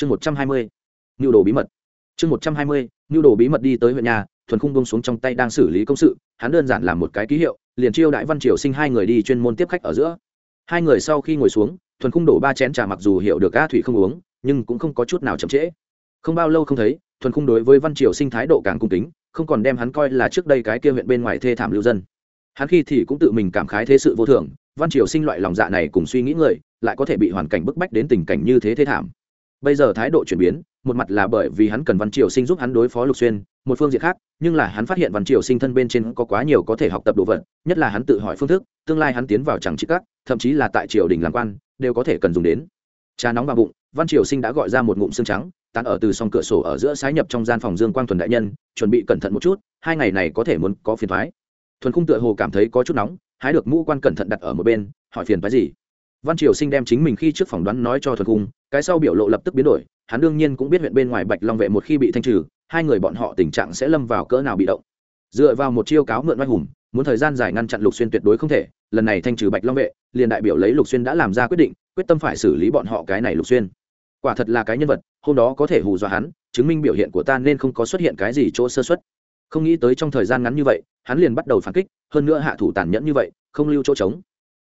chương một trăm hai mươi nhu đồ bí mật. Chương một trăm hai mươi nhu đồ bí mật đi tới huyện nhà, thuần khung bông xuống trong tay đang xử lý công sự, hắn đơn giản làm một cái ký hiệu, liền chiêu đại văn triều sinh hai người đi chuyên môn tiếp khách ở giữa. Hai người sau khi ngồi xuống, thuần khung đổ ba chén trà mặc dù hiểu được a thủy không uống, nhưng cũng không có chút nào chậm trễ. Không bao lâu không thấy, thuần khung đối với văn triều sinh thái độ càng cung kính, không còn đem hắn coi là trước đây cái kia huyện bên ngoài thê thảm lưu dân. Hắn khi thì cũng tự mình cảm khái thế sự vô thường, văn triều sinh loại lòng dạ này cùng suy nghĩ người, lại có thể bị hoàn cảnh bức bách đến tình cảnh như thế thê thảm bây giờ thái độ chuyển biến, một mặt là bởi vì hắn cần văn triều sinh giúp hắn đối phó lục xuyên, một phương diện khác, nhưng là hắn phát hiện văn triều sinh thân bên trên có quá nhiều có thể học tập đồ vật, nhất là hắn tự hỏi phương thức, tương lai hắn tiến vào chẳng trị các, thậm chí là tại triều đình làm quan, đều có thể cần dùng đến. Trà nóng vào bụng, văn triều sinh đã gọi ra một ngụm xương trắng, tán ở từ song cửa sổ ở giữa sái nhập trong gian phòng dương quang thuần đại nhân, chuẩn bị cẩn thận một chút, hai ngày này có thể muốn có phiền thoái. Thuần khung tựa hồ cảm thấy có chút nóng, hái được mũ quan cẩn thận đặt ở một bên, hỏi phiền thoái gì? Văn triều sinh đem chính mình khi trước phỏng đoán nói cho thuần khung cái sau biểu lộ lập tức biến đổi, hắn đương nhiên cũng biết huyện bên ngoài bạch long vệ một khi bị thanh trừ, hai người bọn họ tình trạng sẽ lâm vào cỡ nào bị động. Dựa vào một chiêu cáo mượn oai hùng, muốn thời gian dài ngăn chặn lục xuyên tuyệt đối không thể, lần này thanh trừ bạch long vệ, liền đại biểu lấy lục xuyên đã làm ra quyết định, quyết tâm phải xử lý bọn họ cái này lục xuyên. Quả thật là cái nhân vật, hôm đó có thể hù dọa hắn, chứng minh biểu hiện của ta nên không có xuất hiện cái gì chỗ sơ xuất không nghĩ tới trong thời gian ngắn như vậy, hắn liền bắt đầu phản kích, hơn nữa hạ thủ tàn nhẫn như vậy, không lưu chỗ trống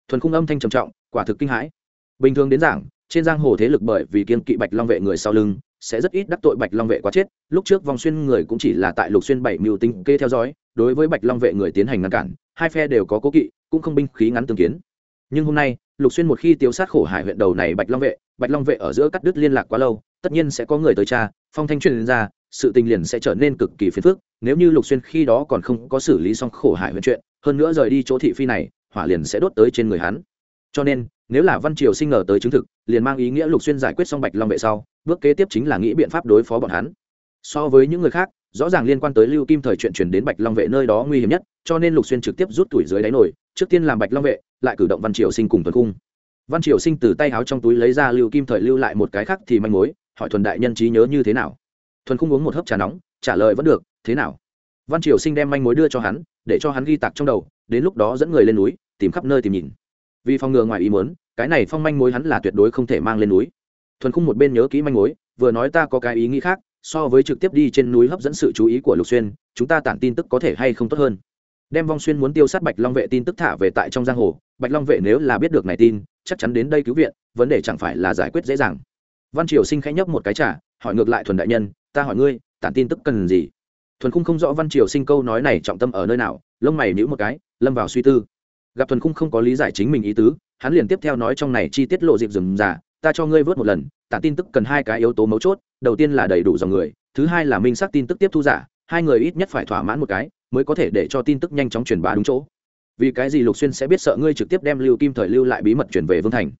thuần khung âm thanh trầm trọng, quả thực kinh hãi. Bình thường đến giảng, trên giang hồ thế lực bởi vì kiên kỵ bạch long vệ người sau lưng, sẽ rất ít đắc tội bạch long vệ quá chết. Lúc trước vòng xuyên người cũng chỉ là tại lục xuyên bảy mưu tinh kê theo dõi, đối với bạch long vệ người tiến hành ngăn cản, hai phe đều có cố kỵ, cũng không binh khí ngắn tương kiến. Nhưng hôm nay, lục xuyên một khi tiêu sát khổ hải huyện đầu này bạch long vệ, bạch long vệ ở giữa cắt đứt liên lạc quá lâu, tất nhiên sẽ có người tới cha phong thanh truyền ra, sự tình liền sẽ trở nên cực kỳ phiền phức. Nếu như lục xuyên khi đó còn không có xử lý xong khổ hải huyện chuyện, hơn nữa rời đi chỗ thị phi này hỏa liền sẽ đốt tới trên người hắn. Cho nên, nếu là văn triều sinh ngờ tới chứng thực, liền mang ý nghĩa lục xuyên giải quyết xong bạch long vệ sau, bước kế tiếp chính là nghĩ biện pháp đối phó bọn hắn. So với những người khác, rõ ràng liên quan tới lưu kim thời chuyện chuyển đến bạch long vệ nơi đó nguy hiểm nhất, cho nên lục xuyên trực tiếp rút tuổi dưới đáy nổi trước tiên làm bạch long vệ, lại cử động văn triều sinh cùng tuần cung. Văn triều sinh từ tay áo trong túi lấy ra lưu kim thời lưu lại một cái khác thì manh mối, hỏi thuần đại nhân trí nhớ như thế nào? Thuần cung uống một hớp trà nóng, trả lời vẫn được, thế nào? Văn triều sinh đem manh mối đưa cho hắn, để cho hắn ghi tạc trong đầu, đến lúc đó dẫn người lên núi tìm khắp nơi tìm nhìn. Vì phòng ngừa ngoài ý muốn, cái này phong manh mối hắn là tuyệt đối không thể mang lên núi. Thuần khung một bên nhớ kỹ manh mối, vừa nói ta có cái ý nghĩ khác, so với trực tiếp đi trên núi hấp dẫn sự chú ý của lục xuyên, chúng ta tản tin tức có thể hay không tốt hơn. Đem vong xuyên muốn tiêu sát bạch long vệ tin tức thả về tại trong giang hồ, bạch long vệ nếu là biết được này tin, chắc chắn đến đây cứu viện, vấn đề chẳng phải là giải quyết dễ dàng. Văn triều sinh khẽ nhấp một cái trả hỏi ngược lại thuần đại nhân, ta hỏi ngươi, tản tin tức cần gì? Thuần khung không rõ văn triều sinh câu nói này trọng tâm ở nơi nào, lông mày nhíu một cái, lâm vào suy tư gặp thuần khung không có lý giải chính mình ý tứ, hắn liền tiếp theo nói trong này chi tiết lộ dịp dừng giả ta cho ngươi vớt một lần tản tin tức cần hai cái yếu tố mấu chốt, đầu tiên là đầy đủ dòng người, thứ hai là minh xác tin tức tiếp thu giả, hai người ít nhất phải thỏa mãn một cái, mới có thể để cho tin tức nhanh chóng truyền bá đúng chỗ. Vì cái gì lục xuyên sẽ biết sợ ngươi trực tiếp đem lưu kim thời lưu lại bí mật chuyển về vương thành?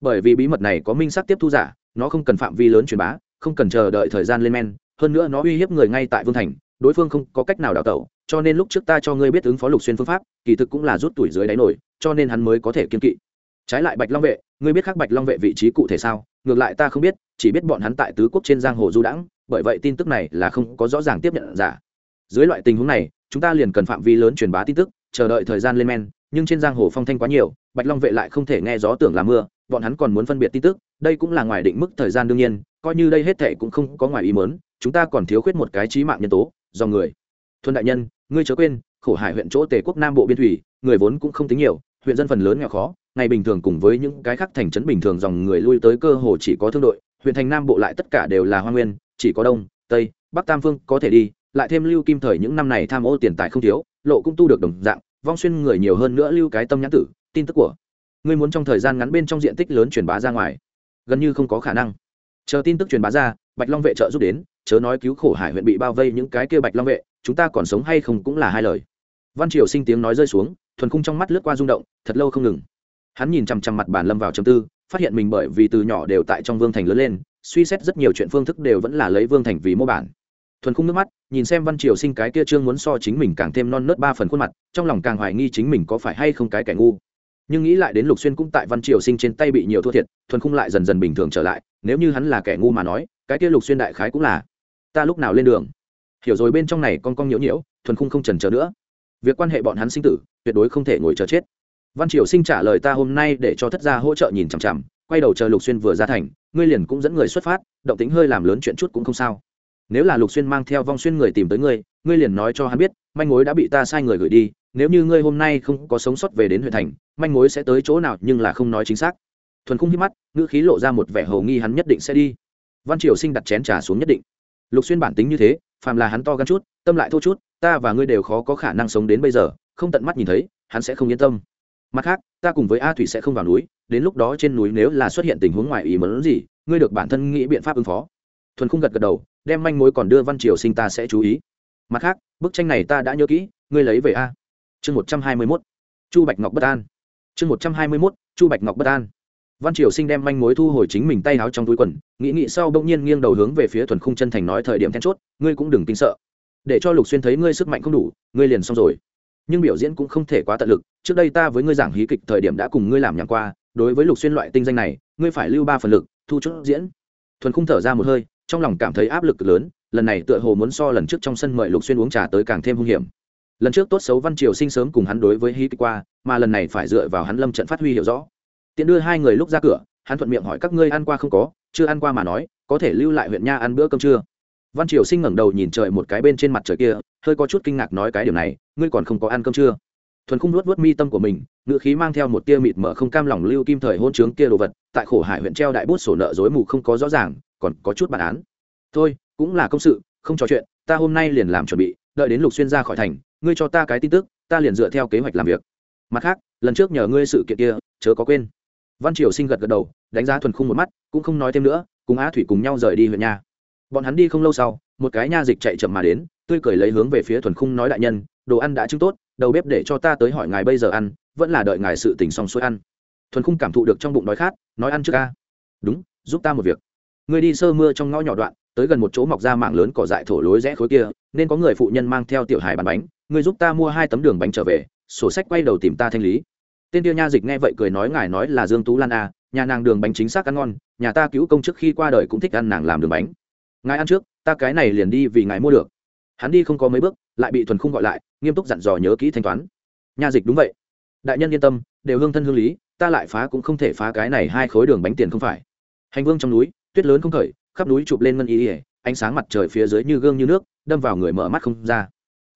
Bởi vì bí mật này có minh xác tiếp thu giả, nó không cần phạm vi lớn truyền bá, không cần chờ đợi thời gian lên men, hơn nữa nó uy hiếp người ngay tại vương thành, đối phương không có cách nào đào tẩu cho nên lúc trước ta cho ngươi biết ứng phó lục xuyên phương pháp, kỳ thực cũng là rút tuổi dưới đáy nổi, cho nên hắn mới có thể kiên kỵ. Trái lại bạch long vệ, ngươi biết khác bạch long vệ vị trí cụ thể sao? Ngược lại ta không biết, chỉ biết bọn hắn tại tứ quốc trên giang hồ du đãng, bởi vậy tin tức này là không có rõ ràng tiếp nhận giả. Dưới loại tình huống này, chúng ta liền cần phạm vi lớn truyền bá tin tức, chờ đợi thời gian lên men, nhưng trên giang hồ phong thanh quá nhiều, bạch long vệ lại không thể nghe gió tưởng là mưa, bọn hắn còn muốn phân biệt tin tức, đây cũng là ngoài định mức thời gian đương nhiên, coi như đây hết thệ cũng không có ngoài ý mớn chúng ta còn thiếu khuyết một cái trí mạng nhân tố, do người thuần đại nhân, ngươi chớ quên, khổ hải huyện chỗ tề quốc nam bộ biên thủy, người vốn cũng không tính nhiều, huyện dân phần lớn nghèo khó, ngày bình thường cùng với những cái khác thành trấn bình thường dòng người lui tới cơ hồ chỉ có thương đội, huyện thành nam bộ lại tất cả đều là hoa nguyên, chỉ có đông, tây, bắc tam phương có thể đi, lại thêm lưu kim thời những năm này tham ô tiền tài không thiếu, lộ cũng tu được đồng dạng, vong xuyên người nhiều hơn nữa lưu cái tâm nhãn tử, tin tức của ngươi muốn trong thời gian ngắn bên trong diện tích lớn truyền bá ra ngoài, gần như không có khả năng. Chờ tin tức truyền bá ra, bạch long vệ trợ giúp đến, chớ nói cứu khổ hải huyện bị bao vây những cái kia bạch long vệ chúng ta còn sống hay không cũng là hai lời. Văn triều sinh tiếng nói rơi xuống, thuần khung trong mắt lướt qua rung động, thật lâu không ngừng. Hắn nhìn chằm chằm mặt bản lâm vào chầm tư, phát hiện mình bởi vì từ nhỏ đều tại trong vương thành lớn lên, suy xét rất nhiều chuyện phương thức đều vẫn là lấy vương thành vì mô bản. Thuần khung nước mắt, nhìn xem văn triều sinh cái kia trương muốn so chính mình càng thêm non nớt ba phần khuôn mặt, trong lòng càng hoài nghi chính mình có phải hay không cái kẻ ngu. Nhưng nghĩ lại đến lục xuyên cũng tại văn triều sinh trên tay bị nhiều thua thiệt, thuần khung lại dần dần bình thường trở lại, nếu như hắn là kẻ ngu mà nói, cái kia lục xuyên đại khái cũng là, ta lúc nào lên đường hiểu rồi bên trong này con con nhiễu nhiễu, thuần khung không trần chờ nữa. Việc quan hệ bọn hắn sinh tử, tuyệt đối không thể ngồi chờ chết. Văn triều sinh trả lời ta hôm nay để cho thất gia hỗ trợ nhìn chằm chằm, quay đầu chờ lục xuyên vừa ra thành, ngươi liền cũng dẫn người xuất phát, động tính hơi làm lớn chuyện chút cũng không sao. Nếu là lục xuyên mang theo vong xuyên người tìm tới ngươi ngươi liền nói cho hắn biết, manh mối đã bị ta sai người gửi đi, nếu như ngươi hôm nay không có sống sót về đến huyện thành, manh mối sẽ tới chỗ nào nhưng là không nói chính xác. Thuần khung hít mắt, ngữ khí lộ ra một vẻ hầu nghi hắn nhất định sẽ đi. Văn triều sinh đặt chén trà xuống nhất định lục xuyên bản tính như thế, phàm là hắn to gan chút, tâm lại thô chút, ta và ngươi đều khó có khả năng sống đến bây giờ, không tận mắt nhìn thấy, hắn sẽ không yên tâm. Mặt khác, ta cùng với a thủy sẽ không vào núi, đến lúc đó trên núi nếu là xuất hiện tình huống ngoài ý mớn gì, ngươi được bản thân nghĩ biện pháp ứng phó. Thuần khung gật gật đầu, đem manh mối còn đưa văn triều sinh ta sẽ chú ý. Mặt khác, bức tranh này ta đã nhớ kỹ, ngươi lấy về a. Chương một trăm hai mươi mốt. Chu bạch ngọc bất an. Chương một trăm hai mươi mốt, chu bạch ngọc bất an văn triều sinh đem manh mối thu hồi chính mình tay áo trong túi quần, nghĩ nghĩ sau bỗng nhiên nghiêng đầu hướng về phía thuần khung chân thành nói thời điểm then chốt, ngươi cũng đừng kinh sợ. Để cho lục xuyên thấy ngươi sức mạnh không đủ, ngươi liền xong rồi. Nhưng biểu diễn cũng không thể quá tận lực, trước đây ta với ngươi giảng hí kịch thời điểm đã cùng ngươi làm nhàng qua, đối với lục xuyên loại tinh danh này, ngươi phải lưu ba phần lực, thu chút diễn. Thuần khung thở ra một hơi, trong lòng cảm thấy áp lực lớn, lần này tựa hồ muốn so lần trước trong sân mời lục xuyên uống trà tới càng thêm hung hiểm. Lần trước tốt xấu văn triều sinh sớm cùng hắn đối với hí kịch qua, mà lần này phải dựa vào hắn lâm trận phát huy hiểu rõ tiện đưa hai người lúc ra cửa, hắn thuận miệng hỏi các ngươi ăn qua không có, chưa ăn qua mà nói, có thể lưu lại huyện nha ăn bữa cơm trưa văn triều sinh ngẩng đầu nhìn trời một cái bên trên mặt trời kia, hơi có chút kinh ngạc nói cái điều này, ngươi còn không có ăn cơm trưa. thuần khung nuốt vớt mi tâm của mình ngự khí mang theo một tia mịt mở không cam lòng lưu kim thời hôn trướng kia đồ vật, tại khổ hải huyện treo đại bút sổ nợ dối mù không có rõ ràng, còn có chút bản án. Thôi, cũng là công sự, không trò chuyện, ta hôm nay liền làm chuẩn bị, đợi đến lục xuyên ra khỏi thành, ngươi cho ta cái tin tức, ta liền dựa theo kế hoạch làm việc. Mặt khác, lần trước nhờ ngươi sự kiện kia, chớ có quên văn triều sinh gật gật đầu, đánh giá thuần khung một mắt, cũng không nói thêm nữa, cùng á thủy cùng nhau rời đi huyện nhà bọn hắn đi không lâu sau, một cái nha dịch chạy chậm mà đến, tươi cười lấy hướng về phía thuần khung nói đại nhân, đồ ăn đã chuẩn tốt, đầu bếp để cho ta tới hỏi ngài bây giờ ăn, vẫn là đợi ngài sự tình xong xuôi ăn. Thuần khung cảm thụ được trong bụng đói khát, nói ăn trước ca. Đúng, giúp ta một việc. Người đi sơ mưa trong ngõ nhỏ đoạn, tới gần một chỗ mọc ra mạng lớn cỏ dại thổ lối rẽ khối kia, nên có người phụ nhân mang theo tiểu hài bàn bánh, người giúp ta mua hai tấm đường bánh trở về, sổ sách quay đầu tìm ta thanh lý tên tiêu nha dịch nghe vậy cười nói ngài nói là dương tú lan à, nhà nàng đường bánh chính xác ăn ngon nhà ta cứu công trước khi qua đời cũng thích ăn nàng làm đường bánh. Ngài ăn trước ta cái này liền đi vì ngài mua được. Hắn đi không có mấy bước lại bị thuần khung gọi lại nghiêm túc dặn dò nhớ kỹ thanh toán. Nha dịch đúng vậy. Đại nhân yên tâm đều hương thân hương lý ta lại phá cũng không thể phá cái này hai khối đường bánh tiền không phải. Hành vương trong núi tuyết lớn không khởi khắp núi chụp lên ngân y ỉa ánh sáng mặt trời phía dưới như gương như nước đâm vào người mở mắt không ra.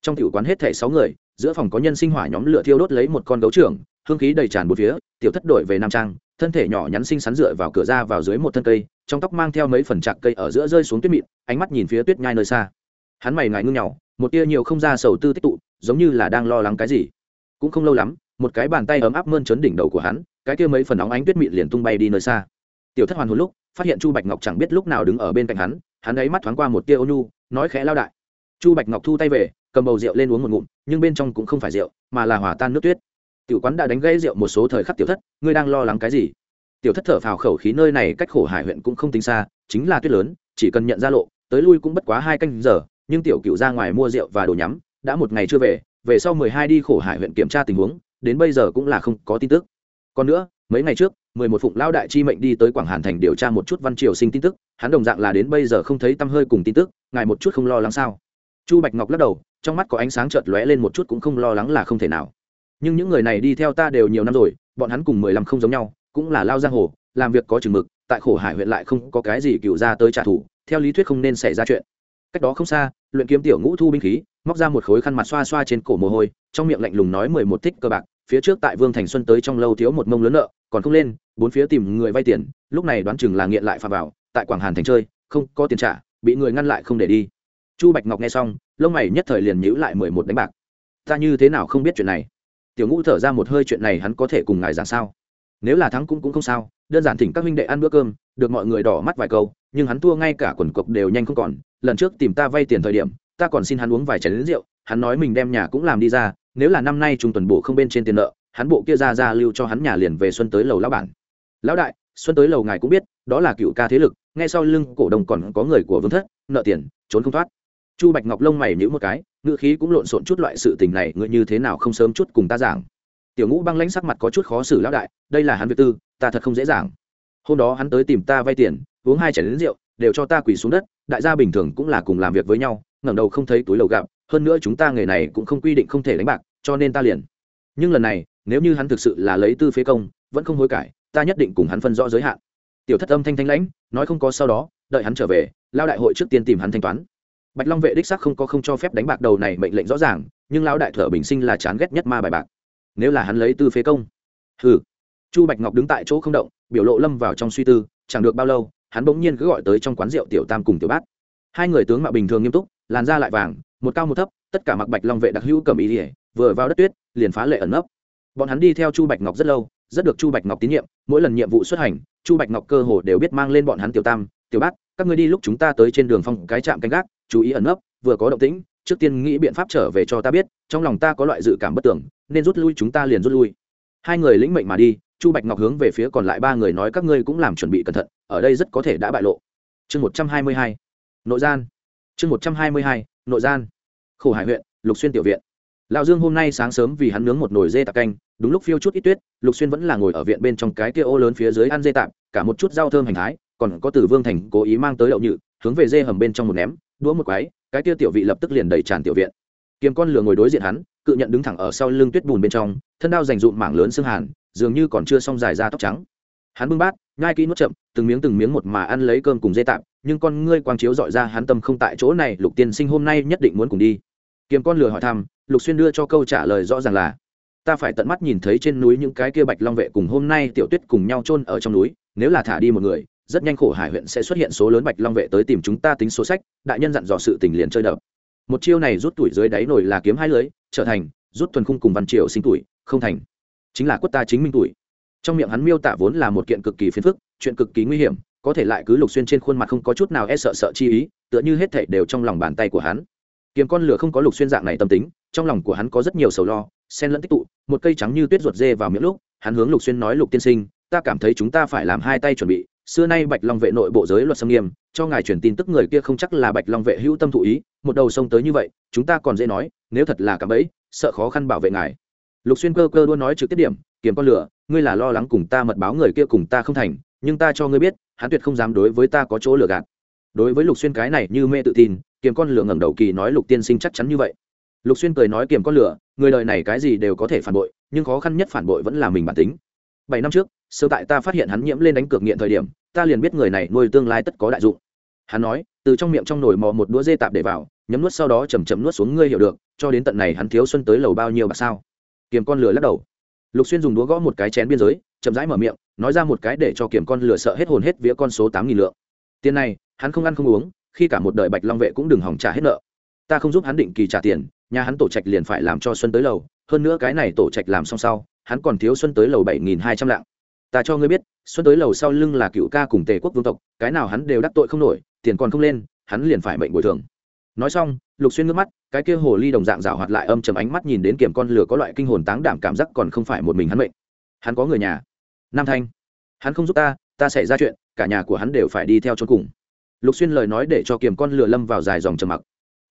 Trong tiểu quán hết thảy sáu người giữa phòng có nhân sinh hỏa nhóm lửa thiêu đốt lấy một con gấu trưởng hương khí đầy tràn một phía, tiểu thất đổi về nam trang, thân thể nhỏ nhắn xinh xắn dựa vào cửa ra vào dưới một thân cây, trong tóc mang theo mấy phần chạc cây ở giữa rơi xuống tuyết mịn, ánh mắt nhìn phía tuyết nhai nơi xa. Hắn mày ngài ngưng nhỏ, một tia nhiều không ra sầu tư tích tụ, giống như là đang lo lắng cái gì. Cũng không lâu lắm, một cái bàn tay ấm áp mơn trớn đỉnh đầu của hắn, cái kia mấy phần óng ánh tuyết mịn liền tung bay đi nơi xa. Tiểu thất hoàn hồn lúc, phát hiện chu bạch ngọc chẳng biết lúc nào đứng ở bên cạnh hắn hắn ấy mắt thoáng qua một tia ô nhu, nói khẽ lao đại. Chu bạch ngọc thu tay về, cầm bầu rượu lên uống một ngụm, nhưng bên trong cũng không phải rượu, mà là hòa tan nước tuyết tiểu quán đã đánh gãy rượu một số thời khắc tiểu thất, ngươi đang lo lắng cái gì? Tiểu thất thở phào khẩu khí nơi này cách khổ hải huyện cũng không tính xa, chính là tuyết lớn, chỉ cần nhận ra lộ, tới lui cũng bất quá hai canh giờ, nhưng tiểu cựu ra ngoài mua rượu và đồ nhắm, đã một ngày chưa về về sau mười hai đi khổ hải huyện kiểm tra tình huống, đến bây giờ cũng là không có tin tức. Còn nữa, mấy ngày trước, mười một phụng lao đại chi mệnh đi tới quảng hàn thành điều tra một chút văn triều sinh tin tức, hắn đồng dạng là đến bây giờ không thấy tăm hơi cùng tin tức, ngài một chút không lo lắng sao? Chu bạch ngọc lắc đầu, trong mắt có ánh sáng chợt lóe lên một chút cũng không lo lắng là không thể nào nhưng những người này đi theo ta đều nhiều năm rồi, bọn hắn cùng mười lăm không giống nhau, cũng là lao giang hồ, làm việc có chừng mực, tại khổ hải huyện lại không có cái gì cựu ra tới trả thù, theo lý thuyết không nên xảy ra chuyện. Cách đó không xa, luyện kiếm tiểu ngũ thu binh khí, móc ra một khối khăn mặt xoa xoa trên cổ mồ hôi, trong miệng lạnh lùng nói mười một thích cơ bạc, phía trước tại vương thành xuân tới trong lâu thiếu một mông lớn nợ, còn không lên, bốn phía tìm người vay tiền, lúc này đoán chừng là nghiện lại phà vào, tại quảng hàn thành chơi, không có tiền trả, bị người ngăn lại không để đi. Chu bạch ngọc nghe xong, lông mày nhất thời liền nhữ lại mười một đánh bạc. Ta như thế nào không biết chuyện này? Tiểu ngũ thở ra một hơi chuyện này hắn có thể cùng ngài giảng sao? Nếu là thắng cũng cũng không sao, đơn giản thỉnh các huynh đệ ăn bữa cơm, được mọi người đỏ mắt vài câu, nhưng hắn thua ngay cả quần cộc đều nhanh không còn. Lần trước tìm ta vay tiền thời điểm, ta còn xin hắn uống vài chén rượu, hắn nói mình đem nhà cũng làm đi ra, nếu là năm nay trung tuần bộ không bên trên tiền nợ, hắn bộ kia ra ra lưu cho hắn nhà liền về xuân tới lầu lão bản. Lão đại, xuân tới lầu ngài cũng biết, đó là cựu ca thế lực, ngay sau lưng cổ đồng còn có người của vương thất, nợ tiền, trốn không thoát chu bạch ngọc lông mày nhữ một cái ngựa khí cũng lộn xộn chút loại sự tình này, ngươi như thế nào không sớm chút cùng ta giảng? Tiểu ngũ băng lãnh sắc mặt có chút khó xử lão đại, đây là hắn việc tư, ta thật không dễ dàng hôm đó hắn tới tìm ta vay tiền, uống hai chén rượu, đều cho ta quỳ xuống đất, đại gia bình thường cũng là cùng làm việc với nhau, ngẩng đầu không thấy túi lầu gạo hơn nữa chúng ta nghề này cũng không quy định không thể đánh bạc, cho nên ta liền. Nhưng lần này, nếu như hắn thực sự là lấy tư phế công, vẫn không hối cải, ta nhất định cùng hắn phân rõ giới hạn. Tiểu thất âm thanh thanh lãnh, nói không có sau đó, đợi hắn trở về lao đại hội trước tiên tìm hắn thanh toán bạch long vệ đích sắc không có không cho phép đánh bạc đầu này mệnh lệnh rõ ràng, nhưng lão đại thở bình sinh là chán ghét nhất ma bài bạc. Nếu là hắn lấy tư phế công. Hừ. Chu bạch ngọc đứng tại chỗ không động, biểu lộ lâm vào trong suy tư, chẳng được bao lâu, hắn bỗng nhiên cứ gọi tới trong quán rượu tiểu tam cùng tiểu bát. Hai người tướng mạo bình thường nghiêm túc, làn da lại vàng, một cao một thấp, tất cả mặc bạch long vệ đặc hữu cầm ý ỉa vừa vào đất tuyết, liền phá lệ ẩn nấp. Bọn hắn đi theo chu bạch ngọc rất lâu, rất được chu bạch ngọc tín nhiệm, mỗi lần nhiệm vụ xuất hành, chu bạch ngọc cơ hồ đều biết mang lên bọn hắn tiểu tam, tiểu bát các ngươi đi lúc chúng ta tới trên đường phong cái trạm canh gác, chú ý ẩn nấp, vừa có động tĩnh, trước tiên nghĩ biện pháp trở về cho ta biết, trong lòng ta có loại dự cảm bất tưởng, nên rút lui chúng ta liền rút lui. Hai người lĩnh mệnh mà đi, chu bạch ngọc hướng về phía còn lại ba người nói các ngươi cũng làm chuẩn bị cẩn thận, ở đây rất có thể đã bại lộ. Chương một trăm hai mươi hai, nội gian. Chương một trăm hai mươi hai, nội gian. Khổ hải huyện, lục xuyên tiểu viện. Lão dương hôm nay sáng sớm vì hắn nướng một nồi dê tạp canh, đúng lúc phiêu chút ít tuyết, lục xuyên vẫn là ngồi ở viện bên trong cái kia ô lớn phía dưới ăn dê tạp, cả một chút rau thơm hành thái còn có từ vương thành cố ý mang tới đậu nhự, hướng về dê hầm bên trong một ném, đũa một quái, cái kia tiểu vị lập tức liền đẩy tràn tiểu viện. Kiếm con lừa ngồi đối diện hắn, cự nhận đứng thẳng ở sau lưng tuyết bùn bên trong, thân đao dành dụm mảng lớn xương hàn, dường như còn chưa xong dài ra tóc trắng. Hắn bưng bát, nhai kỹ nuốt chậm, từng miếng từng miếng một mà ăn lấy cơm cùng dê tạm, nhưng con ngươi quang chiếu dọi ra hắn tâm không tại chỗ này, lục tiên sinh hôm nay nhất định muốn cùng đi. Kiếm con lừa hỏi thăm, lục xuyên đưa cho câu trả lời rõ ràng là, ta phải tận mắt nhìn thấy trên núi những cái kia bạch long vệ cùng hôm nay tiểu tuyết cùng nhau chôn ở trong núi, nếu là thả đi một người rất nhanh khổ hải huyện sẽ xuất hiện số lớn bạch long vệ tới tìm chúng ta tính số sách, đại nhân dặn dò sự tình liền chơi đập. Một chiêu này rút tuổi dưới đáy nổi là kiếm hai lưới, trở thành, rút thuần khung cùng văn triều sinh tuổi, không thành. Chính là quất ta chính minh tuổi. Trong miệng hắn miêu tả vốn là một kiện cực kỳ phiền phức, chuyện cực kỳ nguy hiểm, có thể lại cứ lục xuyên trên khuôn mặt không có chút nào e sợ sợ chi ý, tựa như hết thảy đều trong lòng bàn tay của hắn. Kiếm con lửa không có lục xuyên dạng này tâm tính, trong lòng của hắn có rất nhiều sầu lo, xen lẫn tích tụ, một cây trắng như tuyết ruột dê vào miệng lúc, hắn hướng lục xuyên nói lục tiên sinh, ta cảm thấy chúng ta phải làm hai tay chuẩn bị xưa nay bạch long vệ nội bộ giới luật xâm nghiêm, cho ngài truyền tin tức người kia không chắc là bạch long vệ hữu tâm thụ ý, một đầu sông tới như vậy, chúng ta còn dễ nói, nếu thật là cả ấy sợ khó khăn bảo vệ ngài. Lục xuyên cơ cơ đua nói trực tiếp điểm, kiếm con lửa, ngươi là lo lắng cùng ta mật báo người kia cùng ta không thành, nhưng ta cho ngươi biết, hắn tuyệt không dám đối với ta có chỗ lừa gạt. Đối với lục xuyên cái này như mê tự tin, kiếm con lửa ngẩng đầu kỳ nói lục tiên sinh chắc chắn như vậy. Lục xuyên cười nói kiếm con lửa, người đời này cái gì đều có thể phản bội, nhưng khó khăn nhất phản bội vẫn là mình bản tính bảy năm trước sơ tại ta phát hiện hắn nhiễm lên đánh cược nghiện thời điểm, ta liền biết người này nuôi tương lai tất có đại dụng. Hắn nói, từ trong miệng trong nồi mò một đũa dê tạp để vào, nhấm nuốt sau đó chầm chậm nuốt xuống, ngươi hiểu được, cho đến tận này hắn thiếu xuân tới lầu bao nhiêu bạc sao? Kiềm con lửa lắc đầu. Lục xuyên dùng đũa gõ một cái chén biên giới, chậm rãi mở miệng, nói ra một cái để cho kiểm con lửa sợ hết hồn hết vía con số tám nghìn lượng. Tiền này, hắn không ăn không uống, khi cả một đời bạch long vệ cũng đừng hỏng trả hết nợ. Ta không giúp hắn định kỳ trả tiền, nhà hắn tổ trạch liền phải làm cho xuân tới lầu, hơn nữa cái này tổ trạch làm xong sau hắn còn thiếu xuân tới lầu bảy nghìn hai trăm lạng. Ta cho ngươi biết, xuân tới lầu sau lưng là cựu ca cùng tề quốc vương tộc, cái nào hắn đều đắc tội không nổi, tiền còn không lên, hắn liền phải mệnh bồi thường. Nói xong, lục xuyên ngước mắt, cái kia hồ ly đồng dạng rào hoạt lại âm chầm ánh mắt nhìn đến kiểm con lửa có loại kinh hồn táng đảm cảm giác còn không phải một mình hắn mệnh. Hắn có người nhà. Nam thanh. Hắn không giúp ta ta xảy ra chuyện, cả nhà của hắn đều phải đi theo cho cùng. Lục xuyên lời nói để cho kiềm con lửa lâm vào dài dòng trầm mặc.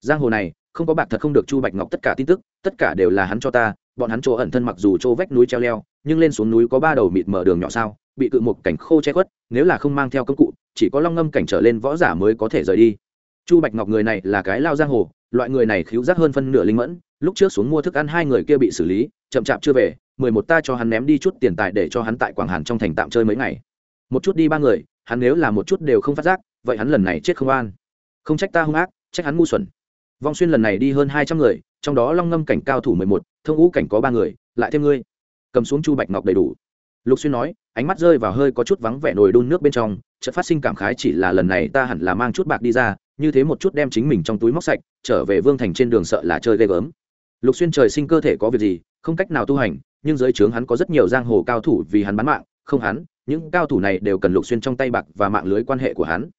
Giang hồ này, không có bạc thật không được chu bạch ngọc tất cả tin tức, tất cả đều là hắn cho ta bọn hắn chỗ ẩn thân mặc dù chỗ vách núi treo leo, nhưng lên xuống núi có ba đầu mịt mở đường nhỏ sao, bị cự một cảnh khô che khuất, nếu là không mang theo công cụ, chỉ có long ngâm cảnh trở lên võ giả mới có thể rời đi. Chu bạch ngọc người này là cái lao giang hồ, loại người này khiếu giác hơn phân nửa linh mẫn, lúc trước xuống mua thức ăn hai người kia bị xử lý, chậm chạp chưa về, mười một ta cho hắn ném đi chút tiền tài để cho hắn tại quảng hàn trong thành tạm chơi mấy ngày. Một chút đi ba người, hắn nếu là một chút đều không phát giác, vậy hắn lần này chết không an. Không trách ta hung ác, trách hắn ngu xuẩn. Vong xuyên lần này đi hơn hai trăm người, trong đó long ngâm cảnh cao thủ mười một thông ngũ cảnh có ba người, lại thêm ngươi. Cầm xuống chu bạch ngọc đầy đủ. Lục xuyên nói, ánh mắt rơi vào hơi có chút vắng vẻ nồi đun nước bên trong, chợt phát sinh cảm khái chỉ là lần này ta hẳn là mang chút bạc đi ra, như thế một chút đem chính mình trong túi móc sạch, trở về vương thành trên đường sợ là chơi ghê gớm. Lục xuyên trời sinh cơ thể có việc gì, không cách nào tu hành, nhưng dưới trướng hắn có rất nhiều giang hồ cao thủ vì hắn bán mạng, không hắn, những cao thủ này đều cần lục xuyên trong tay bạc và mạng lưới quan hệ của hắn.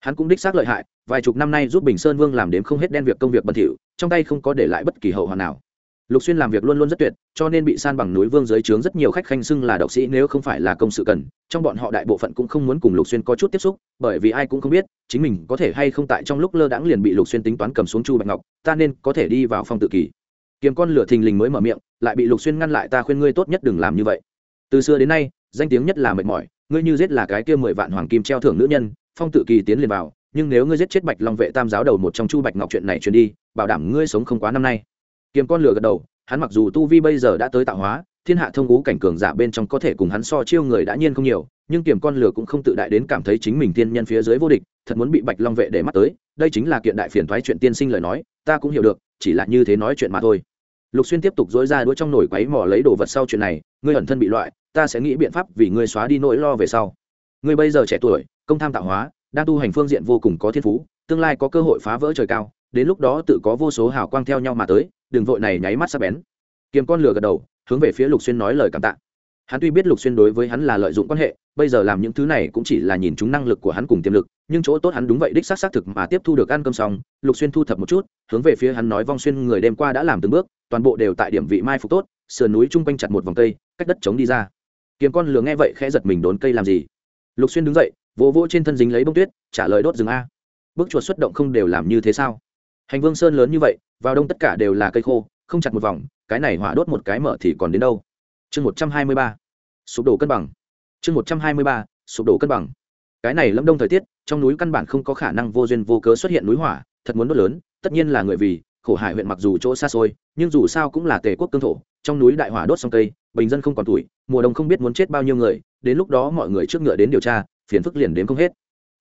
Hắn cũng đích xác lợi hại, vài chục năm nay giúp bình sơn vương làm đến không hết đen việc công việc bẩn thỉu, trong tay không có để lại bất kỳ hậu hoàn nào lục xuyên làm việc luôn luôn rất tuyệt, cho nên bị san bằng núi vương dưới trướng rất nhiều khách khanh xưng là độc sĩ nếu không phải là công sự cần, trong bọn họ đại bộ phận cũng không muốn cùng lục xuyên có chút tiếp xúc, bởi vì ai cũng không biết, chính mình có thể hay không tại trong lúc lơ đãng liền bị lục xuyên tính toán cầm xuống chu bạch ngọc, ta nên có thể đi vào phong tự kỷ. Kiếm con lửa thình lình mới mở miệng, lại bị lục xuyên ngăn lại, ta khuyên ngươi tốt nhất đừng làm như vậy. Từ xưa đến nay, danh tiếng nhất là mệt mỏi, ngươi như giết là cái kia mười vạn hoàng kim treo thưởng nữ nhân, phong tự kỳ tiến liền vào, nhưng nếu ngươi giết chết bạch long vệ tam giáo đầu một trong chu bạch ngọc chuyện này truyền đi, bảo đảm ngươi sống không quá năm nay kiếm con lửa gật đầu, hắn mặc dù tu vi bây giờ đã tới tạo hóa, thiên hạ thông ngũ cảnh cường giả bên trong có thể cùng hắn so chiêu người đã nhiên không nhiều, nhưng kiềm con lửa cũng không tự đại đến cảm thấy chính mình tiên nhân phía dưới vô địch, thật muốn bị bạch long vệ để mắt tới, đây chính là kiện đại phiền thoái chuyện tiên sinh lời nói, ta cũng hiểu được, chỉ là như thế nói chuyện mà thôi. Lục xuyên tiếp tục dối ra đuôi trong nồi quấy mò lấy đồ vật sau chuyện này, ngươi ẩn thân bị loại, ta sẽ nghĩ biện pháp vì ngươi xóa đi nỗi lo về sau. Ngươi bây giờ trẻ tuổi, công tham tạo hóa, đang tu hành phương diện vô cùng có thiên phú, tương lai có cơ hội phá vỡ trời cao, đến lúc đó tự có vô số hào quang theo nhau mà tới đường vội này nháy mắt sắp bén. Kiếm con lửa gật đầu, hướng về phía lục xuyên nói lời cảm tạ. Hắn tuy biết lục xuyên đối với hắn là lợi dụng quan hệ, bây giờ làm những thứ này cũng chỉ là nhìn chúng năng lực của hắn cùng tiềm lực, nhưng chỗ tốt hắn đúng vậy đích xác xác thực mà tiếp thu được ăn cơm xong, lục xuyên thu thập một chút, hướng về phía hắn nói vong xuyên người đêm qua đã làm từng bước, toàn bộ đều tại điểm vị mai phục tốt, sườn núi chung quanh chặt một vòng cây, cách đất chống đi ra. Kiếm con lừa nghe vậy khẽ giật mình đốn cây làm gì? Lục xuyên đứng dậy, vỗ vỗ trên thân dính lấy bông tuyết, trả lời đốt rừng a. Bước chuột xuất động không đều làm như thế sao? Hành vương sơn lớn như vậy, vào đông tất cả đều là cây khô, không chặt một vòng, cái này hỏa đốt một cái mở thì còn đến đâu? Chương một trăm hai mươi ba, sụp đổ cân bằng. Chương một trăm hai mươi ba, sụp đổ cân bằng. Cái này lâm đông thời tiết, trong núi căn bản không có khả năng vô duyên vô cớ xuất hiện núi hỏa, thật muốn đốt lớn, tất nhiên là người vì, khổ hải huyện mặc dù chỗ xa xôi, nhưng dù sao cũng là tề quốc cương thổ, trong núi đại hỏa đốt xong cây, bình dân không còn tuổi, mùa đông không biết muốn chết bao nhiêu người, đến lúc đó mọi người trước ngựa đến điều tra, phiền phức liền đến không hết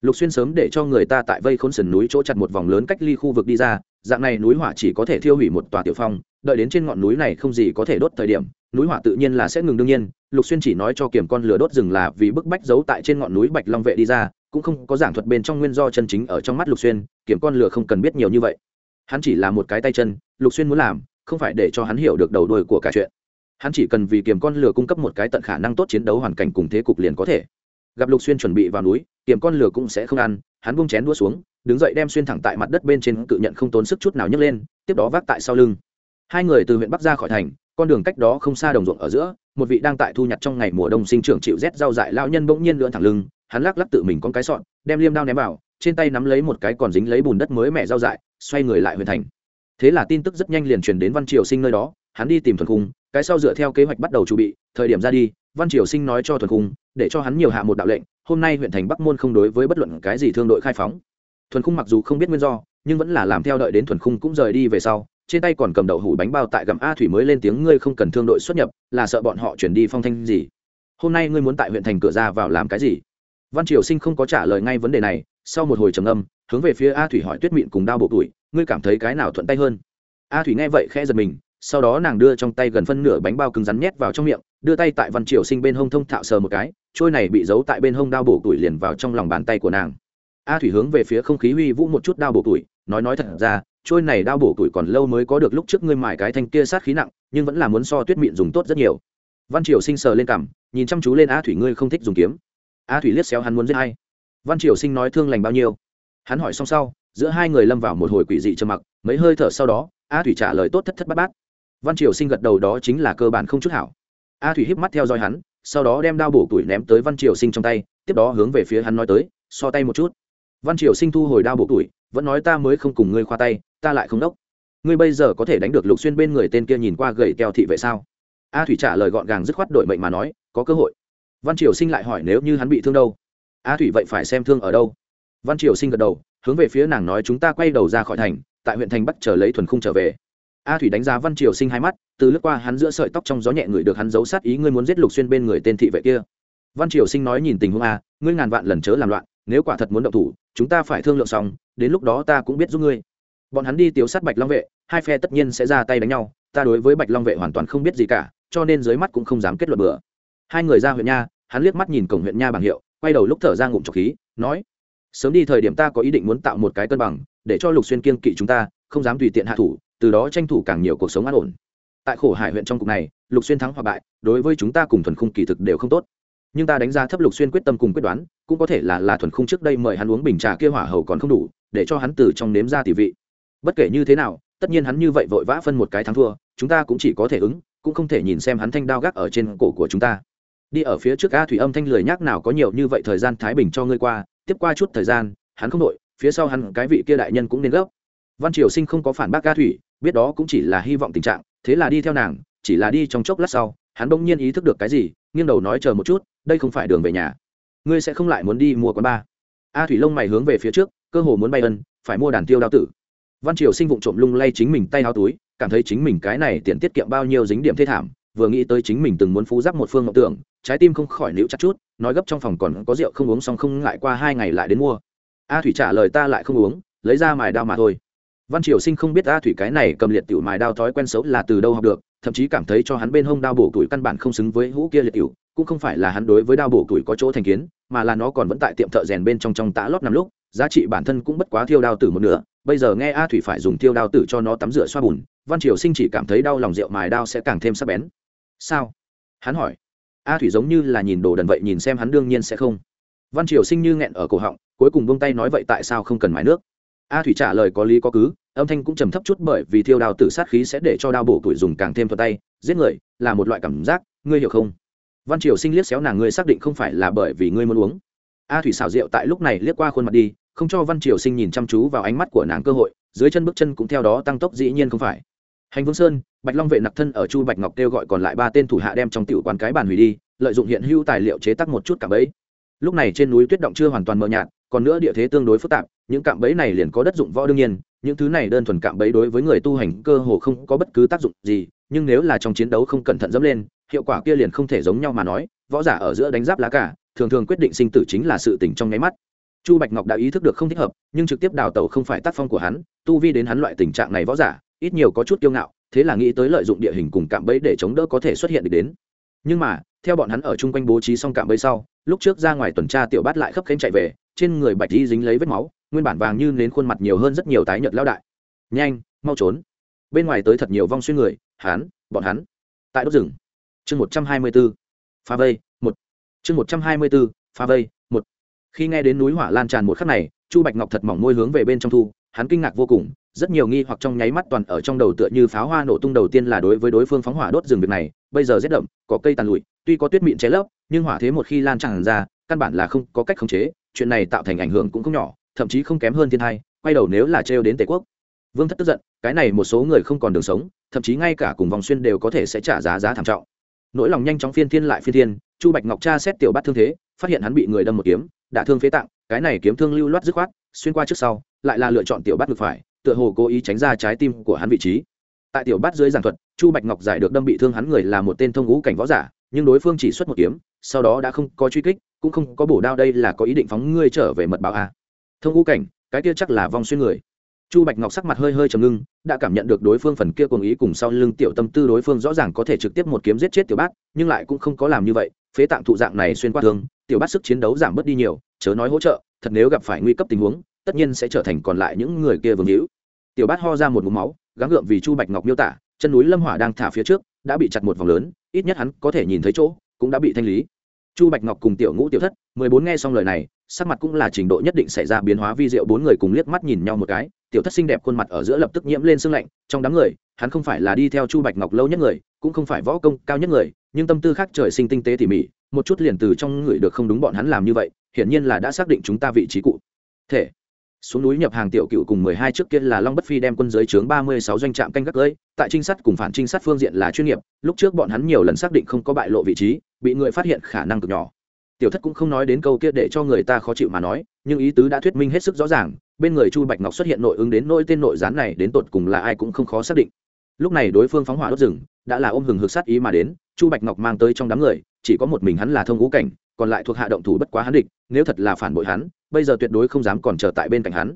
lục xuyên sớm để cho người ta tại vây khốn sườn núi chỗ chặt một vòng lớn cách ly khu vực đi ra, dạng này núi hỏa chỉ có thể thiêu hủy một tòa tiểu phong, đợi đến trên ngọn núi này không gì có thể đốt thời điểm, núi hỏa tự nhiên là sẽ ngừng đương nhiên, lục xuyên chỉ nói cho kiểm con lửa đốt rừng là vì bức bách giấu tại trên ngọn núi bạch long vệ đi ra, cũng không có giảng thuật bên trong nguyên do chân chính ở trong mắt lục xuyên, kiểm con lửa không cần biết nhiều như vậy. Hắn chỉ là một cái tay chân, lục xuyên muốn làm, không phải để cho hắn hiểu được đầu đuôi của cả chuyện. Hắn chỉ cần vì kiểm con lửa cung cấp một cái tận khả năng tốt chiến đấu hoàn cảnh cùng thế cục liền có thể. Gặp lục xuyên chuẩn bị vào núi kiểm con lửa cũng sẽ không ăn, hắn bung chén đua xuống, đứng dậy đem xuyên thẳng tại mặt đất bên trên cự nhận không tốn sức chút nào nhấc lên, tiếp đó vác tại sau lưng. Hai người từ huyện bắc ra khỏi thành, con đường cách đó không xa đồng ruộng ở giữa, một vị đang tại thu nhặt trong ngày mùa đông sinh trưởng chịu rét rau dại lao nhân bỗng nhiên lượn thẳng lưng, hắn lắc lắc tự mình con cái sọn đem liêm đao ném vào, trên tay nắm lấy một cái còn dính lấy bùn đất mới mẹ rau dại, xoay người lại huyện thành. Thế là tin tức rất nhanh liền truyền đến văn triều sinh nơi đó, hắn đi tìm thuần khung, cái sau dựa theo kế hoạch bắt đầu chuẩn bị, thời điểm ra đi, văn triều sinh nói cho thuần khung, để cho hắn nhiều hạ một đạo lệnh hôm nay huyện thành bắc môn không đối với bất luận cái gì thương đội khai phóng. Thuần khung mặc dù không biết nguyên do, nhưng vẫn là làm theo đợi đến thuần khung cũng rời đi về sau, trên tay còn cầm đậu hủ bánh bao tại gầm a thủy mới lên tiếng, ngươi không cần thương đội xuất nhập, là sợ bọn họ chuyển đi phong thanh gì. Hôm nay ngươi muốn tại huyện thành cửa ra vào làm cái gì? Văn triều sinh không có trả lời ngay vấn đề này, sau một hồi trầm âm hướng về phía a thủy hỏi tuyết mịn cùng đao bộ tuổi, ngươi cảm thấy cái nào thuận tay hơn? A thủy nghe vậy khẽ giật mình sau đó nàng đưa trong tay gần phân nửa bánh bao cứng rắn nhét vào trong miệng, đưa tay tại văn triều sinh bên hông thông thạo sờ một cái, trôi này bị giấu tại bên hông đao bổ tuổi liền vào trong lòng bàn tay của nàng. A thủy hướng về phía không khí huy vũ một chút đao bổ tuổi, nói nói thật ra, trôi này đao bổ tuổi còn lâu mới có được lúc trước ngươi mài cái thanh kia sát khí nặng, nhưng vẫn là muốn so tuyết miệng dùng tốt rất nhiều. Văn triều sinh sờ lên cằm, nhìn chăm chú lên a thủy ngươi không thích dùng kiếm. A thủy liếc xéo hắn muốn giết hay văn triều sinh nói thương lành bao nhiêu? Hắn hỏi xong sau, giữa hai người lâm vào một hồi quỷ dị trầm mặc, mấy hơi thở sau đó, a thủy trả lời tốt thất thất bát bát văn triều sinh gật đầu đó chính là cơ bản không chút hảo. A thủy híp mắt theo dõi hắn, sau đó đem đao bổ tuổi ném tới văn triều sinh trong tay, tiếp đó hướng về phía hắn nói tới, so tay một chút. Văn triều sinh thu hồi đao bổ tuổi, vẫn nói, ta mới không cùng ngươi khoa tay, ta lại không đốc. Ngươi bây giờ có thể đánh được lục xuyên bên người tên kia nhìn qua gầy keo thị vệ sao? A thủy trả lời gọn gàng dứt khoát đội mệnh mà nói, có cơ hội. Văn triều sinh lại hỏi, nếu như hắn bị thương đâu? A thủy, vậy phải xem thương ở đâu. Văn triều sinh gật đầu, hướng về phía nàng nói, chúng ta quay đầu ra khỏi thành, tại huyện thành bắc chờ lấy thuần khung trở về a thủy đánh giá văn triều sinh hai mắt, từ lướt qua hắn giữa sợi tóc trong gió nhẹ người được hắn giấu sát ý ngươi muốn giết lục xuyên bên người tên thị vệ kia. Văn triều sinh nói nhìn tình huống a, ngươi ngàn vạn lần chớ làm loạn, nếu quả thật muốn động thủ, chúng ta phải thương lượng xong, đến lúc đó ta cũng biết giúp ngươi. Bọn hắn đi tiêu sát bạch long vệ, hai phe tất nhiên sẽ ra tay đánh nhau, ta đối với bạch long vệ hoàn toàn không biết gì cả, cho nên dưới mắt cũng không dám kết luận bừa. Hai người ra huyện nha, hắn liếc mắt nhìn cổng huyện nha bảng hiệu, quay đầu lúc thở ra ngụm trọc khí, nói, sớm đi thời điểm ta có ý định muốn tạo một cái cân bằng, để cho lục xuyên kiên kỵ chúng ta, không dám tùy tiện hạ thủ từ đó tranh thủ càng nhiều cuộc sống an ổn. Tại khổ hải huyện trong cục này, lục xuyên thắng hoặc bại, đối với chúng ta cùng thuần khung kỳ thực đều không tốt. Nhưng ta đánh giá thấp lục xuyên quyết tâm cùng quyết đoán, cũng có thể là là thuần khung trước đây mời hắn uống bình trà kia hỏa hầu còn không đủ, để cho hắn từ trong nếm ra tỷ vị. Bất kể như thế nào, tất nhiên hắn như vậy vội vã phân một cái thắng thua, chúng ta cũng chỉ có thể ứng, cũng không thể nhìn xem hắn thanh đao gác ở trên cổ của chúng ta. Đi ở phía trước a thủy âm thanh lười nhác nào có nhiều như vậy thời gian thái bình cho ngươi qua, tiếp qua chút thời gian, hắn không đội phía sau hắn cái vị kia đại nhân cũng nên gấp. Văn triều sinh không có phản bác a thủy biết đó cũng chỉ là hy vọng tình trạng, thế là đi theo nàng, chỉ là đi trong chốc lát sau, hắn bỗng nhiên ý thức được cái gì, nghiêng đầu nói chờ một chút, đây không phải đường về nhà. Ngươi sẽ không lại muốn đi mua quán ba. A thủy lông mày hướng về phía trước, cơ hồ muốn bay ân, phải mua đàn tiêu đao tử. Văn triều sinh vụng trộm lung lay chính mình tay áo túi, cảm thấy chính mình cái này tiền tiết kiệm bao nhiêu dính điểm thê thảm, vừa nghĩ tới chính mình từng muốn phú giáp một phương ngọc tưởng, trái tim không khỏi níu chặt chút, nói gấp trong phòng còn có rượu không uống xong không ngại qua hai ngày lại đến mua. A thủy trả lời ta lại không uống, lấy ra mài đao mà thôi văn triều sinh không biết a thủy cái này cầm liệt tiểu mài đao thói quen xấu là từ đâu học được, thậm chí cảm thấy cho hắn bên hông đao bổ tuổi căn bản không xứng với hũ kia liệt tiểu, cũng không phải là hắn đối với đao bổ tuổi có chỗ thành kiến, mà là nó còn vẫn tại tiệm thợ rèn bên trong trong tã lót nằm lúc, giá trị bản thân cũng bất quá thiêu đao tử một nửa, bây giờ nghe a thủy phải dùng thiêu đao tử cho nó tắm rửa xoa bùn, văn triều sinh chỉ cảm thấy đau lòng rượu mài đao sẽ càng thêm sắc bén. Sao? hắn hỏi. A thủy giống như là nhìn đồ đần vậy nhìn xem hắn đương nhiên sẽ không. Văn triều sinh như nghẹn ở cổ họng, cuối cùng buông tay nói, vậy tại sao không cần mài nước? A thủy trả lời có lý có cứ âm thanh cũng trầm thấp chút bởi vì thiêu đao tử sát khí sẽ để cho đao bổ tuổi dùng càng thêm thuật tay, giết người là một loại cảm giác, ngươi hiểu không? Văn triều sinh liếc xéo nàng, ngươi xác định không phải là bởi vì ngươi muốn uống. A thủy xảo rượu tại lúc này liếc qua khuôn mặt đi, không cho văn triều sinh nhìn chăm chú vào ánh mắt của nàng cơ hội, dưới chân bước chân cũng theo đó tăng tốc dĩ nhiên không phải. Hành vương sơn, bạch long vệ nặc thân ở chu bạch ngọc kêu gọi còn lại ba tên thủ hạ đem trong tiểu quán cái bàn hủy đi, lợi dụng hiện hữu tài liệu chế tác một chút cả bẫy. Lúc này trên núi tuyết động chưa hoàn toàn mờ nhạt còn nữa địa thế tương đối phức tạp, những cạm bẫy này liền có đất dụng võ đương nhiên, những thứ này đơn thuần cạm bẫy đối với người tu hành cơ hồ không có bất cứ tác dụng gì, nhưng nếu là trong chiến đấu không cẩn thận dẫm lên, hiệu quả kia liền không thể giống nhau mà nói, võ giả ở giữa đánh giáp lá cả thường thường quyết định sinh tử chính là sự tỉnh trong nháy mắt. Chu bạch ngọc đã ý thức được không thích hợp, nhưng trực tiếp đào tẩu không phải tác phong của hắn, tu vi đến hắn loại tình trạng này võ giả, ít nhiều có chút kiêu ngạo, thế là nghĩ tới lợi dụng địa hình cùng cạm bẫy để chống đỡ có thể xuất hiện được đến. Nhưng mà theo bọn hắn ở chung quanh bố trí xong cạm bẫy sau, lúc trước ra ngoài tuần tra tiểu bát lại khấp khánh chạy về, trên người bạch di dính lấy vết máu, nguyên bản vàng như nến khuôn mặt nhiều hơn rất nhiều tái nhợt lao đại. Nhanh, mau trốn. Bên ngoài tới thật nhiều vong xuyên người, hắn, bọn hắn, tại đốt rừng. Chương một trăm hai mươi b ố pha vây, một. Chương một trăm hai mươi b ố pha vây, một. Khi nghe đến núi hỏa lan tràn một khắc này, chu bạch ngọc thật mỏng môi hướng về bên trong thu, hắn kinh ngạc vô cùng rất nhiều nghi hoặc trong nháy mắt toàn ở trong đầu tựa như pháo hoa nổ tung đầu tiên là đối với đối phương phóng hỏa đốt rừng việc này, bây giờ rét đậm, có cây tàn lụi, tuy có tuyết mịn cháy lấp, nhưng hỏa thế một khi lan tràn ra, căn bản là không có cách khống chế, chuyện này tạo thành ảnh hưởng cũng không nhỏ, thậm chí không kém hơn thiên hai quay đầu nếu là trêu đến tề quốc. Vương thất tức giận, cái này một số người không còn đường sống, thậm chí ngay cả cùng vòng xuyên đều có thể sẽ trả giá giá thảm trọng. Nỗi lòng nhanh chóng phiên thiên lại phiên thiên, chu bạch ngọc cha xét tiểu bắt thương thế, phát hiện hắn bị người đâm một kiếm, đả thương phế tạng, cái này kiếm thương lưu loát dứt khoát, xuyên qua trước sau, lại là lựa chọn tiểu bắt ngược phải tựa hồ cố ý tránh ra trái tim của hắn vị trí. Tại tiểu bát dưới giảng thuật, chu bạch ngọc giải được đâm bị thương hắn người là một tên thông ngũ cảnh võ giả, nhưng đối phương chỉ xuất một kiếm, sau đó đã không có truy kích, cũng không có bổ đao đây là có ý định phóng ngươi trở về mật báo a. Thông ngũ cảnh, cái kia chắc là vong xuyên người. Chu bạch ngọc sắc mặt hơi hơi trầm ngưng, đã cảm nhận được đối phương phần kia cùng ý cùng sau lưng tiểu tâm tư đối phương rõ ràng có thể trực tiếp một kiếm giết chết tiểu bát, nhưng lại cũng không có làm như vậy, phế tạng thụ dạng này xuyên qua thương, tiểu bát sức chiến đấu giảm bớt đi nhiều, chớ nói hỗ trợ, thật nếu gặp phải nguy cấp tình huống tất nhiên sẽ trở thành còn lại những người kia vương hữu. Tiểu bát ho ra một mũ máu, gắng gượng vì chu bạch ngọc miêu tả, chân núi lâm hỏa đang thả phía trước, đã bị chặt một vòng lớn, ít nhất hắn có thể nhìn thấy chỗ, cũng đã bị thanh lý. Chu bạch ngọc cùng tiểu ngũ tiểu thất, mười bốn nghe xong lời này, sắc mặt cũng là trình độ nhất định xảy ra biến hóa vi diệu, bốn người cùng liếc mắt nhìn nhau một cái, tiểu thất xinh đẹp khuôn mặt ở giữa lập tức nhiễm lên sương lạnh, trong đám người, hắn không phải là đi theo chu bạch ngọc lâu nhất người, cũng không phải võ công cao nhất người, nhưng tâm tư khác trời sinh tinh tế tỉ mỉ, một chút liền từ trong người được không đúng bọn hắn làm như vậy, hiển nhiên là đã xác định chúng ta vị trí cụ thể xuống núi nhập hàng tiểu cựu cùng mười hai trước kia là long bất phi đem quân giới chướng ba mươi sáu doanh trạm canh gác lưới tại trinh sát cùng phản trinh sát phương diện là chuyên nghiệp, lúc trước bọn hắn nhiều lần xác định không có bại lộ vị trí, bị người phát hiện khả năng cực nhỏ. Tiểu thất cũng không nói đến câu kia để cho người ta khó chịu mà nói, nhưng ý tứ đã thuyết minh hết sức rõ ràng, bên người chu bạch ngọc xuất hiện nội ứng đến nỗi tên nội gián này đến tột cùng là ai cũng không khó xác định. Lúc này đối phương phóng hỏa đốt rừng, đã là ôm hừng hực sát ý mà đến, chu bạch ngọc mang tới trong đám người, chỉ có một mình hắn là thông ngũ cảnh còn lại thuộc hạ động thủ bất quá hắn địch, nếu thật là phản bội hắn, bây giờ tuyệt đối không dám còn chờ tại bên cạnh hắn.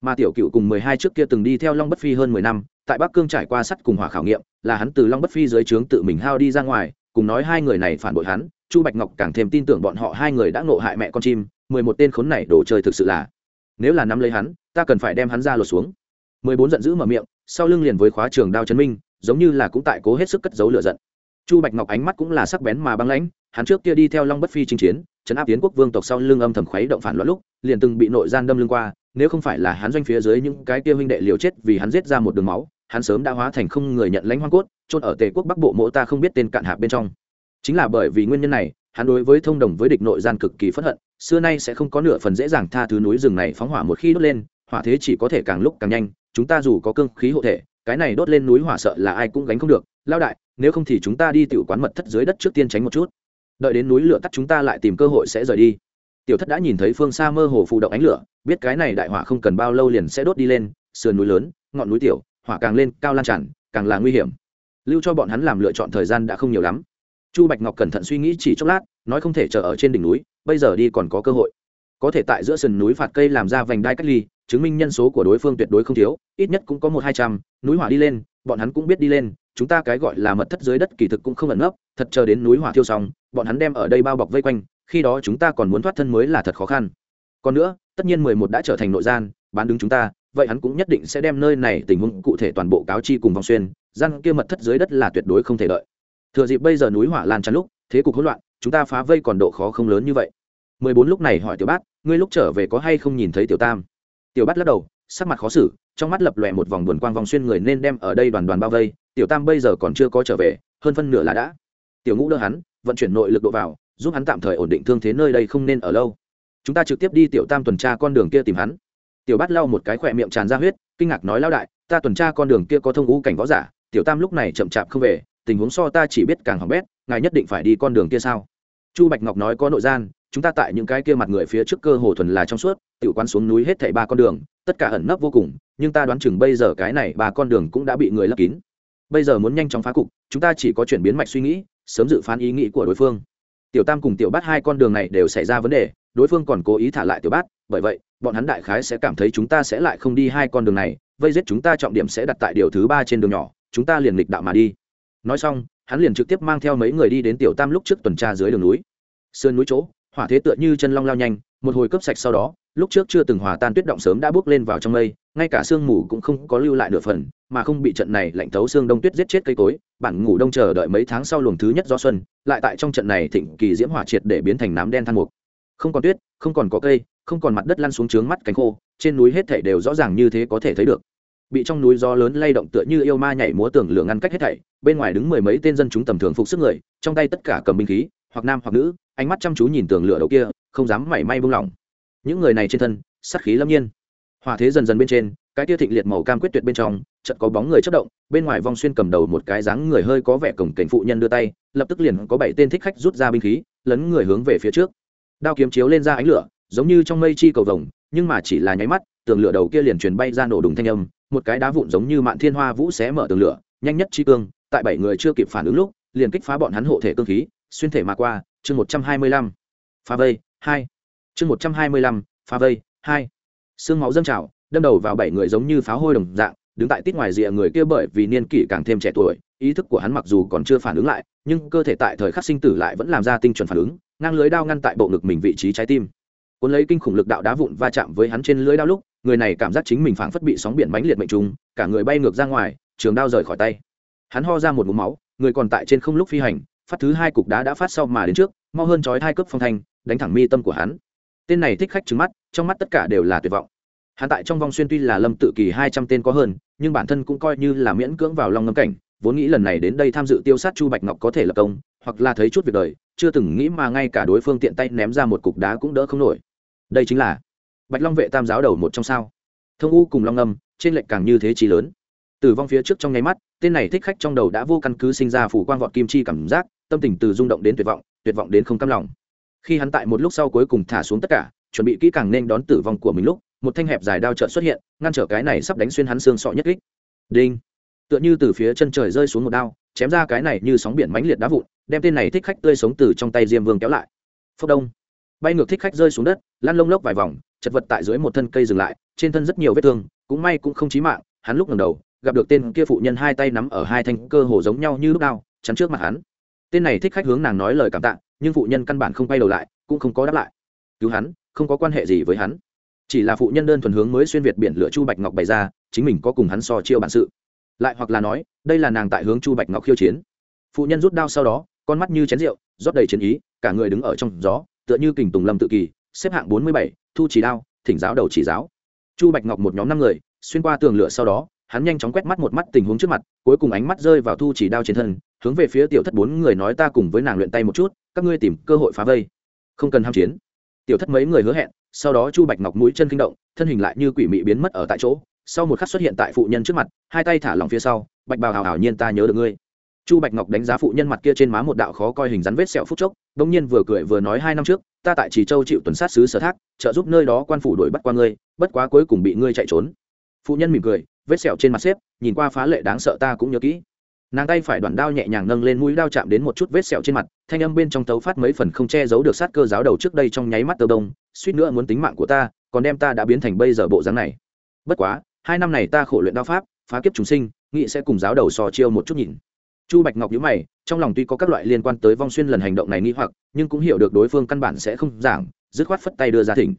Mà tiểu cựu cùng mười hai trước kia từng đi theo long bất phi hơn mười năm, tại bắc cương trải qua sắt cùng hỏa khảo nghiệm, là hắn từ long bất phi dưới trướng tự mình hao đi ra ngoài, cùng nói hai người này phản bội hắn, chu bạch ngọc càng thêm tin tưởng bọn họ hai người đã ngộ hại mẹ con chim, mười một tên khốn này đồ chơi thực sự là. Nếu là nắm lấy hắn, ta cần phải đem hắn ra lột xuống. Mười bốn giận dữ mở miệng, sau lưng liền với khóa trường đao chấn minh, giống như là cũng tại cố hết sức cất giấu lửa giận. Chu bạch ngọc ánh mắt cũng là sắc bén mà băng lãnh hắn trước kia đi theo long bất phi chinh chiến, chấn áp tiến quốc vương tộc sau lưng âm thầm khuấy động phản loạn lúc, liền từng bị nội gian đâm lưng qua, nếu không phải là hắn doanh phía dưới những cái kia huynh đệ liều chết vì hắn giết ra một đường máu, hắn sớm đã hóa thành không người nhận lãnh hoang cốt trôn ở tề quốc bắc bộ mộ ta không biết tên cạn hạp bên trong. Chính là bởi vì nguyên nhân này, hắn đối với thông đồng với địch nội gian cực kỳ phẫn hận, xưa nay sẽ không có nửa phần dễ dàng tha thứ núi rừng này phóng hỏa một khi đốt lên, hỏa thế chỉ có thể càng lúc càng nhanh, chúng ta dù có cương khí hộ thể, cái này đốt lên núi hỏa sợ là ai cũng gánh không được. Lao đại, nếu không thì chúng ta đi tiểu quán mật thất dưới đất trước tiên tránh một chút đợi đến núi lửa tắt chúng ta lại tìm cơ hội sẽ rời đi. Tiểu thất đã nhìn thấy phương xa mơ hồ phụ động ánh lửa, biết cái này đại hỏa không cần bao lâu liền sẽ đốt đi lên, sườn núi lớn, ngọn núi tiểu, hỏa càng lên, cao lan tràn, càng là nguy hiểm. Lưu cho bọn hắn làm lựa chọn thời gian đã không nhiều lắm. Chu bạch ngọc cẩn thận suy nghĩ chỉ chốc lát, nói không thể chờ ở trên đỉnh núi, bây giờ đi còn có cơ hội. Có thể tại giữa sườn núi phạt cây làm ra vành đai cách ly, chứng minh nhân số của đối phương tuyệt đối không thiếu, ít nhất cũng có một hai trăm, núi hỏa đi lên, bọn hắn cũng biết đi lên chúng ta cái gọi là mật thất dưới đất kỳ thực cũng không ẩn nấp, thật chờ đến núi hỏa thiêu xong, bọn hắn đem ở đây bao bọc vây quanh, khi đó chúng ta còn muốn thoát thân mới là thật khó khăn. Còn nữa, tất nhiên mười một đã trở thành nội gian, bán đứng chúng ta, vậy hắn cũng nhất định sẽ đem nơi này tình huống cụ thể toàn bộ cáo chi cùng vòng xuyên gian kia mật thất dưới đất là tuyệt đối không thể đợi. Thừa dịp bây giờ núi hỏa lan tràn lúc, thế cục hỗn loạn, chúng ta phá vây còn độ khó không lớn như vậy. mười bốn lúc này hỏi tiểu bát, ngươi lúc trở về có hay không nhìn thấy tiểu tam? Tiểu bát lắc đầu, sắc mặt khó xử, trong mắt lập lòe một vòng buồn quang vòng xuyên người nên đem ở đây đoàn đoàn bao vây tiểu tam bây giờ còn chưa có trở về, hơn phân nửa là đã. Tiểu ngũ đỡ hắn, vận chuyển nội lực độ vào, giúp hắn tạm thời ổn định thương thế nơi đây không nên ở lâu. Chúng ta trực tiếp đi tiểu tam tuần tra con đường kia tìm hắn. Tiểu bát lau một cái khỏe miệng tràn ra huyết, kinh ngạc nói lao đại, ta tuần tra con đường kia có thông ngũ cảnh võ giả, tiểu tam lúc này chậm chạp không về, tình huống so ta chỉ biết càng hỏng bét, ngài nhất định phải đi con đường kia sao? Chu bạch ngọc nói, có nội gian, chúng ta tại những cái kia mặt người phía trước cơ hồ thuần là trong suốt tự quán xuống núi hết thảy ba con đường, tất cả ẩn nấp vô cùng, nhưng ta đoán chừng bây giờ cái này ba con đường cũng đã bị người lấp kín bây giờ muốn nhanh chóng phá cục, chúng ta chỉ có chuyển biến mạch suy nghĩ, sớm dự phán ý nghĩ của đối phương. Tiểu tam cùng tiểu bát hai con đường này đều xảy ra vấn đề, đối phương còn cố ý thả lại tiểu bát, bởi vậy, bọn hắn đại khái sẽ cảm thấy chúng ta sẽ lại không đi hai con đường này, vây giết chúng ta trọng điểm sẽ đặt tại điều thứ ba trên đường nhỏ, chúng ta liền lịch đạo mà đi. Nói xong, hắn liền trực tiếp mang theo mấy người đi đến tiểu tam lúc trước tuần tra dưới đường núi. Sườn núi chỗ, hỏa thế tựa như chân long lao nhanh, một hồi cấp sạch sau đó, lúc trước chưa từng hòa tan tuyết động sớm đã bước lên vào trong mây ngay cả sương mù cũng không có lưu lại nửa phần, mà không bị trận này lạnh thấu xương đông tuyết giết chết cây cối, bản ngủ đông chờ đợi mấy tháng sau luồng thứ nhất do xuân, lại tại trong trận này thịnh kỳ diễm hỏa triệt để biến thành nám đen than mục. Không còn tuyết, không còn có cây, không còn mặt đất lăn xuống trướng mắt cánh khô, trên núi hết thảy đều rõ ràng như thế có thể thấy được. Bị trong núi gió lớn lay động tựa như yêu ma nhảy múa tường lửa ngăn cách hết thảy, bên ngoài đứng mười mấy tên dân chúng tầm thường phục sức người, trong tay tất cả cầm binh khí, hoặc nam hoặc nữ, ánh mắt chăm chú nhìn tường lửa đầu kia, không dám mảy may buông lỏng. Những người này trên thân, sát khí lâm nhiên hòa thế dần dần bên trên, cái tia thịnh liệt màu cam quyết tuyệt bên trong, chợt có bóng người chất động, bên ngoài vong xuyên cầm đầu một cái dáng người hơi có vẻ cổng cảnh phụ nhân đưa tay, lập tức liền có bảy tên thích khách rút ra binh khí, lấn người hướng về phía trước. Đao kiếm chiếu lên ra ánh lửa, giống như trong mây chi cầu vồng, nhưng mà chỉ là nháy mắt, tường lửa đầu kia liền truyền bay ra nổ đùng thanh âm, một cái đá vụn giống như mạn thiên hoa vũ xé mở tường lửa, nhanh nhất chi cương, tại bảy người chưa kịp phản ứng lúc, liền kích phá bọn hắn hộ thể cương khí, xuyên thể mà qua, chương một trăm hai mươi lăm, phá vây, hai, chương một trăm hai mươi lăm, phá vây, hai xương máu dâng trào, đâm đầu vào bảy người giống như pháo hôi đồng dạng, đứng tại tít ngoài rìa người kia bởi vì niên kỷ càng thêm trẻ tuổi, ý thức của hắn mặc dù còn chưa phản ứng lại, nhưng cơ thể tại thời khắc sinh tử lại vẫn làm ra tinh chuẩn phản ứng, ngang lưới đao ngăn tại bộ ngực mình vị trí trái tim. Cuốn lấy kinh khủng lực đạo đá vụn va chạm với hắn trên lưới đao lúc, người này cảm giác chính mình phảng phất bị sóng biển bánh liệt mệnh trùng, cả người bay ngược ra ngoài, trường đao rời khỏi tay. Hắn ho ra một mũ máu, người còn tại trên không lúc phi hành, phát thứ hai cục đá đã phát sau mà đến trước, mau hơn chói hai cướp phong thanh, đánh thẳng mi tâm của hắn tên này thích khách trứng mắt, trong mắt tất cả đều là tuyệt vọng. Hắn tại trong vòng xuyên tuy là lâm tự kỳ hai trăm tên có hơn, nhưng bản thân cũng coi như là miễn cưỡng vào long ngâm cảnh, vốn nghĩ lần này đến đây tham dự tiêu sát chu bạch ngọc có thể lập công, hoặc là thấy chút việc đời, chưa từng nghĩ mà ngay cả đối phương tiện tay ném ra một cục đá cũng đỡ không nổi. Đây chính là bạch long vệ tam giáo đầu một trong sao. Thông u cùng long ngâm, trên lệnh càng như thế trí lớn. Tử vong phía trước trong nháy mắt, tên này thích khách trong đầu đã vô căn cứ sinh ra phủ quang vọt kim chi cảm giác, tâm tình từ rung động đến tuyệt vọng tuyệt vọng đến không cam lòng khi hắn tại một lúc sau cuối cùng thả xuống tất cả, chuẩn bị kỹ càng nên đón tử vong của mình lúc, một thanh hẹp dài đao trợn xuất hiện, ngăn trở cái này sắp đánh xuyên hắn xương sọ nhất kích. Đinh! Tựa như từ phía chân trời rơi xuống một đao, chém ra cái này như sóng biển mãnh liệt đá vụn, đem tên này thích khách tươi sống từ trong tay diêm vương kéo lại. Phốc đông! Bay ngược thích khách rơi xuống đất, lăn lông lốc vài vòng, chật vật tại dưới một thân cây dừng lại, trên thân rất nhiều vết thương, cũng may cũng không chí mạng, hắn lúc ngẩng đầu, gặp được tên kia phụ nhân hai tay nắm ở hai thanh cơ hồ giống nhau như lúc đao, chắn trước mặt hắn. Tên này thích khách hướng nàng nói lời cảm tạ nhưng phụ nhân căn bản không quay đầu lại, cũng không có đáp lại. Cứu hắn, không có quan hệ gì với hắn. Chỉ là phụ nhân đơn thuần hướng mới xuyên việt biển lửa chu bạch ngọc bày ra, chính mình có cùng hắn so chiêu bản sự. Lại hoặc là nói, đây là nàng tại hướng chu bạch ngọc khiêu chiến. Phụ nhân rút đao sau đó, con mắt như chén rượu, rót đầy chiến ý, cả người đứng ở trong gió, tựa như kình tùng lâm tự kỳ, xếp hạng bốn mươi bảy, thu chỉ đao, thỉnh giáo đầu chỉ giáo. Chu bạch ngọc một nhóm năm người, xuyên qua tường lửa sau đó, hắn nhanh chóng quét mắt một mắt tình huống trước mặt, cuối cùng ánh mắt rơi vào thu chỉ đao trên thân, hướng về phía tiểu thất bốn người nói ta cùng với nàng luyện tay một chút các ngươi tìm cơ hội phá vây. Không cần ham chiến. Tiểu thất mấy người hứa hẹn, sau đó chu bạch ngọc mũi chân kinh động, thân hình lại như quỷ mị biến mất ở tại chỗ. Sau một khắc xuất hiện tại phụ nhân trước mặt, hai tay thả lỏng phía sau, bạch bào hào hào nhiên ta nhớ được ngươi. Chu bạch ngọc đánh giá phụ nhân mặt kia trên má một đạo khó coi hình rắn vết sẹo phút chốc đ ỗ n g nhiên vừa cười vừa nói hai năm trước, ta tại trì châu chịu tuần sát sứ sở thác, trợ giúp nơi đó quan phủ đuổi bắt qua ngươi, bất quá cuối cùng bị ngươi chạy trốn. Phụ nhân mỉm cười, vết sẹo trên mặt xếp, nhìn qua phá lệ đáng sợ ta cũng nhớ kỹ nàng tay phải đoạn đao nhẹ nhàng nâng lên mũi đao chạm đến một chút vết sẹo trên mặt, thanh âm bên trong tấu phát mấy phần không che giấu được sát cơ giáo đầu trước đây trong nháy mắt tơ đông suýt nữa muốn tính mạng của ta, còn đem ta đã biến thành bây giờ bộ dáng này. Bất quá, hai năm này ta khổ luyện đao pháp, phá kiếp chúng sinh nghị sẽ cùng giáo đầu sò chiêu một chút nhìn. Chu bạch ngọc nhữ mày, trong lòng tuy có các loại liên quan tới vong xuyên lần hành động này nghi hoặc, nhưng cũng hiểu được đối phương căn bản sẽ không giảng, dứt khoát phất tay đưa ra thỉnh.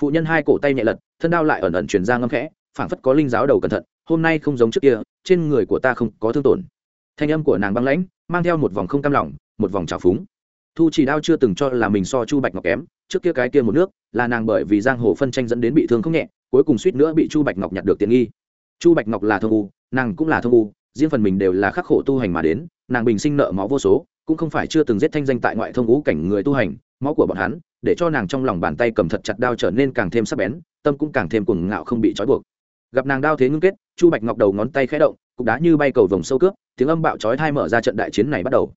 Phụ nhân hai cổ tay nhẹ lật, thân đao lại ẩn ẩn chuyển ra ngâm khẽ, phảng phất có linh giáo đầu cẩn thận, hôm nay không giống trước kia, trên người của ta không có thương tổn thanh âm của nàng băng lãnh, mang theo một vòng không cam lòng, một vòng trào phúng. Thu chỉ đao chưa từng cho là mình so chu bạch ngọc kém, trước kia cái kia một nước, là nàng bởi vì giang hồ phân tranh dẫn đến bị thương không nhẹ, cuối cùng suýt nữa bị chu bạch ngọc nhặt được tiện nghi. Chu bạch ngọc là thông u, nàng cũng là thông u, riêng phần mình đều là khắc khổ tu hành mà đến, nàng bình sinh nợ máu vô số, cũng không phải chưa từng giết thanh danh tại ngoại thông ngũ cảnh người tu hành, máu của bọn hắn, để cho nàng trong lòng bàn tay cầm thật chặt đao trở nên càng thêm sắc bén, tâm cũng càng thêm cuồng ngạo không bị trói buộc. Gặp nàng đao thế ngưng kết, chu bạch ngọc đầu ngón tay khẽ động cục đá như bay cầu vòng sâu cướp, tiếng âm bạo chói thai mở ra trận đại chiến này bắt đầu.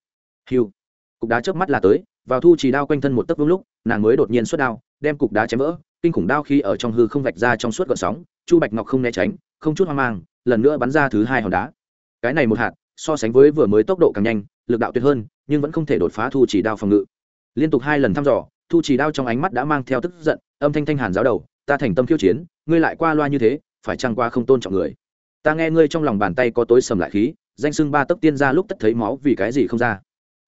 Hiu, cục đá trước mắt là tới, vào thu chỉ đao quanh thân một tấc vương lúc, nàng mới đột nhiên xuất đao, đem cục đá chém vỡ, kinh khủng đao khi ở trong hư không vạch ra trong suốt gợn sóng, chu bạch ngọc không né tránh, không chút hoang mang, lần nữa bắn ra thứ hai hòn đá. Cái này một hạt, so sánh với vừa mới tốc độ càng nhanh, lực đạo tuyệt hơn, nhưng vẫn không thể đột phá thu chỉ đao phòng ngự. Liên tục hai lần thăm dò, thu chỉ đao trong ánh mắt đã mang theo tức giận, âm thanh thanh hàn giáo đầu, ta thành tâm khiêu chiến, ngươi lại qua loa như thế, phải chăng qua không tôn trọng người? Ta nghe ngươi trong lòng bàn tay có tối sầm lại khí, danh sưng ba tấc tiên ra lúc tất thấy máu vì cái gì không ra?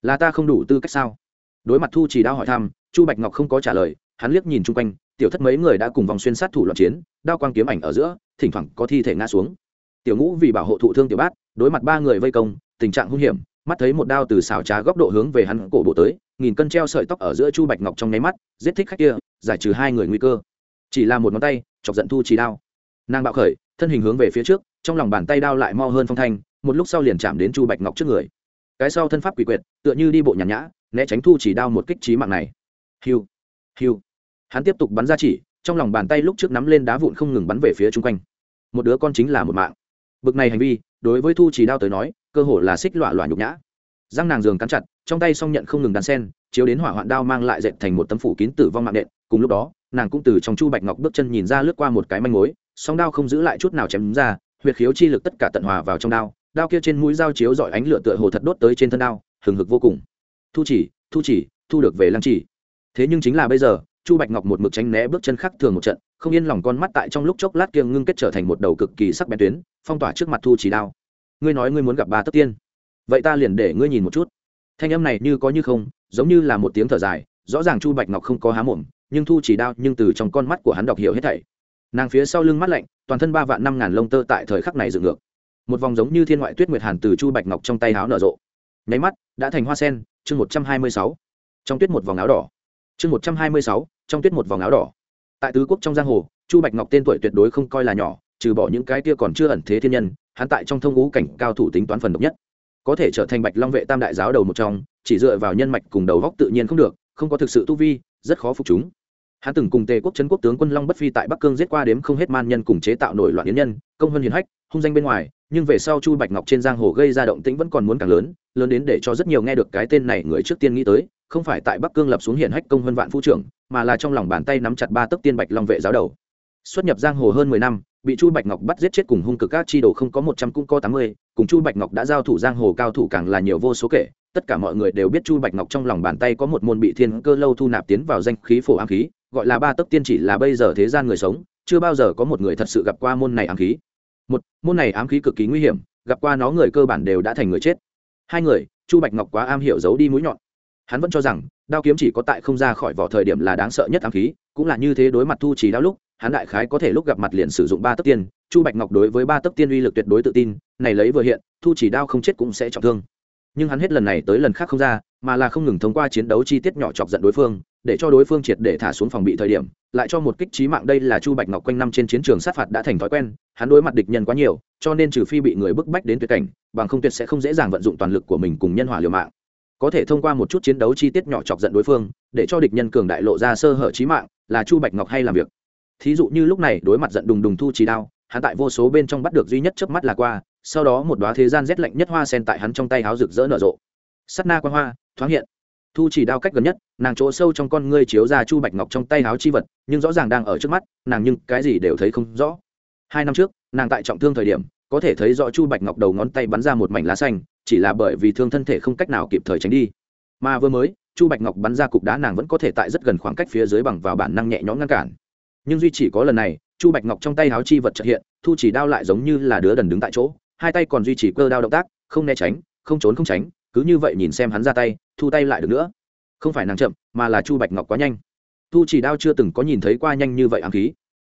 Là ta không đủ tư cách sao? Đối mặt thu chỉ đao hỏi thăm, chu bạch ngọc không có trả lời, hắn liếc nhìn chung quanh, tiểu thất mấy người đã cùng vòng xuyên sát thủ loạn chiến, đao quang kiếm ảnh ở giữa, thỉnh thoảng có thi thể ngã xuống. Tiểu ngũ vì bảo hộ thụ thương tiểu bát, đối mặt ba người vây công, tình trạng hung hiểm, mắt thấy một đao từ xào trá góc độ hướng về hắn cổ bộ tới, nghìn cân treo sợi tóc ở giữa chu bạch ngọc trong nháy mắt, giết thích khách kia, giải trừ hai người nguy cơ. Chỉ là một ngón tay, chọc giận thu chỉ đao. Nàng bạo khởi, thân hình hướng về phía trước trong lòng bàn tay đao lại mo hơn phong thanh, một lúc sau liền chạm đến chu bạch ngọc trước người. Cái sau thân pháp quỷ quyệt, tựa như đi bộ nhàn nhã, né tránh thu chỉ đao một kích trí mạng này. Hiu hiu. Hắn tiếp tục bắn ra chỉ, trong lòng bàn tay lúc trước nắm lên đá vụn không ngừng bắn về phía chung quanh. Một đứa con chính là một mạng. Bực này hành vi, đối với thu chỉ đao tới nói, cơ hồ là xích lọa lọa nhục nhã. Răng nàng giường cắn chặt, trong tay song nhận không ngừng đàn sen, chiếu đến hỏa hoạn đao mang lại dệt thành một tấm phủ kín tử vong mạng đệm cùng lúc đó, nàng cũng từ trong chu bạch ngọc bước chân nhìn ra lướt qua một cái manh mối, song đao không giữ lại chút nào chém ra huyệt khiếu chi lực tất cả tận hòa vào trong đao đao kia trên mũi dao chiếu dọi ánh lửa tựa hồ thật đốt tới trên thân đao, hừng hực vô cùng. Thu chỉ thu chỉ, thu được về lăng chỉ. Thế nhưng chính là bây giờ, chu bạch ngọc một mực tránh né bước chân khác thường một trận, không yên lòng con mắt tại trong lúc chốc lát kia ngưng kết trở thành một đầu cực kỳ sắc bén tuyến, phong tỏa trước mặt thu chỉ đao. Ngươi nói ngươi muốn gặp ba tất tiên. Vậy ta liền để ngươi nhìn một chút. Thanh âm này như có như không, giống như là một tiếng thở dài, rõ ràng chu bạch ngọc không có há mồm, nhưng thu chỉ đao nhưng từ trong con mắt của hắn đọc hiểu hết thảy nàng phía sau lưng mắt lạnh, toàn thân ba vạn năm ngàn lông tơ tại thời khắc này dựng ngược. Một vòng giống như thiên ngoại tuyết nguyệt hàn từ chu bạch ngọc trong tay áo nở rộ. Nháy mắt, đã thành hoa sen, chương một trăm hai mươi sáu. Trong tuyết một vòng áo đỏ. Chương một trăm hai mươi sáu, trong tuyết một vòng áo đỏ. Tại tứ quốc trong giang hồ, chu bạch ngọc tên tuổi tuyệt đối không coi là nhỏ, trừ bỏ những cái kia còn chưa ẩn thế thiên nhân, hắn tại trong thông ngũ cảnh cao thủ tính toán phần độc nhất. Có thể trở thành bạch long vệ tam đại giáo đầu một trong, chỉ dựa vào nhân mạch cùng đầu góc tự nhiên không được, không có thực sự tu vi, rất khó phục chúng hắn từng cùng tề quốc trấn quốc tướng quân long bất phi tại bắc cương giết qua đếm không hết man nhân cùng chế tạo nổi loạn yến nhân, công hơn hiền hách, hung danh bên ngoài, nhưng về sau chu bạch ngọc trên giang hồ gây ra động tĩnh vẫn còn muốn càng lớn lớn đến để cho rất nhiều nghe được cái tên này người trước tiên nghĩ tới, không phải tại bắc cương lập xuống hiển hách công hơn vạn phu trưởng, mà là trong lòng bàn tay nắm chặt ba tấc tiên bạch long vệ giáo đầu. Xuất nhập giang hồ hơn mười năm, bị chu bạch ngọc bắt giết chết cùng hung cực các chi đồ không có một trăm cũng có tám mươi, cùng chu bạch ngọc đã giao thủ giang hồ cao thủ càng là nhiều vô số kể, tất cả mọi người đều biết chu bạch ngọc trong lòng bàn tay có một môn bị thiên cơ lâu thu nạp tiến vào danh khí phổ ám khí gọi là ba tấc tiên chỉ là bây giờ thế gian người sống, chưa bao giờ có một người thật sự gặp qua môn này ám khí. Một, môn này ám khí cực kỳ nguy hiểm, gặp qua nó người cơ bản đều đã thành người chết. Hai người, chu bạch ngọc quá am hiểu giấu đi mũi nhọn. Hắn vẫn cho rằng, đao kiếm chỉ có tại không ra khỏi vỏ thời điểm là đáng sợ nhất ám khí, cũng là như thế đối mặt thu chỉ đao lúc, hắn đại khái có thể lúc gặp mặt liền sử dụng ba tấc tiên. Chu bạch ngọc đối với ba tấc tiên uy lực tuyệt đối tự tin, này lấy vừa hiện, thu chỉ đao không chết cũng sẽ trọng thương nhưng hắn hết lần này tới lần khác không ra, mà là không ngừng thông qua chiến đấu chi tiết nhỏ chọc giận đối phương, để cho đối phương triệt để thả xuống phòng bị thời điểm, lại cho một kích trí mạng. Đây là chu bạch ngọc quanh năm trên chiến trường sát phạt đã thành thói quen, hắn đối mặt địch nhân quá nhiều, cho nên trừ phi bị người bức bách đến tuyệt cảnh, bằng không tuyệt sẽ không dễ dàng vận dụng toàn lực của mình cùng nhân hỏa liều mạng. Có thể thông qua một chút chiến đấu chi tiết nhỏ chọc giận đối phương, để cho địch nhân cường đại lộ ra sơ hở trí mạng, là chu bạch ngọc hay làm việc. Thí dụ như lúc này đối mặt giận đùng đùng thu trí đao, hắn tại vô số bên trong bắt được duy nhất trước mắt là qua sau đó một đoá thế gian rét lạnh nhất hoa sen tại hắn trong tay háo rực rỡ nở rộ. Sắt na quan hoa, thoáng hiện. Thu chỉ đao cách gần nhất, nàng chỗ sâu trong con ngươi chiếu ra chu bạch ngọc trong tay háo chi vật, nhưng rõ ràng đang ở trước mắt, nàng nhưng cái gì đều thấy không rõ. Hai năm trước, nàng tại trọng thương thời điểm, có thể thấy rõ chu bạch ngọc đầu ngón tay bắn ra một mảnh lá xanh, chỉ là bởi vì thương thân thể không cách nào kịp thời tránh đi. Mà vừa mới, chu bạch ngọc bắn ra cục đá nàng vẫn có thể tại rất gần khoảng cách phía dưới bằng vào bản năng nhẹ nhõm ngăn cản. Nhưng duy chỉ có lần này, chu bạch ngọc trong tay háo chi vật trợ hiện, thu chỉ đao lại giống như là đứa đần đứng tại chỗ hai tay còn duy trì cơ đao động tác, không né tránh, không trốn không tránh, cứ như vậy nhìn xem hắn ra tay, thu tay lại được nữa. Không phải nàng chậm, mà là chu bạch ngọc quá nhanh. Thu chỉ đao chưa từng có nhìn thấy qua nhanh như vậy ám khí.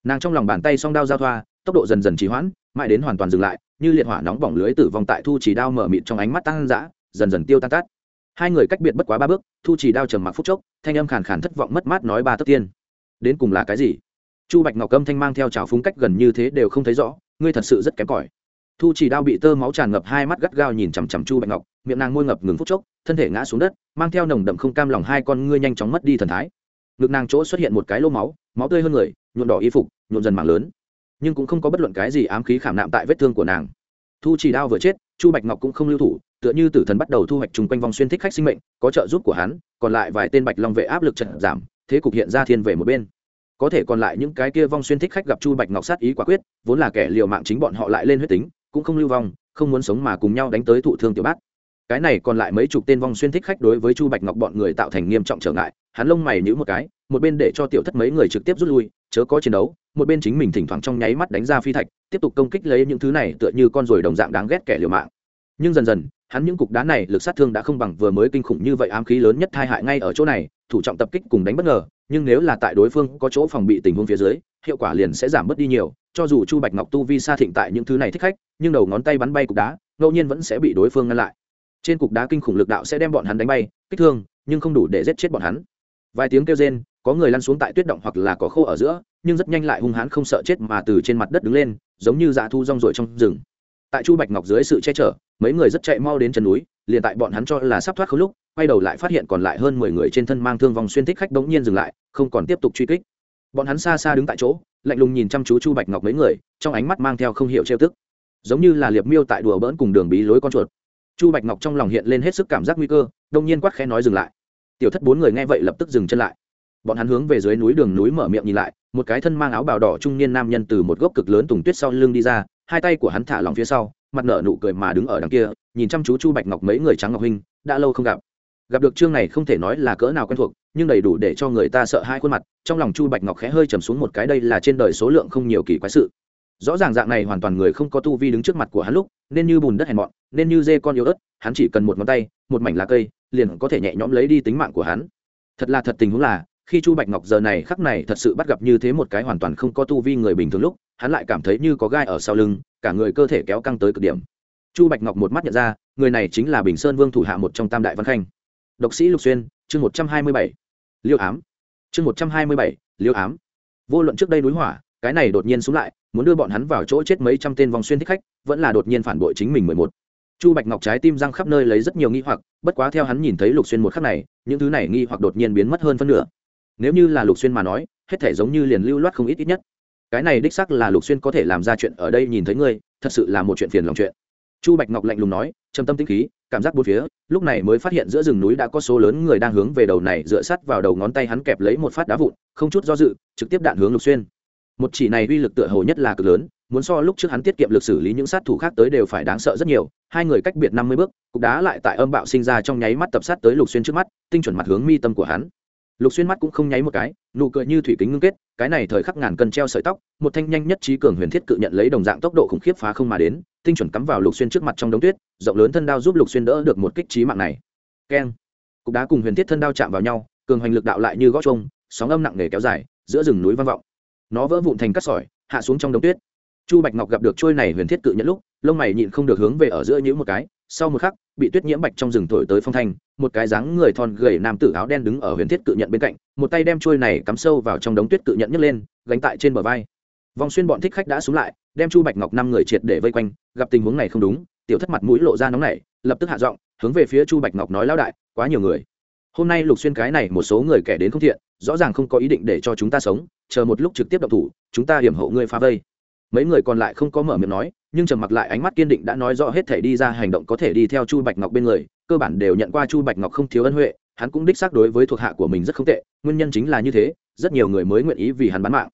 Nàng trong lòng bàn tay song đao giao thoa, tốc độ dần dần trì hoãn, mãi đến hoàn toàn dừng lại, như liệt hỏa nóng bỏng lưới tử vong tại thu chỉ đao mở mịt trong ánh mắt tăng dã, dần dần tiêu tan tát hai người cách biệt bất quá ba bước, thu chỉ đao trầm mặc phút chốc, thanh âm khàn khàn thất vọng mất mát nói ba tất tiên. Đến cùng là cái gì? Chu bạch ngọc âm thanh mang theo trào phúng cách gần như thế đều không thấy rõ, ngươi thật sự rất kém cỏi thu chỉ đao bị tơ máu tràn ngập hai mắt gắt gao nhìn chằm chằm chu bạch ngọc, miệng nàng môi ngập ngừng phút chốc, thân thể ngã xuống đất, mang theo nồng đậm không cam lòng hai con ngươi nhanh chóng mất đi thần thái. Ngực nàng chỗ xuất hiện một cái lô máu máu tươi hơn người nhuộn đỏ y phục nhuộn dần mảng lớn. Nhưng cũng không có bất luận cái gì ám khí khảm nạm tại vết thương của nàng. Thu chỉ đao vừa chết, chu bạch ngọc cũng không lưu thủ, tựa như tử thần bắt đầu thu hoạch chung quanh vòng xuyên thích khách sinh mệnh, có trợ giúp của hắn, còn lại vài tên bạch long vệ áp lực trận giảm, thế cục hiện ra thiên về một bên. Có thể còn lại những cái kia vong xuyên thích khách gặp chu bạch ngọc sát ý quả quyết, vốn là kẻ liều mạng chính bọn họ lại lên huyết tính cũng không lưu vong, không muốn sống mà cùng nhau đánh tới thụ thương tiểu bát. Cái này còn lại mấy chục tên vong xuyên thích khách đối với chu bạch ngọc bọn người tạo thành nghiêm trọng trở ngại, hắn lông mày nhữ một cái, một bên để cho tiểu thất mấy người trực tiếp rút lui, chớ có chiến đấu, một bên chính mình thỉnh thoảng trong nháy mắt đánh ra phi thạch, tiếp tục công kích lấy những thứ này tựa như con ruồi đồng dạng đáng ghét kẻ liều mạng. Nhưng dần dần, hắn những cục đá này lực sát thương đã không bằng vừa mới kinh khủng như vậy ám khí lớn nhất tai hại ngay ở chỗ này, thủ trọng tập kích cùng đánh bất ngờ nhưng nếu là tại đối phương có chỗ phòng bị tình huống phía dưới, hiệu quả liền sẽ giảm bớt đi nhiều. Cho dù chu bạch ngọc tu vi xa thịnh tại những thứ này thích khách, nhưng đầu ngón tay bắn bay cục đá, ngẫu nhiên vẫn sẽ bị đối phương ngăn lại. Trên cục đá kinh khủng lực đạo sẽ đem bọn hắn đánh bay, kích thương, nhưng không đủ để giết chết bọn hắn. Vài tiếng kêu rên, có người lăn xuống tại tuyết động hoặc là có khô ở giữa, nhưng rất nhanh lại hung hãn không sợ chết mà từ trên mặt đất đứng lên, giống như dạ thu rong ruổi trong rừng tại chu bạch ngọc dưới sự che chở, mấy người rất chạy mau đến chân núi, liền tại bọn hắn cho là sắp thoát không lúc, quay đầu lại phát hiện còn lại hơn mười người trên thân mang thương vòng xuyên thích khách bỗng nhiên dừng lại, không còn tiếp tục truy kích. Bọn hắn xa xa đứng tại chỗ, lạnh lùng nhìn chăm chú chu bạch ngọc mấy người, trong ánh mắt mang theo không hiểu trêu tức. Giống như là liệp miêu tại đùa bỡn cùng đường bí lối con chuột. Chu bạch ngọc trong lòng hiện lên hết sức cảm giác nguy cơ đông nhiên quát khẽ nói dừng lại. Tiểu thất bốn người nghe vậy lập tức dừng chân lại. Bọn hắn hướng về dưới núi đường núi mở miệng nhìn lại, một cái thân mang áo bào đỏ trung niên nam nhân từ một gốc cực lớn tùng tuyết sau lưng đi ra hai tay của hắn thả lòng phía sau, mặt nở nụ cười mà đứng ở đằng kia, nhìn chăm chú chu bạch ngọc mấy người trắng ngọc huynh, đã lâu không gặp. Gặp được chương này không thể nói là cỡ nào quen thuộc, nhưng đầy đủ để cho người ta sợ hai khuôn mặt, trong lòng chu bạch ngọc khẽ hơi trầm xuống một cái, đây là trên đời số lượng không nhiều kỳ quái sự. Rõ ràng dạng này hoàn toàn người không có tu vi đứng trước mặt của hắn lúc, nên như bùn đất hèn mọn, nên như dê con yếu ớt, hắn chỉ cần một ngón tay, một mảnh lá cây, liền có thể nhẹ nhõm lấy đi tính mạng của hắn. Thật là thật tình huống là khi chu bạch ngọc giờ này khắc này thật sự bắt gặp như thế một cái hoàn toàn không có tu vi người bình thường lúc, hắn lại cảm thấy như có gai ở sau lưng, cả người cơ thể kéo căng tới cực điểm. Chu bạch ngọc một mắt nhận ra, người này chính là bình sơn vương thủ hạ một trong tam đại văn khanh. Độc sĩ lục xuyên, chương một trăm hai mươi bảy. Liêu ám. Chương một trăm hai mươi bảy, liêu ám. Vô luận trước đây núi hỏa, cái này đột nhiên xuống lại, muốn đưa bọn hắn vào chỗ chết mấy trăm tên vòng xuyên thích khách, vẫn là đột nhiên phản bội chính mình mười một. Chu bạch ngọc trái tim răng khắp nơi lấy rất nhiều nghi hoặc, bất quá theo hắn nhìn thấy lục xuyên một khắc này, những thứ này nghi hoặc đột nhiên biến mất hơn phân nửa nếu như là lục xuyên mà nói, hết thể giống như liền lưu loát không ít ít nhất. Cái này đích sắc là lục xuyên có thể làm ra chuyện ở đây nhìn thấy ngươi, thật sự là một chuyện phiền lòng chuyện. Chu bạch ngọc lạnh lùng nói, trầm tâm tĩnh khí, cảm giác bốn phía, lúc này mới phát hiện giữa rừng núi đã có số lớn người đang hướng về đầu này dựa sắt vào đầu ngón tay hắn kẹp lấy một phát đá vụn, không chút do dự, trực tiếp đạn hướng lục xuyên. Một chỉ này uy lực tựa hồ nhất là cực lớn, muốn so lúc trước hắn tiết kiệm lực xử lý những sát thủ khác tới đều phải đáng sợ rất nhiều, hai người cách biệt năm mươi bước, cục đá lại tại âm bạo sinh ra trong nháy mắt tập sát tới lục xuyên trước mắt, tinh chuẩn mặt hướng mi tâm của hắn lục xuyên mắt cũng không nháy một cái, nụ cười như thủy kính ngưng kết, cái này thời khắc ngàn cân treo sợi tóc, một thanh nhanh nhất trí cường huyền thiết cự nhận lấy đồng dạng tốc độ khủng khiếp phá không mà đến, tinh chuẩn cắm vào lục xuyên trước mặt trong đống tuyết, rộng lớn thân đao giúp lục xuyên đỡ được một kích trí mạng này. Keng. Cục đá cùng huyền thiết thân đao chạm vào nhau, cường hoành lực đạo lại như gót trông sóng âm nặng nề kéo dài, giữa rừng núi vang vọng. Nó vỡ vụn thành cát sỏi, hạ xuống trong đống tuyết. Chu bạch ngọc gặp được trôi này huyền thiết cự nhận lúc, lông mày nhịn không được hướng về ở giữa những một cái sau một khắc bị tuyết nhiễm bạch trong rừng thổi tới phong thanh một cái dáng người thon gầy nam tử áo đen đứng ở huyền thiết cự nhận bên cạnh một tay đem trôi này cắm sâu vào trong đống tuyết cự nhận nhấc lên gánh tại trên bờ vai. Vòng xuyên bọn thích khách đã xuống lại đem chu bạch ngọc năm người triệt để vây quanh gặp tình huống này không đúng tiểu thất mặt mũi lộ ra nóng này, lập tức hạ giọng hướng về phía chu bạch ngọc nói lão đại quá nhiều người. Hôm nay lục xuyên cái này một số người kẻ đến không thiện rõ ràng không có ý định để cho chúng ta sống chờ một lúc trực tiếp độc thủ chúng ta hiểm hộ ngươi phá vây mấy người còn lại không có mở miệng nói, nhưng trầm mặc lại ánh mắt kiên định đã nói rõ hết thể đi ra hành động có thể đi theo chu bạch ngọc bên người, cơ bản đều nhận qua chu bạch ngọc không thiếu ân huệ, hắn cũng đích xác đối với thuộc hạ của mình rất không tệ, nguyên nhân chính là như thế, rất nhiều người mới nguyện ý vì hắn bán mạng.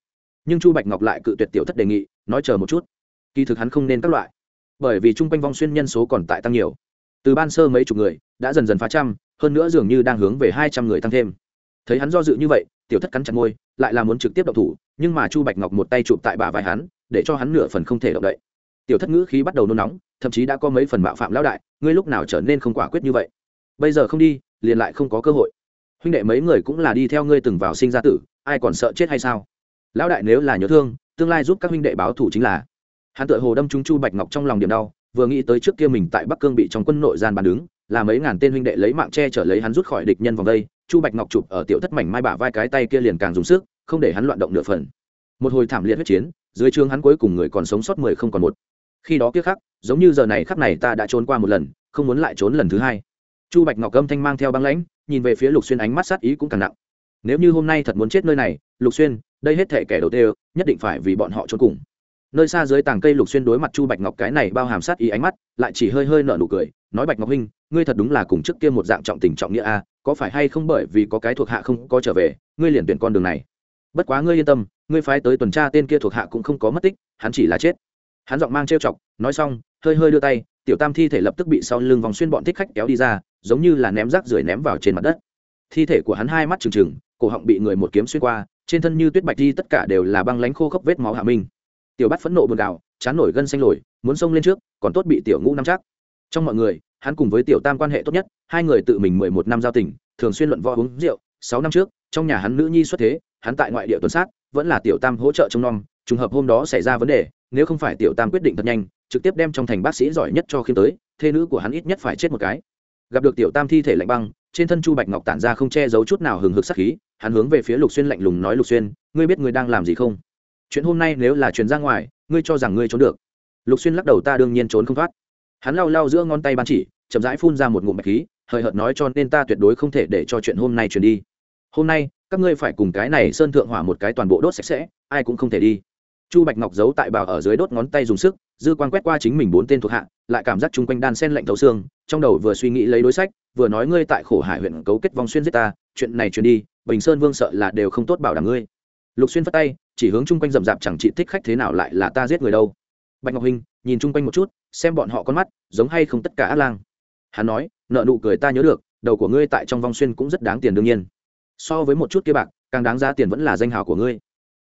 Nhưng chu bạch ngọc lại cự tuyệt tiểu thất đề nghị, nói chờ một chút. Kỳ thực hắn không nên các loại, bởi vì chung quanh vong xuyên nhân số còn tại tăng nhiều. Từ ban sơ mấy chục người, đã dần dần phá trăm, hơn nữa dường như đang hướng về hai trăm người tăng thêm. Thấy hắn do dự như vậy, tiểu thất cắn chặt môi, lại là muốn trực tiếp động thủ, nhưng mà chu bạch ngọc một tay chụp tại bả vai hắn để cho hắn nửa phần không thể động đậy. Tiểu thất ngữ khí bắt đầu nôn nóng, thậm chí đã có mấy phần mạo phạm lão đại, ngươi lúc nào trở nên không quả quyết như vậy? Bây giờ không đi, liền lại không có cơ hội. Huynh đệ mấy người cũng là đi theo ngươi từng vào sinh ra tử, ai còn sợ chết hay sao? Lão đại nếu là nhớ thương, tương lai giúp các huynh đệ báo thủ chính là. Hắn tựa hồ đâm trúng chu bạch ngọc trong lòng điểm đau, vừa nghĩ tới trước kia mình tại bắc cương bị trong quân nội gian bàn đứng, là mấy ngàn tên huynh đệ lấy mạng che chở lấy hắn rút khỏi địch nhân vòng đây, chu bạch ngọc chụp ở tiểu thất mảnh mai bả vai cái tay kia liền càng dùng sức, không để hắn loạn động nửa phần. Một hồi thảm liệt huyết chiến dưới trường hắn cuối cùng người còn sống sót mười không còn một. Khi đó kia khắc, giống như giờ này khắc này ta đã trốn qua một lần, không muốn lại trốn lần thứ hai. Chu bạch ngọc âm thanh mang theo băng lãnh, nhìn về phía lục xuyên ánh mắt sát ý cũng càng nặng. Nếu như hôm nay thật muốn chết nơi này, lục xuyên, đây hết thể kẻ đầu tiên, nhất định phải vì bọn họ trốn cùng. Nơi xa dưới tàng cây lục xuyên đối mặt chu bạch ngọc cái này bao hàm sát ý ánh mắt, lại chỉ hơi hơi nở nụ cười, nói bạch ngọc huynh, ngươi thật đúng là cùng trước kia một dạng trọng tình trọng nghĩa a, có phải hay không bởi vì có cái thuộc hạ không có trở về, ngươi liền tuyển con đường này? Bất quá ngươi yên tâm, ngươi phái tới tuần tra tên kia thuộc hạ cũng không có mất tích, hắn chỉ là chết. Hắn giọng mang trêu chọc, nói xong, hơi hơi đưa tay, tiểu tam thi thể lập tức bị sau lưng vòng xuyên bọn thích khách kéo đi ra, giống như là ném rác rưởi ném vào trên mặt đất. Thi thể của hắn hai mắt trừng trừng, cổ họng bị người một kiếm xuyên qua, trên thân như tuyết bạch đi tất cả đều là băng lánh khô khốc vết máu hạ minh tiểu bắt phẫn nộ buồn gạo chán nổi gân xanh lồi, muốn xông lên trước, còn tốt bị tiểu ngũ nắm chắc. Trong mọi người, hắn cùng với tiểu tam quan hệ tốt nhất, hai người tự mình mười một năm giao tình, thường xuyên luận võ uống rượu, sáu năm trước, trong nhà hắn nữ nhi xuất thế hắn tại ngoại địa tuần sát, vẫn là tiểu tam hỗ trợ trông nom, trùng hợp hôm đó xảy ra vấn đề, nếu không phải tiểu tam quyết định thật nhanh, trực tiếp đem trong thành bác sĩ giỏi nhất cho khiêm tới, thê nữ của hắn ít nhất phải chết một cái. Gặp được tiểu tam thi thể lạnh băng, trên thân chu bạch ngọc tản ra không che giấu chút nào hừng hực sắc khí, hắn hướng về phía lục xuyên lạnh lùng nói, lục xuyên, ngươi biết ngươi đang làm gì không? Chuyện hôm nay nếu là truyền ra ngoài, ngươi cho rằng ngươi trốn được? Lục xuyên lắc đầu, ta đương nhiên trốn không thoát. Hắn lau lau giữa ngón tay ban chỉ, chậm rãi phun ra một ngụm bạch khí, hời hợt nói, cho nên ta tuyệt đối không thể để cho chuyện hôm nay truyền đi. Hôm nay các ngươi phải cùng cái này sơn thượng hỏa một cái toàn bộ đốt sạch sẽ, ai cũng không thể đi. Chu bạch ngọc giấu tại bào ở dưới đốt ngón tay dùng sức, dư quan quét qua chính mình bốn tên thuộc hạ, lại cảm giác chung quanh đan sen lạnh thấu xương, trong đầu vừa suy nghĩ lấy đối sách, vừa nói ngươi tại khổ hải huyện cấu kết vong xuyên giết ta, chuyện này truyền đi, bình sơn vương sợ là đều không tốt bảo đảm ngươi. Lục xuyên phất tay, chỉ hướng chung quanh rậm rạp chẳng chị thích khách thế nào lại là ta giết người đâu. Bạch ngọc huynh nhìn chung quanh một chút, xem bọn họ con mắt, giống hay không tất cả ác lang. Hắn nói, nợ nụ cười ta nhớ được, đầu của ngươi tại trong vong xuyên cũng rất đáng tiền đương nhiên so với một chút kia bạc, càng đáng giá tiền vẫn là danh hào của ngươi.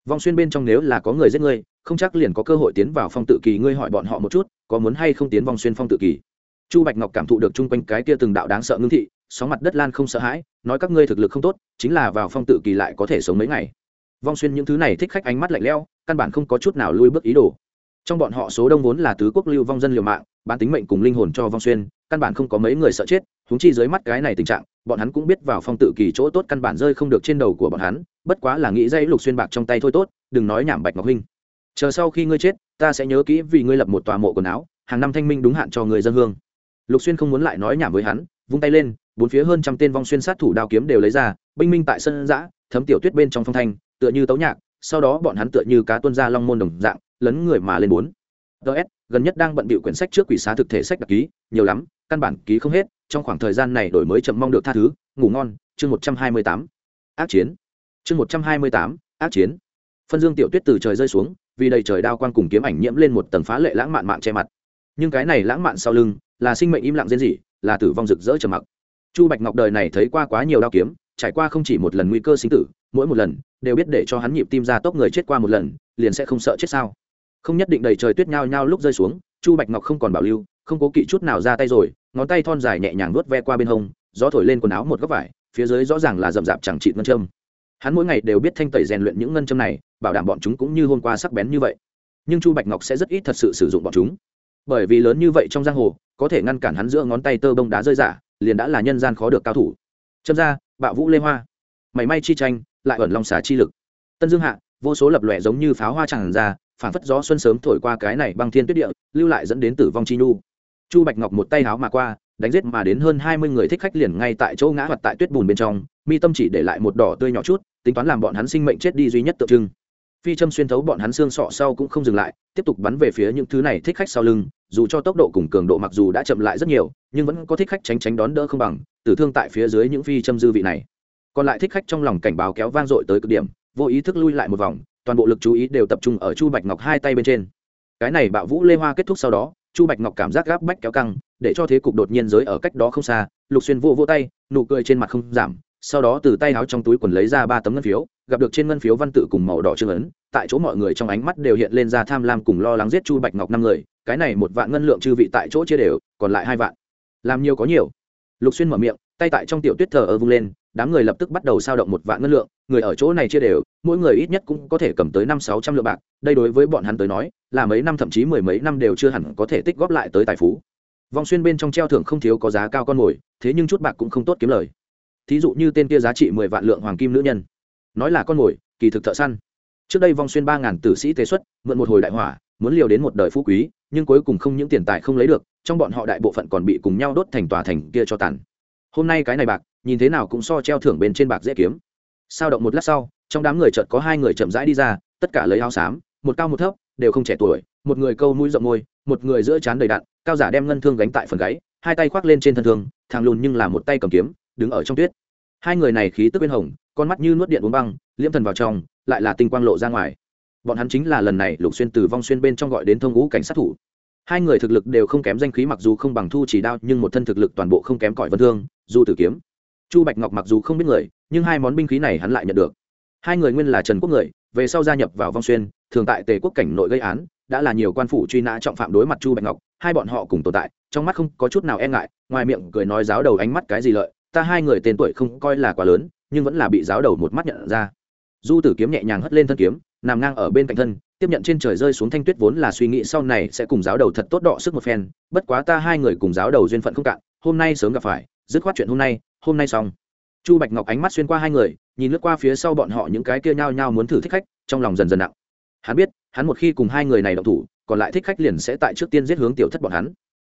Vong xuyên bên trong nếu là có người giết ngươi, không chắc liền có cơ hội tiến vào phong tự kỳ ngươi hỏi bọn họ một chút, có muốn hay không tiến vong xuyên phong tự kỳ. Chu bạch ngọc cảm thụ được chung quanh cái kia từng đạo đáng sợ ngưng thị, sóng mặt đất lan không sợ hãi, nói các ngươi thực lực không tốt, chính là vào phong tự kỳ lại có thể sống mấy ngày. Vong xuyên những thứ này thích khách ánh mắt lạnh lẽo, căn bản không có chút nào lui bước ý đồ trong bọn họ số đông vốn là tứ quốc lưu vong dân liều mạng, bán tính mệnh cùng linh hồn cho vong xuyên, căn bản không có mấy người sợ chết húng chi dưới mắt cái này tình trạng, bọn hắn cũng biết vào phong tự kỳ chỗ tốt căn bản rơi không được trên đầu của bọn hắn, bất quá là nghĩ dây lục xuyên bạc trong tay thôi tốt, đừng nói nhảm bạch ngọc huynh. Chờ sau khi ngươi chết, ta sẽ nhớ kỹ vì ngươi lập một tòa mộ quần áo, hàng năm thanh minh đúng hạn cho người dân hương. Lục xuyên không muốn lại nói nhảm với hắn, vung tay lên, bốn phía hơn trăm tên vong xuyên sát thủ đao kiếm đều lấy ra, binh minh tại sân giã, thấm tiểu tuyết bên trong phong thanh, tựa như tấu nhạc sau đó bọn hắn tựa như cá tuân ra long môn đồng dạng, lấn người mà lên bốn. Ts gần nhất đang bận bịu quyển sách trước quỷ xá thực thể sách đặc ký, nhiều lắm, căn bản ký không hết, trong khoảng thời gian này đổi mới chậm mong được tha thứ, ngủ ngon, chương một trăm hai mươi tám. Ác chiến. Chương một trăm hai mươi tám, ác chiến. Phân dương tiểu tuyết từ trời rơi xuống, vì đầy trời đao quang cùng kiếm ảnh nhiễm lên một tầng phá lệ lãng mạn mạng che mặt. Nhưng cái này lãng mạn sau lưng, là sinh mệnh im lặng diễn dị là tử vong rực rỡ trầm mặc. Chu bạch ngọc đời này thấy qua quá nhiều đao kiếm trải qua không chỉ một lần nguy cơ sinh tử, mỗi một lần đều biết để cho hắn nhịp tim ra tốc người chết qua một lần, liền sẽ không sợ chết sao. Không nhất định đầy trời tuyết nhao nhao lúc rơi xuống, chu bạch ngọc không còn bảo lưu, không cố kỵ chút nào ra tay rồi, ngón tay thon dài nhẹ nhàng vuốt ve qua bên hông, gió thổi lên quần áo một góc vải, phía dưới rõ ràng là rậm rạp chẳng trị ngân châm. Hắn mỗi ngày đều biết thanh tẩy rèn luyện những ngân châm này, bảo đảm bọn chúng cũng như hôm qua sắc bén như vậy. Nhưng chu bạch ngọc sẽ rất ít thật sự sử dụng bọn chúng. Bởi vì lớn như vậy trong giang hồ, có thể ngăn cản hắn giữa ngón tay tơ bông đá rơi giả liền đã là nhân gian khó được cao thủ. Châm ra bạo vũ lê hoa. Mảy may chi tranh, lại ẩn long xà chi lực. Tân dương hạ, vô số lập lòe giống như pháo hoa tràn ra phản phất gió xuân sớm thổi qua cái này băng thiên tuyết địa, lưu lại dẫn đến tử vong chi nhu. Chu bạch ngọc một tay háo mà qua, đánh giết mà đến hơn hai mươi người thích khách liền ngay tại chỗ ngã hoặc tại tuyết bùn bên trong, mi tâm chỉ để lại một đỏ tươi nhỏ chút, tính toán làm bọn hắn sinh mệnh chết đi duy nhất tượng trưng phi châm xuyên thấu bọn hắn xương sọ sau cũng không dừng lại, tiếp tục bắn về phía những thứ này thích khách sau lưng, dù cho tốc độ cùng cường độ mặc dù đã chậm lại rất nhiều, nhưng vẫn có thích khách tránh tránh đón đỡ không bằng, tử thương tại phía dưới những phi châm dư vị này. Còn lại thích khách trong lòng cảnh báo kéo vang dội tới cực điểm, vô ý thức lui lại một vòng, toàn bộ lực chú ý đều tập trung ở chu bạch ngọc hai tay bên trên. Cái này bạo vũ lê hoa kết thúc sau đó, chu bạch ngọc cảm giác gáp bách kéo căng, để cho thế cục đột nhiên giới ở cách đó không xa, lục xuyên vô vô tay, nụ cười trên mặt không giảm, sau đó từ tay áo trong túi quần lấy ra ba tấm ngân phiếu gặp được trên ngân phiếu văn tự cùng màu đỏ trương ấn, tại chỗ mọi người trong ánh mắt đều hiện lên ra tham lam cùng lo lắng giết chu bạch ngọc năm người, cái này một vạn ngân lượng chư vị tại chỗ chia đều, còn lại hai vạn. Làm nhiều có nhiều. Lục xuyên mở miệng, tay tại trong tiểu tuyết thờ ơ vung lên, đám người lập tức bắt đầu sao động một vạn ngân lượng, người ở chỗ này chia đều, mỗi người ít nhất cũng có thể cầm tới năm sáu trăm lượng bạc, đây đối với bọn hắn tới nói, là mấy năm thậm chí mười mấy năm đều chưa hẳn có thể tích góp lại tới tài phú. Vong xuyên bên trong treo thưởng không thiếu có giá cao con mồi, thế nhưng chút bạc cũng không tốt kiếm lời. Thí dụ như tên kia giá trị mười vạn lượng hoàng kim nữ nhân nói là con mồi, kỳ thực thợ săn. Trước đây vong xuyên ba ngàn tử sĩ tế xuất, mượn một hồi đại hỏa, muốn liều đến một đời phú quý, nhưng cuối cùng không những tiền tài không lấy được, trong bọn họ đại bộ phận còn bị cùng nhau đốt thành tòa thành kia cho tàn. Hôm nay cái này bạc, nhìn thế nào cũng so treo thưởng bên trên bạc dễ kiếm. Sao động một lát sau, trong đám người chợt có hai người chậm rãi đi ra, tất cả lấy áo xám, một cao một thấp, đều không trẻ tuổi, một người câu mũi rộng môi, một người giữa trán đầy đạn, cao giả đem ngân thương gánh tại phần gáy, hai tay khoác lên trên thân thương, thằng lùn nhưng là một tay cầm kiếm, đứng ở trong tuyết. Hai người này khí tức bên hồng con mắt như nuốt điện uống băng, liễm thần vào trong, lại là tinh quang lộ ra ngoài. Bọn hắn chính là lần này lục xuyên từ vong xuyên bên trong gọi đến thông ngũ cảnh sát thủ. Hai người thực lực đều không kém danh khí mặc dù không bằng thu chỉ đao, nhưng một thân thực lực toàn bộ không kém cỏi vân thương, du tử kiếm. Chu bạch ngọc mặc dù không biết người, nhưng hai món binh khí này hắn lại nhận được. Hai người nguyên là trần quốc người, về sau gia nhập vào vong xuyên, thường tại tề quốc cảnh nội gây án, đã là nhiều quan phủ truy nã trọng phạm đối mặt chu bạch ngọc, hai bọn họ cùng tồn tại, trong mắt không có chút nào e ngại, ngoài miệng cười nói giáo đầu ánh mắt cái gì lợi, ta hai người tên tuổi không coi là quá lớn nhưng vẫn là bị giáo đầu một mắt nhận ra. Du tử kiếm nhẹ nhàng hất lên thân kiếm, nằm ngang ở bên cạnh thân, tiếp nhận trên trời rơi xuống thanh tuyết vốn là suy nghĩ sau này sẽ cùng giáo đầu thật tốt đọ sức một phen, bất quá ta hai người cùng giáo đầu duyên phận không cạn, hôm nay sớm gặp phải, dứt khoát chuyện hôm nay hôm nay xong. Chu bạch ngọc ánh mắt xuyên qua hai người, nhìn lướt qua phía sau bọn họ những cái kia nhao nhao muốn thử thích khách, trong lòng dần dần nặng. Hắn biết, hắn một khi cùng hai người này động thủ, còn lại thích khách liền sẽ tại trước tiên giết hướng tiểu thất bọn hắn.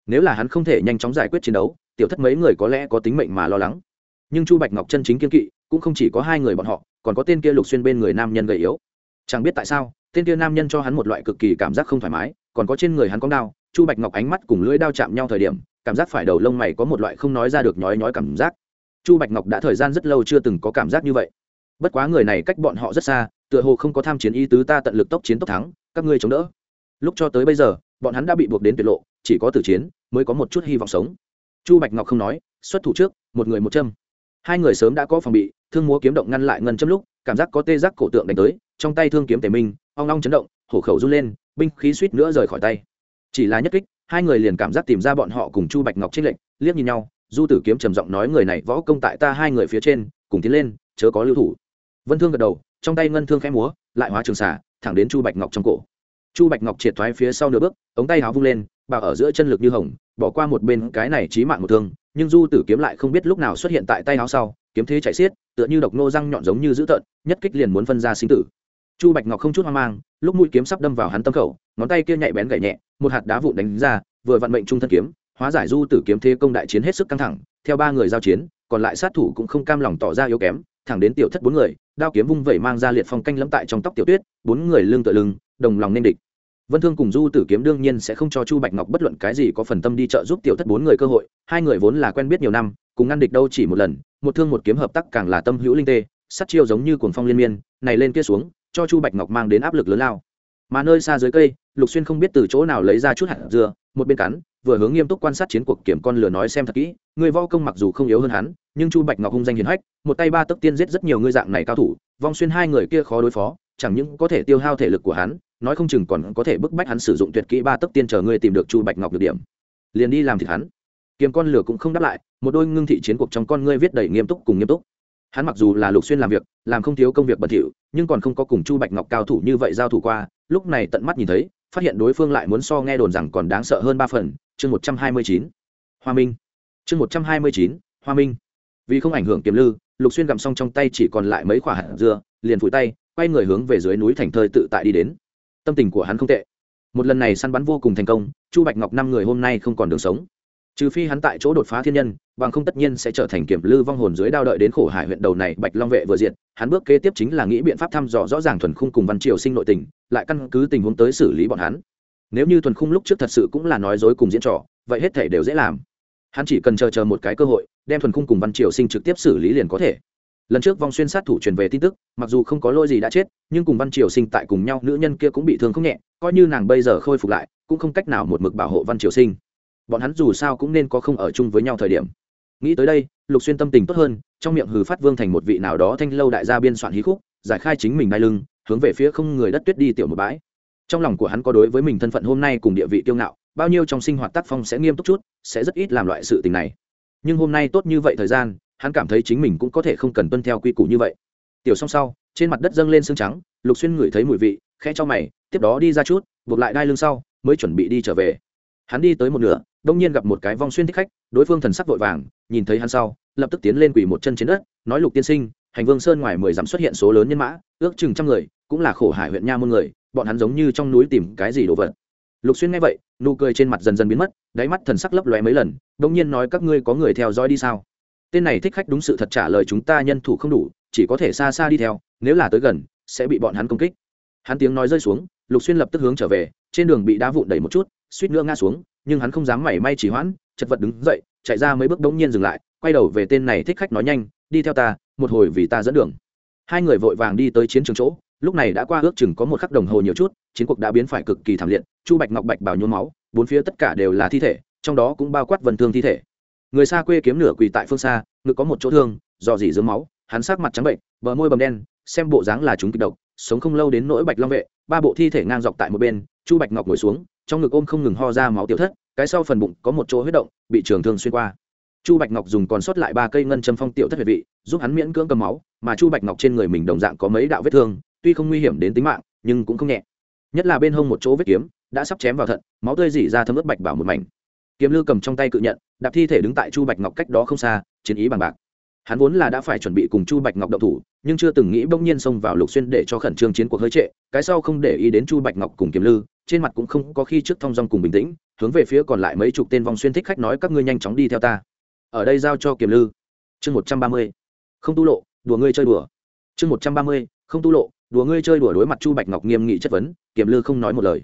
Nếu là hắn không thể nhanh chóng giải quyết chiến đấu, tiểu thất mấy người có lẽ có tính mệnh mà lo lắng nhưng chu bạch ngọc chân chính kiên kỵ cũng không chỉ có hai người bọn họ, còn có tên kia lục xuyên bên người nam nhân gầy yếu. Chẳng biết tại sao, tên kia nam nhân cho hắn một loại cực kỳ cảm giác không thoải mái, còn có trên người hắn có đao, chu bạch ngọc ánh mắt cùng lưỡi đao chạm nhau thời điểm, cảm giác phải đầu lông mày có một loại không nói ra được nhói nhói cảm giác. Chu bạch ngọc đã thời gian rất lâu chưa từng có cảm giác như vậy. Bất quá người này cách bọn họ rất xa, tựa hồ không có tham chiến ý tứ ta tận lực tốc chiến tốc thắng, các ngươi chống đỡ. Lúc cho tới bây giờ, bọn hắn đã bị buộc đến tuyệt lộ, chỉ có tử chiến mới có một chút hy vọng sống. Chu bạch ngọc không nói, xuất thủ trước, một người một châm hai người sớm đã có phòng bị, thương múa kiếm động ngăn lại ngân châm lúc, cảm giác có tê giác cổ tượng đánh tới, trong tay thương kiếm tề minh, ong ong chấn động, hổ khẩu run lên, binh khí suýt nữa rời khỏi tay. Chỉ là nhất kích, hai người liền cảm giác tìm ra bọn họ cùng chu bạch ngọc trích lệnh liếc nhìn nhau, du tử kiếm trầm giọng nói người này võ công tại ta hai người phía trên, cùng tiến lên, chớ có lưu thủ. Vân thương gật đầu, trong tay ngân thương khẽ múa, lại hóa trường xả thẳng đến chu bạch ngọc trong cổ. Chu bạch ngọc triệt thoái phía sau nửa bước, ống tay háo vung lên bà ở giữa chân lực như hồng bỏ qua một bên cái này chí mạng một thương, nhưng du tử kiếm lại không biết lúc nào xuất hiện tại tay áo sau, kiếm thế chạy xiết, tựa như độc nô răng nhọn giống như dữ tợn, nhất kích liền muốn phân ra sinh tử. Chu bạch ngọc không chút hoang mang, lúc mũi kiếm sắp đâm vào hắn tâm khẩu, ngón tay kia nhạy bén gậy nhẹ, một hạt đá vụn đánh ra, vừa vận mệnh trung thân kiếm, hóa giải du tử kiếm thế công đại chiến hết sức căng thẳng, theo ba người giao chiến, còn lại sát thủ cũng không cam lòng tỏ ra yếu kém, thẳng đến tiểu thất bốn người, đao kiếm vung vẩy mang ra liệt phong canh lẫm tại trong tóc tiểu tuyết, bốn người lưng tựa lưng, đồng lòng nên địch vân thương cùng du tử kiếm đương nhiên sẽ không cho chu bạch ngọc bất luận cái gì có phần tâm đi trợ giúp tiểu thất bốn người cơ hội, hai người vốn là quen biết nhiều năm, cùng ngăn địch đâu chỉ một lần, một thương một kiếm hợp tác càng là tâm hữu linh tê sắt chiêu giống như cuồng phong liên miên, này lên kia xuống, cho chu bạch ngọc mang đến áp lực lớn lao. Mà nơi xa dưới cây, lục xuyên không biết từ chỗ nào lấy ra chút hạt dưa, một bên cắn, vừa hướng nghiêm túc quan sát chiến cuộc kiểm con lửa nói xem thật kỹ, người vo công mặc dù không yếu hơn hắn, nhưng chu bạch ngọc hung danh hiền hách, một tay ba tấc tiên giết rất nhiều người dạng này cao thủ, vong xuyên hai người kia khó đối phó, chẳng những có thể tiêu hao thể lực của hắn nói không chừng còn có thể bức bách hắn sử dụng tuyệt kỹ ba tấc tiên chờ ngươi tìm được chu bạch ngọc được điểm. Liền đi làm thịt hắn. Kiềm con lửa cũng không đáp lại, một đôi ngưng thị chiến cuộc trong con ngươi viết đầy nghiêm túc cùng nghiêm túc. Hắn mặc dù là lục xuyên làm việc, làm không thiếu công việc bẩn thỉu, nhưng còn không có cùng chu bạch ngọc cao thủ như vậy giao thủ qua, lúc này tận mắt nhìn thấy, phát hiện đối phương lại muốn so nghe đồn rằng còn đáng sợ hơn ba phần, chương một trăm hai mươi chín. Hoa minh. Chương một trăm hai mươi chín, hoa minh. Vì không ảnh hưởng kiếm lư, lục xuyên gặm xong trong tay chỉ còn lại mấy quả hạt dưa, liền phủi tay, quay người hướng về dưới núi thành thơi tự tại đi đến tâm tình của hắn không tệ. Một lần này săn bắn vô cùng thành công, chu bạch ngọc năm người hôm nay không còn đường sống. Trừ phi hắn tại chỗ đột phá thiên nhân, bằng không tất nhiên sẽ trở thành kiểm lư vong hồn dưới đao đợi đến khổ hải huyện đầu này bạch long vệ vừa diện hắn bước kế tiếp chính là nghĩ biện pháp thăm dò rõ ràng thuần khung cùng văn triều sinh nội tình, lại căn cứ tình huống tới xử lý bọn hắn. Nếu như thuần khung lúc trước thật sự cũng là nói dối cùng diễn trò, vậy hết thể đều dễ làm. Hắn chỉ cần chờ chờ một cái cơ hội, đem thuần khung cùng văn triều sinh trực tiếp xử lý liền có thể lần trước vong xuyên sát thủ truyền về tin tức, mặc dù không có lỗi gì đã chết, nhưng cùng văn triều sinh tại cùng nhau, nữ nhân kia cũng bị thương không nhẹ, coi như nàng bây giờ khôi phục lại, cũng không cách nào một mực bảo hộ văn triều sinh. Bọn hắn dù sao cũng nên có không ở chung với nhau thời điểm. Nghĩ tới đây, lục xuyên tâm tình tốt hơn, trong miệng hừ phát vương thành một vị nào đó thanh lâu đại gia biên soạn hí khúc, giải khai chính mình đai lưng, hướng về phía không người đất tuyết đi tiểu một bãi. Trong lòng của hắn có đối với mình thân phận hôm nay cùng địa vị tiêu ngạo, bao nhiêu trong sinh hoạt tác phong sẽ nghiêm túc chút, sẽ rất ít làm loại sự tình này. Nhưng hôm nay tốt như vậy thời gian hắn cảm thấy chính mình cũng có thể không cần tuân theo quy củ như vậy. Tiểu song sau, trên mặt đất dâng lên xương trắng, lục xuyên ngửi thấy mùi vị, khẽ cho mày, tiếp đó đi ra chút, buộc lại đai lưng sau, mới chuẩn bị đi trở về. Hắn đi tới một nửa, đông nhiên gặp một cái vong xuyên thích khách, đối phương thần sắc vội vàng, nhìn thấy hắn sau, lập tức tiến lên quỳ một chân trên đất, nói lục tiên sinh, hành vương sơn ngoài mười dặm xuất hiện số lớn nhân mã, ước chừng trăm người, cũng là khổ hải huyện nha môn người, bọn hắn giống như trong núi tìm cái gì đồ vật. Lục xuyên nghe vậy, nụ cười trên mặt dần dần biến mất, đáy mắt thần sắc lấp lóe mấy lần, đông nhiên nói các ngươi có người theo dõi đi sao? Tên này thích khách đúng sự thật trả lời chúng ta nhân thủ không đủ, chỉ có thể xa xa đi theo, nếu là tới gần, sẽ bị bọn hắn công kích. Hắn tiếng nói rơi xuống, lục xuyên lập tức hướng trở về, trên đường bị đá vụn đẩy một chút, suýt nữa ngã xuống, nhưng hắn không dám mảy may chỉ hoãn, chật vật đứng dậy, chạy ra mấy bước đống nhiên dừng lại, quay đầu về tên này thích khách nói nhanh, đi theo ta, một hồi vì ta dẫn đường. Hai người vội vàng đi tới chiến trường chỗ, lúc này đã qua ước chừng có một khắc đồng hồ nhiều chút, chiến cuộc đã biến phải cực kỳ thảm liệt, chu bạch ngọc bạch bảo nhuốm máu, bốn phía tất cả đều là thi thể, trong đó cũng bao quát vần thương thi thể người xa quê kiếm nửa quỳ tại phương xa, ngực có một chỗ thương, dò dỉ dưới máu, hắn sắc mặt trắng bệnh, bờ môi bầm đen, xem bộ dáng là chúng kịch độc, sống không lâu đến nỗi bạch long vệ, ba bộ thi thể ngang dọc tại một bên, chu bạch ngọc ngồi xuống, trong ngực ôm không ngừng ho ra máu tiểu thất, cái sau phần bụng có một chỗ huyết động, bị trường thương xuyên qua. Chu bạch ngọc dùng còn sót lại ba cây ngân châm phong tiểu thất huyệt vị, giúp hắn miễn cưỡng cầm máu, mà chu bạch ngọc trên người mình đồng dạng có mấy đạo vết thương, tuy không nguy hiểm đến tính mạng, nhưng cũng không nhẹ. Nhất là bên hông một chỗ vết kiếm, đã sắp chém vào thận, máu tươi dỉ ra thấm ướt bạch bảo một mảnh kiếm lư cầm trong tay cự nhận, đạp thi thể đứng tại chu bạch ngọc cách đó không xa, chiến ý bằng bạc. Hắn vốn là đã phải chuẩn bị cùng chu bạch ngọc động thủ, nhưng chưa từng nghĩ bỗng nhiên xông vào lục xuyên để cho khẩn trương chiến cuộc hơi trệ, cái sau không để ý đến chu bạch ngọc cùng kiếm lư, trên mặt cũng không có khi trước thong dong cùng bình tĩnh, hướng về phía còn lại mấy chục tên vòng xuyên thích khách nói các ngươi nhanh chóng đi theo ta. Ở đây giao cho kiếm lư. Chương một trăm ba mươi. Không tu lộ, đùa ngươi chơi đùa. Chương một trăm ba mươi. Không tu lộ, đùa ngươi chơi đùa đối mặt chu bạch ngọc nghiêm nghị chất vấn, kiếm lư không nói một lời.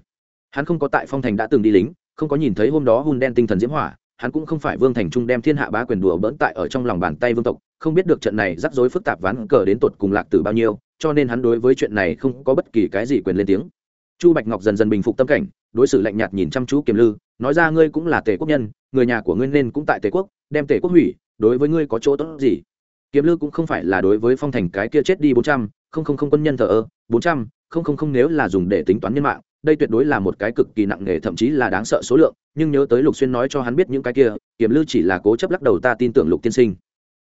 Hắn không có tại phong thành đã từng đi lính không có nhìn thấy hôm đó hun đen tinh thần diễm hỏa, hắn cũng không phải vương thành trung đem thiên hạ bá quyền đùa bỡn tại ở trong lòng bàn tay vương tộc, không biết được trận này rắc rối phức tạp ván cờ đến tột cùng lạc tử bao nhiêu, cho nên hắn đối với chuyện này không có bất kỳ cái gì quyền lên tiếng. Chu bạch ngọc dần dần bình phục tâm cảnh, đối xử lạnh nhạt nhìn chăm chú kiềm lư, nói ra ngươi cũng là tề quốc nhân, người nhà của ngươi nên cũng tại tề quốc, đem tề quốc hủy, đối với ngươi có chỗ tốt gì? Kiếm lư cũng không phải là đối với phong thành cái kia chết đi bốn trăm, không không không quân nhân thờ ơ, bốn trăm, không không không nếu là dùng để tính toán nhân mạng đây tuyệt đối là một cái cực kỳ nặng nề, thậm chí là đáng sợ số lượng, nhưng nhớ tới lục xuyên nói cho hắn biết những cái kia kiểm lư chỉ là cố chấp lắc đầu ta tin tưởng lục tiên sinh.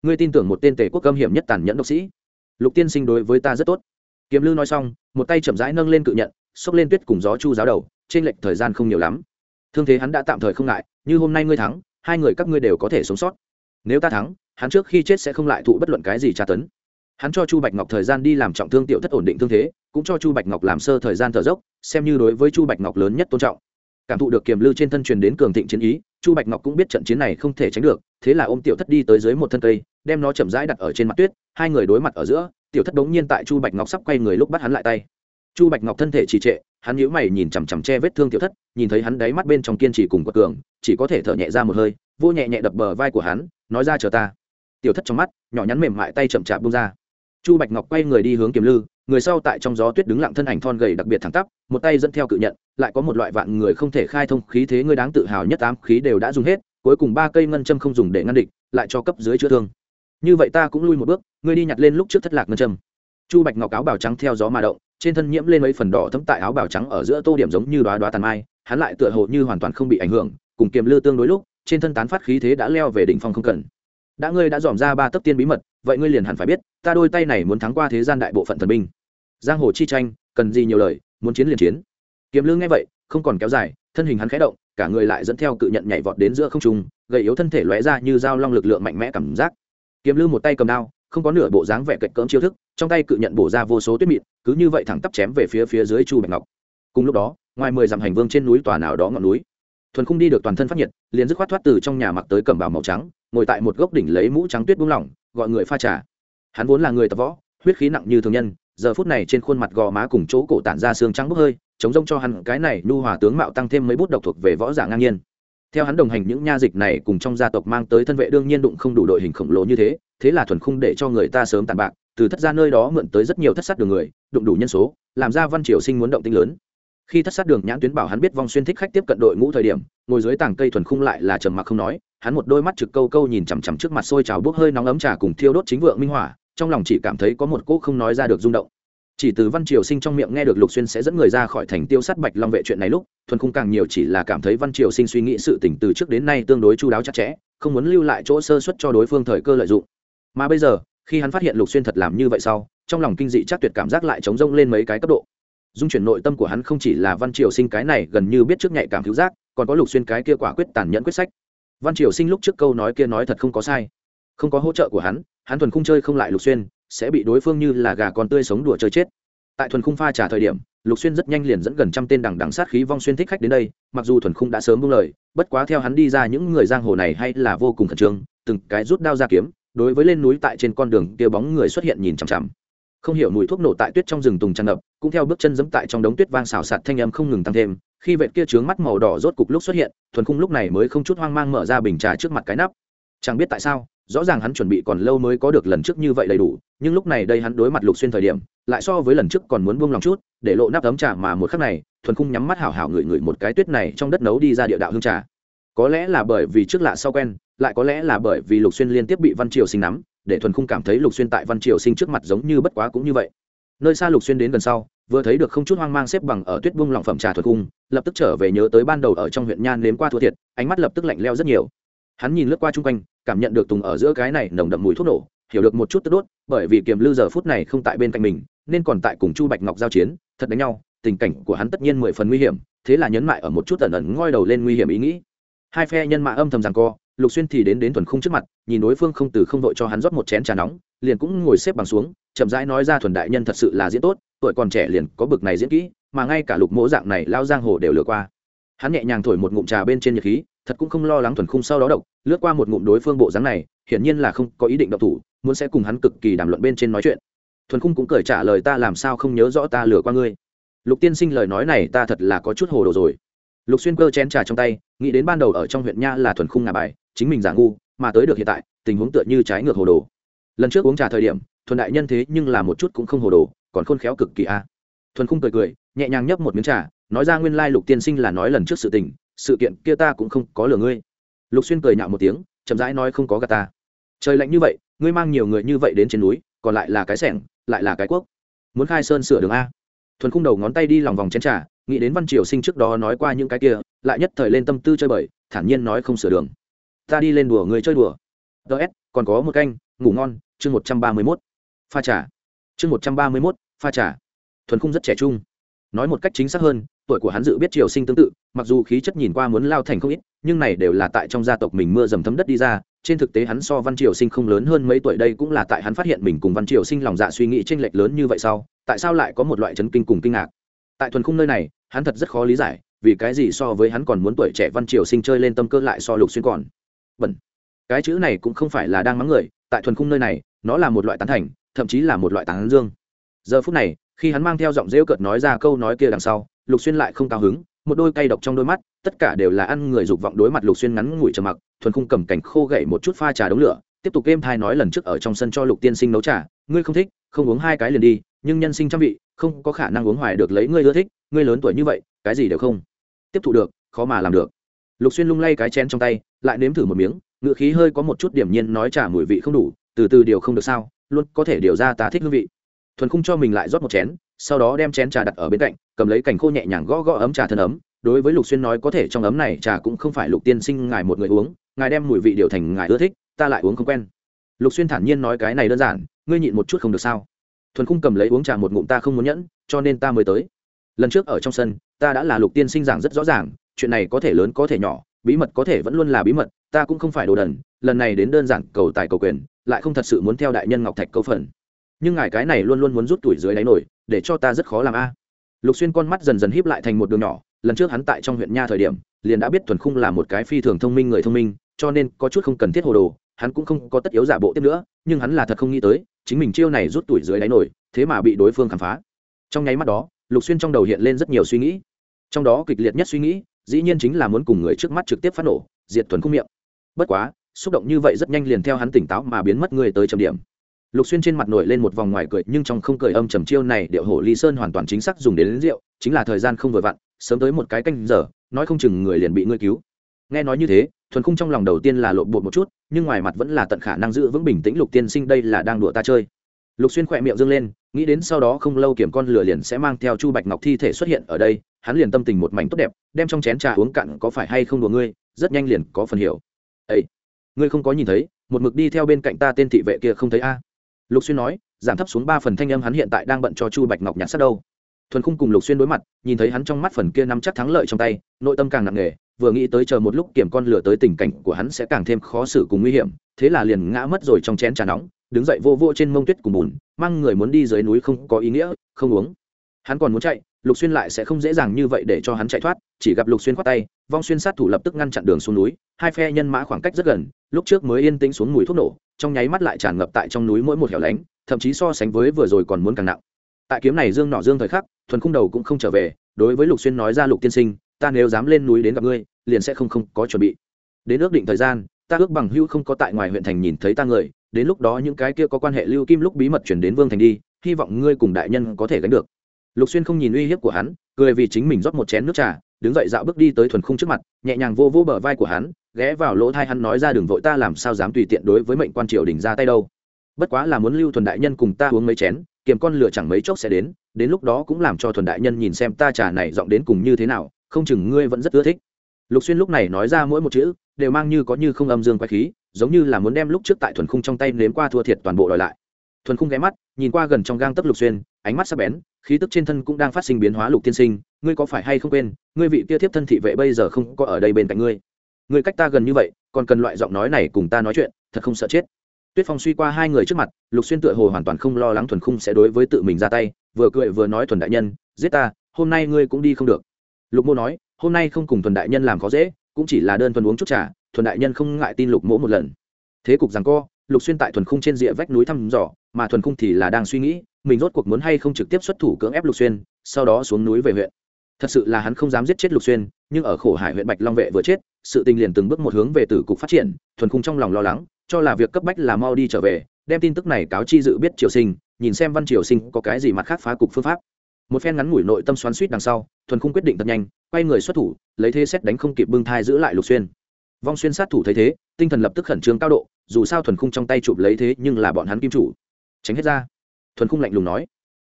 Ngươi tin tưởng một tên tể quốc âm hiểm nhất tàn nhẫn độc sĩ. Lục tiên sinh đối với ta rất tốt. Kiếm lư nói xong, một tay chậm rãi nâng lên cự nhận, xốc lên tuyết cùng gió chu giáo đầu, trên lệch thời gian không nhiều lắm. Thương thế hắn đã tạm thời không ngại, như hôm nay ngươi thắng, hai người các ngươi đều có thể sống sót. Nếu ta thắng, hắn trước khi chết sẽ không lại thụ bất luận cái gì tra tấn. Hắn cho chu bạch ngọc thời gian đi làm trọng thương tiểu thất ổn định thương thế, cũng cho chu bạch ngọc làm sơ thời gian thở dốc xem như đối với chu bạch ngọc lớn nhất tôn trọng. Cảm thụ được kiềm lư trên thân truyền đến cường thịnh chiến ý, chu bạch ngọc cũng biết trận chiến này không thể tránh được, thế là ôm tiểu thất đi tới dưới một thân cây, đem nó chậm rãi đặt ở trên mặt tuyết, hai người đối mặt ở giữa, tiểu thất đống nhiên tại chu bạch ngọc sắp quay người lúc bắt hắn lại tay. Chu bạch ngọc thân thể trì trệ, hắn nhíu mày nhìn chằm chằm che vết thương tiểu thất, nhìn thấy hắn đáy mắt bên trong kiên trì cùng quật cường, chỉ có thể thở nhẹ ra một hơi vô nhẹ nhẹ đập bờ vai của hắn, nói ra chờ ta. Tiểu thất trong mắt, nhỏ nhắn mềm mại tay chậm chạp bung ra. Chu bạch ngọc quay người đi hướng Kiềm lư người sau tại trong gió tuyết đứng lặng thân ảnh thon gầy đặc biệt thẳng tắp, một tay dẫn theo cự nhận, lại có một loại vạn người không thể khai thông khí thế ngươi đáng tự hào nhất ám khí đều đã dùng hết, cuối cùng ba cây ngân châm không dùng để ngăn địch, lại cho cấp dưới chữa thương. Như vậy ta cũng lui một bước, ngươi đi nhặt lên lúc trước thất lạc ngân châm. Chu bạch ngọc áo bào trắng theo gió mà động, trên thân nhiễm lên mấy phần đỏ thấm tại áo bào trắng ở giữa tô điểm giống như đoá đoá tàn mai, hắn lại tựa hồ như hoàn toàn không bị ảnh hưởng, cùng kiềm lư tương đối lúc, trên thân tán phát khí thế đã leo về đỉnh phong không cần. Đã ngươi đã dòm ra ba tấc tiên bí mật, vậy ngươi liền hẳn phải biết, ta đôi tay này muốn thắng qua thế gian đại bộ phận thần binh giang hồ chi tranh, cần gì nhiều lời, muốn chiến liền chiến. Kiếm lương nghe vậy, không còn kéo dài, thân hình hắn khẽ động, cả người lại dẫn theo cự nhận nhảy vọt đến giữa không trung, gầy yếu thân thể lóe ra như dao long lực lượng mạnh mẽ cảm giác. Kiếm lương một tay cầm đao, không có nửa bộ dáng vẻ cạnh cỡm chiêu thức, trong tay cự nhận bổ ra vô số tuyết mịn, cứ như vậy thẳng tắp chém về phía phía dưới chu bạch ngọc. Cùng lúc đó, ngoài mười dặm hành vương trên núi tòa nào đó ngọn núi, thuần khung đi được toàn thân phát nhiệt, liền dứt khoát thoát từ trong nhà mặc tới cẩm bào màu trắng, ngồi tại một gốc đỉnh lấy mũ trắng tuyết buông lỏng, gọi người pha trà. Hắn vốn là người tập võ, huyết khí nặng như thường nhân giờ phút này trên khuôn mặt gò má cùng chỗ cổ tản ra xương trắng bốc hơi, chống rông cho hắn cái này nu hòa tướng mạo tăng thêm mấy bút độc thuộc về võ giả ngang nhiên. Theo hắn đồng hành những nha dịch này cùng trong gia tộc mang tới thân vệ đương nhiên đụng không đủ đội hình khổng lồ như thế thế là thuần khung để cho người ta sớm tàn bạc, từ thất gia nơi đó mượn tới rất nhiều thất sát đường người, đụng đủ nhân số, làm ra văn triều sinh muốn động tinh lớn. Khi thất sát đường nhãn tuyến bảo hắn biết vong xuyên thích khách tiếp cận đội ngũ thời điểm, ngồi dưới tảng cây thuần khung lại là trầm mặc không nói, hắn một đôi mắt trực câu câu nhìn chằm chằm trước mặt sôi trào bốc hơi nóng ấm trà cùng thiêu đốt chính vượng minh hỏa trong lòng chỉ cảm thấy có một cỗ không nói ra được rung động. Chỉ từ văn triều sinh trong miệng nghe được lục xuyên sẽ dẫn người ra khỏi thành tiêu sát bạch long vệ chuyện này lúc, thuần khung càng nhiều chỉ là cảm thấy văn triều sinh suy nghĩ sự tỉnh từ trước đến nay tương đối chu đáo chặt chẽ, không muốn lưu lại chỗ sơ xuất cho đối phương thời cơ lợi dụng. Mà bây giờ, khi hắn phát hiện lục xuyên thật làm như vậy sau, trong lòng kinh dị chắc tuyệt cảm giác lại chống rông lên mấy cái cấp độ. Dung chuyển nội tâm của hắn không chỉ là văn triều sinh cái này gần như biết trước nhạy cảm cứu giác, còn có lục xuyên cái kia quả quyết tàn nhẫn quyết sách. Văn triều sinh lúc trước câu nói kia nói thật không có sai không có hỗ trợ của hắn hắn thuần khung chơi không lại lục xuyên, sẽ bị đối phương như là gà con tươi sống đùa chơi chết. Tại thuần khung pha trả thời điểm, lục xuyên rất nhanh liền dẫn gần trăm tên đằng đằng sát khí vong xuyên thích khách đến đây, mặc dù thuần khung đã sớm buông lời, bất quá theo hắn đi ra những người giang hồ này hay là vô cùng khẩn trương, từng cái rút đao ra kiếm, đối với lên núi tại trên con đường kia bóng người xuất hiện nhìn chằm chằm. Không hiểu mùi thuốc nổ tại tuyết trong rừng tùng tràn ngập, cũng theo bước chân dẫm tại trong đống tuyết vang xào sạt thanh âm không ngừng tăng thêm, khi vệt kia trướng mắt màu đỏ rốt cục lúc xuất hiện, thuần khung lúc này mới không chút hoang mang mở ra bình trà trước mặt cái nắp chẳng biết tại sao, rõ ràng hắn chuẩn bị còn lâu mới có được lần trước như vậy đầy đủ, nhưng lúc này đây hắn đối mặt lục xuyên thời điểm, lại so với lần trước còn muốn buông lòng chút, để lộ nắp ấm trà mà một khắc này, thuần khung nhắm mắt hảo hảo ngửi ngửi một cái tuyết này trong đất nấu đi ra địa đạo hương trà. Có lẽ là bởi vì trước lạ sau quen, lại có lẽ là bởi vì lục xuyên liên tiếp bị văn triều sinh nắm, để thuần khung cảm thấy lục xuyên tại văn triều sinh trước mặt giống như bất quá cũng như vậy. Nơi xa lục xuyên đến gần sau, vừa thấy được không chút hoang mang xếp bằng ở tuyết bung lòng phẩm trà thuật khung, lập tức trở về nhớ tới ban đầu ở trong huyện nhan nếm qua thua thiệt, ánh mắt lập tức lạnh leo rất nhiều hắn nhìn lướt qua chung quanh, cảm nhận được tùng ở giữa cái này nồng đậm mùi thuốc nổ, hiểu được một chút tức đốt, bởi vì kiềm lư giờ phút này không tại bên cạnh mình, nên còn tại cùng chu bạch ngọc giao chiến, thật đánh nhau, tình cảnh của hắn tất nhiên mười phần nguy hiểm, thế là nhấn mại ở một chút ẩn ẩn ngoi đầu lên nguy hiểm ý nghĩ. Hai phe nhân mã âm thầm rằng co, lục xuyên thì đến đến thuần khung trước mặt, nhìn đối phương không từ không vội cho hắn rót một chén trà nóng, liền cũng ngồi xếp bằng xuống, chậm rãi nói ra thuần đại nhân thật sự là diễn tốt, tuổi còn trẻ liền có bực này diễn kỹ, mà ngay cả lục mỗ dạng này lao giang hồ đều lừa qua. Hắn nhẹ nhàng thổi một ngụm trà bên trên nhiệt khí thật cũng không lo lắng thuần khung sau đó độc, lướt qua một ngụm đối phương bộ dáng này, hiển nhiên là không có ý định độc thủ, muốn sẽ cùng hắn cực kỳ đàm luận bên trên nói chuyện. Thuần khung cũng cười trả lời ta làm sao không nhớ rõ ta lừa qua ngươi. Lục tiên sinh lời nói này ta thật là có chút hồ đồ rồi. Lục xuyên cơ chén trà trong tay, nghĩ đến ban đầu ở trong huyện nha là thuần khung ngà bài, chính mình giả ngu, mà tới được hiện tại, tình huống tựa như trái ngược hồ đồ. Lần trước uống trà thời điểm, thuần đại nhân thế nhưng là một chút cũng không hồ đồ, còn khôn khéo cực kỳ a. Thuần khung cười cười, nhẹ nhàng nhấp một miếng trà, nói ra nguyên lai lục tiên sinh là nói lần trước sự tình sự kiện kia ta cũng không có lừa ngươi. Lục xuyên cười nhạo một tiếng, chậm rãi nói không có gà ta. Trời lạnh như vậy, ngươi mang nhiều người như vậy đến trên núi, còn lại là cái sẻng, lại là cái quốc. Muốn khai sơn sửa đường a. Thuần khung đầu ngón tay đi lòng vòng chén trà, nghĩ đến văn triều sinh trước đó nói qua những cái kia, lại nhất thời lên tâm tư chơi bời, thản nhiên nói không sửa đường. Ta đi lên đùa người chơi đùa. Ts còn có một canh, ngủ ngon, chương một trăm ba mươi mốt. Pha trà. Chương một trăm ba mươi mốt, pha trà. Thuần khung rất trẻ trung. Nói một cách chính xác hơn tuổi của hắn dự biết triều sinh tương tự, mặc dù khí chất nhìn qua muốn lao thành không ít, nhưng này đều là tại trong gia tộc mình mưa dầm thấm đất đi ra, trên thực tế hắn so văn triều sinh không lớn hơn mấy tuổi đây cũng là tại hắn phát hiện mình cùng văn triều sinh lòng dạ suy nghĩ tranh lệch lớn như vậy sau, tại sao lại có một loại chấn kinh cùng kinh ngạc? Tại thuần khung nơi này, hắn thật rất khó lý giải, vì cái gì so với hắn còn muốn tuổi trẻ văn triều sinh chơi lên tâm cơ lại so lục xuyên còn. Bẩn. Cái chữ này cũng không phải là đang mắng người, tại thuần khung nơi này, nó là một loại tán thành, thậm chí là một loại tán dương. Giờ phút này khi hắn mang theo giọng rêu cợt nói ra câu nói kia đằng sau, lục xuyên lại không cao hứng, một đôi cay độc trong đôi mắt, tất cả đều là ăn người dục vọng đối mặt lục xuyên ngắn ngủi trầm mặc, thuần khung cầm cảnh khô gậy một chút pha trà đống lửa, tiếp tục game thai nói lần trước ở trong sân cho lục tiên sinh nấu trà, ngươi không thích, không uống hai cái liền đi, nhưng nhân sinh trăm vị, không có khả năng uống hoài được lấy ngươi ưa thích, ngươi lớn tuổi như vậy, cái gì đều không tiếp thụ được, khó mà làm được. Lục xuyên lung lay cái chén trong tay, lại nếm thử một miếng, ngựa khí hơi có một chút điểm nhiên nói trà mùi vị không đủ, từ từ điều không được sao, luôn có thể điều ra ta thích hương vị thuần khung cho mình lại rót một chén, sau đó đem chén trà đặt ở bên cạnh, cầm lấy cành khô nhẹ nhàng gõ gõ ấm trà thân ấm. Đối với lục xuyên nói có thể trong ấm này trà cũng không phải lục tiên sinh ngài một người uống, ngài đem mùi vị điều thành ngài ưa thích, ta lại uống không quen. Lục xuyên thản nhiên nói cái này đơn giản, ngươi nhịn một chút không được sao? Thuần khung cầm lấy uống trà một ngụm ta không muốn nhẫn, cho nên ta mới tới. Lần trước ở trong sân, ta đã là lục tiên sinh giảng rất rõ ràng, chuyện này có thể lớn có thể nhỏ, bí mật có thể vẫn luôn là bí mật, ta cũng không phải đồ đần, lần này đến đơn giản cầu tài cầu quyền, lại không thật sự muốn theo đại nhân ngọc thạch cấu phần nhưng ngài cái này luôn luôn muốn rút tuổi dưới đáy nổi, để cho ta rất khó làm a. Lục xuyên con mắt dần dần híp lại thành một đường nhỏ, lần trước hắn tại trong huyện nha thời điểm, liền đã biết thuần khung là một cái phi thường thông minh người thông minh, cho nên có chút không cần thiết hồ đồ, hắn cũng không có tất yếu giả bộ tiếp nữa, nhưng hắn là thật không nghĩ tới, chính mình chiêu này rút tuổi dưới đáy nổi, thế mà bị đối phương khám phá. Trong nháy mắt đó, lục xuyên trong đầu hiện lên rất nhiều suy nghĩ. Trong đó kịch liệt nhất suy nghĩ, dĩ nhiên chính là muốn cùng người trước mắt trực tiếp phát nổ, diệt thuần khung miệng. Bất quá, xúc động như vậy rất nhanh liền theo hắn tỉnh táo mà biến mất người tới trầm điểm lục xuyên trên mặt nổi lên một vòng ngoài cười nhưng trong không cười âm trầm chiêu này điệu hổ ly sơn hoàn toàn chính xác dùng đến, đến rượu chính là thời gian không vừa vặn sớm tới một cái canh giờ nói không chừng người liền bị ngươi cứu. Nghe nói như thế thuần khung trong lòng đầu tiên là lộn bột một chút nhưng ngoài mặt vẫn là tận khả năng giữ vững bình tĩnh lục tiên sinh đây là đang đùa ta chơi. Lục xuyên khỏe miệng dâng lên nghĩ đến sau đó không lâu kiểm con lửa liền sẽ mang theo chu bạch ngọc thi thể xuất hiện ở đây hắn liền tâm tình một mảnh tốt đẹp đem trong chén trà uống cạn có phải hay không đùa ngươi rất nhanh liền có phần hiểu. Ây ngươi không có nhìn thấy một mực đi theo bên cạnh ta tên thị vệ kia không thấy a? Lục xuyên nói, giảm thấp xuống ba phần thanh âm hắn hiện tại đang bận cho chu bạch ngọc nhặt sắt đâu. Thuần khung cùng lục xuyên đối mặt, nhìn thấy hắn trong mắt phần kia nắm chắc thắng lợi trong tay, nội tâm càng nặng nề, vừa nghĩ tới chờ một lúc kiểm con lửa tới tình cảnh của hắn sẽ càng thêm khó xử cùng nguy hiểm, thế là liền ngã mất rồi trong chén trà nóng, đứng dậy vô vô trên mông tuyết cùng bùn, mang người muốn đi dưới núi không có ý nghĩa, không uống. Hắn còn muốn chạy, lục xuyên lại sẽ không dễ dàng như vậy để cho hắn chạy thoát, chỉ gặp lục xuyên khoát tay, vong xuyên sát thủ lập tức ngăn chặn đường xuống núi, hai phe nhân mã khoảng cách rất gần, lúc trước mới yên tĩnh xuống mùi thuốc nổ trong nháy mắt lại tràn ngập tại trong núi mỗi một hẻo lánh, thậm chí so sánh với vừa rồi còn muốn càng nặng. Tại kiếm này dương nọ dương thời khắc, thuần khung đầu cũng không trở về, đối với lục xuyên nói ra, lục tiên sinh, ta nếu dám lên núi đến gặp ngươi, liền sẽ không không có chuẩn bị. Đến ước định thời gian, ta ước bằng hữu không có tại ngoài huyện thành nhìn thấy ta người, đến lúc đó những cái kia có quan hệ lưu kim lúc bí mật chuyển đến vương thành đi, hy vọng ngươi cùng đại nhân có thể gánh được. Lục xuyên không nhìn uy hiếp của hắn, cười vì chính mình rót một chén nước trà đứng dậy dạo bước đi tới thuần khung trước mặt, nhẹ nhàng vô vô bờ vai của hắn, ghé vào lỗ thai hắn nói ra đường vội, ta làm sao dám tùy tiện đối với mệnh quan triều đình ra tay đâu. Bất quá là muốn lưu thuần đại nhân cùng ta uống mấy chén, kiềm con lửa chẳng mấy chốc sẽ đến đến lúc đó cũng làm cho thuần đại nhân nhìn xem ta trà này dọn đến cùng như thế nào, không chừng ngươi vẫn rất ưa thích. Lục xuyên lúc này nói ra mỗi một chữ, đều mang như có như không âm dương quái khí, giống như là muốn đem lúc trước tại thuần khung trong tay nếm qua thua thiệt toàn bộ đòi lại. Thuần khung ghé mắt, nhìn qua gần trong gang tấc lục xuyên ánh mắt sắc bén, khí tức trên thân cũng đang phát sinh biến hóa lục tiên sinh, ngươi có phải hay không quên, ngươi vị kia thiếp thân thị vệ bây giờ không có ở đây bên cạnh ngươi? Ngươi cách ta gần như vậy, còn cần loại giọng nói này cùng ta nói chuyện, thật không sợ chết. Tuyết phong suy qua hai người trước mặt, lục xuyên tựa hồ hoàn toàn không lo lắng thuần khung sẽ đối với tự mình ra tay, vừa cười vừa nói thuần đại nhân, giết ta, hôm nay ngươi cũng đi không được. Lục mô nói, hôm nay không cùng thuần đại nhân làm khó dễ, cũng chỉ là đơn thuần uống chút trà, thuần đại nhân không ngại tin lục mỗ một lần. Thế cục rằng co, lục xuyên tại thuần khung trên rìa vách núi thăm dò, mà thuần khung thì là đang suy nghĩ mình rốt cuộc muốn hay không trực tiếp xuất thủ cưỡng ép lục xuyên, sau đó xuống núi về huyện. Thật sự là hắn không dám giết chết lục xuyên, nhưng ở khổ hải huyện bạch long vệ vừa chết, sự tình liền từng bước một hướng về tử cục phát triển, thuần khung trong lòng lo lắng, cho là việc cấp bách là mau đi trở về, đem tin tức này cáo chi dự biết triều sinh, nhìn xem văn triều sinh có cái gì mặt khác phá cục phương pháp. Một phen ngắn ngủi nội tâm xoắn suýt đằng sau, thuần khung quyết định thật nhanh, quay người xuất thủ, lấy thế xét đánh không kịp bưng thai giữ lại lục xuyên. Vong xuyên sát thủ thấy thế, tinh thần lập tức khẩn trương cao độ, dù sao thuần khung trong tay chụp lấy thế nhưng là bọn hắn kim chủ. Tránh hết ra thuần khung lạnh lùng nói.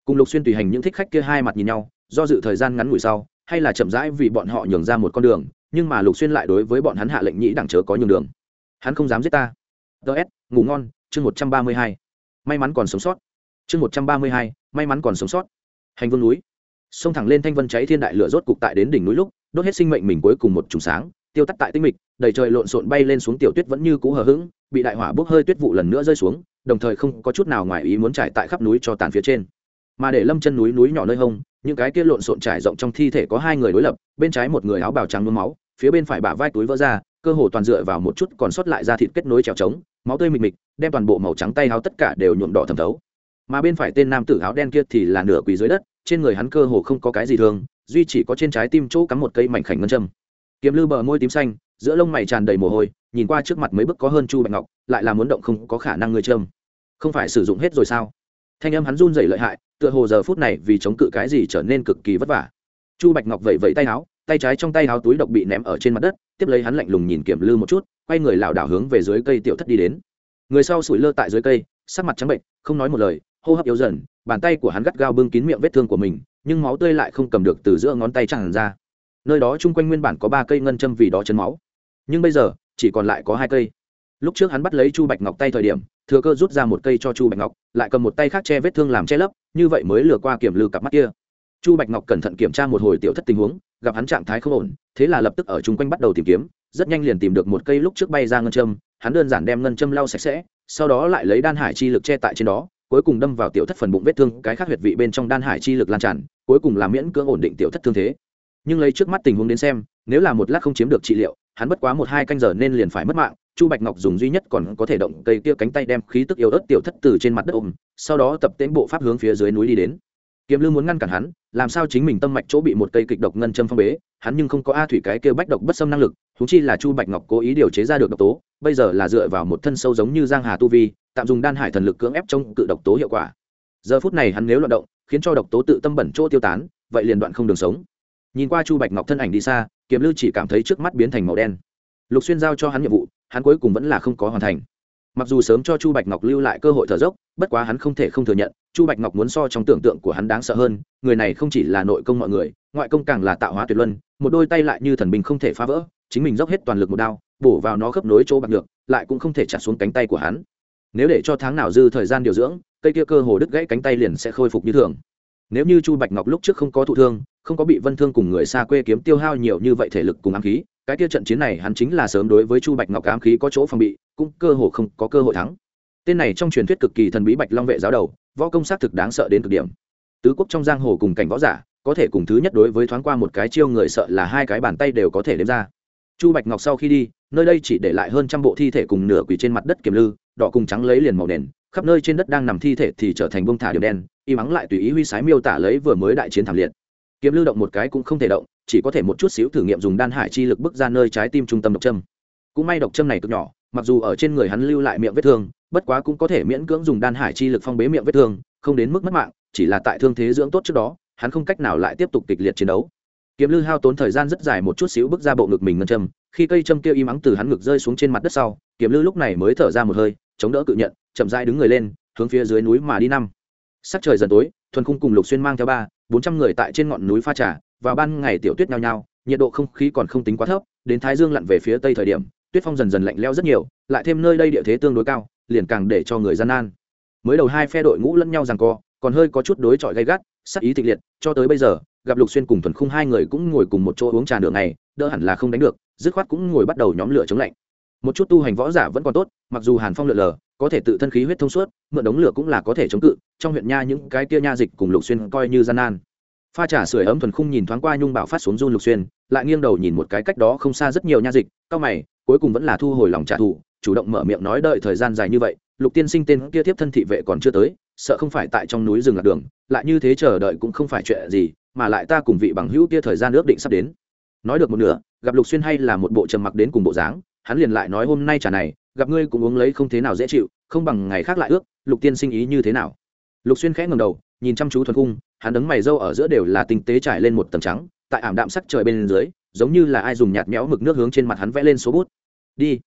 Cùng lục xuyên tùy hành những thích khách kia hai mặt nhìn nhau, do dự thời gian ngắn ngủi sau, hay là chậm rãi vì bọn họ nhường ra một con đường, nhưng mà lục xuyên lại đối với bọn hắn hạ lệnh nhĩ đẳng chớ có nhường đường. Hắn không dám giết ta. Ts ngủ ngon, chương một trăm ba mươi hai. May mắn còn sống sót. Chương một trăm ba mươi hai, may mắn còn sống sót. Hành vương núi. Xông thẳng lên thanh vân cháy thiên đại lửa rốt cục tại đến đỉnh núi lúc, đốt hết sinh mệnh mình cuối cùng một trùng sáng, tiêu tắt tại tinh mịch, đầy trời lộn xộn bay lên xuống tiểu tuyết vẫn như cũ hờ hững, bị đại hỏa bốc hơi tuyết vụ lần nữa rơi xuống đồng thời không có chút nào ngoài ý muốn trải tại khắp núi cho tàn phía trên. Mà để lâm chân núi núi nhỏ nơi hông, những cái kia lộn xộn trải rộng trong thi thể có hai người đối lập, bên trái một người áo bào trắng nhuốm máu, phía bên phải bả vai túi vỡ ra, cơ hồ toàn dựa vào một chút còn sót lại da thịt kết nối trèo trống, máu tươi mịt mịt, đem toàn bộ màu trắng tay áo tất cả đều nhuộm đỏ thẩm thấu. Mà bên phải tên nam tử áo đen kia thì là nửa quỳ dưới đất, trên người hắn cơ hồ không có cái gì thường, duy chỉ có trên trái tim chỗ cắm một cây mảnh khảnh ngân châm. Kiếm lư bờ môi tím xanh, giữa lông mày tràn đầy mồ hôi, nhìn qua trước mặt mấy bức có hơn chu bạch ngọc, lại là muốn động không có khả năng người châm không phải sử dụng hết rồi sao? Thanh âm hắn run dày lợi hại, tựa hồ giờ phút này vì chống cự cái gì trở nên cực kỳ vất vả. Chu bạch ngọc vẫy vẫy tay áo, tay trái trong tay áo túi độc bị ném ở trên mặt đất, tiếp lấy hắn lạnh lùng nhìn kiểm lư một chút, quay người lảo đảo hướng về dưới cây tiểu thất đi đến. Người sau sủi lơ tại dưới cây, sắc mặt trắng bệnh, không nói một lời, hô hấp yếu dần, bàn tay của hắn gắt gao bưng kín miệng vết thương của mình, nhưng máu tươi lại không cầm được từ giữa ngón tay tràn ra. Nơi đó chung quanh nguyên bản có ba cây ngân châm vì đó chấn máu. Nhưng bây giờ, chỉ còn lại có hai cây. Lúc trước hắn bắt lấy chu bạch ngọc tay thời điểm thừa cơ rút ra một cây cho chu bạch ngọc, lại cầm một tay khác che vết thương làm che lấp, như vậy mới lừa qua kiểm lư cặp mắt kia. Chu bạch ngọc cẩn thận kiểm tra một hồi tiểu thất tình huống, gặp hắn trạng thái không ổn, thế là lập tức ở chung quanh bắt đầu tìm kiếm, rất nhanh liền tìm được một cây lúc trước bay ra ngân châm, hắn đơn giản đem ngân châm lau sạch sẽ, sau đó lại lấy đan hải chi lực che tại trên đó, cuối cùng đâm vào tiểu thất phần bụng vết thương, cái khác huyệt vị bên trong đan hải chi lực lan tràn, cuối cùng làm miễn cưỡng ổn định tiểu thất thương thế. Nhưng lấy trước mắt tình huống đến xem, nếu là một lát không chiếm được trị liệu, hắn bất quá một hai canh giờ nên liền phải mất mạng chu bạch ngọc dùng duy nhất còn có thể động cây kia cánh tay đem khí tức yếu ớt tiểu thất từ trên mặt đất ôm, sau đó tập tễnh bộ pháp hướng phía dưới núi đi đến. Kiếm lư muốn ngăn cản hắn, làm sao chính mình tâm mạch chỗ bị một cây kịch độc ngân châm phong bế, hắn nhưng không có a thủy cái kia bách độc bất xâm năng lực thú chi là chu bạch ngọc cố ý điều chế ra được độc tố, bây giờ là dựa vào một thân sâu giống như giang hà tu vi, tạm dùng đan hải thần lực cưỡng ép trong cự độc tố hiệu quả. Giờ phút này hắn nếu loạn động, khiến cho độc tố tự tâm bẩn chỗ tiêu tán, vậy liền đoạn không đường sống. Nhìn qua chu bạch ngọc thân ảnh đi xa, kiếm lư chỉ cảm thấy trước mắt biến thành màu đen. Lục xuyên giao cho hắn nhiệm vụ hắn cuối cùng vẫn là không có hoàn thành. Mặc dù sớm cho chu bạch ngọc lưu lại cơ hội thở dốc, bất quá hắn không thể không thừa nhận, chu bạch ngọc muốn so trong tưởng tượng của hắn đáng sợ hơn, người này không chỉ là nội công mọi người, ngoại công càng là tạo hóa tuyệt luân, một đôi tay lại như thần binh không thể phá vỡ, chính mình dốc hết toàn lực một đao, bổ vào nó khớp nối chỗ bạc được lại cũng không thể chặt xuống cánh tay của hắn. Nếu để cho tháng nào dư thời gian điều dưỡng, cây kia cơ hồ đứt gãy cánh tay liền sẽ khôi phục như thường. Nếu như chu bạch ngọc lúc trước không có thụ thương, không có bị vân thương cùng người xa quê kiếm tiêu hao nhiều như vậy thể lực cùng ám khí cái kia trận chiến này hắn chính là sớm đối với chu bạch ngọc ám khí có chỗ phòng bị, cũng cơ hồ không có cơ hội thắng. Tên này trong truyền thuyết cực kỳ thần bí bạch long vệ giáo đầu, võ công xác thực đáng sợ đến cực điểm. Tứ quốc trong giang hồ cùng cảnh võ giả, có thể cùng thứ nhất đối với thoáng qua một cái chiêu người sợ là hai cái bàn tay đều có thể đếm ra. Chu bạch ngọc sau khi đi, nơi đây chỉ để lại hơn trăm bộ thi thể cùng nửa quỷ trên mặt đất kiềm lư, đỏ cùng trắng lấy liền màu nền khắp nơi trên đất đang nằm thi thể thì trở thành bông thả điểm đen y mắng lại tùy ý huy sái miêu tả lấy vừa mới đại chiến thảm liệt kiếm lưu động một cái cũng không thể động, chỉ có thể một chút xíu thử nghiệm dùng đan hải chi lực bước ra nơi trái tim trung tâm độc châm. Cũng may độc châm này cực nhỏ, mặc dù ở trên người hắn lưu lại miệng vết thương, bất quá cũng có thể miễn cưỡng dùng đan hải chi lực phong bế miệng vết thương, không đến mức mất mạng, chỉ là tại thương thế dưỡng tốt trước đó, hắn không cách nào lại tiếp tục kịch liệt chiến đấu. Kiếm lư hao tốn thời gian rất dài một chút xíu bước ra bộ ngực mình ngân châm, khi cây châm kia im ắng từ hắn ngực rơi xuống trên mặt đất sau, kiếm lư lúc này mới thở ra một hơi, chống đỡ cự nhận, chậm dai đứng người lên, hướng phía dưới núi mà đi năm sắc trời dần tối, thuần khung cùng lục xuyên mang theo ba, bốn trăm người tại trên ngọn núi pha trà, vào ban ngày tiểu tuyết nhao nhao, nhiệt độ không khí còn không tính quá thấp, đến thái dương lặn về phía tây thời điểm, tuyết phong dần dần lạnh leo rất nhiều, lại thêm nơi đây địa thế tương đối cao, liền càng để cho người gian nan. Mới đầu hai phe đội ngũ lẫn nhau rằng co, còn hơi có chút đối chọi gay gắt, sắc ý thịnh liệt, cho tới bây giờ, gặp lục xuyên cùng thuần khung hai người cũng ngồi cùng một chỗ uống trà đường này đỡ hẳn là không đánh được, dứt khoát cũng ngồi bắt đầu nhóm lửa chống lạnh. Một chút tu hành võ giả vẫn còn tốt, mặc dù hàn phong lượn lờ có thể tự thân khí huyết thông suốt, mượn đống lửa cũng là có thể chống cự, trong huyện nha những cái kia nha dịch cùng lục xuyên coi như gian nan. Pha trà sưởi ấm thuần khung nhìn thoáng qua nhung bảo phát xuống run lục xuyên, lại nghiêng đầu nhìn một cái cách đó không xa rất nhiều nha dịch, cao mày, cuối cùng vẫn là thu hồi lòng trả thù, chủ động mở miệng nói đợi thời gian dài như vậy, lục tiên sinh tên kia tiếp thân thị vệ còn chưa tới, sợ không phải tại trong núi rừng lạc đường, lại như thế chờ đợi cũng không phải chuyện gì, mà lại ta cùng vị bằng hữu kia thời gian ước định sắp đến. Nói được một nửa, gặp lục xuyên hay là một bộ trầm mặc đến cùng bộ dáng, hắn liền lại nói hôm nay trà này gặp ngươi cũng uống lấy không thế nào dễ chịu, không bằng ngày khác lại ước, lục tiên sinh ý như thế nào? Lục xuyên khẽ ngầm đầu, nhìn chăm chú thuần cung, hắn đấng mày râu ở giữa đều là tinh tế trải lên một tầng trắng, tại ảm đạm sắc trời bên dưới, giống như là ai dùng nhạt méo mực nước hướng trên mặt hắn vẽ lên số bút. Đi.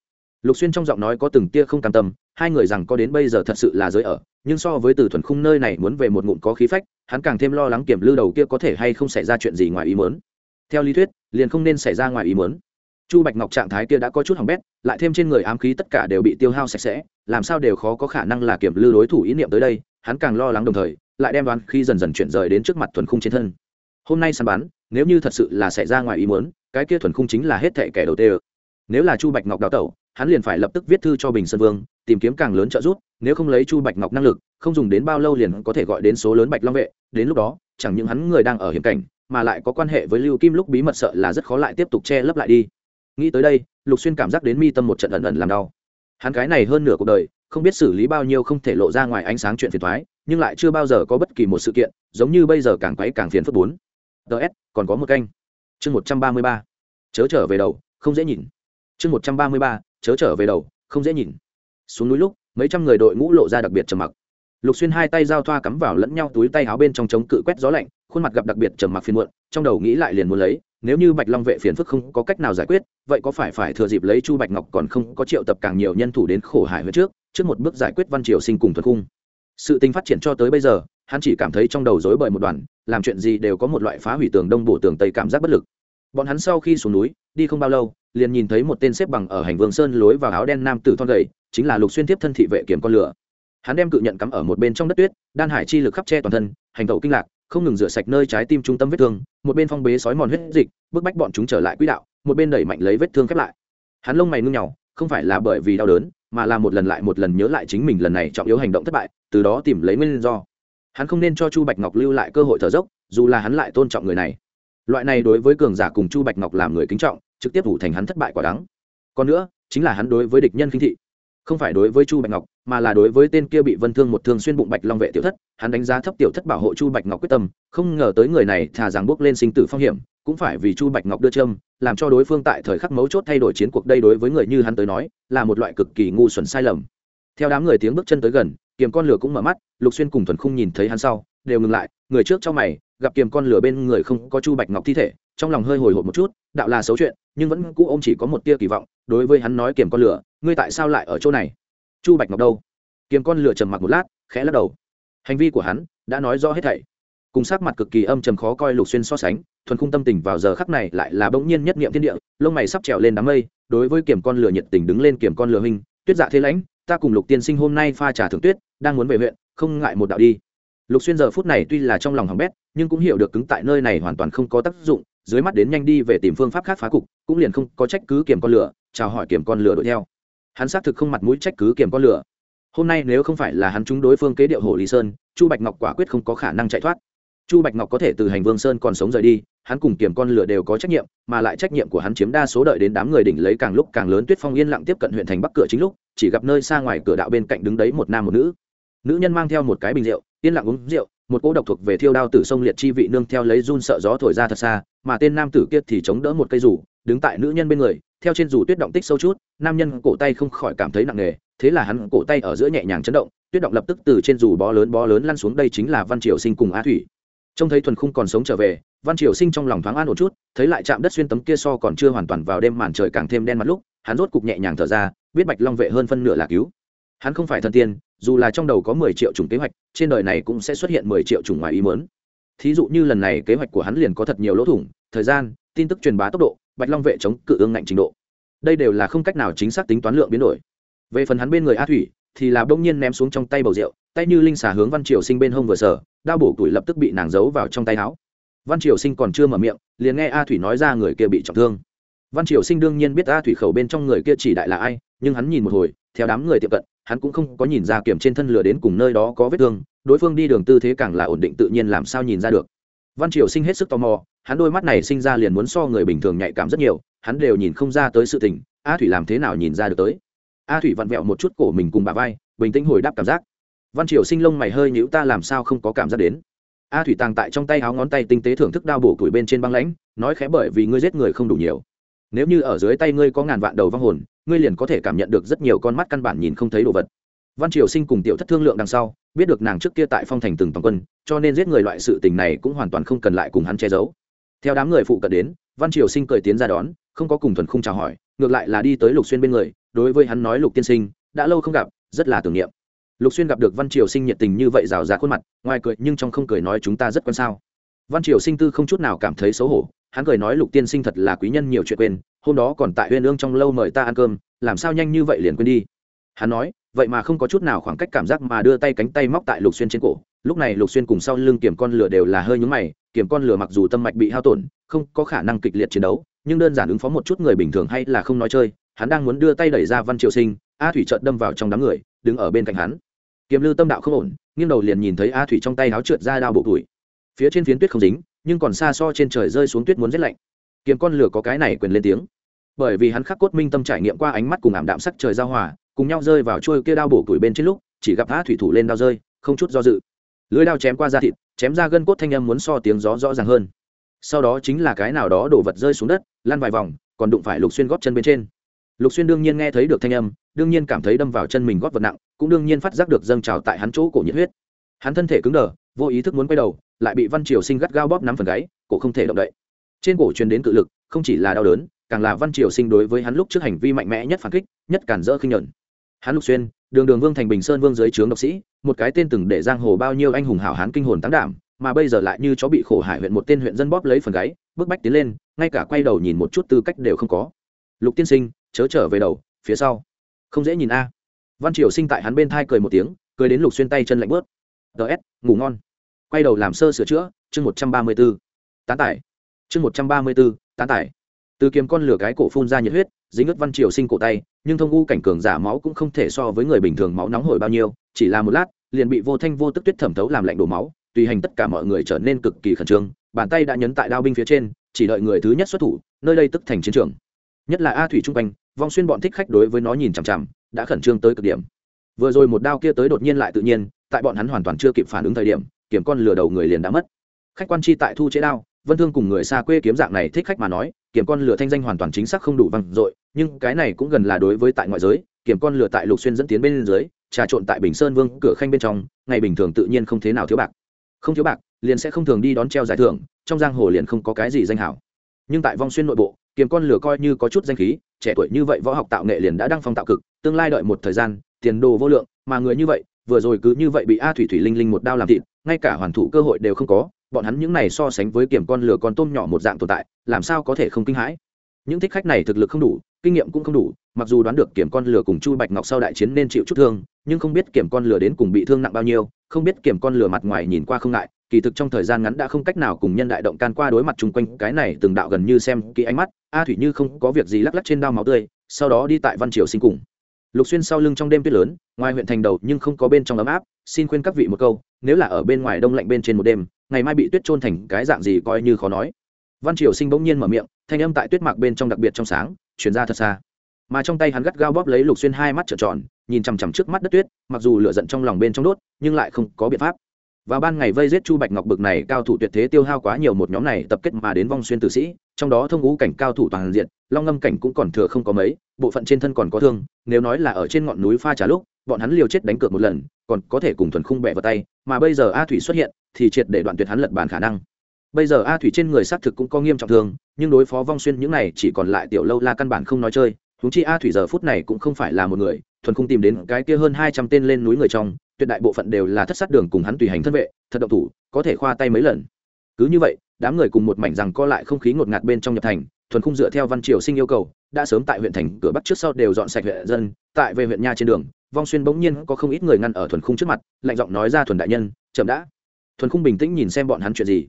Lục xuyên trong giọng nói có từng tia không cam tâm, hai người rằng có đến bây giờ thật sự là giới ở, nhưng so với từ thuần khung nơi này muốn về một ngụm có khí phách, hắn càng thêm lo lắng kiểm lưu đầu kia có thể hay không xảy ra chuyện gì ngoài ý mớn theo lý thuyết, liền không nên xảy ra ngoài ý mớn chu bạch ngọc trạng thái kia đã có chút hỏng bét, lại thêm trên người ám khí tất cả đều bị tiêu hao sạch sẽ, làm sao đều khó có khả năng là kiểm lư đối thủ ý niệm tới đây, hắn càng lo lắng đồng thời, lại đem đoán khi dần dần chuyển rời đến trước mặt thuần khung trên thân. Hôm nay săn bắn, nếu như thật sự là xảy ra ngoài ý muốn, cái kia thuần khung chính là hết thệ kẻ đầu tiên. Nếu là chu bạch ngọc đào tẩu, hắn liền phải lập tức viết thư cho bình sơn vương, tìm kiếm càng lớn trợ giúp, nếu không lấy chu bạch ngọc năng lực, không dùng đến bao lâu liền có thể gọi đến số lớn bạch long vệ, đến lúc đó, chẳng những hắn người đang ở hiểm cảnh, mà lại có quan hệ với lưu kim lúc bí mật sợ là rất khó lại tiếp tục che lấp lại đi nghĩ tới đây, lục xuyên cảm giác đến mi tâm một trận ẩn ẩn làm đau. Hắn cái này hơn nửa cuộc đời, không biết xử lý bao nhiêu không thể lộ ra ngoài ánh sáng chuyện phiền thoái nhưng lại chưa bao giờ có bất kỳ một sự kiện, giống như bây giờ càng quấy càng phiền phức bốn. Ts còn có một canh. Chương một trăm ba mươi ba. Chớ trở về đầu, không dễ nhìn. Chương một trăm ba mươi ba. Chớ trở về đầu, không dễ nhìn. Xuống núi lúc, mấy trăm người đội ngũ lộ ra đặc biệt trầm mặc. Lục xuyên hai tay giao thoa cắm vào lẫn nhau túi tay áo bên trong chống cự quét gió lạnh, khuôn mặt gặp đặc biệt trầm mặc phiền muộn, trong đầu nghĩ lại liền muốn lấy nếu như bạch long vệ phiền phức không có cách nào giải quyết, vậy có phải phải thừa dịp lấy chu bạch ngọc còn không có triệu tập càng nhiều nhân thủ đến khổ hải huyện trước trước một bước giải quyết văn triều sinh cùng thuần khung sự tình phát triển cho tới bây giờ, hắn chỉ cảm thấy trong đầu rối bời một đoàn, làm chuyện gì đều có một loại phá hủy tường đông bổ tường tây cảm giác bất lực. Bọn hắn sau khi xuống núi, đi không bao lâu, liền nhìn thấy một tên xếp bằng ở hành vương sơn lối vào áo đen nam tử thon gầy, chính là lục xuyên tiếp thân thị vệ kiểm con lửa. Hắn đem cự nhận cắm ở một bên trong đất tuyết, đan hải chi lực khắp che toàn thân, hành tẩu kinh lạc không ngừng rửa sạch nơi trái tim trung tâm vết thương, một bên phong bế sói mòn huyết dịch, bức bách bọn chúng trở lại quỹ đạo, một bên đẩy mạnh lấy vết thương khép lại. Hắn lông mày ngưng nhỏ không phải là bởi vì đau đớn, mà là một lần lại một lần nhớ lại chính mình lần này trọng yếu hành động thất bại, từ đó tìm lấy nguyên do. Hắn không nên cho chu bạch ngọc lưu lại cơ hội thở dốc, dù là hắn lại tôn trọng người này. Loại này đối với cường giả cùng chu bạch ngọc làm người kính trọng, trực tiếp ủ thành hắn thất bại quả đắng. Còn nữa, chính là hắn đối với địch nhân khinh thị không phải đối với chu bạch ngọc, mà là đối với tên kia bị vân thương một thương xuyên bụng bạch long vệ tiểu thất, hắn đánh giá thấp tiểu thất bảo hộ chu bạch ngọc quyết tâm, không ngờ tới người này thà rằng bước lên sinh tử phong hiểm, cũng phải vì chu bạch ngọc đưa châm, làm cho đối phương tại thời khắc mấu chốt thay đổi chiến cuộc đây đối với người như hắn tới nói, là một loại cực kỳ ngu xuẩn sai lầm. Theo đám người tiếng bước chân tới gần, kiềm con lửa cũng mở mắt, lục xuyên cùng thuần khung nhìn thấy hắn sau, đều ngừng lại, người trước trong mày, gặp kiềm con lửa bên người không có chu bạch ngọc thi thể, trong lòng hơi hồi hộp một chút, đạo là xấu chuyện, nhưng vẫn cũ ô m chỉ có một tia kỳ vọng, đối với hắn nói kiềm con lửa ngươi tại sao lại ở chỗ này? Chu bạch ngọc đâu? Kiếm con lửa trầm mặc một lát, khẽ lắc đầu. Hành vi của hắn đã nói rõ hết thảy. Cùng sắc mặt cực kỳ âm trầm khó coi lục xuyên so sánh, thuần khung tâm tình vào giờ khắc này lại là bỗng nhiên nhất niệm thiên địa, lông mày sắp trèo lên đám mây, đối với kiểm con lửa nhiệt tình đứng lên kiểm con lửa hình tuyết dạ thế lãnh, ta cùng lục tiên sinh hôm nay pha trà thưởng tuyết, đang muốn về huyện, không ngại một đạo đi. Lục xuyên giờ phút này tuy là trong lòng hỏng bét, nhưng cũng hiểu được cứng tại nơi này hoàn toàn không có tác dụng, dưới mắt đến nhanh đi về tìm phương pháp khác phá cục, cũng liền không có trách cứ kiểm con lửa, chào hỏi kiểm con lửa đuổi theo hắn xác thực không mặt mũi trách cứ kiểm con lửa. Hôm nay nếu không phải là hắn chúng đối phương kế điệu hồ lý sơn, chu bạch ngọc quả quyết không có khả năng chạy thoát. Chu bạch ngọc có thể từ hành vương sơn còn sống rời đi, hắn cùng kiểm con lửa đều có trách nhiệm, mà lại trách nhiệm của hắn chiếm đa số đợi đến đám người đỉnh lấy càng lúc càng lớn tuyết phong yên lặng tiếp cận huyện thành bắc cửa chính lúc, chỉ gặp nơi xa ngoài cửa đạo bên cạnh đứng đấy một nam một nữ. Nữ nhân mang theo một cái bình rượu, yên lặng uống rượu, một cỗ độc thuộc về thiêu đao tử sông liệt chi vị nương theo lấy run sợ gió thổi ra thật xa, mà tên nam tử kia thì chống đỡ một cây rủ, đứng tại nữ nhân bên người theo trên dù tuyết động tích sâu chút, nam nhân cổ tay không khỏi cảm thấy nặng nề, thế là hắn cổ tay ở giữa nhẹ nhàng chấn động, tuyết động lập tức từ trên dù bó lớn bó lớn lăn xuống đây chính là văn triều sinh cùng á thủy. Trông thấy thuần khung còn sống trở về, văn triều sinh trong lòng thoáng an một chút, thấy lại chạm đất xuyên tấm kia so còn chưa hoàn toàn vào đêm màn trời càng thêm đen mặt lúc, hắn rốt cục nhẹ nhàng thở ra, biết bạch long vệ hơn phân nửa là cứu. Hắn không phải thần tiên, dù là trong đầu có mười triệu chủng kế hoạch, trên đời này cũng sẽ xuất hiện mười triệu chủng ngoài ý mớn thí dụ như lần này kế hoạch của hắn liền có thật nhiều lỗ thủng, thời gian, tin tức truyền bá tốc độ bạch long vệ chống cự ương ngạnh trình độ. Đây đều là không cách nào chính xác tính toán lượng biến đổi. Về phần hắn bên người a thủy, thì là bỗng nhiên ném xuống trong tay bầu rượu, tay như linh xà hướng văn triều sinh bên hông vừa sở đao bổ tuổi lập tức bị nàng giấu vào trong tay áo. Văn triều sinh còn chưa mở miệng, liền nghe a thủy nói ra người kia bị trọng thương. Văn triều sinh đương nhiên biết a thủy khẩu bên trong người kia chỉ đại là ai, nhưng hắn nhìn một hồi, theo đám người tiệm cận, hắn cũng không có nhìn ra kiểm trên thân lửa đến cùng nơi đó có vết thương, đối phương đi đường tư thế càng là ổn định tự nhiên làm sao nhìn ra được. Văn triều sinh hết sức tò mò hắn đôi mắt này sinh ra liền muốn so người bình thường nhạy cảm rất nhiều, hắn đều nhìn không ra tới sự tình, a thủy làm thế nào nhìn ra được tới? A thủy vặn vẹo một chút cổ mình cùng bà vai, bình tĩnh hồi đáp cảm giác. Văn triều sinh lông mày hơi nhữ ta làm sao không có cảm giác đến? A thủy tàng tại trong tay áo ngón tay tinh tế thưởng thức đao bổ củi bên trên băng lãnh, nói khẽ, bởi vì ngươi giết người không đủ nhiều. Nếu như ở dưới tay ngươi có ngàn vạn đầu vong hồn, ngươi liền có thể cảm nhận được rất nhiều con mắt căn bản nhìn không thấy đồ vật. Văn triều sinh cùng tiểu thất thương lượng đằng sau, biết được nàng trước kia tại phong thành từng toàn quân, cho nên giết người loại sự tình này cũng hoàn toàn không cần lại cùng hắn che giấu theo đám người phụ cận đến, văn triều sinh cười tiến ra đón, không có cùng thuần khung chào hỏi, ngược lại là đi tới lục xuyên bên người, đối với hắn nói, lục tiên sinh, đã lâu không gặp, rất là tưởng niệm. Lục xuyên gặp được văn triều sinh nhiệt tình như vậy rào rà khuôn mặt, ngoài cười nhưng trong không cười nói, chúng ta rất quan sao. Văn triều sinh tư không chút nào cảm thấy xấu hổ, hắn cười nói, lục tiên sinh thật là quý nhân nhiều chuyện quên, hôm đó còn tại huyên ương trong lâu mời ta ăn cơm, làm sao nhanh như vậy liền quên đi? Hắn nói, vậy mà không có chút nào khoảng cách cảm giác mà đưa tay cánh tay móc tại lục xuyên trên cổ lúc này lục xuyên cùng sau lưng kiểm con lửa đều là hơi nhúng mày, kiểm con lửa mặc dù tâm mạch bị hao tổn, không có khả năng kịch liệt chiến đấu, nhưng đơn giản ứng phó một chút người bình thường hay là không nói chơi, hắn đang muốn đưa tay đẩy ra văn triều sinh, a thủy trợt đâm vào trong đám người, đứng ở bên cạnh hắn. Kiếm lư tâm đạo không ổn, nghiêng đầu liền nhìn thấy a thủy trong tay áo trượt ra đao bộ tuổi phía trên phiến tuyết không dính, nhưng còn xa so trên trời rơi xuống tuyết muốn rét lạnh. Kiếm con lửa có cái này quyền lên tiếng. Bởi vì hắn khắc cốt minh tâm trải nghiệm qua ánh mắt cùng ảm đạm sắc trời giao hòa, cùng nhau rơi vào trôi kia đao bổ tuổi bên trên lúc, chỉ gặp a thủy thủ lên đao rơi, không chút do dự lưới đao chém qua da thịt, chém ra gân cốt thanh âm muốn so tiếng gió rõ ràng hơn. Sau đó chính là cái nào đó đổ vật rơi xuống đất, lăn vài vòng, còn đụng phải lục xuyên góp chân bên trên. Lục xuyên đương nhiên nghe thấy được thanh âm, đương nhiên cảm thấy đâm vào chân mình góp vật nặng, cũng đương nhiên phát giác được dâng trào tại hắn chỗ cổ nhiệt huyết. Hắn thân thể cứng đờ, vô ý thức muốn quay đầu, lại bị văn triều sinh gắt gao bóp nắm phần gáy, cổ không thể động đậy. Trên cổ truyền đến cự lực, không chỉ là đau đớn, càng là văn triều sinh đối với hắn lúc trước hành vi mạnh mẽ nhất phản kích, nhất cản dỡ khinh nhẫn. Hắn lục xuyên đường đường vương thành bình sơn vương dưới trướng độc sĩ, một cái tên từng để giang hồ bao nhiêu anh hùng hảo hán kinh hồn tán đảm, mà bây giờ lại như chó bị khổ hải huyện một tên huyện dân bóp lấy phần gáy bức bách tiến lên, ngay cả quay đầu nhìn một chút tư cách đều không có. Lục tiên sinh, chớ trở về đầu, phía sau. Không dễ nhìn a. Văn triều sinh tại hắn bên thai cười một tiếng, cười đến lục xuyên tay chân lạnh bớt. Ts ngủ ngon. Quay đầu làm sơ sửa chữa, chương một trăm ba mươi b ố tán tải. Chương một trăm ba mươi b ố tán tải. Từ kiếm con lửa cái cổ phun ra nhiệt huyết dính ướt văn triều sinh cổ tay, nhưng thông u cảnh cường giả máu cũng không thể so với người bình thường máu nóng hổi bao nhiêu, chỉ là một lát, liền bị vô thanh vô tức tuyết thẩm thấu làm lạnh đổ máu, tùy hành tất cả mọi người trở nên cực kỳ khẩn trương, bàn tay đã nhấn tại đao binh phía trên, chỉ đợi người thứ nhất xuất thủ, nơi đây tức thành chiến trường. Nhất là a thủy trung quanh, vong xuyên bọn thích khách đối với nó nhìn chằm chằm, đã khẩn trương tới cực điểm. Vừa rồi một đao kia tới đột nhiên lại tự nhiên, tại bọn hắn hoàn toàn chưa kịp phản ứng thời điểm, kiểm con lừa đầu người liền đã mất. Khách quan chi tại thu chế đao vân thương cùng người xa quê kiếm dạng này thích khách mà nói, kiểm con lửa thanh danh hoàn toàn chính xác không đủ vang dội, nhưng cái này cũng gần là đối với tại ngoại giới, kiểm con lửa tại lục xuyên dẫn tiến bên dưới, trà trộn tại bình sơn vương cửa khanh bên trong, ngày bình thường tự nhiên không thế nào thiếu bạc. Không thiếu bạc, liền sẽ không thường đi đón treo giải thưởng, trong giang hồ liền không có cái gì danh hảo. Nhưng tại vong xuyên nội bộ kiếm con lửa coi như có chút danh khí, trẻ tuổi như vậy võ học tạo nghệ liền đã đăng phong tạo cực, tương lai đợi một thời gian, tiền đồ vô lượng, mà người như vậy, vừa rồi cứ như vậy bị a thủy thủy linh linh một đao làm thịt, ngay cả hoàn thủ cơ hội đều không có bọn hắn những này so sánh với kiểm con lửa con tôm nhỏ một dạng tồn tại, làm sao có thể không kinh hãi? Những thích khách này thực lực không đủ, kinh nghiệm cũng không đủ, mặc dù đoán được kiểm con lửa cùng chu bạch ngọc sau đại chiến nên chịu chút thương, nhưng không biết kiểm con lửa đến cùng bị thương nặng bao nhiêu, không biết kiểm con lửa mặt ngoài nhìn qua không ngại, kỳ thực trong thời gian ngắn đã không cách nào cùng nhân đại động can qua đối mặt chung quanh, cái này từng đạo gần như xem kỹ ánh mắt, a thủy như không có việc gì lắc lắc trên đao máu tươi, sau đó đi tại văn triều sinh cùng. Lục xuyên sau lưng trong đêm tuyết lớn, ngoài huyện thành đầu nhưng không có bên trong ấm áp xin khuyên các vị một câu, nếu là ở bên ngoài đông lạnh bên trên một đêm, ngày mai bị tuyết trôn thành cái dạng gì coi như khó nói. Văn triều sinh bỗng nhiên mở miệng, thanh âm tại tuyết mạc bên trong đặc biệt trong sáng chuyển ra thật xa. Mà trong tay hắn gắt gao bóp lấy lục xuyên hai mắt trợn tròn, nhìn chằm chằm trước mắt đất tuyết, mặc dù lửa giận trong lòng bên trong đốt, nhưng lại không có biện pháp. Và ban ngày vây giết chu bạch ngọc bực này cao thủ tuyệt thế tiêu hao quá nhiều một nhóm này tập kết mà đến vong xuyên tử sĩ, trong đó thông ngũ cảnh cao thủ toàn diện, long ngâm cảnh cũng còn thừa không có mấy, bộ phận trên thân còn có thương, nếu nói là ở trên ngọn núi pha trả lúc, bọn hắn liều chết đánh cược một lần còn có thể cùng thuần khung bẹ vào tay, mà bây giờ a thủy xuất hiện, thì triệt để đoạn tuyệt hắn lật bàn khả năng. Bây giờ a thủy trên người xác thực cũng có nghiêm trọng thương, nhưng đối phó vong xuyên những này chỉ còn lại tiểu lâu la căn bản không nói chơi húng chi a thủy giờ phút này cũng không phải là một người, thuần khung tìm đến cái kia hơn hai trăm tên lên núi người trong, tuyệt đại bộ phận đều là thất sát đường cùng hắn tùy hành thân vệ, thật động thủ, có thể khoa tay mấy lần. Cứ như vậy, đám người cùng một mảnh rằng co lại không khí ngột ngạt bên trong nhập thành, thuần khung dựa theo văn triều sinh yêu cầu đã sớm tại huyện thành cửa bắc trước sau đều dọn sạch huyện dân, tại về huyện nha trên đường, vong xuyên bỗng nhiên có không ít người ngăn ở thuần khung trước mặt, lạnh giọng nói ra thuần đại nhân, chậm đã. Thuần khung bình tĩnh nhìn xem bọn hắn chuyện gì.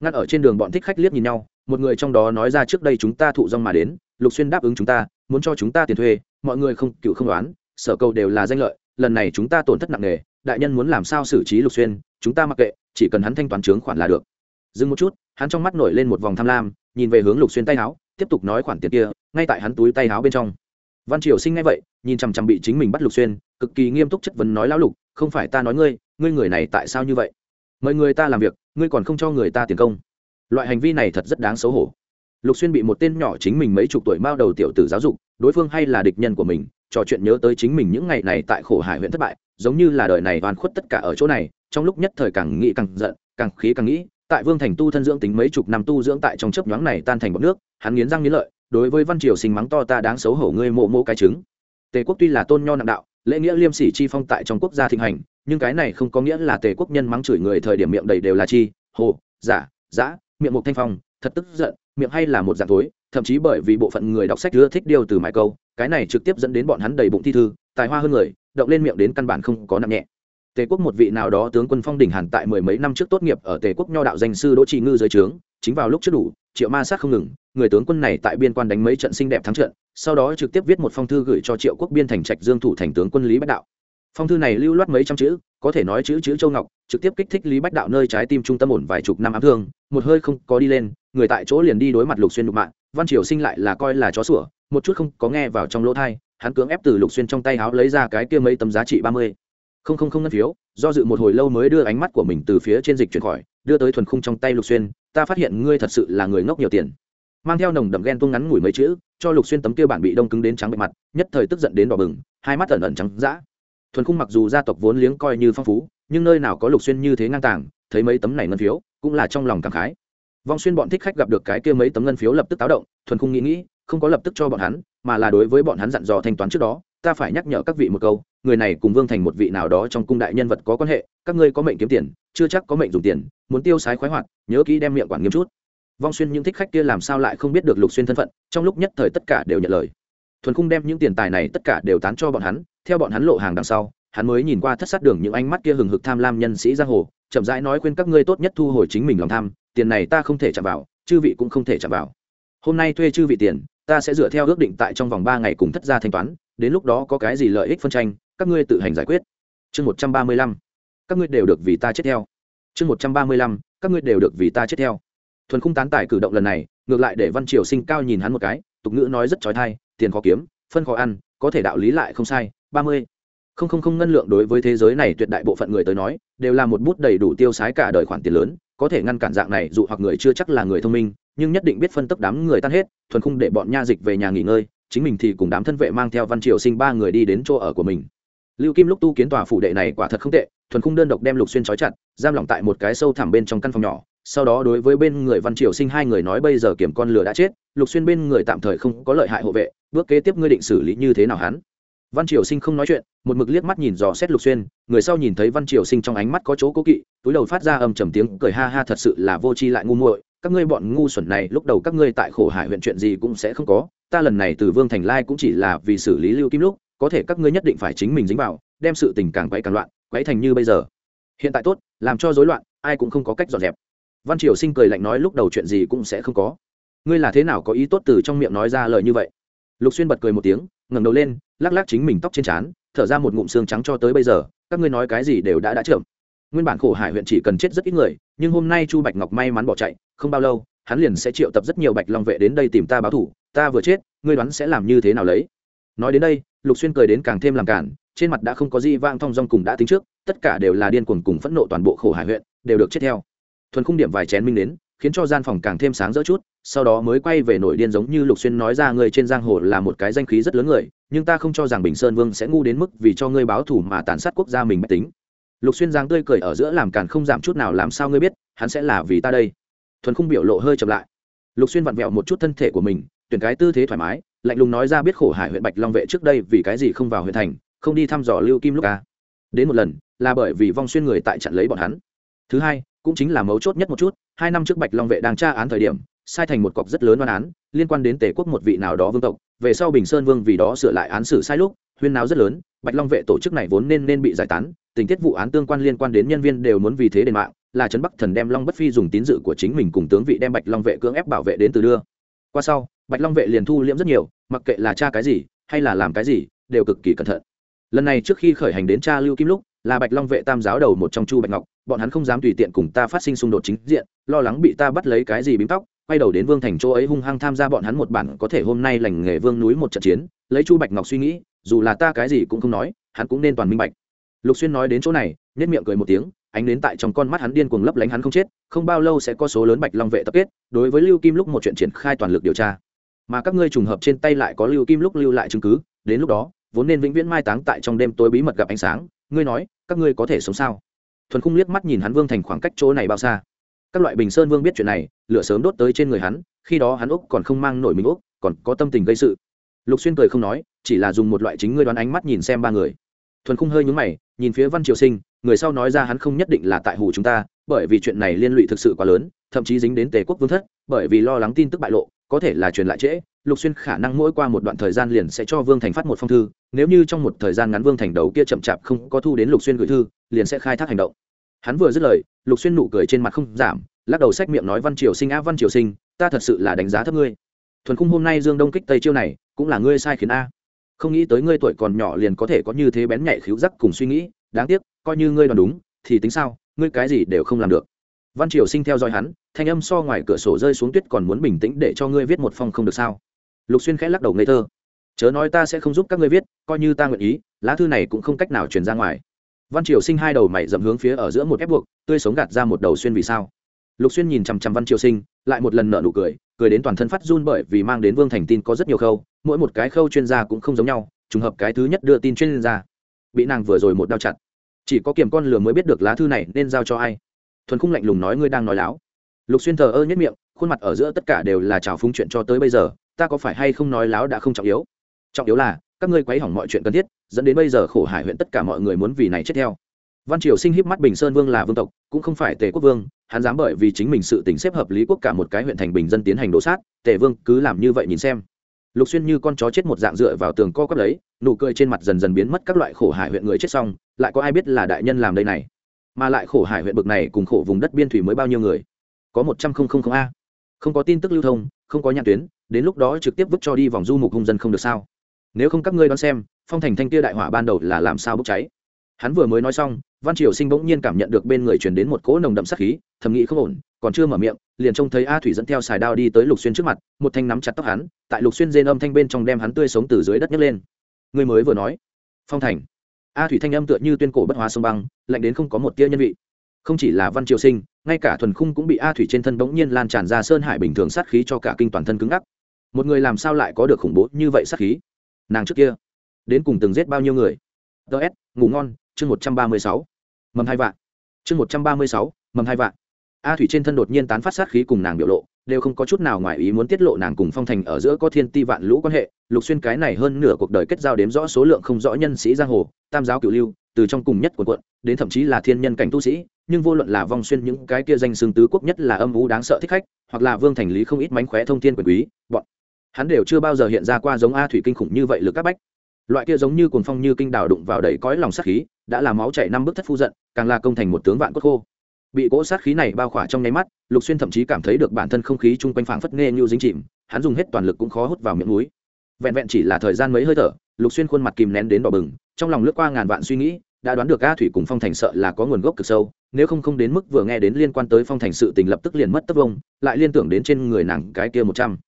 Ngăn ở trên đường bọn thích khách liếc nhìn nhau, một người trong đó nói ra trước đây chúng ta thụ dong mà đến, lục xuyên đáp ứng chúng ta, muốn cho chúng ta tiền thuê, mọi người không, cựu không đoán sở cầu đều là danh lợi, lần này chúng ta tổn thất nặng nề, đại nhân muốn làm sao xử trí lục xuyên, chúng ta mặc kệ, chỉ cần hắn thanh toán trướng khoản là được. Dừng một chút, hắn trong mắt nổi lên một vòng tham lam, nhìn về hướng lục xuyên tay áo tiếp tục nói khoản tiền kia, ngay tại hắn túi tay áo bên trong. Văn triều sinh ngay vậy, nhìn chằm chằm bị chính mình bắt lục xuyên, cực kỳ nghiêm túc chất vấn nói, lão lục, không phải ta nói ngươi ngươi người này tại sao như vậy? Mời người ta làm việc, ngươi còn không cho người ta tiền công. Loại hành vi này thật rất đáng xấu hổ. Lục xuyên bị một tên nhỏ chính mình mấy chục tuổi mao đầu tiểu tử giáo dục, đối phương hay là địch nhân của mình, trò chuyện nhớ tới chính mình những ngày này tại khổ hải huyện thất bại, giống như là đời này toàn khuất tất cả ở chỗ này, trong lúc nhất thời càng nghĩ càng giận, càng khí càng nghĩ tại vương thành tu thân dưỡng tính mấy chục năm tu dưỡng tại trong chấp nhoáng này tan thành bọc nước, hắn nghiến răng nghiến lợi, đối với văn triều sinh mắng to ta đáng xấu hổ ngươi mộ mộ cái trứng. Tề quốc tuy là tôn nho nặng đạo, lễ nghĩa liêm sỉ chi phong tại trong quốc gia thịnh hành, nhưng cái này không có nghĩa là tề quốc nhân mắng chửi người thời điểm miệng đầy đều là chi, hồ, giả, giã, miệng mục thanh phong, thật tức giận, miệng hay là một dạng tối thậm chí bởi vì bộ phận người đọc sách ưa thích điều từ mãi câu, cái này trực tiếp dẫn đến bọn hắn đầy bụng thi thư, tài hoa hơn người, động lên miệng đến căn bản không có nặng nhẹ tề quốc một vị nào đó tướng quân phong đỉnh hàn tại mười mấy năm trước tốt nghiệp ở tề quốc nho đạo danh sư đỗ trị ngư dưới trướng, chính vào lúc trước đủ, triệu ma sát không ngừng, người tướng quân này tại biên quan đánh mấy trận xinh đẹp thắng trận, sau đó trực tiếp viết một phong thư gửi cho triệu quốc biên thành trạch dương thủ thành tướng quân lý bách đạo. Phong thư này lưu loát mấy trăm chữ, có thể nói chữ chữ châu ngọc, trực tiếp kích thích lý bách đạo nơi trái tim trung tâm ổn vài chục năm ám thương, một hơi không có đi lên, người tại chỗ liền đi đối mặt lục xuyên đục mạng văn triều sinh lại là coi là chó sủa, một chút không có nghe vào trong lỗ thai hắn cưỡng ép từ lục xuyên trong tay áo lấy ra cái kia mấy tấm giá trị ba mươi không không không ngân phiếu, do dự một hồi lâu mới đưa ánh mắt của mình từ phía trên dịch chuyển khỏi, đưa tới thuần khung trong tay lục xuyên, ta phát hiện ngươi thật sự là người ngốc nhiều tiền. Mang theo nồng đậm ghen tuông ngắn ngủi mấy chữ, cho lục xuyên tấm kia bản bị đông cứng đến trắng bệ mặt, nhất thời tức giận đến đỏ bừng, hai mắt ẩn ẩn trắng dã. Thuần khung mặc dù gia tộc vốn liếng coi như phong phú, nhưng nơi nào có lục xuyên như thế ngang tàng, thấy mấy tấm này ngân phiếu, cũng là trong lòng cảm khái. Vong xuyên bọn thích khách gặp được cái kia mấy tấm ngân phiếu lập tức táo động, thuần khung nghĩ nghĩ, không có lập tức cho bọn hắn, mà là đối với bọn hắn dặn dò thanh toán trước đó ta phải nhắc nhở các vị một câu, người này cùng vương thành một vị nào đó trong cung đại nhân vật có quan hệ, các ngươi có mệnh kiếm tiền, chưa chắc có mệnh dùng tiền, muốn tiêu sái khoái hoạt, nhớ kỹ đem miệng quản nghiêm chút. Vong xuyên những thích khách kia làm sao lại không biết được lục xuyên thân phận, trong lúc nhất thời tất cả đều nhận lời. Thuần khung đem những tiền tài này tất cả đều tán cho bọn hắn, theo bọn hắn lộ hàng đằng sau, hắn mới nhìn qua thất sát đường những ánh mắt kia hừng hực tham lam nhân sĩ giang hồ, chậm rãi nói khuyên các ngươi tốt nhất thu hồi chính mình lòng tham, tiền này ta không thể chạm vào, chư vị cũng không thể chạm vào. Hôm nay thuê chư vị tiền, ta sẽ dựa theo ước định tại trong vòng ba ngày cùng thất gia thanh toán đến lúc đó có cái gì lợi ích phân tranh, các ngươi tự hành giải quyết. Chương một trăm ba mươi lăm. Các ngươi đều được vì ta chết theo. Chương một trăm ba mươi lăm. Các ngươi đều được vì ta chết theo. Thuần khung tán tài cử động lần này, ngược lại để văn triều sinh cao nhìn hắn một cái, tục ngữ nói rất trói thai tiền khó kiếm, phân khó ăn, có thể đạo lý lại không sai, ba mươi. Không không không ngân lượng đối với thế giới này tuyệt đại bộ phận người tới nói, đều là một bút đầy đủ tiêu sái cả đời khoản tiền lớn, có thể ngăn cản dạng này, dù hoặc người chưa chắc là người thông minh, nhưng nhất định biết phân tấp đám người tan hết, thuần khung để bọn nha dịch về nhà nghỉ ngơi chính mình thì cùng đám thân vệ mang theo văn triều sinh ba người đi đến chỗ ở của mình. Lưu kim lúc tu kiến tòa phủ đệ này quả thật không tệ, thuần khung đơn độc đem lục xuyên trói chặt, giam lỏng tại một cái sâu thẳm bên trong căn phòng nhỏ, sau đó đối với bên người văn triều sinh hai người nói bây giờ kiểm con lửa đã chết, lục xuyên bên người tạm thời không có lợi hại hộ vệ, bước kế tiếp ngươi định xử lý như thế nào hắn? Văn triều sinh không nói chuyện, một mực liếc mắt nhìn dò xét lục xuyên, người sau nhìn thấy văn triều sinh trong ánh mắt có chỗ cố kỵ, túi đầu phát ra âm trầm tiếng cười ha ha thật sự là vô tri lại ngu muội các ngươi bọn ngu xuẩn này, lúc đầu các ngươi tại khổ hải huyện chuyện gì cũng sẽ không có. Ta lần này từ vương thành lai cũng chỉ là vì xử lý lưu kim lúc, có thể các ngươi nhất định phải chính mình dính vào, đem sự tình càng quấy càng loạn, quấy thành như bây giờ. Hiện tại tốt, làm cho rối loạn, ai cũng không có cách dọn dẹp. Văn triều sinh cười lạnh nói lúc đầu chuyện gì cũng sẽ không có. Ngươi là thế nào có ý tốt từ trong miệng nói ra lời như vậy? Lục xuyên bật cười một tiếng, ngẩng đầu lên, lắc lắc chính mình tóc trên trán, thở ra một ngụm xương trắng cho tới bây giờ, các ngươi nói cái gì đều đã đã chậm nguyên bản khổ hải huyện chỉ cần chết rất ít người, nhưng hôm nay chu bạch ngọc may mắn bỏ chạy, không bao lâu, hắn liền sẽ triệu tập rất nhiều bạch long vệ đến đây tìm ta báo thủ, ta vừa chết, ngươi đoán sẽ làm như thế nào lấy? Nói đến đây, lục xuyên cười đến càng thêm làm cản, trên mặt đã không có gì vang thong dong cùng đã tính trước, tất cả đều là điên cuồng cùng phẫn nộ toàn bộ khổ hải huyện, đều được chết theo. Thuần khung điểm vài chén minh đến, khiến cho gian phòng càng thêm sáng rỡ chút, sau đó mới quay về nổi điên giống như lục xuyên nói ra người trên giang hồ là một cái danh khí rất lớn người, nhưng ta không cho rằng bình sơn vương sẽ ngu đến mức vì cho ngươi báo thủ mà tàn sát quốc gia mình mách tính lục xuyên giang tươi cười ở giữa làm càn không giảm chút nào, làm sao ngươi biết, hắn sẽ là vì ta đây? Thuần khung biểu lộ hơi chậm lại. Lục xuyên vặn vẹo một chút thân thể của mình, tuyển cái tư thế thoải mái, lạnh lùng nói ra, biết khổ hải huyện bạch long vệ trước đây vì cái gì không vào huyện thành, không đi thăm dò lưu kim lúc ca đến một lần, là bởi vì vong xuyên người tại chặn lấy bọn hắn. Thứ hai, cũng chính là mấu chốt nhất một chút, hai năm trước bạch long vệ đang tra án thời điểm, sai thành một cọc rất lớn đoán án, liên quan đến tề quốc một vị nào đó vương tộc, về sau bình sơn vương vì đó sửa lại án xử sai lúc, huyên náo rất lớn, bạch long vệ tổ chức này vốn nên nên bị giải tán tình tiết vụ án tương quan liên quan đến nhân viên đều muốn vì thế đền mạng, là trấn bắc thần đem long bất phi dùng tín dự của chính mình cùng tướng vị đem bạch long vệ cưỡng ép bảo vệ đến từ đưa. Qua sau, bạch long vệ liền thu liễm rất nhiều, mặc kệ là cha cái gì, hay là làm cái gì, đều cực kỳ cẩn thận. Lần này trước khi khởi hành đến cha lưu kim lúc, là bạch long vệ tam giáo đầu một trong chu bạch ngọc, bọn hắn không dám tùy tiện cùng ta phát sinh xung đột chính diện, lo lắng bị ta bắt lấy cái gì bím tóc, quay đầu đến vương thành chỗ ấy hung hăng tham gia bọn hắn một bản có thể hôm nay lành nghề vương núi một trận chiến, lấy chu bạch ngọc suy nghĩ, dù là ta cái gì cũng không nói, hắn cũng nên toàn minh bạch lục xuyên nói đến chỗ này nhất miệng cười một tiếng, ánh đến tại trong con mắt hắn điên cuồng lấp lánh hắn không chết, không bao lâu sẽ có số lớn bạch long vệ tập kết, đối với lưu kim lúc một chuyện triển khai toàn lực điều tra. Mà các ngươi trùng hợp trên tay lại có lưu kim lúc lưu lại chứng cứ, đến lúc đó, vốn nên vĩnh viễn mai táng tại trong đêm tối bí mật gặp ánh sáng, ngươi nói, các ngươi có thể sống sao? Thuần khung liếc mắt nhìn hắn vương thành khoảng cách chỗ này bao xa. Các loại bình sơn vương biết chuyện này, lửa sớm đốt tới trên người hắn, khi đó hắn úc còn không mang nổi mình úc, còn có tâm tình gây sự. Lục xuyên cười không nói, chỉ là dùng một loại chính ngươi đoán ánh mắt nhìn xem ba người thuần khung hơi nhúng mày, nhìn phía văn triều sinh, người sau nói ra hắn không nhất định là tại hù chúng ta, bởi vì chuyện này liên lụy thực sự quá lớn, thậm chí dính đến tề quốc vương thất, bởi vì lo lắng tin tức bại lộ, có thể là truyền lại trễ, lục xuyên khả năng mỗi qua một đoạn thời gian liền sẽ cho vương thành phát một phong thư, nếu như trong một thời gian ngắn vương thành đầu kia chậm chạp không có thu đến lục xuyên gửi thư, liền sẽ khai thác hành động. Hắn vừa dứt lời, lục xuyên nụ cười trên mặt không giảm, lắc đầu sách miệng nói, văn triều sinh a văn triều sinh, ta thật sự là đánh giá thấp ngươi. Thuần khung hôm nay dương đông kích tây chiêu này, cũng là ngươi sai khiến a không nghĩ tới ngươi tuổi còn nhỏ liền có thể có như thế bén nhạy khiếu giác cùng suy nghĩ, đáng tiếc, coi như ngươi đoán đúng, thì tính sao, ngươi cái gì đều không làm được. Văn triều sinh theo dõi hắn, thanh âm so ngoài cửa sổ rơi xuống tuyết còn muốn bình tĩnh để cho ngươi viết một phong không được sao. Lục xuyên khẽ lắc đầu ngây thơ. Chớ nói ta sẽ không giúp các ngươi viết, coi như ta nguyện ý, lá thư này cũng không cách nào truyền ra ngoài. Văn triều sinh hai đầu mày dầm hướng phía ở giữa một ép buộc, tươi sống gạt ra một đầu xuyên vì sao. Lục xuyên nhìn chằm chằm văn triều sinh, lại một lần nợ nụ cười cười đến toàn thân phát run bởi vì mang đến vương thành tin có rất nhiều khâu mỗi một cái khâu chuyên gia cũng không giống nhau, trùng hợp cái thứ nhất đưa tin chuyên gia, bị nàng vừa rồi một đao chặt. Chỉ có kiểm con lừa mới biết được lá thư này nên giao cho ai. Thuần khung lạnh lùng nói ngươi đang nói láo. Lục xuyên thờ ơ nhất miệng, khuôn mặt ở giữa tất cả đều là trào phúng chuyện cho tới bây giờ, ta có phải hay không nói láo đã không trọng yếu? Trọng yếu là, các ngươi quấy hỏng mọi chuyện cần thiết, dẫn đến bây giờ khổ hải huyện tất cả mọi người muốn vì này chết theo. Văn triều sinh híp mắt bình sơn vương là vương tộc, cũng không phải tề quốc vương, hắn dám bởi vì chính mình sự tình xếp hợp lý quốc cả một cái huyện thành bình dân tiến hành đổ sát, tề vương cứ làm như vậy nhìn xem lục xuyên như con chó chết một dạng dựa vào tường co quắp lấy, nụ cười trên mặt dần dần biến mất các loại khổ hải huyện người chết xong, lại có ai biết là đại nhân làm đây này? Mà lại khổ hải huyện bực này cùng khổ vùng đất biên thủy mới bao nhiêu người? Có một trăm không không không a. Không có tin tức lưu thông, không có nhãn tuyến, đến lúc đó trực tiếp vứt cho đi vòng du mục hung dân không được sao? Nếu không các ngươi đón xem, phong thành thanh kia đại hỏa ban đầu là làm sao bốc cháy? Hắn vừa mới nói xong văn triều sinh bỗng nhiên cảm nhận được bên người truyền đến một cỗ nồng đậm sắc khí, thầm nghĩ không ổn, còn chưa mở miệng, liền trông thấy a thủy dẫn theo xài đao đi tới lục xuyên trước mặt, một thanh nắm chặt tóc hắn, tại lục xuyên rên âm thanh bên trong đem hắn tươi sống từ dưới đất nhấc lên. Người mới vừa nói, phong thành. A thủy thanh âm tựa như tuyên cổ bất hóa sông băng, lạnh đến không có một tia nhân vị. Không chỉ là văn triều sinh, ngay cả thuần khung cũng bị a thủy trên thân bỗng nhiên lan tràn ra sơn hải bình thường sát khí cho cả kinh toàn thân cứng ngắc. Một người làm sao lại có được khủng bố như vậy sát khí? Nàng trước kia đến cùng từng giết bao nhiêu người? Ts ngủ ngon, chương một trăm ba mươi sáu mầm hai vạn. Chương một trăm ba mươi sáu, mầm hai vạn. A thủy trên thân đột nhiên tán phát sát khí cùng nàng biểu lộ, đều không có chút nào ngoài ý muốn tiết lộ nàng cùng phong thành ở giữa có thiên ti vạn lũ quan hệ, lục xuyên cái này hơn nửa cuộc đời kết giao đếm rõ số lượng không rõ nhân sĩ giang hồ, tam giáo cửu lưu, từ trong cùng nhất của quận, đến thậm chí là thiên nhân cảnh tu sĩ, nhưng vô luận là vong xuyên những cái kia danh xương tứ quốc nhất là âm u đáng sợ thích khách, hoặc là vương thành lý không ít mánh khóe thông thiên quyền quý, bọn hắn đều chưa bao giờ hiện ra qua giống a thủy kinh khủng như vậy lực các bách. Loại kia giống như cuồng phong như kinh đào đụng vào đầy cõi lòng sát khí đã làm máu chảy năm bước thất phu giận, càng là công thành một tướng vạn cốt khô. Bị cỗ sát khí này bao khỏa trong nháy mắt, lục xuyên thậm chí cảm thấy được bản thân không khí chung quanh phảng phất nghe như dính chìm, hắn dùng hết toàn lực cũng khó hút vào miệng núi. Vẹn vẹn chỉ là thời gian mấy hơi thở, lục xuyên khuôn mặt kìm nén đến đỏ bừng, trong lòng lướt qua ngàn vạn suy nghĩ, đã đoán được a thủy cùng phong thành sợ là có nguồn gốc cực sâu, nếu không không đến mức vừa nghe đến liên quan tới phong thành sự tình lập tức liền mất tất vông, lại liên tưởng đến trên người nàng cái kia một trăm.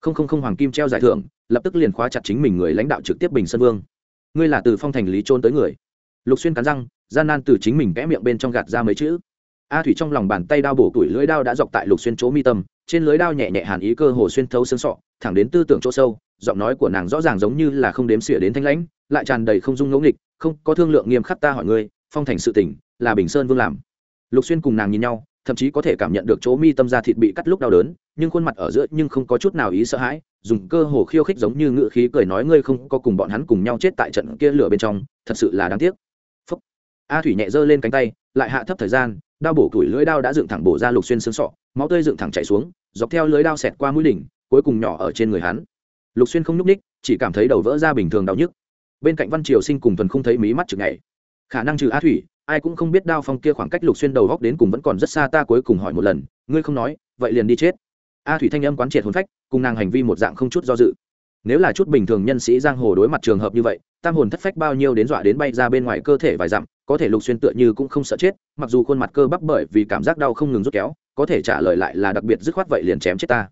Không không không hoàng kim treo giải thưởng, lập tức liền khóa chặt chính mình người lãnh đạo trực tiếp bình sơn vương. Ngươi là từ phong thành lý trôn tới người lục xuyên cắn răng, gian nan từ chính mình vẽ miệng bên trong gạt ra mấy chữ. A thủy trong lòng bàn tay đao bổ tuổi lưỡi đao đã dọc tại lục xuyên chỗ mi tâm, trên lưới đao nhẹ nhẹ hàn ý cơ hồ xuyên thấu xương sọ, thẳng đến tư tưởng chỗ sâu, giọng nói của nàng rõ ràng giống như là không đếm xỉa đến thanh lãnh, lại tràn đầy không dung ngẫu nghịch, không, có thương lượng nghiêm khắc ta hỏi ngươi, phong thành sự tỉnh là bình sơn vương làm. Lục xuyên cùng nàng nhìn nhau, thậm chí có thể cảm nhận được chỗ mi tâm da thịt bị cắt lúc đau đớn, nhưng khuôn mặt ở giữa nhưng không có chút nào ý sợ hãi, dùng cơ hồ khiêu khích giống như ngự khí cười nói ngươi không có cùng bọn hắn cùng nhau chết tại trận kia lửa bên trong, thật sự là đáng tiếc a thủy nhẹ giơ lên cánh tay, lại hạ thấp thời gian, đao bổ củi lưỡi đao đã dựng thẳng bổ ra lục xuyên xương sọ, máu tươi dựng thẳng chảy xuống, dọc theo lưỡi đao xẹt qua mũi đỉnh, cuối cùng nhỏ ở trên người hắn. Lục xuyên không nhúc ních chỉ cảm thấy đầu vỡ ra bình thường đau nhức. Bên cạnh văn triều sinh cùng thuần không thấy mí mắt chực ngày khả năng trừ a thủy, ai cũng không biết đao phong kia khoảng cách lục xuyên đầu góc đến cùng vẫn còn rất xa ta cuối cùng hỏi một lần, ngươi không nói, vậy liền đi chết. A thủy thanh âm quán triệt hồn phách, cùng nàng hành vi một dạng không chút do dự nếu là chút bình thường nhân sĩ giang hồ đối mặt trường hợp như vậy, tam hồn thất phách bao nhiêu đến dọa đến bay ra bên ngoài cơ thể vài dặm, có thể lục xuyên tựa như cũng không sợ chết, mặc dù khuôn mặt cơ bắp bởi vì cảm giác đau không ngừng rút kéo, có thể trả lời lại là đặc biệt dứt khoát vậy liền chém chết ta.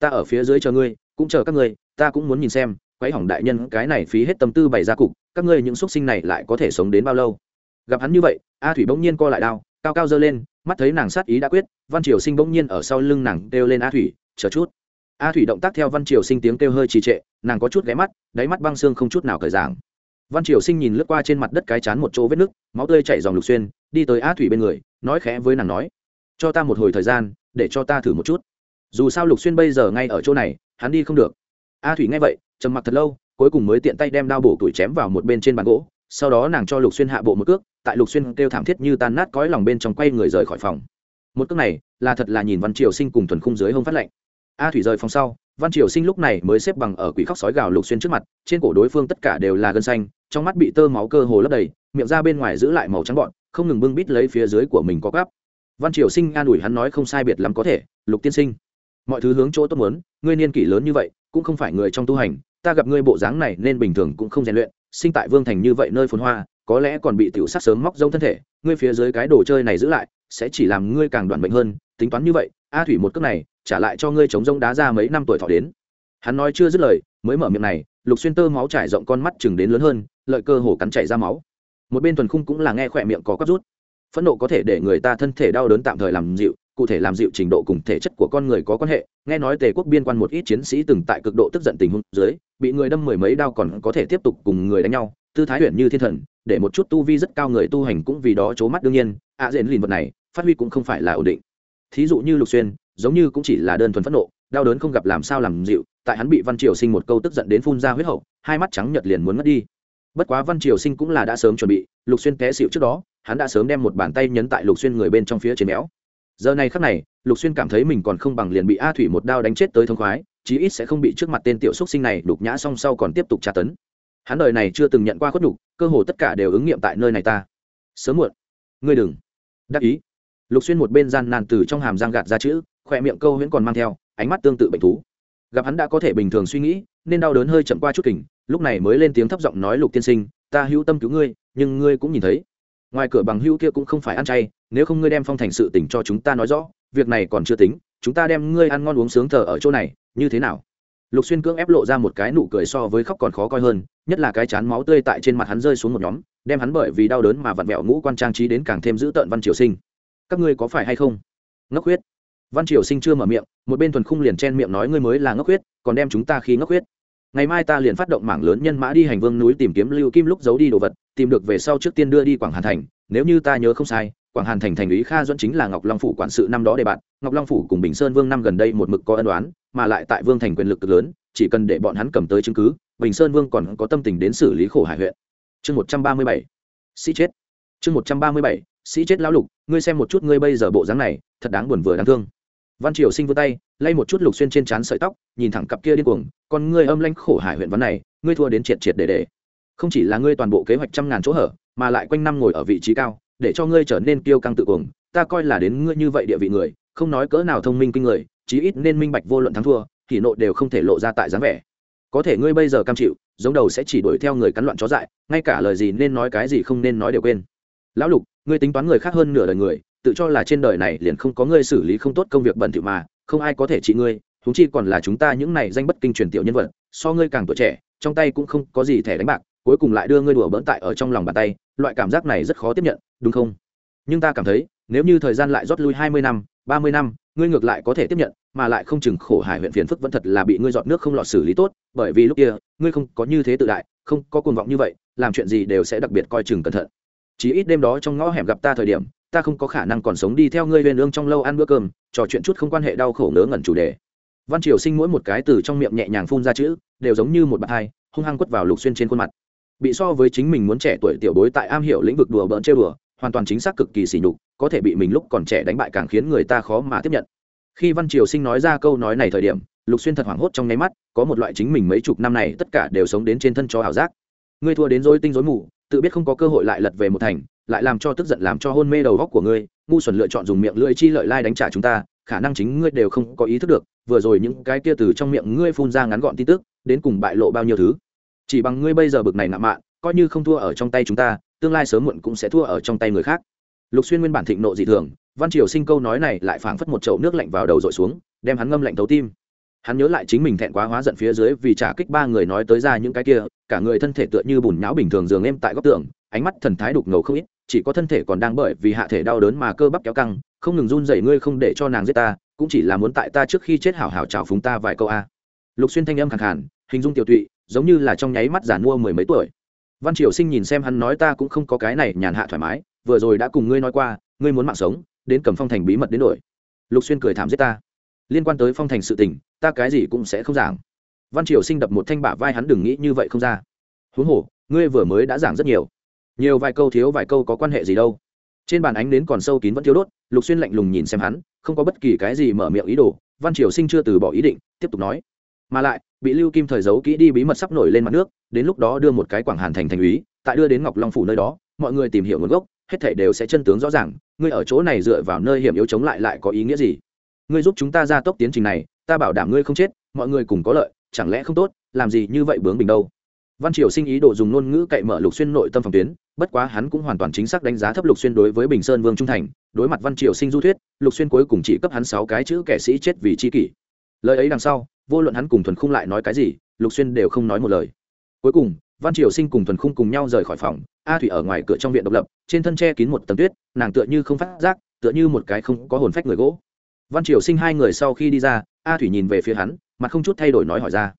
Ta ở phía dưới chờ ngươi, cũng chờ các ngươi, ta cũng muốn nhìn xem quấy hỏng đại nhân cái này phí hết tâm tư bày ra cục, các ngươi những xuất sinh này lại có thể sống đến bao lâu? Gặp hắn như vậy, a thủy bỗng nhiên co lại đao, cao cao giơ lên, mắt thấy nàng sát ý đã quyết, văn triều sinh bỗng nhiên ở sau lưng nàng kêu lên a thủy, chờ chút. A thủy động tác theo văn triều sinh tiếng kêu hơi trì trệ nàng có chút ghé mắt, đáy mắt băng xương không chút nào cởi giảng văn triều sinh nhìn lướt qua trên mặt đất cái chán một chỗ vết nứt máu tươi chảy dòng lục xuyên, đi tới a thủy bên người, nói khẽ với nàng nói, cho ta một hồi thời gian, để cho ta thử một chút. Dù sao lục xuyên bây giờ ngay ở chỗ này, hắn đi không được. A thủy nghe vậy, trầm mặc thật lâu, cuối cùng mới tiện tay đem đao bổ tuổi chém vào một bên trên bàn gỗ, sau đó nàng cho lục xuyên hạ bộ một cước, tại lục xuyên kêu thảm thiết như tan nát cõi lòng bên trong quay người rời khỏi phòng. Một cước này, là thật là nhìn văn triều sinh cùng thuần khung dưới hông phát lệnh. A thủy rời phòng sau văn triều sinh lúc này mới xếp bằng ở quỷ khóc sói gào lục xuyên trước mặt, trên cổ đối phương tất cả đều là gân xanh, trong mắt bị tơ máu cơ hồ lấp đầy, miệng ra bên ngoài giữ lại màu trắng bọn, không ngừng bưng bít lấy phía dưới của mình có gắp. Văn triều sinh an ủi hắn nói không sai biệt lắm có thể, lục tiên sinh, mọi thứ hướng chỗ tốt muốn, ngươi niên kỷ lớn như vậy, cũng không phải người trong tu hành, ta gặp ngươi bộ dáng này nên bình thường cũng không rèn luyện, sinh tại vương thành như vậy nơi phồn hoa, có lẽ còn bị tiểu sát sớm móc rông thân thể, ngươi phía dưới cái đồ chơi này giữ lại, sẽ chỉ làm ngươi càng đoạn bệnh hơn, tính toán như vậy, a thủy một cước này trả lại cho ngươi chống rông đá ra mấy năm tuổi thọ đến. Hắn nói chưa dứt lời mới mở miệng này lục xuyên tơ máu trải rộng con mắt chừng đến lớn hơn lợi cơ hồ cắn chảy ra máu. Một bên thuần khung cũng là nghe khỏe miệng có cắp rút. Phẫn nộ có thể để người ta thân thể đau đớn tạm thời làm dịu cụ thể làm dịu trình độ cùng thể chất của con người có quan hệ nghe nói tề quốc biên quan một ít chiến sĩ từng tại cực độ tức giận tình huống dưới bị người đâm mười mấy đao còn có thể tiếp tục cùng người đánh nhau tư thái huyền như thiên thần để một chút tu vi rất cao người tu hành cũng vì đó c mắt đương nhiên ạ à, diện lìn vật này phát huy cũng không phải là ổn định. Thí dụ như lục xuyên giống như cũng chỉ là đơn thuần phẫn nộ, đau đớn không gặp làm sao làm dịu, tại hắn bị văn triều sinh một câu tức giận đến phun ra huyết hậu, hai mắt trắng nhật liền muốn mất đi. Bất quá văn triều sinh cũng là đã sớm chuẩn bị, lục xuyên té xịu trước đó, hắn đã sớm đem một bàn tay nhấn tại lục xuyên người bên trong phía trên méo. Giờ này khắc này, lục xuyên cảm thấy mình còn không bằng liền bị a thủy một đao đánh chết tới thông khoái, chí ít sẽ không bị trước mặt tên tiểu xúc sinh này đục nhã song sau còn tiếp tục tra tấn. Hắn đời này chưa từng nhận qua khuất nhục, cơ hồ tất cả đều ứng nghiệm tại nơi này ta. Sớm muộn. Ngươi đừng. Đắc ý. Lục xuyên một bên gian nan từ trong hàm giang gạt ra chữ khoe miệng câu huyễn còn mang theo, ánh mắt tương tự bệnh thú. Gặp hắn đã có thể bình thường suy nghĩ, nên đau đớn hơi chậm qua chút kình, lúc này mới lên tiếng thấp giọng nói lục tiên sinh, ta hữu tâm cứu ngươi, nhưng ngươi cũng nhìn thấy. Ngoài cửa bằng hữu kia cũng không phải ăn chay, nếu không ngươi đem phong thành sự tình cho chúng ta nói rõ, việc này còn chưa tính, chúng ta đem ngươi ăn ngon uống sướng thờ ở chỗ này, như thế nào? Lục xuyên cưỡng ép lộ ra một cái nụ cười so với khóc còn khó coi hơn, nhất là cái chán máu tươi tại trên mặt hắn rơi xuống một nhóm, đem hắn bởi vì đau đớn mà vặn vẹo ngũ quan trang trí đến càng thêm dữ tợn văn triều sinh. Các ngươi có phải hay không? Ngốc huyết văn triều sinh chưa mở miệng, một bên thuần khung liền chen miệng nói ngươi mới là ngốc huyết, còn đem chúng ta khi ngốc huyết. Ngày mai ta liền phát động mảng lớn nhân mã đi hành vương núi tìm kiếm lưu kim lúc giấu đi đồ vật, tìm được về sau trước tiên đưa đi quảng hàn thành, nếu như ta nhớ không sai, quảng hàn thành thành ý kha dẫn chính là ngọc long phủ quản sự năm đó đề bạn, ngọc long phủ cùng bình sơn vương năm gần đây một mực có ân đoán mà lại tại vương thành quyền lực cực lớn, chỉ cần để bọn hắn cầm tới chứng cứ, bình sơn vương còn có tâm tình đến xử lý khổ hải huyện. Chương một trăm ba mươi bảy, sĩ chết. Chương một trăm ba mươi bảy, sĩ chết lão lục, ngươi xem một chút ngươi bây giờ bộ dáng này, thật đáng buồn vừa đáng thương văn triều sinh vươn tay, lay một chút lục xuyên trên trán sợi tóc, nhìn thẳng cặp kia điên cuồng còn ngươi âm lanh khổ hải huyện vấn này, ngươi thua đến triệt triệt để để. Không chỉ là ngươi toàn bộ kế hoạch trăm ngàn chỗ hở, mà lại quanh năm ngồi ở vị trí cao, để cho ngươi trở nên kiêu căng tự cuồng, ta coi là đến ngươi như vậy địa vị người, không nói cỡ nào thông minh kinh người, chí ít nên minh bạch vô luận thắng thua thì nộ đều không thể lộ ra tại dáng vẻ. Có thể ngươi bây giờ cam chịu, giống đầu sẽ chỉ đuổi theo người cắn loạn chó dại, ngay cả lời gì nên nói cái gì không nên nói đều quên. Lão lục, ngươi tính toán người khác hơn nửa đời người tự cho là trên đời này liền không có ngươi xử lý không tốt công việc bẩn thỉu mà, không ai có thể trị ngươi thúng chi còn là chúng ta những này danh bất kinh truyền tiểu nhân vật, so ngươi càng tuổi trẻ, trong tay cũng không có gì thẻ đánh bạc, cuối cùng lại đưa ngươi đùa bỡn tại ở trong lòng bàn tay, loại cảm giác này rất khó tiếp nhận, đúng không? Nhưng ta cảm thấy, nếu như thời gian lại rót lui hai mươi năm, ba mươi năm, ngươi ngược lại có thể tiếp nhận, mà lại không chừng khổ hải huyện phiền phức vẫn thật là bị ngươi dọn nước không lọt xử lý tốt, bởi vì lúc kia, ngươi không có như thế tự đại, không có cuồng vọng như vậy, làm chuyện gì đều sẽ đặc biệt coi chừng cẩn thận chỉ ít đêm đó trong ngõ hẻm gặp ta thời điểm, ta không có khả năng còn sống đi theo ngươi lên ương trong lâu ăn bữa cơm, trò chuyện chút không quan hệ đau khổ ngớ ngẩn chủ đề. Văn triều sinh mỗi một cái từ trong miệng nhẹ nhàng phun ra chữ, đều giống như một bạt hai, hung hăng quất vào lục xuyên trên khuôn mặt. Bị so với chính mình muốn trẻ tuổi tiểu bối tại am hiểu lĩnh vực đùa bỡn trêu đùa, hoàn toàn chính xác cực kỳ sỉ nhục, có thể bị mình lúc còn trẻ đánh bại càng khiến người ta khó mà tiếp nhận. Khi văn triều sinh nói ra câu nói này thời điểm, lục xuyên thật hoảng hốt trong nháy mắt, có một loại chính mình mấy chục năm này tất cả đều sống đến trên thân cho ảo giác. Ngươi thua đến dối tinh dối mù tự biết không có cơ hội lại lật về một thành, lại làm cho tức giận làm cho hôn mê đầu góc của ngươi, ngu xuẩn lựa chọn dùng miệng lưỡi chi lợi lai đánh trả chúng ta, khả năng chính ngươi đều không có ý thức được, vừa rồi những cái kia từ trong miệng ngươi phun ra ngắn gọn tin tức, đến cùng bại lộ bao nhiêu thứ. Chỉ bằng ngươi bây giờ bực này nạ mạ coi như không thua ở trong tay chúng ta, tương lai sớm muộn cũng sẽ thua ở trong tay người khác. Lục xuyên nguyên bản thịnh nộ dị thường, văn triều sinh câu nói này lại phảng phất một chậu nước lạnh vào đầu dội xuống, đem hắn ngâm lạnh thấu tim hắn nhớ lại chính mình thẹn quá hóa giận phía dưới vì trả kích ba người nói tới ra những cái kia, cả người thân thể tựa như bùn nhão bình thường giường em tại góc tường, ánh mắt thần thái đục ngầu không ít, chỉ có thân thể còn đang bởi vì hạ thể đau đớn mà cơ bắp kéo căng, không ngừng run rẩy ngươi không để cho nàng giết ta, cũng chỉ là muốn tại ta trước khi chết hảo hảo chào phúng ta vài câu a. Lục xuyên thanh âm khẳng hẳn hình dung tiểu tụy, giống như là trong nháy mắt giản mua mười mấy tuổi. Văn triều sinh nhìn xem hắn nói ta cũng không có cái này nhàn hạ thoải mái, vừa rồi đã cùng ngươi nói qua, ngươi muốn mạng sống, đến cầm phong thành bí mật đến đổi. Lục xuyên cười thảm giết ta liên quan tới phong thành sự tình, ta cái gì cũng sẽ không giảng. Văn triều sinh đập một thanh bả vai hắn đừng nghĩ như vậy không ra. Huống hồ, ngươi vừa mới đã giảng rất nhiều. Nhiều vài câu thiếu vài câu có quan hệ gì đâu. Trên bàn ánh đến còn sâu kín vẫn thiếu đốt, lục xuyên lạnh lùng nhìn xem hắn, không có bất kỳ cái gì mở miệng ý đồ, văn triều sinh chưa từ bỏ ý định, tiếp tục nói. Mà lại, bị lưu kim thời giấu kỹ đi bí mật sắp nổi lên mặt nước, đến lúc đó đưa một cái quảng hàn thành thành úy, tại đưa đến ngọc long phủ nơi đó, mọi người tìm hiểu nguồn gốc, hết thảy đều sẽ chân tướng rõ ràng, ngươi ở chỗ này dựa vào nơi hiểm yếu chống lại lại có ý nghĩa gì? Ngươi giúp chúng ta ra tốc tiến trình này, ta bảo đảm ngươi không chết, mọi người cùng có lợi, chẳng lẽ không tốt, làm gì như vậy bướng bình đâu. Văn triều sinh ý đồ dùng ngôn ngữ cậy mở lục xuyên nội tâm phòng tuyến, bất quá hắn cũng hoàn toàn chính xác đánh giá thấp lục xuyên đối với bình sơn vương trung thành, đối mặt văn triều sinh du thuyết, lục xuyên cuối cùng chỉ cấp hắn sáu cái chữ kẻ sĩ chết vì chi kỷ. Lời ấy đằng sau, vô luận hắn cùng thuần khung lại nói cái gì, lục xuyên đều không nói một lời. Cuối cùng, văn triều sinh cùng thuần khung cùng nhau rời khỏi phòng, a thủy ở ngoài cửa trong viện độc lập, trên thân che kín một tầng tuyết, nàng tựa như không phát giác, tựa như một cái không có hồn phách người gỗ văn triều sinh hai người sau khi đi ra, a thủy nhìn về phía hắn mà không chút thay đổi nói hỏi ra.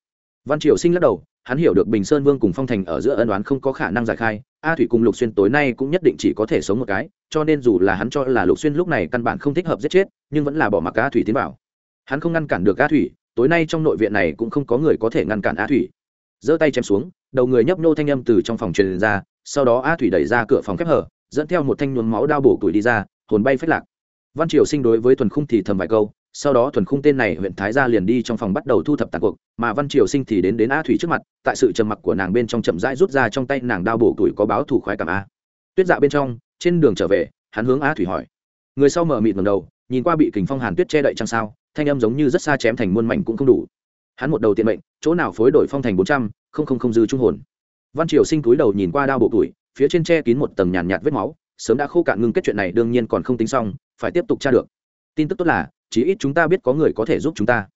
Văn triều sinh lắc đầu, hắn hiểu được bình sơn vương cùng phong thành ở giữa ân oán không có khả năng giải khai, a thủy cùng lục xuyên tối nay cũng nhất định chỉ có thể sống một cái, cho nên dù là hắn cho là lục xuyên lúc này căn bản không thích hợp giết chết, nhưng vẫn là bỏ mặc a thủy tiến vào. Hắn không ngăn cản được a thủy, tối nay trong nội viện này cũng không có người có thể ngăn cản a thủy. Giơ tay chém xuống, đầu người nhấp nô thanh âm từ trong phòng truyền ra, sau đó a thủy đẩy ra cửa phòng khép hở, dẫn theo một thanh nhuốm máu đao bổ tuổi đi ra, hồn bay phết lạc văn triều sinh đối với thuần khung thì thầm vài câu, sau đó thuần khung tên này huyện thái gia liền đi trong phòng bắt đầu thu thập tàn cuộc, mà văn triều sinh thì đến đến a thủy trước mặt, tại sự trầm mặc của nàng bên trong chậm rãi rút ra trong tay nàng đao bổ tuổi có báo thủ khoái cảm a. Tuyết dạ bên trong, trên đường trở về, hắn hướng a thủy hỏi. Người sau mở mịt ngầm đầu, nhìn qua bị kình phong hàn tuyết che đậy chăng sao, thanh âm giống như rất xa chém thành muôn mảnh cũng không đủ. Hắn một đầu tiện mệnh, chỗ nào phối đổi phong thành bốn trăm, không không không dư trung hồn. Văn triều sinh túi đầu nhìn qua đao bộ tuổi, phía trên che kín một tầng nhàn nhạt vết máu, sớm đã khô cạn ngưng kết chuyện này đương nhiên còn không tính xong phải tiếp tục tra được. Tin tức tốt là, chí ít chúng ta biết có người có thể giúp chúng ta.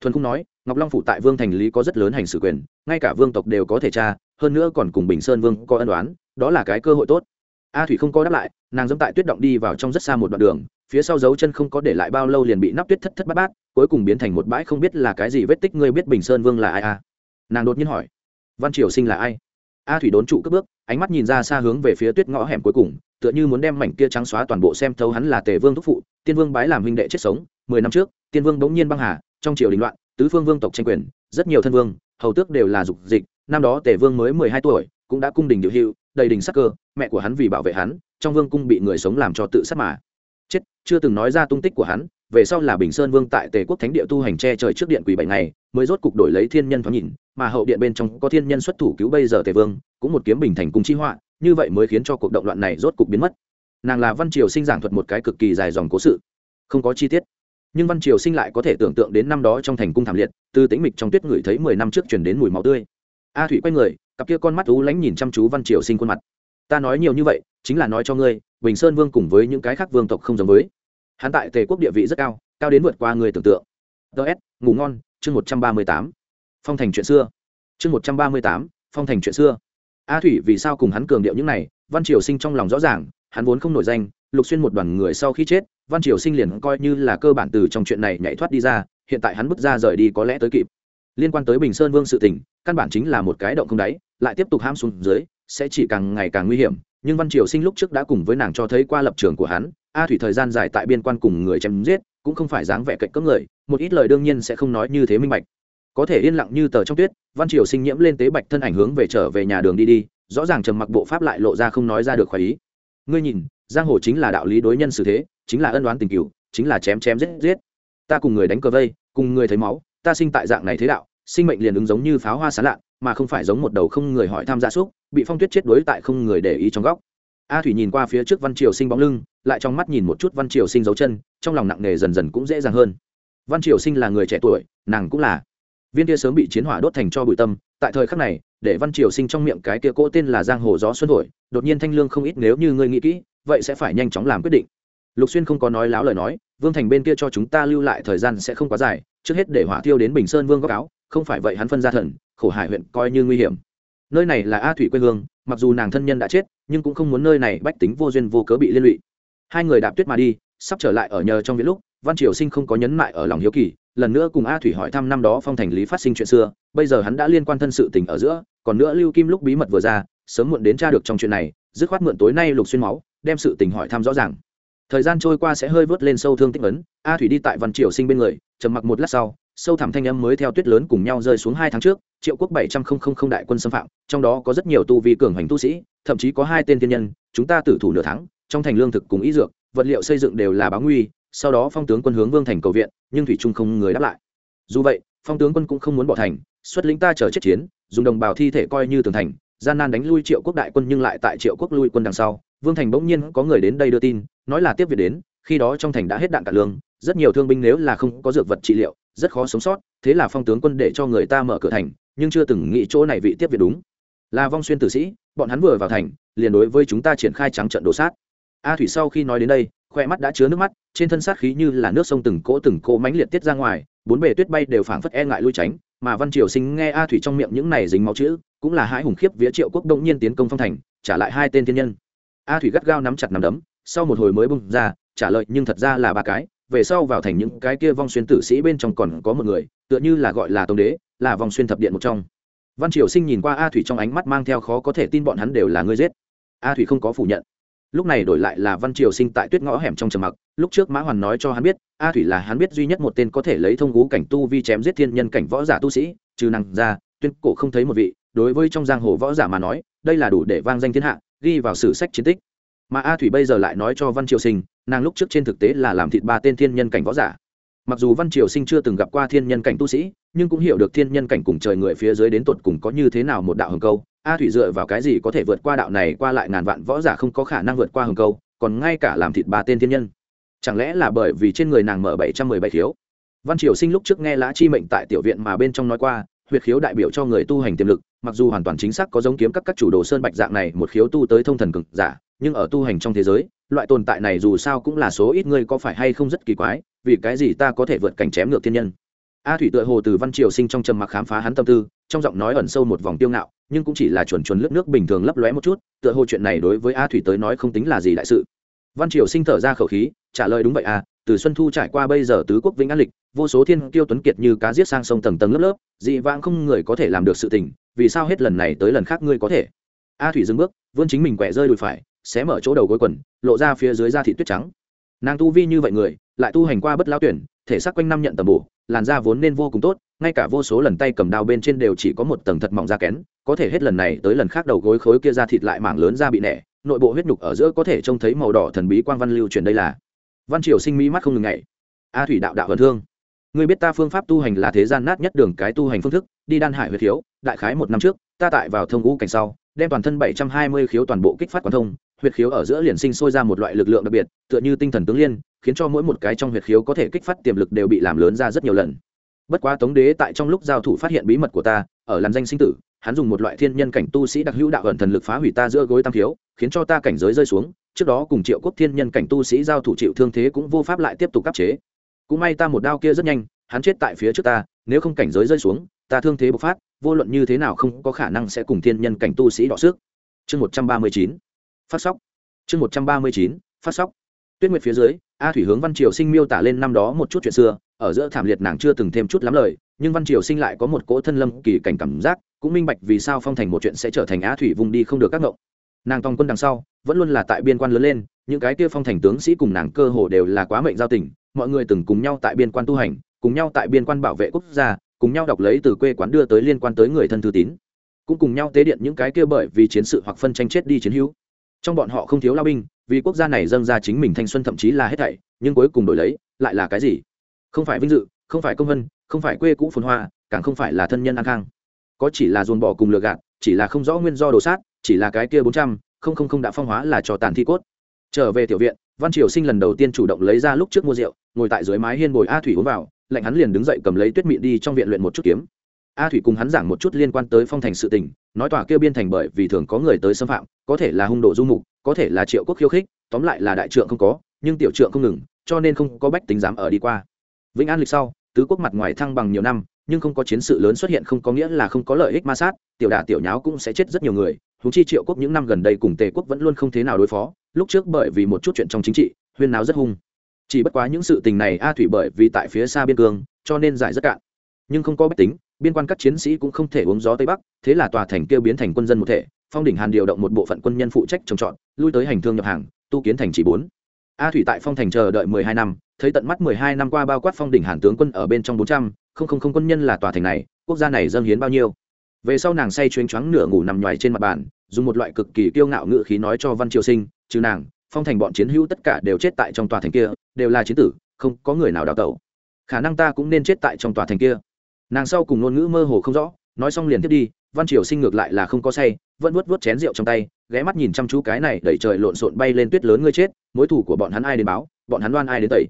Thuần không nói, ngọc long phụ tại vương thành lý có rất lớn hành xử quyền, ngay cả vương tộc đều có thể tra, hơn nữa còn cùng bình sơn vương có ân đoán đó là cái cơ hội tốt. A thủy không có đáp lại, nàng dẫm tại tuyết động đi vào trong rất xa một đoạn đường, phía sau dấu chân không có để lại bao lâu liền bị nắp tuyết thất thất bát bát, cuối cùng biến thành một bãi không biết là cái gì vết tích, ngươi biết bình sơn vương là ai à? Nàng đột nhiên hỏi, văn triều sinh là ai? A thủy đốn trụ cất bước, ánh mắt nhìn ra xa hướng về phía tuyết ngõ hẻm cuối cùng tựa như muốn đem mảnh kia trắng xóa toàn bộ xem thấu hắn là tề vương thúc phụ, tiên vương bái làm huynh đệ chết sống, mười năm trước, tiên vương bỗng nhiên băng hà, trong triều đình loạn, tứ phương vương tộc tranh quyền, rất nhiều thân vương, hầu tước đều là dục dịch, năm đó tề vương mới mười hai tuổi, cũng đã cung đình điều hưu đầy đình sắc cơ, mẹ của hắn vì bảo vệ hắn, trong vương cung bị người sống làm cho tự sát mà. Chết, chưa từng nói ra tung tích của hắn, về sau là bình sơn vương tại tề quốc thánh địa tu hành che trời trước điện quỷ bảy ngày, mới rốt cục đổi lấy thiên nhân thoáng nhìn, mà hậu điện bên trong có thiên nhân xuất thủ cứu bây giờ tề vương, cũng một kiếm bình thành cung chi họa như vậy mới khiến cho cuộc động loạn này rốt cục biến mất. Nàng là văn triều sinh giảng thuật một cái cực kỳ dài dòng cố sự. Không có chi tiết. Nhưng văn triều sinh lại có thể tưởng tượng đến năm đó trong thành cung thảm liệt, từ tĩnh mịch trong tuyết ngửi thấy mười năm trước chuyển đến mùi máu tươi. A thủy quay người, cặp kia con mắt ú lánh nhìn chăm chú văn triều sinh khuôn mặt. Ta nói nhiều như vậy, chính là nói cho ngươi, bình sơn vương cùng với những cái khác vương tộc không giống với. Hắn tại tề quốc địa vị rất cao cao đến vượt qua người tưởng tượng. Ts ngủ ngon, chương một trăm ba mươi tám. Phong thành chuyện xưa. Chương một trăm ba mươi tám, phong thành chuyện xưa a thủy vì sao cùng hắn cường điệu những này, văn triều sinh trong lòng rõ ràng, hắn vốn không nổi danh, lục xuyên một đoàn người sau khi chết, văn triều sinh liền coi như là cơ bản từ trong chuyện này nhảy thoát đi ra, hiện tại hắn bước ra rời đi có lẽ tới kịp. Liên quan tới bình sơn vương sự tình, căn bản chính là một cái động không đáy, lại tiếp tục ham xuống dưới, sẽ chỉ càng ngày càng nguy hiểm, nhưng văn triều sinh lúc trước đã cùng với nàng cho thấy qua lập trường của hắn, a thủy thời gian dài tại biên quan cùng người chém giết, cũng không phải dáng vẻ cạnh cấm người, một ít lời đương nhiên sẽ không nói như thế minh bạch có thể yên lặng như tờ trong tuyết, văn triều sinh nhiễm lên tế bạch thân ảnh hướng về trở về nhà đường đi đi, rõ ràng trầm mặc bộ pháp lại lộ ra không nói ra được khỏi ý. Ngươi nhìn, giang hồ chính là đạo lý đối nhân xử thế, chính là ân đoán tình cựu chính là chém chém giết giết. Ta cùng người đánh cờ vây, cùng người thấy máu, ta sinh tại dạng này thế đạo, sinh mệnh liền ứng giống như pháo hoa sán lạ mà không phải giống một đầu không người hỏi tham gia súc, bị phong tuyết chết đối tại không người để ý trong góc. A thủy nhìn qua phía trước văn triều sinh bóng lưng, lại trong mắt nhìn một chút văn triều sinh dấu chân, trong lòng nặng nề dần dần cũng dễ dàng hơn. Văn triều sinh là người trẻ tuổi, nàng cũng là viên kia sớm bị chiến hỏa đốt thành cho bụi tâm, tại thời khắc này, để văn triều sinh trong miệng cái kia cỗ tên là giang hồ gió xuân thổi, đột nhiên thanh lương không ít nếu như ngươi nghĩ kỹ, vậy sẽ phải nhanh chóng làm quyết định. Lục xuyên không có nói láo lời nói, vương thành bên kia cho chúng ta lưu lại thời gian sẽ không quá dài, trước hết để hỏa thiêu đến bình sơn vương góc áo, không phải vậy hắn phân ra thần, khổ hải huyện coi như nguy hiểm. Nơi này là a thủy quê hương, mặc dù nàng thân nhân đã chết, nhưng cũng không muốn nơi này bách tính vô duyên vô cớ bị liên lụy. Hai người đạp tuyết mà đi, sắp trở lại ở nhờ trong viễn lúc, văn triều sinh không có nhấn mại ở lòng hiếu kỳ lần nữa cùng a thủy hỏi thăm năm đó phong thành lý phát sinh chuyện xưa, bây giờ hắn đã liên quan thân sự tình ở giữa, còn nữa lưu kim lúc bí mật vừa ra, sớm muộn đến tra được trong chuyện này, dứt khoát mượn tối nay lục xuyên máu, đem sự tình hỏi thăm rõ ràng. Thời gian trôi qua sẽ hơi vớt lên sâu thương tích ấn a thủy đi tại văn triều sinh bên người, trầm mặc một lát sau, sâu thẳm thanh âm mới theo tuyết lớn cùng nhau rơi xuống hai tháng trước, triệu quốc bảy trăm linh đại quân xâm phạm, trong đó có rất nhiều tu vi cường hành tu sĩ, thậm chí có hai tên tiên nhân, chúng ta tử thủ nửa tháng, trong thành lương thực cùng ý dược, vật liệu xây dựng đều là báo nguy sau đó phong tướng quân hướng vương thành cầu viện, nhưng thủy trung không người đáp lại. Dù vậy, phong tướng quân cũng không muốn bỏ thành, xuất lính ta chờ chết chiến, dùng đồng bào thi thể coi như tường thành, gian nan đánh lui triệu quốc đại quân nhưng lại tại triệu quốc lui quân đằng sau. Vương thành bỗng nhiên có người đến đây đưa tin, nói là tiếp việc đến, khi đó trong thành đã hết đạn cả lương, rất nhiều thương binh nếu là không có dược vật trị liệu, rất khó sống sót, thế là phong tướng quân để cho người ta mở cửa thành, nhưng chưa từng nghĩ chỗ này vị tiếp việc đúng. Là vong xuyên tử sĩ, bọn hắn vừa vào thành, liền đối với chúng ta triển khai trắng trận đổ sát. A thủy sau khi nói đến đây khoe mắt đã chứa nước mắt, trên thân sát khí như là nước sông từng cỗ từng cỗ mánh liệt tiết ra ngoài, bốn bề tuyết bay đều phảng phất e ngại lui tránh, mà văn triều sinh nghe a thủy trong miệng những này dính máu chữ, cũng là hai hùng khiếp vía triệu quốc đông nhiên tiến công phong thành, trả lại hai tên thiên nhân. A thủy gắt gao nắm chặt nắm đấm, sau một hồi mới bung ra, trả lời, nhưng thật ra là ba cái, về sau vào thành những cái kia vong xuyên tử sĩ bên trong còn có một người, tựa như là gọi là tông đế, là vong xuyên thập điện một trong. Văn triều sinh nhìn qua a thủy trong ánh mắt mang theo khó có thể tin bọn hắn đều là người giết. A thủy không có phủ nhận lúc này đổi lại là văn triều sinh tại tuyết ngõ hẻm trong trầm mặc, lúc trước mã hoàn nói cho hắn biết, a thủy là hắn biết duy nhất một tên có thể lấy thông gú cảnh tu vi chém giết thiên nhân cảnh võ giả tu sĩ, trừ năng ra, tuyên cổ không thấy một vị, đối với trong giang hồ võ giả mà nói, đây là đủ để vang danh thiên hạ, ghi vào sử sách chiến tích. Mà a thủy bây giờ lại nói cho văn triều sinh, nàng lúc trước trên thực tế là làm thịt ba tên thiên nhân cảnh võ giả. Mặc dù văn triều sinh chưa từng gặp qua thiên nhân cảnh tu sĩ, nhưng cũng hiểu được thiên nhân cảnh cùng trời người phía dưới đến tột cùng có như thế nào một đạo hồng câu a thủy dựa vào cái gì có thể vượt qua đạo này qua lại ngàn vạn võ giả không có khả năng vượt qua hồng câu, còn ngay cả làm thịt ba tên thiên nhân? Chẳng lẽ là bởi vì trên người nàng mở bảy trăm mười bảy khiếu? Văn triều sinh lúc trước nghe lã chi mệnh tại tiểu viện mà bên trong nói qua, huyệt khiếu đại biểu cho người tu hành tiềm lực, mặc dù hoàn toàn chính xác có giống kiếm các các chủ đồ sơn bạch dạng này, một khiếu tu tới thông thần cực giả, nhưng ở tu hành trong thế giới, loại tồn tại này dù sao cũng là số ít người có phải hay không rất kỳ quái, vì cái gì ta có thể vượt cảnh chém ngược thiên nhân? A thủy tựa hồ từ văn triều sinh trong trầm mặc khám phá hắn tâm tư, trong giọng nói ẩn sâu một vòng tiêu ngạo nhưng cũng chỉ là chuẩn chuẩn lướt nước bình thường lấp lóe một chút, tựa hồ chuyện này đối với a thủy tới nói không tính là gì đại sự. Văn triều sinh thở ra khẩu khí, trả lời đúng vậy à từ xuân thu trải qua bây giờ tứ quốc vĩnh an lịch, vô số thiên kiêu tuấn kiệt như cá giết sang sông tầng tầng lớp lớp, dị vãng không người có thể làm được sự tình, vì sao hết lần này tới lần khác ngươi có thể? A thủy dừng bước, vươn chính mình quẹ rơi đùi phải, xé mở chỗ đầu gối quần, lộ ra phía dưới da thị tuyết trắng. Nàng tu vi như vậy người, lại tu hành qua bất lao tuyển, thể xác quanh năm nhận tầm bổ làn da vốn nên vô cùng tốt, ngay cả vô số lần tay cầm đao bên trên đều chỉ có một tầng thật mỏng da kén, có thể hết lần này tới lần khác đầu gối khối kia da thịt lại mảng lớn da bị nẻ, nội bộ huyết nhục ở giữa có thể trông thấy màu đỏ thần bí quang văn lưu truyền đây là. Văn triều sinh mỹ mắt không ngừng ngày a thủy đạo đạo hận thương. Ngươi biết ta phương pháp tu hành là thế gian nát nhất đường cái tu hành phương thức, đi đan hải huyết thiếu đại khái một năm trước, ta tại vào thông ngũ cảnh sau, đem toàn thân bảy trăm hai mươi khiếu toàn bộ kích phát quán thông huyệt khiếu ở giữa liền sinh sôi ra một loại lực lượng đặc biệt, tựa như tinh thần tướng liên khiến cho mỗi một cái trong huyệt khiếu có thể kích phát tiềm lực đều bị làm lớn ra rất nhiều lần. Bất quá tống đế tại trong lúc giao thủ phát hiện bí mật của ta ở làn danh sinh tử hắn dùng một loại thiên nhân cảnh tu sĩ đặc hữu đạo ẩn thần lực phá hủy ta giữa gối tam thiếu, khiến cho ta cảnh giới rơi xuống trước đó cùng triệu quốc thiên nhân cảnh tu sĩ giao thủ chịu thương thế cũng vô pháp lại tiếp tục áp chế. Cũng may ta một đao kia rất nhanh hắn chết tại phía trước ta nếu không cảnh giới rơi xuống ta thương thế bộc phát vô luận như thế nào không có khả năng sẽ cùng thiên nhân cảnh tu sĩ đọ sức. Chương một trăm ba mươi chín phát sóc. Chương một trăm ba mươi chín phát sóc tuyết nguyệt phía dưới, a thủy hướng văn triều sinh miêu tả lên năm đó một chút chuyện xưa. Ở giữa thảm liệt nàng chưa từng thêm chút lắm lời, nhưng văn triều sinh lại có một cỗ thân lâm kỳ cảnh cảm giác, cũng minh bạch vì sao phong thành một chuyện sẽ trở thành a thủy vùng đi không được các ngộng. Nàng tòng quân đằng sau, vẫn luôn là tại biên quan lớn lên, những cái kia phong thành tướng sĩ cùng nàng cơ hồ đều là quá mệnh giao tình, mọi người từng cùng nhau tại biên quan tu hành, cùng nhau tại biên quan bảo vệ quốc gia, cùng nhau đọc lấy từ quê quán đưa tới liên quan tới người thân thư tín, cũng cùng nhau tế điện những cái kia bởi vì chiến sự hoặc phân tranh chết đi chiến hữu trong bọn họ không thiếu lao binh, vì quốc gia này dâng ra chính mình thanh xuân thậm chí là hết thảy, nhưng cuối cùng đổi lấy, lại là cái gì? Không phải vinh dự, không phải công vân, không phải quê cũ phồn hoa, càng không phải là thân nhân an khang. Có chỉ là dồn bỏ cùng lừa gạt, chỉ là không rõ nguyên do đồ sát, chỉ là cái kia bốn trăm, không không không đã phong hóa là cho tàn thi cốt. Trở về tiểu viện, văn triều sinh lần đầu tiên chủ động lấy ra lúc trước mua rượu, ngồi tại dưới mái hiên bồi a thủy uống vào lạnh hắn liền đứng dậy cầm lấy tuyết mịn đi trong viện luyện một chút kiếm a thủy cùng hắn giảng một chút liên quan tới phong thành sự tình, nói tòa kêu biên thành bởi vì thường có người tới xâm phạm, có thể là hung độ du mục, có thể là triệu quốc khiêu khích, tóm lại là đại trượng không có, nhưng tiểu trượng không ngừng, cho nên không có bách tính dám ở đi qua. Vĩnh an lịch sau, tứ quốc mặt ngoài thăng bằng nhiều năm, nhưng không có chiến sự lớn xuất hiện không có nghĩa là không có lợi ích ma sát, tiểu đả tiểu nháo cũng sẽ chết rất nhiều người. Húng chi triệu quốc những năm gần đây cùng tề quốc vẫn luôn không thế nào đối phó, lúc trước bởi vì một chút chuyện trong chính trị, huyên náo rất hung. Chỉ bất quá những sự tình này a thủy bởi vì tại phía xa biên cương, cho nên giải rất cạn. Nhưng không có bách tính biên quan các chiến sĩ cũng không thể uống gió tây bắc, thế là tòa thành kêu biến thành quân dân một thể, phong đỉnh hàn điều động một bộ phận quân nhân phụ trách trồng trọt, lui tới hành thương nhập hàng, tu kiến thành chỉ bốn. A thủy tại phong thành chờ đợi mười hai năm, thấy tận mắt mười hai năm qua bao quát phong đỉnh hàn tướng quân ở bên trong bốn trăm, không không không quân nhân là tòa thành này, quốc gia này dâng hiến bao nhiêu. Về sau nàng say chuyên choáng nửa ngủ nằm nhoài trên mặt bàn, dùng một loại cực kỳ kiêu ngạo ngự khí nói cho văn triều sinh, trừ nàng, phong thành bọn chiến hữu tất cả đều chết tại trong tòa thành kia, đều là chiến tử, không có người nào đào tẩu. Khả năng ta cũng nên chết tại trong tòa thành kia nàng sau cùng ngôn ngữ mơ hồ không rõ, nói xong liền tiếp đi, văn triều sinh ngược lại là không có say, vẫn vuốt vuốt chén rượu trong tay, ghé mắt nhìn chăm chú cái này đẩy trời lộn xộn bay lên tuyết lớn ngươi chết, mối thủ của bọn hắn ai đến báo, bọn hắn đoan ai đến tẩy.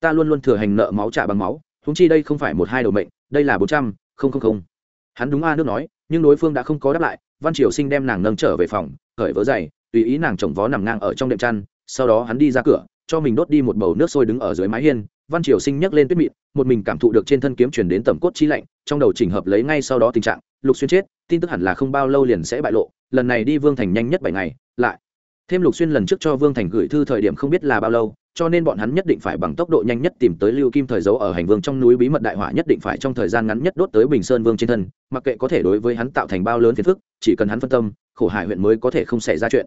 Ta luôn luôn thừa hành nợ máu trả bằng máu húng chi đây không phải một hai đầu mệnh, đây là bốn trăm, không không không. Hắn đúng a nước nói, nhưng đối phương đã không có đáp lại, văn triều sinh đem nàng nâng trở về phòng khởi vỡ dày tùy ý nàng chồng vó nằm ngang ở trong đệm chăn, sau đó hắn đi ra cửa, cho mình đốt đi một bầu nước sôi đứng ở dưới mái hiên văn triều sinh nhấc lên tuyết mịn một mình cảm thụ được trên thân kiếm chuyển đến tầm cốt chi lạnh, trong đầu chỉnh hợp lấy ngay sau đó tình trạng, lục xuyên chết, tin tức hẳn là không bao lâu liền sẽ bại lộ, lần này đi vương thành nhanh nhất bảy ngày, lại. Thêm lục xuyên lần trước cho vương thành gửi thư thời điểm không biết là bao lâu, cho nên bọn hắn nhất định phải bằng tốc độ nhanh nhất tìm tới lưu kim thời dấu ở hành vương trong núi bí mật đại họa nhất định phải trong thời gian ngắn nhất đốt tới bình sơn vương trên thân, mặc kệ có thể đối với hắn tạo thành bao lớn phiền phức, chỉ cần hắn phân tâm, khổ hải huyện mới có thể không xảy ra chuyện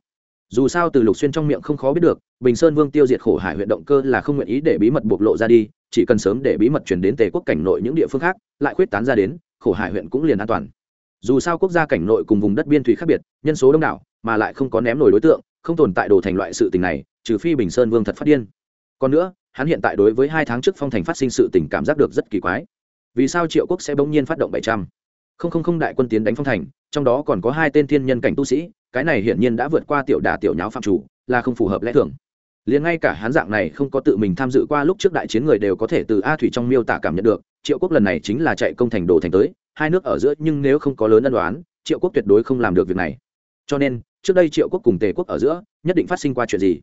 dù sao từ lục xuyên trong miệng không khó biết được, bình sơn vương tiêu diệt khổ hải huyện động cơ là không nguyện ý để bí mật bộc lộ ra đi, chỉ cần sớm để bí mật chuyển đến tề quốc cảnh nội những địa phương khác, lại khuyết tán ra đến, khổ hải huyện cũng liền an toàn. Dù sao quốc gia cảnh nội cùng vùng đất biên thủy khác biệt, nhân số đông đảo, mà lại không có ném nổi đối tượng, không tồn tại đồ thành loại sự tình này, trừ phi bình sơn vương thật phát điên. Còn nữa, hắn hiện tại đối với hai tháng trước phong thành phát sinh sự tình cảm giác được rất kỳ quái. Vì sao triệu quốc sẽ bỗng nhiên phát động bảy trăm? Không không không đại quân tiến đánh phong thành, trong đó còn có hai tên thiên nhân cảnh tu sĩ cái này hiển nhiên đã vượt qua tiểu đà tiểu nháo phạm chủ, là không phù hợp lẽ thường. Liền ngay cả hán dạng này không có tự mình tham dự qua lúc trước đại chiến người đều có thể từ a thủy trong miêu tả cảm nhận được, triệu quốc lần này chính là chạy công thành đồ thành tới, hai nước ở giữa nhưng nếu không có lớn ân đoán triệu quốc tuyệt đối không làm được việc này. Cho nên, trước đây triệu quốc cùng tề quốc ở giữa, nhất định phát sinh qua chuyện gì?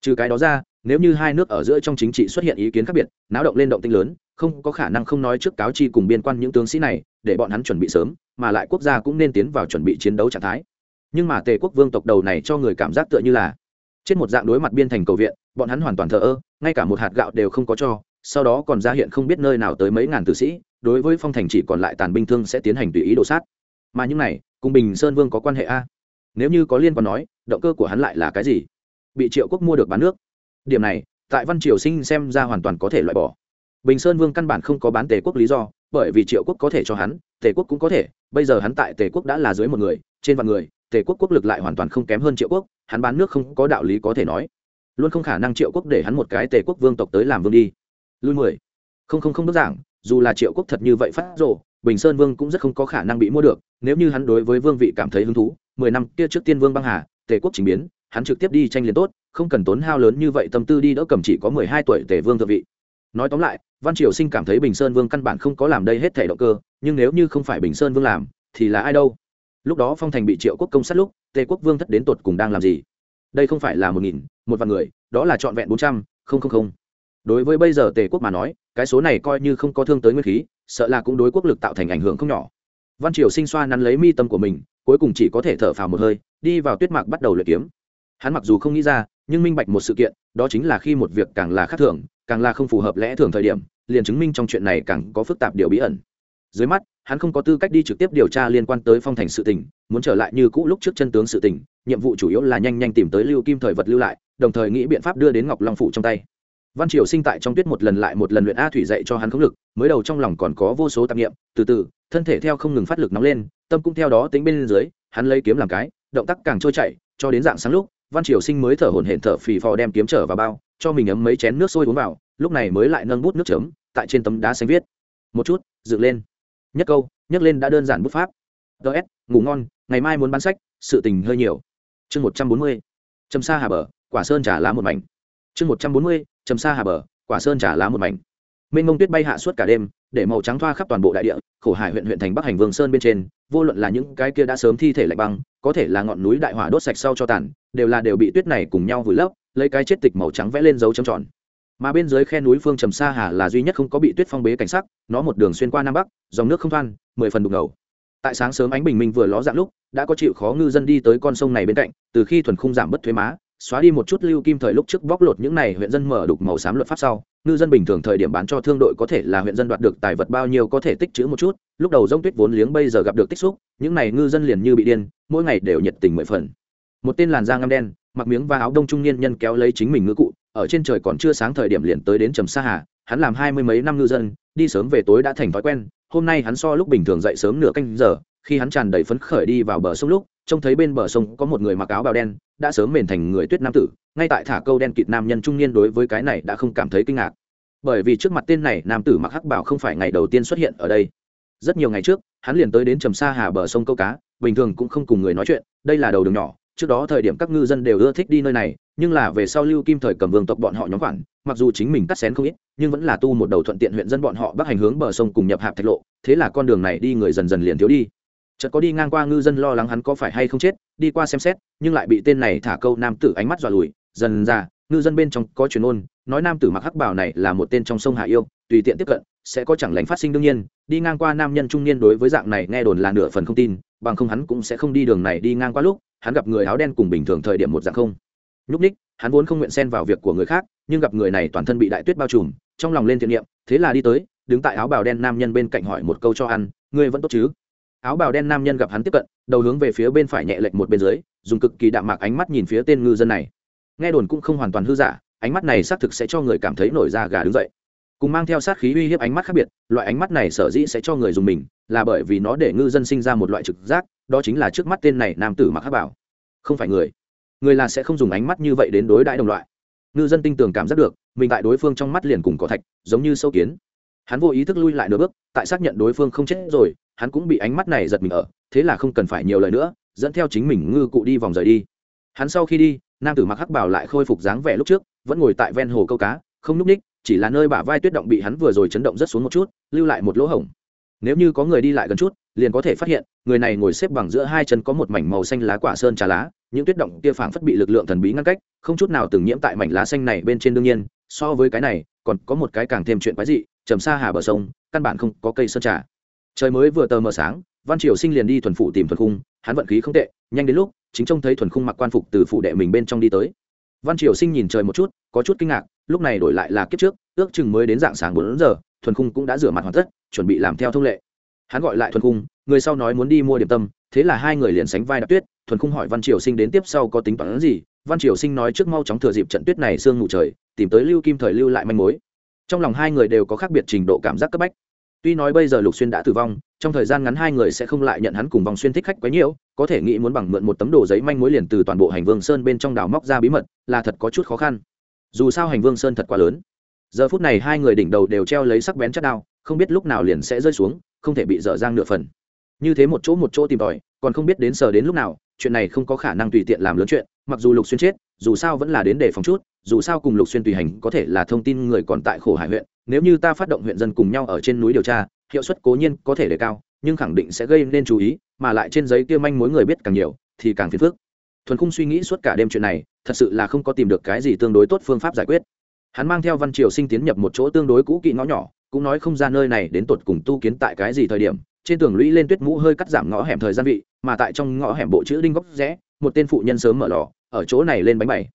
Trừ cái đó ra, nếu như hai nước ở giữa trong chính trị xuất hiện ý kiến khác biệt, náo động lên động tinh lớn, không có khả năng không nói trước cáo chi cùng biên quan những tướng sĩ này, để bọn hắn chuẩn bị sớm, mà lại quốc gia cũng nên tiến vào chuẩn bị chiến đấu trạng thái nhưng mà tề quốc vương tộc đầu này cho người cảm giác tựa như là trên một dạng đối mặt biên thành cầu viện, bọn hắn hoàn toàn thờ ơ, ngay cả một hạt gạo đều không có cho, sau đó còn ra hiện không biết nơi nào tới mấy ngàn tử sĩ, đối với phong thành chỉ còn lại tàn binh thương sẽ tiến hành tùy ý đổ sát. Mà những này, cùng bình sơn vương có quan hệ a? Nếu như có liên quan nói, động cơ của hắn lại là cái gì? Bị triệu quốc mua được bán nước. Điểm này, tại văn triều sinh xem ra hoàn toàn có thể loại bỏ. Bình sơn vương căn bản không có bán tề quốc lý do, bởi vì triệu quốc có thể cho hắn, tề quốc cũng có thể. Bây giờ hắn tại tề quốc đã là dưới một người, trên vạn người tề quốc quốc lực lại hoàn toàn không kém hơn triệu quốc, hắn bán nước không có đạo lý có thể nói. Luôn không khả năng triệu quốc để hắn một cái tề quốc vương tộc tới làm vương đi. Lui mười. Không không không đốt giảng, dù là triệu quốc thật như vậy phát rộ bình sơn vương cũng rất không có khả năng bị mua được, nếu như hắn đối với vương vị cảm thấy hứng thú, mười năm kia trước tiên vương băng hà, tề quốc trình biến, hắn trực tiếp đi tranh liền tốt, không cần tốn hao lớn như vậy tâm tư đi đỡ cầm chỉ có mười hai tuổi tề vương thượng vị. Nói tóm lại, văn triều sinh cảm thấy bình sơn vương căn bản không có làm đây hết thể động cơ, nhưng nếu như không phải bình sơn vương làm, thì là ai đâu? Lúc đó phong thành bị triệu quốc công sát lúc, tề quốc vương thất đến tột cùng đang làm gì? Đây không phải là một nghìn, một vạn người, đó là trọn vẹn bốn trăm, không không không. Đối với bây giờ tề quốc mà nói, cái số này coi như không có thương tới nguyên khí, sợ là cũng đối quốc lực tạo thành ảnh hưởng không nhỏ. Văn triều sinh xoa nắn lấy mi tâm của mình, cuối cùng chỉ có thể thở phào một hơi, đi vào tuyết mạc bắt đầu luyện kiếm. Hắn mặc dù không nghĩ ra, nhưng minh bạch một sự kiện, đó chính là khi một việc càng là khác thường, càng là không phù hợp lẽ thường thời điểm, liền chứng minh trong chuyện này càng có phức tạp điều bí ẩn. Dưới mắt hắn không có tư cách đi trực tiếp điều tra liên quan tới phong thành sự tình, muốn trở lại như cũ lúc trước chân tướng sự tình, nhiệm vụ chủ yếu là nhanh nhanh tìm tới lưu kim thời vật lưu lại, đồng thời nghĩ biện pháp đưa đến ngọc long phủ trong tay. Văn triều sinh tại trong tuyết một lần lại một lần luyện a thủy dạy cho hắn khống lực, mới đầu trong lòng còn có vô số tạp nghiệm từ từ, thân thể theo không ngừng phát lực nóng lên, tâm cũng theo đó tính bên dưới, hắn lấy kiếm làm cái, động tác càng trôi chảy, cho đến dạng sáng lúc, văn triều sinh mới thở hổn hển thở phì phò đem kiếm trở vào bao, cho mình ấm mấy chén nước sôi uống vào, lúc này mới lại nâng bút nước chấm, tại trên tấm đá xanh viết. Một chút, dựng lên nhất câu nhấc lên đã đơn giản bút pháp. Ts ngủ ngon, ngày mai muốn bán sách, sự tình hơi nhiều. Chương một trăm bốn mươi, trầm sa hà bờ, quả sơn trả lá một mảnh. Chương một trăm bốn mươi, trầm sa hà bờ, quả sơn trả lá một mảnh. Mênh mông tuyết bay hạ suốt cả đêm, để màu trắng thoa khắp toàn bộ đại địa, khổ hải huyện huyện thành bắc hành vương sơn bên trên, vô luận là những cái kia đã sớm thi thể lạnh băng, có thể là ngọn núi đại hỏa đốt sạch sau cho tàn, đều là đều bị tuyết này cùng nhau vùi lấp, lấy cái chết tịch màu trắng vẽ lên dấu trầm tròn mà bên dưới khe núi phương trầm sa hà là duy nhất không có bị tuyết phong bế cảnh sắc, nó một đường xuyên qua nam bắc, dòng nước không thoan mười phần đục ngầu. Tại sáng sớm ánh bình minh vừa ló dạng lúc, đã có chịu khó ngư dân đi tới con sông này bên cạnh, từ khi thuần khung giảm bất thuế má, xóa đi một chút lưu kim thời lúc trước bóc lột những này huyện dân mở đục màu xám luật pháp sau, ngư dân bình thường thời điểm bán cho thương đội có thể là huyện dân đoạt được tài vật bao nhiêu có thể tích trữ một chút, lúc đầu rông tuyết vốn liếng bây giờ gặp được tích xúc, những này ngư dân liền như bị điên, mỗi ngày đều nhiệt tình mười phần. Một tên làn da ngâm đen mặc miếng và áo đông trung niên nhân kéo lấy chính mình ngư cụ, ở trên trời còn chưa sáng thời điểm liền tới đến trầm sa hà, hắn làm hai mươi mấy năm ngư dân, đi sớm về tối đã thành thói quen, hôm nay hắn so lúc bình thường dậy sớm nửa canh giờ, khi hắn tràn đầy phấn khởi đi vào bờ sông lúc, trông thấy bên bờ sông có một người mặc áo bào đen, đã sớm mền thành người tuyết nam tử, ngay tại thả câu đen kịt nam nhân trung niên đối với cái này đã không cảm thấy kinh ngạc. Bởi vì trước mặt tên này, nam tử mặc hắc bảo không phải ngày đầu tiên xuất hiện ở đây. Rất nhiều ngày trước, hắn liền tới đến trầm xa hà bờ sông câu cá, bình thường cũng không cùng người nói chuyện, đây là đầu đường nhỏ trước đó thời điểm các ngư dân đều ưa thích đi nơi này, nhưng là về sau lưu kim thời cầm vương tộc bọn họ nhóm khoản, mặc dù chính mình cắt xén không ít, nhưng vẫn là tu một đầu thuận tiện huyện dân bọn họ bắc hành hướng bờ sông cùng nhập hạp thạch lộ, thế là con đường này đi người dần dần liền thiếu đi. Chợt có đi ngang qua ngư dân lo lắng hắn có phải hay không chết, đi qua xem xét, nhưng lại bị tên này thả câu nam tử ánh mắt dọa lùi, dần ra, ngư dân bên trong có truyền ôn, nói nam tử mặc hắc bảo này là một tên trong sông hạ yêu, tùy tiện tiếp cận, sẽ có chẳng lành phát sinh đương nhiên, đi ngang qua nam nhân trung niên đối với dạng này nghe đồn là nửa phần không tin bằng không hắn cũng sẽ không đi đường này đi ngang qua lúc, hắn gặp người áo đen cùng bình thường thời điểm một dạng không. Nhúc ních hắn vốn không nguyện xen vào việc của người khác, nhưng gặp người này toàn thân bị đại tuyết bao trùm, trong lòng lên thiện niệm, thế là đi tới, đứng tại áo bào đen nam nhân bên cạnh hỏi một câu cho ăn, ngươi vẫn tốt chứ? Áo bào đen nam nhân gặp hắn tiếp cận, đầu hướng về phía bên phải nhẹ lệch một bên dưới, dùng cực kỳ đạm mạc ánh mắt nhìn phía tên ngư dân này. Nghe đồn cũng không hoàn toàn hư giả, ánh mắt này xác thực sẽ cho người cảm thấy nổi da gà đứng dậy cùng mang theo sát khí uy hiếp ánh mắt khác biệt, loại ánh mắt này sở dĩ sẽ cho người dùng mình, là bởi vì nó để ngư dân sinh ra một loại trực giác, đó chính là trước mắt tên này nam tử mặc hát bảo. Không phải người. Người là sẽ không dùng ánh mắt như vậy đến đối đãi đồng loại. Ngư dân tinh tường cảm giác được, mình tại đối phương trong mắt liền cùng có thạch, giống như sâu kiến. Hắn vô ý thức lui lại nửa bước, tại xác nhận đối phương không chết rồi, hắn cũng bị ánh mắt này giật mình ở, thế là không cần phải nhiều lời nữa, dẫn theo chính mình ngư cụ đi vòng rời đi. Hắn sau khi đi, nam tử mặc hắc bảo lại khôi phục dáng vẻ lúc trước, vẫn ngồi tại ven hồ câu cá, không núp ních chỉ là nơi bả vai tuyết động bị hắn vừa rồi chấn động rất xuống một chút, lưu lại một lỗ hổng. Nếu như có người đi lại gần chút, liền có thể phát hiện, người này ngồi xếp bằng giữa hai chân có một mảnh màu xanh lá quả sơn trà lá, những tuyết động kia phảng phất bị lực lượng thần bí ngăn cách, không chút nào từng nhiễm tại mảnh lá xanh này bên trên đương nhiên, so với cái này, còn có một cái càng thêm chuyện quái dị, trầm xa hà bờ sông, căn bản không có cây sơn trà. Trời mới vừa tờ mờ sáng, văn triều sinh liền đi thuần phụ tìm thuần khung, hắn vận khí không tệ, nhanh đến lúc, chính trông thấy thuần khung mặc quan phục từ phụ đệ mình bên trong đi tới. Văn triều sinh nhìn trời một chút, có chút kinh ngạc lúc này đổi lại là kiếp trước, ước chừng mới đến dạng sáng bốn giờ, thuần khung cũng đã rửa mặt hoàn tất, chuẩn bị làm theo thông lệ. Hắn gọi lại thuần khung, người sau nói muốn đi mua điểm tâm, thế là hai người liền sánh vai đạp tuyết. Thuần khung hỏi văn triều sinh đến tiếp sau có tính toán gì? Văn triều sinh nói trước mau chóng thừa dịp trận tuyết này sương mù trời, tìm tới lưu kim thời lưu lại manh mối. Trong lòng hai người đều có khác biệt trình độ cảm giác cấp bách. Tuy nói bây giờ lục xuyên đã tử vong, trong thời gian ngắn hai người sẽ không lại nhận hắn cùng vòng xuyên thích khách quấy nhiễu, có thể nghĩ muốn bằng mượn một tấm đồ giấy manh mối liền từ toàn bộ hành vương sơn bên trong đào móc ra bí mật, là thật có chút khó khăn dù sao hành vương sơn thật quá lớn. Giờ phút này hai người đỉnh đầu đều treo lấy sắc bén chất đao, không biết lúc nào liền sẽ rơi xuống, không thể bị dở dang nửa phần. Như thế một chỗ một chỗ tìm tòi, còn không biết đến giờ đến lúc nào, chuyện này không có khả năng tùy tiện làm lớn chuyện, mặc dù lục xuyên chết, dù sao vẫn là đến để phòng chút, dù sao cùng lục xuyên tùy hành có thể là thông tin người còn tại khổ hải huyện, nếu như ta phát động huyện dân cùng nhau ở trên núi điều tra, hiệu suất cố nhiên có thể đề cao, nhưng khẳng định sẽ gây nên chú ý, mà lại trên giấy kia manh mối người biết càng nhiều, thì càng phiền phức thuần khung suy nghĩ suốt cả đêm chuyện này, thật sự là không có tìm được cái gì tương đối tốt phương pháp giải quyết hắn mang theo văn triều sinh tiến nhập một chỗ tương đối cũ kỹ ngõ nhỏ, cũng nói không ra nơi này đến tột cùng tu kiến tại cái gì thời điểm, trên tường lũy lên tuyết mũ hơi cắt giảm ngõ hẻm thời gian vị, mà tại trong ngõ hẻm bộ chữ đinh góc rẽ, một tên phụ nhân sớm mở lò, ở chỗ này lên bánh bảy.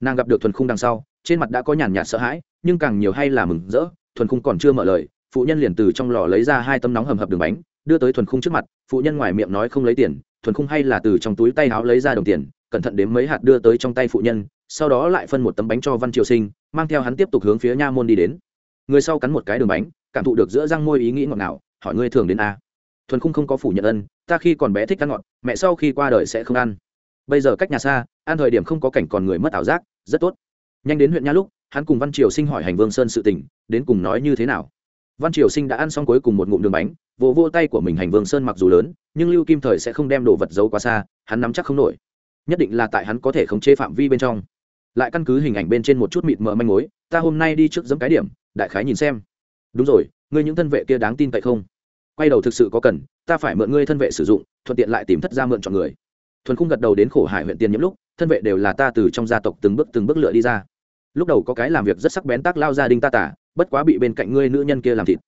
nàng gặp được thuần khung đằng sau, trên mặt đã có nhàn nhạt sợ hãi, nhưng càng nhiều hay là mừng rỡ, thuần khung còn chưa mở lời, phụ nhân liền từ trong lò lấy ra hai tấm nóng hầm hập đường bánh, đưa tới thuần khung trước mặt, phụ nhân ngoài miệng nói không lấy tiền, thuần khung hay là từ trong túi tay áo lấy ra đồng tiền cẩn thận đếm mấy hạt đưa tới trong tay phụ nhân sau đó lại phân một tấm bánh cho văn triều sinh mang theo hắn tiếp tục hướng phía nha môn đi đến. Người sau cắn một cái đường bánh cảm thụ được giữa răng môi ý nghĩ ngọt ngào hỏi ngươi thường đến a? Thuần khung không có phủ nhận ân ta khi còn bé thích ăn ngọt mẹ sau khi qua đời sẽ không ăn. Bây giờ cách nhà xa ăn thời điểm không có cảnh còn người mất ảo giác rất tốt. Nhanh đến huyện nha lúc hắn cùng văn triều sinh hỏi hành vương sơn sự tình đến cùng nói như thế nào? Văn triều sinh đã ăn xong cuối cùng một ngụm đường bánh vỗ vô, vô tay của mình hành vương sơn mặc dù lớn nhưng lưu kim thời sẽ không đem đồ vật giấu quá xa hắn nắm chắc không nổi nhất định là tại hắn có thể khống chế phạm vi bên trong. Lại căn cứ hình ảnh bên trên một chút mịt mờ manh mối, ta hôm nay đi trước dẫm cái điểm, đại khái nhìn xem. Đúng rồi, ngươi những thân vệ kia đáng tin cậy không? Quay đầu thực sự có cần, ta phải mượn ngươi thân vệ sử dụng, thuận tiện lại tìm thất ra mượn chọn người. Thuần khung gật đầu đến khổ hải huyện tiền nhiễm lúc, thân vệ đều là ta từ trong gia tộc từng bước từng bước lựa đi ra. Lúc đầu có cái làm việc rất sắc bén tác lao gia đình ta tả, bất quá bị bên cạnh ngươi nữ nhân kia làm thịt.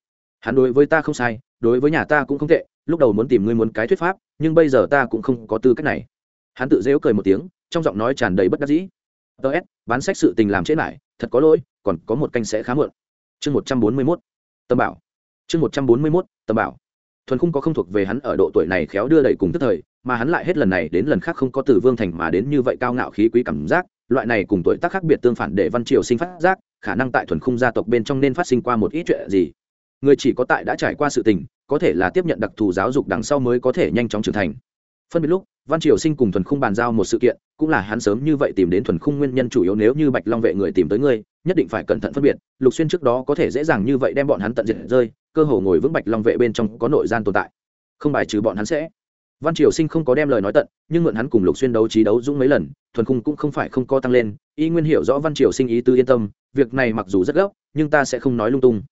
Hắn đối với ta không sai, đối với nhà ta cũng không tệ, lúc đầu muốn tìm ngươi muốn cái thuyết pháp, nhưng bây giờ ta cũng không có tư cách này hắn tự dễu cười một tiếng, trong giọng nói tràn đầy bất đắc dĩ. Ts bán sách sự tình làm chết lại thật có lỗi, còn có một canh sẽ khá muộn. Chương một trăm bốn mươi mốt, tâm bảo. Chương một trăm bốn mươi mốt, tâm bảo. Thuần không có không thuộc về hắn ở độ tuổi này khéo đưa đẩy cùng tức thời, mà hắn lại hết lần này đến lần khác không có từ vương thành mà đến như vậy cao ngạo khí quý cảm giác, loại này cùng tuổi tác khác biệt tương phản để văn triều sinh phát giác, khả năng tại thuần khung gia tộc bên trong nên phát sinh qua một ít chuyện gì. Người chỉ có tại đã trải qua sự tình, có thể là tiếp nhận đặc thù giáo dục đằng sau mới có thể nhanh chóng trưởng thành phân biệt lúc, văn triều sinh cùng thuần khung bàn giao một sự kiện, cũng là hắn sớm như vậy tìm đến thuần khung nguyên nhân chủ yếu nếu như bạch long vệ người tìm tới ngươi, nhất định phải cẩn thận phân biệt, lục xuyên trước đó có thể dễ dàng như vậy đem bọn hắn tận diệt rơi, cơ hồ ngồi vững bạch long vệ bên trong có nội gian tồn tại. Không bài trừ bọn hắn sẽ. Văn triều sinh không có đem lời nói tận, nhưng mượn hắn cùng lục xuyên đấu trí đấu dũng mấy lần, thuần khung cũng không phải không co tăng lên, y nguyên hiểu rõ văn triều sinh ý tư yên tâm, việc này mặc dù rất gấp, nhưng ta sẽ không nói lung tung.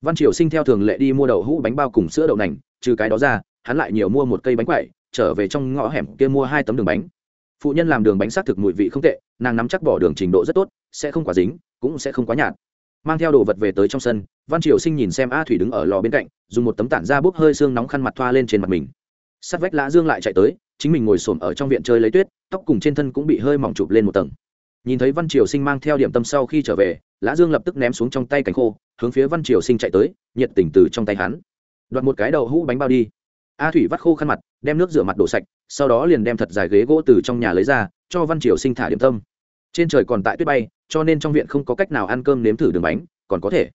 Văn triều sinh theo thường lệ đi mua đậu hũ bánh bao cùng sữa đậu nành, trừ cái đó ra, hắn lại nhiều mua một cây bánh quậy trở về trong ngõ hẻm kia mua hai tấm đường bánh. Phụ nhân làm đường bánh xác thực mùi vị không tệ, nàng nắm chắc bỏ đường trình độ rất tốt, sẽ không quá dính, cũng sẽ không quá nhạt. Mang theo đồ vật về tới trong sân, văn triều sinh nhìn xem a thủy đứng ở lò bên cạnh, dùng một tấm tản da bốc hơi xương nóng khăn mặt thoa lên trên mặt mình. Sắt vách lã dương lại chạy tới, chính mình ngồi xổm ở trong viện chơi lấy tuyết, tóc cùng trên thân cũng bị hơi mỏng chụp lên một tầng. Nhìn thấy văn triều sinh mang theo điểm tâm sau khi trở về, lã dương lập tức ném xuống trong tay cánh khô, hướng phía văn triều sinh chạy tới, nhiệt tình từ trong tay hắn. Đoạt một cái đầu hũ bánh bao đi a thủy vắt khô khăn mặt, đem nước rửa mặt đổ sạch, sau đó liền đem thật dài ghế gỗ từ trong nhà lấy ra, cho văn triều sinh thả điểm tâm. Trên trời còn tại tuyết bay, cho nên trong viện không có cách nào ăn cơm nếm thử đường bánh, còn có thể.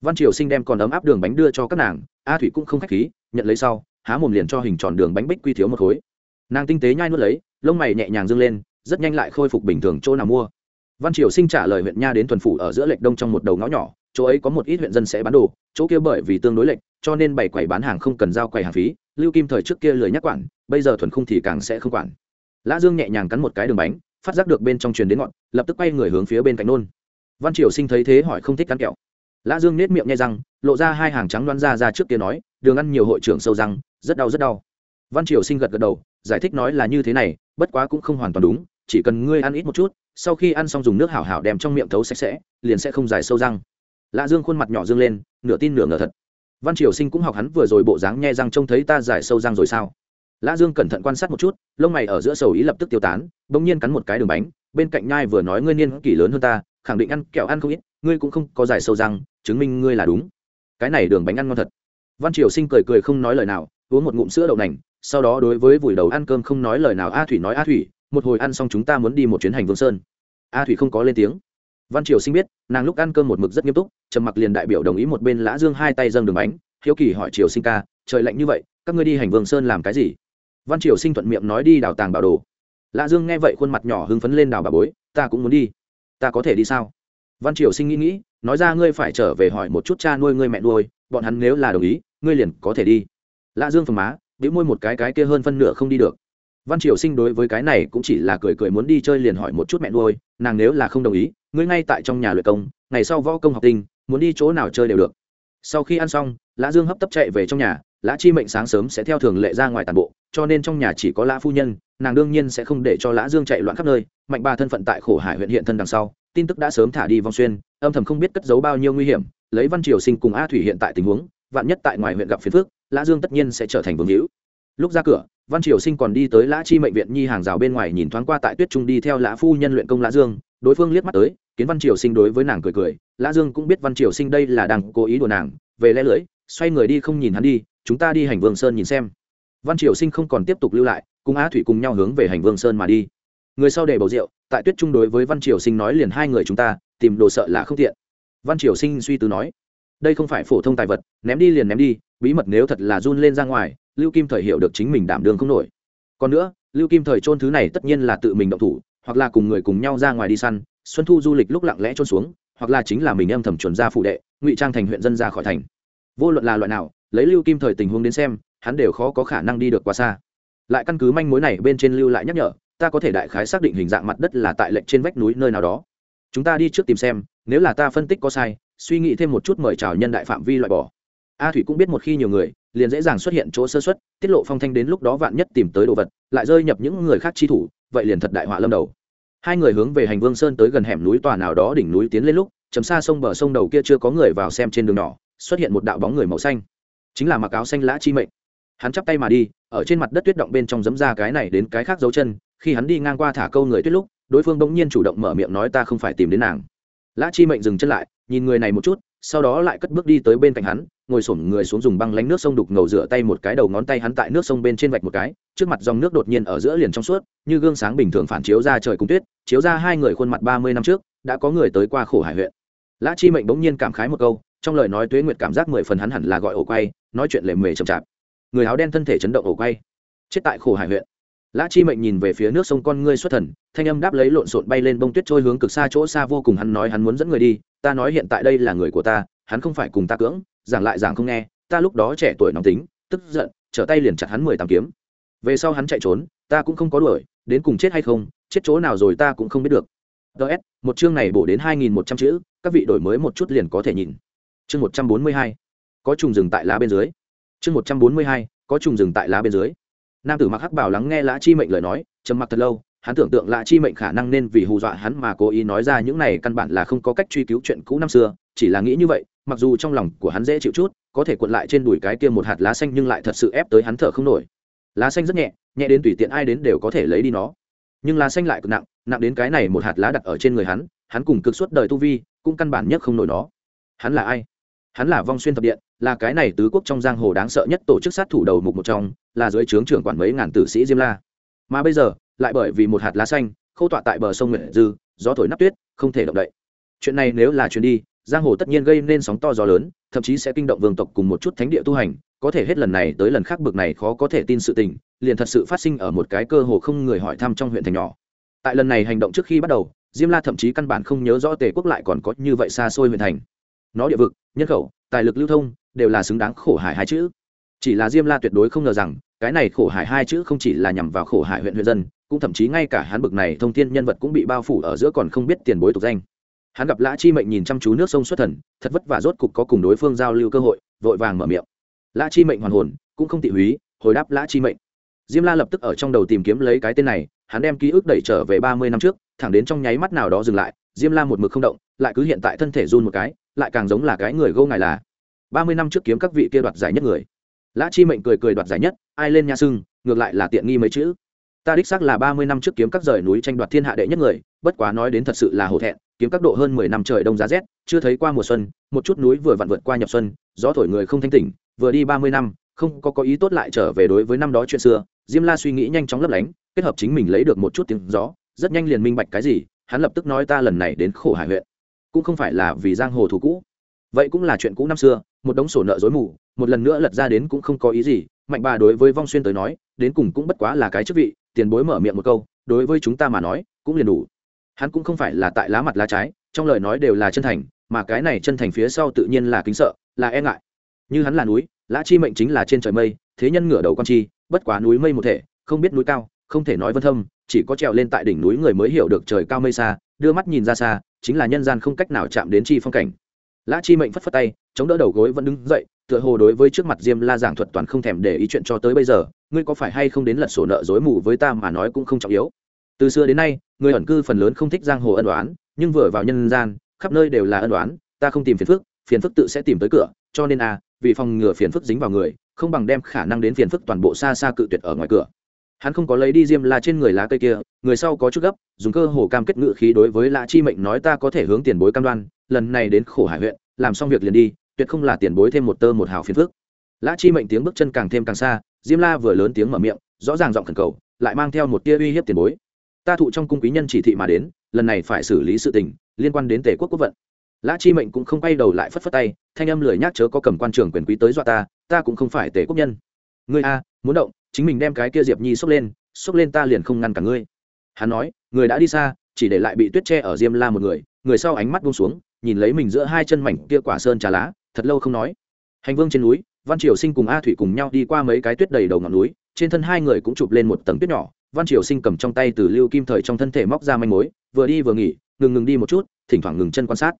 Văn triều sinh đem còn ấm áp đường bánh đưa cho các nàng, a thủy cũng không k h á c h khí, nhận lấy sau, há mồm liền cho hình tròn đường bánh bích quy thiếu một khối. Nàng tinh tế nhai nuốt lấy, lông mày nhẹ nhàng dâng lên, rất nhanh lại khôi phục bình thường chỗ nào mua. Văn triều sinh trả lời huyện nha đến tuần phủ ở giữa lệch đông trong một đầu ngõ nhỏ, chỗ ấy có một ít huyện dân sẽ bán đồ, chỗ kia bởi vì tương đối lệch, cho nên bày quầy bán hàng không cần giao quầy hàng phí lưu kim thời trước kia lười nhắc quản, bây giờ thuần khung thì càng sẽ không quản. Lã dương nhẹ nhàng cắn một cái đường bánh, phát giác được bên trong truyền đến ngọn lập tức quay người hướng phía bên cạnh nôn. Văn triều sinh thấy thế hỏi không thích cắn kẹo. Lã dương nết miệng nhai răng, lộ ra hai hàng trắng đoán ra ra trước kia nói, đường ăn nhiều hội trưởng sâu răng, rất đau rất đau. Văn triều sinh gật gật đầu, giải thích nói là như thế này, bất quá cũng không hoàn toàn đúng, chỉ cần ngươi ăn ít một chút, sau khi ăn xong dùng nước hảo hảo đem trong miệng thấu sạch sẽ, liền sẽ không dài sâu răng. Lạ dương khuôn mặt nhỏ dương lên, nửa tin nửa ngờ thật văn triều sinh cũng học hắn vừa rồi bộ dáng nhe răng trông thấy ta dài sâu răng rồi sao? Lã dương cẩn thận quan sát một chút, lông mày ở giữa sầu ý lập tức tiêu tán, bỗng nhiên cắn một cái đường bánh, bên cạnh nhai vừa nói ngươi niên kỷ lớn hơn ta, khẳng định ăn kẹo ăn không ít, ngươi cũng không có giải sâu răng, chứng minh ngươi là đúng. Cái này đường bánh ăn ngon thật. Văn triều sinh cười cười không nói lời nào, uống một ngụm sữa đậu nành, sau đó đối với vùi đầu ăn cơm không nói lời nào, a thủy nói a thủy, một hồi ăn xong chúng ta muốn đi một chuyến hành vương sơn. A thủy không có lên tiếng văn triều sinh biết, nàng lúc ăn cơm một mực rất nghiêm túc, trầm mặc liền đại biểu đồng ý một bên lã dương hai tay dâng đường bánh. Hiếu kỳ hỏi triều sinh ca, trời lạnh như vậy, các ngươi đi hành vương sơn làm cái gì? Văn triều sinh thuận miệng nói, đi đào tàng bảo đồ. Lã dương nghe vậy khuôn mặt nhỏ hưng phấn lên, đào bà bối, ta cũng muốn đi. Ta có thể đi sao? Văn triều sinh nghĩ nghĩ, nói ra ngươi phải trở về hỏi một chút cha nuôi ngươi mẹ nuôi, bọn hắn nếu là đồng ý, ngươi liền có thể đi. Lã dương phồng má, bĩu môi một cái cái kia hơn phân nửa không đi được. Văn triều sinh đối với cái này cũng chỉ là cười cười muốn đi chơi liền hỏi một chút mẹ nuôi, nàng nếu là không đồng ý ngươi ngay tại trong nhà luyện công, ngày sau võ công học tinh, muốn đi chỗ nào chơi đều được. Sau khi ăn xong, lã dương hấp tấp chạy về trong nhà, lã chi mệnh sáng sớm sẽ theo thường lệ ra ngoài tàn bộ, cho nên trong nhà chỉ có lã phu nhân, nàng đương nhiên sẽ không để cho lã dương chạy loạn khắp nơi, mạnh ba thân phận tại khổ hải huyện hiện thân đằng sau, tin tức đã sớm thả đi vong xuyên, âm thầm không biết cất giấu bao nhiêu nguy hiểm, lấy văn triều sinh cùng a thủy hiện tại tình huống, vạn nhất tại ngoài huyện gặp phiền phước lã dương tất nhiên sẽ trở thành vương hữu. Lúc ra cửa, văn triều sinh còn đi tới lã chi mệnh viện nhi hàng rào bên ngoài nhìn thoáng qua tại tuyết trung đi theo lã phu nhân luyện công lã dương đối phương liếc mắt tới, kiến văn triều sinh đối với nàng cười cười, lã dương cũng biết văn triều sinh đây là đang cố ý đùa nàng, về lẽ lưỡi, xoay người đi không nhìn hắn đi, chúng ta đi hành vương sơn nhìn xem. Văn triều sinh không còn tiếp tục lưu lại, cùng á thủy cùng nhau hướng về hành vương sơn mà đi. Người sau để bầu rượu, tại tuyết trung đối với văn triều sinh nói liền hai người chúng ta, tìm đồ sợ là không tiện. Văn triều sinh suy tư nói, đây không phải phổ thông tài vật, ném đi liền ném đi, bí mật nếu thật là run lên ra ngoài, lưu kim thời hiểu được chính mình đảm đường không nổi. Còn nữa, lưu kim thời trôn thứ này tất nhiên là tự mình động thủ hoặc là cùng người cùng nhau ra ngoài đi săn, xuân thu du lịch lúc lặng lẽ trôn xuống, hoặc là chính là mình âm thầm chuẩn ra phụ đệ, ngụy trang thành huyện dân ra khỏi thành. Vô luận là loại nào, lấy lưu kim thời tình huống đến xem, hắn đều khó có khả năng đi được quá xa. Lại căn cứ manh mối này bên trên lưu lại nhắc nhở, ta có thể đại khái xác định hình dạng mặt đất là tại lệnh trên vách núi nơi nào đó. Chúng ta đi trước tìm xem, nếu là ta phân tích có sai, suy nghĩ thêm một chút mời chào nhân đại phạm vi loại bỏ. A thủy cũng biết một khi nhiều người, liền dễ dàng xuất hiện chỗ sơ xuất tiết lộ phong thanh đến lúc đó vạn nhất tìm tới đồ vật, lại rơi nhập những người khác chi thủ vậy liền thật đại họa lâm đầu. Hai người hướng về hành vương sơn tới gần hẻm núi tòa nào đó đỉnh núi tiến lên lúc, chấm xa sông bờ sông đầu kia chưa có người vào xem trên đường nhỏ, xuất hiện một đạo bóng người màu xanh. Chính là mặc áo xanh lã chi mệnh. Hắn chắp tay mà đi, ở trên mặt đất tuyết động bên trong giấm ra cái này đến cái khác dấu chân, khi hắn đi ngang qua thả câu người tuyết lúc, đối phương bỗng nhiên chủ động mở miệng nói ta không phải tìm đến nàng. Lã chi mệnh dừng chân lại, nhìn người này một chút sau đó lại cất bước đi tới bên cạnh hắn, ngồi sổm người xuống dùng băng lánh nước sông đục ngầu rửa tay một cái đầu ngón tay hắn tại nước sông bên trên vạch một cái, trước mặt dòng nước đột nhiên ở giữa liền trong suốt, như gương sáng bình thường phản chiếu ra trời cùng tuyết, chiếu ra hai người khuôn mặt ba mươi năm trước, đã có người tới qua khổ hải huyện. Lã chi mệnh bỗng nhiên cảm khái một câu, trong lời nói tuế nguyệt cảm giác mười phần hắn hẳn là gọi ổ quay, nói chuyện lề mề chậm chạp. Người áo đen thân thể chấn động ổ quay. Chết tại khổ hải huyện lã chi mệnh nhìn về phía nước sông con ngươi xuất thần, thanh âm đáp lấy lộn xộn bay lên bông tuyết trôi hướng cực xa chỗ xa vô cùng, hắn nói hắn muốn dẫn người đi, ta nói hiện tại đây là người của ta, hắn không phải cùng ta cưỡng, giảng lại giảng không nghe, ta lúc đó trẻ tuổi nóng tính, tức giận, trở tay liền chặt hắn mười tám kiếm. Về sau hắn chạy trốn, ta cũng không có đuổi, đến cùng chết hay không, chết chỗ nào rồi ta cũng không biết được. Ts một chương này bổ đến hai nghìn một trăm chữ, các vị đổi mới một chút liền có thể nhìn. Chương một trăm bốn mươi hai, có trùng rừng tại lá bên dưới. Chương một trăm bốn mươi hai, có trùng rừng tại lá bên dưới nam tử mặc hắc bảo lắng nghe lã chi mệnh lời nói, trầm mặc thật lâu, hắn tưởng tượng lã chi mệnh khả năng nên vì hù dọa hắn mà cố ý nói ra những này căn bản là không có cách truy cứu chuyện cũ năm xưa, chỉ là nghĩ như vậy, mặc dù trong lòng của hắn dễ chịu chút, có thể cuộn lại trên đùi cái kia một hạt lá xanh nhưng lại thật sự ép tới hắn thở không nổi. Lá xanh rất nhẹ nhẹ đến tùy tiện ai đến đều có thể lấy đi nó. Nhưng lá xanh lại cực nặng nặng đến cái này một hạt lá đặt ở trên người hắn hắn cùng cực suốt đời tu vi, cũng căn bản nhất không nổi nó. Hắn là ai? Hắn là vong xuyên thập điện, là cái này tứ quốc trong giang hồ đáng sợ nhất tổ chức sát thủ đầu mục một trong, là dưới trướng trưởng quản mấy ngàn tử sĩ diêm la. Mà bây giờ, lại bởi vì một hạt lá xanh khâu tọa tại bờ sông nguyện dư, gió thổi nắp tuyết, không thể động đậy. Chuyện này nếu là chuyến đi, giang hồ tất nhiên gây nên sóng to gió lớn, thậm chí sẽ kinh động vương tộc cùng một chút thánh địa tu hành, có thể hết lần này tới lần khác bực này khó có thể tin sự tình, liền thật sự phát sinh ở một cái cơ hồ không người hỏi thăm trong huyện thành nhỏ. Tại lần này hành động trước khi bắt đầu, diêm la thậm chí căn bản không nhớ rõ tề quốc lại còn có như vậy xa xôi huyện thành nó địa vực, nhân khẩu, tài lực lưu thông, đều là xứng đáng khổ hải hai chữ. Chỉ là diêm la tuyệt đối không ngờ rằng, cái này khổ hải hai chữ không chỉ là nhằm vào khổ hải huyện huyện dân, cũng thậm chí ngay cả hắn bực này thông tin nhân vật cũng bị bao phủ ở giữa còn không biết tiền bối tục danh. Hắn gặp lã chi mệnh nhìn chăm chú nước sông xuất thần, thật vất vả rốt cục có cùng đối phương giao lưu cơ hội, vội vàng mở miệng. Lã chi mệnh hoàn hồn, cũng không tị húy, hồi đáp lã chi mệnh. Diêm la lập tức ở trong đầu tìm kiếm lấy cái tên này, hắn đem ký ức đẩy trở về ba mươi năm trước, thẳng đến trong nháy mắt nào đó dừng lại, diêm la một mực không động, lại cứ hiện tại thân thể run một cái lại càng giống là cái người gâu ngài là. Ba mươi năm trước kiếm các vị kia đoạt giải nhất người. Lã chi mệnh cười cười đoạt giải nhất, ai lên nha sưng, ngược lại là tiện nghi mấy chữ. Ta đích xác là ba mươi năm trước kiếm các rời núi tranh đoạt thiên hạ đệ nhất người, bất quá nói đến thật sự là hổ thẹn, kiếm các độ hơn mười năm trời đông giá rét, chưa thấy qua mùa xuân, một chút núi vừa vặn vượt qua nhập xuân, gió thổi người không thanh tỉnh, vừa đi ba mươi năm, không có có ý tốt lại trở về đối với năm đó chuyện xưa. Diêm la suy nghĩ nhanh chóng lấp lánh, kết hợp chính mình lấy được một chút tiếng gió, rất nhanh liền minh bạch cái gì, hắn lập tức nói ta lần này đến khổ hải huyện cũng không phải là vì giang hồ thủ cũ. Vậy cũng là chuyện cũ năm xưa, một đống sổ nợ dối mù, một lần nữa lật ra đến cũng không có ý gì. Mạnh bà đối với vong xuyên tới nói, đến cùng cũng bất quá là cái chức vị, tiền bối mở miệng một câu, đối với chúng ta mà nói, cũng liền đủ. Hắn cũng không phải là tại lá mặt lá trái, trong lời nói đều là chân thành, mà cái này chân thành phía sau tự nhiên là kính sợ, là e ngại. Như hắn là núi, lã chi mệnh chính là trên trời mây, thế nhân ngửa đầu con chi, bất quá núi mây một thể, không biết núi cao, không thể nói vân thâm, chỉ có trèo lên tại đỉnh núi người mới hiểu được trời cao mây xa, đưa mắt nhìn ra xa chính là nhân gian không cách nào chạm đến chi phong cảnh. Lã chi mệnh phất phất tay, chống đỡ đầu gối vẫn đứng dậy, tựa hồ đối với trước mặt diêm la giảng thuật toàn không thèm để ý chuyện cho tới bây giờ, ngươi có phải hay không đến lật sổ nợ dối mù với ta mà nói cũng không trọng yếu. Từ xưa đến nay, người ẩn cư phần lớn không thích giang hồ ân đoán nhưng vừa vào nhân gian, khắp nơi đều là ân đoán ta không tìm phiền phức phiền phức tự sẽ tìm tới cửa, cho nên à vì phòng ngừa phiền phức dính vào người, không bằng đem khả năng đến phiền phức toàn bộ xa xa cự tuyệt ở ngoài cửa hắn không có lấy đi diêm la trên người lá cây kia, người sau có chút gấp, dùng cơ hồ cam kết ngự khí đối với lã chi mệnh nói ta có thể hướng tiền bối cam đoan, lần này đến khổ hải huyện, làm xong việc liền đi, tuyệt không là tiền bối thêm một tơ một hào phiền phức. Lã chi mệnh tiếng bước chân càng thêm càng xa, diêm la vừa lớn tiếng mở miệng, rõ ràng giọng khẩn cầu, lại mang theo một tia uy hiếp tiền bối. Ta thụ trong cung quý nhân chỉ thị mà đến, lần này phải xử lý sự tình, liên quan đến tể quốc quốc vận. Lã chi mệnh cũng không quay đầu lại phất phất tay, thanh âm lười nhác chớ có cầm quan trường quyền quý tới dọa ta ta cũng không phải tể quốc nhân. Ngươi a, muốn động chính mình đem cái kia diệp nhi xốc lên xốc lên ta liền không ngăn cả ngươi. Hắn nói, người đã đi xa, chỉ để lại bị tuyết tre ở diêm la một người. Người sau ánh mắt buông xuống, nhìn lấy mình giữa hai chân mảnh kia quả sơn trà lá, thật lâu không nói. Hành vương trên núi, văn triều sinh cùng a thủy cùng nhau đi qua mấy cái tuyết đầy đầu ngọn núi, trên thân hai người cũng chụp lên một tầng tuyết nhỏ. Văn triều sinh cầm trong tay từ lưu kim thời trong thân thể móc ra manh mối, vừa đi vừa nghỉ, ngừng ngừng đi một chút, thỉnh thoảng ngừng chân quan sát.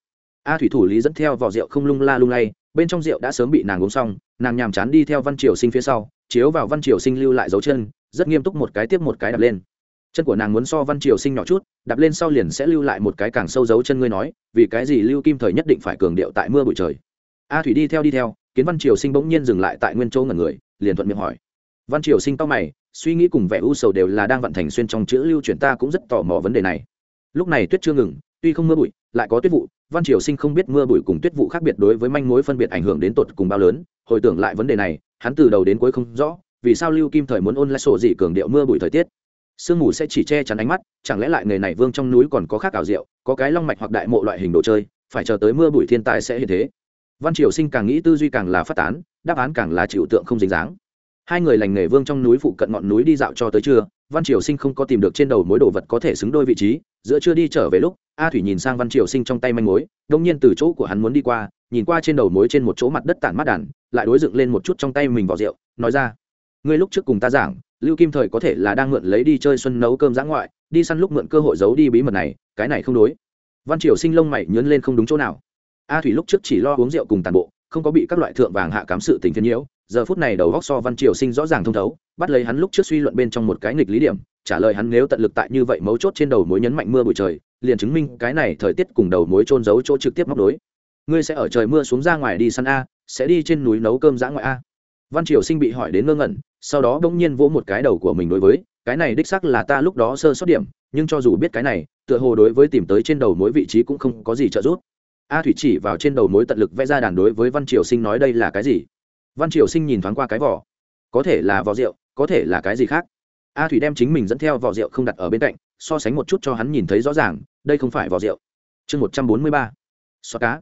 A thủy thủ lý dẫn theo vỏ rượu không lung la lung lay, bên trong rượu đã sớm bị nàng uống xong, nàng nhàm chán đi theo văn triều sinh phía sau chiếu vào văn triều sinh lưu lại dấu chân, rất nghiêm túc một cái tiếp một cái đập lên. Chân của nàng muốn so văn triều sinh nhỏ chút đập lên sau liền sẽ lưu lại một cái càng sâu dấu chân ngươi nói, vì cái gì lưu kim thời nhất định phải cường điệu tại mưa bụi trời. A thủy đi theo đi theo, kiến văn triều sinh bỗng nhiên dừng lại tại nguyên chỗ ngần người, liền thuận miệng hỏi. Văn triều sinh tóc mày, suy nghĩ cùng vẻ u sầu đều là đang vận thành xuyên trong chữ lưu chuyển ta cũng rất tò mò vấn đề này. Lúc này tuyết chưa ngừng, tuy không mưa bụi, lại có tuyết vụ văn triều sinh không biết mưa bụi cùng tuyết vụ khác biệt đối với manh mối phân biệt ảnh hưởng đến tột cùng bao lớn, hồi tưởng lại vấn đề này, hắn từ đầu đến cuối không rõ, vì sao lưu kim thời muốn ôn lại sổ dị cường điệu mưa bụi thời tiết. Sương mù sẽ chỉ che chắn ánh mắt, chẳng lẽ lại người này vương trong núi còn có khác ảo diệu, có cái long mạch hoặc đại mộ loại hình đồ chơi, phải chờ tới mưa bụi thiên tài sẽ hiện thế. Văn triều sinh càng nghĩ tư duy càng là phát tán, đáp án càng là chịu tượng không dính dáng. Hai người lành nghề vương trong núi phụ cận ngọn núi đi dạo cho tới trưa, văn triều sinh không có tìm được trên đầu mối đồ vật có thể xứng đôi vị trí, giữa trưa đi trở về lúc a thủy nhìn sang văn triều sinh trong tay manh mối, đông nhiên từ chỗ của hắn muốn đi qua, nhìn qua trên đầu mối trên một chỗ mặt đất tản mát đàn, lại đối dựng lên một chút trong tay mình vào rượu, nói ra, ngươi lúc trước cùng ta giảng, lưu kim thời có thể là đang mượn lấy đi chơi xuân nấu cơm giã ngoại, đi săn lúc mượn cơ hội giấu đi bí mật này, cái này không đối. Văn triều sinh lông mày nhớn lên không đúng chỗ nào. A thủy lúc trước chỉ lo uống rượu cùng tàn bộ, không có bị các loại thượng vàng hạ cám sự tình phiền nhiễu, giờ phút này đầu góc so văn triều sinh rõ ràng thông thấu, bắt lấy hắn lúc trước suy luận bên trong một cái nghịch lý điểm, trả lời hắn nếu tận lực tại như vậy mấu chốt trên đầu mối nhấn mạnh mưa bụi trời liền chứng minh cái này thời tiết cùng đầu mối trôn giấu chỗ trực tiếp móc đối ngươi sẽ ở trời mưa xuống ra ngoài đi săn a, sẽ đi trên núi nấu cơm giã ngoại a. Văn triều sinh bị hỏi đến ngơ ngẩn, sau đó bỗng nhiên vỗ một cái đầu của mình đối với, cái này đích sắc là ta lúc đó sơ sót điểm, nhưng cho dù biết cái này, tựa hồ đối với tìm tới trên đầu mối vị trí cũng không có gì trợ giúp. A thủy chỉ vào trên đầu mối tận lực vẽ ra đàn đối với văn triều sinh nói đây là cái gì? Văn triều sinh nhìn thoáng qua cái vỏ. Có thể là vỏ rượu, có thể là cái gì khác? A thủy đem chính mình dẫn theo vỏ rượu không đặt ở bên cạnh so sánh một chút cho hắn nhìn thấy rõ ràng, đây không phải vỏ rượu. Chương một trăm bốn mươi ba xoa cá.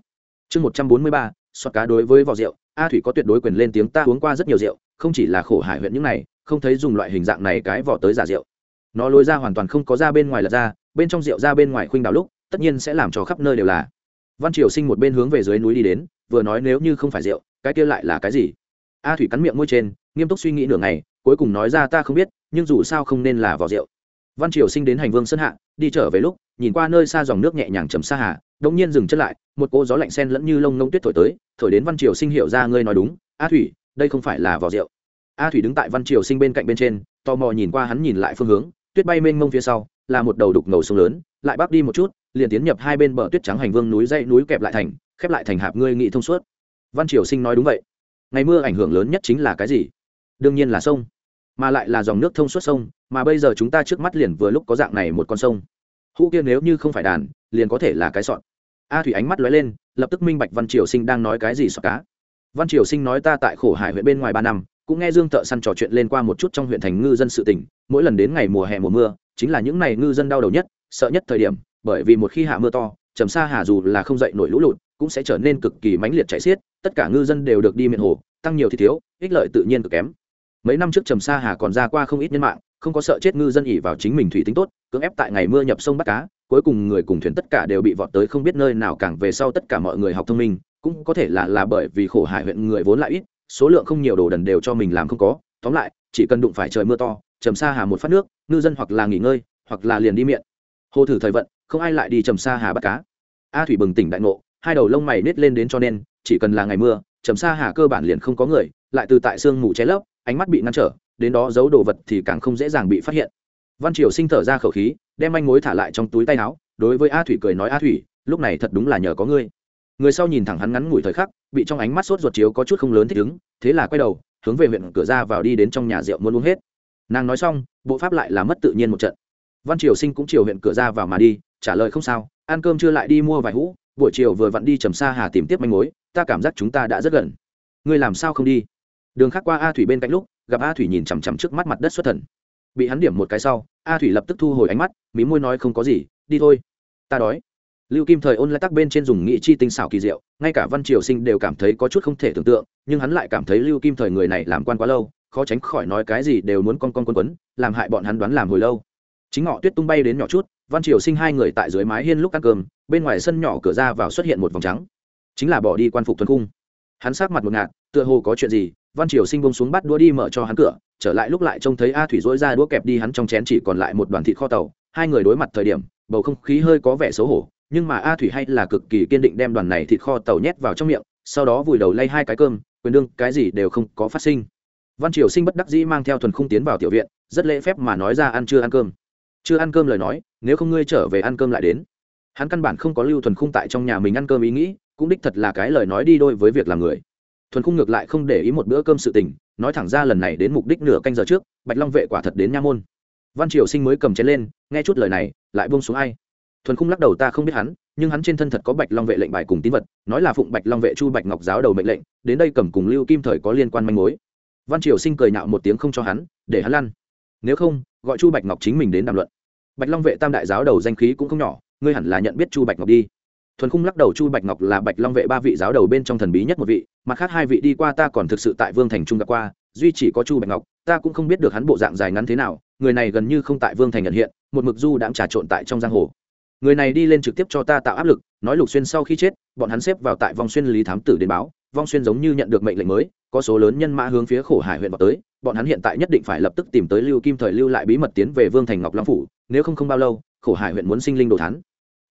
Chương một trăm bốn mươi ba xoa cá đối với vỏ rượu. A thủy có tuyệt đối quyền lên tiếng ta uống qua rất nhiều rượu, không chỉ là khổ hải huyện những này, không thấy dùng loại hình dạng này cái vỏ tới giả rượu. Nó lôi ra hoàn toàn không có ra bên ngoài lật ra, bên trong rượu ra bên ngoài khuynh đào lúc, tất nhiên sẽ làm cho khắp nơi đều là. Văn triều sinh một bên hướng về dưới núi đi đến, vừa nói nếu như không phải rượu, cái kia lại là cái gì? A thủy cắn miệng môi trên, nghiêm túc suy nghĩ nửa ngày, cuối cùng nói ra ta không biết, nhưng dù sao không nên là vỏ rượu văn triều sinh đến hành vương sơn hạ, đi trở về lúc, nhìn qua nơi xa dòng nước nhẹ nhàng chầm xa hà đông nhiên dừng chân lại, một cô gió lạnh sen lẫn như lông nông tuyết thổi tới, thổi đến văn triều sinh hiểu ra ngươi nói đúng, a thủy, đây không phải là vỏ rượu. A thủy đứng tại văn triều sinh bên cạnh bên trên, tò mò nhìn qua hắn nhìn lại phương hướng, tuyết bay mênh mông phía sau, là một đầu đục ngầu sông lớn, lại bắc đi một chút, liền tiến nhập hai bên bờ tuyết trắng hành vương núi dãy núi kẹp lại thành, khép lại thành hạp ngươi nghị thông suốt. Văn triều sinh nói đúng vậy. Ngày mưa ảnh hưởng lớn nhất chính là cái gì? Đương nhiên là sông mà lại là dòng nước thông suốt sông, mà bây giờ chúng ta trước mắt liền vừa lúc có dạng này một con sông. Hũ kia nếu như không phải đàn, liền có thể là cái sọn a thủy ánh mắt lóe lên, lập tức minh bạch văn triều sinh đang nói cái gì sọt cá. Văn triều sinh nói ta tại khổ hải huyện bên ngoài ba năm, cũng nghe dương thợ săn trò chuyện lên qua một chút trong huyện thành ngư dân sự tỉnh mỗi lần đến ngày mùa hè mùa mưa, chính là những ngày ngư dân đau đầu nhất, sợ nhất thời điểm, bởi vì một khi hạ mưa to, trầm xa hà dù là không dậy nổi lũ lụt, cũng sẽ trở nên cực kỳ mãnh liệt chảy xiết, tất cả ngư dân đều được đi miệng hồ, tăng nhiều thì thiếu, ích lợi tự nhiên cực kém mấy năm trước trầm sa hà còn ra qua không ít nhân mạng, không có sợ chết ngư dân ỉ vào chính mình thủy tính tốt, cưỡng ép tại ngày mưa nhập sông bắt cá, cuối cùng người cùng thuyền tất cả đều bị vọt tới không biết nơi nào càng về sau tất cả mọi người học thông minh, cũng có thể là là bởi vì khổ hải huyện người vốn lại ít, số lượng không nhiều đồ đần đều cho mình làm không có, tóm lại, chỉ cần đụng phải trời mưa to, trầm sa hà một phát nước, ngư dân hoặc là nghỉ ngơi, hoặc là liền đi miệng. Hồ thử thời vận, không ai lại đi trầm sa hà bắt cá. A thủy bừng tỉnh đại ngộ, hai đầu lông mày nết lên đến cho nên, chỉ cần là ngày mưa, trầm sa hà cơ bản liền không có người, lại từ tại sương mù cháy lấp ánh mắt bị ngăn trở, đến đó giấu đồ vật thì càng không dễ dàng bị phát hiện. Văn triều sinh thở ra khẩu khí, đem manh mối thả lại trong túi tay áo, đối với a thủy cười nói a thủy, lúc này thật đúng là nhờ có ngươi. Người sau nhìn thẳng hắn ngắn ngủi thời khắc, bị trong ánh mắt sốt ruột chiếu có chút không lớn thích ứng, thế là quay đầu, hướng về huyện cửa ra vào đi đến trong nhà rượu muốn uống hết. Nàng nói xong, bộ pháp lại là mất tự nhiên một trận. Văn triều sinh cũng chiều huyện cửa ra vào mà đi, trả lời không sao, ăn cơm chưa lại đi mua vài hũ, buổi chiều vừa vặn đi trầm xa hà tìm tiếp manh mối, ta cảm giác chúng ta đã rất gần. Ngươi làm sao không đi? Đường khác qua a thủy bên cạnh lúc, gặp a thủy nhìn chằm chằm trước mắt mặt đất xuất thần. Bị hắn điểm một cái sau, a thủy lập tức thu hồi ánh mắt, mí môi nói không có gì, đi thôi. Ta đói. Lưu kim thời ôn lại tắc bên trên dùng nghị chi tinh xảo kỳ diệu, ngay cả văn triều sinh đều cảm thấy có chút không thể tưởng tượng, nhưng hắn lại cảm thấy lưu kim thời người này làm quan quá lâu, khó tránh khỏi nói cái gì đều muốn con con quân quấn, làm hại bọn hắn đoán làm hồi lâu. Chính ngọ tuyết tung bay đến nhỏ chút, văn triều sinh hai người tại dưới mái hiên lúc ăn cơm, bên ngoài sân nhỏ cửa ra vào xuất hiện một vòng trắng. Chính là bỏ đi quan phục thuần cung. Hắn sát mặt một ngạt, tựa hồ có chuyện gì văn triều sinh bông xuống bắt đũa đi mở cho hắn cửa, trở lại lúc lại trông thấy a thủy dỗi ra đũa kẹp đi hắn trong chén chỉ còn lại một đoàn thịt kho tàu. Hai người đối mặt thời điểm, bầu không khí hơi có vẻ xấu hổ, nhưng mà a thủy hay là cực kỳ kiên định đem đoàn này thịt kho tàu nhét vào trong miệng, sau đó vùi đầu lay hai cái cơm, quyền đương, cái gì đều không có phát sinh. Văn triều sinh bất đắc dĩ mang theo thuần khung tiến vào tiểu viện, rất lễ phép mà nói ra ăn chưa ăn cơm. Chưa ăn cơm lời nói, nếu không ngươi trở về ăn cơm lại đến. Hắn căn bản không có lưu thuần khung tại trong nhà mình ăn cơm ý nghĩ, cũng đích thật là cái lời nói đi đôi với việc làm người thuần khung ngược lại không để ý một bữa cơm sự tình, nói thẳng ra lần này đến mục đích nửa canh giờ trước, bạch long vệ quả thật đến nha môn. Văn triều sinh mới cầm chén lên, nghe chút lời này, lại buông xuống ai. Thuần khung lắc đầu ta không biết hắn, nhưng hắn trên thân thật có bạch long vệ lệnh bài cùng tín vật, nói là phụng bạch long vệ chu bạch ngọc giáo đầu mệnh lệnh, đến đây cầm cùng lưu kim thời có liên quan manh mối. Văn triều sinh cười nhạo một tiếng không cho hắn, để hắn lăn. Nếu không, gọi chu bạch ngọc chính mình đến đàm luận. Bạch long vệ tam đại giáo đầu danh khí cũng không nhỏ, ngươi hẳn là nhận biết chu bạch ngọc đi thuần khung lắc đầu chu bạch ngọc là bạch long vệ ba vị giáo đầu bên trong thần bí nhất một vị mặt khác hai vị đi qua ta còn thực sự tại vương thành trung gặp qua, duy chỉ có chu bạch ngọc, ta cũng không biết được hắn bộ dạng dài ngắn thế nào, người này gần như không tại vương thành nhận hiện, một mực du đãng trà trộn tại trong giang hồ. Người này đi lên trực tiếp cho ta tạo áp lực, nói lục xuyên sau khi chết, bọn hắn xếp vào tại vong xuyên lý thám tử đến báo, vong xuyên giống như nhận được mệnh lệnh mới, có số lớn nhân mã hướng phía khổ hải huyện vào tới, bọn hắn hiện tại nhất định phải lập tức tìm tới lưu kim thời lưu lại bí mật tiến về vương thành ngọc long phủ, nếu không không bao lâu, khổ hải huyện muốn sinh linh đồ thắn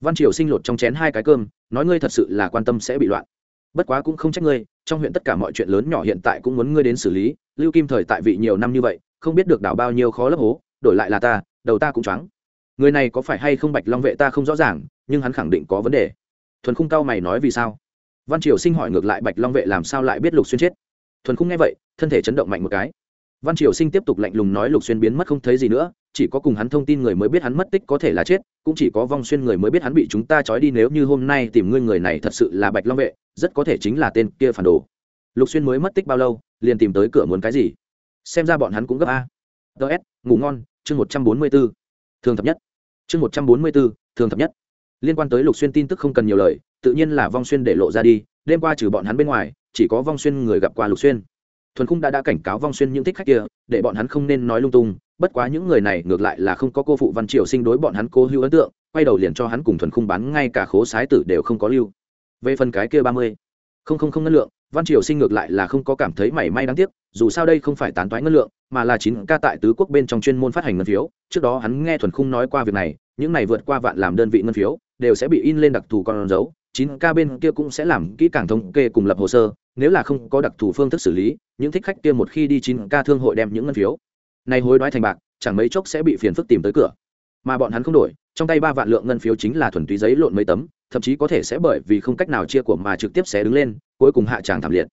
văn triều sinh lột trong chén hai cái cơm, nói ngươi thật sự là quan tâm sẽ bị loạn. Bất quá cũng không trách ngươi, trong huyện tất cả mọi chuyện lớn nhỏ hiện tại cũng muốn ngươi đến xử lý, lưu kim thời tại vị nhiều năm như vậy, không biết được đảo bao nhiêu khó lấp hố, đổi lại là ta, đầu ta cũng choáng. Người này có phải hay không bạch long vệ ta không rõ ràng, nhưng hắn khẳng định có vấn đề. Thuần khung cao mày nói vì sao? Văn triều sinh hỏi ngược lại bạch long vệ làm sao lại biết lục xuyên chết? Thuần khung nghe vậy, thân thể chấn động mạnh một cái văn triều sinh tiếp tục lạnh lùng nói lục xuyên biến mất không thấy gì nữa, chỉ có cùng hắn thông tin người mới biết hắn mất tích có thể là chết, cũng chỉ có vong xuyên người mới biết hắn bị chúng ta trói đi nếu như hôm nay tìm ngươi người này thật sự là bạch long vệ, rất có thể chính là tên kia phản đồ. Lục xuyên mới mất tích bao lâu, liền tìm tới cửa muốn cái gì? Xem ra bọn hắn cũng gấp a. Ts ngủ ngon, chương một trăm bốn mươi b ố thường thập nhất. Chương một trăm bốn mươi b ố thường thập nhất. Liên quan tới lục xuyên tin tức không cần nhiều lời, tự nhiên là vong xuyên để lộ ra đi, đêm qua trừ bọn hắn bên ngoài, chỉ có vong xuyên người gặp qua lục xuyên thuần khung đã đã cảnh cáo vong xuyên những thích khách kia, để bọn hắn không nên nói lung tung, bất quá những người này ngược lại là không có cô phụ văn triều sinh đối bọn hắn cố hữu ấn tượng, quay đầu liền cho hắn cùng thuần khung bán ngay cả khố sái tử đều không có lưu. Về phần cái kia ba mươi, không không không ngân lượng, văn triều sinh ngược lại là không có cảm thấy mảy may đáng tiếc, dù sao đây không phải tán toái ngân lượng, mà là chín ca tại tứ quốc bên trong chuyên môn phát hành ngân phiếu, trước đó hắn nghe thuần khung nói qua việc này, những này vượt qua vạn làm đơn vị ngân phiếu, đều sẽ bị in lên đặc thù con dấu chín ca bên kia cũng sẽ làm kỹ càng thống kê cùng lập hồ sơ, nếu là không có đặc thù phương thức xử lý, những thích khách kia một khi đi chín ca thương hội đem những ngân phiếu này hối đoái thành bạc, chẳng mấy chốc sẽ bị phiền phức tìm tới cửa. Mà bọn hắn không đổi, trong tay ba vạn lượng ngân phiếu chính là thuần túy giấy lộn mấy tấm, thậm chí có thể sẽ bởi vì không cách nào chia của mà trực tiếp sẽ đứng lên, cuối cùng hạ tràng thảm liệt.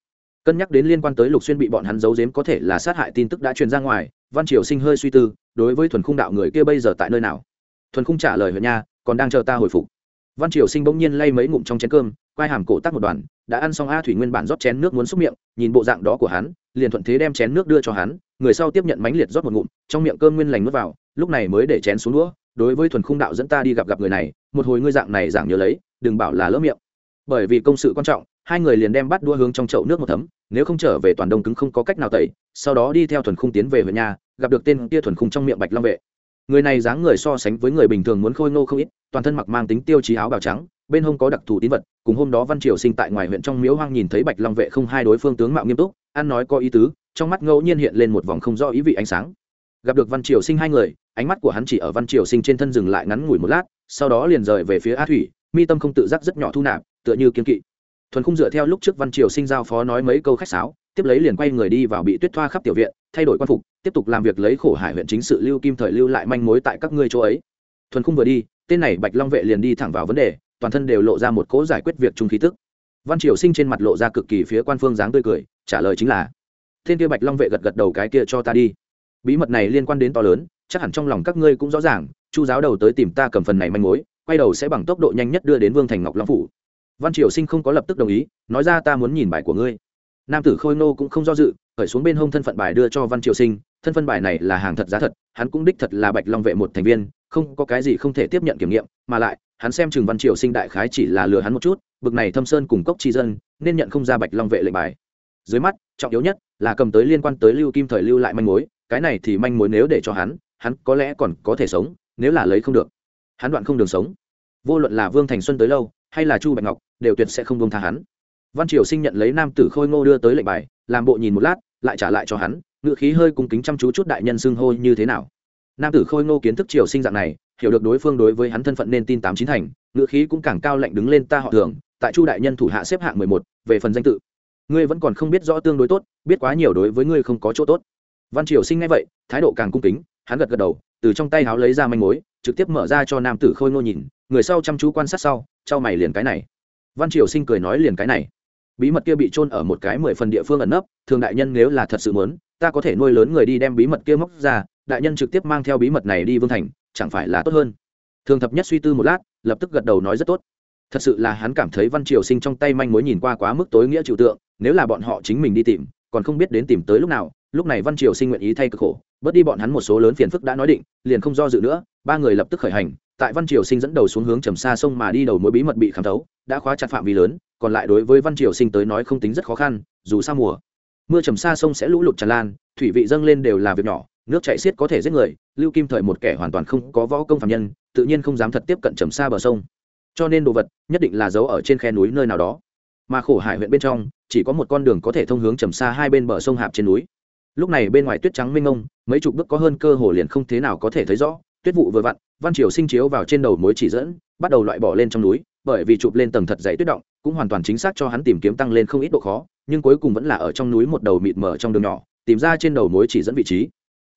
Cân nhắc đến liên quan tới lục xuyên bị bọn hắn giấu giếm có thể là sát hại tin tức đã truyền ra ngoài, văn triều sinh hơi suy tư, đối với thuần khung đạo người kia bây giờ tại nơi nào? Thuần khung trả lời huyện nha, còn đang chờ ta hồi phục văn triều sinh bỗng nhiên lay mấy ngụm trong chén cơm, quai hàm cổ tắc một đoàn, đã ăn xong a thủy nguyên bản rót chén nước muốn xúc miệng, nhìn bộ dạng đó của hắn, liền thuận thế đem chén nước đưa cho hắn, người sau tiếp nhận mánh liệt rót một ngụm, trong miệng cơm nguyên lành nuốt vào, lúc này mới để chén xuống đũa, đối với thuần khung đạo dẫn ta đi gặp gặp người này, một hồi ngươi dạng này giảng nhớ lấy, đừng bảo là lỡ miệng. Bởi vì công sự quan trọng, hai người liền đem bắt đua hướng trong chậu nước một thấm, nếu không trở về toàn đông cứng không có cách nào tẩy, sau đó đi theo thuần khung tiến về huyện nhà, gặp được tên kia thuần khung trong miệng bạch long vệ người này dáng người so sánh với người bình thường muốn khôi ngô không ít, toàn thân mặc mang tính tiêu chí áo bào trắng, bên hông có đặc thù tín vật, cùng hôm đó văn triều sinh tại ngoài huyện trong miếu hoang nhìn thấy bạch long vệ không hai đối phương tướng mạo nghiêm túc, ăn nói có ý tứ, trong mắt ngẫu nhiên hiện lên một vòng không rõ ý vị ánh sáng. Gặp được văn triều sinh hai người, ánh mắt của hắn chỉ ở văn triều sinh trên thân dừng lại ngắn ngủi một lát, sau đó liền rời về phía a thủy, mi tâm không tự giác rất nhỏ thu nạp, tựa như kiên kỵ thuần khung dựa theo lúc trước văn triều sinh giao phó nói mấy câu khách sáo, tiếp lấy liền quay người đi vào bị tuyết thoa khắp tiểu viện, thay đổi quan phục, tiếp tục làm việc lấy khổ hải huyện chính sự lưu kim thời lưu lại manh mối tại các ngươi chỗ ấy. Thuần khung vừa đi, tên này bạch long vệ liền đi thẳng vào vấn đề, toàn thân đều lộ ra một cỗ giải quyết việc trung khí tức. Văn triều sinh trên mặt lộ ra cực kỳ phía quan phương dáng tươi cười, trả lời chính là Thiên kia bạch long vệ gật gật đầu cái kia cho ta đi. Bí mật này liên quan đến to lớn, chắc hẳn trong lòng các ngươi cũng rõ ràng, chu giáo đầu tới tìm ta cầm phần này manh mối, quay đầu sẽ bằng tốc độ nhanh nhất đưa đến vương thành ngọc long phủ văn triều sinh không có lập tức đồng ý, nói ra ta muốn nhìn bài của ngươi. Nam tử khôi nô cũng không do dự, khởi xuống bên hông thân phận bài đưa cho văn triều sinh, thân phân bài này là hàng thật giá thật, hắn cũng đích thật là bạch long vệ một thành viên, không có cái gì không thể tiếp nhận kiểm nghiệm, mà lại, hắn xem chừng văn triều sinh đại khái chỉ là lừa hắn một chút, bực này thâm sơn cùng cốc tri dân, nên nhận không ra bạch long vệ lệnh bài. Dưới mắt, trọng yếu nhất là cầm tới liên quan tới lưu kim thời lưu lại manh mối, cái này thì manh mối nếu để cho hắn hắn có lẽ còn có thể sống, nếu là lấy không được, hắn đoạn không đường sống. Vô luận là vương thành xuân tới lâu hay là chu bạch ngọc đều tuyệt sẽ không bông tha hắn. Văn triều sinh nhận lấy nam tử khôi ngô đưa tới lệnh bài, làm bộ nhìn một lát, lại trả lại cho hắn ngự khí hơi cung kính chăm chú chút đại nhân xưng hô như thế nào. Nam tử khôi ngô kiến thức triều sinh dạng này, hiểu được đối phương đối với hắn thân phận nên tin tám chín thành ngự khí cũng càng cao lạnh đứng lên ta họ thường, tại chu đại nhân thủ hạ xếp hạng mười một, về phần danh tự. Ngươi vẫn còn không biết rõ tương đối tốt, biết quá nhiều đối với ngươi không có chỗ tốt. Văn triều sinh nghe vậy, thái độ càng cung kính, hắn gật gật đầu, từ trong tay háo lấy ra manh mối, trực tiếp mở ra cho nam tử khôi ngô nhìn người sau chăm chú quan sát sau, trao mày liền cái này. Văn triều sinh cười nói liền cái này. Bí mật kia bị trôn ở một cái mười phần địa phương ẩn nấp, thường đại nhân nếu là thật sự muốn, ta có thể nuôi lớn người đi đem bí mật kia móc ra, đại nhân trực tiếp mang theo bí mật này đi vương thành, chẳng phải là tốt hơn? Thường thập nhất suy tư một lát, lập tức gật đầu nói rất tốt. Thật sự là hắn cảm thấy văn triều sinh trong tay manh mối nhìn qua quá mức tối nghĩa trừu tượng, nếu là bọn họ chính mình đi tìm, còn không biết đến tìm tới lúc nào, lúc này văn triều sinh nguyện ý thay cực khổ, bớt đi bọn hắn một số lớn phiền phức đã nói định, liền không do dự nữa, ba người lập tức khởi hành tại văn triều sinh dẫn đầu xuống hướng trầm xa sông mà đi đầu mối bí mật bị khám thấu, đã khóa chặt phạm vi lớn, còn lại đối với văn triều sinh tới nói không tính rất khó khăn, dù sao mùa mưa trầm xa sông sẽ lũ lụt tràn lan, thủy vị dâng lên đều là việc nhỏ, nước chạy xiết có thể giết người, lưu kim thời một kẻ hoàn toàn không có võ công phạm nhân, tự nhiên không dám thật tiếp cận trầm xa bờ sông. Cho nên đồ vật nhất định là giấu ở trên khe núi nơi nào đó. Mà khổ hải huyện bên trong, chỉ có một con đường có thể thông hướng trầm xa hai bên bờ sông hạp trên núi. Lúc này bên ngoài tuyết trắng mênh mông, mấy chục bước có hơn cơ hồ liền không thế nào có thể thấy rõ, tuyết vụ vừa vặn văn triều sinh chiếu vào trên đầu mối chỉ dẫn, bắt đầu loại bỏ lên trong núi, bởi vì chụp lên tầng thật dày tuyết động, cũng hoàn toàn chính xác cho hắn tìm kiếm tăng lên không ít độ khó, nhưng cuối cùng vẫn là ở trong núi một đầu mịt mờ trong đường nhỏ, tìm ra trên đầu mối chỉ dẫn vị trí.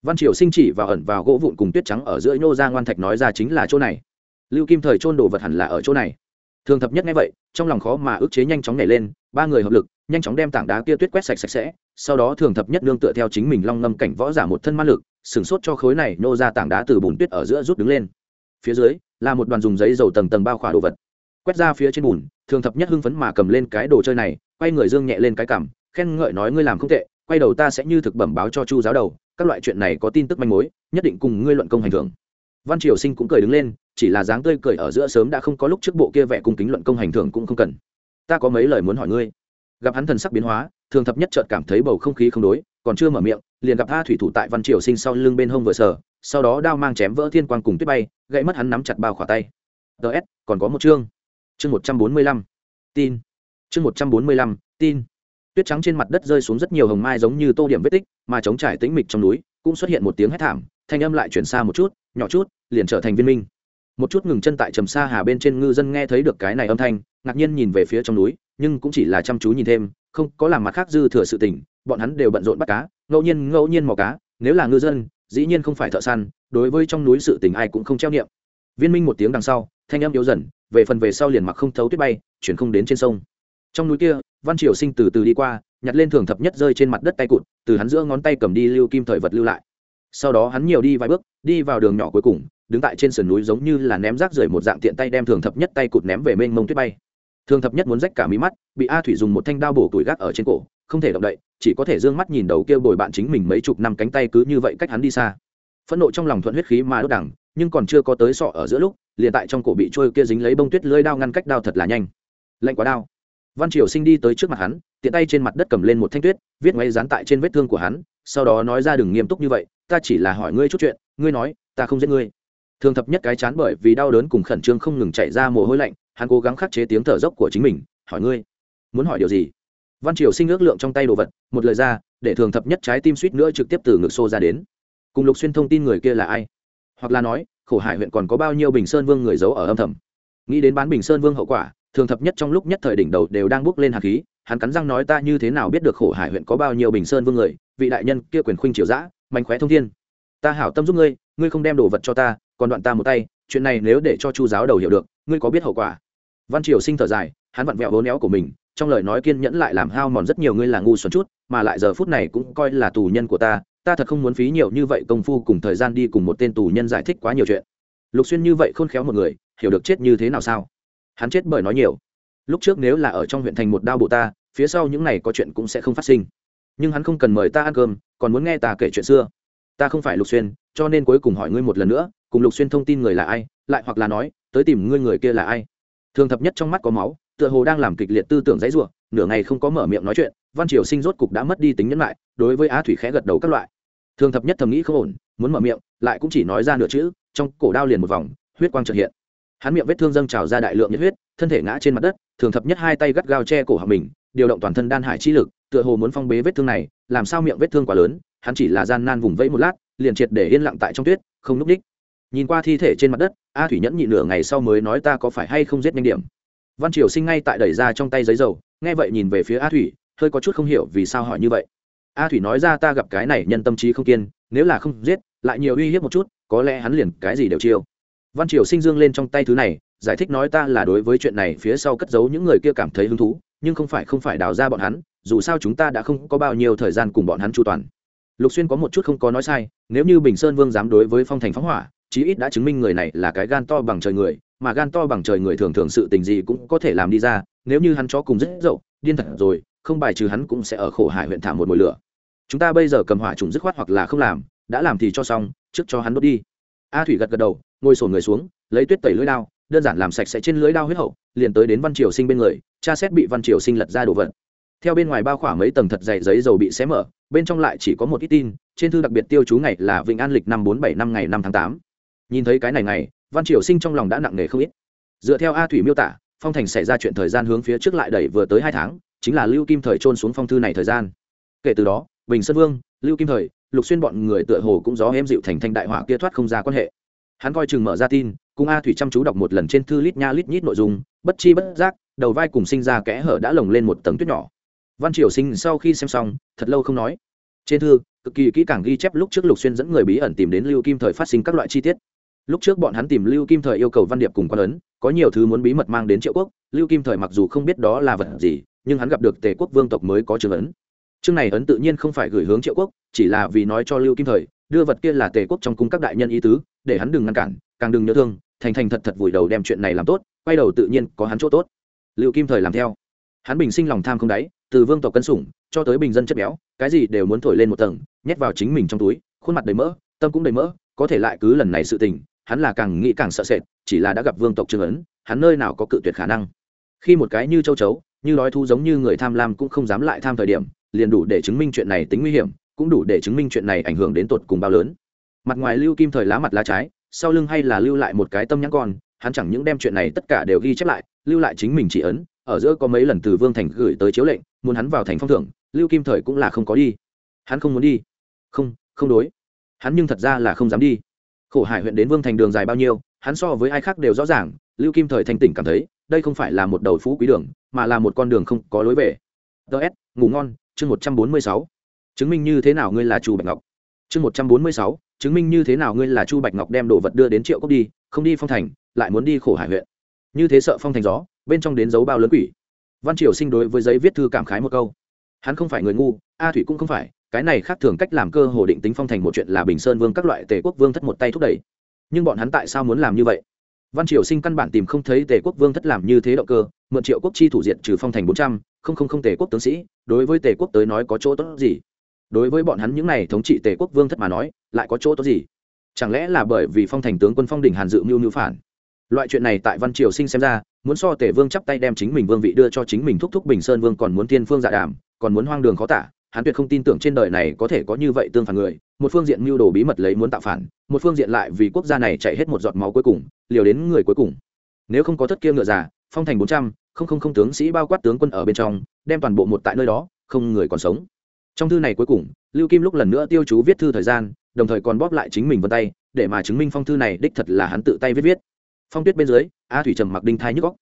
Văn triều sinh chỉ vào ẩn vào gỗ vụn cùng tuyết trắng ở giữa nhô ra ngoan thạch nói ra chính là chỗ này. Lưu kim thời trôn đồ vật hẳn là ở chỗ này. Thường thập nhất nghe vậy, trong lòng khó mà ức chế nhanh chóng nhảy lên, ba người hợp lực, nhanh chóng đem tảng đá kia tuyết quét sạch sạch sẽ, sau đó thường thập nhất nương tựa theo chính mình long ngâm cảnh võ giả một thân ma lực sửng sốt cho khối này nô ra tảng đá từ bùn tuyết ở giữa rút đứng lên. Phía dưới, là một đoàn dùng giấy dầu tầng tầng bao khỏa đồ vật. Quét ra phía trên bùn, thường thập nhất hưng phấn mà cầm lên cái đồ chơi này, quay người dương nhẹ lên cái cảm khen ngợi nói ngươi làm không tệ, quay đầu ta sẽ như thực bẩm báo cho chu giáo đầu, các loại chuyện này có tin tức manh mối, nhất định cùng ngươi luận công hành thưởng. Văn triều sinh cũng cười đứng lên, chỉ là dáng tươi cười ở giữa sớm đã không có lúc trước bộ kia vẻ cung kính luận công hành thưởng cũng không cần. Ta có mấy lời muốn hỏi ngươi. Gặp hắn thần sắc biến hóa, thường thập nhất chợt cảm thấy bầu không khí không đối còn chưa mở miệng, liền gặp a thủy thủ tại văn triều sinh sau lưng bên hông vừa sở sau đó đao mang chém vỡ thiên quang cùng tuyết bay, gãy mất hắn nắm chặt bao khỏa tay. Ts còn có một chương. Chương một trăm bốn mươi lăm, tin. Chương một trăm bốn mươi lăm, tin. Tuyết trắng trên mặt đất rơi xuống rất nhiều hồng mai giống như tô điểm vết tích, mà chống trải tĩnh mịch trong núi, cũng xuất hiện một tiếng hét thảm, thanh âm lại chuyển xa một chút, nhỏ chút, liền trở thành viên minh. Một chút ngừng chân tại trầm xa hà bên trên ngư dân nghe thấy được cái này âm thanh, ngạc nhiên nhìn về phía trong núi, nhưng cũng chỉ là chăm chú nhìn thêm, không có làm mặt khác dư thừa sự tỉnh bọn hắn đều bận rộn bắt cá, ngẫu nhiên ngẫu nhiên mò cá, nếu là ngư dân, dĩ nhiên không phải thợ săn, đối với trong núi sự tình ai cũng không treo niệm. Viên minh một tiếng đằng sau, thanh âm yếu dần, về phần về sau liền mặc không thấu tuyết bay, chuyển không đến trên sông. Trong núi kia, văn triều sinh từ từ đi qua, nhặt lên thường thập nhất rơi trên mặt đất tay cụt, từ hắn giữa ngón tay cầm đi lưu kim thời vật lưu lại. Sau đó hắn nhiều đi vài bước, đi vào đường nhỏ cuối cùng, đứng tại trên sườn núi giống như là ném rác rưởi một dạng tiện tay đem thường thập nhất tay cụt ném về mênh mông tuyết bay. Thường thập nhất muốn rách cả mí mắt, bị a thủy dùng một thanh đao bổ tuổi gác ở trên cổ không thể động đậy, chỉ có thể d ư ơ n g mắt nhìn đầu kia bồi bạn chính mình mấy chục năm cánh tay cứ như vậy cách hắn đi xa. Phẫn nộ trong lòng thuận huyết khí mà đốt đẳng nhưng còn chưa có tới sọ ở giữa lúc, liền tại trong cổ bị trôi kia dính lấy bông tuyết lưới đao ngăn cách đao thật là nhanh. Lạnh quá đao. Văn triều sinh đi tới trước mặt hắn, tiện tay trên mặt đất cầm lên một thanh tuyết, viết ngay dán tại trên vết thương của hắn, sau đó nói ra đừng nghiêm túc như vậy, ta chỉ là hỏi ngươi chút chuyện, ngươi nói, ta không giết ngươi. Thường thập nhất cái chán bởi vì đau đớn cùng khẩn trương không ngừng chạy ra mồ hôi lạnh, hắn cố gắng khắc chế tiếng thở dốc của chính mình, hỏi ngươi, muốn hỏi điều gì? Văn triều sinh ước lượng trong tay đồ vật, một lời ra, để thường thập nhất trái tim suýt nữa trực tiếp từ ngực xô ra đến. Cùng lục xuyên thông tin người kia là ai? Hoặc là nói, khổ hải huyện còn có bao nhiêu bình sơn vương người giấu ở âm thầm? Nghĩ đến bán bình sơn vương hậu quả, thường thập nhất trong lúc nhất thời đỉnh đầu đều đang bước lên hạt khí, hắn cắn răng nói ta như thế nào biết được khổ hải huyện có bao nhiêu bình sơn vương người, vị đại nhân kia quyền khuynh triều giã mạnh khóe thông thiên. Ta hảo tâm giúp ngươi ngươi không đem đồ vật cho ta, còn đoạn ta một tay, chuyện này nếu để cho chu giáo đầu hiểu được, ngươi có biết hậu quả? Văn triều sinh thở dài, hắn vặn vẹo vốn néo của mình trong lời nói kiên nhẫn lại làm hao mòn rất nhiều ngươi là ngu xuẩn chút, mà lại giờ phút này cũng coi là tù nhân của ta ta thật không muốn phí nhiều như vậy công phu cùng thời gian đi cùng một tên tù nhân giải thích quá nhiều chuyện. Lục xuyên như vậy khôn khéo một người, hiểu được chết như thế nào sao? Hắn chết bởi nói nhiều. Lúc trước nếu là ở trong huyện thành một đao bộ ta, phía sau những này có chuyện cũng sẽ không phát sinh. Nhưng hắn không cần mời ta ăn cơm, còn muốn nghe ta kể chuyện xưa. Ta không phải lục xuyên, cho nên cuối cùng hỏi ngươi một lần nữa, cùng lục xuyên thông tin người là ai, lại hoặc là nói, tới tìm ngươi người kia là ai. Thường thập nhất trong mắt có máu tựa hồ đang làm kịch liệt tư tưởng dãy rủa, nửa ngày không có mở miệng nói chuyện văn triều sinh rốt cục đã mất đi tính nhẫn lại đối với á thủy khẽ gật đầu các loại. Thường thập nhất thầm nghĩ không ổn muốn mở miệng lại cũng chỉ nói ra nửa chữ trong cổ đao liền một vòng huyết quang chợt hiện. Hắn miệng vết thương dâng trào ra đại lượng nhiệt huyết thân thể ngã trên mặt đất thường thập nhất hai tay gắt gao che cổ họng mình điều động toàn thân đan hải chi lực tựa hồ muốn phong bế vết thương này làm sao miệng vết thương quá lớn hắn chỉ là gian nan vùng vẫy một lát liền triệt để yên lặng tại trong tuyết không núp đích nhìn qua thi thể trên mặt đất a thủy nhẫn nhị nửa ngày sau mới nói ta có phải hay không giết nhanh điểm văn triều sinh ngay tại đẩy ra trong tay giấy dầu, nghe vậy nhìn về phía a thủy, hơi có chút không hiểu vì sao hỏi như vậy. A thủy nói ra ta gặp cái này nhân tâm trí không kiên, nếu là không giết, lại nhiều uy hiếp một chút, có lẽ hắn liền cái gì đều chiêu. Văn triều sinh dương lên trong tay thứ này, giải thích nói ta là đối với chuyện này phía sau cất giấu những người kia cảm thấy hứng thú, nhưng không phải không phải đào ra bọn hắn, dù sao chúng ta đã không có bao nhiêu thời gian cùng bọn hắn chu toàn. Lục xuyên có một chút không có nói sai, nếu như bình sơn vương dám đối với phong thành phóng hỏa, chí ít đã chứng minh người này là cái gan to bằng trời người mà gan to bằng trời người thường thường sự tình gì cũng có thể làm đi ra, nếu như hắn chó cùng rất dậu, điên thật rồi, không bài trừ hắn cũng sẽ ở khổ hải huyện thả một mồi lửa. Chúng ta bây giờ cầm hỏa trùng dứt khoát hoặc là không làm, đã làm thì cho xong, trước cho hắn đốt đi. A thủy gật gật đầu, ngồi sổn người xuống, lấy tuyết tẩy lưỡi đao, đơn giản làm sạch sẽ trên lưỡi đao huyết hậu, liền tới đến văn triều sinh bên người cha xét bị văn triều sinh lật ra đồ vật. Theo bên ngoài bao khỏa mấy tầng thật dày giấy dầu bị xé mở, bên trong lại chỉ có một ít tin, trên thư đặc biệt tiêu chú ngày là vịnh an lịch năm bốn bảy năm ngày năm tháng tám. Nhìn thấy cái này ngày văn triều sinh trong lòng đã nặng nề không ít. Dựa theo a thủy miêu tả, phong thành xảy ra chuyện thời gian hướng phía trước lại đẩy vừa tới hai tháng, chính là lưu kim thời trôn xuống phong thư này thời gian. Kể từ đó, bình sơn vương, lưu kim thời, lục xuyên bọn người tựa hồ cũng gió em dịu thành thanh đại hỏa kia thoát không ra quan hệ. Hắn coi chừng mở ra tin, cùng a thủy chăm chú đọc một lần trên thư lít nha lít nhít nội dung, bất chi bất giác, đầu vai cùng sinh ra kẽ hở đã lồng lên một tầng tuyết nhỏ. Văn triều sinh sau khi xem xong, thật lâu không nói. Trên thư, cực kỳ kỹ càng ghi chép lúc trước lục xuyên dẫn người bí ẩn tìm đến lưu kim thời phát sinh các loại chi tiết lúc trước bọn hắn tìm lưu kim thời yêu cầu văn điệp cùng quan ấn, có nhiều thứ muốn bí mật mang đến triệu quốc, lưu kim thời mặc dù không biết đó là vật gì, nhưng hắn gặp được tề quốc vương tộc mới có trường ấn. Chương này ấn tự nhiên không phải gửi hướng triệu quốc, chỉ là vì nói cho lưu kim thời, đưa vật kia là tề quốc trong cung các đại nhân ý tứ, để hắn đừng ngăn cản, càng đừng nhớ thương, thành thành thật thật vùi đầu đem chuyện này làm tốt, quay đầu tự nhiên có hắn chỗ tốt. Lưu kim thời làm theo. Hắn bình sinh lòng tham không đáy, từ vương tộc cân sủng, cho tới bình dân chất béo, cái gì đều muốn thổi lên một tầng, nhét vào chính mình trong túi, khuôn mặt đầy mỡ, tâm cũng đầy mỡ, có thể lại cứ lần này sự tình hắn là càng nghĩ càng sợ sệt, chỉ là đã gặp vương tộc trương ấn, hắn nơi nào có cự tuyệt khả năng. Khi một cái như châu chấu, như đói thu giống như người tham lam cũng không dám lại tham thời điểm, liền đủ để chứng minh chuyện này tính nguy hiểm, cũng đủ để chứng minh chuyện này ảnh hưởng đến tột cùng bao lớn. Mặt ngoài lưu kim thời lá mặt lá trái, sau lưng hay là lưu lại một cái tâm nhãn con, hắn chẳng những đem chuyện này tất cả đều ghi chép lại, lưu lại chính mình chỉ ấn, ở giữa có mấy lần từ vương thành gửi tới chiếu lệnh, muốn hắn vào thành phong thưởng, lưu kim thời cũng là không có đi. Hắn không muốn đi. Không không đối. Hắn nhưng thật ra là không dám đi khổ hải huyện đến vương thành đường dài bao nhiêu, hắn so với ai khác đều rõ ràng, lưu kim thời thanh tỉnh cảm thấy, đây không phải là một đầu phú quý đường, mà là một con đường không có lối về. Ts ngủ ngon, chương một trăm bốn mươi sáu. Chứng minh như thế nào ngươi là chu bạch ngọc? Chương một trăm bốn mươi sáu, chứng minh như thế nào ngươi là chu bạch ngọc đem đồ vật đưa đến triệu cốc đi, không đi phong thành, lại muốn đi khổ hải huyện. Như thế sợ phong thành gió, bên trong đến dấu bao lớn quỷ. Văn triều sinh đối với giấy viết thư cảm khái một câu. Hắn không phải người ngu, a thủy cũng không phải cái này khác thường cách làm cơ hồ định tính phong thành một chuyện là bình sơn vương các loại tề quốc vương thất một tay thúc đẩy. Nhưng bọn hắn tại sao muốn làm như vậy? Văn triều sinh căn bản tìm không thấy tề quốc vương thất làm như thế động cơ, mượn triệu quốc chi thủ diện trừ phong thành bốn trăm, không không không tề quốc tướng sĩ, đối với tề quốc tới nói có chỗ tốt gì? Đối với bọn hắn những n à y thống trị tề quốc vương thất mà nói, lại có chỗ tốt gì? Chẳng lẽ là bởi vì phong thành tướng quân phong đình hàn dự mưu mưu phản? Loại chuyện này tại văn triều sinh xem ra, muốn so tề vương chắp tay đem chính mình vương vị đưa cho chính mình thúc thúc bình sơn vương còn muốn tiên phương dạ đàm, còn muốn hoang đường khó tả hắn tuyệt không tin tưởng trên đời này có thể có như vậy tương phản người. Một phương diện mưu đồ bí mật lấy muốn tạo phản, một phương diện lại vì quốc gia này chạy hết một giọt máu cuối cùng, liều đến người cuối cùng. Nếu không có thất kia ngựa già, phong thành bốn trăm, không không không tướng sĩ bao quát tướng quân ở bên trong, đem toàn bộ một tại nơi đó, không người còn sống. Trong thư này cuối cùng, lưu kim lúc lần nữa tiêu chú viết thư thời gian, đồng thời còn bóp lại chính mình vân tay, để mà chứng minh phong thư này đích thật là hắn tự tay viết viết. Phong tuyết bên dưới, a thủy trầm mặc đinh thai nhức góc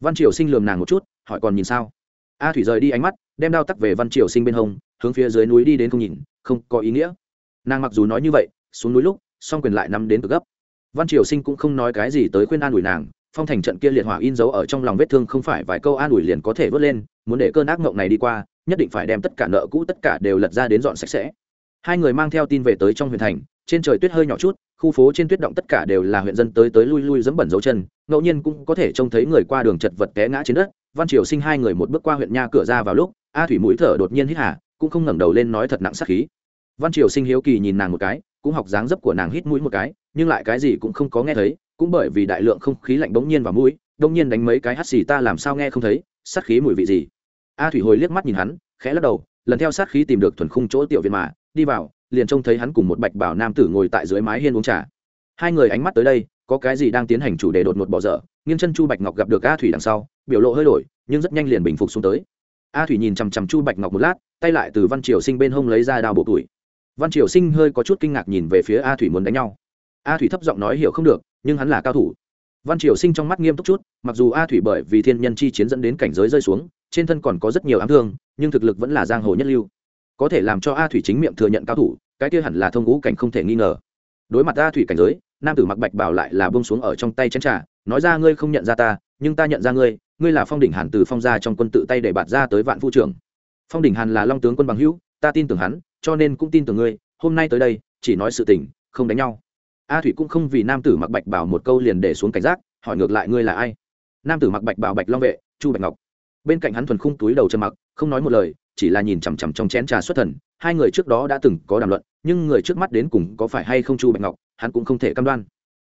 văn triều sinh lườm nàng một chút, hỏi còn nhìn sao? A thủy rời đi ánh mắt, đem đao tắc về văn triều sinh bên hông hướng phía dưới núi đi đến không nhìn, không có ý nghĩa. Nàng mặc dù nói như vậy, xuống núi lúc, song quyền lại nắm đến cực gấp. Văn triều sinh cũng không nói cái gì tới khuyên an ủi nàng, phong thành trận kia liệt hỏa in dấu ở trong lòng vết thương không phải vài câu an ủi liền có thể vớt lên, muốn để cơn ác mộng này đi qua, nhất định phải đem tất cả nợ cũ tất cả đều lật ra đến dọn sạch sẽ. Hai người mang theo tin về tới trong huyện thành, trên trời tuyết hơi nhỏ chút, khu phố trên tuyết động tất cả đều là huyện dân tới tới lui lui dẫm bẩn dấu chân, ngẫu nhiên cũng có thể trông thấy người qua đường chật vật té ngã trên đất. Văn triều sinh hai người một bước qua huyện nha cửa ra vào lúc, a thủy mũi thở đột nhiên hít hà cũng không ngẩng đầu lên nói thật nặng sát khí. Văn triều sinh hiếu kỳ nhìn nàng một cái, cũng học dáng dấp của nàng hít mũi một cái, nhưng lại cái gì cũng không có nghe thấy, cũng bởi vì đại lượng không khí lạnh bỗng nhiên vào mũi đông nhiên đánh mấy cái hắt xì ta làm sao nghe không thấy, sát khí mùi vị gì. A thủy hồi liếc mắt nhìn hắn, khẽ lắc đầu, lần theo sát khí tìm được thuần khung chỗ tiểu viện mà, đi vào, liền trông thấy hắn cùng một bạch bảo nam tử ngồi tại dưới mái hiên uống trà. Hai người ánh mắt tới đây, có cái gì đang tiến hành chủ đề đột ngột bỏ dở, nghiêng chân chu bạch ngọc gặp được a thủy đằng sau, biểu lộ hơi đổi, nhưng rất nhanh liền bình phục xuống tới a thủy nhìn chằm chằm chu bạch ngọc một lát, tay lại từ văn triều sinh bên hông lấy ra đao bộ tuổi. Văn triều sinh hơi có chút kinh ngạc nhìn về phía a thủy muốn đánh nhau. A thủy thấp giọng nói hiểu không được, nhưng hắn là cao thủ. Văn triều sinh trong mắt nghiêm túc chút, mặc dù a thủy bởi vì thiên nhân chi chiến dẫn đến cảnh giới rơi xuống, trên thân còn có rất nhiều ám thương, nhưng thực lực vẫn là giang hồ nhất lưu. Có thể làm cho a thủy chính miệng thừa nhận cao thủ, cái kia hẳn là thông ngũ cảnh không thể nghi ngờ. Đối mặt a thủy cảnh giới, nam tử mặc bạch bảo lại là bông xuống ở trong tay chén trà, nói ra, ngươi không nhận ra ta, nhưng ta nhận ra ngươi ngươi là phong đỉnh hàn từ phong gia trong quân tự tay để bạt ra tới vạn phu trưởng. Phong đỉnh hàn là long tướng quân bằng hữu, ta tin tưởng hắn, cho nên cũng tin tưởng ngươi, hôm nay tới đây, chỉ nói sự tình, không đánh nhau. A thủy cũng không vì nam tử mặc bạch bảo một câu liền để xuống cảnh giác, hỏi ngược lại ngươi là ai? Nam tử mặc bạch bảo bạch long vệ, chu bạch ngọc. Bên cạnh hắn thuần khung túi đầu chân mặc, không nói một lời, chỉ là nhìn chằm chằm trong chén trà xuất thần, hai người trước đó đã từng có đàm luận, nhưng người trước mắt đến cùng có phải hay không chu bạch ngọc, hắn cũng không thể cam đoan.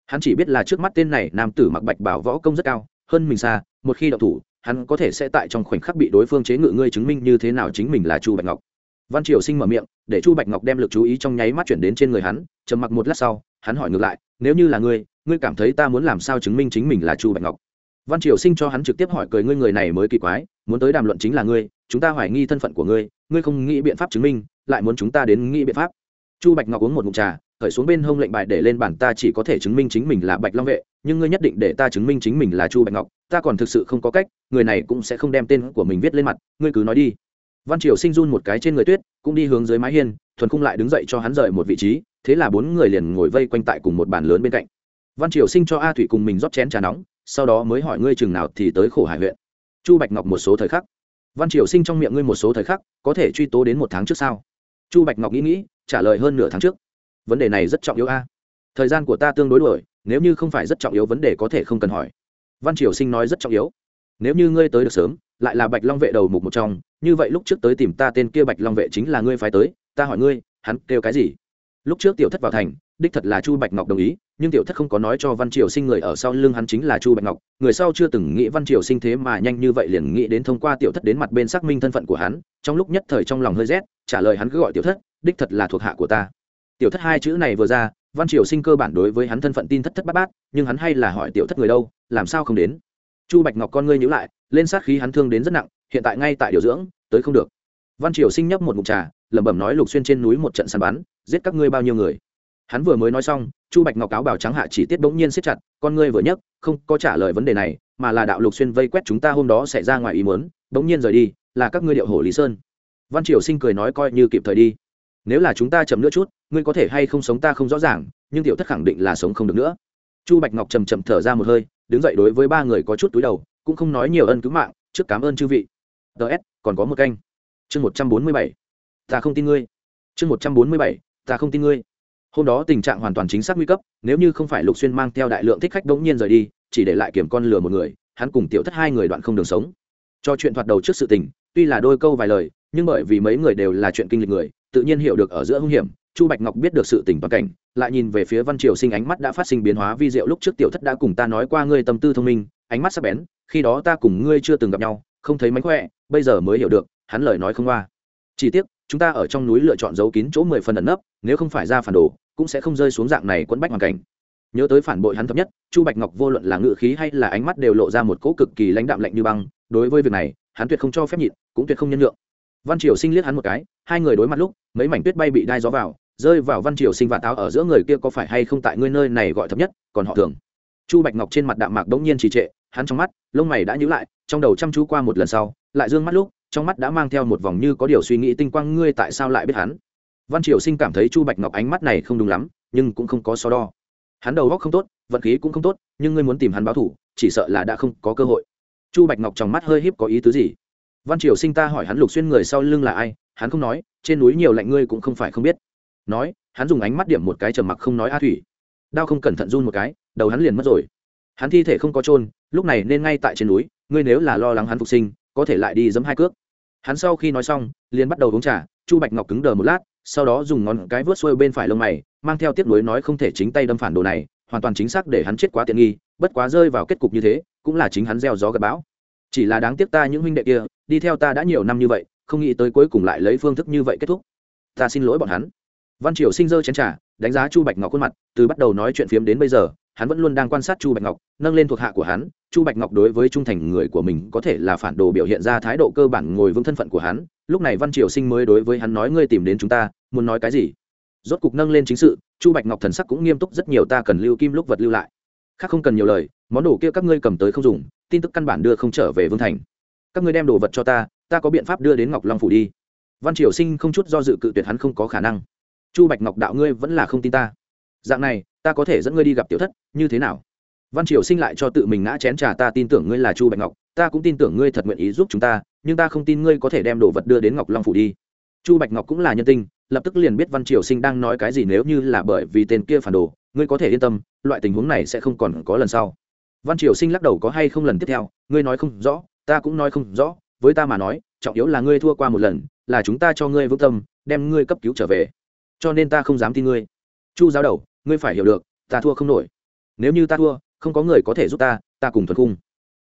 Hắn chỉ biết là trước mắt tên này nam tử mặc bạch bảo võ công rất cao hơn mình xa, một khi đậu thủ, hắn có thể sẽ tại trong khoảnh khắc bị đối phương chế ngự ngươi chứng minh như thế nào chính mình là chu bạch ngọc. Văn triều sinh mở miệng, để chu bạch ngọc đem l ự c chú ý trong nháy mắt chuyển đến trên người hắn, trầm mặc một lát sau, hắn hỏi ngược lại, nếu như là ngươi ngươi cảm thấy ta muốn làm sao chứng minh chính mình là chu bạch ngọc? Văn triều sinh cho hắn trực tiếp hỏi cười, ngươi người này mới kỳ quái, muốn tới đàm luận chính là ngươi, chúng ta hoài nghi thân phận của ngươi ngươi không nghĩ biện pháp chứng minh, lại muốn chúng ta đến nghĩ biện pháp. Chu bạch ngọc uống một mụn trà khởi xuống bên hông lệnh bài để lên bản ta chỉ có thể chứng minh chính mình là bạch long vệ, nhưng ngươi nhất định để ta chứng minh chính mình là chu bạch ngọc, ta còn thực sự không có cách, người này cũng sẽ không đem tên của mình viết lên mặt, ngươi cứ nói đi. Văn triều sinh run một cái trên người tuyết, cũng đi hướng dưới mái hiên, thuần cung lại đứng dậy cho hắn rời một vị trí, thế là bốn người liền ngồi vây quanh tại cùng một bàn lớn bên cạnh. Văn triều sinh cho a thủy cùng mình rót chén trà nóng, sau đó mới hỏi ngươi chừng nào thì tới khổ hải huyện. Chu bạch ngọc một số thời khắc. Văn triều sinh trong miệng ngươi một số thời khắc, có thể truy tố đến một tháng trước sao? Chu bạch ngọc nghĩ nghĩ, trả lời hơn nửa tháng trước vấn đề này rất trọng yếu a. Thời gian của ta tương đối đổi nếu như không phải rất trọng yếu vấn đề có thể không cần hỏi. Văn triều sinh nói rất trọng yếu. Nếu như ngươi tới được sớm, lại là bạch long vệ đầu mục một trong, như vậy lúc trước tới tìm ta tên kia bạch long vệ chính là ngươi phải tới, ta hỏi ngươi, hắn kêu cái gì? Lúc trước tiểu thất vào thành, đích thật là chu bạch ngọc đồng ý, nhưng tiểu thất không có nói cho văn triều sinh người ở sau lưng hắn chính là chu bạch ngọc, người sau chưa từng nghĩ văn triều sinh thế mà nhanh như vậy liền nghĩ đến thông qua tiểu thất đến mặt bên xác minh thân phận của hắn, trong lúc nhất thời trong lòng hơi rét, trả lời hắn cứ gọi tiểu thất, đích thật là thuộc hạ của ta tiểu thất hai chữ này vừa ra, văn triều sinh cơ bản đối với hắn thân phận tin thất thất bát bát, nhưng hắn hay là hỏi tiểu thất người đâu, làm sao không đến? Chu bạch ngọc con ngươi nhữ lại, lên sát khí hắn thương đến rất nặng, hiện tại ngay tại điều dưỡng, tới không được. Văn triều sinh nhấp một mục trà, lẩm bẩm nói lục xuyên trên núi một trận săn bắn, giết các ngươi bao nhiêu người? Hắn vừa mới nói xong, chu bạch ngọc áo bảo trắng hạ chỉ tiết bỗng nhiên siết chặt, con ngươi vừa nhấc, không có trả lời vấn đề này, mà là đạo lục xuyên vây quét chúng ta hôm đó xảy ra ngoài ý muốn, bỗng nhiên rời đi, là các ngươi điệu hổ lý sơn. Văn triều sinh cười nói coi như kịp thời đi nếu là chúng ta chậm nữa chút, ngươi có thể hay không sống ta không rõ ràng, nhưng tiểu thất khẳng định là sống không được nữa. Chu bạch ngọc chầm chậm thở ra một hơi, đứng dậy đối với ba người có chút túi đầu, cũng không nói nhiều ân cứu mạng, trước cảm ơn chư vị. Ts còn có một canh. Chương một trăm bốn mươi bảy. Ta không tin ngươi. Chương một trăm bốn mươi bảy. Ta không tin ngươi. Hôm đó tình trạng hoàn toàn chính xác nguy cấp, nếu như không phải lục xuyên mang theo đại lượng thích khách đống nhiên rời đi, chỉ để lại kiểm con lừa một người, hắn cùng tiểu thất hai người đoạn không đường sống. Cho chuyện thoạt đầu trước sự tình, tuy là đôi câu vài lời, nhưng bởi vì mấy người đều là chuyện kinh lịch người tự nhiên hiểu được ở giữa hung hiểm, chu bạch ngọc biết được sự tình toàn cảnh, lại nhìn về phía văn triều sinh ánh mắt đã phát sinh biến hóa vi diệu lúc trước tiểu thất đã cùng ta nói qua ngươi tâm tư thông minh, ánh mắt sắc bén, khi đó ta cùng ngươi chưa từng gặp nhau, không thấy mánh khỏe, bây giờ mới hiểu được, hắn lời nói không qua. Chỉ tiếc, chúng ta ở trong núi lựa chọn giấu kín chỗ mười phần ẩn nấp, nếu không phải ra phản đồ, cũng sẽ không rơi xuống dạng này quẫn bách hoàn cảnh. Nhớ tới phản bội hắn thấp nhất, chu bạch ngọc vô luận là ngự khí hay là ánh mắt đều lộ ra một cỗ cực kỳ lãnh đạm lạnh như băng, đối với việc này, hắn tuyệt không cho phép nhịn, cũng tuyệt không nhân lượng văn triều sinh liếc hắn một cái, hai người đối mặt lúc, mấy mảnh tuyết bay bị đai gió vào, rơi vào văn triều sinh và táo ở giữa người kia có phải hay không tại ngươi nơi này gọi thấp nhất, còn họ thường. Chu bạch ngọc trên mặt đạm mạc đống nhiên trì trệ, hắn trong mắt, lông mày đã nhíu lại, trong đầu chăm chú qua một lần sau, lại dương mắt lúc, trong mắt đã mang theo một vòng như có điều suy nghĩ tinh quang, ngươi tại sao lại biết hắn? Văn triều sinh cảm thấy chu bạch ngọc ánh mắt này không đúng lắm, nhưng cũng không có so đo. Hắn đầu góc không tốt, vận khí cũng không tốt, nhưng ngươi muốn tìm hắn báo thủ chỉ sợ là đã không có cơ hội. Chu bạch ngọc trong mắt hơi híp có ý tứ gì? Văn triều sinh ta hỏi hắn lục xuyên người sau lưng là ai, hắn không nói, trên núi nhiều lạnh ngươi cũng không phải không biết. Nói, hắn dùng ánh mắt điểm một cái trầm mặc không nói a thủy. Đao không cẩn thận run một cái, đầu hắn liền mất rồi. Hắn thi thể không có trôn lúc này nên ngay tại trên núi, ngươi nếu là lo lắng hắn phục sinh, có thể lại đi giấm hai cước. Hắn sau khi nói xong, liền bắt đầu uống trà, chu bạch ngọc cứng đờ một lát, sau đó dùng ngón cái vớt xuôi bên phải lông mày, mang theo tiếc nuối nói không thể chính tay đâm phản đồ này, hoàn toàn chính xác để hắn chết quá tiện nghi, bất quá rơi vào kết cục như thế, cũng là chính hắn gieo gió gặp bão chỉ là đáng tiếc ta những huynh đệ kia, đi theo ta đã nhiều năm như vậy, không nghĩ tới cuối cùng lại lấy phương thức như vậy kết thúc. Ta xin lỗi bọn hắn. Văn triều sinh dơ chén trà, đánh giá chu bạch ngọc khuôn mặt, từ bắt đầu nói chuyện phiếm đến bây giờ, hắn vẫn luôn đang quan sát chu bạch ngọc, nâng lên thuộc hạ của hắn. Chu bạch ngọc đối với trung thành người của mình có thể là phản đồ biểu hiện ra thái độ cơ bản ngồi vững thân phận của hắn. Lúc này văn triều sinh mới đối với hắn nói, ngươi tìm đến chúng ta, muốn nói cái gì? Rốt cục nâng lên chính sự, chu bạch ngọc thần sắc cũng nghiêm túc, rất nhiều ta cần lưu kim lúc vật lưu lại. Khác không cần nhiều lời, món đồ kia các ngươi cầm tới không dùng tin tức căn bản đưa không trở về vương thành. Các ngươi đem đồ vật cho ta ta có biện pháp đưa đến ngọc long phủ đi. Văn triều sinh không chút do dự cự tuyệt hắn không có khả năng. Chu bạch ngọc đạo ngươi vẫn là không tin ta. Dạng này, ta có thể dẫn ngươi đi gặp tiểu thất, như thế nào? Văn triều sinh lại cho tự mình ngã chén trà, ta tin tưởng ngươi là chu bạch ngọc, ta cũng tin tưởng ngươi thật nguyện ý giúp chúng ta, nhưng ta không tin ngươi có thể đem đồ vật đưa đến ngọc long phủ đi. Chu bạch ngọc cũng là nhân tinh lập tức liền biết văn triều sinh đang nói cái gì nếu như là bởi vì tên kia phản đồ, ngươi có thể yên tâm, loại tình huống này sẽ không còn có lần sau văn triều sinh lắc đầu có hay không lần tiếp theo, ngươi nói không rõ, ta cũng nói không rõ, với ta mà nói, trọng yếu là ngươi thua qua một lần, là chúng ta cho ngươi vững tâm, đem ngươi cấp cứu trở về. Cho nên ta không dám tin ngươi. Chu giáo đầu, ngươi phải hiểu được, ta thua không nổi. Nếu như ta thua, không có người có thể giúp ta ta cùng thuần cung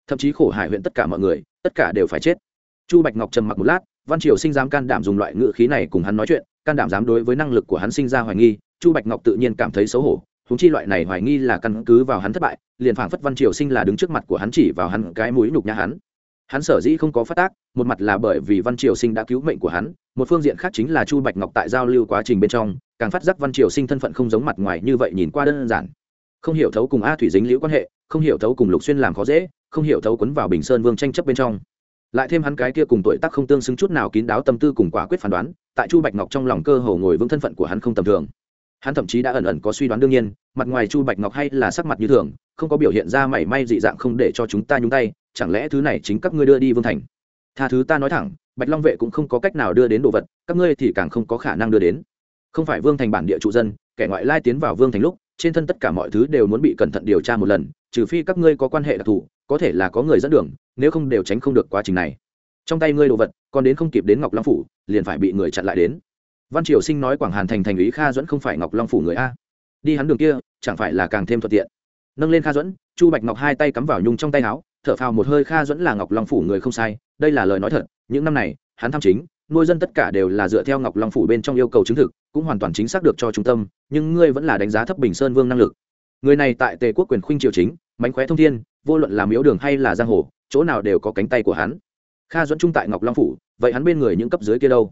thậm chí khổ hải huyện tất cả mọi người, tất cả đều phải chết. Chu bạch ngọc trầm mặc một lát, văn triều sinh dám can đảm dùng loại ngữ khí này cùng hắn nói chuyện, can đảm dám đối với năng lực của hắn sinh ra hoài nghi, chu bạch ngọc tự nhiên cảm thấy xấu hổ huống chi loại này hoài nghi là căn cứ vào hắn thất bại, liền phảng phất văn triều sinh là đứng trước mặt của hắn chỉ vào hắn cái mũi nhục nhã hắn. Hắn sở dĩ không có phát tác, một mặt là bởi vì văn triều sinh đã cứu mệnh của hắn, một phương diện khác chính là chu bạch ngọc tại giao lưu quá trình bên trong, càng phát giác văn triều sinh thân phận không giống mặt ngoài như vậy nhìn qua đơn giản. Không hiểu thấu cùng a thủy dính liễu quan hệ, không hiểu thấu cùng lục xuyên làm khó dễ, không hiểu thấu quấn vào bình sơn vương tranh chấp bên trong. Lại thêm hắn cái kia cùng tuổi tác không tương xứng chút nào kín đáo tâm tư cùng quả quyết phán đoán, tại chu bạch ngọc trong lòng cơ hồ ngồi vững thân phận của hắn không tầm thường hắn thậm chí đã ẩn ẩn có suy đoán đương nhiên, mặt ngoài chu bạch ngọc hay là sắc mặt như thường, không có biểu hiện ra mảy may dị dạng không để cho chúng ta nhúng tay, chẳng lẽ thứ này chính các ngươi đưa đi vương thành? Tha thứ ta nói thẳng, bạch long vệ cũng không có cách nào đưa đến đồ vật, các ngươi thì càng không có khả năng đưa đến. Không phải vương thành bản địa trụ dân, kẻ ngoại lai tiến vào vương thành lúc, trên thân tất cả mọi thứ đều muốn bị cẩn thận điều tra một lần, trừ phi các ngươi có quan hệ đặc thù, có thể là có người dẫn đường, nếu không đều tránh không được quá trình này. Trong tay ngươi đồ vật, còn đến không kịp đến ngọc long phủ, liền phải bị người chặn lại đến văn triều sinh nói quảng hàn thành thành ủy kha dẫn không phải ngọc long phủ người a. Đi hắn đường kia, chẳng phải là càng thêm thuận tiện. Nâng lên kha dẫn chu bạch ngọc hai tay cắm vào nhung trong tay áo, thở phào một hơi kha dẫn là ngọc long phủ người không sai, đây là lời nói thật, những năm này, hắn tham chính, nuôi dân tất cả đều là dựa theo ngọc long phủ bên trong yêu cầu chứng thực, cũng hoàn toàn chính xác được cho trung tâm, nhưng ngươi vẫn là đánh giá thấp bình sơn vương năng lực. Người này tại tề quốc quyền khuynh triều chính, mánh khóe thông thiên, vô luận làm yếu đường hay là giang hồ, chỗ nào đều có cánh tay của hắn. Kha dẫn trung tại ngọc long phủ, vậy hắn bên người những cấp dưới kia đâu?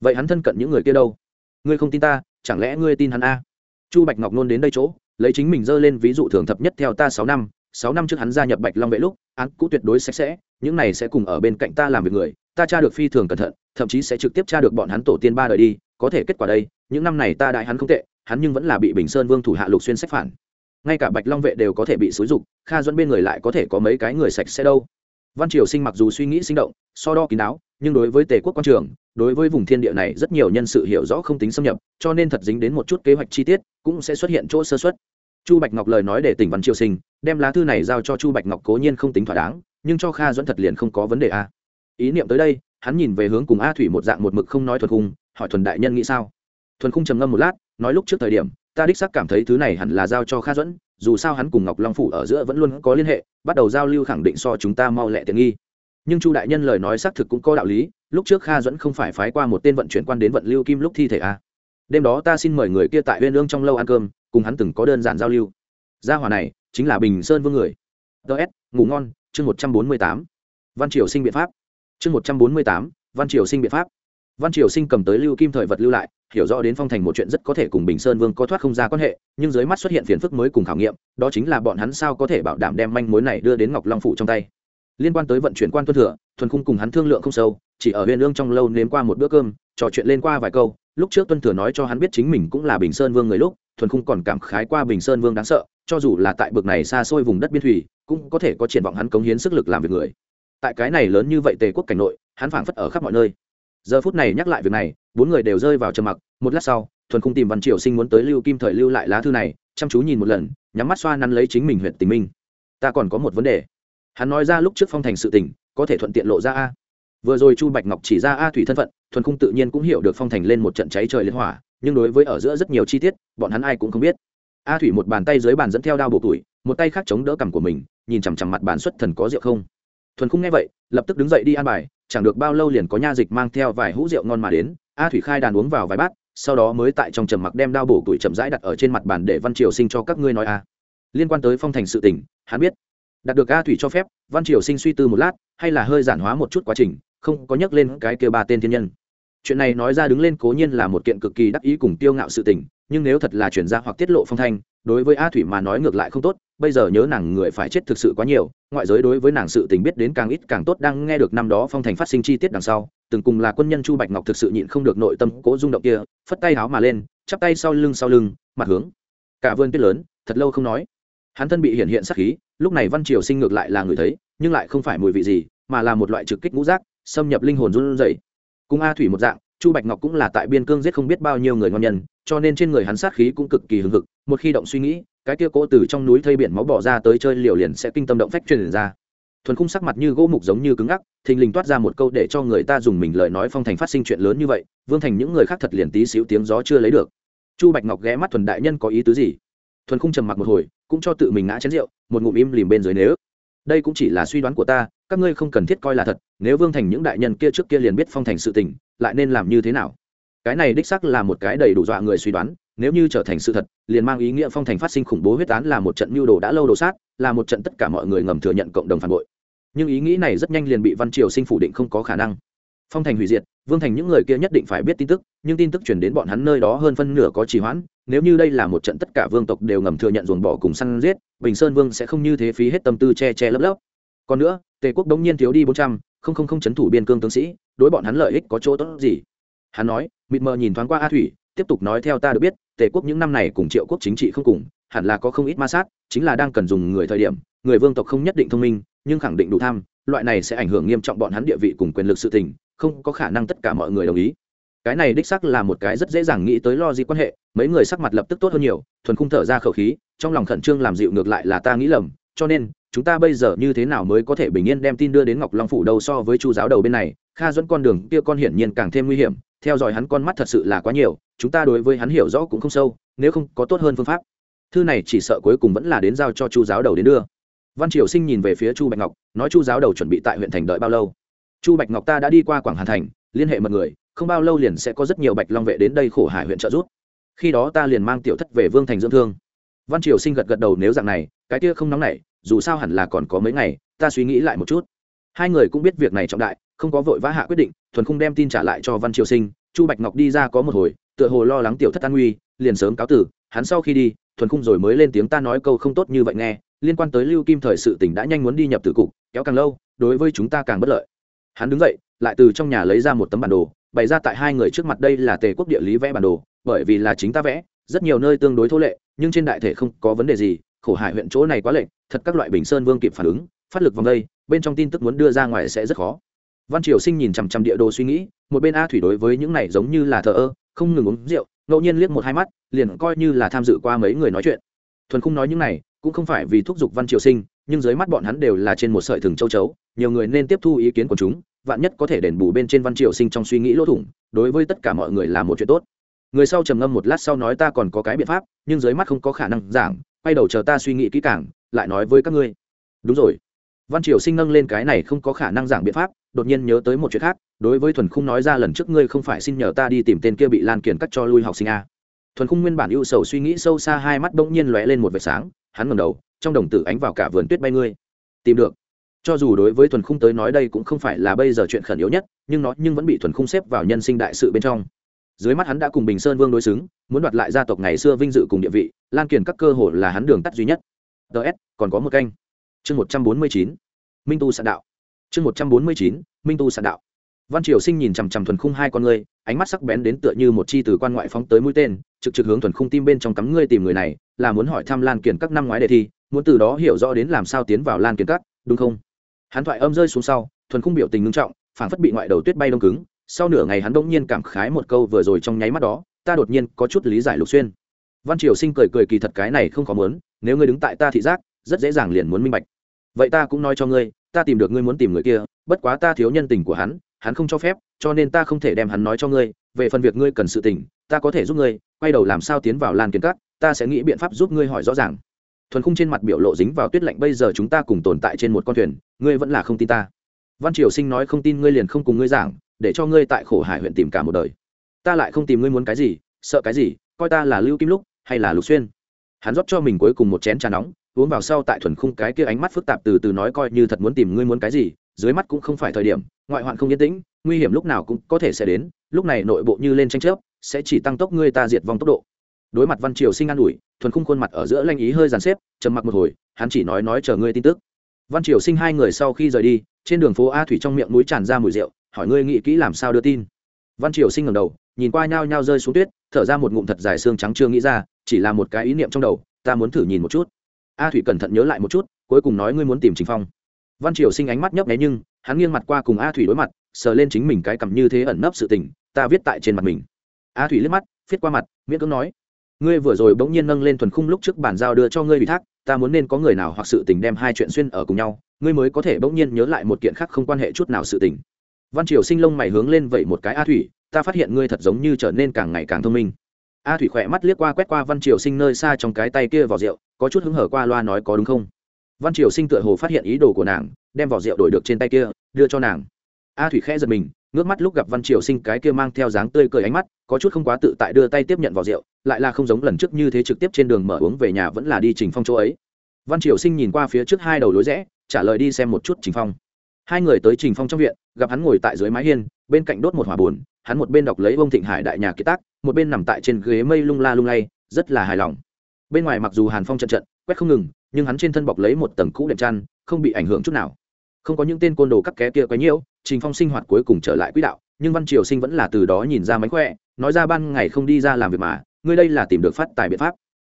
Vậy hắn thân cận những người kia đâu? Ngươi không tin ta, chẳng lẽ ngươi tin hắn a? Chu bạch ngọc nôn đến đây chỗ, lấy chính mình dơ lên ví dụ thường thập nhất theo ta sáu năm sáu năm trước hắn gia nhập bạch long vệ lúc, án cũ tuyệt đối sạch sẽ, những này sẽ cùng ở bên cạnh ta làm việc người, ta tra được phi thường cẩn thận, thậm chí sẽ trực tiếp tra được bọn hắn tổ tiên ba đời đi, có thể kết quả đây, những năm này ta đại hắn không tệ, hắn nhưng vẫn là bị bình sơn vương thủ hạ lục xuyên sách phản. Ngay cả bạch long vệ đều có thể bị xúi dục, kha dẫn bên người lại có thể có mấy cái người sạch sẽ đâu. Văn triều sinh mặc dù suy nghĩ sinh động, so đo kín đáo nhưng đối với tề quốc quan trường, đối với vùng thiên địa này rất nhiều nhân sự hiểu rõ không tính xâm nhập, cho nên thật dính đến một chút kế hoạch chi tiết, cũng sẽ xuất hiện chỗ sơ xuất chu bạch ngọc lời nói để tỉnh văn triều sinh, đem lá thư này giao cho chu bạch ngọc cố nhiên không tính thỏa đáng, nhưng cho kha dẫn thật liền không có vấn đề a ý niệm tới đây, hắn nhìn về hướng cùng a thủy một dạng một mực không nói thuật khung, hỏi thuần đại nhân nghĩ sao? Thuần khung trầm ngâm một lát, nói lúc trước thời điểm, ta đích xác cảm thấy thứ này hẳn là giao cho kha dẫn dù sao hắn cùng ngọc long phủ ở giữa vẫn luôn có liên hệ, bắt đầu giao lưu khẳng định so chúng ta mau lẹ tiện nghi nhưng chu đại nhân lời nói xác thực cũng có đạo lý, lúc trước kha dẫn không phải phái qua một tên vận chuyển quan đến vận lưu kim lúc thi thể a đêm đó ta xin mời người kia tại huyên lương trong lâu ăn cơm, cùng hắn từng có đơn giản giao lưu. Gia hòa này chính là bình sơn vương người. Ts ngủ ngon, chương một trăm bốn mươi tám. Văn triều sinh biện pháp. Chương một trăm bốn mươi tám, văn triều sinh biện pháp. Văn triều sinh cầm tới lưu kim thời vật lưu lại, hiểu rõ đến phong thành một chuyện rất có thể cùng bình sơn vương có thoát không ra quan hệ, nhưng dưới mắt xuất hiện phiền phức mới cùng khảo nghiệm, đó chính là bọn hắn sao có thể bảo đảm đem manh mối này đưa đến ngọc long phủ trong tay liên quan tới vận chuyển quan tuân thừa, thuần khung cùng hắn thương lượng không sâu, chỉ ở huyền lương trong lâu nếm qua một bữa cơm, trò chuyện lên qua vài câu, lúc trước tuân thừa nói cho hắn biết chính mình cũng là bình sơn vương người lúc, thuần khung còn cảm khái qua bình sơn vương đáng sợ, cho dù là tại bực này xa xôi vùng đất biên thủy, cũng có thể có triển vọng hắn cống hiến sức lực làm việc người. Tại cái này lớn như vậy tề quốc cảnh nội, hắn phảng phất ở khắp mọi nơi. Giờ phút này nhắc lại việc này, bốn người đều rơi vào trầm mặc, một lát sau, thuần khung tìm văn triều sinh muốn tới lưu kim thời lưu lại lá thư này, chăm chú nhìn một lần, nhắm mắt xoa nắn lấy chính mình huyện tình minh ta còn có một vấn đề hắn nói ra lúc trước phong thành sự tình, có thể thuận tiện lộ ra a. Vừa rồi chu bạch ngọc chỉ ra a thủy thân phận, thuần khung tự nhiên cũng hiểu được phong thành lên một trận cháy trời liên hỏa, nhưng đối với ở giữa rất nhiều chi tiết, bọn hắn ai cũng không biết. A thủy một bàn tay dưới bàn dẫn theo đao bộ tuổi một tay khác chống đỡ cằm của mình, nhìn chằm chằm mặt bàn xuất thần có rượu không. Thuần khung nghe vậy, lập tức đứng dậy đi ăn bài, chẳng được bao lâu liền có nha dịch mang theo vài hũ rượu ngon mà đến, a thủy khai đàn uống vào vài bát, sau đó mới tại trong trầm mặc đem đao bổ tuổi chậm rãi đặt ở trên mặt bàn để văn triều sinh cho các ngươi nói a. Liên quan tới phong thành sự tình, hắn biết đạt được a thủy cho phép, văn triều sinh suy tư một lát, hay là hơi giản hóa một chút quá trình, không có nhắc lên cái kia ba tên thiên nhân. Chuyện này nói ra đứng lên cố nhiên là một kiện cực kỳ đắc ý cùng tiêu ngạo sự tình, nhưng nếu thật là chuyển ra hoặc tiết lộ phong thanh, đối với a thủy mà nói ngược lại không tốt, bây giờ nhớ nàng người phải chết thực sự quá nhiều, ngoại giới đối với nàng sự tình biết đến càng ít càng tốt đang nghe được năm đó phong thành phát sinh chi tiết đằng sau, từng cùng là quân nhân chu bạch ngọc thực sự nhịn không được nội tâm cố rung động kia, phất tay háo mà lên, chắp tay sau lưng sau lưng, mặt hướng. Cả vườn tuyết lớn, thật lâu không nói hắn thân bị hiện hiện sắc khí, lúc này văn triều sinh ngược lại là người thấy, nhưng lại không phải mùi vị gì, mà là một loại trực kích ngũ giác, xâm nhập linh hồn run rẩy. Cùng a thủy một dạng, chu bạch ngọc cũng là tại biên cương giết không biết bao nhiêu người ngon nhân, cho nên trên người hắn sát khí cũng cực kỳ hừng hực, một khi động suy nghĩ, cái kia cỗ từ trong núi thây biển máu bỏ ra tới chơi liều liền sẽ kinh tâm động phách truyền ra. Thuần khung sắc mặt như gỗ mục giống như cứng ngắc, thình lình toát ra một câu để cho người ta dùng mình lời nói phong thành phát sinh chuyện lớn như vậy, vương thành những người khác thật liền tí xíu tiếng gió chưa lấy được. Chu bạch ngọc ghé mắt thuần đại nhân có ý tứ gì? Thuần khung trầm mặc một hồi cũng cho tự mình ngã chén rượu, một ngụm im lìm bên dưới nếu. Đây cũng chỉ là suy đoán của ta, các ngươi không cần thiết coi là thật, nếu vương thành những đại nhân kia trước kia liền biết phong thành sự tình, lại nên làm như thế nào? Cái này đích sắc là một cái đầy đủ dọa người suy đoán, nếu như trở thành sự thật, liền mang ý nghĩa phong thành phát sinh khủng bố huyết án là một trận mưu đồ đã lâu đồ sát, là một trận tất cả mọi người ngầm thừa nhận cộng đồng phản bội. Nhưng ý nghĩ này rất nhanh liền bị văn triều sinh phủ định không có khả năng phong thành hủy diệt, vương thành những người kia nhất định phải biết tin tức, nhưng tin tức chuyển đến bọn hắn nơi đó hơn phân nửa có trì hoãn, nếu như đây là một trận tất cả vương tộc đều ngầm thừa nhận dồn bỏ cùng săn giết, bình sơn vương sẽ không như thế phí hết tâm tư che che lấp lấp. Còn nữa, tề quốc đống nhiên thiếu đi bốn trăm, không không không chấn thủ biên cương tướng sĩ, đối bọn hắn lợi ích có chỗ tốt gì? Hắn nói, mịt mờ nhìn thoáng qua a thủy, tiếp tục nói theo ta được biết, tề quốc những năm này cùng triệu quốc chính trị không cùng, hẳn là có không ít ma sát, chính là đang cần dùng người thời điểm, người vương tộc không nhất định thông minh, nhưng khẳng định đủ tham, loại này sẽ ảnh hưởng nghiêm trọng bọn hắn địa vị cùng quyền lực sự tình không có khả năng tất cả mọi người đồng ý. Cái này đích sắc là một cái rất dễ dàng nghĩ tới lo gì quan hệ, mấy người sắc mặt lập tức tốt hơn nhiều, thuần khung thở ra khẩu khí, trong lòng khẩn trương làm dịu ngược lại là ta nghĩ lầm, cho nên, chúng ta bây giờ như thế nào mới có thể bình yên đem tin đưa đến ngọc long phủ đâu so với chu giáo đầu bên này? Kha dẫn con đường kia con hiển nhiên càng thêm nguy hiểm, theo dõi hắn con mắt thật sự là quá nhiều, chúng ta đối với hắn hiểu rõ cũng không sâu, nếu không có tốt hơn phương pháp. Thư này chỉ sợ cuối cùng vẫn là đến giao cho chu giáo đầu đến đưa. Văn triều sinh nhìn về phía chu bạch ngọc, nói chu giáo đầu chuẩn bị tại huyện thành đợi bao lâu? Chu bạch ngọc ta đã đi qua quảng hà thành, liên hệ mật người, không bao lâu liền sẽ có rất nhiều bạch long vệ đến đây khổ hải huyện trợ giúp. Khi đó ta liền mang tiểu thất về vương thành dưỡng thương. Văn triều sinh gật gật đầu nếu dạng này, cái kia không nóng nảy, dù sao hẳn là còn có mấy ngày, ta suy nghĩ lại một chút. Hai người cũng biết việc này trọng đại, không có vội vã hạ quyết định, thuần không đem tin trả lại cho văn triều sinh, chu bạch ngọc đi ra có một hồi, tựa hồ lo lắng tiểu thất an nguy, liền sớm cáo tử, hắn sau khi đi, thuần khung rồi mới lên tiếng ta nói câu không tốt như vậy nghe, liên quan tới lưu kim thời sự tỉnh đã nhanh muốn đi nhập tử cục, kéo càng lâu, đối với chúng ta càng bất lợi hắn đứng dậy, lại từ trong nhà lấy ra một tấm bản đồ, bày ra tại hai người trước mặt đây là tề quốc địa lý vẽ bản đồ, bởi vì là chính ta vẽ, rất nhiều nơi tương đối thô lệ, nhưng trên đại thể không có vấn đề gì, khổ hải huyện chỗ này quá lệnh thật các loại bình sơn vương kịp phản ứng, phát lực vòng đây, bên trong tin tức muốn đưa ra ngoài sẽ rất khó. Văn triều sinh nhìn chằm chằm địa đồ suy nghĩ, một bên a thủy đối với những này giống như là thờ ơ, không ngừng uống rượu, ngẫu nhiên liếc một hai mắt, liền coi như là tham dự qua mấy người nói chuyện. Thuần không nói những này, cũng không phải vì thúc giục văn triều sinh, nhưng dưới mắt bọn hắn đều là trên một sợi thừng châu chấu, nhiều người nên tiếp thu ý kiến của chúng vạn nhất có thể đền bù bên trên văn triều sinh trong suy nghĩ lỗ thủng, đối với tất cả mọi người là một chuyện tốt. Người sau trầm ngâm một lát sau nói ta còn có cái biện pháp, nhưng dưới mắt không có khả năng giảng, quay đầu chờ ta suy nghĩ kỹ càng, lại nói với các ngươi. Đúng rồi. Văn triều sinh nâng lên cái này không có khả năng giảng biện pháp, đột nhiên nhớ tới một chuyện khác, đối với thuần khung nói ra lần trước ngươi không phải xin nhờ ta đi tìm tên kia bị lan kiển cắt cho lui học sinh a. Thuần khung nguyên bản ưu sầu suy nghĩ sâu xa hai mắt bỗng nhiên lóe lên một vệt sáng, hắn ngầm đầu, trong đồng tử ánh vào cả vườn tuyết bay ngươi. Tìm được cho dù đối với thuần khung tới nói đây cũng không phải là bây giờ chuyện khẩn yếu nhất, nhưng nó nhưng vẫn bị thuần khung xếp vào nhân sinh đại sự bên trong. Dưới mắt hắn đã cùng bình sơn vương đối xứng, muốn đoạt lại gia tộc ngày xưa vinh dự cùng địa vị, lan kiển các cơ hội là hắn đường tắt duy nhất. Ts còn có một canh. chương một trăm bốn mươi chín, minh tu sạn đạo. Chương một trăm bốn mươi chín, minh tu sạn đạo. Văn triều sinh nhìn chằm chằm thuần khung hai con ngươi, ánh mắt sắc bén đến tựa như một chi từ quan ngoại phóng tới mũi tên, trực trực hướng thuần khung tim bên trong cắm ngươi tìm người này, là muốn hỏi thăm lan kiển các năm ngoái đề thi, muốn từ đó hiểu rõ đến làm sao tiến vào lan kiển các, đúng không? Hắn thoại âm rơi xuống sau, thuần khung biểu tình ngưng trọng, phảng phất bị ngoại đầu tuyết bay đông cứng. Sau nửa ngày hắn bỗng nhiên cảm khái một câu vừa rồi trong nháy mắt đó, ta đột nhiên có chút lý giải lục xuyên. Văn triều sinh cười cười kỳ thật cái này không có muốn, nếu ngươi đứng tại ta thị giác, rất dễ dàng liền muốn minh bạch. Vậy ta cũng nói cho ngươi, ta tìm được ngươi muốn tìm người kia, bất quá ta thiếu nhân tình của hắn hắn không cho phép, cho nên ta không thể đem hắn nói cho ngươi. Về phần việc ngươi cần sự tình, ta có thể giúp ngươi, quay đầu làm sao tiến vào lan kiến cắt ta sẽ nghĩ biện pháp giúp ngươi hỏi rõ ràng thuần khung trên mặt biểu lộ dính vào tuyết lạnh, bây giờ chúng ta cùng tồn tại trên một con thuyền, ngươi vẫn là không tin ta. Văn triều sinh nói không tin ngươi liền không cùng ngươi giảng, để cho ngươi tại khổ hải huyện tìm cả một đời. Ta lại không tìm ngươi muốn cái gì, sợ cái gì, coi ta là lưu kim lúc hay là lục xuyên. Hắn rót cho mình cuối cùng một chén trà nóng, uống vào sau tại thuần khung cái kia ánh mắt phức tạp từ từ nói coi như thật muốn tìm ngươi muốn cái gì, dưới mắt cũng không phải thời điểm, ngoại hoạn không yên tĩnh, nguy hiểm lúc nào cũng có thể sẽ đến, lúc này nội bộ như lên tranh chấp sẽ chỉ tăng tốc ngươi ta diệt vong tốc độ đối mặt văn triều sinh an ủi, thuần khung khuôn mặt ở giữa lanh ý hơi dàn xếp, trầm mặc một hồi, hắn chỉ nói nói chờ ngươi tin tức. Văn triều sinh hai người sau khi rời đi, trên đường phố a thủy trong miệng núi tràn ra mùi rượu, hỏi ngươi nghĩ kỹ làm sao đưa tin. Văn triều sinh ngầm đầu, nhìn qua nhao nhao rơi xuống tuyết, thở ra một ngụm thật dài xương trắng chưa nghĩ ra, chỉ là một cái ý niệm trong đầu, ta muốn thử nhìn một chút. A thủy cẩn thận nhớ lại một chút, cuối cùng nói ngươi muốn tìm trình phong. Văn triều sinh ánh mắt nhấp nháy nhưng, hắn nghiêng mặt qua cùng a thủy đối mặt, sờ lên chính mình cái cầm như thế ẩn nấp sự tình, ta viết tại trên mặt mình. A thủy liếc mắt, viết qua mặt, miễn cưỡng nói ngươi vừa rồi bỗng nhiên nâng lên thuần khung lúc trước bản giao đưa cho ngươi ủy thác, ta muốn nên có người nào hoặc sự tình đem hai chuyện xuyên ở cùng nhau, ngươi mới có thể bỗng nhiên nhớ lại một kiện khác không quan hệ chút nào sự tình. Văn triều sinh lông mày hướng lên vậy một cái a thủy, ta phát hiện ngươi thật giống như trở nên càng ngày càng thông minh. A thủy khỏe mắt liếc qua quét qua văn triều sinh nơi xa trong cái tay kia vào rượu, có chút hứng hở qua loa nói có đúng không? Văn triều sinh tựa hồ phát hiện ý đồ của nàng, đem vỏ rượu đổi được trên tay kia, đưa cho nàng. A thủy khẽ giật mình, ngước mắt lúc gặp văn triều sinh cái kia mang theo dáng tươi cười ánh mắt, có chút không quá tự tại đưa tay tiếp nhận vỏ rượu lại là không giống lần trước như thế trực tiếp trên đường mở uống về nhà vẫn là đi trình phong chỗ ấy. Văn triều sinh nhìn qua phía trước hai đầu lối rẽ, trả lời đi xem một chút trình phong. Hai người tới trình phong trong viện, gặp hắn ngồi tại dưới mái hiên, bên cạnh đốt một hỏa bùn hắn một bên đọc lấy ông thịnh hải đại nhà kiệt tác, một bên nằm tại trên ghế mây lung la lung lay, rất là hài lòng. Bên ngoài mặc dù hàn phong trận trận, quét không ngừng, nhưng hắn trên thân bọc lấy một tầng cũ đệm chăn, không bị ảnh hưởng chút nào. Không có những tên côn đồ cắt ké kia quấy nhiễu, trình phong sinh hoạt cuối cùng trở lại quỹ đạo, nhưng văn triều sinh vẫn là từ đó nhìn ra mánh khỏe, nói ra ban ngày không đi ra làm việc mà ngươi đây là tìm được phát tài biện pháp.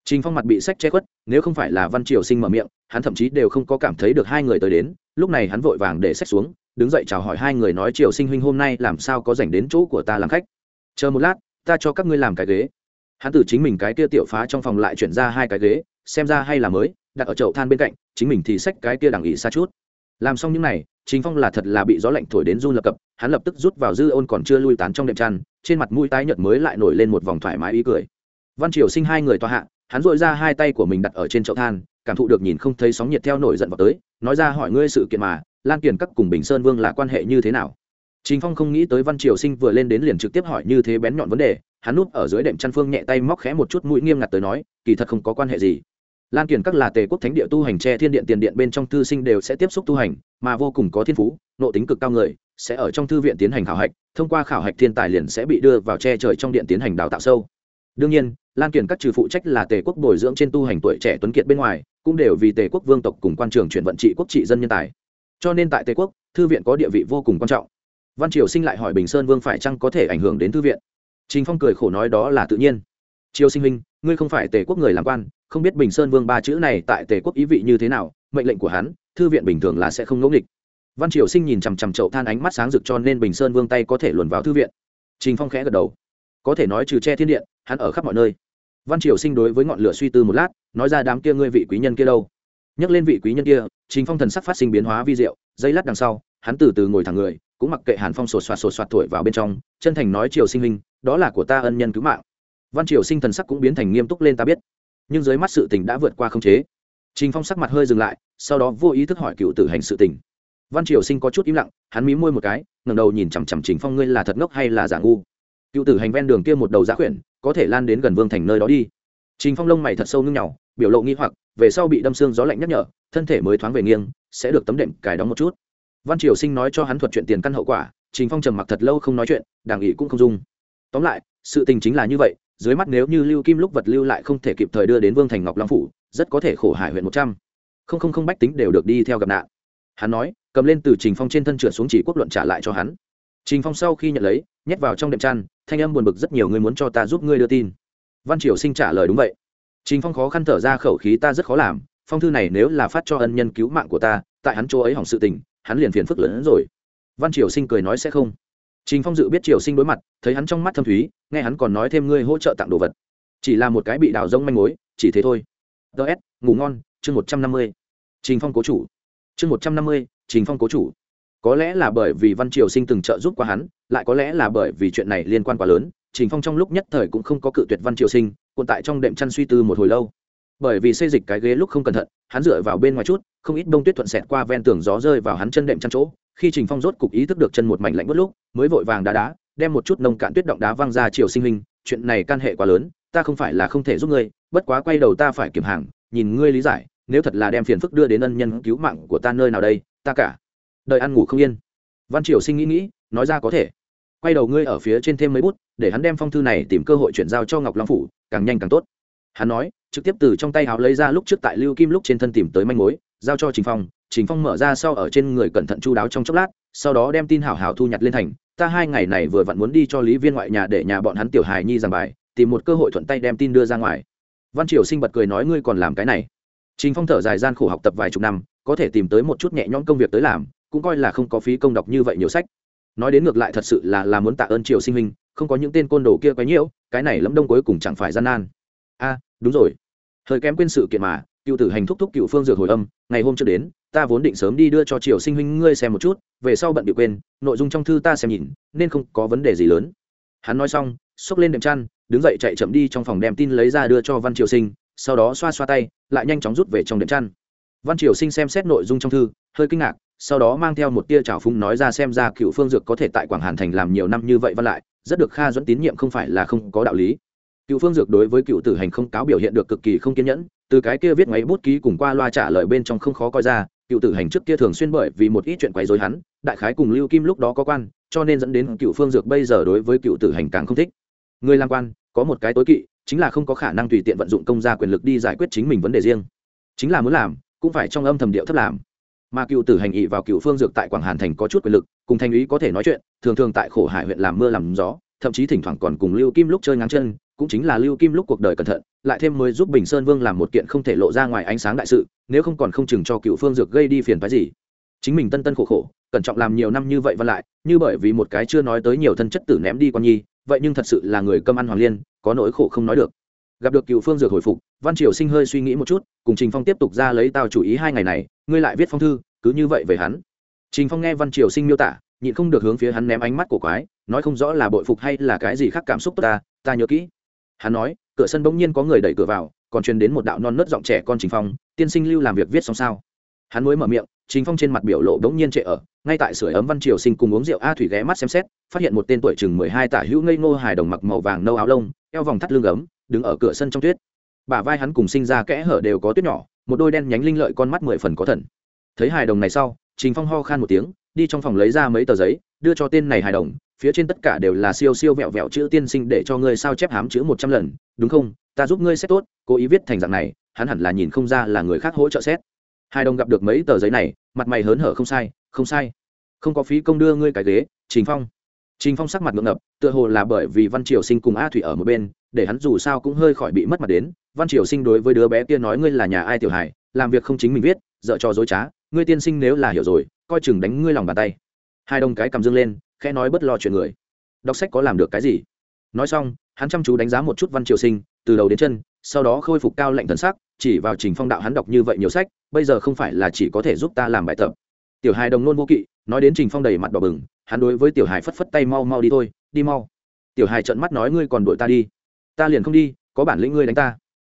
Trình phong mặt bị sách che khuất, nếu không phải là văn triều sinh mở miệng, hắn thậm chí đều không có cảm thấy được hai người tới đến, lúc này hắn vội vàng để sách xuống, đứng dậy chào hỏi hai người nói, triều sinh huynh hôm nay làm sao có dành đến chỗ của ta làm khách? Chờ một lát, ta cho các ngươi làm cái ghế. Hắn từ chính mình cái kia tiểu phá trong phòng lại chuyển ra hai cái ghế, xem ra hay là mới, đặt ở chậu than bên cạnh, chính mình thì xách cái kia đằng ỉ xa chút. Làm xong những này chính phong là thật là bị gió lạnh thổi đến run lập cập hắn lập tức rút vào dư ôn còn chưa lui tán trong đệm chăn trên mặt mũi tái nhợt mới lại nổi lên một vòng thoải mái ý cười văn triều sinh hai người tọa hạ hắn rũa ra hai tay của mình đặt ở trên chậu than cảm thụ được nhìn không thấy sóng nhiệt theo nổi giận vào tới nói ra hỏi ngươi sự kiện mà lan kiền các cùng bình sơn vương là quan hệ như thế nào Trình Phong không nghĩ tới Văn Triều Sinh vừa lên đến liền trực tiếp hỏi như thế bén nhọn vấn đề, hắn núp ở dưới đệm chăn phương nhẹ tay móc khẽ một chút mũi nghiêm ngặt tới nói, kỳ thật không có quan hệ gì. Lan kiển các là Tề quốc thánh địa tu hành tre thiên điện tiền điện bên trong thư sinh đều sẽ tiếp xúc tu hành, mà vô cùng có thiên phú, nộ tính cực cao người, sẽ ở trong thư viện tiến hành khảo hạch, thông qua khảo hạch thiên tài liền sẽ bị đưa vào tre trời trong điện tiến hành đào tạo sâu. Đương nhiên, Lan kiển các trừ phụ trách là Tề quốc bồi dưỡng trên tu hành tuổi trẻ tuấn kiệt bên ngoài, cũng đều vì Tề quốc vương tộc cùng quan trường chuyển vận trị quốc trị dân nhân tài. Cho nên tại Tề quốc, thư viện có địa vị vô cùng quan trọng văn triều sinh lại hỏi bình sơn vương phải chăng có thể ảnh hưởng đến thư viện trình phong cười khổ nói đó là tự nhiên triều sinh huynh, ngươi không phải tề quốc người làm quan, không biết bình sơn vương ba chữ này tại tề quốc ý vị như thế nào, mệnh lệnh của hắn, thư viện bình thường là sẽ không ngẫu nghịch. Văn triều sinh nhìn chằm chằm chậu than ánh mắt sáng rực cho nên bình sơn vương tay có thể luồn vào thư viện. Trình phong khẽ gật đầu. Có thể nói trừ che thiên điện, hắn ở khắp mọi nơi. Văn triều sinh đối với ngọn lửa suy tư một lát, nói ra đám kia ngươi vị quý nhân kia đâu. Nhắc lên vị quý nhân kia, trình phong thần sắc phát sinh biến hóa vi diệu dây lát đằng sau, hắn từ từ ngồi thẳng người, cũng mặc kệ hàn phong sột soạt sột soạt thổi vào bên trong, chân thành nói triều sinh huynh, đó là của ta ân nhân cứu mạng văn triều sinh thần sắc cũng biến thành nghiêm túc lên ta biết. Nhưng dưới mắt sự tình đã vượt qua khống chế. Trình phong sắc mặt hơi dừng lại, sau đó vô ý thức hỏi cựu tử hành sự tình. Văn triều sinh có chút im lặng, hắn mí môi một cái, ngẩng đầu nhìn chằm chằm trình phong, ngươi là thật ngốc hay là giả ngu? Cựu tử hành ven đường kia một đầu giá khuyển, có thể lan đến gần vương thành nơi đó đi. Trình phong lông mày thật sâu ngưng nhỏ biểu lộ nghi hoặc, về sau bị đâm xương gió lạnh nhắc nhở, thân thể mới thoáng về nghiêng, sẽ được tấm đệm cài đóng một chút. Văn triều sinh nói cho hắn thuật chuyện tiền căn hậu quả, trình phong trầm mặc thật lâu không nói chuyện, đảng ủy cũng không dung. Tóm lại, sự tình chính là như vậy dưới mắt nếu như lưu kim lúc vật lưu lại không thể kịp thời đưa đến vương thành ngọc long phủ, rất có thể khổ hải huyện một trăm. Không không không bách tính đều được đi theo gặp nạn. Hắn nói, cầm lên từ trình phong trên thân trượt xuống chỉ quốc luận trả lại cho hắn. Trình phong sau khi nhận lấy, nhét vào trong đệm chăn, thanh âm buồn bực rất nhiều người muốn cho ta giúp ngươi đưa tin? Văn triều sinh trả lời, đúng vậy. Trình phong khó khăn thở ra, khẩu khí ta rất khó làm, phong thư này nếu là phát cho ân nhân cứu mạng của ta, tại hắn chỗ ấy hỏng sự tình, hắn liền phiền phức lớn hơn rồi. Văn triều sinh cười nói, sẽ không trình phong dự biết triều sinh đối mặt thấy hắn trong mắt thâm thúy nghe hắn còn nói thêm ngươi hỗ trợ tặng đồ vật. Chỉ là một cái bị đào rông manh mối chỉ thế thôi. DS, ngủ ngon chương một trăm năm mươi. Trình phong cố chủ. Chương một trăm năm mươi trình phong cố chủ. Có lẽ là bởi vì văn triều sinh từng trợ giúp qua hắn lại có lẽ là bởi vì chuyện này liên quan quá lớn trình phong trong lúc nhất thời cũng không có cự tuyệt văn triều sinh còn tại trong đệm chăn suy tư một hồi lâu bởi vì xây dịch cái ghế lúc không cẩn thận, hắn dựa vào bên ngoài chút, không ít bông tuyết thuận xẹt qua ven tường gió rơi vào hắn chân đệm chăn chỗ. Khi trình phong rốt cục ý thức được chân một mảnh lạnh bất lúc, mới vội vàng đá đá, đem một chút nông cạn tuyết động đá văng ra triều sinh hình. Chuyện này can hệ quá lớn, ta không phải là không thể giúp ngươi, bất quá quay đầu ta phải kiểm hàng, nhìn ngươi lý giải, nếu thật là đem phiền phức đưa đến ân nhân cứu mạng của ta nơi nào đây, ta cả đời ăn ngủ không yên. Văn triều sinh nghĩ nghĩ, nói ra có thể. Quay đầu ngươi ở phía trên thêm mấy bút, để hắn đem phong thư này tìm cơ hội chuyển giao cho ngọc long phủ, càng nhanh càng tốt hắn nói, trực tiếp từ trong tay áo lấy ra lúc trước tại lưu kim lúc trên thân tìm tới manh mối, giao cho trình phong trình phong mở ra sau ở trên người cẩn thận chu đáo trong chốc lát, sau đó đem tin hảo hảo thu nhặt lên thành, ta hai ngày này vừa vặn muốn đi cho lý viên ngoại nhà để nhà bọn hắn tiểu hài nhi giảng bài, tìm một cơ hội thuận tay đem tin đưa ra ngoài. Văn triều sinh bật cười nói, ngươi còn làm cái này? Trình phong thở dài gian khổ học tập vài chục năm, có thể tìm tới một chút nhẹ nhõm công việc tới làm, cũng coi là không có phí công đọc như vậy nhiều sách. Nói đến ngược lại thật sự là là muốn tạ ơn triều sinh huynh, không có những tên côn đồ kia quấy nhiễu cái này lẫm đông cuối cùng chẳng phải gian nan. A đúng rồi. Hơi kém quên sự kiện mà, cựu tử hành thúc thúc cựu phương dược hồi âm, ngày hôm trước đến, ta vốn định sớm đi đưa cho triều sinh huynh ngươi xem một chút, về sau bận bị quên, nội dung trong thư ta xem nhìn, nên không có vấn đề gì lớn. Hắn nói xong, xốc lên đệm chăn, đứng dậy chạy chậm đi trong phòng đem tin lấy ra đưa cho văn triều sinh, sau đó xoa xoa tay, lại nhanh chóng rút về trong đệm chăn. Văn triều sinh xem xét nội dung trong thư, hơi kinh ngạc, sau đó mang theo một tia trào phúng nói ra xem ra cựu phương dược có thể tại quảng hàn thành làm nhiều năm như vậy văn lại, rất được kha dẫn tín nhiệm không phải là không có đạo lý cựu phương dược đối với cựu tử hành không cáo biểu hiện được cực kỳ không kiên nhẫn, từ cái kia viết máy bút ký cùng qua loa trả lời bên trong không khó coi ra, cựu tử hành trước kia thường xuyên bởi vì một ít chuyện quấy dối hắn, đại khái cùng lưu kim lúc đó có quan, cho nên dẫn đến cựu phương dược bây giờ đối với cựu tử hành càng không thích. Người làm quan, có một cái tối kỵ, chính là không có khả năng tùy tiện vận dụng công gia quyền lực đi giải quyết chính mình vấn đề riêng. Chính là muốn làm, cũng phải trong âm thầm điệu thấp làm. Mà cựu tử hành nghị vào cựu phương dược tại quảng hàn thành có chút quyền lực, cùng thanh ý có thể nói chuyện, thường thường tại khổ hải huyện làm mưa làm gió, thậm chí thỉnh thoảng còn cùng lưu kim lúc chơi ngắn chân cũng chính là lưu kim lúc cuộc đời cẩn thận, lại thêm mới giúp bình sơn vương làm một kiện không thể lộ ra ngoài ánh sáng đại sự, nếu không còn không chừng cho cựu phương dược gây đi phiền phái gì. Chính mình tân tân khổ khổ, cẩn trọng làm nhiều năm như vậy và lại, như bởi vì một cái chưa nói tới nhiều thân chất tử ném đi con nhi, vậy nhưng thật sự là người cơm ăn hoàng liên, có nỗi khổ không nói được. Gặp được cựu phương dược hồi phục, văn triều sinh hơi suy nghĩ một chút, cùng trình phong tiếp tục ra lấy tao chủ ý hai ngày này, ngươi lại viết phong thư, cứ như vậy về hắn. Trình phong nghe văn triều sinh miêu tả, nhịn không được hướng phía hắn ném ánh mắt của quái, nói không rõ là bội phục hay là cái gì khác cảm xúc tốt ta ta nhớ kỹ hắn nói, cửa sân bỗng nhiên có người đẩy cửa vào, còn truyền đến một đạo non nớt giọng trẻ con trình phong, tiên sinh lưu làm việc viết xong sao? Hắn mới mở miệng, trình phong trên mặt biểu lộ bỗng nhiên trệ ở, ngay tại sưởi ấm văn triều sinh cùng uống rượu a thủy ghé mắt xem xét, phát hiện một tên tuổi chừng mười hai tả hữu ngây ngô hài đồng mặc màu vàng nâu áo lông, eo vòng thắt lưng ấm, đứng ở cửa sân trong tuyết. Bả vai hắn cùng sinh ra kẽ hở đều có tuyết nhỏ, một đôi đen nhánh linh lợi con mắt mười phần có thần. Thấy hài đồng này sau, trình phong ho khan một tiếng, đi trong phòng lấy ra mấy tờ giấy, đưa cho tên này hài đồng phía trên tất cả đều là siêu siêu vẹo vẹo chữ tiên sinh để cho ngươi sao chép hám chữ một trăm lần, đúng không? Ta giúp ngươi xét tốt, cố ý viết thành dạng này, hắn hẳn là nhìn không ra là người khác hỗ trợ xét. Hai đồng gặp được mấy tờ giấy này, mặt mày hớn hở không sai không sai. Không có phí công đưa ngươi cái ghế, trình phong. Trình phong sắc mặt ngượng ngập, tựa hồ là bởi vì văn triều sinh cùng a thủy ở một bên, để hắn dù sao cũng hơi khỏi bị mất mặt đến. Văn triều sinh đối với đứa bé kia nói ngươi là nhà ai tiểu hải làm việc không chính mình viết dợ trò dối trá, ngươi tiên sinh nếu là hiểu rồi, coi chừng đánh ngươi lòng bàn tay. Hai đồng cái cầm dương lên khẽ nói bất lo chuyện người. Đọc sách có làm được cái gì? Nói xong, hắn chăm chú đánh giá một chút văn triều sinh, từ đầu đến chân, sau đó khôi phục cao lệnh thần sắc, chỉ vào trình phong đạo hắn đọc như vậy nhiều sách, bây giờ không phải là chỉ có thể giúp ta làm bài tập. Tiểu hài đồng nôn vô kỵ, nói đến trình phong đầy mặt đỏ bừng, hắn đối với tiểu hài phất phất tay mau mau đi thôi, đi mau. Tiểu hài trợn mắt nói ngươi còn đuổi ta đi. Ta liền không đi, có bản lĩnh ngươi đánh ta.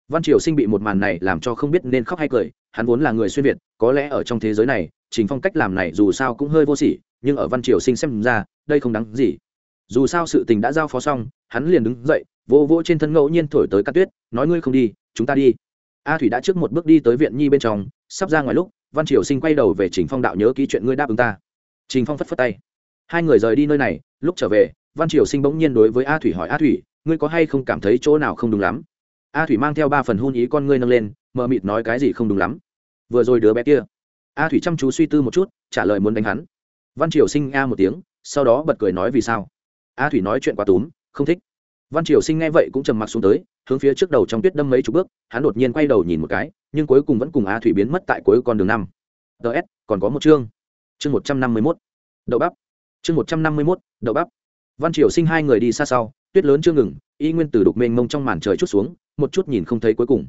Văn triều sinh bị một màn này làm cho không biết nên khóc hay cười, hắn vốn là người xuyên việt, có lẽ ở trong thế giới này, trình phong cách làm này dù sao cũng hơi vô sỉ nhưng ở văn triều sinh xem ra, đây không đáng gì. Dù sao sự tình đã giao phó xong, hắn liền đứng dậy, vỗ vỗ trên thân ngẫu nhiên thổi tới cát tuyết, nói ngươi không đi, chúng ta đi. A thủy đã trước một bước đi tới viện nhi bên trong, sắp ra ngoài lúc, văn triều sinh quay đầu về trình phong đạo nhớ ký chuyện ngươi đáp ứng ta. Trình phong phất phất tay. Hai người rời đi nơi này, lúc trở về, văn triều sinh bỗng nhiên đối với a thủy hỏi, a thủy, ngươi có hay không cảm thấy chỗ nào không đúng lắm? A thủy mang theo ba phần hôn ý con ngươi nâng lên, mờ mịt nói, cái gì không đúng lắm? Vừa rồi đứa bé kia. A thủy chăm chú suy tư một chút, trả lời muốn đánh hắn văn triều sinh a một tiếng, sau đó bật cười nói vì sao? A thủy nói chuyện quá túm, không thích. Văn triều sinh nghe vậy cũng trầm mặc xuống tới, hướng phía trước đầu trong tuyết đâm mấy chục bước, hắn đột nhiên quay đầu nhìn một cái, nhưng cuối cùng vẫn cùng a thủy biến mất tại cuối con đường năm. Ts còn có một chương. Chương một trăm năm mươi mốt. Đậu bắp. Chương một trăm năm mươi mốt, đậu bắp. Văn triều sinh hai người đi xa sau, tuyết lớn chưa ngừng, y nguyên từ đục mênh mông trong màn trời chút xuống, một chút nhìn không thấy cuối cùng.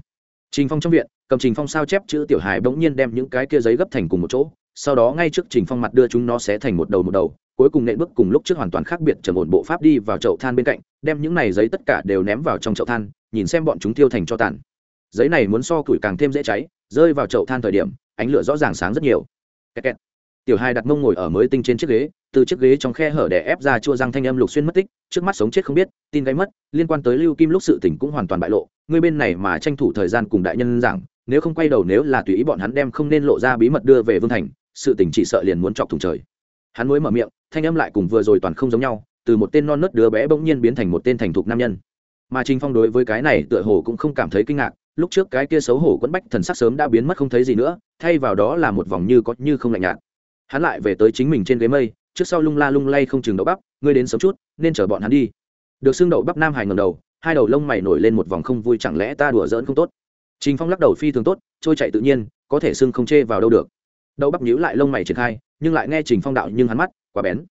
Trình phong trong viện, cầm trình phong sao chép chữ tiểu hài bỗng nhiên đem những cái kia giấy gấp thành cùng một chỗ sau đó ngay trước trình phong mặt đưa chúng nó xé thành một đầu một đầu, cuối cùng nện bước cùng lúc trước hoàn toàn khác biệt trầm ổn bộ pháp đi vào chậu than bên cạnh, đem những này giấy tất cả đều ném vào trong chậu than, nhìn xem bọn chúng tiêu thành cho tàn giấy này muốn so củi càng thêm dễ cháy, rơi vào chậu than thời điểm, ánh lửa rõ ràng sáng rất nhiều kẹt kẹt. tiểu hai đặt mông ngồi ở mới tinh trên chiếc ghế, từ chiếc ghế trong khe hở để ép ra chua răng thanh âm lục xuyên mất tích, trước mắt sống chết không biết, tin gáy mất, liên quan tới lưu kim lúc sự tỉnh cũng hoàn toàn bại lộ, người bên này mà tranh thủ thời gian cùng đại nhân giảng, nếu không quay đầu nếu là tùy ý bọn hắn đem không nên lộ ra bí mật đưa về vương thành sự tình chỉ sợ liền muốn chọc thùng trời. Hắn mới mở miệng, thanh âm lại cùng vừa rồi toàn không giống nhau, từ một tên non nớt đứa bé bỗng nhiên biến thành một tên thành thục nam nhân. Mà trình phong đối với cái này tựa hồ cũng không cảm thấy kinh ngạc, lúc trước cái kia xấu hổ quẫn bách thần sắc sớm đã biến mất không thấy gì nữa, thay vào đó là một vòng như có như không lạnh nhạt. Hắn lại về tới chính mình trên ghế mây, trước sau lung la lung lay không chừng đậu bắp, ngươi đến sớm chút, nên chở bọn hắn đi. Được xương đậu bắp nam hải ngầm đầu, hai đầu lông mày nổi lên một vòng không vui, chẳng lẽ ta đùa giỡn không tốt? Trình phong lắc đầu phi thường tốt, trôi chạy tự nhiên, có thể xương không chê vào đâu được đậu bắp nhíu lại lông mày triển khai, nhưng lại nghe trình phong đạo nhưng hắn mắt quá bén.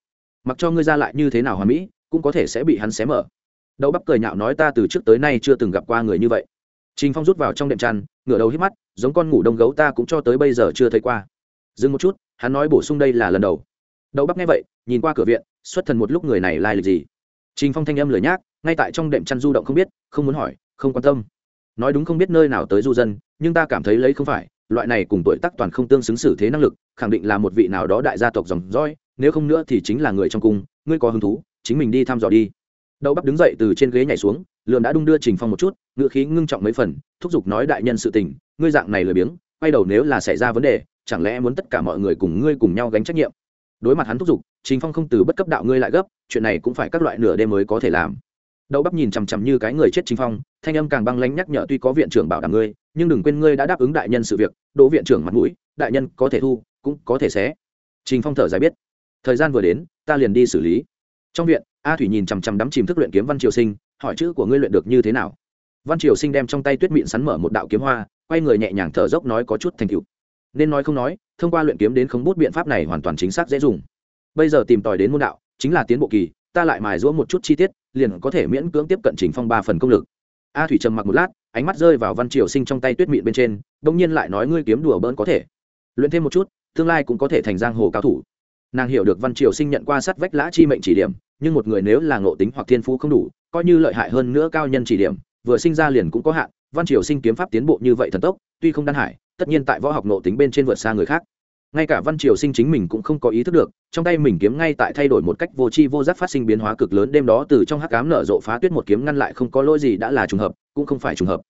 Mặc cho ngươi ra lại như thế nào hoàn mỹ, cũng có thể sẽ bị hắn xé mở. Đậu bắp cười nhạo nói ta từ trước tới nay chưa từng gặp qua người như vậy. Trình phong rút vào trong đệm tràn ngửa đầu hít mắt, giống con ngủ đông gấu ta cũng cho tới bây giờ chưa thấy qua. Dừng một chút, hắn nói bổ sung đây là lần đầu. Đậu bắp nghe vậy, nhìn qua cửa viện, xuất thần một lúc người này lai lịch gì. Trình phong thanh âm lười nhác, ngay tại trong đệm chăn du động không biết, không muốn hỏi, không quan tâm. Nói đúng không biết nơi nào tới du dân, nhưng ta cảm thấy lấy không phải loại này cùng tuổi tác toàn không tương xứng xử thế năng lực, khẳng định là một vị nào đó đại gia tộc dòng dõi, nếu không nữa thì chính là người trong cung, ngươi có hứng thú, chính mình đi thăm dò đi. Đậu bắp đứng dậy từ trên ghế nhảy xuống lượm đã đung đưa trình phong một chút ngựa khí ngưng trọng mấy phần, thúc giục nói đại nhân sự tình, ngươi dạng này lười biếng, quay đầu nếu là xảy ra vấn đề, chẳng lẽ muốn tất cả mọi người cùng ngươi cùng nhau gánh trách nhiệm? Đối mặt hắn thúc giục, trình phong không từ bất cấp đạo ngươi lại gấp, chuyện này cũng phải các loại nửa đêm mới có thể làm đậu bắp nhìn chằm chằm như cái người chết trình phong, thanh âm càng băng lánh nhắc nhở tuy có viện trưởng bảo đảm ngươi, nhưng đừng quên ngươi đã đáp ứng đại nhân sự việc, đỗ viện trưởng mặt mũi, đại nhân có thể thu, cũng có thể xé. Trình phong thở dài biết. Thời gian vừa đến, ta liền đi xử lý. Trong viện, a thủy nhìn chằm chằm đắm chìm thức luyện kiếm văn triều sinh, hỏi chữ của ngươi luyện được như thế nào? Văn triều sinh đem trong tay tuyết mịn sắn mở một đạo kiếm hoa, quay người nhẹ nhàng thở dốc nói có chút thành tựu. Nên nói không nói, thông qua luyện kiếm đến không bút biện pháp này hoàn toàn chính xác dễ dùng. Bây giờ tìm tòi đến môn đạo, chính là tiến bộ kỳ ta lại mài giũa một chút chi tiết, liền có thể miễn cưỡng tiếp cận trình phong ba phần công lực. A thủy trầm mặc một lát, ánh mắt rơi vào văn triều sinh trong tay tuyết mịn bên trên đông nhiên lại nói ngươi kiếm đùa bỡn có thể. Luyện thêm một chút, tương lai cũng có thể thành giang hồ cao thủ. Nàng hiểu được văn triều sinh nhận qua sát vách lã chi mệnh chỉ điểm, nhưng một người nếu là ngộ tính hoặc thiên phú không đủ, coi như lợi hại hơn nữa cao nhân chỉ điểm, vừa sinh ra liền cũng có hạn, văn triều sinh kiếm pháp tiến bộ như vậy thần tốc, tuy không đan hải, tất nhiên tại võ học ngộ tính bên trên vượt xa người khác ngay cả văn triều sinh chính mình cũng không có ý thức được, trong tay mình kiếm ngay tại thay đổi một cách vô tri vô giác phát sinh biến hóa cực lớn, đêm đó từ trong hắc cám nở rộ phá tuyết một kiếm ngăn lại không có lỗi gì đã là trùng hợp, cũng không phải trùng hợp.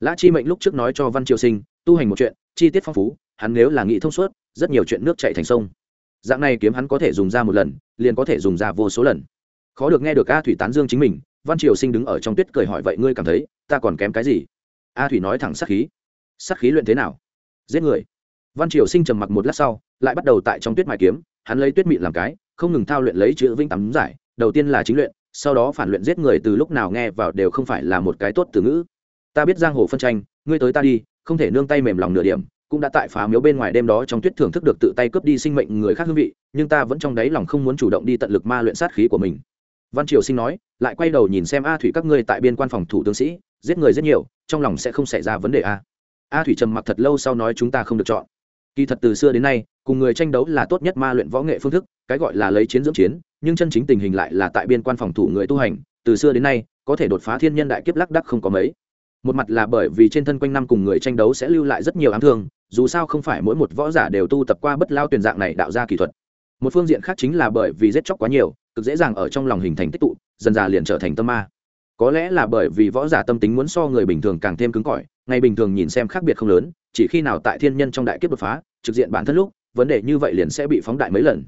Lã chi mệnh lúc trước nói cho văn triều sinh, tu hành một chuyện, chi tiết phong phú, hắn nếu là nghĩ thông suốt, rất nhiều chuyện nước chạy thành sông. Dạng này kiếm hắn có thể dùng ra một lần, liền có thể dùng ra vô số lần. Khó được nghe được a thủy tán dương chính mình, văn triều sinh đứng ở trong tuyết cười hỏi, vậy ngươi cảm thấy ta còn kém cái gì? A thủy nói thẳng sắc khí. Sắc khí luyện thế nào? Giết người văn triều sinh trầm mặc một lát sau, lại bắt đầu tại trong tuyết mài kiếm, hắn lấy tuyết mịn làm cái, không ngừng thao luyện lấy chữ vĩnh tắm giải, đầu tiên là chính luyện, sau đó phản luyện giết người từ lúc nào nghe vào đều không phải là một cái tốt từ ngữ. Ta biết giang hồ phân tranh, ngươi tới ta đi, không thể nương tay mềm lòng nửa điểm, cũng đã tại phá miếu bên ngoài đêm đó trong tuyết thưởng thức được tự tay cướp đi sinh mệnh người khác hương vị, nhưng ta vẫn trong đáy lòng không muốn chủ động đi tận lực ma luyện sát khí của mình. Văn triều sinh nói, lại quay đầu nhìn xem a thủy các ngươi tại biên quan phòng thủ tướng sĩ, giết người rất nhiều, trong lòng sẽ không xảy ra vấn đề a. A thủy trầm mặc thật lâu sau nói chúng ta không được chọn kỳ thật từ xưa đến nay, cùng người tranh đấu là tốt nhất ma luyện võ nghệ phương thức, cái gọi là lấy chiến dưỡng chiến, nhưng chân chính tình hình lại là tại biên quan phòng thủ người tu hành, từ xưa đến nay, có thể đột phá thiên nhân đại kiếp lắc đắc không có mấy. Một mặt là bởi vì trên thân quanh năm cùng người tranh đấu sẽ lưu lại rất nhiều ám thương, dù sao không phải mỗi một võ giả đều tu tập qua bất lao tuyển dạng này đạo ra kỹ thuật. Một phương diện khác chính là bởi vì giết chóc quá nhiều, cực dễ dàng ở trong lòng hình thành tích tụ, dần dà liền trở thành tâm ma. Có lẽ là bởi vì võ giả tâm tính muốn so người bình thường càng thêm cứng cỏi, ngày bình thường nhìn xem khác biệt không lớn chỉ khi nào tại thiên nhân trong đại kiếp đột phá, trực diện bản thân lúc, vấn đề như vậy liền sẽ bị phóng đại mấy lần.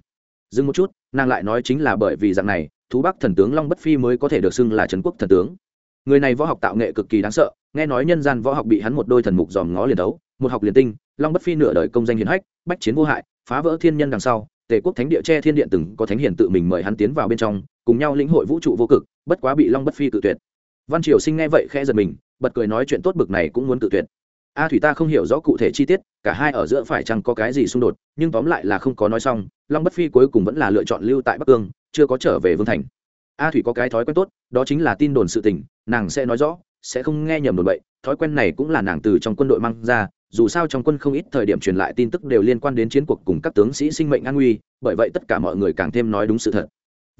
Dừng một chút, nàng lại nói chính là bởi vì dạng này, thú bắc thần tướng long bất phi mới có thể được xưng là trấn quốc thần tướng. Người này võ học tạo nghệ cực kỳ đáng sợ, nghe nói nhân gian võ học bị hắn một đôi thần mục dòm ngó liền đấu một học liền tinh, long bất phi nửa đời công danh hiển hách, bách chiến vô hại, phá vỡ thiên nhân đằng sau, tề quốc thánh địa tre thiên điện từng có thánh hiền tự mình mời hắn tiến vào bên trong, cùng nhau lĩnh hội vũ trụ vô cực, bất quá bị long bất phi tự tuyệt. Văn triều sinh nghe vậy khẽ giật mình, bật cười nói chuyện tốt bực này cũng muốn tự tuyệt a thủy ta không hiểu rõ cụ thể chi tiết, cả hai ở giữa phải chăng có cái gì xung đột, nhưng tóm lại là không có nói xong, long bất phi cuối cùng vẫn là lựa chọn lưu tại bắc cương, chưa có trở về vương thành. A thủy có cái thói quen tốt, đó chính là tin đồn sự tình, nàng sẽ nói rõ, sẽ không nghe nhầm đồn bậy, thói quen này cũng là nàng từ trong quân đội mang ra, dù sao trong quân không ít thời điểm truyền lại tin tức đều liên quan đến chiến cuộc cùng các tướng sĩ sinh mệnh an nguy, bởi vậy tất cả mọi người càng thêm nói đúng sự thật.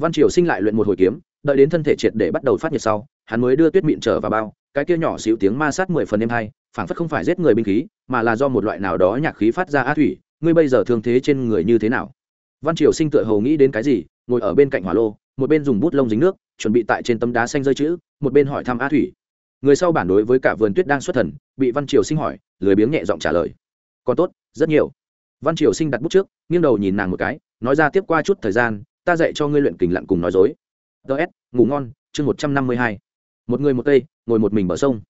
Văn triều sinh lại luyện một hồi kiếm, đợi đến thân thể triệt để bắt đầu phát nhiệt sau, hắn mới đưa tuyết mịn trở vào bao cái kia nhỏ xíu tiếng ma sát mười phần êm hai phảng phất không phải giết người binh khí, mà là do một loại nào đó nhạc khí phát ra á thủy, ngươi bây giờ thương thế trên người như thế nào? Văn triều sinh tựa hầu nghĩ đến cái gì, ngồi ở bên cạnh hỏa lô, một bên dùng bút lông dính nước, chuẩn bị tại trên tấm đá xanh rơi chữ, một bên hỏi thăm á thủy. Người sau bản đối với cả vườn tuyết đang xuất thần, bị văn triều sinh hỏi, lười biếng nhẹ giọng trả lời. Còn tốt, rất nhiều. Văn triều sinh đặt bút trước, nghiêng đầu nhìn nàng một cái, nói ra tiếp qua chút thời gian, ta dạy cho ngươi luyện kình lặn cùng nói dối. Ts ngủ ngon, chương một trăm năm mươi hai một người một cây ngồi một mình bờ sông.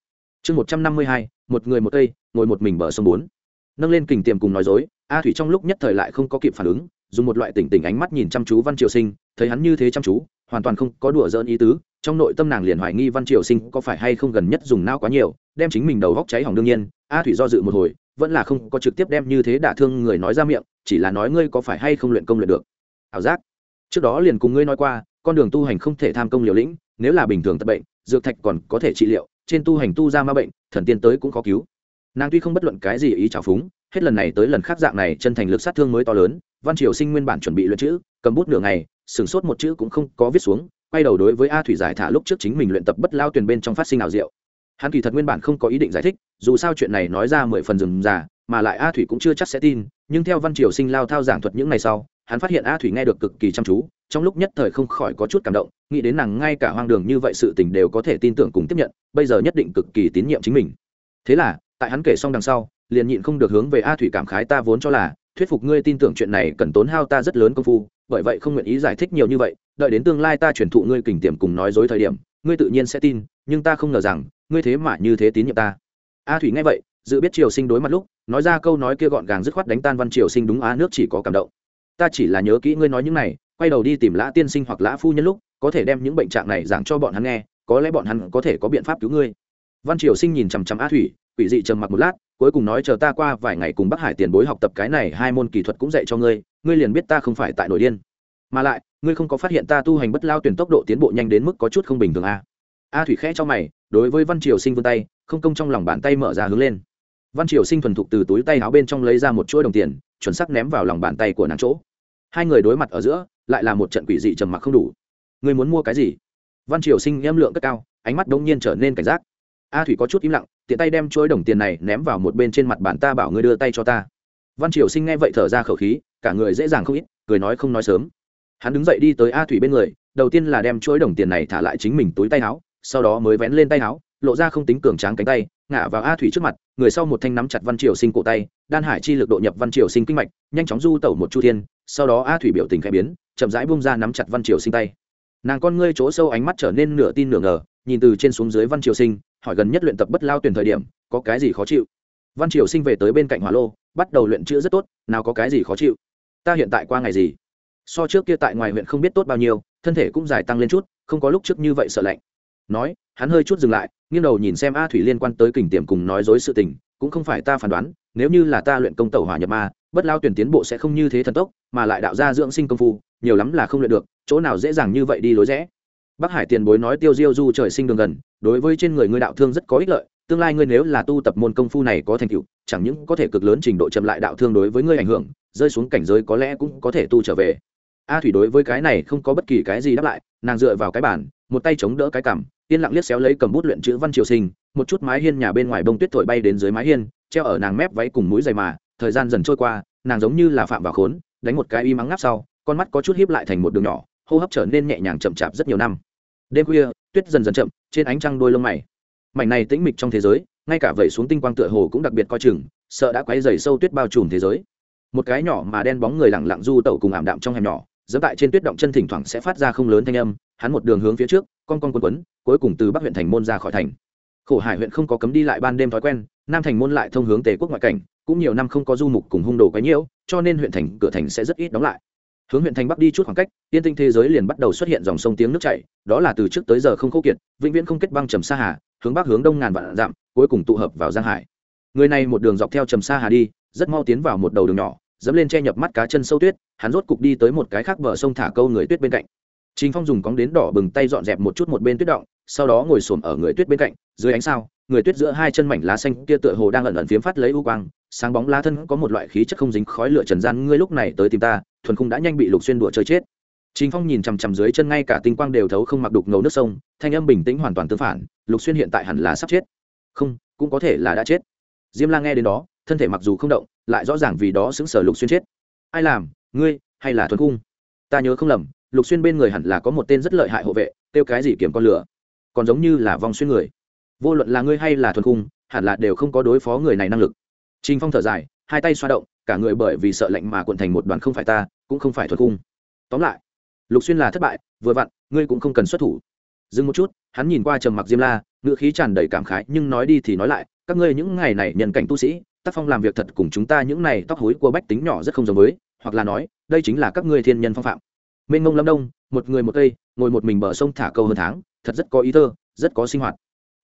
Chương một trăm năm mươi hai, một người một cây ngồi một mình bờ sông bốn. Nâng lên kình tiềm cùng nói dối, a thủy trong lúc nhất thời lại không có kịp phản ứng, dùng một loại tỉnh tỉnh ánh mắt nhìn chăm chú văn triều sinh, thấy hắn như thế chăm chú, hoàn toàn không có đùa dỡn ý tứ, trong nội tâm nàng liền hoài nghi văn triều sinh có phải hay không gần nhất dùng não quá nhiều, đem chính mình đầu góc cháy hỏng đương nhiên, a thủy do dự một hồi, vẫn là không có trực tiếp đem như thế đả thương người nói ra miệng, chỉ là nói ngươi có phải hay không luyện công luyện được. Ảo giác. Trước đó liền cùng ngươi nói qua, con đường tu hành không thể tham công liều lĩnh, nếu là bình thường tập bệnh dược thạch còn có thể trị liệu, trên tu hành tu ra ma bệnh, thần tiên tới cũng khó cứu. Nàng tuy không bất luận cái gì ý trào phúng, hết lần này tới lần khác dạng này chân thành lực sát thương mới to lớn, văn triều sinh nguyên bản chuẩn bị luyện chữ, cầm bút nửa ngày, sửng sốt một chữ cũng không có viết xuống, quay đầu đối với a thủy giải thả lúc trước chính mình luyện tập bất lao tuyển bên trong phát sinh ảo diệu. Hắn kỳ thật nguyên bản không có ý định giải thích, dù sao chuyện này nói ra mười phần rừng già mà lại a thủy cũng chưa chắc sẽ tin, nhưng theo văn triều sinh lao thao giảng thuật những ngày sau, hắn phát hiện a thủy nghe được cực kỳ chăm chú trong lúc nhất thời không khỏi có chút cảm động, nghĩ đến nàng ngay cả hoang đường như vậy sự tình đều có thể tin tưởng cùng tiếp nhận, bây giờ nhất định cực kỳ tín nhiệm chính mình. Thế là, tại hắn kể xong đằng sau, liền nhịn không được hướng về a thủy cảm khái ta vốn cho là, thuyết phục ngươi tin tưởng chuyện này cần tốn hao ta rất lớn công phu, bởi vậy không nguyện ý giải thích nhiều như vậy, đợi đến tương lai ta truyền thụ ngươi kình tiềm cùng nói dối thời điểm, ngươi tự nhiên sẽ tin, nhưng ta không ngờ rằng, ngươi thế mà như thế tín nhiệm ta. A thủy nghe vậy, dự biết triều sinh đối mặt lúc, nói ra câu nói kia gọn gàng dứt khoát đánh tan văn triều sinh đúng á, nước chỉ có cảm động. Ta chỉ là nhớ kỹ ngươi nói những này quay đầu đi tìm lã tiên sinh hoặc lã phu nhân lúc, có thể đem những bệnh trạng này giảng cho bọn hắn nghe, có lẽ bọn hắn có thể có biện pháp cứu ngươi. Văn triều sinh nhìn chằm chằm a thủy, quỷ dị trầm mặc một lát, cuối cùng nói chờ ta qua vài ngày cùng bắc hải tiền bối học tập cái này hai môn kỹ thuật cũng dạy cho ngươi ngươi liền biết ta không phải tại nội điên. Mà lại, ngươi không có phát hiện ta tu hành bất lao tuyển tốc độ tiến bộ nhanh đến mức có chút không bình thường a à? a thủy khẽ cho mày, đối với văn triều sinh vươn tay, không công trong lòng bàn tay mở ra hướng lên. Văn triều sinh thuần thục từ túi tay áo bên trong lấy ra một chuỗi đồng tiền, chuẩn sắc ném vào lòng bàn tay của nàng chỗ hai người đối mặt ở giữa, lại là một trận quỷ dị trầm mặc không đủ. Ngươi muốn mua cái gì? Văn triều sinh em lượng cất cao, ánh mắt đông nhiên trở nên cảnh giác. A thủy có chút im lặng, tiện tay đem chuỗi đồng tiền này ném vào một bên trên mặt bàn ta bảo ngươi đưa tay cho ta. Văn triều sinh nghe vậy thở ra khẩu khí, cả người dễ dàng không ít, cười nói không nói sớm. Hắn đứng dậy đi tới a thủy bên người, đầu tiên là đem chuỗi đồng tiền này thả lại chính mình túi tay áo, sau đó mới vén lên tay áo, lộ ra không tính cường tráng cánh tay ngã vào a thủy trước mặt, người sau một thanh nắm chặt văn triều sinh cổ tay, đan hải chi lực độ nhập văn triều sinh kinh mạch, nhanh chóng du tẩu một chu thiên sau đó a thủy biểu tình khẽ biến, chậm rãi bung ra nắm chặt văn triều sinh tay. Nàng con ngươi chỗ sâu ánh mắt trở nên nửa tin nửa ngờ, nhìn từ trên xuống dưới văn triều sinh, hỏi gần nhất luyện tập bất lao tuyển thời điểm, có cái gì khó chịu? Văn triều sinh về tới bên cạnh hỏa lô, bắt đầu luyện chữ rất tốt, nào có cái gì khó chịu? Ta hiện tại qua ngày gì? So trước kia tại ngoài huyện không biết tốt bao nhiêu, thân thể cũng dài tăng lên chút, không có lúc trước như vậy sợ lạnh. Nói, hắn hơi chút dừng lại, nghiêng đầu nhìn xem a thủy liên quan tới kình tiềm cùng nói dối sự tình, cũng không phải ta phán đoán, nếu như là ta luyện công tẩu hỏa nhập ma bất lao tuyển tiến bộ sẽ không như thế thần tốc, mà lại đạo ra dưỡng sinh công phu, nhiều lắm là không luyện được, chỗ nào dễ dàng như vậy đi lối rẽ. Bắc hải tiền bối nói tiêu diêu du trời sinh đường gần, đối với trên người ngươi đạo thương rất có ích lợi, tương lai ngươi nếu là tu tập môn công phu này có thành tựu, chẳng những có thể cực lớn trình độ chậm lại đạo thương đối với ngươi ảnh hưởng, rơi xuống cảnh giới có lẽ cũng có thể tu trở về. A thủy đối với cái này không có bất kỳ cái gì đáp lại, nàng dựa vào cái bản một tay chống đỡ cái cằm, yên lặng liếc xéo lấy cầm bút luyện chữ văn triều sinh, một chút mái hiên nhà bên ngoài bông tuyết thổi bay đến dưới mái hiên, treo ở nàng mép váy cùng mũi dày mà thời gian dần trôi qua, nàng giống như là phạm vào khốn, đánh một cái y mắng ngáp sau, con mắt có chút híp lại thành một đường nhỏ, hô hấp trở nên nhẹ nhàng chậm chạp rất nhiều năm. Đêm khuya, tuyết dần dần chậm, trên ánh trăng đôi lông mày. Mảnh này tĩnh mịch trong thế giới, ngay cả vẩy xuống tinh quang tựa hồ cũng đặc biệt coi chừng, sợ đã quấy dày sâu tuyết bao trùm thế giới. Một cái nhỏ mà đen bóng người lặng lặng du tẩu cùng ảm đạm trong hẻm nhỏ dẫm tại trên tuyết động chân thỉnh thoảng sẽ phát ra không lớn thanh âm, hắn một đường hướng phía trước, con con quấn quấn, cuối cùng từ bắc huyện thành môn ra khỏi thành. Khổ hải huyện không có cấm đi lại ban đêm thói quen, nam thành môn lại thông hướng tề quốc ngoại cảnh cũng nhiều năm không có du mục cùng hung đồ quấy nhiễu cho nên huyện thành cửa thành sẽ rất ít đóng lại. Hướng huyện thành bắc đi chút khoảng cách tiên tinh thế giới liền bắt đầu xuất hiện dòng sông tiếng nước chảy đó là từ trước tới giờ không khô kiệt vĩnh viễn không kết băng trầm sa hà hướng bắc hướng đông ngàn vạn dặm cuối cùng tụ hợp vào giang hải. Người này một đường dọc theo trầm sa hà đi rất mau tiến vào một đầu đường nhỏ dẫm lên che nhập mắt cá chân sâu tuyết hắn rốt cục đi tới một cái khác bờ sông thả câu người tuyết bên cạnh. Trình Phong dùng cóng đến đỏ bừng tay dọn dẹp một chút một bên tuyết động, sau đó ngồi xổm ở người tuyết bên cạnh, dưới ánh sao, người tuyết giữa hai chân mảnh lá xanh kia tựa hồ đang ẩn ẩn phiếm phát lấy u quang, sáng bóng lá thân có một loại khí chất không dính khói lửa trần gian, ngươi lúc này tới tìm ta, thuần khung đã nhanh bị Lục Xuyên đùa chơi chết. Trình Phong nhìn chằm chằm dưới chân ngay cả tinh quang đều thấu không mặc đục ngầu nước sông, thanh âm bình tĩnh hoàn toàn tương phản, Lục Xuyên hiện tại hẳn là sắp chết. Không, cũng có thể là đã chết. Diêm La nghe đến đó, thân thể mặc dù không động, lại rõ ràng vì đó xứng sở Lục Xuyên chết. Ai làm, ngươi hay là thuần khung? Ta nhớ không lầm, lục xuyên bên người hẳn là có một tên rất lợi hại hộ vệ tiêu cái gì kiểm con lửa còn giống như là vong xuyên người vô luận là ngươi hay là thuần khung hẳn là đều không có đối phó người này năng lực trình phong thở dài, hai tay xoa động, cả người bởi vì sợ lạnh mà cuộn thành một đoàn không phải ta, cũng không phải thuật cung tóm lại, lục xuyên là thất bại, vừa vặn, ngươi cũng không cần xuất thủ. Dừng một chút, hắn nhìn qua trầm mặc diêm la ngựa khí tràn đầy cảm khái, nhưng nói đi thì nói lại, các ngươi những ngày này nhân cảnh tu sĩ tác phong làm việc thật cùng chúng ta những này tóc hối của bách tính nhỏ rất không giống với, hoặc là nói, đây chính là các ngươi thiên nhân phong phạm. Mênh mông lâm đông, một người một cây, ngồi một mình bờ sông thả câu hơn tháng, thật rất có ý thơ, rất có sinh hoạt.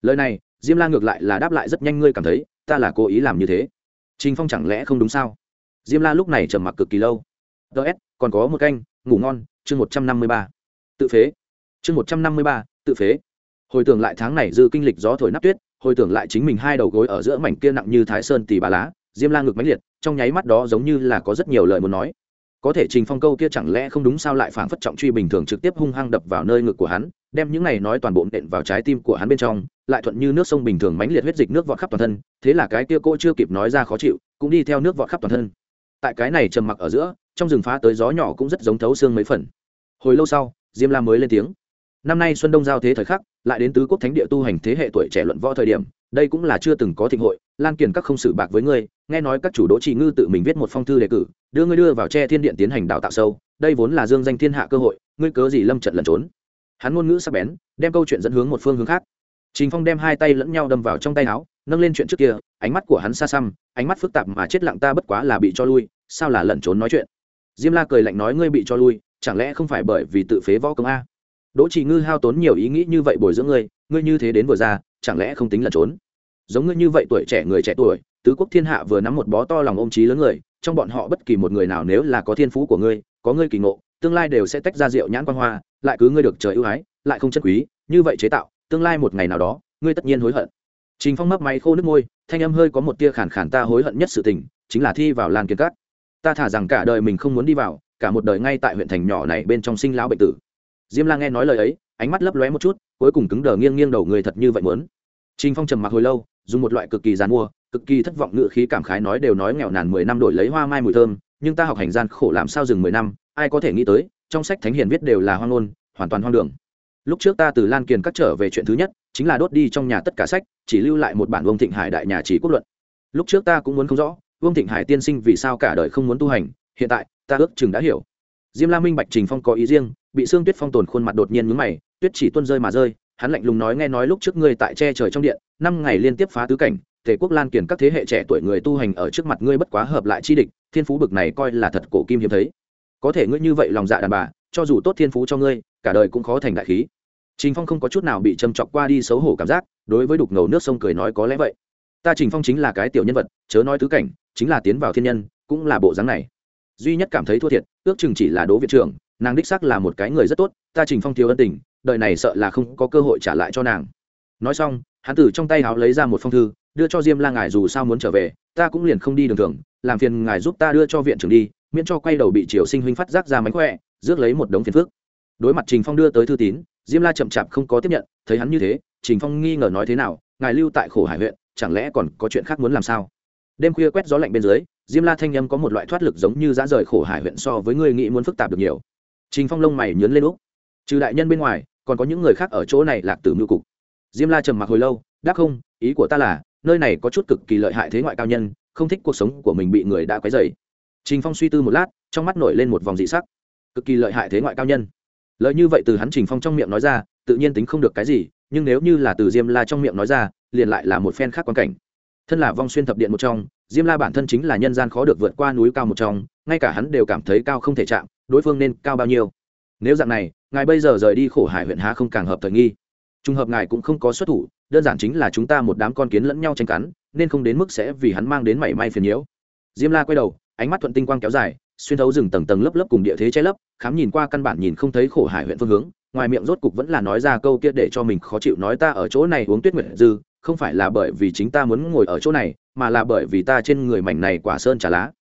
Lời này, diêm la ngược lại là đáp lại rất nhanh ngươi cảm thấy, ta là cố ý làm như thế trình phong chẳng lẽ không đúng sao? Diêm la lúc này trầm mặc cực kỳ lâu. Ts còn có một canh, ngủ ngon, chương một trăm năm mươi ba. Tự phế. Chương một trăm năm mươi ba, tự phế. Hồi tưởng lại tháng này dư kinh lịch gió thổi nắp tuyết, hồi tưởng lại chính mình hai đầu gối ở giữa mảnh kia nặng như thái sơn tì bà lá, diêm la ngực mãnh liệt, trong nháy mắt đó giống như là có rất nhiều lời muốn nói. Có thể trình phong câu kia chẳng lẽ không đúng sao lại phảng phất trọng truy bình thường trực tiếp hung hăng đập vào nơi ngực của hắn đem những này nói toàn bộ nện vào trái tim của hắn bên trong, lại thuận như nước sông bình thường mãnh liệt huyết dịch nước vọt khắp toàn thân, thế là cái kia cô chưa kịp nói ra khó chịu, cũng đi theo nước vọt khắp toàn thân. Tại cái này trầm mặc ở giữa, trong rừng phá tới gió nhỏ cũng rất giống thấu xương mấy phần. Hồi lâu sau, diêm la mới lên tiếng. Năm nay xuân đông giao thế thời khắc, lại đến tứ quốc thánh địa tu hành thế hệ tuổi trẻ luận võ thời điểm, đây cũng là chưa từng có thịnh hội, lan kiển các không xử bạc với ngươi, nghe nói các chủ đỗ trì ngư tự mình viết một phong thư đề cử, đưa ngươi đưa vào tre thiên điện tiến hành đào tạo sâu, đây vốn là dương danh thiên hạ cơ hội, ngươi cớ gì lâm trận lẩn trốn? Hắn ngôn ngữ sắc bén, đem câu chuyện dẫn hướng một phương hướng khác. Trình phong đem hai tay lẫn nhau đâm vào trong tay áo, nâng lên chuyện trước kia, ánh mắt của hắn xa xăm, ánh mắt phức tạp mà chết lặng ta bất quá là bị cho lui, sao là lẩn trốn nói chuyện? Diêm la cười lạnh nói ngươi bị cho lui, chẳng lẽ không phải bởi vì tự phế võ công a? Đỗ Chỉ ngư hao tốn nhiều ý nghĩ như vậy bồi dưỡng ngươi ngươi như thế đến vừa ra, chẳng lẽ không tính lẩn trốn? Giống ngươi như vậy tuổi trẻ người trẻ tuổi, tứ quốc thiên hạ vừa nắm một bó to lòng ôm trí lớn người, trong bọn họ bất kỳ một người nào nếu là có thiên phú của ngươi, có ngươi kỳ ngộ tương lai đều sẽ tách ra rượu nhãn quan hoa, lại cứ ngươi được trời ưu ái, lại không chân quý, như vậy chế tạo, tương lai một ngày nào đó, ngươi tất nhiên hối hận. Trình phong mấp máy khô nước môi, thanh âm hơi có một tia khản khản ta hối hận nhất sự tình, chính là thi vào lan kiên cát. Ta thả rằng cả đời mình không muốn đi vào, cả một đời ngay tại huyện thành nhỏ này bên trong sinh lão bệnh tử. Diêm la nghe nói lời ấy, ánh mắt lấp lóe một chút, cuối cùng cứng đờ nghiêng nghiêng đầu người thật như vậy muốn. Trình phong trầm mặc hồi lâu, dùng một loại cực kỳ dàn mua, cực kỳ thất vọng ngự khí cảm khái nói đều nói nghèo nàn mười năm đổi lấy hoa mai mùi thơm, nhưng ta học hành gian khổ làm sao dừng mười năm ai có thể nghĩ tới, trong sách thánh hiền viết đều là hoang ngôn, hoàn toàn hoang đường. Lúc trước ta từ lan kiền cắt trở về chuyện thứ nhất, chính là đốt đi trong nhà tất cả sách, chỉ lưu lại một bản vương thịnh hải đại nhà chỉ quốc luận. Lúc trước ta cũng muốn không rõ, vương thịnh hải tiên sinh vì sao cả đời không muốn tu hành, hiện tại, ta ước chừng đã hiểu. Diêm la minh bạch trình phong có ý riêng, bị xương tuyết phong tồn khuôn mặt đột nhiên mướn mày, tuyết chỉ tuôn rơi mà rơi, hắn lạnh lùng nói nghe nói lúc trước ngươi tại che trời trong điện, năm ngày liên tiếp phá tứ cảnh thể quốc lan kiển các thế hệ trẻ tuổi người tu hành ở trước mặt ngươi bất quá hợp lại chi địch, thiên phú bực này coi là thật cổ kim hiếm thấy có thể ngươi như vậy lòng dạ đàn bà, cho dù tốt thiên phú cho ngươi, cả đời cũng khó thành đại khí. Trình phong không có chút nào bị châm chọc qua đi xấu hổ cảm giác, đối với đục ngầu nước sông cười nói có lẽ vậy. Ta trình phong chính là cái tiểu nhân vật, chớ nói tứ cảnh, chính là tiến vào thiên nhân, cũng là bộ dáng này. Duy nhất cảm thấy thua thiệt, ước chừng chỉ là đố viện trưởng nàng đích xác là một cái người rất tốt, ta trình phong thiếu ân tình đợi này sợ là không có cơ hội trả lại cho nàng. Nói xong, hắn từ trong tay háo lấy ra một phong thư, đưa cho diêm la ngài dù sao muốn trở về, ta cũng liền không đi đường thường, làm phiền ngài giúp ta đưa cho viện trưởng đi miễn cho quay đầu bị triều sinh huynh phát giác ra mánh khỏe, rước lấy một đống phiền phước đối mặt trình phong đưa tới thư tín, diêm la chậm chạp không có tiếp nhận, thấy hắn như thế, trình phong nghi ngờ nói thế nào, ngài lưu tại khổ hải huyện, chẳng lẽ còn có chuyện khác muốn làm sao? Đêm khuya quét gió lạnh bên dưới, diêm la thanh â m có một loại thoát lực giống như dã rời khổ hải huyện so với người nghĩ muốn phức tạp được nhiều. Trình phong lông mày nhớn lên úc trừ đại nhân bên ngoài, còn có những người khác ở chỗ này lạc tử mưu cục. Diêm la trầm mặc hồi lâu, đáp không, ý của ta là, nơi này có chút cực kỳ lợi hại thế ngoại cao nhân, không thích cuộc sống của mình bị người đã quấy dày trình phong suy tư một lát, trong mắt nổi lên một vòng dị sắc. Cực kỳ lợi hại thế ngoại cao nhân. Lợi như vậy từ hắn trình phong trong miệng nói ra, tự nhiên tính không được cái gì, nhưng nếu như là từ diêm la trong miệng nói ra, liền lại là một phen khác quan cảnh. Thân là vong xuyên thập điện một trong, diêm la bản thân chính là nhân gian khó được vượt qua núi cao một trong, ngay cả hắn đều cảm thấy cao không thể chạm, đối phương nên cao bao nhiêu. Nếu dạng này, ngài bây giờ rời đi khổ hải huyện há không càng hợp thời nghi. Trùng hợp ngài cũng không có xuất thủ, đơn giản chính là chúng ta một đám con kiến lẫn nhau tranh cắn, nên không đến mức sẽ vì hắn mang đến mảy may phiền nhiễu. Diêm la quay đầu ánh mắt thuận tinh quang kéo dài, xuyên thấu rừng tầng tầng lớp lớp cùng địa thế che lấp, khám nhìn qua căn bản nhìn không thấy khổ hải huyện phương hướng, ngoài miệng rốt cục vẫn là nói ra câu kia để cho mình khó chịu nói ta ở chỗ này uống tuyết nguyệt dư, không phải là bởi vì chính ta muốn ngồi ở chỗ này, mà là bởi vì ta trên người mảnh này quả sơn trà lá.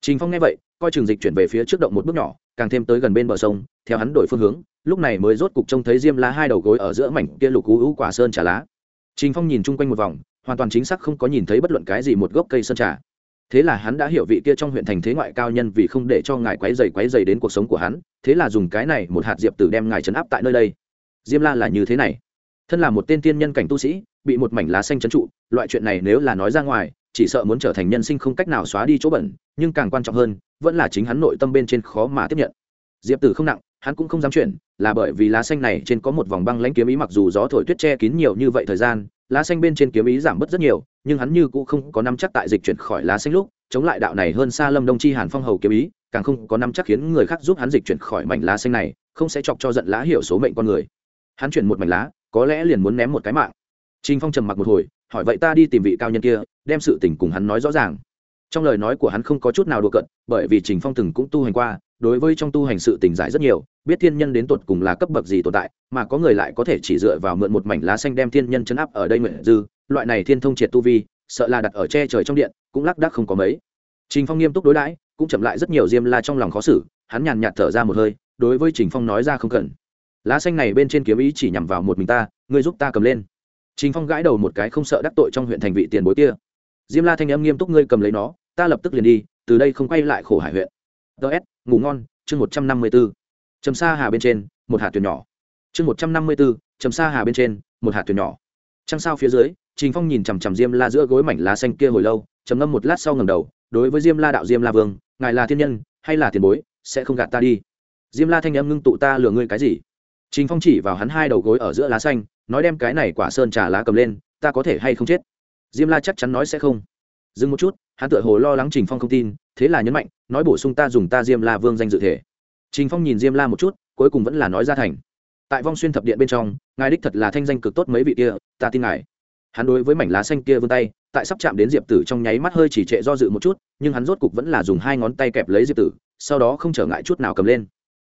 Trình phong nghe vậy, coi trường dịch chuyển về phía trước động một bước nhỏ, càng thêm tới gần bên bờ sông, theo hắn đổi phương hướng, lúc này mới rốt cục trông thấy diêm la hai đầu gối ở giữa mảnh kia lục cú hữu quả sơn trà lá. Trình phong nhìn chung quanh một vòng, hoàn toàn chính xác không có nhìn thấy bất luận cái gì một gốc cây sơn trà thế là hắn đã hiểu vị kia trong huyện thành thế ngoại cao nhân vì không để cho ngài quấy dày quấy dày đến cuộc sống của hắn, thế là dùng cái này một hạt diệp tử đem ngài trấn áp tại nơi đây. Diêm la là như thế này. Thân là một tên tiên nhân cảnh tu sĩ, bị một mảnh lá xanh trấn trụ, loại chuyện này nếu là nói ra ngoài, chỉ sợ muốn trở thành nhân sinh không cách nào xóa đi chỗ bẩn, nhưng càng quan trọng hơn, vẫn là chính hắn nội tâm bên trên khó mà tiếp nhận. Diệp tử không nặng, hắn cũng không dám chuyển, là bởi vì lá xanh này trên có một vòng băng lãnh kiếm ý mặc dù gió thổi tuyết che kín nhiều như vậy thời gian lá xanh bên trên kiếm ý giảm bớt rất nhiều nhưng hắn như cũng không có năm chắc tại dịch chuyển khỏi lá xanh lúc chống lại đạo này hơn xa lâm đông chi hàn phong hầu kiếm ý càng không có năm chắc khiến người khác giúp hắn dịch chuyển khỏi mảnh lá xanh này không sẽ chọc cho giận lá hiểu số mệnh con người hắn chuyển một mảnh lá có lẽ liền muốn ném một cái mạng Trình Phong trầm mặc một hồi, hỏi vậy ta đi tìm vị cao nhân kia, đem sự tình cùng hắn nói rõ ràng. Trong lời nói của hắn không có chút nào đùa cợt, bởi vì Trình Phong từng cũng tu hành qua, đối với trong tu hành sự tình giải rất nhiều, biết thiên nhân đến tột cùng là cấp bậc gì tồn tại, mà có người lại có thể chỉ dựa vào mượn một mảnh lá xanh đem thiên nhân chấn áp ở đây nguyện dư, loại này thiên thông triệt tu vi, sợ là đặt ở che trời trong điện, cũng lác đác không có mấy. Trình Phong nghiêm túc đối đãi, cũng chậm lại rất nhiều diêm la trong lòng khó xử, hắn nhàn nhạt thở ra một hơi, đối với Trình Phong nói ra không cần. Lá xanh này bên trên kiếm ý chỉ nhằm vào một mình ta, ngươi giúp ta cầm lên. Trình Phong gãi đầu một cái không sợ đắc tội trong huyện thành vị tiền bối kia. Diêm La thanh âm nghiêm túc ngươi cầm lấy nó, ta lập tức liền đi, từ đây không quay lại khổ hải huyện. ts ngủ ngon, chương 154. Trầm sa hà bên trên, một hạt tuyển nhỏ. Chương 154, trầm sa hà bên trên, một hạt tuyển nhỏ. Trăng sao phía dưới, Trình Phong nhìn chằm chằm Diêm La giữa gối mảnh lá xanh kia hồi lâu, trầm ngâm một lát sau ngẩng đầu, đối với Diêm La đạo Diêm La Vương, ngài là thiên nhân hay là tiền bối, sẽ không gạt ta đi. Diêm La thanh âm ngưng tụ ta lừa ngươi cái gì? Trình Phong chỉ vào hắn hai đầu gối ở giữa lá xanh, nói đem cái này quả sơn trà lá cầm lên ta có thể hay không chết diêm la chắc chắn nói sẽ không dừng một chút hắn tựa hồ lo lắng trình phong không tin, thế là nhấn mạnh, nói bổ sung ta dùng ta diêm la vương danh dự thể. Trình phong nhìn diêm la một chút, cuối cùng vẫn là nói ra thành. Tại vong xuyên thập điện bên trong, ngài đích thật là thanh danh cực tốt mấy vị kia, ta tin ngài. Hắn đối với mảnh lá xanh kia vươn tay, tại sắp chạm đến diệp tử trong nháy mắt hơi chỉ trệ do dự một chút, nhưng hắn rốt cục vẫn là dùng hai ngón tay kẹp lấy diệp tử, sau đó không trở ngại chút nào cầm lên.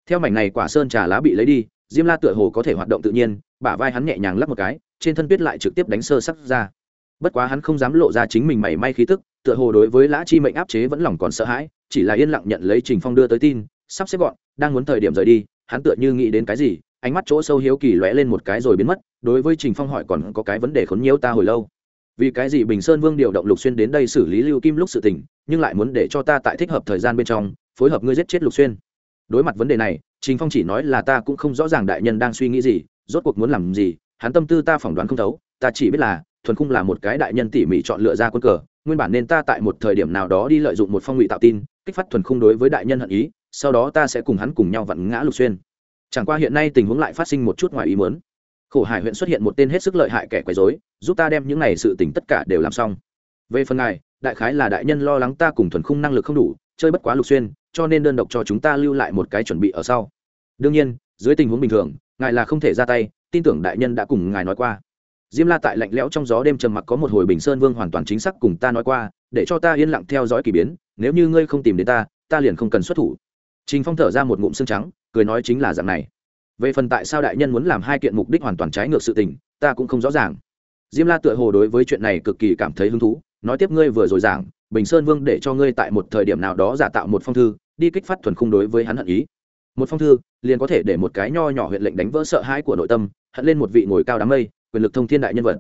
Theo mảnh này quả sơn trà lá bị lấy đi, diêm la tựa hồ có thể hoạt động tự nhiên, bả vai hắn nhẹ nhàng lắp một cái, trên thân tuyết lại trực tiếp đánh sơ sắc ra bất quá hắn không dám lộ ra chính mình mảy may khí tức, tựa hồ đối với lã chi mệnh áp chế vẫn lòng còn sợ hãi, chỉ là yên lặng nhận lấy trình phong đưa tới tin, sắp xếp gọn, đang muốn thời điểm rời đi, hắn tựa như nghĩ đến cái gì, ánh mắt chỗ sâu hiếu kỳ lóe lên một cái rồi biến mất, đối với trình phong hỏi còn có cái vấn đề khốn nhiễu ta hồi lâu. Vì cái gì bình sơn vương điều động lục xuyên đến đây xử lý lưu kim lúc sự tình, nhưng lại muốn để cho ta tại thích hợp thời gian bên trong, phối hợp ngươi giết chết lục xuyên. Đối mặt vấn đề này, trình phong chỉ nói là ta cũng không rõ ràng đại nhân đang suy nghĩ gì, rốt cuộc muốn làm gì, hắn tâm tư ta phỏng đoán không thấu, ta chỉ biết là thuần khung là một cái đại nhân tỉ mỉ chọn lựa ra quân cờ, nguyên bản nên ta tại một thời điểm nào đó đi lợi dụng một phong ngụy tạo tin, kích phát thuần khung đối với đại nhân hận ý, sau đó ta sẽ cùng hắn cùng nhau vặn ngã lục xuyên. Chẳng qua hiện nay tình huống lại phát sinh một chút ngoài ý muốn. Khổ hải huyện xuất hiện một tên hết sức lợi hại kẻ quấy rối, giúp ta đem những này sự tình tất cả đều làm xong. Về phần ngài, đại khái là đại nhân lo lắng ta cùng thuần khung năng lực không đủ, chơi bất quá lục xuyên, cho nên đơn độc cho chúng ta lưu lại một cái chuẩn bị ở sau. Đương nhiên, dưới tình huống bình thường, ngài là không thể ra tay, tin tưởng đại nhân đã cùng ngài nói qua diêm la tại lạnh lẽo trong gió đêm trầm mặc có một hồi bình sơn vương hoàn toàn chính xác cùng ta nói qua, để cho ta yên lặng theo dõi k ỳ biến, nếu như ngươi không tìm đến ta ta liền không cần xuất thủ. Trình phong thở ra một ngụm xương trắng, cười nói chính là dạng này. Về phần tại sao đại nhân muốn làm hai kiện mục đích hoàn toàn trái ngược sự tình, ta cũng không rõ ràng. Diêm la tựa hồ đối với chuyện này cực kỳ cảm thấy hứng thú, nói tiếp ngươi vừa rồi giảng, bình sơn vương để cho ngươi tại một thời điểm nào đó giả tạo một phong thư, đi kích phát thuần khung đối với hắn hận ý. Một phong thư, liền có thể để một cái nho nhỏ huyện lệnh đánh vỡ sợ hãi của nội tâm, hận lên một vị ngồi cao đám mây quyền lực thông thiên đại nhân vật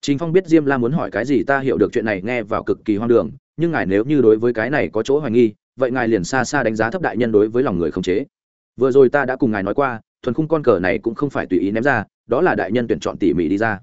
Trình Phong biết Diêm La muốn hỏi cái gì ta hiểu được chuyện này nghe vào cực kỳ hoang đường, nhưng ngài nếu như đối với cái này có chỗ hoài nghi, vậy ngài liền xa xa đánh giá thấp đại nhân đối với lòng người không chế. Vừa rồi ta đã cùng ngài nói qua, thuần khung con cờ này cũng không phải tùy ý ném ra, đó là đại nhân tuyển chọn tỉ mỉ đi ra.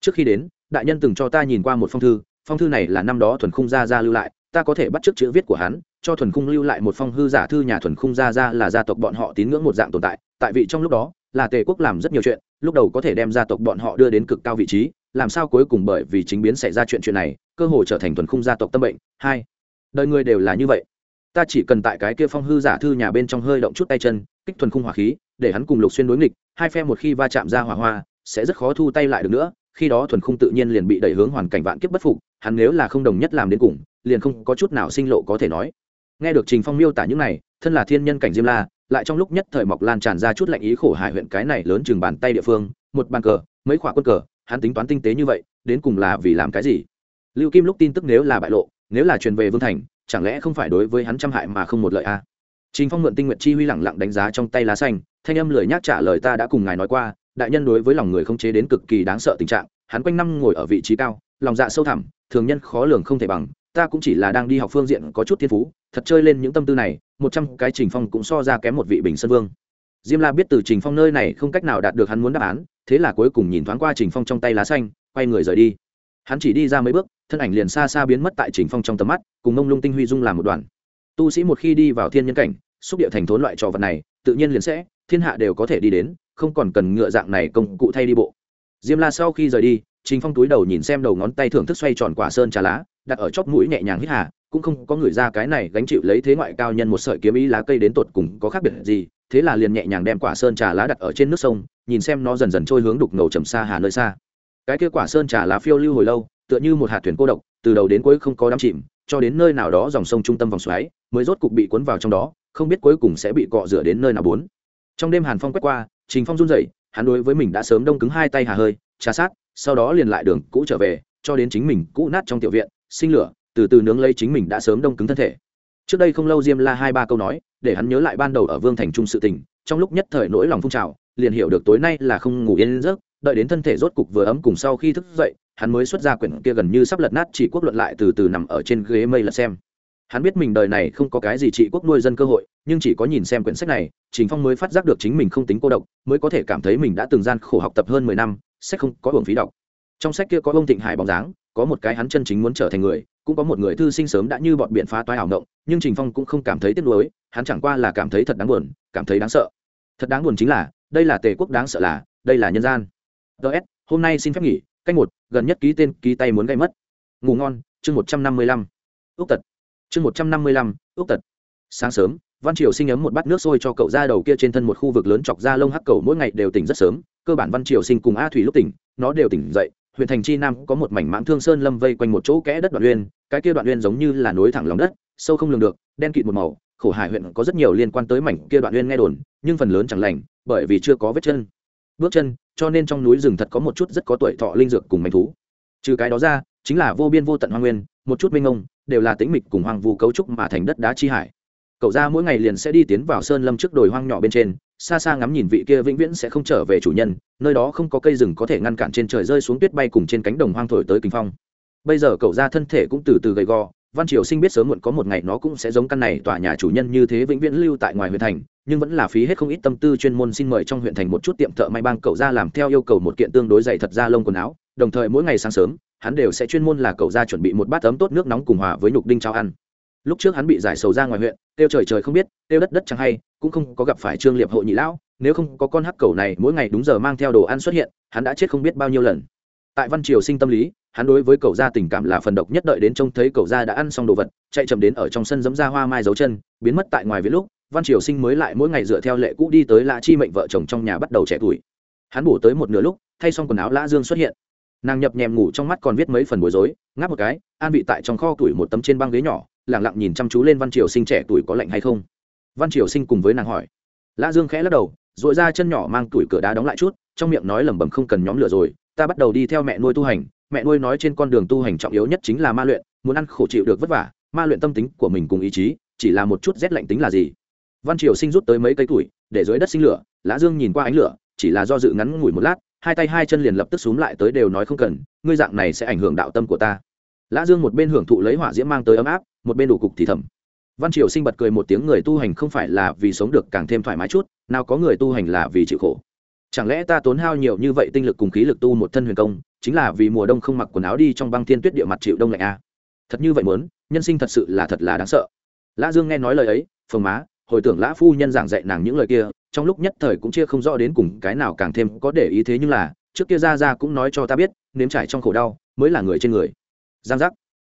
Trước khi đến, đại nhân từng cho ta nhìn qua một phong thư, phong thư này là năm đó thuần khung gia gia lưu lại, ta có thể bắt chước chữ viết của hắn, cho thuần khung lưu lại một phong hư giả thư nhà thuần khung gia gia là gia tộc bọn họ tín ngưỡng một dạng tồn tại, tại vị trong lúc đó, là Tề quốc làm rất nhiều chuyện, lúc đầu có thể đem gia tộc bọn họ đưa đến cực cao vị trí, làm sao cuối cùng bởi vì chính biến xảy ra chuyện chuyện này cơ hội trở thành thuần khung gia tộc tâm bệnh. Hai đời người đều là như vậy. Ta chỉ cần tại cái kia phong hư giả thư nhà bên trong hơi động chút tay chân kích thuần khung hỏa khí để hắn cùng lục xuyên đối nghịch hai phe một khi va chạm ra hỏa hoa sẽ rất khó thu tay lại được nữa khi đó thuần khung tự nhiên liền bị đẩy hướng hoàn cảnh vạn kiếp bất phục hắn nếu là không đồng nhất làm đến cùng liền không có chút nào sinh lộ có thể nói. Nghe được trình phong miêu tả những này thân là thiên nhân cảnh diêm la lại trong lúc nhất thời mọc lan tràn ra chút lạnh ý khổ hại huyện cái này lớn chừng bàn tay địa phương, một bàn cờ, mấy khoả quân cờ, hắn tính toán tinh tế như vậy, đến cùng là vì làm cái gì lưu kim lúc tin tức nếu là bại lộ, nếu là truyền về vương thành, chẳng lẽ không phải đối với hắn trăm hại mà không một lợi a à? trình phong mượn tinh nguyện chi huy lẳng lặng đánh giá trong tay lá xanh, thanh âm lười nhác trả lời ta đã cùng ngài nói qua, đại nhân đối với lòng người không chế đến cực kỳ đáng sợ tình trạng, hắn quanh năm ngồi ở vị trí cao, lòng dạ sâu thẳm, thường nhân khó lường không thể bằng ta cũng chỉ là đang đi học phương diện có chút thiên phú, thật chơi lên những tâm tư này, một trăm cái trình phong cũng so ra kém một vị bình sơn vương. Diêm la biết từ trình phong nơi này không cách nào đạt được hắn muốn đáp án, thế là cuối cùng nhìn thoáng qua trình phong trong tay lá xanh, quay người rời đi. Hắn chỉ đi ra mấy bước, thân ảnh liền xa xa biến mất tại trình phong trong tầm mắt, cùng mông lung tinh huy dung làm một đoàn. Tu sĩ một khi đi vào thiên nhân cảnh, xúc địa thành thốn loại trò vật này, tự nhiên liền sẽ, thiên hạ đều có thể đi đến, không còn cần ngựa dạng này công cụ thay đi bộ. Diêm la sau khi rời đi, trình phong túi đầu nhìn xem đầu ngón tay thưởng thức xoay tròn quả sơn trà lá đặt ở chóp mũi nhẹ nhàng hít hà, cũng không có người ra cái này gánh chịu lấy thế ngoại cao nhân một sợi kiếm ý lá cây đến tột cùng có khác biệt gì, thế là liền nhẹ nhàng đem quả sơn trà lá đặt ở trên nước sông, nhìn xem nó dần dần trôi hướng đục ngầu trầm xa hà nơi xa. Cái kia quả sơn trà lá phiêu lưu hồi lâu, tựa như một hạt thuyền cô độc, từ đầu đến cuối không có đắm chìm, cho đến nơi nào đó dòng sông trung tâm vòng xoáy, mới rốt cục bị cuốn vào trong đó, không biết cuối cùng sẽ bị cọ rửa đến nơi nào bốn. Trong đêm hàn phong quét qua, trình phong run rẩy, hắn đối với mình đã sớm đông cứng hai tay hà hơi, trà sát, sau đó liền lại đường cũ trở về, cho đến chính mình cũ nát trong tiểu viện sinh lửa, từ từ nướng lấy chính mình đã sớm đông cứng thân thể. Trước đây không lâu diêm la hai ba câu nói, để hắn nhớ lại ban đầu ở vương thành trung sự tình, trong lúc nhất thời nỗi lòng phun trào, liền hiểu được tối nay là không ngủ yên giấc, đợi đến thân thể rốt cục vừa ấm cùng sau khi thức dậy, hắn mới xuất ra quyển kia gần như sắp lật nát chỉ quốc luận lại từ từ nằm ở trên ghế mây lật xem. Hắn biết mình đời này không có cái gì trị quốc nuôi dân cơ hội, nhưng chỉ có nhìn xem quyển sách này, trình phong mới phát giác được chính mình không tính cô độc, mới có thể cảm thấy mình đã từng gian khổ học tập hơn mười năm, sách không có hưởng phí đọc. Trong sách kia có ông thịnh hải bóng dáng có một cái hắn chân chính muốn trở thành người, cũng có một người thư sinh sớm đã như bọn biện phá toái ảo ngộng, nhưng trình phong cũng không cảm thấy tiếc nuối, hắn chẳng qua là cảm thấy thật đáng buồn, cảm thấy đáng sợ. Thật đáng buồn chính là, đây là tề quốc đáng sợ là, đây là nhân gian. Ts hôm nay xin phép nghỉ, cách một, gần nhất ký tên, ký tay muốn gây mất. Ngủ ngon, chương một trăm năm mươi lăm. Ước tật. Chương một trăm năm mươi lăm, ước tật. Sáng sớm, văn triều sinh ấm một bát nước sôi cho cậu ra đầu kia trên thân một khu vực lớn chọc ra lông hắc cầu mỗi ngày đều tỉnh rất sớm, cơ bản văn triều sinh cùng a thủy lúc tỉnh, nó đều tỉnh dậy huyện thành chi nam có một mảnh mãng thương sơn lâm vây quanh một chỗ kẽ đất đoạn uyên cái kia đoạn uyên giống như là nối thẳng lòng đất sâu không lường được đen kịt một màu khổ hải huyện có rất nhiều liên quan tới mảnh kia đoạn uyên nghe đồn nhưng phần lớn chẳng lành bởi vì chưa có vết chân. Bước chân cho nên trong núi rừng thật có một chút rất có tuổi thọ linh dược cùng mảnh thú. Trừ cái đó ra chính là vô biên vô tận hoang nguyên một chút minh ngông, đều là tĩnh mịch cùng hoang vu cấu trúc mà thành đất đá chi hải cậu ra mỗi ngày liền sẽ đi tiến vào sơn lâm trước đồi hoang nhỏ bên trên, xa xa ngắm nhìn vị kia vĩnh viễn sẽ không trở về chủ nhân, nơi đó không có cây rừng có thể ngăn cản trên trời rơi xuống tuyết bay cùng trên cánh đồng hoang thổi tới kinh phong. Bây giờ cậu ra thân thể cũng từ từ gầy gò, văn triều sinh biết sớm muộn có một ngày nó cũng sẽ giống căn này tòa nhà chủ nhân như thế vĩnh viễn lưu tại ngoài huyện thành, nhưng vẫn là phí hết không ít tâm tư chuyên môn xin mời trong huyện thành một chút tiệm thợ may bang cậu ra làm theo yêu cầu một kiện tương đối dày thật ra lông quần áo, đồng thời mỗi ngày sáng sớm, hắn đều sẽ chuyên môn là cậu ra chuẩn bị một bát ấm tốt nước nóng cùng hòa với nhục đinh cháo ăn lúc trước hắn bị giải sầu ra ngoài huyện, tiêu trời trời không biết, tiêu đất đất chẳng hay, cũng không có gặp phải trương liệp hộ nhị lão, nếu không có con hắc cầu này, mỗi ngày đúng giờ mang theo đồ ăn xuất hiện, hắn đã chết không biết bao nhiêu lần. Tại văn triều sinh tâm lý, hắn đối với cậu gia tình cảm là phần độc nhất đợi đến trông thấy cậu gia đã ăn xong đồ vật, chạy chậm đến ở trong sân giấm ra hoa mai dấu chân, biến mất tại ngoài viết lúc, văn triều sinh mới lại mỗi ngày dựa theo lệ cũ đi tới lã chi mệnh vợ chồng trong nhà bắt đầu trẻ tuổi. Hắn bổ tới một nửa lúc, thay xong quần áo lã dương xuất hiện. Nàng nhập nhèm ngủ trong mắt còn viết mấy phần bối rối, ngáp một cái, an vị tại trong kho tuổi một tấm trên băng ghế nhỏ lẳng lặng nhìn chăm chú lên văn triều sinh trẻ tuổi có lạnh hay không. Văn triều sinh cùng với nàng hỏi. Lã dương khẽ lắc đầu dội ra chân nhỏ mang tuổi cửa đá đóng lại chút, trong miệng nói lẩm bẩm không cần nhóm lửa rồi, ta bắt đầu đi theo mẹ nuôi tu hành, mẹ nuôi nói trên con đường tu hành trọng yếu nhất chính là ma luyện, muốn ăn khổ chịu được vất vả, ma luyện tâm tính của mình cùng ý chí, chỉ là một chút rét lạnh tính là gì. Văn triều sinh rút tới mấy cây tuổi, để dưới đất sinh lửa, lã dương nhìn qua ánh lửa, chỉ là do dự ngắn ngủi một lát, hai tay hai chân liền lập tức xúm lại tới đều nói không cần, ngươi dạng này sẽ ảnh hưởng đạo tâm của ta. Lã dương một bên hưởng thụ lấy hỏa diễm mang tới ấm áp một bên đủ cục thì thầm. Văn triều sinh bật cười một tiếng người tu hành không phải là vì sống được càng thêm thoải mái chút, nào có người tu hành là vì chịu khổ. Chẳng lẽ ta tốn hao nhiều như vậy tinh lực cùng khí lực tu một thân huyền công, chính là vì mùa đông không mặc quần áo đi trong băng thiên tuyết địa mặt chịu đông lạnh à? thật như vậy muốn, nhân sinh thật sự là thật là đáng sợ. Lã dương nghe nói lời ấy, phồng má, hồi tưởng lã phu nhân giảng dạy nàng những lời kia, trong lúc nhất thời cũng chia không rõ đến cùng cái nào càng thêm có để ý thế nhưng là, trước kia ra ra cũng nói cho ta biết, nếm trải trong khổ đau, mới là người trên người. Giang giác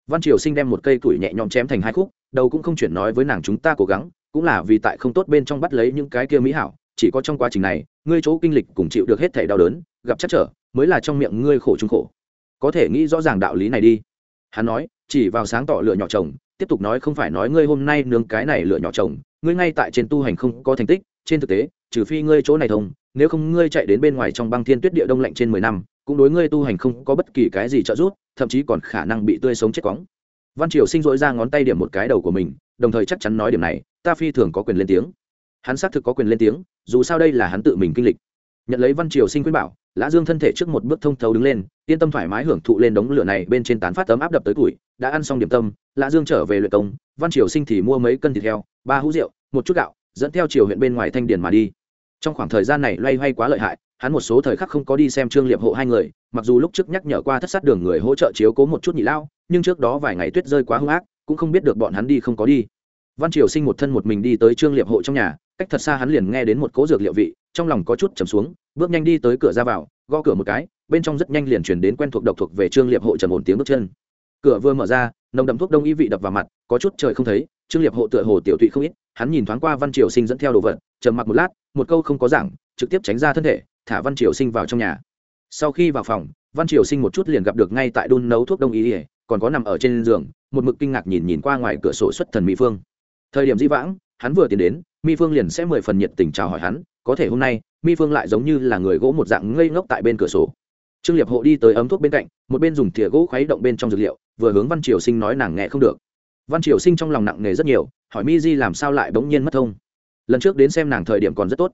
văn triều sinh đem một cây tuổi nhẹ nhõm chém thành hai khúc, đầu cũng không chuyển nói với nàng chúng ta cố gắng, cũng là vì tại không tốt bên trong bắt lấy những cái kia mỹ hảo, chỉ có trong quá trình này, ngươi chỗ kinh lịch cùng chịu được hết thể đau đớn, gặp chắc trở, mới là trong miệng ngươi khổ chung khổ. Có thể nghĩ rõ ràng đạo lý này đi. Hắn nói, chỉ vào sáng tỏ lựa nhỏ chồng, tiếp tục nói không phải nói ngươi hôm nay nướng cái này lựa nhỏ chồng, ngươi ngay tại trên tu hành không có thành tích, trên thực tế trừ phi ngươi chỗ này thông, nếu không ngươi chạy đến bên ngoài trong băng thiên tuyết địa đông lạnh trên mười năm, cũng đối ngươi tu hành không có bất kỳ cái gì trợ giúp, thậm chí còn khả năng bị tươi sống chết quóng văn triều sinh dội ra ngón tay điểm một cái đầu của mình, đồng thời chắc chắn nói điểm này, ta phi thường có quyền lên tiếng. Hắn xác thực có quyền lên tiếng, dù sao đây là hắn tự mình kinh lịch. Nhận lấy văn triều sinh khuyên bảo, lã dương thân thể trước một bước thông thấu đứng lên, yên tâm thoải mái hưởng thụ lên đống lửa này bên trên tán phát tấm áp đập tới tuổi, đã ăn xong điểm tâm, lã dương trở về luyện công, văn triều sinh thì mua mấy cân thịt heo, ba hũ rượu, một chút gạo, dẫn theo triều huyện bên ngoài thanh điền mà đi trong khoảng thời gian này loay hoay quá lợi hại, hắn một số thời khắc không có đi xem trương liệp hộ hai người, mặc dù lúc trước nhắc nhở qua thất sát đường người hỗ trợ chiếu cố một chút nhị lao, nhưng trước đó vài ngày tuyết rơi quá hung ác, cũng không biết được bọn hắn đi không có đi. Văn triều sinh một thân một mình đi tới trương liệp hộ trong nhà, cách thật xa hắn liền nghe đến một cỗ dược liệu vị, trong lòng có chút trầm xuống, bước nhanh đi tới cửa ra vào, gõ cửa một cái, bên trong rất nhanh liền chuyển đến quen thuộc độc thuộc về trương liệp hộ trầm ổn tiếng bước chân. Cửa vừa mở ra, nồng đậm thuốc đông y vị đập vào mặt, có chút trời không thấy trương liệp hộ tựa hồ tiểu tụy không ít, hắn nhìn thoáng qua văn triều sinh dẫn theo đồ vật, trầm mặc một lát, một câu không có giảng, trực tiếp tránh ra thân thể, thả văn triều sinh vào trong nhà. Sau khi vào phòng, văn triều sinh một chút liền gặp được ngay tại đun nấu thuốc đông y ỉa còn có nằm ở trên giường, một mực kinh ngạc nhìn nhìn qua ngoài cửa sổ xuất thần mỹ phương. Thời điểm di vãng, hắn vừa tiến đến, mi phương liền sẽ mười phần nhiệt tình chào hỏi hắn, có thể hôm nay, mi phương lại giống như là người gỗ một dạng ngây ngốc tại bên cửa sổ. Trương liệp hộ đi tới ấm thuốc bên cạnh, một bên dùng thìa gỗ khuấy động bên trong dược liệu, vừa hướng văn triều sinh nói nàng nghe không được văn triều sinh trong lòng nặng nề rất nhiều, hỏi mi di làm sao lại bỗng nhiên mất thông. Lần trước đến xem nàng thời điểm còn rất tốt.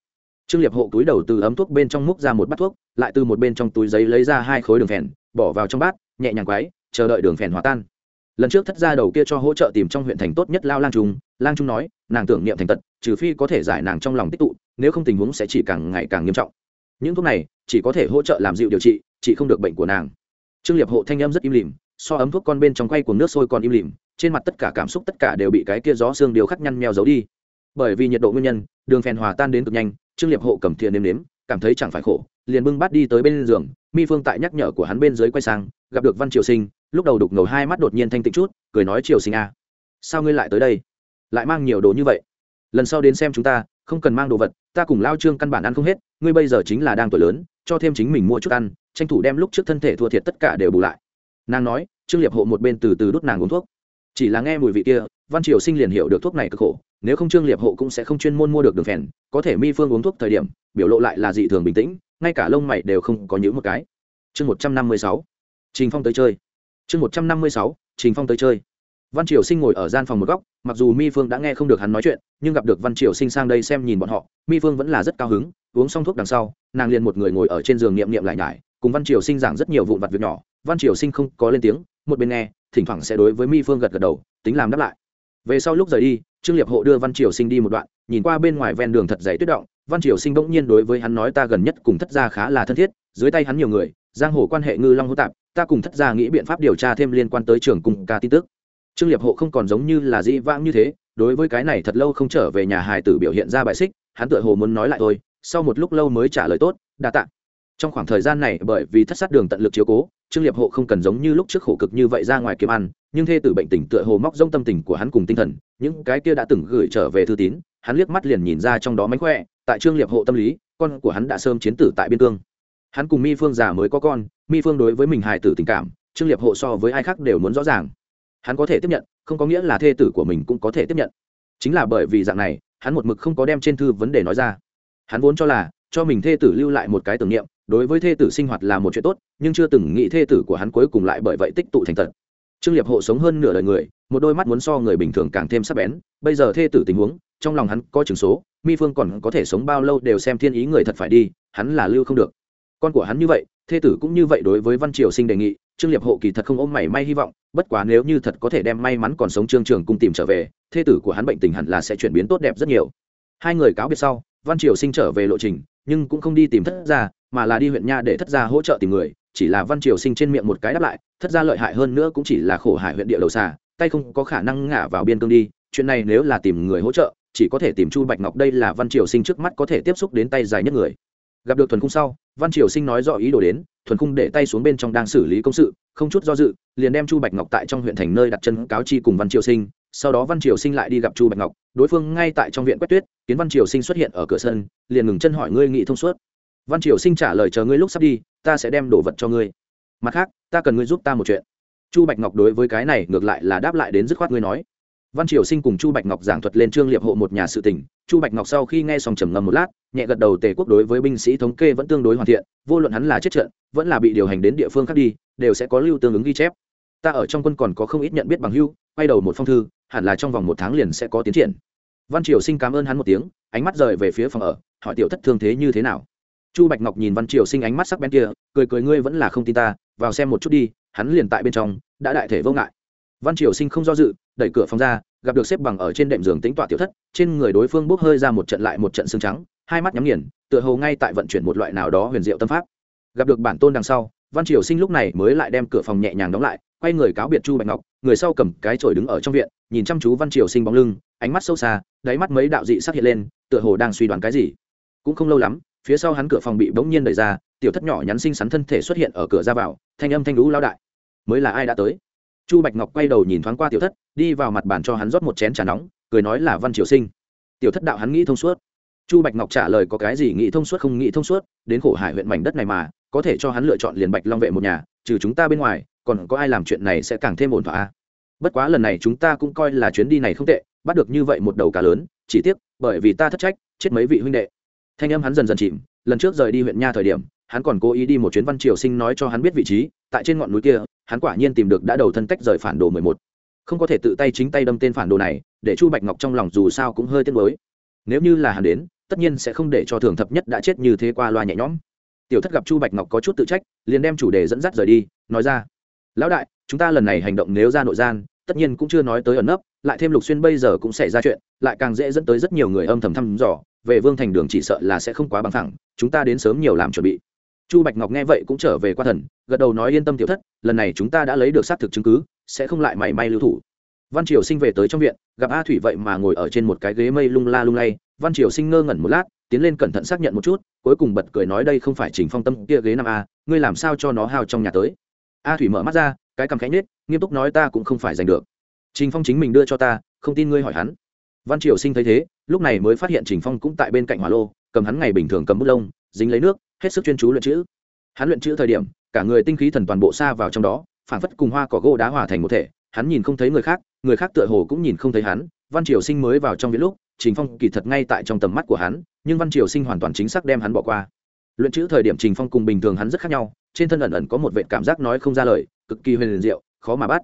Trương liệp hộ túi đầu từ ấm thuốc bên trong múc ra một bát thuốc, lại từ một bên trong túi giấy lấy ra hai khối đường phèn, bỏ vào trong bát, nhẹ nhàng quái chờ đợi đường phèn hòa tan. Lần trước thất gia đầu kia cho hỗ trợ tìm trong huyện thành tốt nhất lao lang trung lang trung nói, nàng tưởng niệm thành tật, trừ phi có thể giải nàng trong lòng tích tụ, nếu không tình huống sẽ chỉ càng ngày càng nghiêm trọng. Những thuốc này, chỉ có thể hỗ trợ làm dịu điều trị, chỉ không được bệnh của nàng. Trương liệp hộ thanh âm rất im lìm so ấm thuốc con bên trong quay cuồng nước sôi còn im lìm, trên mặt tất cả cảm xúc tất cả đều bị cái kia gió xương điều khắc nhăn meo giấu đi. Bởi vì nhiệt độ nguyên nhân, đường phèn hòa tan đến cực nhanh, trương liệp hộ cầm thiện nếm nếm, cảm thấy chẳng phải khổ, liền bưng bát đi tới bên giường, mi phương tại nhắc nhở của hắn bên dưới quay sang, gặp được văn triều sinh, lúc đầu đục ngầu hai mắt đột nhiên thanh tịnh chút, cười nói, triều sinh a à. sao ngươi lại tới đây? Lại mang nhiều đồ như vậy? Lần sau đến xem chúng ta, không cần mang đồ vật, ta cùng lao trương căn bản ăn không hết, ngươi bây giờ chính là đang tuổi lớn, cho thêm chính mình mua chút ăn, tranh thủ đem lúc trước thân thể thua thiệt tất cả đều bù lại nàng nói, trương liệp hộ một bên từ từ đút nàng uống thuốc. Chỉ là nghe mùi vị kia, văn triều sinh liền hiểu được thuốc này cực khổ, nếu không trương liệp hộ cũng sẽ không chuyên môn mua được đường phèn, có thể mi phương uống thuốc thời điểm, biểu lộ lại là dị thường bình tĩnh, ngay cả lông mày đều không có những một cái. Chương một trăm năm mươi sáu, trình phong tới chơi. Chương một trăm năm mươi sáu, trình phong tới chơi. Văn triều sinh ngồi ở gian phòng một góc, mặc dù mi phương đã nghe không được hắn nói chuyện, nhưng gặp được văn triều sinh sang đây xem nhìn bọn họ, mi phương vẫn là rất cao hứng, uống xong thuốc đằng sau, nàng liền một người ngồi ở trên giường niệm niệm lại nhải, cùng văn triều sinh giảng rất nhiều vụn vặt việc nhỏ văn triều sinh không có lên tiếng, một bên nghe, thỉnh thoảng sẽ đối với mi phương gật gật đầu, tính làm đáp lại. Về sau lúc rời đi, trương liệp hộ đưa văn triều sinh đi một đoạn, nhìn qua bên ngoài ven đường thật dày tuyết động, văn triều sinh bỗng nhiên đối với hắn nói ta gần nhất cùng thất gia khá là thân thiết, dưới tay hắn nhiều người, giang hồ quan hệ ngư long hô tạp, ta cùng thất gia nghĩ biện pháp điều tra thêm liên quan tới trường cung ca tin tức. Trương liệp hộ không còn giống như là dĩ vãng như thế, đối với cái này thật lâu không trở về nhà hài tử biểu hiện ra bài xích, hắn tựa hồ muốn nói lại thôi, sau một lúc lâu mới trả lời tốt, đa tạ trong khoảng thời gian này, bởi vì thất sát đường tận lực chiếu cố, trương liệp hộ không cần giống như lúc trước khổ cực như vậy ra ngoài kiếm ăn, nhưng thê tử bệnh tình tựa hồ móc rông tâm tình của hắn cùng tinh thần, những cái kia đã từng gửi trở về thư tín, hắn liếc mắt liền nhìn ra trong đó mánh khỏe, tại trương liệp hộ tâm lý, con của hắn đã sớm chiến tử tại biên cương. Hắn cùng mi phương già mới có con, mi phương đối với mình hài tử tình cảm, trương liệp hộ so với ai khác đều muốn rõ ràng. Hắn có thể tiếp nhận, không có nghĩa là thê tử của mình cũng có thể tiếp nhận. Chính là bởi vì dạng này, hắn một mực không có đem trên thư vấn đề nói ra. Hắn vốn cho là, cho mình thê tử lưu lại một cái tưởng niệm đối với thê tử sinh hoạt là một chuyện tốt, nhưng chưa từng nghĩ thê tử của hắn cuối cùng lại bởi vậy tích tụ thành tật trương liệp hộ sống hơn nửa đời người, một đôi mắt muốn so người bình thường càng thêm sắc bén. Bây giờ thê tử tình huống, trong lòng hắn có chừng số, mi phương còn có thể sống bao lâu đều xem thiên ý người thật phải đi, hắn là lưu không được. Con của hắn như vậy, thê tử cũng như vậy đối với văn triều sinh đề nghị, trương liệp hộ kỳ thật không ôm mảy may hy vọng, bất quá nếu như thật có thể đem may mắn còn sống trương trường cung tìm trở về, thê tử của hắn bệnh tình hẳn là sẽ chuyển biến tốt đẹp rất nhiều. Hai người cáo biệt sau, văn triều sinh trở về lộ trình nhưng cũng không đi tìm thất gia, mà là đi huyện nha để thất gia hỗ trợ tìm người, chỉ là văn triều sinh trên miệng một cái đáp lại, thất gia lợi hại hơn nữa cũng chỉ là khổ hải huyện địa đầu xà, tay không có khả năng ngả vào biên cương đi, chuyện này nếu là tìm người hỗ trợ, chỉ có thể tìm chu bạch ngọc đây là văn triều sinh trước mắt có thể tiếp xúc đến tay dài nhất người. Gặp được thuần khung sau, văn triều sinh nói rõ ý đồ đến, thuần khung để tay xuống bên trong đang xử lý công sự, không chút do dự, liền đem chu bạch ngọc tại trong huyện thành nơi đặt chân cáo chi cùng văn triều sinh sau đó văn triều sinh lại đi gặp chu bạch ngọc đối phương ngay tại trong viện quét tuyết kiến văn triều sinh xuất hiện ở cửa sân liền ngừng chân hỏi ngươi nghị thông suốt văn triều sinh trả lời chờ ngươi lúc sắp đi ta sẽ đem đồ vật cho ngươi mặt khác ta cần ngươi giúp ta một chuyện chu bạch ngọc đối với cái này ngược lại là đáp lại đến dứt khoát ngươi nói văn triều sinh cùng chu bạch ngọc giảng thuật lên trương liệp hộ một nhà sự tỉnh chu bạch ngọc sau khi nghe xong trầm ngâm một lát nhẹ gật đầu tề quốc đối với binh sĩ thống kê vẫn tương đối hoàn thiện vô luận hắn là chết trận vẫn là bị điều hành đến địa phương khác đi đều sẽ có lưu tương ứng ghi chép ta ở trong quân còn có không ít nhận biết bằng hưu, quay đầu một phong thư, hẳn là trong vòng một tháng liền sẽ có tiến triển. Văn triều sinh cảm ơn hắn một tiếng, ánh mắt rời về phía phòng ở, hỏi tiểu thất thương thế như thế nào. Chu bạch ngọc nhìn văn triều sinh ánh mắt sắc bén kia, cười cười ngươi vẫn là không tin ta, vào xem một chút đi, hắn liền tại bên trong, đã đại thể vô ngại. Văn triều sinh không do dự, đẩy cửa phòng ra, gặp được xếp bằng ở trên đệm giường tính tọa tiểu thất, trên người đối phương bốc hơi ra một trận lại một trận xương trắng, hai mắt nhắm nghiền, tựa hồ ngay tại vận chuyển một loại nào đó huyền diệu tâm pháp. Gặp được bản tôn đằng sau, văn triều sinh lúc này mới lại đem cửa phòng nhẹ nhàng đóng lại quay người cáo biệt chu bạch ngọc, người sau cầm cái chổi đứng ở trong viện, nhìn chăm chú văn triều sinh bóng lưng, ánh mắt sâu xa, đáy mắt mấy đạo dị sắc hiện lên, tựa hồ đang suy đoán cái gì. Cũng không lâu lắm, phía sau hắn cửa phòng bị bỗng nhiên đẩy ra, tiểu thất nhỏ nhắn xinh xắn thân thể xuất hiện ở cửa ra vào, thanh âm thanh lũ lao đại. Mới là ai đã tới? Chu bạch ngọc quay đầu nhìn thoáng qua tiểu thất, đi vào mặt bàn cho hắn rót một chén trà nóng, cười nói là văn triều sinh. Tiểu thất đạo hắn nghĩ thông suốt. Chu bạch ngọc trả lời có cái gì nghĩ thông suốt không nghĩ thông suốt, đến khổ hải huyện mảnh đất này mà, có thể cho hắn lựa chọn liền bạch long vệ một nhà, trừ chúng ta bên ngoài còn có ai làm chuyện này sẽ càng thêm ổn thỏa à? bất quá lần này chúng ta cũng coi là chuyến đi này không tệ, bắt được như vậy một đầu cá lớn, chỉ tiếc, bởi vì ta thất trách, chết mấy vị huynh đệ. Thanh âm hắn dần dần chìm, lần trước rời đi huyện nha thời điểm, hắn còn cố ý đi một chuyến văn triều sinh nói cho hắn biết vị trí, tại trên ngọn núi kia, hắn quả nhiên tìm được đã đầu thân tách rời phản đồ mười một. Không có thể tự tay chính tay đâm tên phản đồ này, để chu bạch ngọc trong lòng dù sao cũng hơi tiếc mới nếu như là hắn đến, tất nhiên sẽ không để cho thường thập nhất đã chết như thế qua loa nhẹ nhõm. Tiểu thất gặp chu bạch ngọc có chút tự trách, liền đem chủ đề dẫn dắt rời đi, nói ra lão đại, chúng ta lần này hành động nếu ra nội gian, tất nhiên cũng chưa nói tới ẩn nấp, lại thêm lục xuyên bây giờ cũng sẽ ra chuyện, lại càng dễ dẫn tới rất nhiều người âm thầm thăm dò, về vương thành đường chỉ sợ là sẽ không quá bằng thẳng chúng ta đến sớm nhiều làm chuẩn bị. Chu bạch ngọc nghe vậy cũng trở về qua thần, gật đầu nói yên tâm tiểu thất, lần này chúng ta đã lấy được xác thực chứng cứ, sẽ không lại mảy may lưu thủ. Văn triều sinh về tới trong viện, gặp a thủy vậy mà ngồi ở trên một cái ghế mây lung la lung lay, văn triều sinh ngơ ngẩn một lát, tiến lên cẩn thận xác nhận một chút, cuối cùng bật cười nói đây không phải trình phong tâm kia ghế năm a, ngươi làm sao cho nó hao trong nhà tới a thủy mở mắt ra, cái cằm khẽ nhết nghiêm túc nói ta cũng không phải giành được. Trình phong chính mình đưa cho ta, không tin ngươi hỏi hắn. Văn triều sinh thấy thế, lúc này mới phát hiện trình phong cũng tại bên cạnh hỏa lô, cầm hắn ngày bình thường cầm bút lông, dính lấy nước, hết sức chuyên chú luyện chữ. Hắn luyện chữ thời điểm, cả người tinh khí thần toàn bộ xa vào trong đó, phảng phất cùng hoa cỏ gỗ đá hòa thành một thể, hắn nhìn không thấy người khác người khác tựa hồ cũng nhìn không thấy hắn. Văn triều sinh mới vào trong viện lúc, trình phong kỳ thật ngay tại trong tầm mắt của hắn, nhưng văn triều sinh hoàn toàn chính xác đem hắn bỏ qua. Luyện chữ thời điểm trình phong cùng bình thường hắn rất khác nhau trên thân ẩn ẩn có một vệ cảm giác nói không ra lời, cực kỳ huyền diệu, khó mà bắt.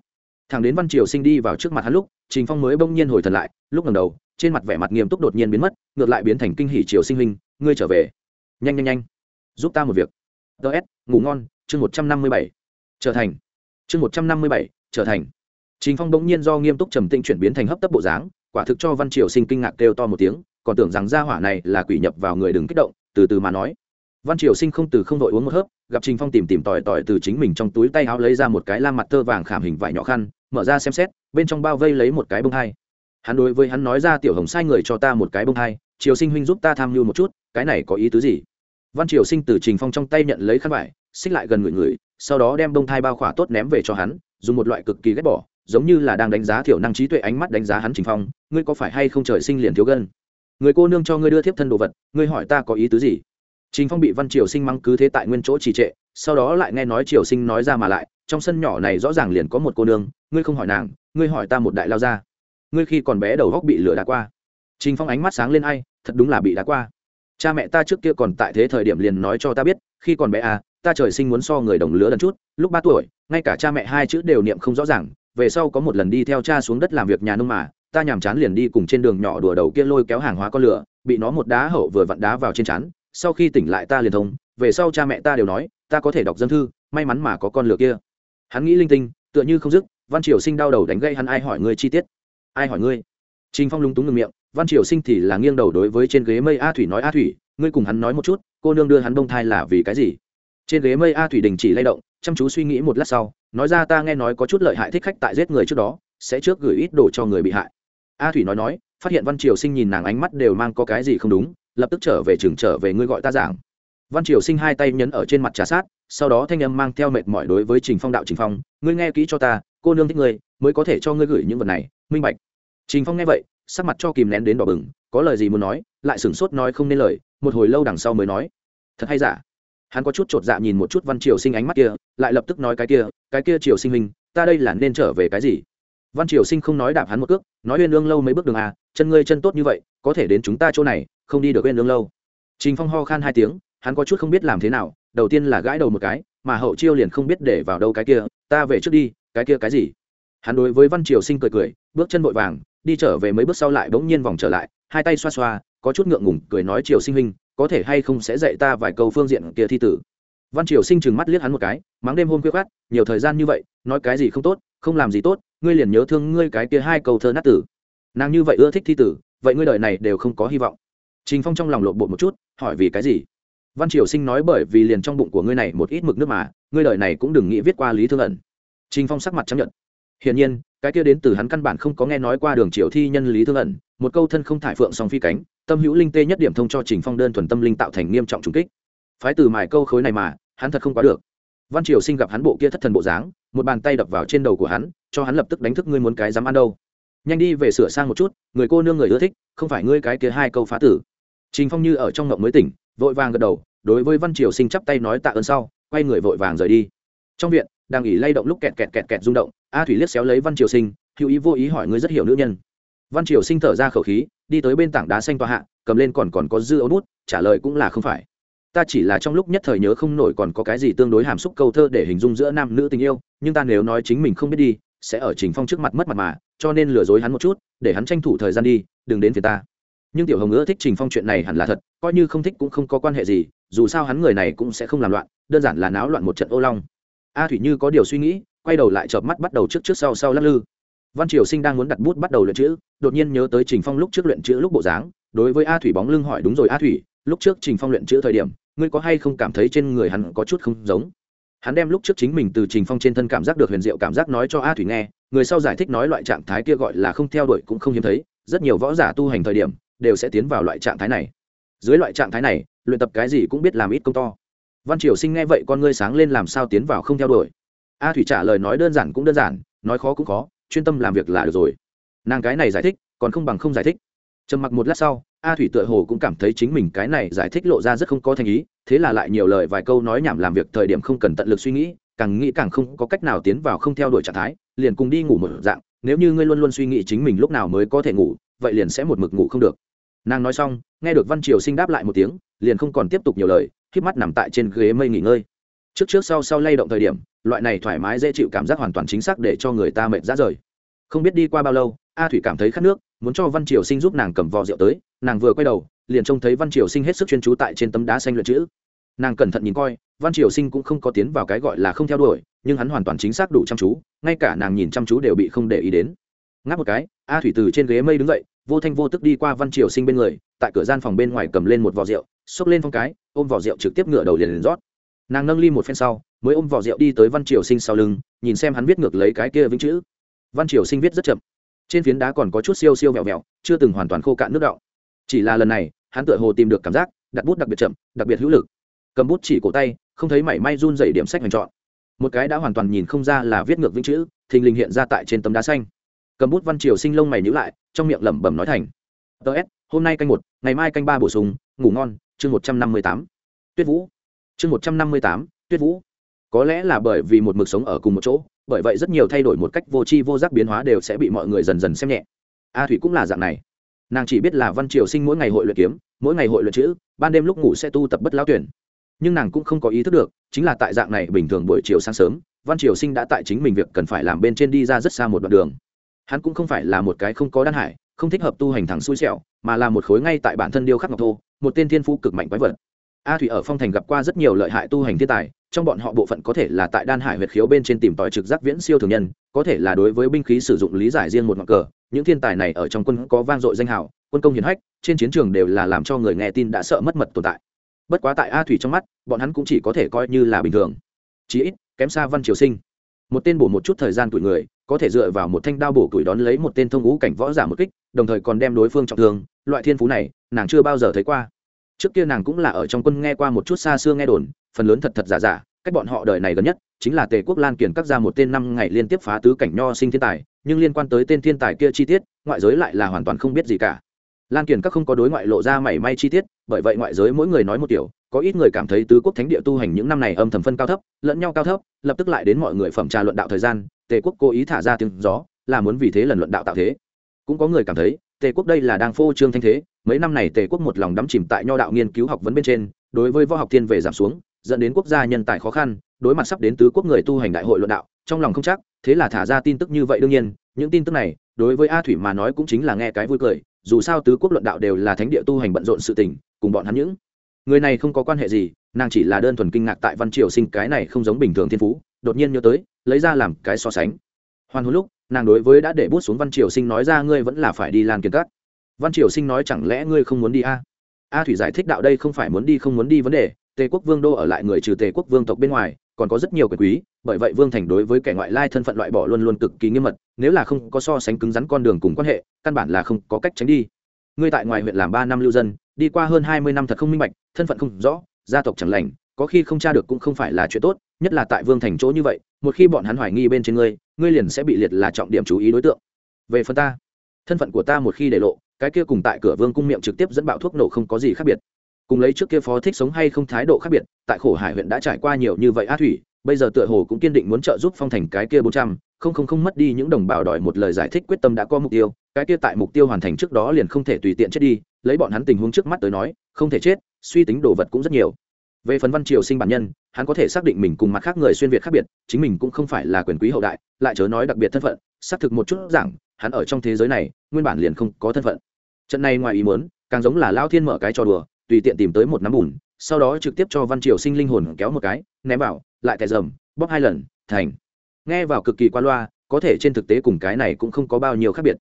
Thằng đến văn triều sinh đi vào trước mặt hắn lúc, trình phong mới bỗng nhiên hồi thần lại, lúc lần đầu, trên mặt vẻ mặt nghiêm túc đột nhiên biến mất, ngược lại biến thành kinh hỷ triều sinh huynh, ngươi trở về. Nhanh nhanh nhanh, giúp ta một việc. Ts ngủ ngon, chương một trăm năm mươi bảy, trở thành. Chương một trăm năm mươi bảy, trở thành. Trình phong bỗng nhiên do nghiêm túc trầm tĩnh chuyển biến thành hấp tấp bộ dáng, quả thực cho văn triều sinh kinh ngạc kêu to một tiếng, còn tưởng rằng gia hỏa này là quỷ nhập vào người đừng kích động, từ từ mà nói văn triều sinh không từ không đội uống một hớp, gặp trình phong tìm tìm tòi tòi từ chính mình trong túi tay áo lấy ra một cái lam mặt tơ vàng khảm hình vải nhỏ khăn, mở ra xem xét, bên trong bao vây lấy một cái bông hai. Hắn đối với hắn nói ra tiểu hồng sai người cho ta một cái bông hai, triều sinh huynh giúp ta tham mưu một chút, cái này có ý tứ gì? Văn triều sinh từ trình phong trong tay nhận lấy khăn vải, xích lại gần người người, sau đó đem bông thai bao khỏa tốt ném về cho hắn, dùng một loại cực kỳ ghét bỏ, giống như là đang đánh giá thiểu năng trí tuệ ánh mắt đánh giá hắn trình phong, ngươi có phải hay không trời sinh liền thiếu gân? Người cô nương cho ngươi đưa thiếp thân đồ vật, ngươi hỏi ta có ý tứ gì? Trình phong bị văn triều sinh mắng cứ thế tại nguyên chỗ trì trệ, sau đó lại nghe nói triều sinh nói ra mà lại, trong sân nhỏ này rõ ràng liền có một cô nương, ngươi không hỏi nàng, ngươi hỏi ta một đại lao ra ngươi khi còn bé đầu góc bị lửa đá qua. Trình phong ánh mắt sáng lên ai, thật đúng là bị đá qua. Cha mẹ ta trước kia còn tại thế thời điểm liền nói cho ta biết, khi còn bé à ta trời sinh muốn so người đồng lứa lần chút, lúc ba tuổi, ngay cả cha mẹ hai chữ đều niệm không rõ ràng, về sau có một lần đi theo cha xuống đất làm việc nhà nông mà, ta nhàm chán liền đi cùng trên đường nhỏ đùa đầu kia lôi kéo hàng hóa con lửa, bị nó một đá hậu vừa vặn đá vào trên chán sau khi tỉnh lại ta liền thông, về sau cha mẹ ta đều nói, ta có thể đọc dân thư, may mắn mà có con lừa kia. Hắn nghĩ linh tinh, tựa như không dứt, văn triều sinh đau đầu đánh gây hắn, ai hỏi ngươi chi tiết? Ai hỏi ngươi? Trình phong lúng túng ngừng miệng, văn triều sinh thì là nghiêng đầu đối với trên ghế mây a thủy nói, a thủy, ngươi cùng hắn nói một chút, cô nương đưa hắn bông thai là vì cái gì? Trên ghế mây a thủy đình chỉ lay động, chăm chú suy nghĩ một lát sau, nói ra, ta nghe nói có chút lợi hại thích khách tại giết người trước đó, sẽ trước gửi ít đồ cho người bị hại. A thủy nói nói, phát hiện văn triều sinh nhìn nàng ánh mắt đều mang có cái gì không đúng lập tức trở về trường trở về ngươi gọi ta giảng. Văn triều sinh hai tay nhấn ở trên mặt trà sát, sau đó thanh âm mang theo mệt mỏi đối với trình phong đạo trình phong, ngươi nghe kỹ cho ta, cô nương thích ngươi, mới có thể cho ngươi gửi những vật này, minh bạch. Trình phong nghe vậy, sắc mặt cho kìm nén đến đỏ bừng, có lời gì muốn nói, lại sửng sốt nói không nên lời, một hồi lâu đằng sau mới nói, thật hay giả? Hắn có chút chột dạ nhìn một chút văn triều sinh ánh mắt kia, lại lập tức nói cái kia cái kia triều sinh minh ta đây là nên trở về cái gì? Văn triều sinh không nói đạp hắn một cước, nói uyên ương lâu mấy bước đường à chân ngươi chân tốt như vậy, có thể đến chúng ta chỗ này không đi được quên lương lâu. Trình phong ho khan hai tiếng, hắn có chút không biết làm thế nào, đầu tiên là gãi đầu một cái, mà hậu chiêu liền không biết để vào đâu cái kia, ta về trước đi, cái kia cái gì? Hắn đối với văn triều sinh cười cười, bước chân vội vàng, đi trở về mấy bước sau lại bỗng nhiên vòng trở lại, hai tay xoa xoa, có chút ngượng ngùng, cười nói, triều sinh huynh, có thể hay không sẽ dạy ta vài câu phương diện kia thi tử? Văn triều sinh chừng mắt liếc hắn một cái, mắng đêm hôm khuya khát nhiều thời gian như vậy, nói cái gì không tốt, không làm gì tốt, ngươi liền nhớ thương ngươi cái kia hai câu thơ nát tử. Nàng như vậy ưa thích thi tử, vậy ngươi đời này đều không có hy vọng trình phong trong lòng lộn bộ một chút, hỏi vì cái gì? Văn triều sinh nói bởi vì liền trong bụng của ngươi này một ít mực nước mà, ngươi đời này cũng đừng nghĩ viết qua lý thương ẩn. Trình phong sắc mặt chấp nhận. Hiển nhiên, cái kia đến từ hắn căn bản không có nghe nói qua đường triều thi nhân lý thương ẩn, một câu thân không thải phượng song phi cánh, tâm hữu linh tê nhất điểm thông cho trình phong đơn thuần tâm linh tạo thành nghiêm trọng trùng kích. Phái từ mài câu khối này mà, hắn thật không quá được. Văn triều sinh gặp hắn bộ kia thất thần bộ dáng, một bàn tay đập vào trên đầu của hắn, cho hắn lập tức đánh thức ngươi muốn cái dám ăn đâu. Nhanh đi về sửa sang một chút, người cô nương người ưa thích, không phải ngươi cái kia hai câu phá tử trình phong như ở trong ngộng mới tỉnh, vội vàng gật đầu, đối với văn triều sinh chắp tay nói tạ ơn sau, quay người vội vàng rời đi. Trong viện, đang nghỉ lay động lúc kẹt kẹt kẹt kẹt rung động, a thủy liếc xéo lấy văn triều sinh, hữu ý vô ý hỏi ngươi rất hiểu nữ nhân. Văn triều sinh thở ra khẩu khí, đi tới bên tảng đá xanh tòa hạ, cầm lên còn còn có dư ấu bút, trả lời cũng là không phải. Ta chỉ là trong lúc nhất thời nhớ không nổi còn có cái gì tương đối hàm xúc câu thơ để hình dung giữa nam nữ tình yêu, nhưng ta nếu nói chính mình không biết đi, sẽ ở trình phong trước mặt mất mặt mà, cho nên lừa dối hắn một chút, để hắn tranh thủ thời gian đi, đừng đến phía ta nhưng tiểu hồng ưa thích trình phong chuyện này hẳn là thật, coi như không thích cũng không có quan hệ gì, dù sao hắn người này cũng sẽ không làm loạn, đơn giản là náo loạn một trận ô long. A thủy như có điều suy nghĩ, quay đầu lại chợp mắt bắt đầu trước trước sau sau lắc lư. Văn triều sinh đang muốn đặt bút bắt đầu luyện chữ, đột nhiên nhớ tới trình phong lúc trước luyện chữ lúc bộ dáng, đối với a thủy bóng lưng hỏi, đúng rồi a thủy, lúc trước trình phong luyện chữ thời điểm, ngươi có hay không cảm thấy trên người hắn có chút không giống? Hắn đem lúc trước chính mình từ trình phong trên thân cảm giác được huyền diệu cảm giác nói cho a thủy nghe, người sau giải thích nói loại trạng thái kia gọi là không theo đuổi cũng không hiếm thấy, rất nhiều võ giả tu hành thời điểm đều sẽ tiến vào loại trạng thái này. Dưới loại trạng thái này, luyện tập cái gì cũng biết làm ít công to. Văn triều sinh nghe vậy con ngươi sáng lên làm sao tiến vào không theo đuổi. A thủy trả lời nói đơn giản cũng đơn giản, nói khó cũng khó, chuyên tâm làm việc là được rồi. Nàng cái này giải thích, còn không bằng không giải thích. Trầm mặc một lát sau, a thủy tựa hồ cũng cảm thấy chính mình cái này giải thích lộ ra rất không có thành ý, thế là lại nhiều lời vài câu nói nhảm làm việc thời điểm không cần tận lực suy nghĩ, càng nghĩ càng không có cách nào tiến vào không theo đuổi trạng thái, liền cùng đi ngủ một dạng, nếu như ngươi luôn luôn suy nghĩ chính mình lúc nào mới có thể ngủ, vậy liền sẽ một mực ngủ không được nàng nói xong, nghe được văn triều sinh đáp lại một tiếng, liền không còn tiếp tục nhiều lời k mắt nằm tại trên ghế mây nghỉ ngơi. Trước trước sau sau lay động thời điểm, loại này thoải mái dễ chịu cảm giác hoàn toàn chính xác để cho người ta mệt ra rời. Không biết đi qua bao lâu, a thủy cảm thấy khát nước, muốn cho văn triều sinh giúp nàng cầm vò rượu tới, nàng vừa quay đầu, liền trông thấy văn triều sinh hết sức chuyên trú tại trên tấm đá xanh luyện chữ. Nàng cẩn thận nhìn coi, văn triều sinh cũng không có tiến vào cái gọi là không theo đuổi, nhưng hắn hoàn toàn chính xác đủ chăm chú, ngay cả nàng nhìn chăm chú đều bị không để ý đến. Ngáp một cái, a thủy từ trên ghế mây đứng dậy vô thanh vô tức đi qua văn triều sinh bên người, tại cửa gian phòng bên ngoài cầm lên một vò rượu, xốc lên phong cái, ôm vò rượu trực tiếp ngựa đầu liền liền rót. Nàng nâng ly một phen sau, mới ôm vò rượu đi tới văn triều sinh sau lưng, nhìn xem hắn viết ngược lấy cái kia vĩnh chữ. Văn triều sinh viết rất chậm. Trên phiến đá còn có chút siêu siêu vẹo vẹo, chưa từng hoàn toàn khô cạn nước đọng. Chỉ là lần này, hắn tựa hồ tìm được cảm giác, đặt bút đặc biệt chậm, đặc biệt hữu lực. Cầm bút chỉ cổ tay, không thấy mảy may run dày điểm sách hành chọn một cái đã hoàn toàn nhìn không ra là viết ngược vĩnh chữ, thình lình hiện ra tại trên tấm đá xanh cầm bút văn triều sinh lông mày nhữ lại, trong miệng lẩm bẩm nói thành ts hôm nay canh một, ngày mai canh ba bổ sung, ngủ ngon, chương một trăm năm mươi tám. Tuyết vũ. Chương một trăm năm mươi tám, tuyết vũ. Có lẽ là bởi vì một mực sống ở cùng một chỗ, bởi vậy rất nhiều thay đổi một cách vô tri vô giác biến hóa đều sẽ bị mọi người dần dần xem nhẹ. A thủy cũng là dạng này. Nàng chỉ biết là văn triều sinh mỗi ngày hội luyện kiếm, mỗi ngày hội luyện chữ, ban đêm lúc ngủ sẽ tu tập bất lão tuyển. Nhưng nàng cũng không có ý thức được, chính là tại dạng này bình thường buổi chiều sáng sớm, văn triều sinh đã tại chính mình việc cần phải làm bên trên đi ra rất xa một đoạn đường hắn cũng không phải là một cái không có đan hải, không thích hợp tu hành thẳng xui xẻo, mà là một khối ngay tại bản thân điêu khắc ngọc thô, một tên thiên phú cực mạnh quái vật. A thủy ở phong thành gặp qua rất nhiều lợi hại tu hành thiên tài, trong bọn họ bộ phận có thể là tại đan hải huyệt khiếu bên trên tìm tòi trực giác viễn siêu thường nhân, có thể là đối với binh khí sử dụng lý giải riêng một ngọn cờ. Những thiên tài này ở trong quân có vang dội danh hào, quân công hiển hách, trên chiến trường đều là làm cho người nghe tin đã sợ mất mật tồn tại. Bất quá tại a thủy trong mắt, bọn hắn cũng chỉ có thể coi như là bình thường. Chí ít, kém xa văn triều sinh. Một tên bổ một chút thời gian tuổi người có thể dựa vào một thanh đao bổ tuổi đón lấy một tên thông ngũ cảnh võ giả một kích, đồng thời còn đem đối phương trọng thương, loại thiên phú này, nàng chưa bao giờ thấy qua. Trước kia nàng cũng là ở trong quân nghe qua một chút xa xưa nghe đồn, phần lớn thật thật giả giả, cách bọn họ đời này gần nhất, chính là tề quốc lan Kiền cắt ra một tên năm ngày liên tiếp phá tứ cảnh nho sinh thiên tài, nhưng liên quan tới tên thiên tài kia chi tiết, ngoại giới lại là hoàn toàn không biết gì cả. Lan Kiền các không có đối ngoại lộ ra mảy may chi tiết, bởi vậy ngoại giới mỗi người nói một kiểu, có ít người cảm thấy tứ quốc thánh địa tu hành những năm này âm thầm phân cao thấp, lẫn nhau cao thấp, lập tức lại đến mọi người phẩm trà luận đạo thời gian tề quốc cố ý thả ra tiếng gió, là muốn vì thế lần luận đạo tạo thế. Cũng có người cảm thấy, tề quốc đây là đang phô trương thanh thế, mấy năm này tề quốc một lòng đắm chìm tại nho đạo nghiên cứu học vấn bên trên, đối với võ học thiên về giảm xuống, dẫn đến quốc gia nhân tài khó khăn, đối mặt sắp đến tứ quốc người tu hành đại hội luận đạo, trong lòng không chắc, thế là thả ra tin tức như vậy đương nhiên, những tin tức này, đối với a thủy mà nói cũng chính là nghe cái vui cười, dù sao tứ quốc luận đạo đều là thánh địa tu hành bận rộn sự tình, cùng bọn hắn những người này không có quan hệ gì, nàng chỉ là đơn thuần kinh ngạc tại văn triều sinh cái này không giống bình thường thiên phú đột nhiên nhớ tới, lấy ra làm cái so sánh. Hoàn hồn lúc, nàng đối với đã để bút xuống văn triều sinh nói ra ngươi vẫn là phải đi lan kiến cắt văn triều sinh nói chẳng lẽ ngươi không muốn đi a? A thủy giải thích đạo đây không phải muốn đi không muốn đi vấn đề, tề quốc vương đô ở lại người trừ tề quốc vương tộc bên ngoài, còn có rất nhiều quyền quý, bởi vậy vương thành đối với kẻ ngoại lai thân phận loại bỏ luôn luôn cực kỳ nghiêm mật, nếu là không có so sánh cứng rắn con đường cùng quan hệ, căn bản là không có cách tránh đi. Ngươi tại ngoài huyện làm ba năm lưu dân, đi qua hơn hai mươi năm thật không minh bạch, thân phận không rõ, gia tộc chẳng lành có khi không tra được cũng không phải là chuyện tốt, nhất là tại vương thành chỗ như vậy, một khi bọn hắn hoài nghi bên trên ngươi ngươi liền sẽ bị liệt là trọng điểm chú ý đối tượng. Về phần ta, thân phận của ta một khi để lộ, cái kia cùng tại cửa vương cung miệng trực tiếp dẫn bạo thuốc nổ không có gì khác biệt. Cùng lấy trước kia phó thích sống hay không thái độ khác biệt, tại khổ hải huyện đã trải qua nhiều như vậy á thủy, bây giờ tựa hồ cũng kiên định muốn trợ giúp phong thành cái kia bốn trăm, không không không mất đi những đồng bào đòi một lời giải thích quyết tâm đã có mục tiêu, cái kia tại mục tiêu hoàn thành trước đó liền không thể tùy tiện chết đi, lấy bọn hắn tình huống trước mắt tới nói, không thể chết, suy tính đồ vật cũng rất nhiều về phần văn triều sinh bản nhân, hắn có thể xác định mình cùng mặt khác người xuyên việt khác biệt, chính mình cũng không phải là quyền quý hậu đại, lại chớ nói đặc biệt thân phận, xác thực một chút rằng, hắn ở trong thế giới này, nguyên bản liền không có thân phận. Trận này ngoài ý muốn, càng giống là lao thiên mở cái trò đùa, tùy tiện tìm tới một nắm bùn, sau đó trực tiếp cho văn triều sinh linh hồn kéo một cái, ném vào, lại thẻ dầm, bóp hai lần, thành. Nghe vào cực kỳ qua loa, có thể trên thực tế cùng cái này cũng không có bao nhiêu khác biệt.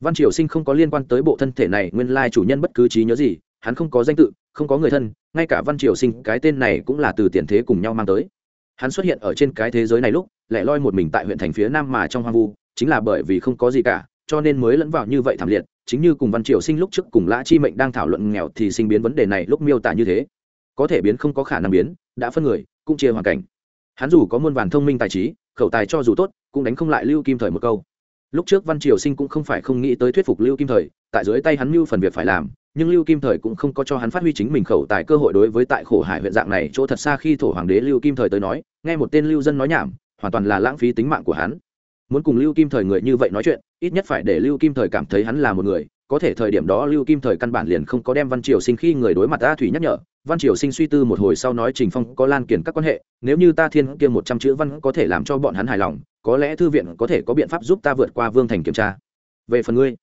Văn triều sinh không có liên quan tới bộ thân thể này, nguyên lai chủ nhân bất cứ trí nhớ gì hắn không có danh tự, không có người thân, ngay cả văn triều sinh, cái tên này cũng là từ tiền thế cùng nhau mang tới. Hắn xuất hiện ở trên cái thế giới này lúc, lại loi một mình tại huyện thành phía nam mà trong hoang vu, chính là bởi vì không có gì cả, cho nên mới lẫn vào như vậy thảm liệt, chính như cùng văn triều sinh lúc trước cùng lã chi mệnh đang thảo luận nghèo thì sinh biến vấn đề này lúc miêu tả như thế. Có thể biến không có khả năng biến, đã phân người, cũng chia hoàn cảnh. Hắn dù có muôn vàn thông minh tài trí, khẩu tài cho dù tốt, cũng đánh không lại lưu kim thời một câu. Lúc trước văn triều sinh cũng không phải không nghĩ tới thuyết phục lưu kim thời, tại dưới tay hắn mưu phần việc phải làm nhưng lưu kim thời cũng không có cho hắn phát huy chính mình khẩu tài cơ hội đối với tại khổ hải huyện dạng này chỗ thật xa khi thổ hoàng đế lưu kim thời tới nói, nghe một tên lưu dân nói nhảm, hoàn toàn là lãng phí tính mạng của hắn. Muốn cùng lưu kim thời người như vậy nói chuyện, ít nhất phải để lưu kim thời cảm thấy hắn là một người, có thể thời điểm đó lưu kim thời căn bản liền không có đem văn triều sinh khi người đối mặt a thủy nhắc nhở. Văn triều sinh suy tư một hồi sau nói trình phong có lan kiển các quan hệ, nếu như ta thiên kia một trăm chữ văn có thể làm cho bọn hắn hài lòng, có lẽ thư viện có thể có biện pháp giúp ta vượt qua vương thành kiểm tra. Về phần ngươi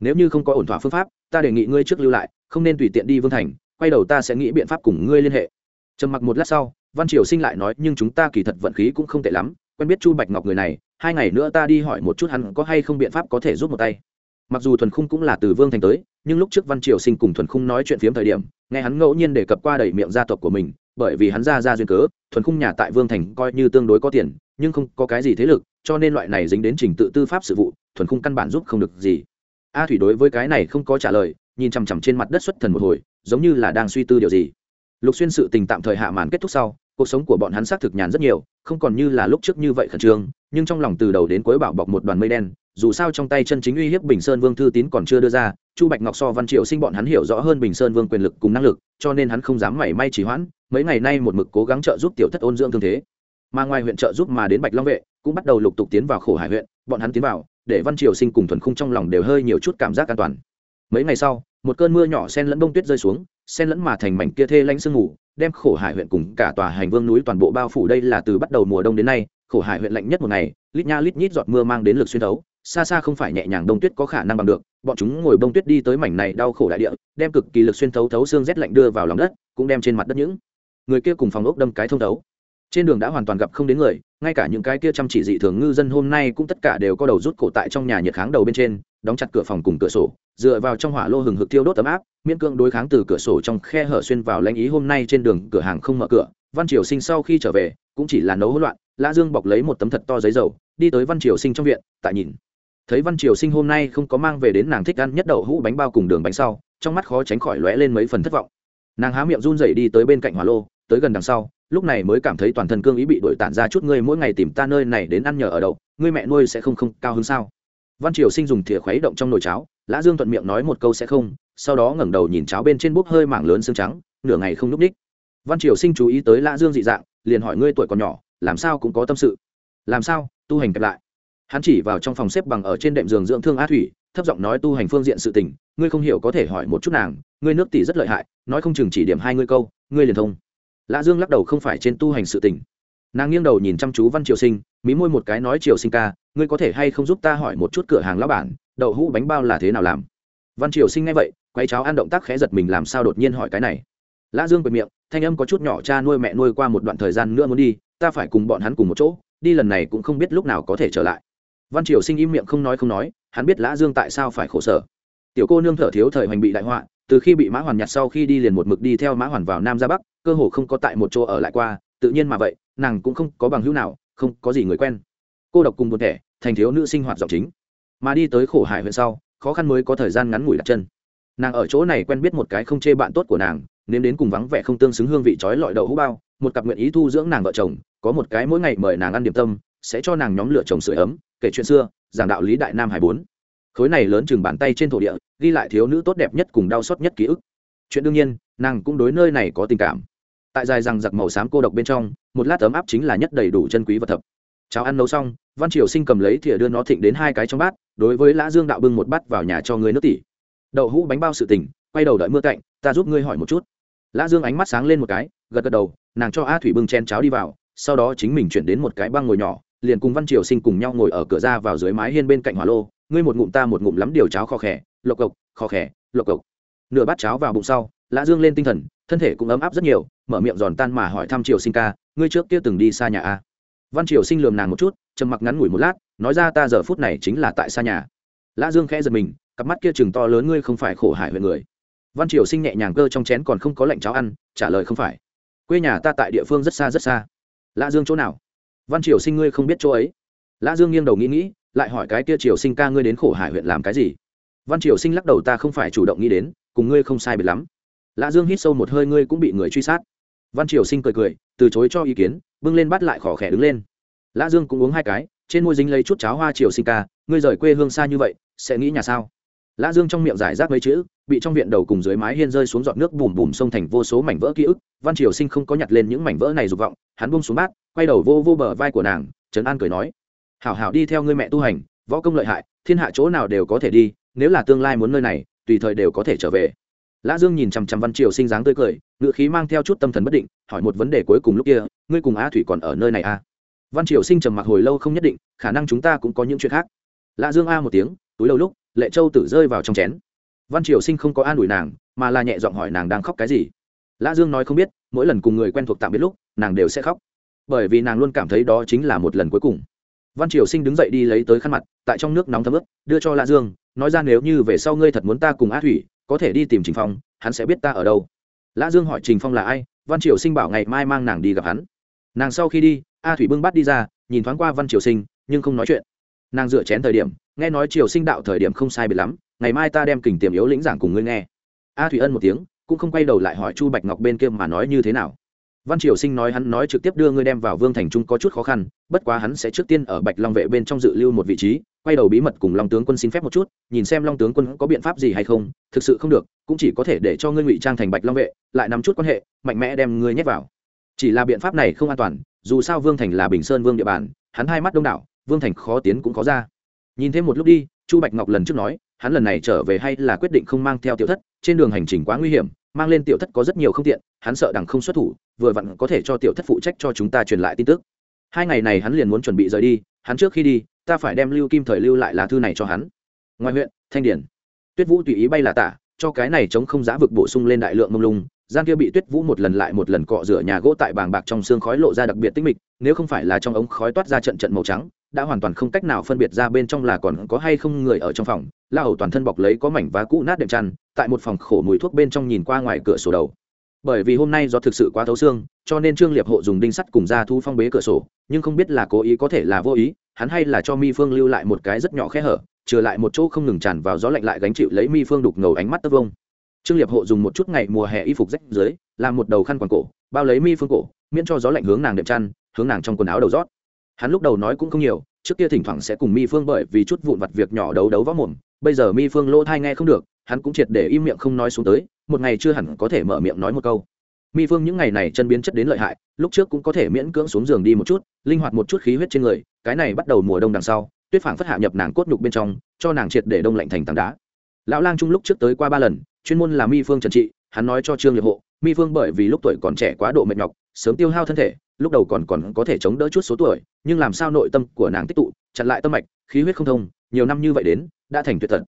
nếu như không có ổn thỏa phương pháp, ta đề nghị ngươi trước lưu lại, không nên tùy tiện đi vương thành, quay đầu ta sẽ nghĩ biện pháp cùng ngươi liên hệ. Trầm mặc một lát sau, văn triều sinh lại nói, nhưng chúng ta kỳ thật vận khí cũng không tệ lắm, quen biết chu bạch ngọc người này, hai ngày nữa ta đi hỏi một chút hắn có hay không biện pháp có thể giúp một tay. Mặc dù thuần khung cũng là từ vương thành tới, nhưng lúc trước văn triều sinh cùng thuần khung nói chuyện phiếm thời điểm, nghe hắn ngẫu nhiên đề cập qua đầy miệng gia tộc của mình, bởi vì hắn ra ra duyên cớ, thuần khung nhà tại vương thành coi như tương đối có tiền, nhưng không có cái gì thế lực, cho nên loại này dính đến trình tự tư pháp sự vụ, thuần khung căn bản giúp không được gì a thủy đối với cái này không có trả lời, nhìn chằm chằm trên mặt đất xuất thần một hồi, giống như là đang suy tư điều gì. Lục xuyên sự tình tạm thời hạ màn kết thúc sau, cuộc sống của bọn hắn xác thực nhàn rất nhiều, không còn như là lúc trước như vậy khẩn trương, nhưng trong lòng từ đầu đến cuối bảo bọc một đoàn mây đen, dù sao trong tay chân chính uy hiếp bình sơn vương thư tín còn chưa đưa ra, chu bạch ngọc so văn triệu sinh bọn hắn hiểu rõ hơn bình sơn vương quyền lực cùng năng lực, cho nên hắn không dám mảy may chỉ hoãn, mấy ngày nay một mực cố gắng trợ giúp tiểu thất ôn dưỡng thương thế. Mà ngoài huyện trợ giúp mà đến bạch long vệ, cũng bắt đầu lục tục tiến vào khổ hải huyện, bọn hắn tiến vào để văn triều sinh cùng thuần khung trong lòng đều hơi nhiều chút cảm giác an toàn. Mấy ngày sau một cơn mưa nhỏ sen lẫn bông tuyết rơi xuống sen lẫn mà thành mảnh kia thê lanh sương ngủ, đem khổ hải huyện cùng cả tòa hành vương núi toàn bộ bao phủ đây là từ bắt đầu mùa đông đến nay khổ hải huyện lạnh nhất một ngày lít nha lít nhít giọt mưa mang đến lực xuyên thấu xa xa không phải nhẹ nhàng đông tuyết có khả năng bằng được bọn chúng ngồi bông tuyết đi tới mảnh này đau khổ đại địa đem cực kỳ lực xuyên thấu thấu xương rét lạnh đưa vào lòng đất cũng đem trên mặt đất những người kia cùng phòng ốc đâm cái thông thấu. Trên đường đã hoàn toàn gặp không đến người ngay cả những cái kia chăm chỉ dị thường ngư dân hôm nay cũng tất cả đều có đầu rút cổ tại trong nhà nhiệt kháng đầu bên trên, đóng chặt cửa phòng cùng cửa sổ, dựa vào trong hỏa lô hừng hực tiêu đốt tấm áp, miễn cưỡng đối kháng từ cửa sổ trong khe hở xuyên vào lãnh ý hôm nay trên đường, cửa hàng không mở cửa. Văn triều sinh sau khi trở về, cũng chỉ là nấu hỗn loạn, lã dương bọc lấy một tấm thật to giấy dầu, đi tới văn triều sinh trong viện, tại nhìn. Thấy văn triều sinh hôm nay không có mang về đến nàng thích ăn nhất đậu hũ bánh bao cùng đường bánh sau, trong mắt khó tránh khỏi lóe lên mấy phần thất vọng. Nàng há miệng run rẩy đi tới bên cạnh hỏa lô, tới gần đằng sau lúc này mới cảm thấy toàn thân cương ý bị đổi tản ra chút ngươi mỗi ngày tìm ta nơi này đến ăn nhờ ở đậu, ngươi mẹ nuôi sẽ không không cao hơn sao? Văn triều sinh dùng thìa khuấy động trong nồi cháo, lã dương thuận miệng nói một câu sẽ không, sau đó ngẩng đầu nhìn cháo bên trên búp hơi mảng lớn xương trắng, nửa ngày không núp ních. Văn triều sinh chú ý tới lã dương dị dạng, liền hỏi ngươi tuổi còn nhỏ, làm sao cũng có tâm sự. Làm sao? Tu hành kẹp lại. Hắn chỉ vào trong phòng xếp bằng ở trên đệm giường dưỡng thương a thủy, thấp giọng nói tu hành phương diện sự tình, ngươi không hiểu có thể hỏi một chút nàng, ngươi nước tỷ rất lợi hại, nói không chừng chỉ điểm hai ngươi câu, ngươi liền thông lã dương lắc đầu không phải trên tu hành sự tình. Nàng nghiêng đầu nhìn chăm chú văn triều sinh, mí môi một cái nói, triều sinh ca, ngươi có thể hay không giúp ta hỏi một chút cửa hàng lão bản, đậu hũ bánh bao là thế nào làm? Văn triều sinh nghe vậy, quay cháo ăn động tác khẽ giật mình làm sao đột nhiên hỏi cái này. Lã dương bật miệng, thanh âm có chút nhỏ, cha nuôi mẹ nuôi qua một đoạn thời gian nữa muốn đi, ta phải cùng bọn hắn cùng một chỗ, đi lần này cũng không biết lúc nào có thể trở lại. Văn triều sinh im miệng không nói không nói, hắn biết lã dương tại sao phải khổ sở. Tiểu cô nương thở thiếu thời hoành bị đại họa từ khi bị mã hoàn nhặt sau khi đi liền một mực đi theo mã hoàn vào nam ra bắc, cơ hồ không có tại một chỗ ở lại qua, tự nhiên mà vậy, nàng cũng không có bằng hữu nào, không có gì người quen. Cô độc cùng một thẻ, thành thiếu nữ sinh hoạt giọng chính. Mà đi tới khổ hải huyện sau, khó khăn mới có thời gian ngắn ngủi đặt chân. Nàng ở chỗ này quen biết một cái không chê bạn tốt của nàng nếm đến cùng vắng vẻ không tương xứng hương vị trói lọi đậu hũ bao, một cặp nguyện ý thu dưỡng nàng vợ chồng, có một cái mỗi ngày mời nàng ăn điểm tâm, sẽ cho nàng nhóm lửa chồng sửa ấm, kể chuyện xưa, giảng đạo lý đại nam hải bốn khối này lớn chừng bàn tay trên thổ địa, ghi lại thiếu nữ tốt đẹp nhất cùng đau xót nhất ký ức. Chuyện đương nhiên, nàng cũng đối nơi này có tình cảm. Tại dài rằng giặc màu xám cô độc bên trong, một lát ấm áp chính là nhất đầy đủ chân quý vật thập. Cháo ăn nấu xong, văn triều sinh cầm lấy thìa đưa nó thịnh đến hai cái trong bát, đối với lã dương đạo bưng một bát vào nhà cho người nước tỷ đậu hũ bánh bao sự tình, quay đầu đợi mưa cạnh, ta giúp ngươi hỏi một chút. Lã dương ánh mắt sáng lên một cái, gật gật đầu, nàng cho a thủy bưng chen cháo đi vào, sau đó chính mình chuyển đến một cái băng ngồi nhỏ, liền cùng văn triều sinh cùng nhau ngồi ở cửa ra vào dưới mái hiên bên cạnh hỏa lô ngươi một ngụm ta một ngụm lắm điều cháo kho khẻ lộc cộc, kho khẻ lộc cộc. Nửa bát cháo vào bụng sau, lã dương lên tinh thần, thân thể cũng ấm áp rất nhiều, mở miệng giòn tan mà hỏi thăm triều sinh ca, ngươi trước kia từng đi xa nhà a? Văn triều sinh lườm nàng một chút, trầm mặc ngắn ngủi một lát, nói ra ta giờ phút này chính là tại xa nhà. Lã dương khẽ giật mình, cặp mắt kia chừng to lớn ngươi không phải khổ hải huyện người. Văn triều sinh nhẹ nhàng cơ trong chén còn không có lệnh cháo ăn, trả lời không phải. Quê nhà ta tại địa phương rất xa rất xa. Lã dương chỗ nào? Văn triều sinh ngươi không biết chỗ ấy. Lã dương nghiêng đầu nghĩ nghĩ lại hỏi cái kia triều sinh ca ngươi đến khổ hải huyện làm cái gì? Văn triều sinh lắc đầu, ta không phải chủ động nghĩ đến, cùng ngươi không sai biệt lắm. Lã dương hít sâu một hơi, ngươi cũng bị người truy sát. Văn triều sinh cười cười, từ chối cho ý kiến, bưng lên bắt lại khỏ khẽ đứng lên. Lã dương cũng uống hai cái, trên môi dính lấy chút cháo hoa triều sinh ca, ngươi rời quê hương xa như vậy, sẽ nghĩ nhà sao? Lã dương trong miệng giải rác mấy chữ, bị trong viện đầu cùng dưới mái hiên rơi xuống giọt nước bùm bùm xông thành vô số mảnh vỡ ký ức. Văn triều sinh không có nhặt lên những mảnh vỡ này dục vọng, hắn bung xuống bát, quay đầu vô vô bờ vai của nàng, trấn an cười nói hảo hảo đi theo ngươi mẹ tu hành, võ công lợi hại, thiên hạ chỗ nào đều có thể đi, nếu là tương lai muốn nơi này, tùy thời đều có thể trở về. Lã dương nhìn chằm chằm văn triều sinh dáng tươi cười ngự khí mang theo chút tâm thần bất định, hỏi một vấn đề cuối cùng lúc kia, ngươi cùng a thủy còn ở nơi này a à? văn triều sinh trầm mặc hồi lâu không nhất định, khả năng chúng ta cũng có những chuyện khác. Lã dương a một tiếng, túi lâu lúc, lệ châu tử rơi vào trong chén. Văn triều sinh không có an ủi nàng, mà là nhẹ giọng hỏi nàng đang khóc cái gì. Lã dương nói không biết, mỗi lần cùng người quen thuộc tạm biệt lúc, nàng đều sẽ khóc. Bởi vì nàng luôn cảm thấy đó chính là một lần cuối cùng văn triều sinh đứng dậy đi lấy tới khăn mặt, tại trong nước nóng thấm ướp đưa cho lã dương, nói ra nếu như về sau ngươi thật muốn ta cùng a thủy, có thể đi tìm trình phong, hắn sẽ biết ta ở đâu. Lã dương hỏi trình phong là ai, văn triều sinh bảo ngày mai mang nàng đi gặp hắn. Nàng sau khi đi, a thủy bưng bắt đi ra, nhìn thoáng qua văn triều sinh, nhưng không nói chuyện. Nàng dựa chén thời điểm, nghe nói triều sinh đạo thời điểm không sai biệt lắm, ngày mai ta đem kình tiềm yếu lĩnh giảng cùng ngươi nghe. A thủy ân một tiếng, cũng không quay đầu lại hỏi chu bạch ngọc bên kia mà nói như thế nào văn triều sinh nói hắn nói trực tiếp đưa ngươi đem vào vương thành trung có chút khó khăn, bất quá hắn sẽ trước tiên ở bạch long vệ bên trong dự lưu một vị trí, quay đầu bí mật cùng long tướng quân xin phép một chút, nhìn xem long tướng quân có biện pháp gì hay không, thực sự không được, cũng chỉ có thể để cho ngươi ngụy trang thành bạch long vệ, lại nắm chút quan hệ, mạnh mẽ đem ngươi nhét vào. Chỉ là biện pháp này không an toàn, dù sao vương thành là bình sơn vương địa bàn, hắn hai mắt đông đảo, vương thành khó tiến cũng khó ra. Nhìn thêm một lúc đi, chu bạch ngọc lần trước nói, hắn lần này trở về hay là quyết định không mang theo tiểu thất, trên đường hành trình quá nguy hiểm mang lên tiểu thất có rất nhiều không tiện, hắn sợ đằng không xuất thủ, vừa vặn có thể cho tiểu thất phụ trách cho chúng ta truyền lại tin tức. Hai ngày này hắn liền muốn chuẩn bị rời đi, hắn trước khi đi, ta phải đem lưu kim thời lưu lại lá thư này cho hắn. Ngoài huyện, thanh điển. Tuyết vũ tùy ý bay là tả, cho cái này chống không giá vực bổ sung lên đại lượng mông lung, gian kia bị tuyết vũ một lần lại một lần cọ rửa nhà gỗ tại bàng bạc trong xương khói lộ ra đặc biệt tinh mịch, nếu không phải là trong ống khói toát ra trận trận màu trắng đã hoàn toàn không cách nào phân biệt ra bên trong là còn có hay không người ở trong phòng. La hầu toàn thân bọc lấy có mảnh vá cũ nát đệm chăn, tại một phòng khổ mùi thuốc bên trong nhìn qua ngoài cửa sổ đầu. Bởi vì hôm nay do thực sự quá thấu xương, cho nên trương liệp hộ dùng đinh sắt cùng ra thu phong bế cửa sổ, nhưng không biết là cố ý có thể là vô ý, hắn hay là cho mi phương lưu lại một cái rất nhỏ khe hở trừ lại một chỗ không ngừng tràn vào gió lạnh lại gánh chịu lấy mi phương đục ngầu ánh mắt tấp vông. Trương liệp hộ dùng một chút ngày mùa hè y phục rách dưới, làm một đầu khăn quàng cổ, bao lấy mi phương cổ, miễn cho gió lạnh hướng nàng đệm chăn, hướng nàng trong quần áo đầu rót hắn lúc đầu nói cũng không nhiều, trước kia thỉnh thoảng sẽ cùng mi phương bởi vì chút vụn vặt việc nhỏ đấu đấu võ mồm, bây giờ mi phương lỗ thai nghe không được, hắn cũng triệt để im miệng không nói xuống tới, một ngày chưa hẳn có thể mở miệng nói một câu. Mi phương những ngày này chân biến chất đến lợi hại, lúc trước cũng có thể miễn cưỡng xuống giường đi một chút, linh hoạt một chút khí huyết trên người, cái này bắt đầu mùa đông đằng sau, tuyết phảng phất hạ nhập nàng cốt nhục bên trong, cho nàng triệt để đông lạnh thành tảng đá. Lão lang trung lúc trước tới qua ba lần, chuyên môn là mi phương trần trị, hắn nói cho trương liệp hộ, mi phương bởi vì lúc tuổi còn trẻ quá độ mệt nhọc sớm tiêu hao thân thể, lúc đầu còn còn có thể chống đỡ chút số tuổi, nhưng làm sao nội tâm của nàng tích tụ, chặn lại tâm mạch, khí huyết không thông, nhiều năm như vậy đến, đã thành tuyệt tật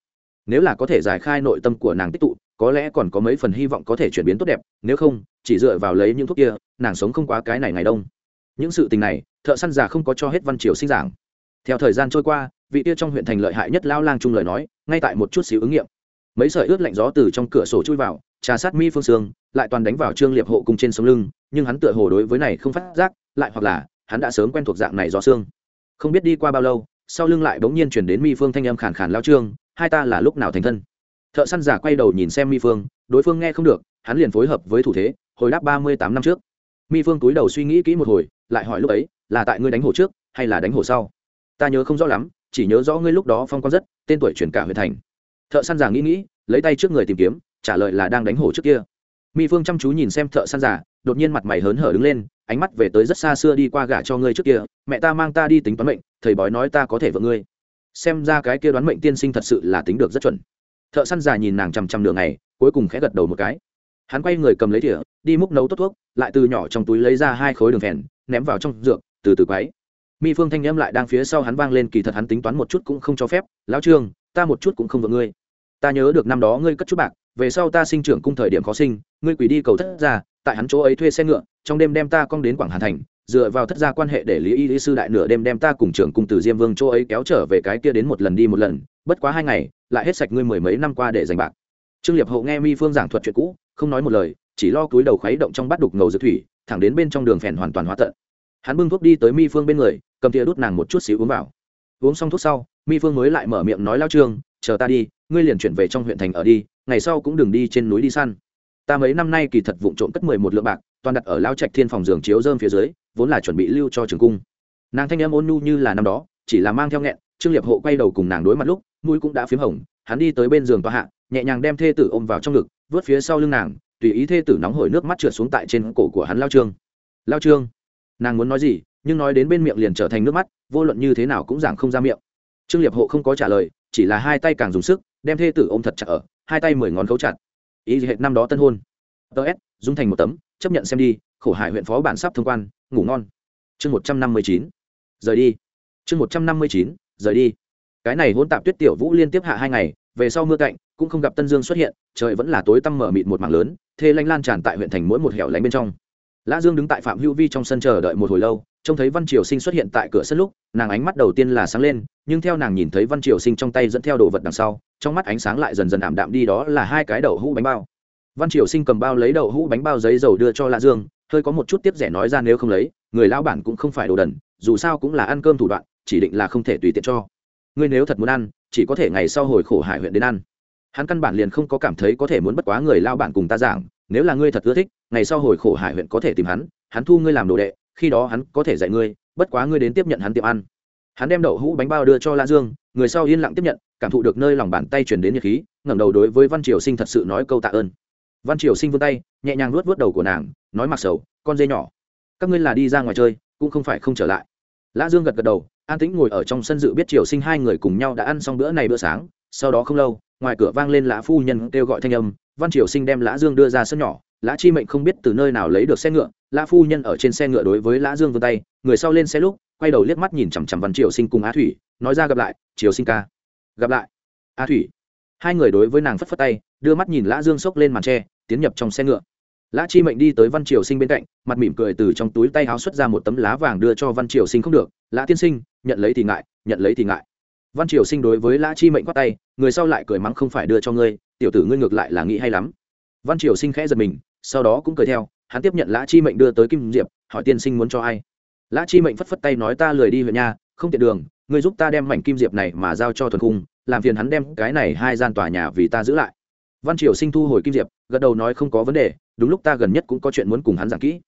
nếu là có thể giải khai nội tâm của nàng tích tụ, có lẽ còn có mấy phần hy vọng có thể chuyển biến tốt đẹp, nếu không, chỉ dựa vào lấy những thuốc kia, nàng sống không quá cái này ngày đông. Những sự tình này, thợ săn già không có cho hết văn triều sinh giảng. Theo thời gian trôi qua, vị tia trong huyện thành lợi hại nhất lao lang chung lời nói, ngay tại một chút xíu ứng nghiệm. Mấy sợi ướt lạnh gió từ trong cửa sổ chui vào trà sát mi phương sương lại toàn đánh vào trương liệp hộ cùng trên sống lưng, nhưng hắn tựa hồ đối với này không phát giác, lại hoặc là, hắn đã sớm quen thuộc dạng này do xương. Không biết đi qua bao lâu, sau lưng lại bỗng nhiên chuyển đến mi phương thanh âm khàn khàn lao trương, hai ta là lúc nào thành thân? Thợ săn giả quay đầu nhìn xem mi phương, đối phương nghe không được, hắn liền phối hợp với thủ thế, hồi đáp ba mươi tám năm trước. Mi phương túi đầu suy nghĩ kỹ một hồi, lại hỏi lúc ấy, là tại ngươi đánh hồ trước, hay là đánh hồ sau? Ta nhớ không rõ lắm, chỉ nhớ rõ ngươi lúc đó phong quan rất, tên tuổi chuyển cả huyện thành. Thợ săn giả nghĩ nghĩ, lấy tay trước người tìm kiếm trả lời là đang đánh hổ trước kia. Mi phương chăm chú nhìn xem thợ săn giả đột nhiên mặt mày hớn hở đứng lên, ánh mắt về tới rất xa xưa đi qua gả cho ngươi trước kia, mẹ ta mang ta đi tính toán mệnh, thầy bói nói ta có thể vợ ngươi. Xem ra cái kia đoán mệnh tiên sinh thật sự là tính được rất chuẩn. Thợ săn già nhìn nàng chằm chằm đường này cuối cùng khẽ gật đầu một cái. Hắn quay người cầm lấy thìa, đi múc nấu tốt thuốc, lại từ nhỏ trong túi lấy ra hai khối đường phèn, ném vào trong dược, từ từ quáy mi phương thanh âm lại đang phía sau hắn vang lên, kỳ thật hắn tính toán một chút cũng không cho phép. Lão trương, ta một chút cũng không vợ ngươi. Ta nhớ được năm đó ngươi cất chút bạc về sau ta sinh trưởng cung thời điểm khó sinh ngươi quỷ đi cầu thất gia, tại hắn chỗ ấy thuê xe ngựa trong đêm đem ta cong đến quảng hà thành dựa vào thất gia quan hệ để lý y lý sư đại nửa đêm đem ta cùng trưởng cung từ diêm vương chỗ ấy kéo trở về cái kia đến một lần đi một lần bất quá hai ngày lại hết sạch ngươi mười mấy năm qua để giành bạc. Trương liệp hậu nghe mi phương giảng thuật chuyện cũ không nói một lời chỉ lo cúi đầu khuấy động trong bát đục ngầu dược thủy thẳng đến bên trong đường phèn hoàn toàn hóa tận. Hắn bưng thuốc đi tới mi phương bên người cầm tia đút nàng một chút xíu uống vào. Uống xong thuốc sau mi phương mới lại mở miệng nói lao trương chờ ta đi, ngươi liền chuyển về trong huyện thành ở đi, ngày sau cũng đừng đi trên núi đi săn. Ta mấy năm nay kỳ thật vụng trộm cất mười một lượng bạc, toàn đặt ở lao trạch thiên phòng giường chiếu dơm phía dưới, vốn là chuẩn bị lưu cho trường cung. Nàng thanh em ôn nhu như là năm đó, chỉ là mang theo nghẹn, trương liệp hộ quay đầu cùng nàng đối mặt lúc, mũi cũng đã p h í m hồng, hắn đi tới bên giường tòa hạ, nhẹ nhàng đem thê tử ôm vào trong ngực, vớt phía sau lưng nàng, tùy ý thê tử nóng hổi nước mắt trượt xuống tại trên cổ của hắn lao trương. Lao trương, nàng muốn nói gì? Nhưng nói đến bên miệng liền trở thành nước mắt, vô luận như thế nào cũng giảng không ra miệng. Trương liệp hộ không có trả lời chỉ là hai tay càng dùng sức, đem thê tử ôm thật chặt ở, hai tay mười ngón khấu chặt. Ý gì hệ năm đó tân hôn. Ts dung thành một tấm, chấp nhận xem đi, khổ hải huyện phó bản sắp thông quan, ngủ ngon. Chương một trăm năm mươi chín, rời đi. Chương một trăm năm mươi chín, rời đi. Cái này hôn tạp tuyết tiểu vũ liên tiếp hạ hai ngày, về sau mưa cạnh, cũng không gặp tân dương xuất hiện, trời vẫn là tối tăm mở mịt một mảng lớn, thê lanh lan tràn tại huyện thành mỗi một hẻo lánh bên trong. Lã dương đứng tại phạm hữu vi trong sân chờ đợi một hồi lâu trông thấy văn triều sinh xuất hiện tại cửa sân lúc, nàng ánh mắt đầu tiên là sáng lên, nhưng theo nàng nhìn thấy văn triều sinh trong tay dẫn theo đồ vật đằng sau, trong mắt ánh sáng lại dần dần ảm đạm đi, đó là hai cái đậu hũ bánh bao. Văn triều sinh cầm bao lấy đậu hũ bánh bao giấy dầu đưa cho lã dương, hơi có một chút tiếp rẻ nói ra nếu không lấy, người lao bản cũng không phải đồ đần, dù sao cũng là ăn cơm thủ đoạn, chỉ định là không thể tùy tiện cho. Ngươi nếu thật muốn ăn, chỉ có thể ngày sau hồi khổ hải huyện đến ăn. Hắn căn bản liền không có cảm thấy có thể muốn bất quá người lao bản cùng ta giảng, nếu là ngươi thật ưa thích, ngày sau hồi khổ hải huyện có thể tìm hắn hắn thu ngươi làm đồ đệ khi đó hắn có thể dạy ngươi, bất quá ngươi đến tiếp nhận hắn tiệm ăn. Hắn đem đậu hũ bánh bao đưa cho la dương, người sau yên lặng tiếp nhận, cảm thụ được nơi lòng bàn tay chuyển đến nhiệt khí, ngẩng đầu đối với văn triều sinh thật sự nói câu tạ ơn. Văn triều sinh vươn tay, nhẹ nhàng nuốt vớt đầu của nàng, nói mặc sầu, con dê nhỏ, các ngươi là đi ra ngoài chơi, cũng không phải không trở lại. Lã dương gật gật đầu, an tĩnh ngồi ở trong sân dự biết triều sinh hai người cùng nhau đã ăn xong bữa này bữa sáng, sau đó không lâu, ngoài cửa vang lên lã phu nhân kêu gọi thanh âm, văn triều sinh đem lã dương đưa ra sân nhỏ lã chi mệnh không biết từ nơi nào lấy được xe ngựa, lã phu nhân ở trên xe ngựa đối với lã dương vươn tay, người sau lên xe lúc, quay đầu liếc mắt nhìn chằm chằm văn triều sinh cùng á thủy, nói ra gặp lại, triều sinh ca, gặp lại. Á thủy, hai người đối với nàng phất phất tay, đưa mắt nhìn lã dương xốc lên màn tre, tiến nhập trong xe ngựa. Lã chi mệnh đi tới văn triều sinh bên cạnh, mặt mỉm cười từ trong túi tay háo xuất ra một tấm lá vàng đưa cho văn triều sinh không được, lã tiên sinh, nhận lấy thì ngại, nhận lấy thì ngại. Văn triều sinh đối với lã chi mệnh quát tay, người sau lại cười mắng không phải đưa cho ngươi, tiểu tử ngươi ngược lại là nghĩ hay lắm. Văn triều sinh khẽ giật mình sau đó cũng cười theo hắn tiếp nhận lã chi mệnh đưa tới kim diệp hỏi tiên sinh muốn cho ai? Lã chi mệnh phất phất tay nói ta lười đi huyện nhà, không tiện đường ngươi giúp ta đem mảnh kim diệp này mà giao cho thuần cung làm phiền hắn đem cái này hai gian tòa nhà vì ta giữ lại. Văn triều sinh thu hồi kim diệp gật đầu nói không có vấn đề đúng lúc ta gần nhất cũng có chuyện muốn cùng hắn giảng kỹ.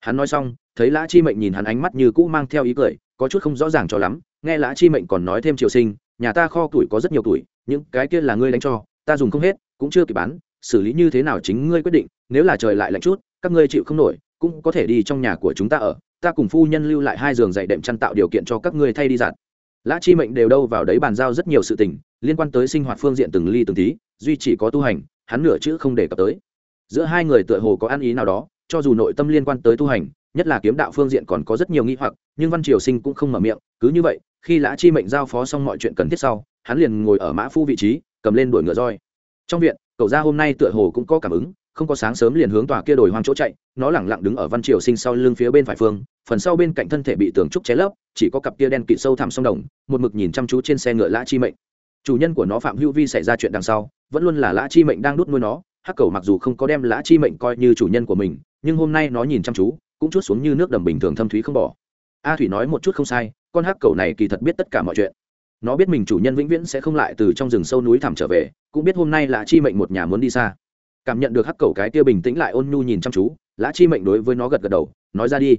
Hắn nói xong thấy lã chi mệnh nhìn hắn ánh mắt như cũ mang theo ý cười có chút không rõ ràng cho lắm nghe lã chi mệnh còn nói thêm triều sinh nhà ta kho tuổi có rất nhiều tuổi những cái kia là ngươi đánh cho ta dùng không hết cũng chưa kịp bán xử lý như thế nào chính ngươi quyết định, nếu là trời lại lạnh chút, các ngươi chịu không nổi, cũng có thể đi trong nhà của chúng ta ở, ta cùng phu nhân lưu lại hai giường dạy đệm chăn tạo điều kiện cho các ngươi thay đi giặt. Lã chi mệnh đều đâu vào đấy bàn giao rất nhiều sự tình, liên quan tới sinh hoạt phương diện từng ly từng tí, duy chỉ có tu hành, hắn nửa chữ không đề cập tới. Giữa hai người tựa hồ có ăn ý nào đó, cho dù nội tâm liên quan tới tu hành, nhất là kiếm đạo phương diện còn có rất nhiều nghi hoặc, nhưng văn triều sinh cũng không mở miệng, cứ như vậy, khi lã chi mệnh giao phó xong mọi chuyện cần thiết sau, hắn liền ngồi ở mã phu vị trí, cầm lên đuổi ngựa roi. Trong viện cậu ra hôm nay tựa hồ cũng có cảm ứng, không có sáng sớm liền hướng tòa kia đồi hoang chỗ chạy, nó lẳng lặng đứng ở văn triều sinh sau lưng phía bên phải phương, phần sau bên cạnh thân thể bị tường trúc che lấp, chỉ có cặp kia đen kịt sâu thẳm sông đồng, một mực nhìn chăm chú trên xe ngựa lã chi mệnh. Chủ nhân của nó phạm hữu vi xảy ra chuyện đằng sau, vẫn luôn là lã chi mệnh đang đút nuôi nó, hắc cầu mặc dù không có đem lã chi mệnh coi như chủ nhân của mình, nhưng hôm nay nó nhìn chăm chú, cũng chút xuống như nước đầm bình thường thâm thúy không bỏ. A thủy nói một chút không sai, con hắc cầu này kỳ thật biết tất cả mọi chuyện. Nó biết mình chủ nhân vĩnh viễn sẽ không lại từ trong rừng sâu núi thẳm trở về cũng biết hôm nay lã chi mệnh một nhà muốn đi xa. Cảm nhận được hắc cầu cái kia bình tĩnh lại ôn nhu nhìn chăm chú, lã chi mệnh đối với nó gật gật đầu, nói ra đi.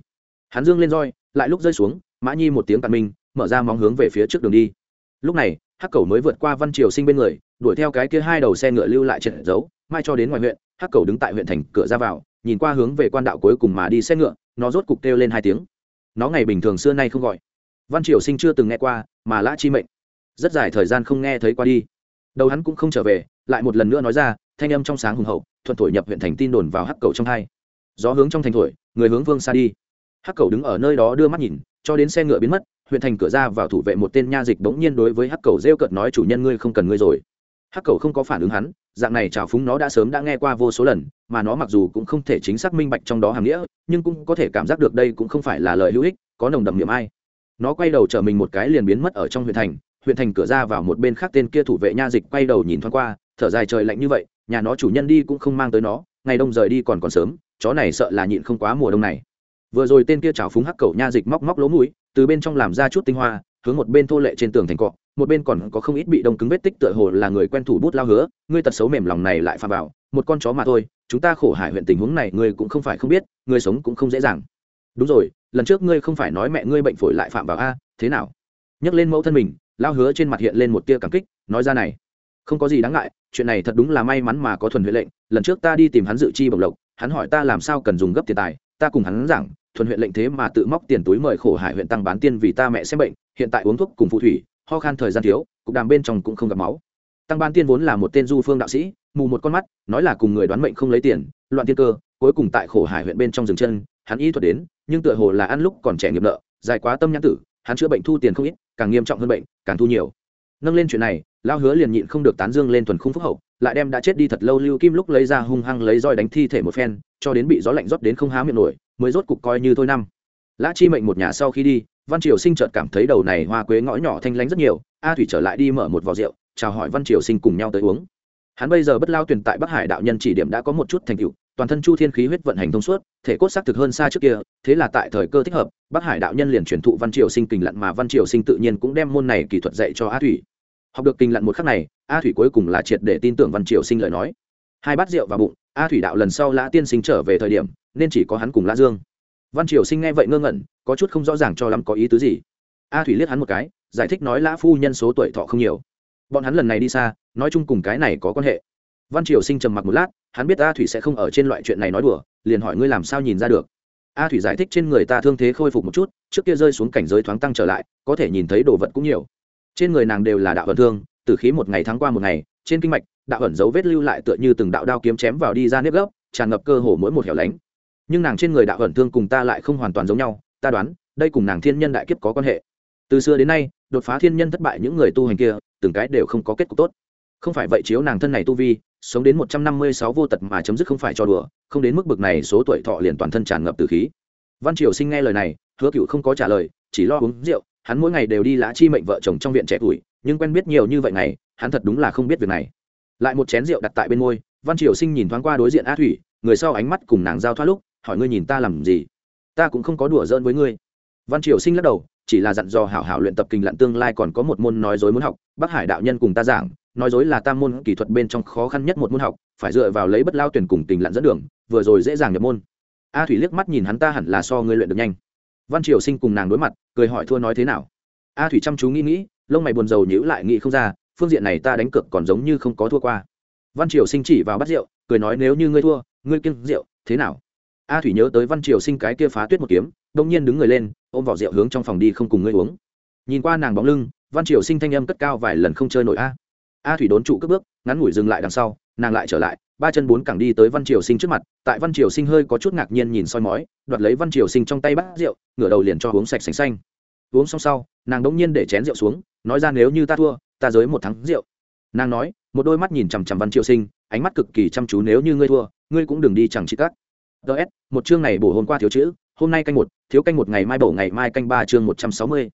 Hắn dương lên roi, lại lúc rơi xuống, mã nhi một tiếng cạn minh mở ra móng hướng về phía trước đường đi. Lúc này, hắc cầu mới vượt qua văn triều sinh bên người, đuổi theo cái kia hai đầu xe ngựa lưu lại trận giấu, mai cho đến ngoài huyện, hắc cầu đứng tại huyện thành cửa ra vào, nhìn qua hướng về quan đạo cuối cùng mà đi xe ngựa, nó rốt cục kêu lên hai tiếng. Nó ngày bình thường xưa nay không gọi. Văn triều sinh chưa từng nghe qua, mà lã chi mệnh. Rất dài thời gian không nghe thấy qua đi đầu hắn cũng không trở về, lại một lần nữa nói ra, thanh âm trong sáng hùng hậu, thuận thổi nhập huyện thành tin đồn vào hắc cầu trong hai. Gió hướng trong thành thổi, người hướng vương xa đi. Hắc cầu đứng ở nơi đó đưa mắt nhìn, cho đến xe ngựa biến mất, huyện thành cửa ra vào thủ vệ một tên nha dịch bỗng nhiên đối với hắc cầu rêu cợt nói, chủ nhân ngươi không cần ngươi rồi. Hắc cầu không có phản ứng hắn, dạng này trào phúng nó đã sớm đã nghe qua vô số lần, mà nó mặc dù cũng không thể chính xác minh bạch trong đó hàm nghĩa, nhưng cũng có thể cảm giác được đây cũng không phải là lời hữu ích, có nồng đậm niệm ai. Nó quay đầu chở mình một cái liền biến mất ở trong huyện thành huyện thành cửa ra vào một bên khác tên kia thủ vệ nha dịch quay đầu nhìn thoáng qua, thở dài trời lạnh như vậy, nhà nó chủ nhân đi cũng không mang tới nó, ngày đông rời đi còn còn sớm, chó này sợ là nhịn không quá mùa đông này. Vừa rồi tên kia chảo phúng hắc cầu nha dịch móc móc lỗ mũi, từ bên trong làm ra chút tinh hoa, hướng một bên thô lệ trên tường thành cọ, một bên còn có không ít bị đông cứng vết tích tựa hồ là người quen thủ bút lao hứa, ngươi tật xấu mềm lòng này lại pha vào, một con chó mà thôi, chúng ta khổ hải huyện tình huống này ngươi cũng không phải không biết, ngươi sống cũng không dễ dàng. Đúng rồi, lần trước ngươi không phải nói mẹ ngươi bệnh phổi lại phạm vào a, thế nào? Nhắc lên mẫu thân mình lao hứa trên mặt hiện lên một tia cảm kích, nói ra này, không có gì đáng ngại, chuyện này thật đúng là may mắn mà có thuần huệ lệnh, lần trước ta đi tìm hắn dự chi bộc lộc, hắn hỏi ta làm sao cần dùng gấp tiền tài, ta cùng hắn giảng, thuần huyện lệnh thế mà tự móc tiền túi mời khổ hải huyện tăng bán tiên vì ta mẹ xem bệnh, hiện tại uống thuốc cùng phụ thủy, ho khan thời gian thiếu, cục đàm bên trong cũng không gặp máu. Tăng ban tiên vốn là một tên du phương đạo sĩ, mù một con mắt, nói là cùng người đoán mệnh không lấy tiền, loạn tiên cơ, cuối cùng tại khổ hải huyện bên trong rừng chân, hắn y thuật đến, nhưng tựa hồ là ăn lúc còn trẻ nghiệp nợ, dài quá tâm nhãn tử, hắn chữa bệnh thu tiền không ít càng nghiêm trọng hơn bệnh, càng thu nhiều. Nâng lên chuyện này lao hứa liền nhịn không được tán dương lên thuần khung phúc hậu, lại đem đã chết đi thật lâu lưu kim lúc lấy ra hung hăng lấy roi đánh thi thể một phen, cho đến bị gió lạnh rót đến không há miệng nổi, mới rốt cục coi như thôi năm. Lã chi mệnh một nhà sau khi đi, văn triều sinh chợt cảm thấy đầu này hoa quế ngõ nhỏ thanh lánh rất nhiều, a thủy trở lại đi mở một vò rượu, chào hỏi văn triều sinh cùng nhau tới uống. Hắn bây giờ bất lao tuyển tại bắc hải đạo nhân chỉ điểm đã có một chút thành tựu toàn thân chu thiên khí huyết vận hành thông suốt, thể cốt xác thực hơn xa trước kia, thế là tại thời cơ thích hợp, bắc hải đạo nhân liền truyền thụ văn triều sinh kình lặn mà văn triều sinh tự nhiên cũng đem môn này kỹ thuật dạy cho a thủy. Học được kình lặn một khắc này, a thủy cuối cùng là triệt để tin tưởng văn triều sinh lời nói. Hai bát rượu vào bụng, a thủy đạo lần sau lã tiên sinh trở về thời điểm, nên chỉ có hắn cùng lã dương. Văn triều sinh nghe vậy ngơ ngẩn, có chút không rõ ràng cho lắm có ý tứ gì. A thủy liếc hắn một cái, giải thích nói lã phu nhân số tuổi thọ không nhiều. Bọn hắn lần này đi xa, nói chung cùng cái này có quan hệ văn triều sinh trầm mặc một lát, hắn biết a thủy sẽ không ở trên loại chuyện này nói đùa, liền hỏi ngươi làm sao nhìn ra được. A thủy giải thích trên người ta thương thế khôi phục một chút, trước kia rơi xuống cảnh giới thoáng tăng trở lại, có thể nhìn thấy đồ vật cũng nhiều. Trên người nàng đều là đạo vận thương từ khí một ngày tháng qua một ngày, trên kinh mạch, đạo ẩn dấu vết lưu lại tựa như từng đạo đao kiếm chém vào đi ra nếp gốc, tràn ngập cơ hồ mỗi một hẻo lánh. Nhưng nàng trên người đạo ẩn thương cùng ta lại không hoàn toàn giống nhau, ta đoán, đây cùng nàng thiên nhân đại kiếp có quan hệ. Từ xưa đến nay, đột phá thiên nhân thất bại những người tu hành kia, từng cái đều không có kết cục tốt. Không phải vậy chiếu nàng thân này tu vi sống đến một trăm năm mươi sáu vô tật mà chấm dứt không phải cho đùa, không đến mức bực này số tuổi thọ liền toàn thân tràn ngập từ khí. Văn triều sinh nghe lời này, hứa cựu không có trả lời, chỉ lo uống rượu, hắn mỗi ngày đều đi lã chi mệnh vợ chồng trong viện trẻ tuổi, nhưng quen biết nhiều như vậy này, hắn thật đúng là không biết việc này. Lại một chén rượu đặt tại bên môi, văn triều sinh nhìn thoáng qua đối diện a thủy, người sau ánh mắt cùng nàng giao thoát lúc, hỏi ngươi nhìn ta làm gì? Ta cũng không có đùa giỡn với ngươi. Văn triều sinh lắc đầu, chỉ là dặn dò hảo hảo luyện tập kinh lặn tương lai còn có một môn nói dối muốn học, bắc hải đạo nhân cùng ta giảng nói dối là tam môn kỹ thuật bên trong khó khăn nhất một môn học, phải dựa vào lấy bất lao tuyển cùng tình lặn dẫn đường, vừa rồi dễ dàng nhập môn. A thủy liếc mắt nhìn hắn ta hẳn là so ngươi luyện được nhanh. Văn triều sinh cùng nàng đối mặt, cười hỏi thua nói thế nào? A thủy chăm chú nghĩ nghĩ, lông mày buồn rầu nhữ lại nghĩ không ra, phương diện này ta đánh cược còn giống như không có thua qua. Văn triều sinh chỉ vào bắt rượu, cười nói nếu như ngươi thua, ngươi kiêng rượu, thế nào? A thủy nhớ tới văn triều sinh cái kia phá tuyết một kiếm, đông nhiên đứng người lên, ôm vỏ rượu hướng trong phòng đi không cùng ngươi uống. Nhìn qua nàng bóng lưng, văn triều sinh thanh âm cất cao vài lần không chơi nổi a a thủy đốn trụ cất bước, ngắn ngủi dừng lại đằng sau, nàng lại trở lại, ba chân bốn cẳng đi tới văn triều sinh trước mặt, tại văn triều sinh hơi có chút ngạc nhiên nhìn soi mói, đoạt lấy văn triều sinh trong tay bát rượu, ngửa đầu liền cho uống sạch sành xanh. Uống xong sau, nàng đống nhiên để chén rượu xuống, nói ra nếu như ta thua, ta giới một thắng rượu. Nàng nói, một đôi mắt nhìn chằm chằm văn triều sinh, ánh mắt cực kỳ chăm chú nếu như ngươi thua, ngươi cũng đừng đi chẳng chị cắt ts một chương này bổ hôm qua thiếu chữ, hôm nay canh một, thiếu canh một ngày mai bổ ngày mai canh ba chương một trăm sáu mươi.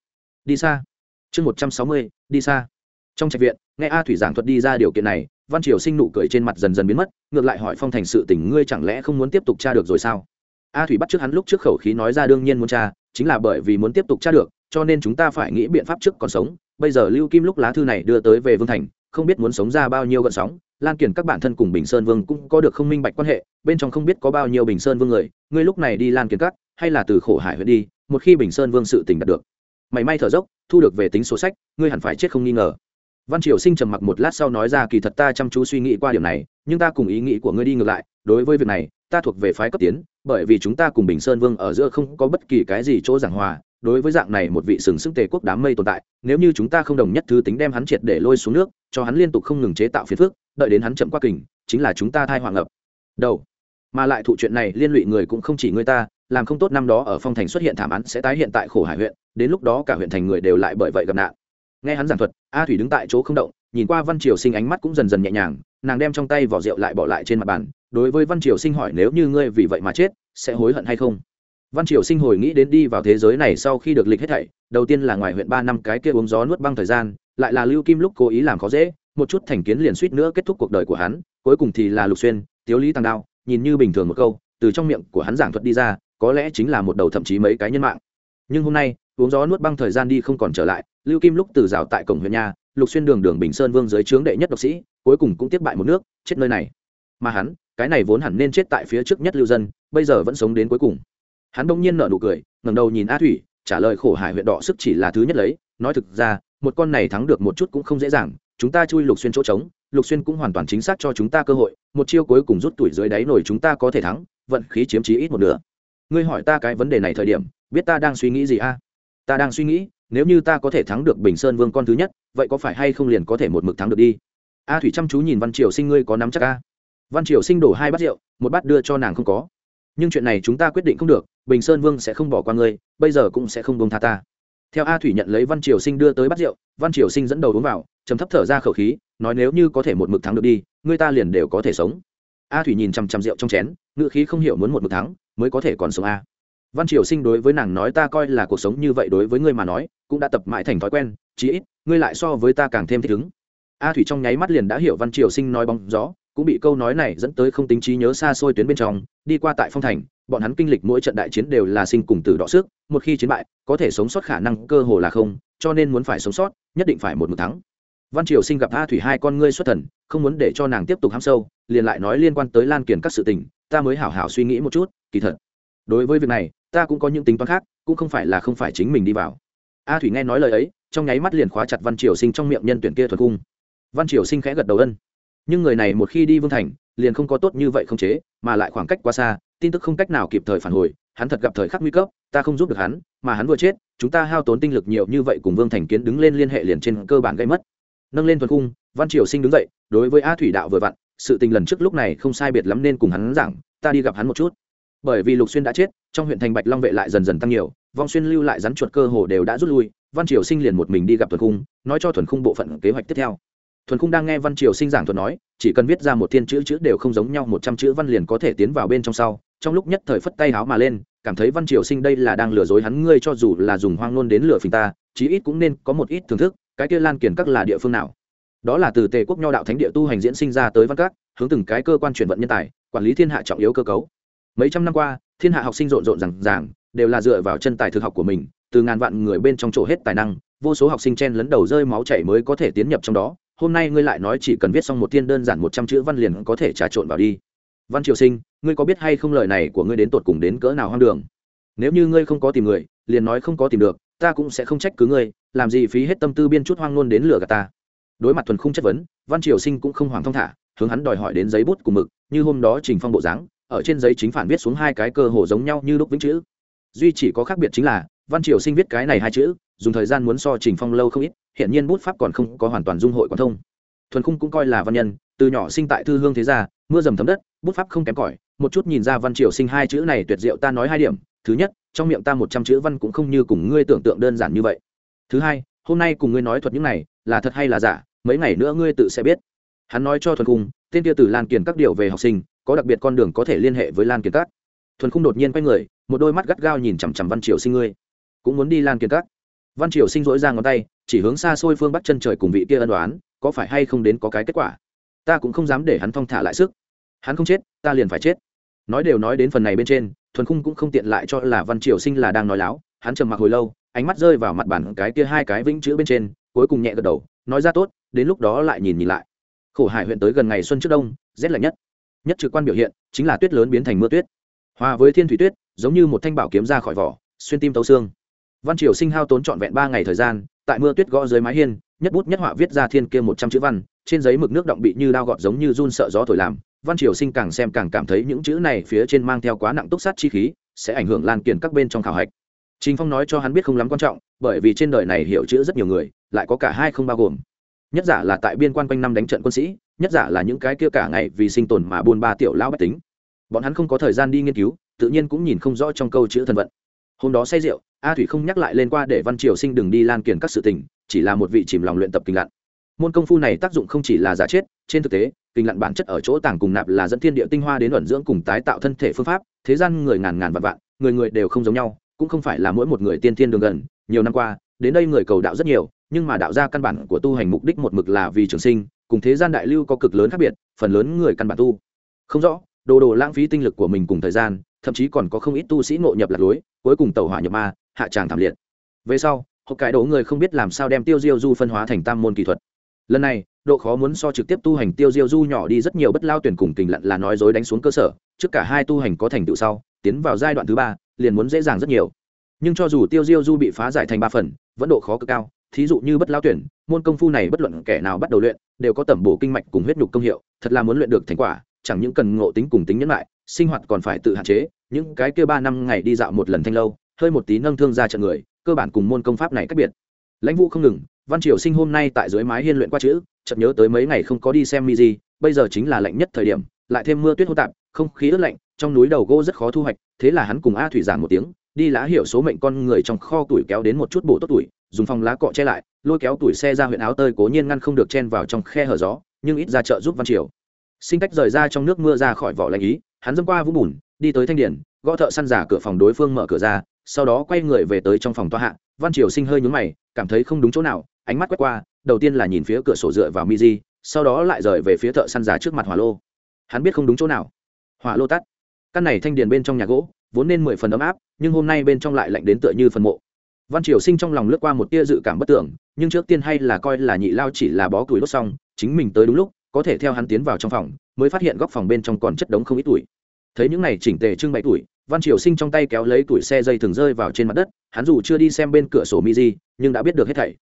Đi xa. Chương một trăm sáu mươi, đi xa. Trong trạch viện nghe a thủy giảng thuật đi ra điều kiện này, văn triều sinh nụ cười trên mặt dần dần biến mất, ngược lại hỏi phong thành sự tình ngươi chẳng lẽ không muốn tiếp tục tra được rồi sao? A thủy bắt trước hắn lúc trước khẩu khí nói ra đương nhiên muốn tra, chính là bởi vì muốn tiếp tục tra được, cho nên chúng ta phải nghĩ biện pháp trước còn sống. Bây giờ lưu kim lúc lá thư này đưa tới về vương thành, không biết muốn sống ra bao nhiêu gợn sóng. Lan kiển các bản thân cùng bình sơn vương cũng có được không minh bạch quan hệ, bên trong không biết có bao nhiêu bình sơn vương người. Ngươi lúc này đi lan kiển các, hay là từ khổ hải huyện đi, một khi bình sơn vương sự tình đạt được. Mày may thở dốc, thu được về tính số sách, ngươi hẳn phải chết không nghi ngờ văn triều sinh trầm mặc một lát sau nói ra, kỳ thật ta chăm chú suy nghĩ qua điểm này, nhưng ta cùng ý nghĩ của ngươi đi ngược lại. Đối với việc này, ta thuộc về phái cấp tiến, bởi vì chúng ta cùng bình sơn vương ở giữa không có bất kỳ cái gì chỗ giảng hòa. Đối với dạng này một vị sừng sững tề quốc đám mây tồn tại, nếu như chúng ta không đồng nhất thứ tính đem hắn triệt để lôi xuống nước, cho hắn liên tục không ngừng chế tạo phiền phước đợi đến hắn chậm qua kình, chính là chúng ta thai hoàng ngập. đầu. Mà lại thụ chuyện này liên lụy người cũng không chỉ người ta, làm không tốt năm đó ở phong thành xuất hiện thảm án sẽ tái hiện tại khổ hải huyện, đến lúc đó cả huyện thành người đều lại bởi vậy gặp nạn nghe hắn giảng thuật, a thủy đứng tại chỗ không động, nhìn qua văn triều sinh ánh mắt cũng dần dần nhẹ nhàng, nàng đem trong tay vỏ rượu lại bỏ lại trên mặt bàn, đối với văn triều sinh hỏi nếu như ngươi vì vậy mà chết, sẽ hối hận hay không? Văn triều sinh hồi nghĩ đến đi vào thế giới này sau khi được lịch hết thảy, đầu tiên là ngoài huyện ba năm cái kia uống gió nuốt băng thời gian, lại là lưu kim lúc cố ý làm khó dễ, một chút thành kiến liền suýt nữa kết thúc cuộc đời của hắn, cuối cùng thì là lục xuyên, tiếu lý tăng đao, nhìn như bình thường một câu, từ trong miệng của hắn giảng thuật đi ra, có lẽ chính là một đầu thậm chí mấy cái nhân mạng. Nhưng hôm nay uống gió nuốt băng thời gian đi không còn trở lại, lưu kim lúc từ rào tại cổng huyện nhà, lục xuyên đường đường bình sơn vương dưới trướng đệ nhất độc sĩ, cuối cùng cũng tiếp bại một nước, chết nơi này. Mà hắn, cái này vốn hẳn nên chết tại phía trước nhất lưu dân, bây giờ vẫn sống đến cuối cùng. Hắn đông nhiên nở nụ cười, ngẩng đầu nhìn a thủy, trả lời khổ hải huyện đỏ sức chỉ là thứ nhất lấy, nói thực ra, một con này thắng được một chút cũng không dễ dàng, chúng ta chui lục xuyên chỗ trống, lục xuyên cũng hoàn toàn chính xác cho chúng ta cơ hội, một chiêu cuối cùng rút tuổi dưới đáy nổi chúng ta có thể thắng, vận khí chiếm trí ít một nửa. Ngươi hỏi ta cái vấn đề này thời điểm, biết ta đang suy nghĩ gì a? Ta đang suy nghĩ, nếu như ta có thể thắng được bình sơn vương con thứ nhất, vậy có phải hay không liền có thể một mực thắng được đi? A thủy chăm chú nhìn văn triều sinh, ngươi có nắm chắc a? Văn triều sinh đổ hai bát rượu, một bát đưa cho nàng không có. Nhưng chuyện này chúng ta quyết định không được, bình sơn vương sẽ không bỏ qua ngươi, bây giờ cũng sẽ không bông tha ta. Theo a thủy nhận lấy văn triều sinh đưa tới bát rượu, văn triều sinh dẫn đầu uống vào chấm thấp thở ra khẩu khí, nói nếu như có thể một mực thắng được đi, ngươi ta liền đều có thể sống. A thủy nhìn chằm chằm rượu trong chén ngự khí không hiểu muốn một mực thắng, mới có thể còn sống a văn triều sinh đối với nàng nói ta coi là cuộc sống như vậy đối với ngươi mà nói, cũng đã tập mãi thành thói quen, chí ít, ngươi lại so với ta càng thêm thích ứng. A thủy trong nháy mắt liền đã hiểu văn triều sinh nói bóng gió, cũng bị câu nói này dẫn tới không tính trí nhớ xa xôi tuyến bên trong, đi qua tại phong thành, bọn hắn kinh lịch mỗi trận đại chiến đều là sinh cùng tử đọ sức một khi chiến bại, có thể sống sót khả năng cơ hồ là không, cho nên muốn phải sống sót, nhất định phải một mực thắng. Văn triều sinh gặp a thủy hai con ngươi xuất thần, không muốn để cho nàng tiếp tục hăm sâu, liền lại nói liên quan tới lan kiền các sự tình, ta mới hảo hảo suy nghĩ một chút, kỳ thật. Đối với việc này ta cũng có những tính toán khác, cũng không phải là không phải chính mình đi vào. A thủy nghe nói lời ấy, trong nháy mắt liền khóa chặt văn triều sinh trong miệng nhân tuyển kia thuật cung. Văn triều sinh khẽ gật đầu ân. Nhưng người này một khi đi vương thành, liền không có tốt như vậy không chế, mà lại khoảng cách quá xa, tin tức không cách nào kịp thời phản hồi, hắn thật gặp thời khắc nguy cấp, ta không giúp được hắn, mà hắn vừa chết, chúng ta hao tốn tinh lực nhiều như vậy cùng vương thành kiến đứng lên liên hệ liền trên cơ bản gây mất. Nâng lên thuật cung, văn triều sinh đứng dậy, đối với a thủy đạo vừa vặn, sự tình lần trước lúc này không sai biệt lắm nên cùng hắn giảng, ta đi gặp hắn một chút. Bởi vì lục xuyên đã chết trong huyện thành bạch long vệ lại dần dần tăng nhiều, vong xuyên lưu lại rắn chuột cơ hồ đều đã rút lui, văn triều sinh liền một mình đi gặp thuần khung, nói cho thuần khung bộ phận kế hoạch tiếp theo. Thuần khung đang nghe văn triều sinh giảng thuật nói, chỉ cần viết ra một thiên chữ chữ đều không giống nhau, một trăm chữ văn liền có thể tiến vào bên trong sau. Trong lúc nhất thời phất tay háo mà lên, cảm thấy văn triều sinh đây là đang lừa dối hắn, ngươi cho dù là dùng hoang nôn đến lừa phình ta, chí ít cũng nên có một ít thưởng thức, cái kia lan kiển các là địa phương nào? Đó là từ tề quốc nho đạo thánh địa tu hành diễn sinh ra tới văn các, hướng từng cái cơ quan chuyển vận nhân tài, quản lý thiên hạ trọng yếu cơ cấu. Mấy trăm năm qua thiên hạ học sinh rộn rộn rằng ràng, đều là dựa vào chân tài thực học của mình, từ ngàn vạn người bên trong chỗ hết tài năng, vô số học sinh chen lấn đầu rơi máu chảy mới có thể tiến nhập trong đó, hôm nay ngươi lại nói chỉ cần viết xong một thiên đơn giản một trăm chữ văn liền có thể trà trộn vào đi. Văn triều sinh, ngươi có biết hay không lời này của ngươi đến tột cùng đến cỡ nào hoang đường? Nếu như ngươi không có tìm người, liền nói không có tìm được, ta cũng sẽ không trách cứ ngươi, làm gì phí hết tâm tư biên chút hoang ngôn đến lửa gạt ta. Đối mặt thuần không chất vấn, văn triều sinh cũng không hoàng thông thả, hướng hắn đòi hỏi đến giấy bút cùng mực, như hôm đó trình phong bộ dáng ở trên giấy chính phản viết xuống hai cái cơ hồ giống nhau như lúc vĩnh chữ. Duy chỉ có khác biệt chính là, văn triều sinh viết cái này hai chữ, dùng thời gian muốn so trình phong lâu không ít, hiện nhiên bút pháp còn không có hoàn toàn dung hội quan thông. Thuần khung cũng coi là văn nhân, từ nhỏ sinh tại thư hương thế gia, mưa dầm thấm đất, bút pháp không kém cỏi, một chút nhìn ra văn triều sinh hai chữ này tuyệt diệu ta nói hai điểm, thứ nhất, trong miệng ta một trăm chữ văn cũng không như cùng ngươi tưởng tượng đơn giản như vậy. Thứ hai, hôm nay cùng ngươi nói thuật những này, là thật hay là giả, mấy ngày nữa ngươi tự sẽ biết. Hắn nói cho thuần khung, tên kia từ lan kiền các điều về học sinh có đặc biệt con đường có thể liên hệ với lan kiệt cát thuần khung đột nhiên quay người, một đôi mắt gắt gao nhìn chằm chằm văn triều sinh ngươi. Cũng muốn đi lan kiệt cát văn triều sinh dỗi ra ngón tay, chỉ hướng xa xôi phương bắc chân trời cùng vị kia ân đoán có phải hay không đến có cái kết quả? Ta cũng không dám để hắn thong thả lại sức. Hắn không chết, ta liền phải chết. Nói đều nói đến phần này bên trên, thuần khung cũng không tiện lại cho là văn triều sinh là đang nói láo. Hắn trầm mặc hồi lâu, ánh mắt rơi vào mặt bản cái kia hai cái vĩnh chữ bên trên, cuối cùng nhẹ gật đầu, nói ra tốt, đến lúc đó lại nhìn nhìn lại. Khổ hải huyện tới gần ngày xuân trước đông, rét lạnh nhất nhất trực quan biểu hiện chính là tuyết lớn biến thành mưa tuyết. Hòa với thiên thủy tuyết, giống như một thanh bảo kiếm ra khỏi vỏ, xuyên tim tấu xương. Văn triều sinh hao tốn trọn vẹn ba ngày thời gian, tại mưa tuyết gõ dưới mái hiên, nhất bút nhất họa viết ra thiên kia một trăm chữ văn, trên giấy mực nước động bị như đao gọt giống như run sợ gió thổi làm. Văn triều sinh càng xem càng cảm thấy những chữ này phía trên mang theo quá nặng túc sát chi khí, sẽ ảnh hưởng lan kiền các bên trong khảo hạch. Trình phong nói cho hắn biết không lắm quan trọng, bởi vì trên đời này hiểu chữ rất nhiều người, lại có cả hai không bao gồm. Nhất giả là tại biên quan quanh năm đánh trận quân sĩ nhất giả là những cái kia cả ngày vì sinh tồn mà buôn ba tiểu lão bách tính. Bọn hắn không có thời gian đi nghiên cứu, tự nhiên cũng nhìn không rõ trong câu chữ thần vận. Hôm đó say rượu, a thủy không nhắc lại lên qua để văn triều sinh đừng đi lan kiền các sự tình, chỉ là một vị chìm lòng luyện tập kinh lặn môn công phu này tác dụng không chỉ là giả chết, trên thực tế, kinh lặn bản chất ở chỗ tàng cùng nạp là dẫn thiên địa tinh hoa đến ẩn dưỡng cùng tái tạo thân thể phương pháp, thế gian người ngàn ngàn vạn vạn, người người đều không giống nhau, cũng không phải là mỗi một người tiên thiên đường gần. Nhiều năm qua, đến đây người cầu đạo rất nhiều, nhưng mà đạo gia căn bản của tu hành mục đích một mực là vì trường sinh cùng thế gian đại lưu có cực lớn khác biệt, phần lớn người căn bản tu. Không rõ, đồ đồ lãng phí tinh lực của mình cùng thời gian, thậm chí còn có không ít tu sĩ ngộ nhập lạc lối, cuối cùng tàu hỏa nhập ma, hạ tràng thảm liệt. Về sau họ cải đổ người không biết làm sao đem tiêu diêu du phân hóa thành tam môn kỹ thuật. Lần này, độ khó muốn so trực tiếp tu hành tiêu diêu du nhỏ đi rất nhiều bất lao tuyển cùng tình lặn là nói dối đánh xuống cơ sở, trước cả hai tu hành có thành tựu sau, tiến vào giai đoạn thứ ba, liền muốn dễ dàng rất nhiều. Nhưng cho dù tiêu diêu du bị phá giải thành ba phần, vẫn độ khó cực cao thí dụ như bất lao tuyển, môn công phu này bất luận kẻ nào bắt đầu luyện, đều có tẩm bổ kinh mạch cùng huyết nhục công hiệu, thật là muốn luyện được thành quả, chẳng những cần ngộ tính cùng tính nhẫn lại, sinh hoạt còn phải tự hạn chế, những cái kia ba năm ngày đi dạo một lần thanh lâu, hơi một tí nâng thương ra trận người, cơ bản cùng môn công pháp này cách biệt. Lãnh vũ không ngừng, văn triều sinh hôm nay tại dưới mái hiên luyện qua chữ, chợt nhớ tới mấy ngày không có đi xem mi gì bây giờ chính là lạnh nhất thời điểm, lại thêm mưa tuyết hô tạp, không khí ướt lạnh, trong núi đầu gỗ rất khó thu hoạch, thế là hắn cùng a thủy giảng một tiếng đi lá hiểu số mệnh con người trong kho tuổi kéo đến một chút bổ tốt tuổi dùng phòng lá cọ che lại, lôi kéo tuổi xe ra huyện áo tơi cố nhiên ngăn không được chen vào trong khe hở gió, nhưng ít ra chợ giúp văn triều. Sinh cách rời ra trong nước mưa ra khỏi vỏ lạnh ý, hắn dâm qua vũng bùn, đi tới thanh điển, gõ thợ săn giả cửa phòng đối phương mở cửa ra, sau đó quay người về tới trong phòng toa hạ. Văn triều sinh hơi nhúng mày, cảm thấy không đúng chỗ nào, ánh mắt quét qua, đầu tiên là nhìn phía cửa sổ dựa vào mi di, sau đó lại rời về phía thợ săn giả trước mặt hỏa lô. Hắn biết không đúng chỗ nào. Hỏa lô tắt. Căn này thanh điền bên trong nhà gỗ vốn nên mười phần ấm áp, nhưng hôm nay bên trong lại lạnh đến tựa như phần mộ. Văn triều sinh trong lòng lướt qua một tia dự cảm bất tưởng nhưng trước tiên hay là coi là nhị lao chỉ là bó củi đốt xong, chính mình tới đúng lúc, có thể theo hắn tiến vào trong phòng, mới phát hiện góc phòng bên trong còn chất đống không ít tuổi. Thấy những này chỉnh tề trưng bày tuổi, văn triều sinh trong tay kéo lấy tuổi xe dây thường rơi vào trên mặt đất, hắn dù chưa đi xem bên cửa sổ mi di nhưng đã biết được hết thảy.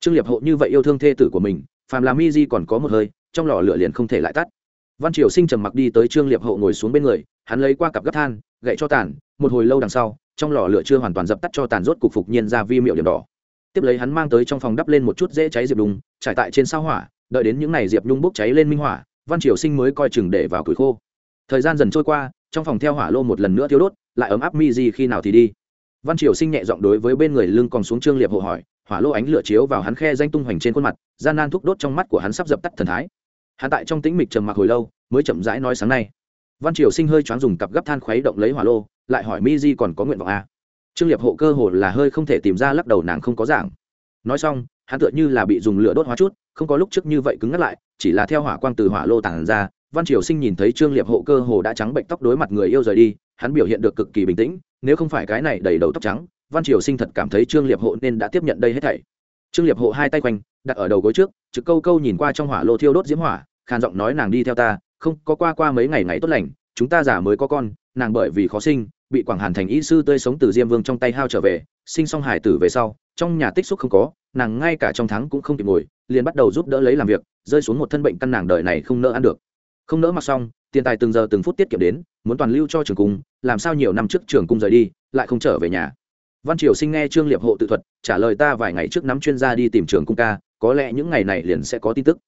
Trương liệp hộ như vậy yêu thương thê tử của mình, phàm là mi di còn có một hơi, trong lò lửa liền không thể lại tắt văn triều sinh trầm mặc đi tới trương liệp hậu ngồi xuống bên người, hắn lấy qua cặp gấp than, gậy cho tàn, một hồi lâu đằng sau, trong lò lửa chưa hoàn toàn dập tắt cho tàn rốt cục phục nhiên ra vi miệu điểm đỏ. Tiếp lấy hắn mang tới trong phòng đắp lên một chút dễ cháy diệp đùng, trải tại trên sao hỏa, đợi đến những ngày diệp nhung bốc cháy lên minh hỏa, văn triều sinh mới coi chừng để vào củi khô. Thời gian dần trôi qua, trong phòng theo hỏa lô một lần nữa thiếu đốt, lại ấm áp mi gì khi nào thì đi. Văn triều sinh nhẹ giọng đối với bên người lưng còn xuống trương liệp hộ hỏi, hỏa lô ánh lửa chiếu vào hắn khe danh tung hoành trên khuôn mặt, gian nan thúc đốt trong mắt của hắn sắp dập tắt thần thái hắn tại trong tĩnh mịch trầm mặc hồi lâu, mới chậm rãi nói sáng nay. Văn triều sinh hơi choáng dùng cặp gấp than khuấy động lấy hỏa lô, lại hỏi mi di còn có nguyện vọng à? trương liệp hộ cơ hồ là hơi không thể tìm ra lắc đầu nàng không có giảng. Nói xong, hắn tựa như là bị dùng lửa đốt hóa chút, không có lúc trước như vậy cứng ngắt lại, chỉ là theo hỏa quang từ hỏa lô tàn ra, văn triều sinh nhìn thấy trương liệp hộ cơ hồ đã trắng bệnh tóc đối mặt người yêu rời đi, hắn biểu hiện được cực kỳ bình tĩnh, nếu không phải cái này đầy đầu tóc trắng, văn triều sinh thật cảm thấy trương liệp hộ nên đã tiếp nhận đây hết thảy. Trương liệp hộ hai tay quanh đặt ở đầu gối trước, trực câu câu nhìn qua trong hỏa lô thiêu đốt diễm hỏa, khàn giọng nói nàng đi theo ta, không, có qua qua mấy ngày ngày tốt lành, chúng ta già mới có con, nàng bởi vì khó sinh, bị quảng hàn thành y sư tươi sống từ diêm vương trong tay hao trở về, sinh xong hải tử về sau, trong nhà tích xúc không có, nàng ngay cả trong tháng cũng không kịp ngồi, liền bắt đầu giúp đỡ lấy làm việc, rơi xuống một thân bệnh căn nàng đời này không nỡ ăn được. Không nỡ mặc xong, tiền tài từng giờ từng phút tiết kiệm đến, muốn toàn lưu cho trường cung, làm sao nhiều năm trước trường cung rời đi, lại không trở về nhà. Văn triều sinh nghe trương liệp hộ tự thuật, trả lời ta vài ngày trước nắm chuyên gia đi tìm trường cung ca có lẽ những ngày này liền sẽ có tin tức.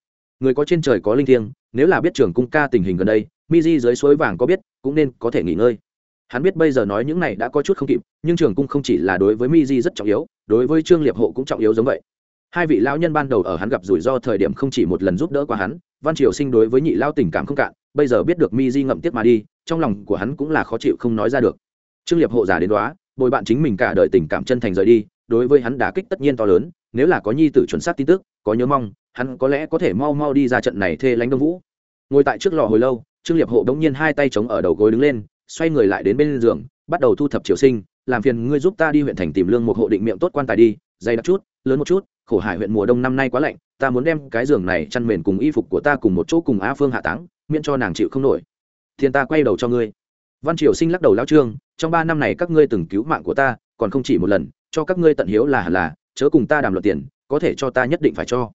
Người có trên trời có linh thiêng, nếu là biết trường cung ca tình hình gần đây mi di dưới suối vàng có biết, cũng nên có thể nghỉ ngơi. Hắn biết bây giờ nói những này đã có chút không kịp, nhưng trường cung không chỉ là đối với mi di rất trọng yếu, đối với trương liệp hộ cũng trọng yếu giống vậy. Hai vị lão nhân ban đầu ở hắn gặp rủi ro thời điểm không chỉ một lần giúp đỡ qua hắn, văn triều sinh đối với nhị lao tình cảm không cạn, bây giờ biết được mi di ngậm tiếp mà đi, trong lòng của hắn cũng là khó chịu không nói ra được. Trương liệp hộ già đến đó bồi bạn chính mình cả đời tình cảm chân thành rời đi, đối với hắn đả kích tất nhiên to lớn nếu là có nhi tử chuẩn xác tin tức, có nhớ mong, hắn có lẽ có thể mau mau đi ra trận này thê lánh đông vũ. Ngồi tại trước lò hồi lâu, trương liệp hộ đống nhiên hai tay chống ở đầu gối đứng lên, xoay người lại đến bên giường, bắt đầu thu thập triều sinh, làm phiền ngươi giúp ta đi huyện thành tìm lương một hộ định miệng tốt quan tài đi, dày đặc chút, lớn một chút, khổ hải huyện mùa đông năm nay quá lạnh, ta muốn đem cái giường này chăn mền cùng y phục của ta cùng một chỗ cùng a phương hạ táng, miễn cho nàng chịu không nổi. Thiên ta quay đầu cho ngươi. Văn triều sinh lắc đầu lao trương, trong ba năm này các ngươi từng cứu mạng của ta, còn không chỉ một lần, cho các ngươi tận hiếu là hẳn là chớ cùng ta đàm luận tiền, có thể cho ta nhất định phải cho.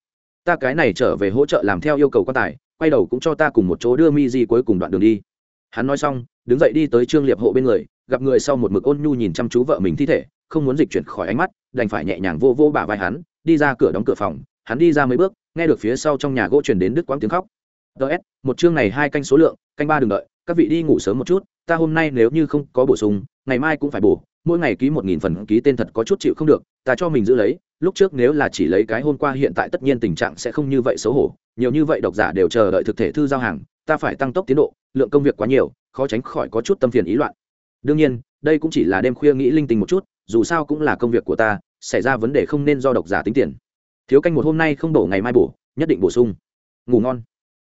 Ta cái này trở về hỗ trợ làm theo yêu cầu quan tài, quay đầu cũng cho ta cùng một chỗ đưa mi di cuối cùng đoạn đường đi. Hắn nói xong, đứng dậy đi tới trương liệp hộ bên người, gặp người sau một mực ôn nhu nhìn chăm chú vợ mình thi thể, không muốn dịch chuyển khỏi ánh mắt, đành phải nhẹ nhàng vô vô bả vai hắn, đi ra cửa đóng cửa phòng, hắn đi ra mấy bước, nghe được phía sau trong nhà gỗ truyền đến đứt quãng tiếng khóc. Ts một chương này hai canh số lượng, canh ba đừng đợi, các vị đi ngủ sớm một chút, ta hôm nay nếu như không có bổ sung, ngày mai cũng phải bổ mỗi ngày ký một nghìn phần ký tên thật có chút chịu không được, ta cho mình giữ lấy, lúc trước nếu là chỉ lấy cái hôm qua hiện tại tất nhiên tình trạng sẽ không như vậy xấu hổ, nhiều như vậy độc giả đều chờ đợi thực thể thư giao hàng, ta phải tăng tốc tiến độ, lượng công việc quá nhiều, khó tránh khỏi có chút tâm phiền ý loạn. Đương nhiên, đây cũng chỉ là đêm khuya nghĩ linh tinh một chút, dù sao cũng là công việc của ta, xảy ra vấn đề không nên do độc giả tính tiền. Thiếu canh một hôm nay không đổ ngày mai bổ, nhất định bổ sung. Ngủ ngon.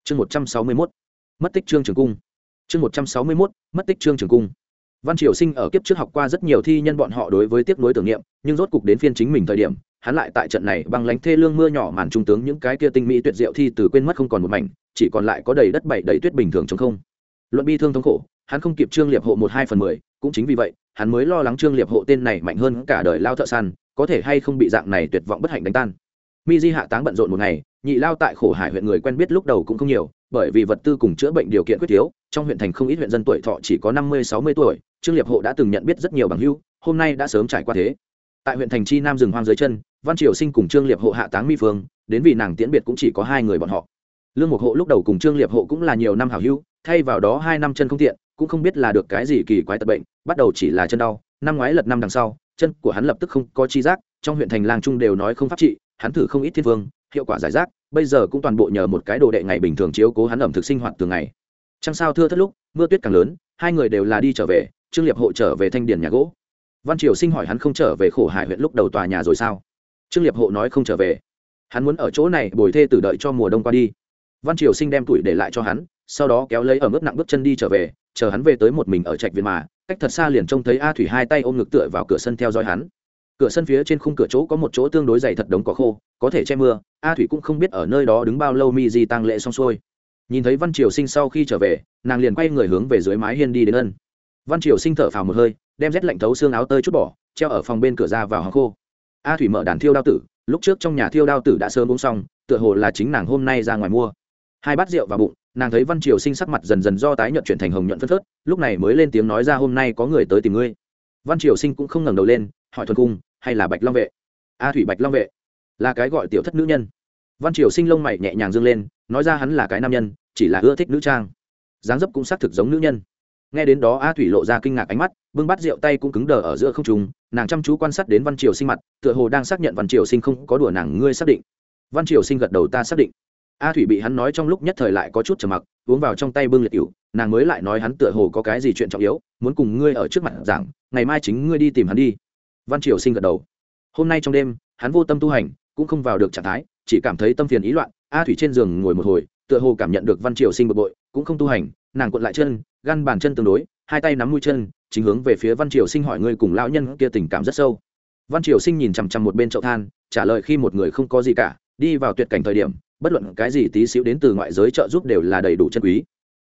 Chương một trăm sáu mươi mốt. Mất tích trương trường cung. Chương một trăm sáu mươi mốt. Mất tích trương trường cung văn triều sinh ở kiếp trước học qua rất nhiều thi nhân bọn họ đối với tiếc nuối tưởng niệm, nhưng rốt cục đến phiên chính mình thời điểm, hắn lại tại trận này băng lánh thê lương mưa nhỏ màn trung tướng những cái kia tinh mỹ tuyệt diệu thi từ quên mất không còn một mảnh, chỉ còn lại có đầy đất bảy đầy tuyết bình thường chống không. Luận bi thương thống khổ, hắn không kịp trương liệp hộ một hai phần mười, cũng chính vì vậy, hắn mới lo lắng trương liệp hộ tên này mạnh hơn cả đời lao thợ săn, có thể hay không bị dạng này tuyệt vọng bất hạnh đánh tan. Mi di hạ táng bận rộn một ngày, nhị lao tại khổ hải huyện người quen biết lúc đầu cũng không nhiều, bởi vì vật tư cùng chữa bệnh điều kiện quyết thiếu, trong huyện thành không ít huyện dân tuổi thọ chỉ có năm mươi, sáu mươi tuổi trương liệp hộ đã từng nhận biết rất nhiều bằng hưu hôm nay đã sớm trải qua thế. Tại huyện thành chi nam rừng hoang dưới chân, văn triều sinh cùng trương liệp hộ hạ táng mi phương, đến vì nàng tiễn biệt cũng chỉ có hai người bọn họ. Lương mục hộ lúc đầu cùng trương liệp hộ cũng là nhiều năm hảo hưu thay vào đó hai năm chân không tiện, cũng không biết là được cái gì kỳ quái tật bệnh, bắt đầu chỉ là chân đau. Năm ngoái lật năm đằng sau, chân của hắn lập tức không có chi giác, trong huyện thành làng trung đều nói không pháp trị, hắn thử không ít thiên vương, hiệu quả giải rác, bây giờ cũng toàn bộ nhờ một cái đồ đệ ngày bình thường chiếu cố hắn ẩm thực sinh hoạt thường ngày. Trăng sao thưa thất lúc, mưa tuyết càng lớn, hai người đều là đi trở về trương liệp hộ trở về thanh điền nhà gỗ. Văn triều sinh hỏi hắn không trở về khổ hải huyện lúc đầu tòa nhà rồi sao? Trương liệp hộ nói không trở về. Hắn muốn ở chỗ này bồi thê tử đợi cho mùa đông qua đi. Văn triều sinh đem tuổi để lại cho hắn, sau đó kéo lấy ở mức nặng bước chân đi trở về, chờ hắn về tới một mình ở trạch viện mà, cách thật xa liền trông thấy a thủy hai tay ôm ngực tựa vào cửa sân theo dõi hắn. Cửa sân phía trên khung cửa chỗ có một chỗ tương đối dày thật đống cỏ khô, có thể che mưa, a thủy cũng không biết ở nơi đó đứng bao lâu mi di tăng lệ xong xuôi. Nhìn thấy văn triều sinh sau khi trở về, nàng liền quay người hướng về dưới mái hiên đi đến ân văn triều sinh thở phào một hơi, đem rét lạnh thấu xương áo tơi chút bỏ, treo ở phòng bên cửa ra vào hàng khô. A thủy mở đàn thiêu đao tử, lúc trước trong nhà thiêu đao tử đã sớm uống xong, tựa hồ là chính nàng hôm nay ra ngoài mua. Hai bát rượu vào bụng, nàng thấy văn triều sinh sắc mặt dần dần do tái nhuận chuyển thành hồng nhuận phân phớt, lúc này mới lên tiếng nói ra hôm nay có người tới tìm ngươi. Văn triều sinh cũng không ngẩng đầu lên, hỏi thuần cung, hay là bạch long vệ? A thủy bạch long vệ, là cái gọi tiểu thất nữ nhân. Văn triều sinh lông mày nhẹ nhàng dương lên, nói ra hắn là cái nam nhân, chỉ là ưa thích nữ trang. Dáng dấp cũng xác thực giống nữ nhân nghe đến đó, a thủy lộ ra kinh ngạc ánh mắt, bưng bát rượu tay cũng cứng đờ ở giữa không trùng nàng chăm chú quan sát đến văn triều sinh mặt, tựa hồ đang xác nhận văn triều sinh không có đùa nàng, ngươi xác định. Văn triều sinh gật đầu, ta xác định. A thủy bị hắn nói trong lúc nhất thời lại có chút trầm mặc, uống vào trong tay bưng liệt cựu nàng mới lại nói hắn tựa hồ có cái gì chuyện trọng yếu, muốn cùng ngươi ở trước mặt giảng, ngày mai chính ngươi đi tìm hắn đi. Văn triều sinh gật đầu. Hôm nay trong đêm, hắn vô tâm tu hành, cũng không vào được trạng thái, chỉ cảm thấy tâm phiền ý loạn, a thủy trên giường ngồi một hồi, tựa hồ cảm nhận được văn triều sinh bực bội, cũng không tu hành, nàng cuộn lại chân gan bàn chân tương đối, hai tay nắm mũi chân, chính hướng về phía văn triều sinh hỏi ngươi cùng lão nhân kia tình cảm rất sâu. Văn triều sinh nhìn chằm chằm một bên chậu than, trả lời khi một người không có gì cả, đi vào tuyệt cảnh thời điểm, bất luận cái gì tí xíu đến từ ngoại giới trợ giúp đều là đầy đủ chân quý.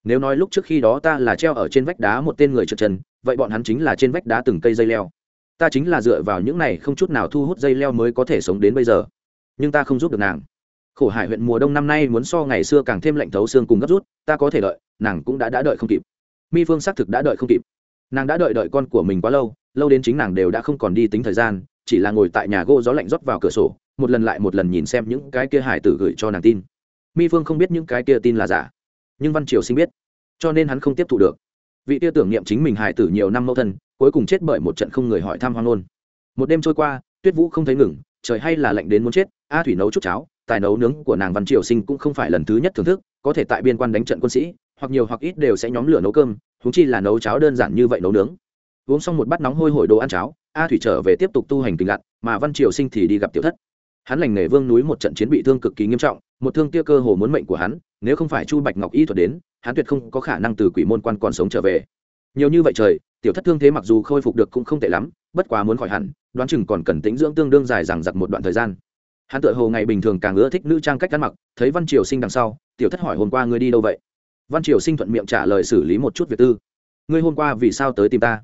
Nếu nói lúc trước khi đó ta là treo ở trên vách đá một tên người trượt chân, vậy bọn hắn chính là trên vách đá từng cây dây leo. Ta chính là dựa vào những này không chút nào thu hút dây leo mới có thể sống đến bây giờ. Nhưng ta không giúp được nàng. Khổ hải huyện mùa đông năm nay muốn so ngày xưa càng thêm lạnh thấu xương cùng gấp rút, ta có thể đợi, nàng cũng đã đã đợi không kịp mi phương xác thực đã đợi không kịp. Nàng đã đợi đợi con của mình quá lâu lâu đến chính nàng đều đã không còn đi tính thời gian, chỉ là ngồi tại nhà gỗ gió lạnh rót vào cửa sổ, một lần lại một lần nhìn xem những cái kia hải tử gửi cho nàng tin. Mi phương không biết những cái kia tin là giả, nhưng văn triều sinh biết, cho nên hắn không tiếp thụ được. Vị tia tưởng niệm chính mình hải tử nhiều năm mẫu thân, cuối cùng chết bởi một trận không người hỏi thăm hoang nôn một đêm trôi qua, tuyết vũ không thấy ngừng, trời hay là lạnh đến muốn chết, a thủy nấu chút cháo, tài nấu nướng của nàng văn triều sinh cũng không phải lần thứ nhất thưởng thức, có thể tại biên quan đánh trận quân sĩ hoặc nhiều hoặc ít đều sẽ nhóm lửa nấu cơm húng chi là nấu cháo đơn giản như vậy nấu nướng. Uống xong một bát nóng hôi hổi đồ ăn cháo, a thủy trở về tiếp tục tu hành kinh lặn mà văn triều sinh thì đi gặp tiểu thất. Hắn lành nghề vương núi một trận chiến bị thương cực kỳ nghiêm trọng, một thương tia cơ hồ muốn mệnh của hắn, nếu không phải chu bạch ngọc y thuật đến, hắn tuyệt không có khả năng từ quỷ môn quan còn sống trở về. Nhiều như vậy trời, tiểu thất thương thế mặc dù khôi phục được cũng không tệ lắm, bất quá muốn khỏi hẳn, đoán chừng còn cần tính dưỡng tương đương dài rằng giặc một đoạn thời gian. Hắn tự hồ ngày bình thường càng ưa thích nữ trang cách ăn mặc, thấy văn triều sinh đằng sau, tiểu thất hỏi hôm qua ngươi đi đâu vậy? Văn triều sinh thuận miệng trả lời xử lý một chút việc tư. Ngươi hôm qua vì sao tới tìm ta?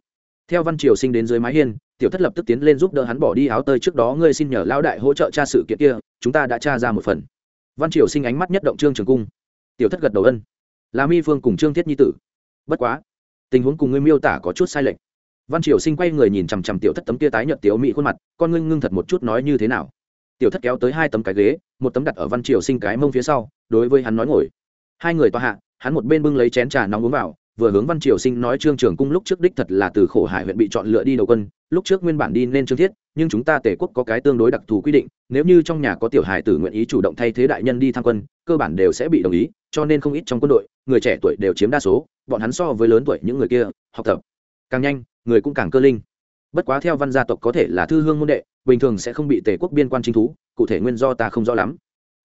Theo văn triều sinh đến dưới mái hiên, tiểu thất lập tức tiến lên giúp đỡ hắn bỏ đi áo tơi trước đó ngươi xin nhờ lão đại hỗ trợ tra sự kiện kia, chúng ta đã tra ra một phần. Văn triều sinh ánh mắt nhất động trương trường cung. Tiểu thất gật đầu ân. Là mi phương cùng trương thiết nhi tử. Bất quá, tình huống cùng ngươi miêu tả có chút sai lệch. Văn triều sinh quay người nhìn chằm chằm tiểu thất tấm kia tái nhợt tiểu mỹ khuôn mặt, con ngưng ngưng thật một chút nói như thế nào. Tiểu thất kéo tới hai tấm cái ghế, một tấm đặt ở văn triều sinh cái mông phía sau, đối với hắn nói ngồi. Hai người tòa hạ hắn một bên bưng lấy chén trà nóng uống vào, vừa hướng văn triều sinh nói trương trường cung lúc trước đích thật là từ khổ hải huyện bị chọn lựa đi đầu quân, lúc trước nguyên bản đi nên trương thiết, nhưng chúng ta tể quốc có cái tương đối đặc thù quy định, nếu như trong nhà có tiểu hải tử nguyện ý chủ động thay thế đại nhân đi tham quân, cơ bản đều sẽ bị đồng ý, cho nên không ít trong quân đội, người trẻ tuổi đều chiếm đa số, bọn hắn so với lớn tuổi những người kia, học tập càng nhanh, người cũng càng cơ linh. Bất quá theo văn gia tộc có thể là thư hương môn đệ, bình thường sẽ không bị tề quốc biên quan trinh thú, cụ thể nguyên do ta không rõ lắm.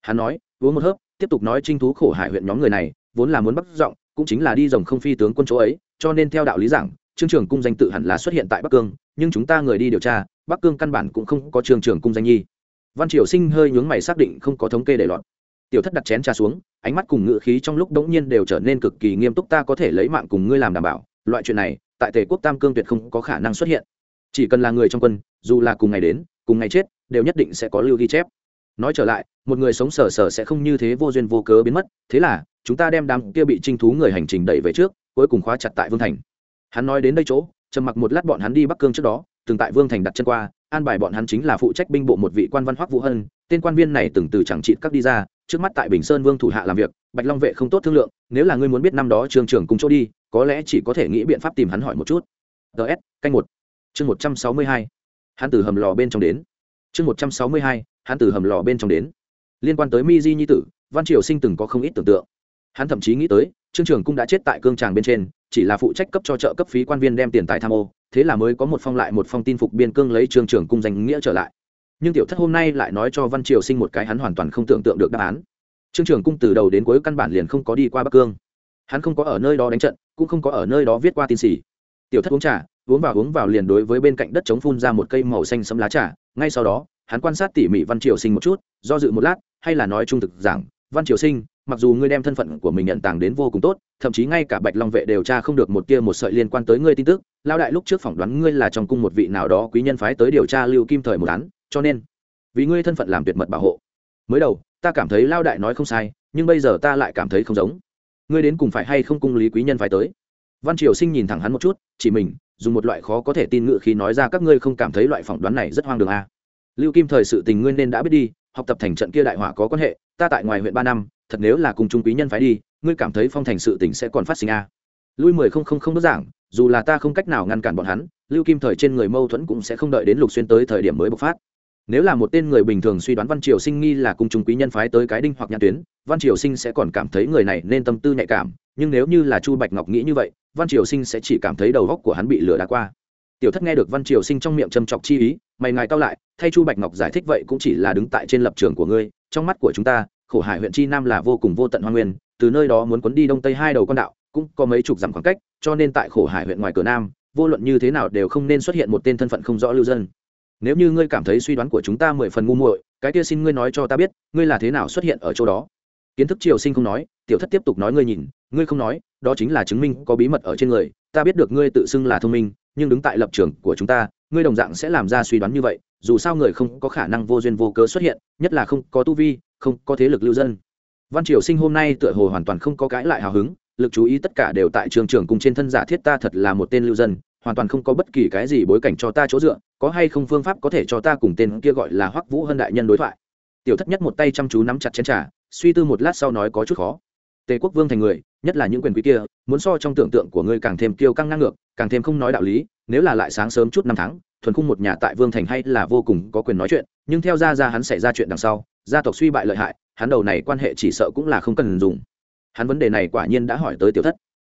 Hắn nói, uống một hớp, tiếp tục nói trinh thú khổ hải huyện nhóm người này vốn là muốn bắt giọng, cũng chính là đi rồng không phi tướng quân chỗ ấy, cho nên theo đạo lý giảng, trương trường cung danh tự hẳn là xuất hiện tại bắc cương, nhưng chúng ta người đi điều tra, bắc cương căn bản cũng không có trường trường cung danh nhi văn triều sinh hơi nhướng mày xác định không có thống kê để lọt. Tiểu thất đặt chén trà xuống, ánh mắt cùng ngự khí trong lúc đống nhiên đều trở nên cực kỳ nghiêm túc, ta có thể lấy mạng cùng ngươi làm đảm bảo, loại chuyện này, tại tề quốc tam cương tuyệt không có khả năng xuất hiện. Chỉ cần là người trong quân, dù là cùng ngày đến, cùng ngày chết, đều nhất định sẽ có lưu ghi chép nói trở lại, một người sống sờ sờ sẽ không như thế vô duyên vô cớ biến mất, thế là, chúng ta đem đám kia bị trinh thú người hành trình đẩy về trước, cuối cùng khóa chặt tại vương thành. Hắn nói đến đây chỗ, trầm mặc một lát bọn hắn đi bắc cương trước đó, từng tại vương thành đặt chân qua, an bài bọn hắn chính là phụ trách binh bộ một vị quan văn hoắc vũ hân, tên quan viên này từng từ chẳng trị các đi ra, trước mắt tại bình sơn vương thủ hạ làm việc, bạch long vệ không tốt thương lượng, nếu là ngươi muốn biết năm đó trường trưởng cùng chỗ đi, có lẽ chỉ có thể nghĩ biện pháp tìm hắn hỏi một chút. Ts canh một. Chương một trăm sáu mươi hai. Hắn từ hầm lò bên trong đến. Chương một trăm sáu mươi hai hắn từ hầm lò bên trong đến. Liên quan tới mi di nhi tử, văn triều sinh từng có không ít tưởng tượng. Hắn thậm chí nghĩ tới, trương trường cung đã chết tại cương tràng bên trên, chỉ là phụ trách cấp cho trợ cấp phí quan viên đem tiền tài tham ô, thế là mới có một phong lại một phong tin phục biên cương lấy trương trường cung danh nghĩa trở lại. Nhưng tiểu thất hôm nay lại nói cho văn triều sinh một cái hắn hoàn toàn không tưởng tượng được đáp án. Trương trường cung từ đầu đến cuối căn bản liền không có đi qua bắc cương. Hắn không có ở nơi đó đánh trận, cũng không có ở nơi đó viết qua tin xỉ. Tiểu thất uống trà, uống vào uống vào liền đối với bên cạnh đất chống phun ra một cây màu xanh sẫm lá trà, ngay sau đó hắn quan sát tỉ mỉ văn triều sinh một chút, do dự một lát, hay là nói trung thực giảng, văn triều sinh, mặc dù ngươi đem thân phận của mình nhận tàng đến vô cùng tốt, thậm chí ngay cả bạch long vệ đều tra không được một tia một sợi liên quan tới ngươi tin tức lao đại lúc trước phỏng đoán ngươi là trong cung một vị nào đó quý nhân phái tới điều tra lưu kim thời một án, cho nên vì ngươi thân phận làm tuyệt mật bảo hộ. Mới đầu, ta cảm thấy lao đại nói không sai, nhưng bây giờ ta lại cảm thấy không giống. Ngươi đến cùng phải hay không cung lý quý nhân phái tới? Văn triều sinh nhìn thẳng hắn một chút, chỉ mình, dùng một loại khó có thể tin ngự khi nói ra, các ngươi không cảm thấy loại phỏng đoán này rất hoang đường à lưu kim thời sự tình ngươi nên đã biết đi, học tập thành trận kia đại hỏa có quan hệ, ta tại ngoài huyện ba năm, thật nếu là cùng trung quý nhân phái đi, ngươi cảm thấy phong thành sự tình sẽ còn phát sinh à. lui mười không không không đơn giản dù là ta không cách nào ngăn cản bọn hắn, lưu kim thời trên người mâu thuẫn cũng sẽ không đợi đến lục xuyên tới thời điểm mới bộc phát nếu là một tên người bình thường suy đoán văn triều sinh nghi là cung trung quý nhân phái tới cái đinh hoặc nhãn tuyến, văn triều sinh sẽ còn cảm thấy người này nên tâm tư nhạy cảm, nhưng nếu như là chu bạch ngọc nghĩ như vậy, văn triều sinh sẽ chỉ cảm thấy đầu góc của hắn bị lửa đá qua tiểu thất nghe được văn triều sinh trong miệng châm chọc chi ý, mày ngài cao lại, thay chu bạch ngọc giải thích vậy cũng chỉ là đứng tại trên lập trường của ngươi, trong mắt của chúng ta, khổ hải huyện chi nam là vô cùng vô tận hoa nguyên, từ nơi đó muốn quấn đi đông tây hai đầu con đạo, cũng có mấy chục dặm khoảng cách, cho nên tại khổ hải huyện ngoài cửa nam, vô luận như thế nào đều không nên xuất hiện một tên thân phận không rõ lưu dân. Nếu như ngươi cảm thấy suy đoán của chúng ta mười phần ngu muội, cái kia xin ngươi nói cho ta biết, ngươi là thế nào xuất hiện ở chỗ đó. Kiến thức triều sinh không nói, tiểu thất tiếp tục nói ngươi nhìn, ngươi không nói, đó chính là chứng minh có bí mật ở trên người, ta biết được ngươi tự xưng là thông minh nhưng đứng tại lập trường của chúng ta, ngươi đồng dạng sẽ làm ra suy đoán như vậy, dù sao người không có khả năng vô duyên vô cớ xuất hiện, nhất là không có tu vi, không có thế lực lưu dân. Văn triều sinh hôm nay tựa hồ hoàn toàn không có cãi lại hào hứng, lực chú ý tất cả đều tại trường trường cùng trên thân giả thiết ta thật là một tên lưu dân, hoàn toàn không có bất kỳ cái gì bối cảnh cho ta chỗ dựa, có hay không phương pháp có thể cho ta cùng tên kia gọi là hoắc vũ hân đại nhân đối thoại? Tiểu thất nhất một tay chăm chú nắm chặt chén trà, suy tư một lát sau nói có chút khó tề quốc vương thành người, nhất là những quyền quý kia, muốn so trong tưởng tượng của ngươi càng thêm kiêu căng ngang ngược, càng thêm không nói đạo lý, nếu là lại sáng sớm chút năm tháng, thuần khung một nhà tại vương thành hay là vô cùng có quyền nói chuyện, nhưng theo ra ra hắn xảy ra chuyện đằng sau, gia tộc suy bại lợi hại, hắn đầu này quan hệ chỉ sợ cũng là không cần dùng. Hắn vấn đề này quả nhiên đã hỏi tới tiểu thất.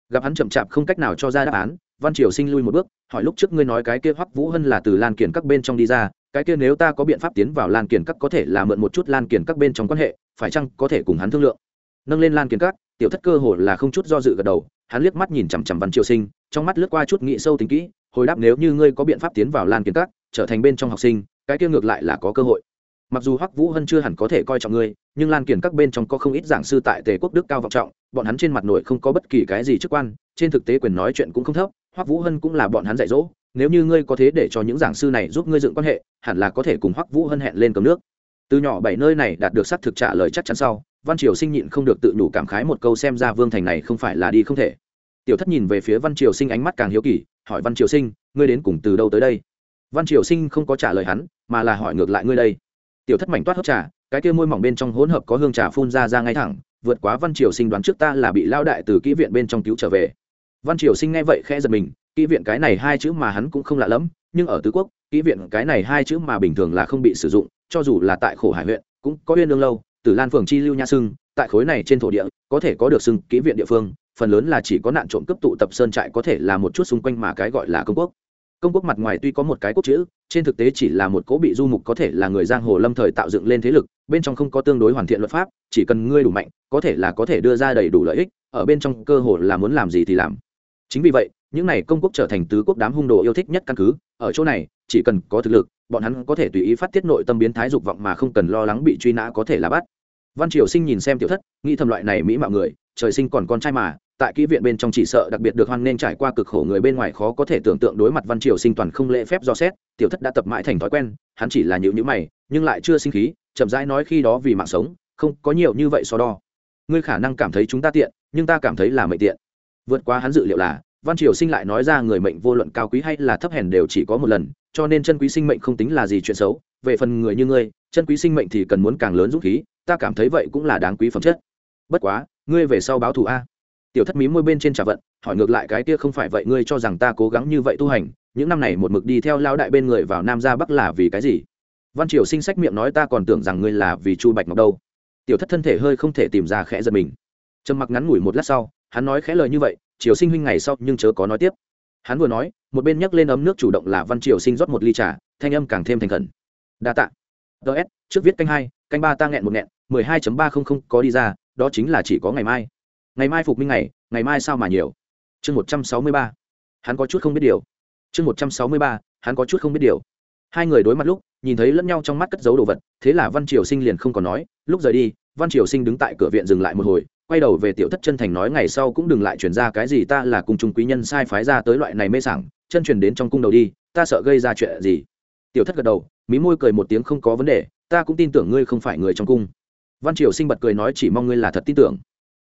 Gặp hắn chậm chạp không cách nào cho ra đáp án, văn triều sinh lui một bước, hỏi lúc trước ngươi nói cái kia hoắc vũ hân là từ lan kiển các bên trong đi ra, cái kia nếu ta có biện pháp tiến vào lan kiển các có thể là mượn một chút lan kiển các bên trong quan hệ, phải chăng có thể cùng hắn thương lượng? Nâng lên lan kiền cát, tiểu thất cơ hồ là không chút do dự gật đầu hắn liếc mắt nhìn chằm chằm văn triều sinh trong mắt lướt qua chút nghị sâu tính kỹ hồi đáp nếu như ngươi có biện pháp tiến vào lan kiến các trở thành bên trong học sinh cái kia ngược lại là có cơ hội. Mặc dù hoắc vũ hân chưa hẳn có thể coi trọng ngươi nhưng lan kiển các bên trong có không ít giảng sư tại tề quốc đức cao vọng trọng bọn hắn trên mặt nội không có bất kỳ cái gì chức quan trên thực tế quyền nói chuyện cũng không thấp hoắc vũ hân cũng là bọn hắn dạy dỗ nếu như ngươi có thế để cho những giảng sư này giúp ngươi dựng quan hệ hẳn là có thể cùng hoắc vũ hân hẹn lên cầm nước. Từ nhỏ bảy nơi này đạt được xác thực trả lời chắc chắn sau văn triều sinh nhịn không được tự nhủ cảm khái một câu xem ra vương thành này không phải là đi không thể. Tiểu thất nhìn về phía văn triều sinh ánh mắt càng hiếu kỳ, hỏi văn triều sinh, ngươi đến cùng từ đâu tới đây? Văn triều sinh không có trả lời hắn, mà là hỏi ngược lại ngươi đây. Tiểu thất mảnh toát hấp trà, cái kia môi mỏng bên trong hỗn hợp có hương trà phun ra ra ngay thẳng, vượt quá văn triều sinh đoán trước ta là bị lao đại từ kỹ viện bên trong cứu trở về. Văn triều sinh nghe vậy khẽ giật mình, kỹ viện cái này hai chữ mà hắn cũng không lạ lẫm, nhưng ở tứ quốc, kỹ viện cái này hai chữ mà bình thường là không bị sử dụng, cho dù là tại khổ hải huyện, cũng có uyên lương lâu từ lan phường chi lưu nha sưng, tại khối này trên thổ địa, có thể có được sưng kỹ viện địa phương, phần lớn là chỉ có nạn trộm cấp tụ tập sơn trại có thể là một chút xung quanh mà cái gọi là công quốc. Công quốc mặt ngoài tuy có một cái quốc chữ, trên thực tế chỉ là một cố bị du mục có thể là người giang hồ lâm thời tạo dựng lên thế lực, bên trong không có tương đối hoàn thiện luật pháp, chỉ cần ngươi đủ mạnh, có thể là có thể đưa ra đầy đủ lợi ích, ở bên trong cơ hồ là muốn làm gì thì làm. Chính vì vậy, những này công quốc trở thành tứ quốc đám hung đồ yêu thích nhất căn cứ, ở chỗ này, chỉ cần có thực lực, bọn hắn có thể tùy ý phát tiết nội tâm biến thái dục vọng mà không cần lo lắng bị truy nã có thể là bắt văn triều sinh nhìn xem tiểu thất, nghĩ thầm loại này mỹ mạo người, trời sinh còn con trai mà, tại kỹ viện bên trong chỉ sợ đặc biệt được hoan nên trải qua cực khổ người bên ngoài khó có thể tưởng tượng đối mặt văn triều sinh toàn không lễ phép do xét, tiểu thất đã tập mãi thành thói quen, hắn chỉ là nhịu nhữ mày, nhưng lại chưa sinh khí, chậm rãi nói khi đó vì mạng sống, không có nhiều như vậy so đo. Ngươi khả năng cảm thấy chúng ta tiện, nhưng ta cảm thấy là mệnh tiện. Vượt qua hắn dự liệu là, văn triều sinh lại nói ra người mệnh vô luận cao quý hay là thấp hèn đều chỉ có một lần, cho nên chân quý sinh mệnh không tính là gì chuyện xấu, về phần người như ngươi, chân quý sinh mệnh thì cần muốn càng lớn dũng khí ta cảm thấy vậy cũng là đáng quý phẩm chất. Bất quá, ngươi về sau báo thù a. Tiểu thất mí môi bên trên trả vận, hỏi ngược lại cái kia không phải vậy ngươi cho rằng ta cố gắng như vậy tu hành, những năm này một mực đi theo lao đại bên người vào nam ra bắc là vì cái gì? Văn triều sinh sách miệng nói ta còn tưởng rằng ngươi là vì chu bạch ngọc đâu. Tiểu thất thân thể hơi không thể tìm ra khẽ giật mình. Trầm mặc ngắn ngủi một lát sau, hắn nói khẽ lời như vậy, triều sinh huynh ngày sau nhưng chớ có nói tiếp. Hắn vừa nói, một bên nhấc lên ấm nước chủ động là văn triều sinh rót một ly trà, thanh âm càng thêm thành khẩn. Đa tạ ts trước viết canh hai, canh ba ta nghẹn một nghẹn, mười hai ba không không có đi ra, đó chính là chỉ có ngày mai. Ngày mai phục minh ngày ngày mai sao mà nhiều? Chương một trăm sáu mươi ba. Hắn có chút không biết điều. Chương một trăm sáu mươi ba, hắn có chút không biết điều. Hai người đối mặt lúc, nhìn thấy lẫn nhau trong mắt cất giấu đồ vật, thế là văn triều sinh liền không còn nói, lúc rời đi, văn triều sinh đứng tại cửa viện dừng lại một hồi, quay đầu về tiểu thất chân thành nói ngày sau cũng đừng lại chuyển ra cái gì ta là cung trung quý nhân sai phái ra tới loại này mê sảng, chân truyền đến trong cung đầu đi, ta sợ gây ra chuyện gì? Tiểu thất gật đầu mí môi cười một tiếng không có vấn đề, ta cũng tin tưởng ngươi không phải người trong cung. Văn triều sinh bật cười nói chỉ mong ngươi là thật tin tưởng.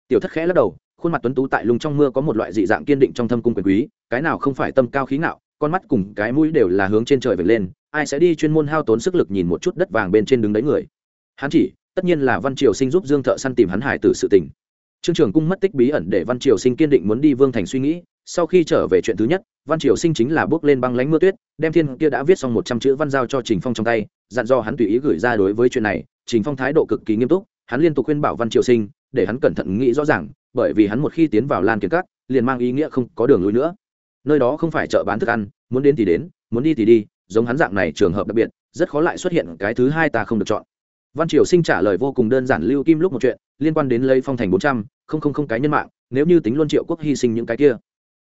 Tiểu thất khẽ lắc đầu, khuôn mặt tuấn tú tại lùng trong mưa có một loại dị dạng kiên định trong thâm cung quyền quý, cái nào không phải tâm cao khí ngạo, con mắt cùng cái mũi đều là hướng trên trời vệt lên, ai sẽ đi chuyên môn hao tốn sức lực nhìn một chút đất vàng bên trên đứng đấy người. Hắn chỉ, tất nhiên là văn triều sinh giúp dương thợ săn tìm hắn hải tử sự tình trương trường cung mất tích bí ẩn để văn triều sinh kiên định muốn đi vương thành suy nghĩ, sau khi trở về chuyện thứ nhất, văn triều sinh chính là bước lên băng lánh mưa tuyết, đem thiên kia đã viết xong một trăm chữ văn giao cho trình phong trong tay, dặn do hắn tùy ý gửi ra đối với chuyện này. Trình phong thái độ cực kỳ nghiêm túc, hắn liên tục khuyên bảo văn triều sinh, để hắn cẩn thận nghĩ rõ ràng, bởi vì hắn một khi tiến vào lan kiến cát liền mang ý nghĩa không có đường lui nữa. Nơi đó không phải chợ bán thức ăn, muốn đến thì đến, muốn đi thì đi, giống hắn dạng này trường hợp đặc biệt, rất khó lại xuất hiện cái thứ hai ta không được chọn văn triều sinh trả lời vô cùng đơn giản lưu kim lúc một chuyện, liên quan đến lấy phong thành bốn trăm, không không không cái nhân mạng, nếu như tính luôn triệu quốc hy sinh những cái kia.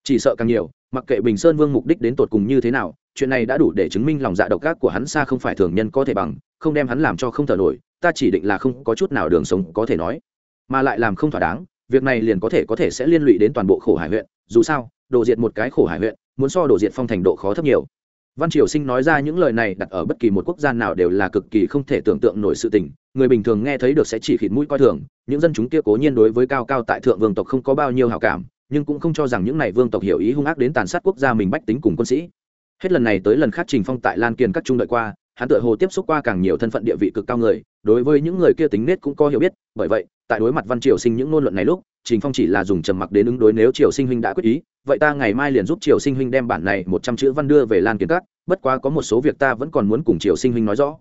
Chỉ sợ càng nhiều, mặc kệ bình sơn vương mục đích đến tột cùng như thế nào, chuyện này đã đủ để chứng minh lòng dạ độc ác của hắn xa không phải thường nhân có thể bằng, không đem hắn làm cho không thở nổi, ta chỉ định là không có chút nào đường sống có thể nói. Mà lại làm không thỏa đáng, việc này liền có thể có thể sẽ liên lụy đến toàn bộ khổ hải huyện, dù sao đổ diệt một cái khổ hải huyện, muốn so đổ diệt phong thành độ khó thấp nhiều văn triều sinh nói ra những lời này đặt ở bất kỳ một quốc gia nào đều là cực kỳ không thể tưởng tượng nổi sự tình. Người bình thường nghe thấy được sẽ chỉ khịt mũi coi thường. Những dân chúng kia cố nhiên đối với cao cao tại thượng vương tộc không có bao nhiêu hảo cảm, nhưng cũng không cho rằng những này vương tộc hiểu ý hung ác đến tàn sát quốc gia mình bách tính cùng quân sĩ. Hết lần này tới lần khác trình phong tại lan kiền các trung đợi qua, hắn tự hồ tiếp xúc qua càng nhiều thân phận địa vị cực cao người, đối với những người kia tính nết cũng có hiểu biết. Bởi vậy, tại đối mặt văn triều sinh những ngôn luận này lúc, trình phong chỉ là dùng trầm mặc đến ứng đối nếu triều sinh huynh đã quyết ý, vậy ta ngày mai liền giúp triều sinh huynh đem bản này một trăm chữ văn đưa về lan kiến các bất quá có một số việc ta vẫn còn muốn cùng triều sinh huynh nói rõ.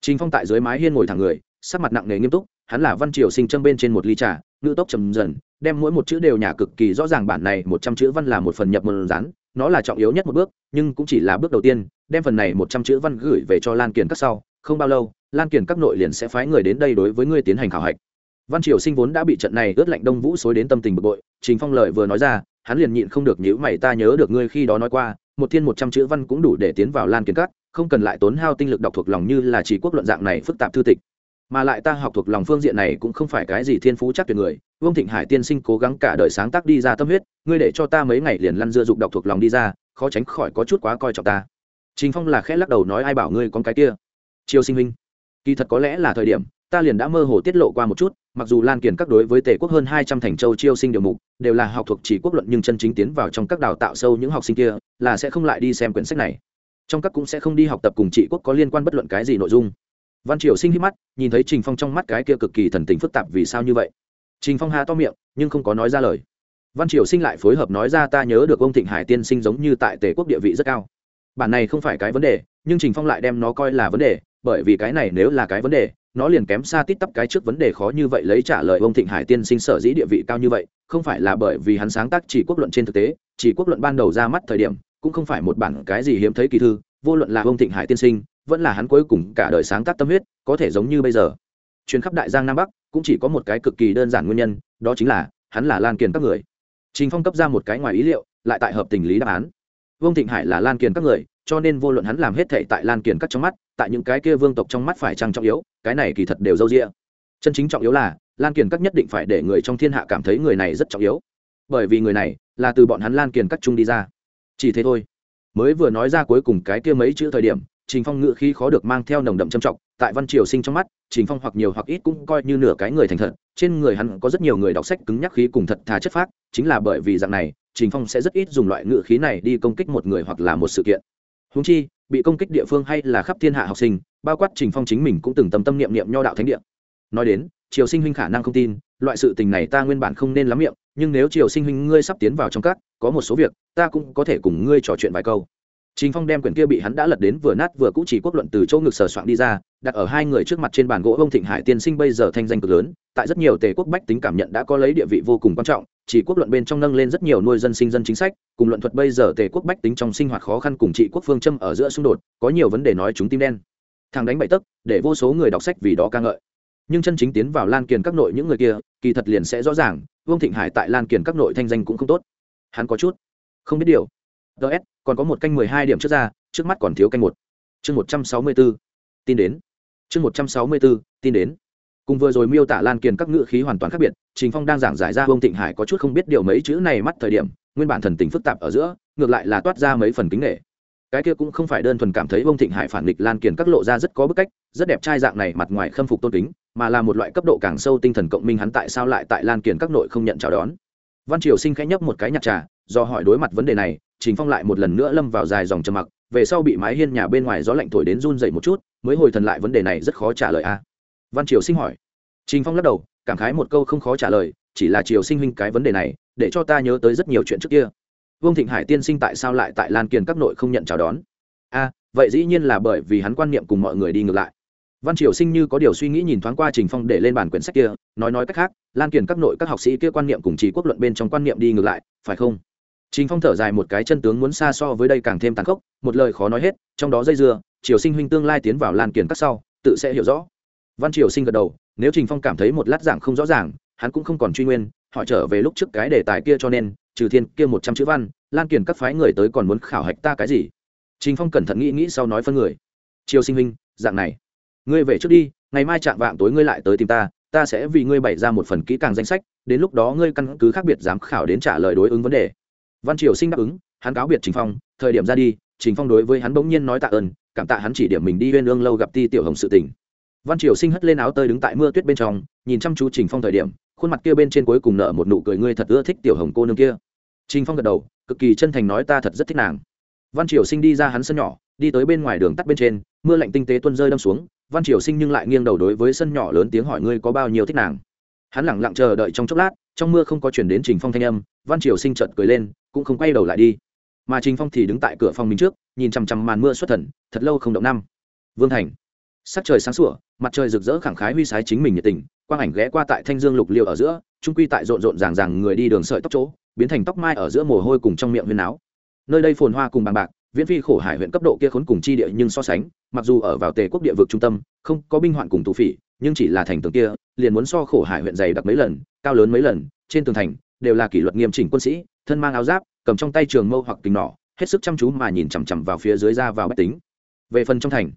Trình phong tại dưới mái hiên ngồi thẳng người, sắc mặt nặng nề nghiêm túc, hắn là văn triều sinh châm bên trên một ly trà, ngữ tốc trầm dần, đem mỗi một chữ đều nhà cực kỳ rõ ràng bản này một trăm chữ văn là một phần nhập một rán nó là trọng yếu nhất một bước, nhưng cũng chỉ là bước đầu tiên, đem phần này một trăm chữ văn gửi về cho lan kiển các sau, không bao lâu, lan kiển các nội liền sẽ phái người đến đây đối với ngươi tiến hành khảo hạch. Văn triều sinh vốn đã bị trận này ướt lạnh đông vũ xối đến tâm tình bực bội, trình phong lợi vừa nói ra, hắn liền nhịn không được nhữ mày, ta nhớ được ngươi khi đó nói qua một thiên một trăm chữ văn cũng đủ để tiến vào lan kiến cát, không cần lại tốn hao tinh lực đọc thuộc lòng như là chỉ quốc luận dạng này phức tạp thư tịch. Mà lại ta học thuộc lòng phương diện này cũng không phải cái gì thiên phú chắc tuyệt người vương thịnh hải tiên sinh cố gắng cả đời sáng tác đi ra tâm huyết ngươi để cho ta mấy ngày liền lăn dưa dục đọc thuộc lòng đi ra khó tránh khỏi có chút quá coi trọng ta. Trình phong là khẽ lắc đầu nói ai bảo ngươi con cái kia? Chiêu sinh huynh kỳ thật có lẽ là thời điểm ta liền đã mơ hồ tiết lộ qua một chút, mặc dù lan kiển các đối với tề quốc hơn hai trăm thành châu chiêu sinh điều mục, đều là học thuộc chỉ quốc luận nhưng chân chính tiến vào trong các đào tạo sâu những học sinh kia, là sẽ không lại đi xem quyển sách này. Trong các cũng sẽ không đi học tập cùng trị quốc có liên quan bất luận cái gì nội dung. Văn triều sinh hít mắt, nhìn thấy trình phong trong mắt cái kia cực kỳ thần tình phức tạp vì sao như vậy. Trình phong hà to miệng, nhưng không có nói ra lời. Văn triều sinh lại phối hợp nói ra ta nhớ được ông thịnh hải tiên sinh giống như tại tề quốc địa vị rất cao. Bản này không phải cái vấn đề, nhưng trình phong lại đem nó coi là vấn đề, bởi vì cái này nếu là cái vấn đề nó liền kém xa tít tắp cái trước vấn đề khó như vậy lấy trả lời ông thịnh hải tiên sinh sở dĩ địa vị cao như vậy, không phải là bởi vì hắn sáng tác chỉ quốc luận trên thực tế, chỉ quốc luận ban đầu ra mắt thời điểm, cũng không phải một bản cái gì hiếm thấy kỳ thư, vô luận là ông thịnh hải tiên sinh, vẫn là hắn cuối cùng cả đời sáng tác tâm huyết, có thể giống như bây giờ. Chuyến khắp đại giang nam bắc, cũng chỉ có một cái cực kỳ đơn giản nguyên nhân, đó chính là, hắn là lan kiền các người. Trình phong cấp ra một cái ngoài ý liệu, lại tại hợp tình lý đáp án. Vương thịnh hải là lan kiền các người, cho nên vô luận hắn làm hết thệ tại lan kiền các trong mắt, tại những cái kia vương tộc trong mắt phải trăng trọng yếu cái này kỳ thật đều dâu dịa, chân chính trọng yếu là lan kiền các nhất định phải để người trong thiên hạ cảm thấy người này rất trọng yếu. Bởi vì người này là từ bọn hắn lan kiền các trung đi ra. Chỉ thế thôi. Mới vừa nói ra cuối cùng cái kia mấy chữ thời điểm trình phong ngự khí khó được mang theo nồng đậm trầm trọng tại văn triều sinh trong mắt trình phong hoặc nhiều hoặc ít cũng coi như nửa cái người thành thật trên người hắn có rất nhiều người đọc sách cứng nhắc khí cùng thật thà chất phác chính là bởi vì dạng này trình phong sẽ rất ít dùng loại ngự khí này đi công kích một người hoặc là một sự kiện. Húng chi bị công kích địa phương hay là khắp thiên hạ học sinh bao quát trình phong chính mình cũng từng tâm tâm niệm niệm nho đạo thánh địa nói đến triều sinh huynh khả năng không tin loại sự tình này ta nguyên bản không nên lắm miệng nhưng nếu triều sinh huynh ngươi sắp tiến vào trong các có một số việc ta cũng có thể cùng ngươi trò chuyện vài câu Trình Phong đem quyển kia bị hắn đã lật đến vừa nát vừa cũ chỉ quốc luận từ chỗ ngực sờ soạn đi ra, đặt ở hai người trước mặt trên bàn gỗ ông Thịnh Hải tiên sinh bây giờ thanh danh cực lớn, tại rất nhiều tề quốc bách tính cảm nhận đã có lấy địa vị vô cùng quan trọng, chỉ quốc luận bên trong nâng lên rất nhiều nuôi dân sinh dân chính sách, cùng luận thuật bây giờ tề quốc bách tính trong sinh hoạt khó khăn cùng trị quốc phương châm ở giữa xung đột, có nhiều vấn đề nói chúng tim đen. Thằng đánh bậy tức, để vô số người đọc sách vì đó ca ngợi. Nhưng chân chính tiến vào Lan Kiền các nội những người kia, kỳ thật liền sẽ rõ ràng, Vương Thịnh Hải tại Lan Kiền các nội thanh danh cũng không tốt. Hắn có chút không biết điều. Ts còn có một canh mười hai điểm trước ra trước mắt còn thiếu canh một. Chương một trăm sáu mươi b ố tin đến. Chương một trăm sáu mươi b ố tin đến. Cùng vừa rồi miêu tả lan kiền các ngữ khí hoàn toàn khác biệt trình phong đang giảng giải ra Vương thịnh hải có chút không biết điều mấy chữ này mắt thời điểm nguyên bản thần tình phức tạp ở giữa ngược lại là toát ra mấy phần kính nghệ cái kia cũng không phải đơn thuần cảm thấy ông thịnh hải phản nghịch lan kiền các lộ ra rất có bức cách, rất đẹp trai dạng này mặt ngoài khâm phục tôn kính, mà là một loại cấp độ càng sâu tinh thần cộng minh hắn tại sao lại tại lan kiền các nội không nhận chào đón. Văn triều sinh khẽ nhấp một cái nhặt trà, do hỏi đối mặt vấn đề này, trình phong lại một lần nữa lâm vào dài dòng trầm mặc, về sau bị mái hiên nhà bên ngoài gió lạnh thổi đến run dậy một chút, mới hồi thần lại vấn đề này rất khó trả lời a. Văn triều sinh hỏi. Trình phong lắc đầu, cảm khái một câu không khó trả lời, chỉ là triều sinh huynh cái vấn đề này, để cho ta nhớ tới rất nhiều chuyện trước kia vương thịnh hải tiên sinh tại sao lại tại lan kiền các nội không nhận chào đón? A, vậy dĩ nhiên là bởi vì hắn quan niệm cùng mọi người đi ngược lại. Văn triều sinh như có điều suy nghĩ nhìn thoáng qua trình phong để lên bản quyển sách kia, nói nói cách khác, lan kiền các nội các học sĩ kia quan niệm cùng chỉ quốc luận bên trong quan niệm đi ngược lại, phải không? Trình phong thở dài một cái chân tướng muốn xa so với đây càng thêm tàn khốc, một lời khó nói hết, trong đó dây dưa, triều sinh huynh tương lai tiến vào lan kiền các sau, tự sẽ hiểu rõ. Văn triều sinh gật đầu, nếu trình phong cảm thấy một lát giảng không rõ ràng, hắn cũng không còn truy nguyên, họ trở về lúc trước cái đề tài kia cho nên trừ thiên kia một trăm chữ văn, lan kiển các phái người tới còn muốn khảo hạch ta cái gì? Trình phong cẩn thận nghĩ nghĩ sau nói phân người. Triều sinh huynh, dạng này. Ngươi về trước đi, ngày mai chạm vạng tối ngươi lại tới tìm ta ta sẽ vì ngươi bày ra một phần kỹ càng danh sách, đến lúc đó ngươi căn cứ khác biệt giám khảo đến trả lời đối ứng vấn đề. Văn triều sinh đáp ứng, hắn cáo biệt trình phong, thời điểm ra đi, trình phong đối với hắn bỗng nhiên nói tạ ơn, cảm tạ hắn chỉ điểm mình đi huyên ương lâu gặp ti tiểu hồng sự tình. Văn triều sinh hất lên áo tơi đứng tại mưa tuyết bên trong, nhìn chăm chú trình phong thời điểm khuôn mặt kia bên trên cuối cùng nở một nụ cười, ngươi thật ưa thích tiểu hồng cô nương kia. Trình phong gật đầu, cực kỳ chân thành nói, ta thật rất thích nàng. Văn triều sinh đi ra hắn sân nhỏ, đi tới bên ngoài đường tắt bên trên, mưa lạnh tinh tế tuân rơi đâm xuống. Văn triều sinh nhưng lại nghiêng đầu đối với sân nhỏ lớn tiếng hỏi, ngươi có bao nhiêu thích nàng? Hắn lẳng lặng chờ đợi trong chốc lát, trong mưa không có chuyển đến trình phong thanh âm. Văn triều sinh chợt cười lên, cũng không quay đầu lại đi. Mà trình phong thì đứng tại cửa phòng mình trước, nhìn chằm chằm màn mưa xuất thần, thật lâu không động năm. Vương thành sắc trời sáng sủa, mặt trời rực rỡ khẳng khái huy sái chính mình nhiệt tình, quang ảnh ghé qua tại thanh dương lục liều ở giữa, trung quy tại rộn rộn ràng ràng người đi đường sợi tóc chỗ, biến thành tóc mai ở giữa mồ hôi cùng trong miệng huyên áo nơi đây phồn hoa cùng bằng bạc, viễn phi khổ hải huyện cấp độ kia khốn cùng chi địa nhưng so sánh, mặc dù ở vào tề quốc địa vực trung tâm, không có binh hoạn cùng tù phỉ, nhưng chỉ là thành tường kia, liền muốn so khổ hải huyện dày đặc mấy lần, cao lớn mấy lần, trên tường thành, đều là kỷ luật nghiêm chỉnh quân sĩ, thân mang áo giáp, cầm trong tay trường mâu hoặc kính nỏ, hết sức chăm chú mà nhìn chằm chằm vào phía dưới ra vào bách tính. Về phần trong thành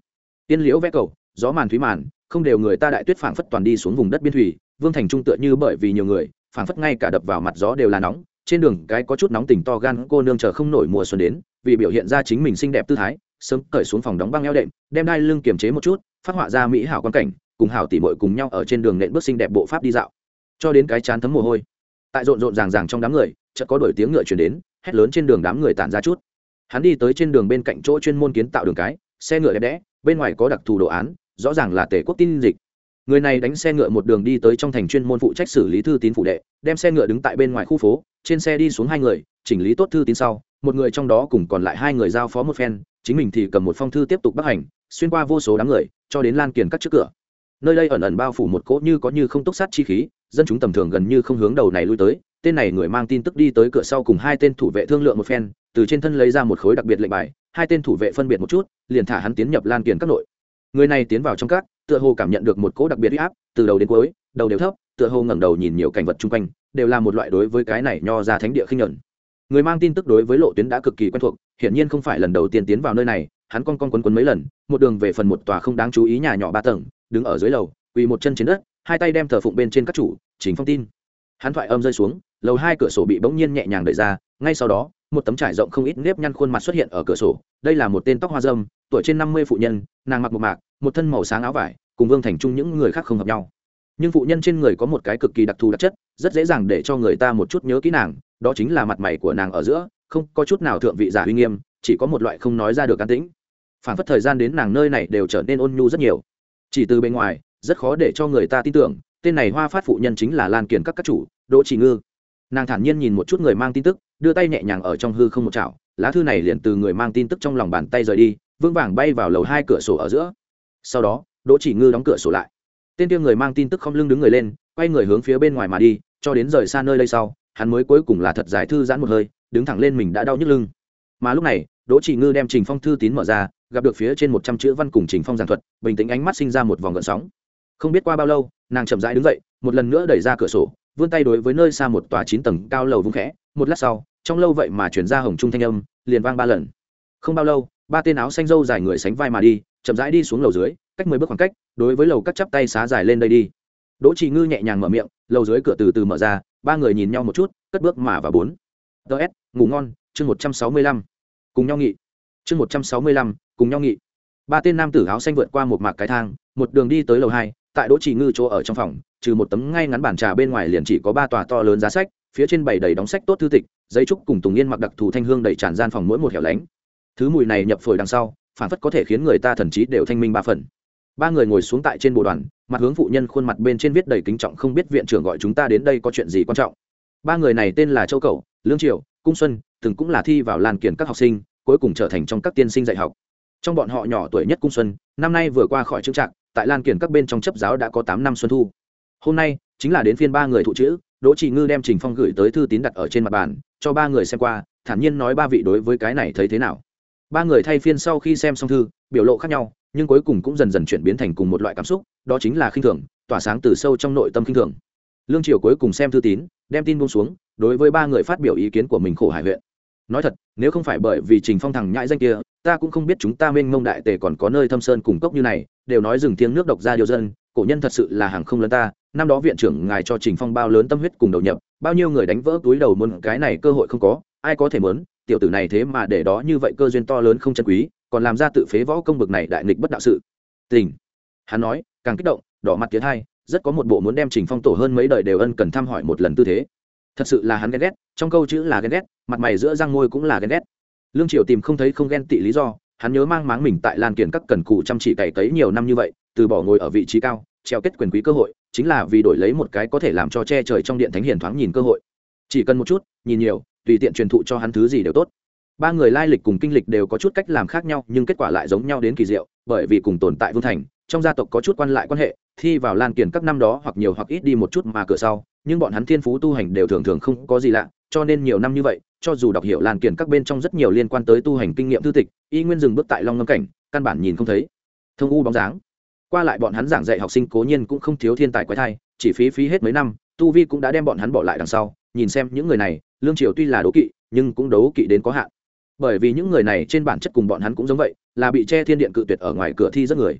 tiên liễu vẽ cầu, gió màn thúy màn, không đều người ta đại tuyết phảng phất toàn đi xuống vùng đất biên thủy, vương thành trung tựa như bởi vì nhiều người, phảng phất ngay cả đập vào mặt gió đều là nóng, trên đường cái có chút nóng tình to gan, cô nương chờ không nổi mùa xuân đến, vì biểu hiện ra chính mình xinh đẹp tư thái, sớm cởi xuống phòng đóng băng eo đệm, đem đai lưng kiềm chế một chút, phát họa ra mỹ hảo quan cảnh, cùng hảo tỉ mội cùng nhau ở trên đường nện bước xinh đẹp bộ pháp đi dạo. Cho đến cái chán thấm mồ hôi, tại rộn rộn ràng ràng trong đám người, chợt có đổi tiếng ngựa chuyển đến, hét lớn trên đường đám người tản ra chút. Hắn đi tới trên đường bên cạnh chỗ chuyên môn kiến tạo đường cái, xe ngựa đẹp đẽ bên ngoài có đặc thù đồ án, rõ ràng là tể quốc tin dịch. Người này đánh xe ngựa một đường đi tới trong thành chuyên môn phụ trách xử lý thư tín phụ đệ, đem xe ngựa đứng tại bên ngoài khu phố, trên xe đi xuống hai người, chỉnh lý tốt thư tín sau, một người trong đó cùng còn lại hai người giao phó một phen, chính mình thì cầm một phong thư tiếp tục bắt hành, xuyên qua vô số đám người, cho đến lan kiền cắt trước cửa. Nơi đây ẩn ẩn bao phủ một cỗ như có như không túc sát chi khí, dân chúng tầm thường gần như không hướng đầu này lui tới tên này người mang tin tức đi tới cửa sau cùng hai tên thủ vệ thương lượng một phen, từ trên thân lấy ra một khối đặc biệt lệnh bài, hai tên thủ vệ phân biệt một chút, liền thả hắn tiến nhập lan kiền các nội. Người này tiến vào trong các, tựa hồ cảm nhận được một cỗ đặc biệt huy áp, từ đầu đến cuối, đầu đều thấp, tựa hồ ngẩng đầu nhìn nhiều cảnh vật chung quanh, đều là một loại đối với cái này nho ra thánh địa khinh nhuận. Người mang tin tức đối với lộ tuyến đã cực kỳ quen thuộc, hiển nhiên không phải lần đầu tiên tiến vào nơi này, hắn con con quấn quấn mấy lần, một đường về phần một tòa không đáng chú ý nhà nhỏ ba tầng, đứng ở dưới lầu, quỳ một chân trên đất, hai tay đem thờ phụng bên trên các chủ chính phong tin. Hắn thoại âm rơi xuống lầu hai cửa sổ bị bỗng nhiên nhẹ nhàng đẩy ra, ngay sau đó, một tấm trải rộng không ít nếp nhăn khuôn mặt xuất hiện ở cửa sổ. Đây là một tên tóc hoa dâm, tuổi trên năm mươi phụ nhân, nàng mặc một mạc, một thân màu sáng áo vải, cùng vương thành trung những người khác không hợp nhau. Nhưng phụ nhân trên người có một cái cực kỳ đặc thù đặc chất, rất dễ dàng để cho người ta một chút nhớ kỹ nàng, đó chính là mặt mày của nàng ở giữa, không có chút nào thượng vị giả uy nghiêm, chỉ có một loại không nói ra được can tĩnh. Phản phất thời gian đến nàng nơi này đều trở nên ôn nhu rất nhiều. Chỉ từ bên ngoài, rất khó để cho người ta tin tưởng, tên này hoa phát phụ nhân chính là lan kiển các các chủ, đỗ chỉ ngư nàng thản nhiên nhìn một chút người mang tin tức, đưa tay nhẹ nhàng ở trong hư không một chảo, lá thư này liền từ người mang tin tức trong lòng bàn tay rời đi vương vàng bay vào lầu hai cửa sổ ở giữa. Sau đó, đỗ chỉ ngư đóng cửa sổ lại. Tên tiêu người mang tin tức không lưng đứng người lên, quay người hướng phía bên ngoài mà đi, cho đến rời xa nơi đây sau, hắn mới cuối cùng là thật giải thư giãn một hơi, đứng thẳng lên mình đã đau nhức lưng. Mà lúc này, đỗ chỉ ngư đem trình phong thư tín mở ra, gặp được phía trên một trăm chữ văn cùng trình phong giảng thuật, bình tĩnh ánh mắt sinh ra một vòng gợn sóng. Không biết qua bao lâu, nàng chậm rãi đứng dậy, một lần nữa đẩy ra cửa sổ vươn tay đối với nơi xa một tòa chín tầng cao lầu vung khẽ, một lát sau, trong lâu vậy mà chuyển ra hồng trung thanh âm, liền vang ba lần. Không bao lâu, ba tên áo xanh râu dài người sánh vai mà đi, chậm rãi đi xuống lầu dưới, cách mười bước khoảng cách, đối với lầu cắt chắp tay xá dài lên đây đi. Đỗ trì ngư nhẹ nhàng mở miệng, lầu dưới cửa từ từ mở ra, ba người nhìn nhau một chút, cất bước mà vào bốn. Ts ngủ ngon, chương một trăm sáu mươi lăm. Cùng nhau nghị chương một trăm sáu mươi lăm, cùng nhau nghị ba tên nam tử áo xanh vượt qua một mạc cái thang, một đường đi tới lầu hai tại đỗ trì ngư chỗ ở trong phòng, trừ một tấm ngay ngắn bàn trà bên ngoài liền chỉ có ba tòa to lớn giá sách, phía trên bày đầy đóng sách tốt thư tịch, giấy trúc cùng tùng yên mặc đặc thù thanh hương đầy tràn gian phòng mỗi một hẻo lánh. Thứ mùi này nhập phổi đằng sau, phản phất có thể khiến người ta thần trí đều thanh minh ba phần. Ba người ngồi xuống tại trên bộ đoàn, mặt hướng phụ nhân khuôn mặt bên trên viết đầy kính trọng không biết viện trưởng gọi chúng ta đến đây có chuyện gì quan trọng. Ba người này tên là châu cầu lương triều, cung xuân, từng cũng là thi vào lan kiển các học sinh, cuối cùng trở thành trong các tiên sinh dạy học. Trong bọn họ nhỏ tuổi nhất cung xuân, năm nay vừa qua khỏi trưng trạng tại lan kiển các bên trong chấp giáo đã có tám năm xuân thu. Hôm nay, chính là đến phiên ba người thụ chữ, đỗ trị ngư đem trình phong gửi tới thư tín đặt ở trên mặt bàn, cho ba người xem qua, thản nhiên nói ba vị đối với cái này thấy thế nào. Ba người thay phiên sau khi xem xong thư, biểu lộ khác nhau, nhưng cuối cùng cũng dần dần chuyển biến thành cùng một loại cảm xúc, đó chính là khinh thường, tỏa sáng từ sâu trong nội tâm khinh thường. Lương triều cuối cùng xem thư tín, đem tin buông xuống, đối với ba người phát biểu ý kiến của mình khổ hải huyện. Nói thật, nếu không phải bởi vì trình phong thằng nhãi danh kia, ta cũng không biết chúng ta mênh mông đại tề còn có nơi thâm sơn cùng cốc như này đều nói rừng tiếng nước độc ra điều dân, cổ nhân thật sự là hàng không lớn ta, năm đó viện trưởng ngài cho trình phong bao lớn tâm huyết cùng đầu nhập, bao nhiêu người đánh vỡ túi đầu muốn cái này cơ hội không có, ai có thể muốn, tiểu tử này thế mà để đó như vậy cơ duyên to lớn không chân quý, còn làm ra tự phế võ công bực này đại nghịch bất đạo sự. Tình. Hắn nói, càng kích động, đỏ mặt tiến hai, rất có một bộ muốn đem trình phong tổ hơn mấy đời đều ân cần thăm hỏi một lần tư thế. Thật sự là hắn ghen ghét, trong câu chữ là ghen ghét, mặt mày giữa răng môi cũng là ghen ghét. Lương triều tìm không thấy không ghen tị lý do hắn nhớ mang máng mình tại lan kiển các cần cù chăm chỉ cày cấy nhiều năm như vậy, từ bỏ ngồi ở vị trí cao, treo kết quyền quý cơ hội, chính là vì đổi lấy một cái có thể làm cho che trời trong điện thánh hiền thoáng nhìn cơ hội. Chỉ cần một chút, nhìn nhiều, tùy tiện truyền thụ cho hắn thứ gì đều tốt. Ba người lai lịch cùng kinh lịch đều có chút cách làm khác nhau, nhưng kết quả lại giống nhau đến kỳ diệu, bởi vì cùng tồn tại vương thành, trong gia tộc có chút quan lại quan hệ, thi vào lan kiển các năm đó hoặc nhiều hoặc ít đi một chút mà cửa sau, nhưng bọn hắn thiên phú tu hành đều thường thường không có gì lạ, cho nên nhiều năm như vậy cho dù đọc hiểu lan kiển các bên trong rất nhiều liên quan tới tu hành kinh nghiệm thư tịch, y nguyên dừng bước tại long ngâm cảnh, căn bản nhìn không thấy. Thông u bóng dáng. Qua lại bọn hắn giảng dạy học sinh cố nhiên cũng không thiếu thiên tài quái thai, chỉ phí phí hết mấy năm, tu vi cũng đã đem bọn hắn bỏ lại đằng sau, nhìn xem những người này, lương triều tuy là đấu kỵ, nhưng cũng đấu kỵ đến có hạn. Bởi vì những người này trên bản chất cùng bọn hắn cũng giống vậy, là bị che thiên điện cự tuyệt ở ngoài cửa thi rất người.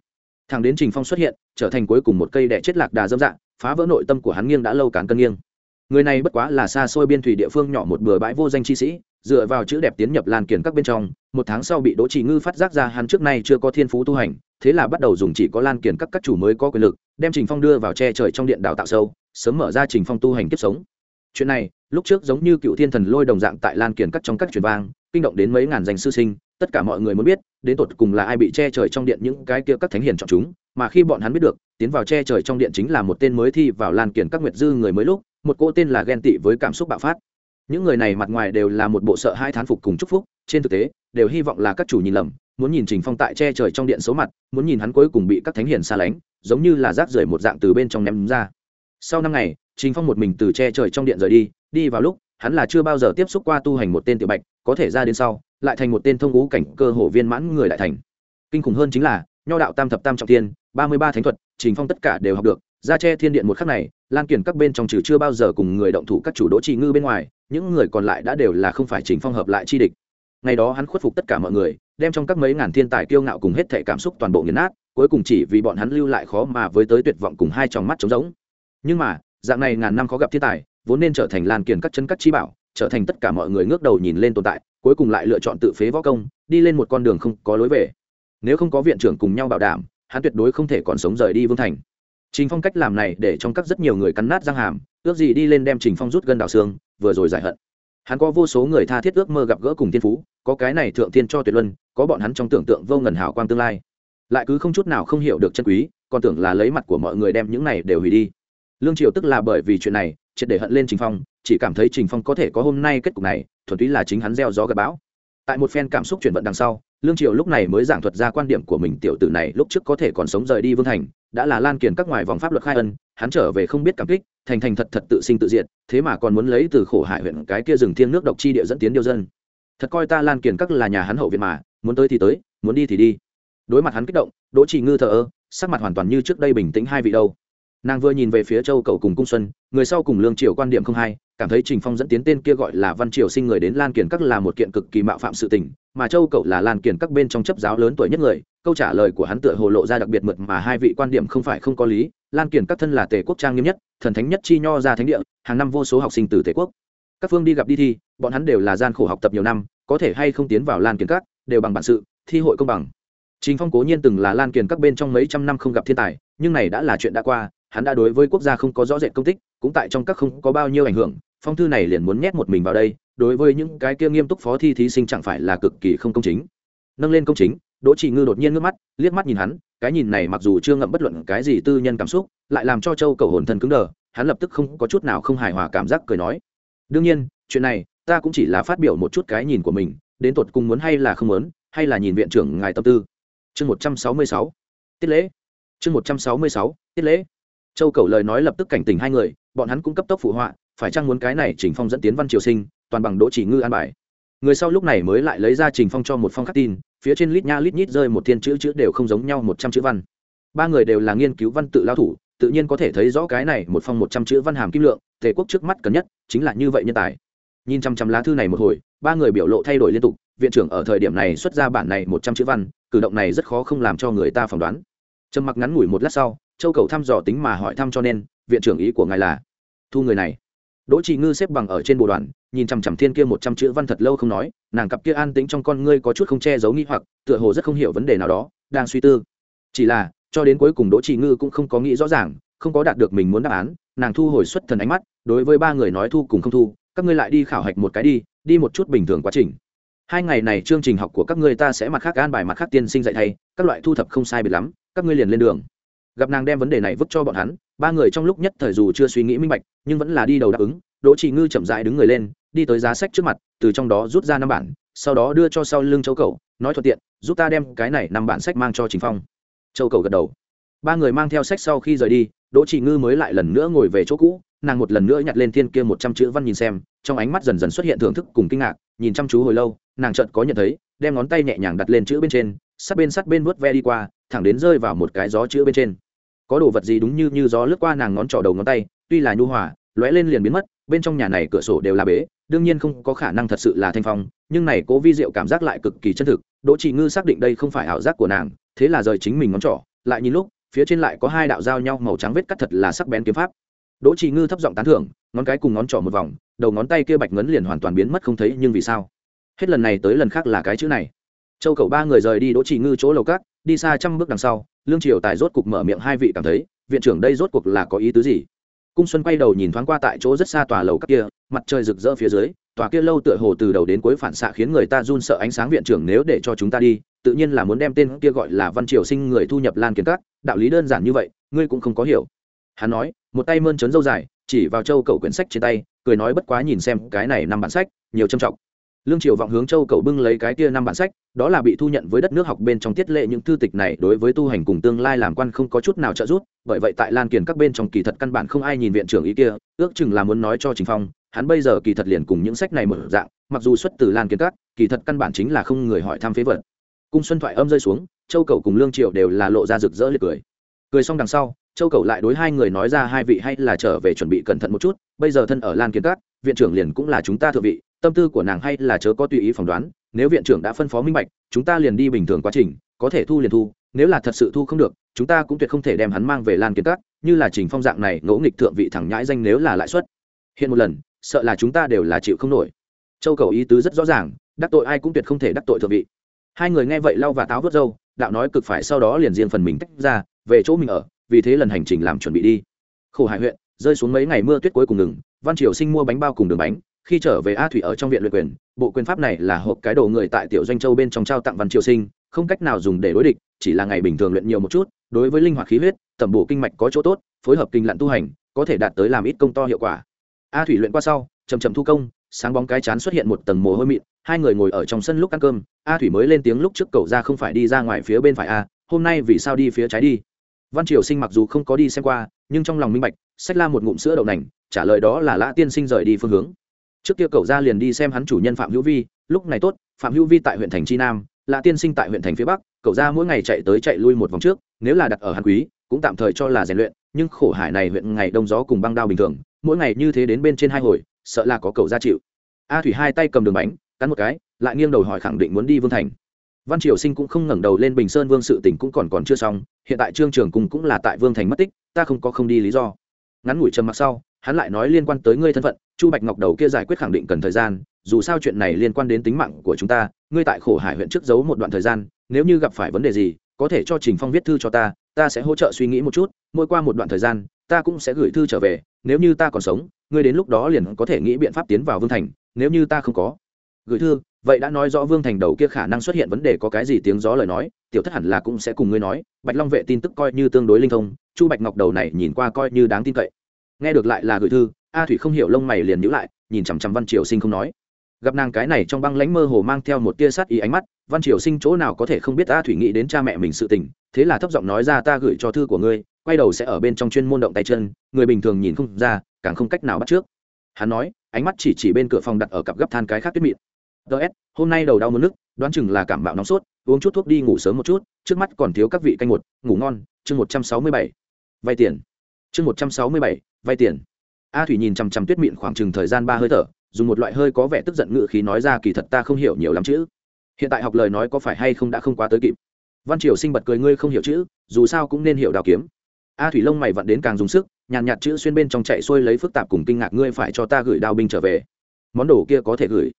Thằng đến trình phong xuất hiện, trở thành cuối cùng một cây đẻ chết lạc đà dâm dạng, phá vỡ nội tâm của hắn nghiêng đã lâu cán cân nghiêng người này bất quá là xa xôi biên thủy địa phương nhỏ một bừa bãi vô danh chi sĩ, dựa vào chữ đẹp tiến nhập lan kiển các bên trong, một tháng sau bị đỗ trì ngư phát giác ra hắn trước nay chưa có thiên phú tu hành, thế là bắt đầu dùng chỉ có lan kiển các các chủ mới có quyền lực, đem trình phong đưa vào che trời trong điện đào tạo sâu, sớm mở ra trình phong tu hành kiếp sống. Chuyện này, lúc trước giống như cựu thiên thần lôi đồng dạng tại lan kiển các trong các truyền vang, kinh động đến mấy ngàn danh sư sinh, tất cả mọi người muốn biết, đến tột cùng là ai bị che trời trong điện những cái kia các thánh hiền chọn chúng, mà khi bọn hắn biết được, tiến vào che trời trong điện chính là một tên mới thi vào lan kiển các nguyệt dư người mới lúc một cô tên là ghen tị với cảm xúc bạo phát. Những người này mặt ngoài đều là một bộ sợ hai thán phục cùng chúc phúc, trên thực tế, đều hy vọng là các chủ nhìn lầm, muốn nhìn trình phong tại che trời trong điện số mặt, muốn nhìn hắn cuối cùng bị các thánh hiền xa lánh, giống như là rác rưởi một dạng từ bên trong ném ra. Sau năm ngày, trình phong một mình từ che trời trong điện rời đi đi vào lúc, hắn là chưa bao giờ tiếp xúc qua tu hành một tên tiểu bạch, có thể ra đến sau, lại thành một tên thông ngũ cảnh cơ hồ viên mãn người đại thành. Kinh khủng hơn chính là, nho đạo tam thập tam trọng tiên ba mươi ba thánh thuật, trình phong tất cả đều học được ra che thiên điện một khắc này, lan kiển các bên trong trừ chưa bao giờ cùng người động thủ các chủ đỗ trì ngư bên ngoài, những người còn lại đã đều là không phải trình phong hợp lại chi địch. Ngày đó hắn khuất phục tất cả mọi người, đem trong các mấy ngàn thiên tài kiêu ngạo cùng hết thể cảm xúc toàn bộ nghiền nát, cuối cùng chỉ vì bọn hắn lưu lại khó mà với tới tuyệt vọng cùng hai tròng mắt trống rỗng. Nhưng mà, dạng này ngàn năm khó gặp thiên tài, vốn nên trở thành lan kiển các chân các chi bảo, trở thành tất cả mọi người ngước đầu nhìn lên tồn tại, cuối cùng lại lựa chọn tự phế võ công, đi lên một con đường không có lối về. Nếu không có viện trưởng cùng nhau bảo đảm, hắn tuyệt đối không thể còn sống rời đi vương thành trình phong cách làm này để trong các rất nhiều người cắn nát răng hàm, ước gì đi lên đem trình phong rút gân đào xương, vừa rồi giải hận. Hắn có vô số người tha thiết ước mơ gặp gỡ cùng thiên phú, có cái này thượng thiên cho tuyệt luân, có bọn hắn trong tưởng tượng vô ngần hào quang tương lai. Lại cứ không chút nào không hiểu được chân quý, còn tưởng là lấy mặt của mọi người đem những này đều hủy đi. Lương triều tức là bởi vì chuyện này, triệt để hận lên trình phong, chỉ cảm thấy trình phong có thể có hôm nay kết cục này, thuần túy là chính hắn gieo gió gặp bão. Tại một phen cảm xúc chuyển vận đằng sau lương triều lúc này mới giảng thuật ra quan điểm của mình, tiểu tử này lúc trước có thể còn sống rời đi vương thành, đã là lan kiền các ngoài vòng pháp luật khai ân, hắn trở về không biết cảm kích, thành thành thật thật tự sinh tự diệt, thế mà còn muốn lấy từ khổ hại huyện cái kia rừng thiêng nước độc chi địa dẫn tiến điều dân. Thật coi ta lan kiền các là nhà hắn hậu viện mà, muốn tới thì tới, muốn đi thì đi. Đối mặt hắn kích động, đỗ trì ngư thờ ơ, sắc mặt hoàn toàn như trước đây bình tĩnh hai vị đâu. Nàng vừa nhìn về phía châu cầu cùng cung xuân, người sau cùng lương triều quan điểm không hay, cảm thấy trình phong dẫn tiến tên kia gọi là văn triều sinh người đến lan kiền các là một kiện cực kỳ mạo phạm sự tình mà châu cậu là lan kiền các bên trong chấp giáo lớn tuổi nhất người câu trả lời của hắn tựa hồ lộ ra đặc biệt mượt mà hai vị quan điểm không phải không có lý lan kiển các thân là tề quốc trang nghiêm nhất thần thánh nhất chi nho ra thánh địa hàng năm vô số học sinh từ tề quốc. Các phương đi gặp đi thi bọn hắn đều là gian khổ học tập nhiều năm có thể hay không tiến vào lan kiển các đều bằng bản sự thi hội công bằng. Trình Phong cố nhiên từng là Lan Kiền các bên trong mấy trăm năm không gặp thiên tài, nhưng này đã là chuyện đã qua, hắn đã đối với quốc gia không có rõ rệt công tích, cũng tại trong các không có bao nhiêu ảnh hưởng, phong thư này liền muốn nhét một mình vào đây, đối với những cái kia nghiêm túc phó thi thí sinh chẳng phải là cực kỳ không công chính. Nâng lên công chính, Đỗ Chỉ Ngư đột nhiên ngước mắt, liếc mắt nhìn hắn, cái nhìn này mặc dù chưa ngậm bất luận cái gì tư nhân cảm xúc, lại làm cho Châu Cầu hồn thân cứng đờ, hắn lập tức không có chút nào không hài hòa cảm giác cười nói: "Đương nhiên, chuyện này, ta cũng chỉ là phát biểu một chút cái nhìn của mình, đến tột cùng muốn hay là không muốn, hay là nhìn viện trưởng ngài tâm tư." chương một trăm sáu mươi sáu tiết lễ chương một trăm sáu mươi sáu tiết lễ châu cầu lời nói lập tức cảnh tỉnh hai người bọn hắn cũng cấp tốc phụ họa phải chăng muốn cái này trình phong dẫn tiến văn triều sinh, toàn bằng đỗ chỉ ngư an bài? Người sau lúc này mới lại lấy ra trình phong cho một phong khắc tin, phía trên lít nha lít nhít rơi một thiên chữ chữ đều không giống nhau một trăm chữ văn. Ba người đều là nghiên cứu văn tự lao thủ, tự nhiên có thể thấy rõ cái này một phong một trăm chữ văn hàm kim lượng, tề quốc trước mắt cần nhất chính là như vậy nhân tài. Nhìn chăm chăm lá thư này một hồi, ba người biểu lộ thay đổi liên tục, viện trưởng ở thời điểm này xuất ra bản này một trăm chữ văn, cử động này rất khó không làm cho người ta phỏng đoán. Trầm mặc ngắn ngủi một lát sau, châu cầu thăm dò tính mà hỏi thăm cho nên, viện trưởng ý của ngài là, thu người này đỗ trì ngư xếp bằng ở trên bộ đoàn, nhìn chằm chằm thiên kia một trăm chữ văn thật lâu không nói, nàng cặp kia an tĩnh trong con ngươi có chút không che giấu nghi hoặc, tựa hồ rất không hiểu vấn đề nào đó, đang suy tư. Chỉ là, cho đến cuối cùng đỗ trì ngư cũng không có nghĩ rõ ràng, không có đạt được mình muốn đáp án, nàng thu hồi xuất thần ánh mắt, đối với ba người nói thu cùng không thu, các ngươi lại đi khảo hạch một cái đi đi một chút bình thường quá trình. Hai ngày này chương trình học của các ngươi ta sẽ mặt khác an bài mặt khác tiên sinh dạy thay, các loại thu thập không sai biệt lắm, các ngươi liền lên đường. Gặp nàng đem vấn đề này vứt cho bọn hắn ba người trong lúc nhất thời dù chưa suy nghĩ minh bạch, nhưng vẫn là đi đầu đáp ứng, đỗ Chỉ ngư chậm dại đứng người lên, đi tới giá sách trước mặt, từ trong đó rút ra năm bản, sau đó đưa cho sau lưng châu cầu nói thuận tiện, giúp ta đem cái này năm bản sách mang cho chính phong. Châu cầu gật đầu. Ba người mang theo sách sau khi rời đi, đỗ Chỉ ngư mới lại lần nữa ngồi về chỗ cũ, nàng một lần nữa nhặt lên thiên kia một trăm chữ văn nhìn xem, trong ánh mắt dần dần xuất hiện thưởng thức cùng kinh ngạc, nhìn chăm chú hồi lâu, nàng chợt có nhận thấy, đem ngón tay nhẹ nhàng đặt lên chữ bên trên, sát bên sát bên vớt ve đi qua, thẳng đến rơi vào một cái gió chữ bên trên có đồ vật gì đúng như như gió lướt qua nàng ngón trỏ đầu ngón tay, tuy là nhu hòa, lóe lên liền biến mất, bên trong nhà này cửa sổ đều là bế, đương nhiên không có khả năng thật sự là thanh phong, nhưng này cố vi diệu cảm giác lại cực kỳ chân thực, đỗ chị ngư xác định đây không phải ảo giác của nàng, thế là rời chính mình ngón trỏ, lại nhìn lúc, phía trên lại có hai đạo dao nhau màu trắng vết cắt thật là sắc bén kiếm pháp. Đỗ chị ngư thấp giọng tán thưởng, ngón cái cùng ngón trỏ một vòng, đầu ngón tay kia bạch ngấn liền hoàn toàn biến mất không thấy, nhưng vì sao? Hết lần này tới lần khác là cái chữ này. Châu cầu ba người rời đi đỗ chị ngư chỗ lầu cát đi xa trăm bước đằng sau, lương triều tài rốt cục mở miệng hai vị cảm thấy, viện trưởng đây rốt cuộc là có ý tứ gì? Cung xuân quay đầu nhìn thoáng qua tại chỗ rất xa tòa lầu các kia, mặt trời rực rỡ phía dưới, tòa kia lâu tựa hồ từ đầu đến cuối phản xạ khiến người ta run sợ ánh sáng viện trưởng nếu để cho chúng ta đi, tự nhiên là muốn đem tên kia gọi là văn triều sinh người thu nhập lan kiến các, đạo lý đơn giản như vậy, ngươi cũng không có hiểu. Hắn nói, một tay mơn trớn dâu dài, chỉ vào châu cầu quyển sách trên tay, cười nói bất quá nhìn xem cái này năm bản sách, nhiều trầm trọng lương triều vọng hướng châu cầu bưng lấy cái kia năm bản sách, đó là bị thu nhận với đất nước học bên trong tiết lệ những thư tịch này đối với tu hành cùng tương lai làm quan không có chút nào trợ giúp, bởi vậy tại lan kiền các bên trong kỳ thật căn bản không ai nhìn viện trưởng ý kia, ước chừng là muốn nói cho trình phong, hắn bây giờ kỳ thật liền cùng những sách này mở dạng, mặc dù xuất từ lan kiền các, kỳ thật căn bản chính là không người hỏi thăm phế vật. Cung xuân thoại âm rơi xuống, châu cầu cùng lương triều đều là lộ ra rực rỡ liệt cười. Cười xong đằng sau, châu cầu lại đối hai người nói ra hai vị hay là trở về chuẩn bị cẩn thận một chút, bây giờ thân ở lan kiến cát viện trưởng liền cũng là chúng ta thượng vị tâm tư của nàng hay là chớ có tùy ý phỏng đoán, nếu viện trưởng đã phân phó minh bạch, chúng ta liền đi bình thường quá trình, có thể thu liền thu, nếu là thật sự thu không được, chúng ta cũng tuyệt không thể đem hắn mang về lan kiến cát như là trình phong dạng này ngỗ nghịch thượng vị thẳng nhãi danh nếu là lãi suất. Hiện một lần, sợ là chúng ta đều là chịu không nổi. Châu cầu ý tứ rất rõ ràng, đắc tội ai cũng tuyệt không thể đắc tội thượng vị. Hai người nghe vậy lau và táo vớt râu, đạo nói cực phải sau đó liền riêng phần mình tách ra, về chỗ mình ở, vì thế lần hành trình làm chuẩn bị đi. Khổ hải huyện, rơi xuống mấy ngày mưa tuyết cuối cùng ngừng, văn triều sinh mua bánh bao cùng đường bánh khi trở về a thủy ở trong viện luyện quyền, bộ quyền pháp này là hộp cái đồ người tại tiểu doanh châu bên trong trao tặng văn triều sinh, không cách nào dùng để đối địch, chỉ là ngày bình thường luyện nhiều một chút, đối với linh hoạt khí huyết, tẩm bổ kinh mạch có chỗ tốt, phối hợp kinh lặn tu hành, có thể đạt tới làm ít công to hiệu quả. A thủy luyện qua sau chầm chầm thu công, sáng bóng cái chán xuất hiện một tầng mồ hôi mịn, hai người ngồi ở trong sân lúc ăn cơm, a thủy mới lên tiếng lúc trước cầu ra không phải đi ra ngoài phía bên phải a, hôm nay vì sao đi phía trái đi? Văn triều sinh mặc dù không có đi xem qua, nhưng trong lòng minh bạch sách la một ngụm sữa đậu nành, trả lời đó là lã tiên sinh rời đi phương hướng trước kia cậu ra liền đi xem hắn chủ nhân phạm hữu vi, lúc này tốt, phạm hữu vi tại huyện thành chi nam, lã tiên sinh tại huyện thành phía bắc, cậu ra mỗi ngày chạy tới chạy lui một vòng trước, nếu là đặt ở hàn quý, cũng tạm thời cho là rèn luyện, nhưng khổ hải này huyện ngày đông gió cùng băng đao bình thường, mỗi ngày như thế đến bên trên hai hồi, sợ là có cậu ra chịu. A thủy hai tay cầm đường bánh, cắn một cái, lại nghiêng đầu hỏi khẳng định muốn đi vương thành. Văn triều sinh cũng không ngẩng đầu lên bình sơn vương sự tỉnh cũng còn còn chưa xong, hiện tại trương trường cùng cũng là tại vương thành mất tích, ta không có không đi lý do. Ngắn ngủi trầm mặc sau hắn lại nói liên quan tới ngươi thân phận, chu bạch ngọc đầu kia giải quyết khẳng định cần thời gian, dù sao chuyện này liên quan đến tính mạng của chúng ta, ngươi tại khổ hải huyện trước giấu một đoạn thời gian, nếu như gặp phải vấn đề gì, có thể cho trình phong viết thư cho ta ta sẽ hỗ trợ suy nghĩ một chút, mỗi qua một đoạn thời gian, ta cũng sẽ gửi thư trở về, nếu như ta còn sống, ngươi đến lúc đó liền có thể nghĩ biện pháp tiến vào vương thành, nếu như ta không có. Gửi thư, vậy đã nói rõ vương thành đầu kia khả năng xuất hiện vấn đề có cái gì tiếng gió lời nói, tiểu thất hẳn là cũng sẽ cùng ngươi nói, bạch long vệ tin tức coi như tương đối linh thông, chu bạch ngọc đầu này nhìn qua coi như đáng tin cậy nghe được lại là gửi thư, a thủy không hiểu lông mày liền nhữ lại, nhìn chằm chằm văn triều sinh không nói. Gặp nàng cái này trong băng lãnh mơ hồ mang theo một tia sát ý ánh mắt, văn triều sinh chỗ nào có thể không biết a thủy nghĩ đến cha mẹ mình sự tình, thế là thấp giọng nói ra ta gửi cho thư của ngươi, quay đầu sẽ ở bên trong chuyên môn động tay chân, người bình thường nhìn không ra, càng không cách nào bắt trước. Hắn nói, ánh mắt chỉ chỉ bên cửa phòng đặt ở cặp gấp than cái khác tuyết mịn. Ts hôm nay đầu đau mất nước đoán chừng là cảm bạo nóng sốt, uống chút thuốc đi ngủ sớm một chút, trước mắt còn thiếu các vị canh một, ngủ ngon, chương một trăm sáu mươi bảy. Vay tiền. Chương một trăm sáu mươi bảy vay tiền. A thủy nhìn chằm chằm tuyết mịn khoảng chừng thời gian ba hơi thở, dùng một loại hơi có vẻ tức giận ngự khí nói ra, kỳ thật ta không hiểu nhiều lắm chữ. Hiện tại học lời nói có phải hay không đã không quá tới kịp. Văn triều sinh bật cười, ngươi không hiểu chữ, dù sao cũng nên hiểu đào kiếm. A thủy lông mày vặn đến càng dùng sức, nhàn nhạt chữ xuyên bên trong chạy xuôi lấy phức tạp cùng kinh ngạc, ngươi phải cho ta gửi đao binh trở về. Món đồ kia có thể gửi.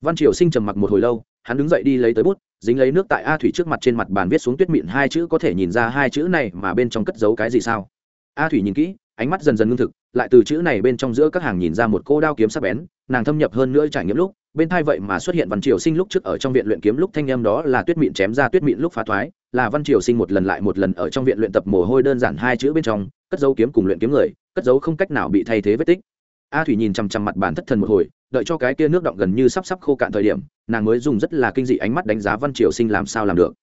Văn triều sinh trầm mặc một hồi lâu, hắn đứng dậy đi lấy tới bút, dính lấy nước tại a thủy trước mặt trên mặt bàn viết xuống tuyết mịn hai chữ, có thể nhìn ra hai chữ này mà bên trong cất giấu cái gì sao? A thủy nhìn kỹ ánh mắt dần dần ngưng thực, lại từ chữ này bên trong giữa các hàng nhìn ra một cô đao kiếm sắc bén, nàng thâm nhập hơn nữa trải nghiệm lúc, bên thai vậy mà xuất hiện văn triều sinh lúc trước ở trong viện luyện kiếm lúc thanh em đó là tuyết mịn chém ra tuyết mịn lúc phá thoái, là văn triều sinh một lần lại một lần ở trong viện luyện tập mồ hôi đơn giản hai chữ bên trong, cất dấu kiếm cùng luyện kiếm người, cất dấu không cách nào bị thay thế vết tích. A thủy nhìn chằm chằm mặt bàn thất thần một hồi, đợi cho cái kia nước động gần như sắp sắp khô cạn thời điểm, nàng mới dùng rất là kinh dị ánh mắt đánh giá văn triều sinh làm sao làm được.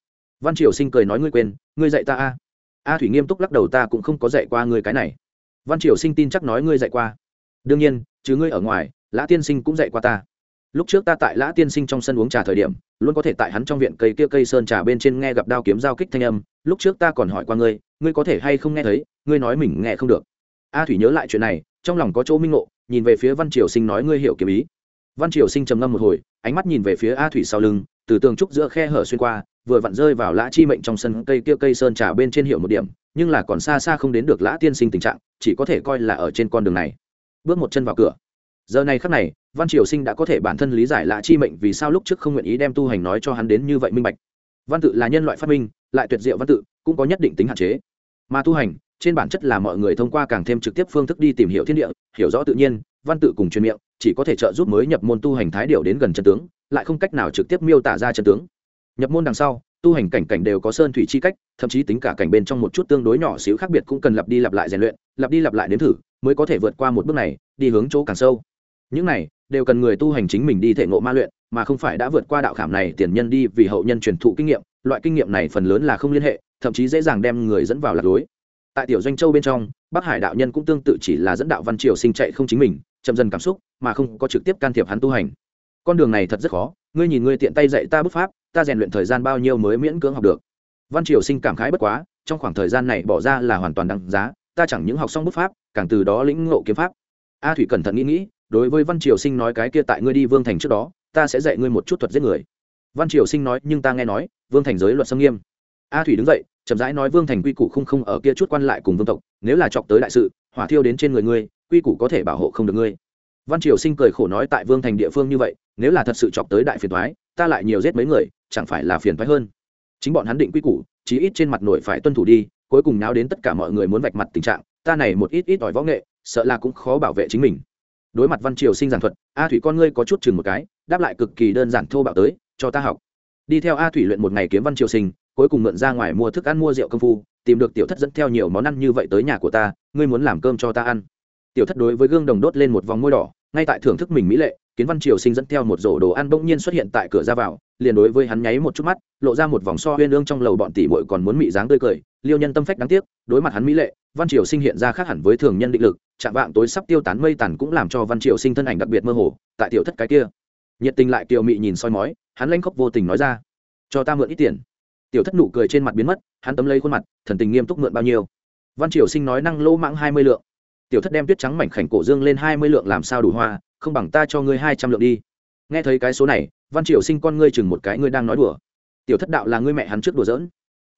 Văn triều sinh cười nói ngươi quên, ngươi dạy ta a. A thủy nghiêm túc lắc đầu ta cũng không có dạy qua ngươi cái này văn triều sinh tin chắc nói ngươi dạy qua. Đương nhiên, chứ ngươi ở ngoài, lã tiên sinh cũng dạy qua ta. Lúc trước ta tại lã tiên sinh trong sân uống trà thời điểm, luôn có thể tại hắn trong viện cây kia cây sơn trà bên trên nghe gặp đao kiếm giao kích thanh âm. Lúc trước ta còn hỏi qua ngươi ngươi có thể hay không nghe thấy, ngươi nói mình nghe không được. A thủy nhớ lại chuyện này, trong lòng có chỗ minh ngộ, nhìn về phía văn triều sinh nói ngươi hiểu kiếm ý. Văn triều sinh trầm ngâm một hồi, ánh mắt nhìn về phía a thủy sau lưng, từ tường trúc giữa khe hở xuyên qua, vừa vặn rơi vào lã chi mệnh trong sân cây kia cây sơn trà bên trên hiểu một điểm nhưng là còn xa xa không đến được lã tiên sinh tình trạng, chỉ có thể coi là ở trên con đường này. Bước một chân vào cửa. Giờ này khắc này, văn triều sinh đã có thể bản thân lý giải lã chi mệnh vì sao lúc trước không nguyện ý đem tu hành nói cho hắn đến như vậy minh bạch. Văn tự là nhân loại phát minh, lại tuyệt diệu văn tự, cũng có nhất định tính hạn chế. Mà tu hành, trên bản chất là mọi người thông qua càng thêm trực tiếp phương thức đi tìm hiểu thiên địa, hiểu rõ tự nhiên, văn tự cùng truyền miệng, chỉ có thể trợ giúp mới nhập môn tu hành thái điều đến gần chân tướng, lại không cách nào trực tiếp miêu tả ra chân tướng. Nhập môn đằng sau tu hành cảnh cảnh đều có sơn thủy chi cách, thậm chí tính cả cảnh bên trong một chút tương đối nhỏ xíu khác biệt cũng cần lặp đi lặp lại rèn luyện, lặp đi lặp lại đến thử, mới có thể vượt qua một bước này, đi hướng chỗ càng sâu. Những này, đều cần người tu hành chính mình đi thể ngộ ma luyện, mà không phải đã vượt qua đạo khảm này tiền nhân đi vì hậu nhân truyền thụ kinh nghiệm, loại kinh nghiệm này phần lớn là không liên hệ, thậm chí dễ dàng đem người dẫn vào lạc lối. Tại tiểu doanh châu bên trong, bắc hải đạo nhân cũng tương tự chỉ là dẫn đạo văn triều sinh chạy không chính mình, chậm dần cảm xúc, mà không có trực tiếp can thiệp hắn tu hành. Con đường này thật rất khó, ngươi nhìn ngươi tiện tay dạy ta bút pháp ta rèn luyện thời gian bao nhiêu mới miễn cưỡng học được. Văn triều sinh cảm khái bất quá, trong khoảng thời gian này bỏ ra là hoàn toàn đáng giá, ta chẳng những học xong bút pháp, càng từ đó lĩnh ngộ kiếm pháp. A thủy cẩn thận nghĩ nghĩ, đối với văn triều sinh nói cái kia tại ngươi đi vương thành trước đó, ta sẽ dạy ngươi một chút thuật giết người. Văn triều sinh nói, nhưng ta nghe nói, vương thành giới luật xâm nghiêm. A thủy đứng dậy, chậm rãi nói, vương thành quy củ không không ở kia chút quan lại cùng vương tộc, nếu là chọc tới đại sự, hỏa thiêu đến trên người ngươi, quy củ có thể bảo hộ không được ngươi văn triều sinh cười khổ nói tại vương thành địa phương như vậy, nếu là thật sự chọc tới đại phiền thoái ta lại nhiều giết mấy người, chẳng phải là phiền thoái hơn. Chính bọn hắn định quy củ, chí ít trên mặt nổi phải tuân thủ đi, cuối cùng náo đến tất cả mọi người muốn vạch mặt tình trạng, ta này một ít ít ỏi võ nghệ, sợ là cũng khó bảo vệ chính mình. Đối mặt văn triều sinh giảng thuật, a thủy con ngươi có chút chừng một cái, đáp lại cực kỳ đơn giản thô bạo tới, cho ta học. Đi theo a thủy luyện một ngày kiếm văn triều sinh, cuối cùng mượn ra ngoài mua thức ăn mua rượu công phu, tìm được tiểu thất dẫn theo nhiều món ăn như vậy tới nhà của ta, ngươi muốn làm cơm cho ta ăn tiểu thất đối với gương đồng đốt lên một vòng môi đỏ, ngay tại thưởng thức mình mỹ lệ, kiến văn triều sinh dẫn theo một rổ đồ ăn bỗng nhiên xuất hiện tại cửa ra vào, liền đối với hắn nháy một chút mắt, lộ ra một vòng so huyên ương trong lầu bọn tỷ bội còn muốn mị dáng tươi cười, liêu nhân tâm phách đáng tiếc, đối mặt hắn mỹ lệ, văn triều sinh hiện ra khác hẳn với thường nhân định lực, chạm vạng tối sắp tiêu tán mây tàn cũng làm cho văn triều sinh thân ảnh đặc biệt mơ hồ, tại tiểu thất cái kia. Nhiệt tình lại kiều mị nhìn soi mói, hắn lanh khóc vô tình nói ra, cho ta mượn ít tiền. Tiểu thất nụ cười trên mặt biến mất, hắn tấm lấy khuôn mặt, thần tình nghiêm túc mượn bao nhiêu. Văn triều sinh nói năng lỗ mãng hai mươi lượng tiểu thất đem tuyết trắng mảnh khảnh cổ dương lên hai mươi lượng làm sao đủ hoa, không bằng ta cho ngươi hai trăm lượng đi. Nghe thấy cái số này, văn triều sinh con ngươi chừng một cái ngươi đang nói đùa. Tiểu thất đạo là ngươi mẹ hắn trước đùa giỡn.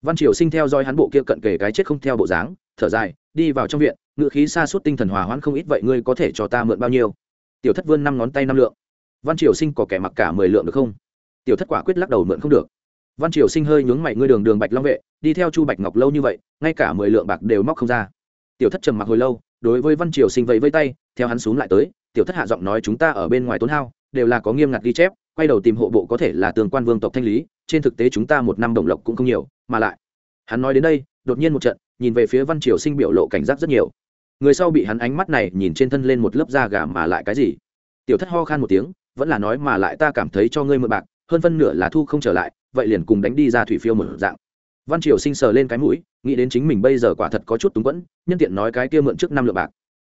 Văn triều sinh theo dõi hắn bộ kia cận kề cái chết không theo bộ dáng, thở dài, đi vào trong viện ngự khí xa suốt tinh thần hòa hoãn không ít, vậy ngươi có thể cho ta mượn bao nhiêu? Tiểu thất vươn năm ngón tay năm lượng. Văn triều sinh có kẻ mặc cả mười lượng được không? Tiểu thất quả quyết lắc đầu mượn không được. Văn triều sinh hơi nhướng mày, ngươi đường đường bạch long vệ, đi theo chu bạch ngọc lâu như vậy, ngay cả mười lượng bạc đều móc không ra. Tiểu thất trầm mặc hồi lâu đối với văn triều sinh vẫy vây tay, theo hắn xuống lại tới, tiểu thất hạ giọng nói chúng ta ở bên ngoài tốn hao, đều là có nghiêm ngặt ghi chép, quay đầu tìm hộ bộ có thể là tương quan vương tộc thanh lý, trên thực tế chúng ta một năm đồng lộc cũng không nhiều, mà lại, hắn nói đến đây, đột nhiên một trận, nhìn về phía văn triều sinh biểu lộ cảnh giác rất nhiều. Người sau bị hắn ánh mắt này nhìn trên thân lên một lớp da gà mà lại cái gì? Tiểu thất ho khan một tiếng, vẫn là nói mà lại ta cảm thấy cho ngươi mượn bạc, hơn phân nửa là thu không trở lại, vậy liền cùng đánh đi ra thủy phiêu một dạng văn triều sinh sờ lên cái mũi, nghĩ đến chính mình bây giờ quả thật có chút túng quẫn, nhân tiện nói cái kia mượn trước năm lượng bạc.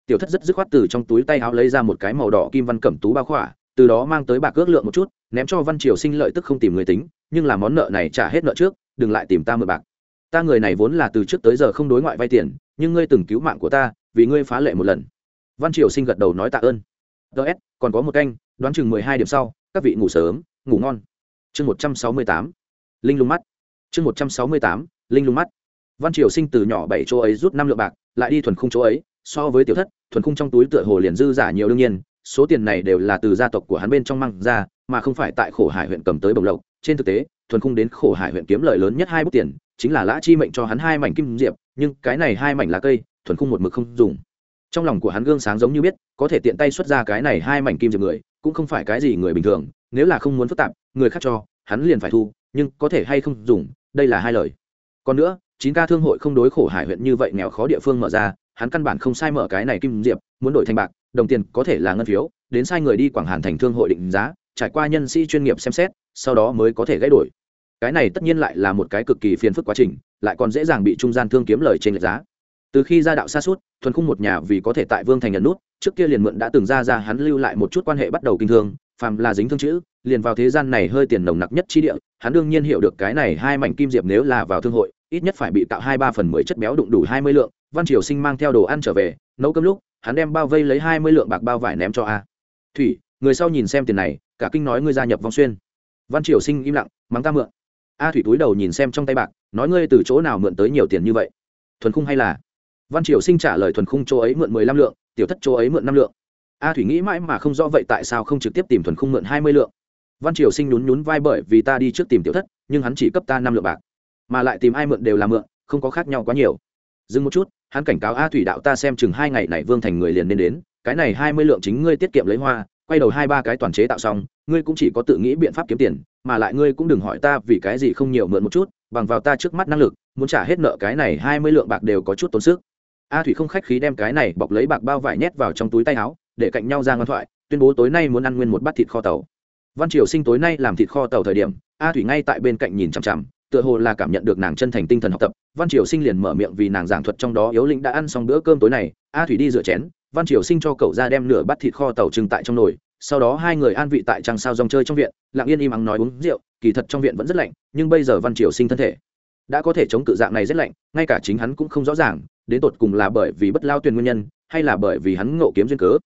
Tiểu thất rất dứt khoát từ trong túi tay áo lấy ra một cái màu đỏ kim văn cẩm tú bao khỏa, từ đó mang tới bạc ước lượng một chút, ném cho văn triều sinh lợi tức không tìm người tính, nhưng là món nợ này trả hết nợ trước, đừng lại tìm ta mượn bạc. Ta người này vốn là từ trước tới giờ không đối ngoại vay tiền, nhưng ngươi từng cứu mạng của ta, vì ngươi phá lệ một lần. Văn triều sinh gật đầu nói tạ ơn. Ts còn có một canh, đoán chừng mười hai điểm sau, các vị ngủ sớm, ngủ ngon. Chương một trăm sáu mươi tám. Linh lung mắt chương một trăm sáu mươi tám, linh lung mắt. Văn triều sinh từ nhỏ bảy chỗ ấy rút năm lượng bạc, lại đi thuần khung chỗ ấy, so với tiểu thất, thuần khung trong túi tựa hồ liền dư giả nhiều đương nhiên, số tiền này đều là từ gia tộc của hắn bên trong mang ra, mà không phải tại khổ hải huyện cầm tới bồng lộc. Trên thực tế, thuần khung đến khổ hải huyện kiếm lợi lớn nhất hai bút tiền, chính là lã chi mệnh cho hắn hai mảnh kim diệp, nhưng cái này hai mảnh lá cây, thuần khung một mực không dùng. Trong lòng của hắn gương sáng giống như biết, có thể tiện tay xuất ra cái này hai mảnh kim diệp người, cũng không phải cái gì người bình thường, nếu là không muốn phức tạp, người khác cho, hắn liền phải thu, nhưng có thể hay không dùng đây là hai lời. Còn nữa, chín ca thương hội không đối khổ hải huyện như vậy nghèo khó địa phương mở ra, hắn căn bản không sai mở cái này kim diệp, muốn đổi thành bạc, đồng tiền có thể là ngân phiếu, đến sai người đi quảng hàn thành thương hội định giá, trải qua nhân sĩ chuyên nghiệp xem xét, sau đó mới có thể gãy đổi. Cái này tất nhiên lại là một cái cực kỳ phiền phức quá trình, lại còn dễ dàng bị trung gian thương kiếm lời trên lệch giá. Từ khi ra đạo xa suốt, thuần khung một nhà vì có thể tại vương thành nhận nút, trước kia liền mượn đã từng ra ra hắn lưu lại một chút quan hệ bắt đầu kinh thương phàm là dính thương chữ, liền vào thế gian này hơi tiền nồng nặc nhất chi địa, hắn đương nhiên hiểu được cái này hai mảnh kim diệp nếu là vào thương hội, ít nhất phải bị tạo hai ba phần mười chất béo đụng đủ hai mươi lượng, văn triều sinh mang theo đồ ăn trở về, nấu cơm lúc, hắn đem bao vây lấy hai mươi lượng bạc bao vải ném cho a. Thủy, người sau nhìn xem tiền này, cả kinh nói ngươi gia nhập vong xuyên. Văn triều sinh im lặng, mắng ta mượn. A thủy túi đầu nhìn xem trong tay bạc, nói ngươi từ chỗ nào mượn tới nhiều tiền như vậy? Thuần khung hay là? Văn triều sinh trả lời thuần khung chỗ ấy mượn mười lăm lượng, tiểu thất chỗ ấy mượn năm lượng a thủy nghĩ mãi mà không rõ vậy tại sao không trực tiếp tìm thuần không mượn hai mươi lượng. Văn triều sinh nhún nhún vai bởi vì ta đi trước tìm tiểu thất, nhưng hắn chỉ cấp ta năm lượng bạc. Mà lại tìm ai mượn đều là mượn, không có khác nhau quá nhiều. Dừng một chút, hắn cảnh cáo a thủy đạo ta xem chừng hai ngày này vương thành người liền nên đến, cái này hai mươi lượng chính ngươi tiết kiệm lấy hoa, quay đầu hai ba cái toàn chế tạo xong, ngươi cũng chỉ có tự nghĩ biện pháp kiếm tiền, mà lại ngươi cũng đừng hỏi ta vì cái gì không nhiều mượn một chút, bằng vào ta trước mắt năng lực, muốn trả hết nợ cái này hai mươi lượng bạc đều có chút tốn sức. A thủy không khách khí đem cái này bọc lấy bạc bao vải nhét vào trong túi tay áo để cạnh nhau ra ngoan thoại, tuyên bố tối nay muốn ăn nguyên một bát thịt kho tàu. Văn triều sinh tối nay làm thịt kho tàu thời điểm, a thủy ngay tại bên cạnh nhìn chằm chằm, tựa hồ là cảm nhận được nàng chân thành tinh thần học tập. Văn triều sinh liền mở miệng vì nàng giảng thuật trong đó yếu lĩnh đã ăn xong bữa cơm tối này, a thủy đi rửa chén, văn triều sinh cho cậu ra đem nửa bát thịt kho tàu trưng tại trong nồi. Sau đó hai người an vị tại trăng sao dòng chơi trong viện, lặng yên im ắng nói uống rượu, kỳ thật trong viện vẫn rất lạnh, nhưng bây giờ văn triều sinh thân thể đã có thể chống cự dạng này rất lạnh, ngay cả chính hắn cũng không rõ ràng, đến tột cùng là bởi vì bất lao tuyền nguyên nhân, hay là bởi vì hắn ngộ kiếm duyên cớ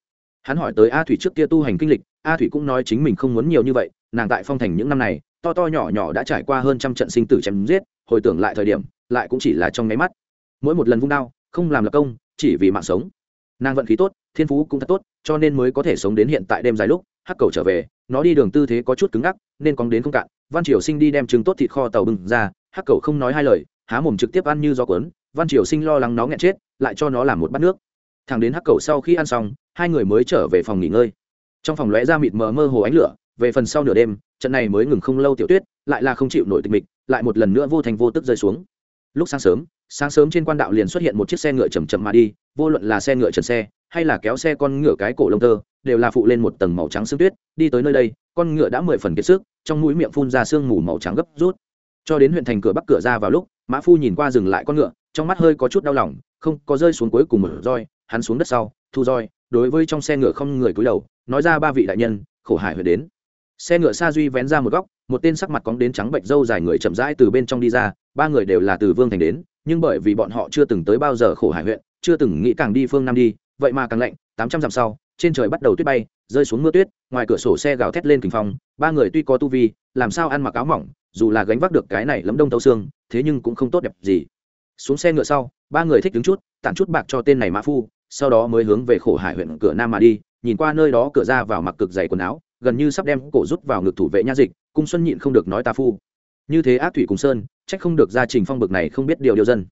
hắn hỏi tới a thủy trước kia tu hành kinh lịch, a thủy cũng nói chính mình không muốn nhiều như vậy, nàng tại phong thành những năm này, to to nhỏ nhỏ đã trải qua hơn trăm trận sinh tử chém giết, hồi tưởng lại thời điểm, lại cũng chỉ là trong nháy mắt. Mỗi một lần vung đao, không làm lập công, chỉ vì mạng sống. Nàng vận khí tốt, thiên phú cũng thật tốt, cho nên mới có thể sống đến hiện tại đêm dài lúc, hắc cầu trở về, nó đi đường tư thế có chút cứng ngắc, nên cóng đến không cạn. Văn triều sinh đi đem trứng tốt thịt kho tàu bừng ra, hắc cầu không nói hai lời, há mồm trực tiếp ăn như gió cuốn. Văn triều sinh lo lắng nó nghẹn chết, lại cho nó làm một bát nước thằng đến hắc cầu sau khi ăn xong, hai người mới trở về phòng nghỉ ngơi. Trong phòng lóe ra mịt mờ mơ hồ ánh lửa, về phần sau nửa đêm, trận này mới ngừng không lâu tiểu tuyết, lại là không chịu nổi tịch mịch, lại một lần nữa vô thành vô tức rơi xuống. Lúc sáng sớm sáng sớm trên quan đạo liền xuất hiện một chiếc xe ngựa chầm chậm mà đi, vô luận là xe ngựa trần xe, hay là kéo xe con ngựa cái cổ lông tơ, đều là phụ lên một tầng màu trắng sương tuyết, đi tới nơi đây, con ngựa đã mười phần kiệt sức, trong mũi miệng phun ra sương mù màu trắng gấp rút. Cho đến huyện thành cửa bắc cửa ra vào lúc, mã phu nhìn qua dừng lại con ngựa, trong mắt hơi có chút đau lòng, không có rơi xuống cuối cùng một roi hắn xuống đất sau, thu roi, đối với trong xe ngựa không người cúi đầu, nói ra ba vị đại nhân, khổ hải huyện đến. Xe ngựa sa duy vén ra một góc, một tên sắc mặt cóng đến trắng bệnh dâu dài người chậm rãi từ bên trong đi ra, ba người đều là từ vương thành đến, nhưng bởi vì bọn họ chưa từng tới bao giờ khổ hải huyện, chưa từng nghĩ càng đi phương nam đi, vậy mà càng lạnh, tám trăm dặm sau, trên trời bắt đầu tuyết bay, rơi xuống mưa tuyết, ngoài cửa sổ xe gào thét lên kinh phong, ba người tuy có tu vi, làm sao ăn mặc áo mỏng, dù là gánh vác được cái này lấm đông tấu xương, thế nhưng cũng không tốt đẹp gì. Xuống xe ngựa sau, ba người thích đứng chút tặng chút bạc cho tên này mã phu sau đó mới hướng về khổ hải huyện cửa nam mà đi, nhìn qua nơi đó cửa ra vào mặc cực dày quần áo, gần như sắp đem cổ rút vào ngực thủ vệ nha dịch, cung xuân nhịn không được nói ta phu. Như thế ác thủy cùng sơn trách không được gia trình phong bực này không biết điều điều dân.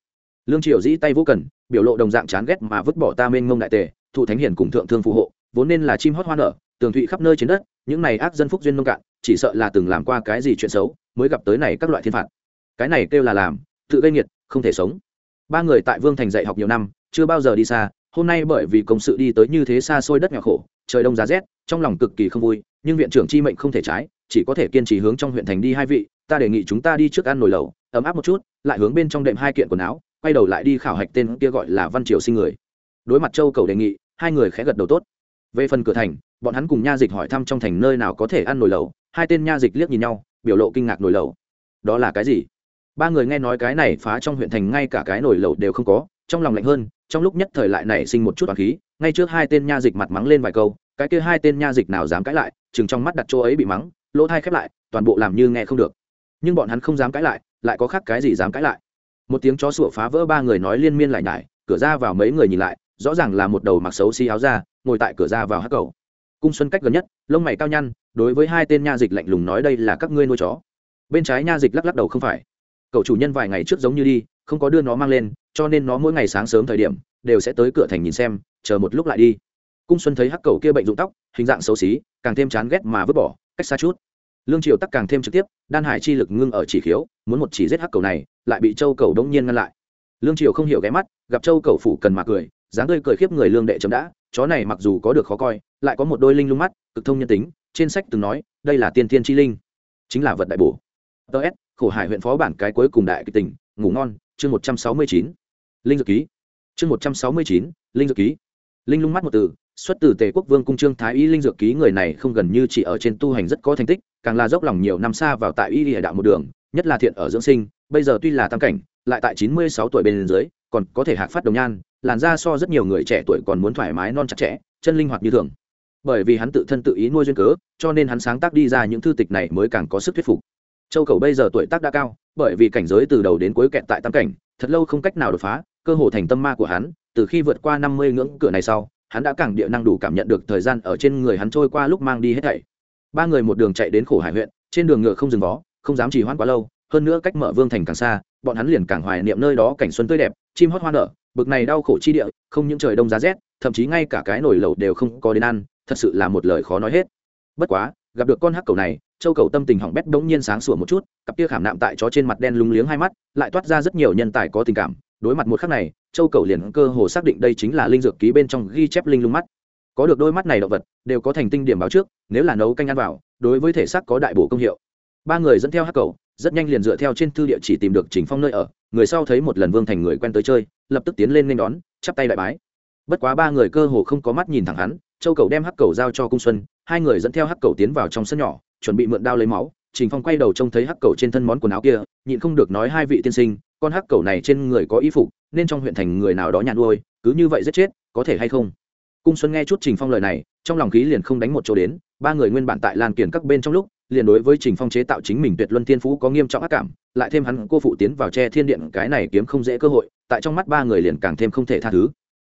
Lương triều dĩ tay vô cần, biểu lộ đồng dạng chán ghét mà vứt bỏ ta mênh mông đại tề, thụ thánh hiển cùng thượng thương phù hộ, vốn nên là chim hót hoa nở, tường thụy khắp nơi trên đất, những này ác dân phúc duyên nông cạn, chỉ sợ là từng làm qua cái gì chuyện xấu, mới gặp tới này các loại thiên phạt. Cái này kêu là làm, tự gây nghiệt, không thể sống. Ba người tại vương thành dạy học nhiều năm, chưa bao giờ đi xa hôm nay bởi vì công sự đi tới như thế xa xôi đất nghèo khổ, trời đông giá rét, trong lòng cực kỳ không vui, nhưng viện trưởng chi mệnh không thể trái, chỉ có thể kiên trì hướng trong huyện thành đi hai vị, ta đề nghị chúng ta đi trước ăn nồi lẩu, ấm áp một chút, lại hướng bên trong đệm hai kiện quần áo, quay đầu lại đi khảo hạch tên kia gọi là văn triều sinh người. Đối mặt châu cầu đề nghị, hai người khẽ gật đầu tốt. Về phần cửa thành, bọn hắn cùng nha dịch hỏi thăm trong thành nơi nào có thể ăn nồi lẩu, hai tên nha dịch liếc nhìn nhau, biểu lộ kinh ngạc nồi lẩu. Đó là cái gì? Ba người nghe nói cái này phá trong huyện thành ngay cả cái nồi lẩu đều không có trong lòng lạnh hơn, trong lúc nhất thời lại nảy sinh một chút hoàng khí, ngay trước hai tên nha dịch mặt mắng lên vài câu, cái kia hai tên nha dịch nào dám cãi lại, chừng trong mắt đặt chỗ ấy bị mắng, lỗ thai khép lại, toàn bộ làm như nghe không được. Nhưng bọn hắn không dám cãi lại lại có khác cái gì dám cãi lại? Một tiếng chó sủa phá vỡ ba người nói liên miên lại nhải, cửa ra vào mấy người nhìn lại, rõ ràng là một đầu mặc xấu xí áo ra ngồi tại cửa ra vào hắc cầu. Cung xuân cách gần nhất, lông mày cao nhăn, đối với hai tên nha dịch lạnh lùng nói đây là các ngươi nuôi chó. Bên trái nha dịch lắc lắc đầu không phải. Cậu chủ nhân vài ngày trước giống như đi không có đưa nó mang lên, cho nên nó mỗi ngày sáng sớm thời điểm, đều sẽ tới cửa thành nhìn xem, chờ một lúc lại đi. Cung xuân thấy hắc cầu kia bệnh dụng tóc, hình dạng xấu xí, càng thêm chán ghét mà vứt bỏ, cách xa chút. Lương triều tắc càng thêm trực tiếp, đan hải chi lực ngưng ở chỉ khiếu, muốn một chỉ giết hắc cầu này, lại bị châu cầu đông nhiên ngăn lại. Lương triều không hiểu ghé mắt, gặp châu cầu phủ cần mà cười, dáng tươi cười khiếp người lương đệ chấm đã, chó này mặc dù có được khó coi, lại có một đôi linh lung mắt, cực thông nhân tính, trên sách từng nói, đây là tiên thiên chi linh, chính là vật đại bổ. Ts khổ hải huyện phó bản cái cuối cùng đại kịch tỉnh ngủ ngon chương một trăm sáu mươi chín, linh dược ký. Chương một trăm sáu mươi chín, linh dược ký. Linh lung mắt một từ, xuất từ tề quốc vương cung trương thái y linh dược ký, người này không gần như chỉ ở trên tu hành rất có thành tích, càng là dốc lòng nhiều năm xa vào tại y địa đạo một đường, nhất là thiện ở dưỡng sinh, bây giờ tuy là tam cảnh, lại tại chín mươi sáu tuổi bên dưới, còn có thể hạc phát đồng nhan, làn da so rất nhiều người trẻ tuổi còn muốn thoải mái non chặt chẽ, chân linh hoạt như thường. Bởi vì hắn tự thân tự ý nuôi duyên cớ, cho nên hắn sáng tác đi ra những thư tịch này mới càng có sức thuyết phục. Châu cầu bây giờ tuổi tác đã cao bởi vì cảnh giới từ đầu đến cuối kẹt tại tam cảnh, thật lâu không cách nào đột phá, cơ hồ thành tâm ma của hắn, từ khi vượt qua năm mươi ngưỡng cửa này sau, hắn đã càng địa năng đủ cảm nhận được thời gian ở trên người hắn trôi qua lúc mang đi hết thảy. Ba người một đường chạy đến khổ hải huyện, trên đường ngựa không dừng vó, không dám trì hoãn quá lâu, hơn nữa cách mở vương thành càng xa, bọn hắn liền càng hoài niệm nơi đó cảnh xuân tươi đẹp, chim hót hoa nở, bực này đau khổ chi địa, không những trời đông giá rét, thậm chí ngay cả cái nồi lẩu đều không có đến ăn, thật sự là một lời khó nói hết. Bất quá, gặp được con hắc cầu này châu cầu tâm tình hỏng bét đống nhiên sáng sủa một chút, cặp kia khảm nạm tại chó trên mặt đen lúng liếng hai mắt, lại toát ra rất nhiều nhân tài có tình cảm. Đối mặt một khắc này, châu cầu liền cơ hồ xác định đây chính là linh dược ký bên trong ghi chép linh lung mắt. Có được đôi mắt này động vật, đều có thành tinh điểm báo trước, nếu là nấu canh ăn vào, đối với thể xác có đại bổ công hiệu. Ba người dẫn theo hắc cầu, rất nhanh liền dựa theo trên thư địa chỉ tìm được trình phong nơi ở, người sau thấy một lần vương thành người quen tới chơi, lập tức tiến lên nên đón, chắp tay đại bái. Bất quá ba người cơ hồ không có mắt nhìn thẳng hắn, châu cầu đem hắc cầu giao cho cung xuân, hai người dẫn theo hắc cầu tiến vào trong sân nhỏ chuẩn bị mượn đao lấy máu, trình phong quay đầu trông thấy hắc cầu trên thân món quần áo kia, nhịn không được nói hai vị tiên sinh, con hắc cầu này trên người có y phục, nên trong huyện thành người nào đó nhàn nuôi, cứ như vậy giết chết, có thể hay không? Cung xuân nghe chút trình phong lời này, trong lòng khí liền không đánh một chỗ đến, ba người nguyên bản tại lan kiển các bên trong lúc, liền đối với trình phong chế tạo chính mình tuyệt luân thiên phú có nghiêm trọng ác cảm, lại thêm hắn cô phụ tiến vào che thiên điện, cái này kiếm không dễ cơ hội, tại trong mắt ba người liền càng thêm không thể tha thứ.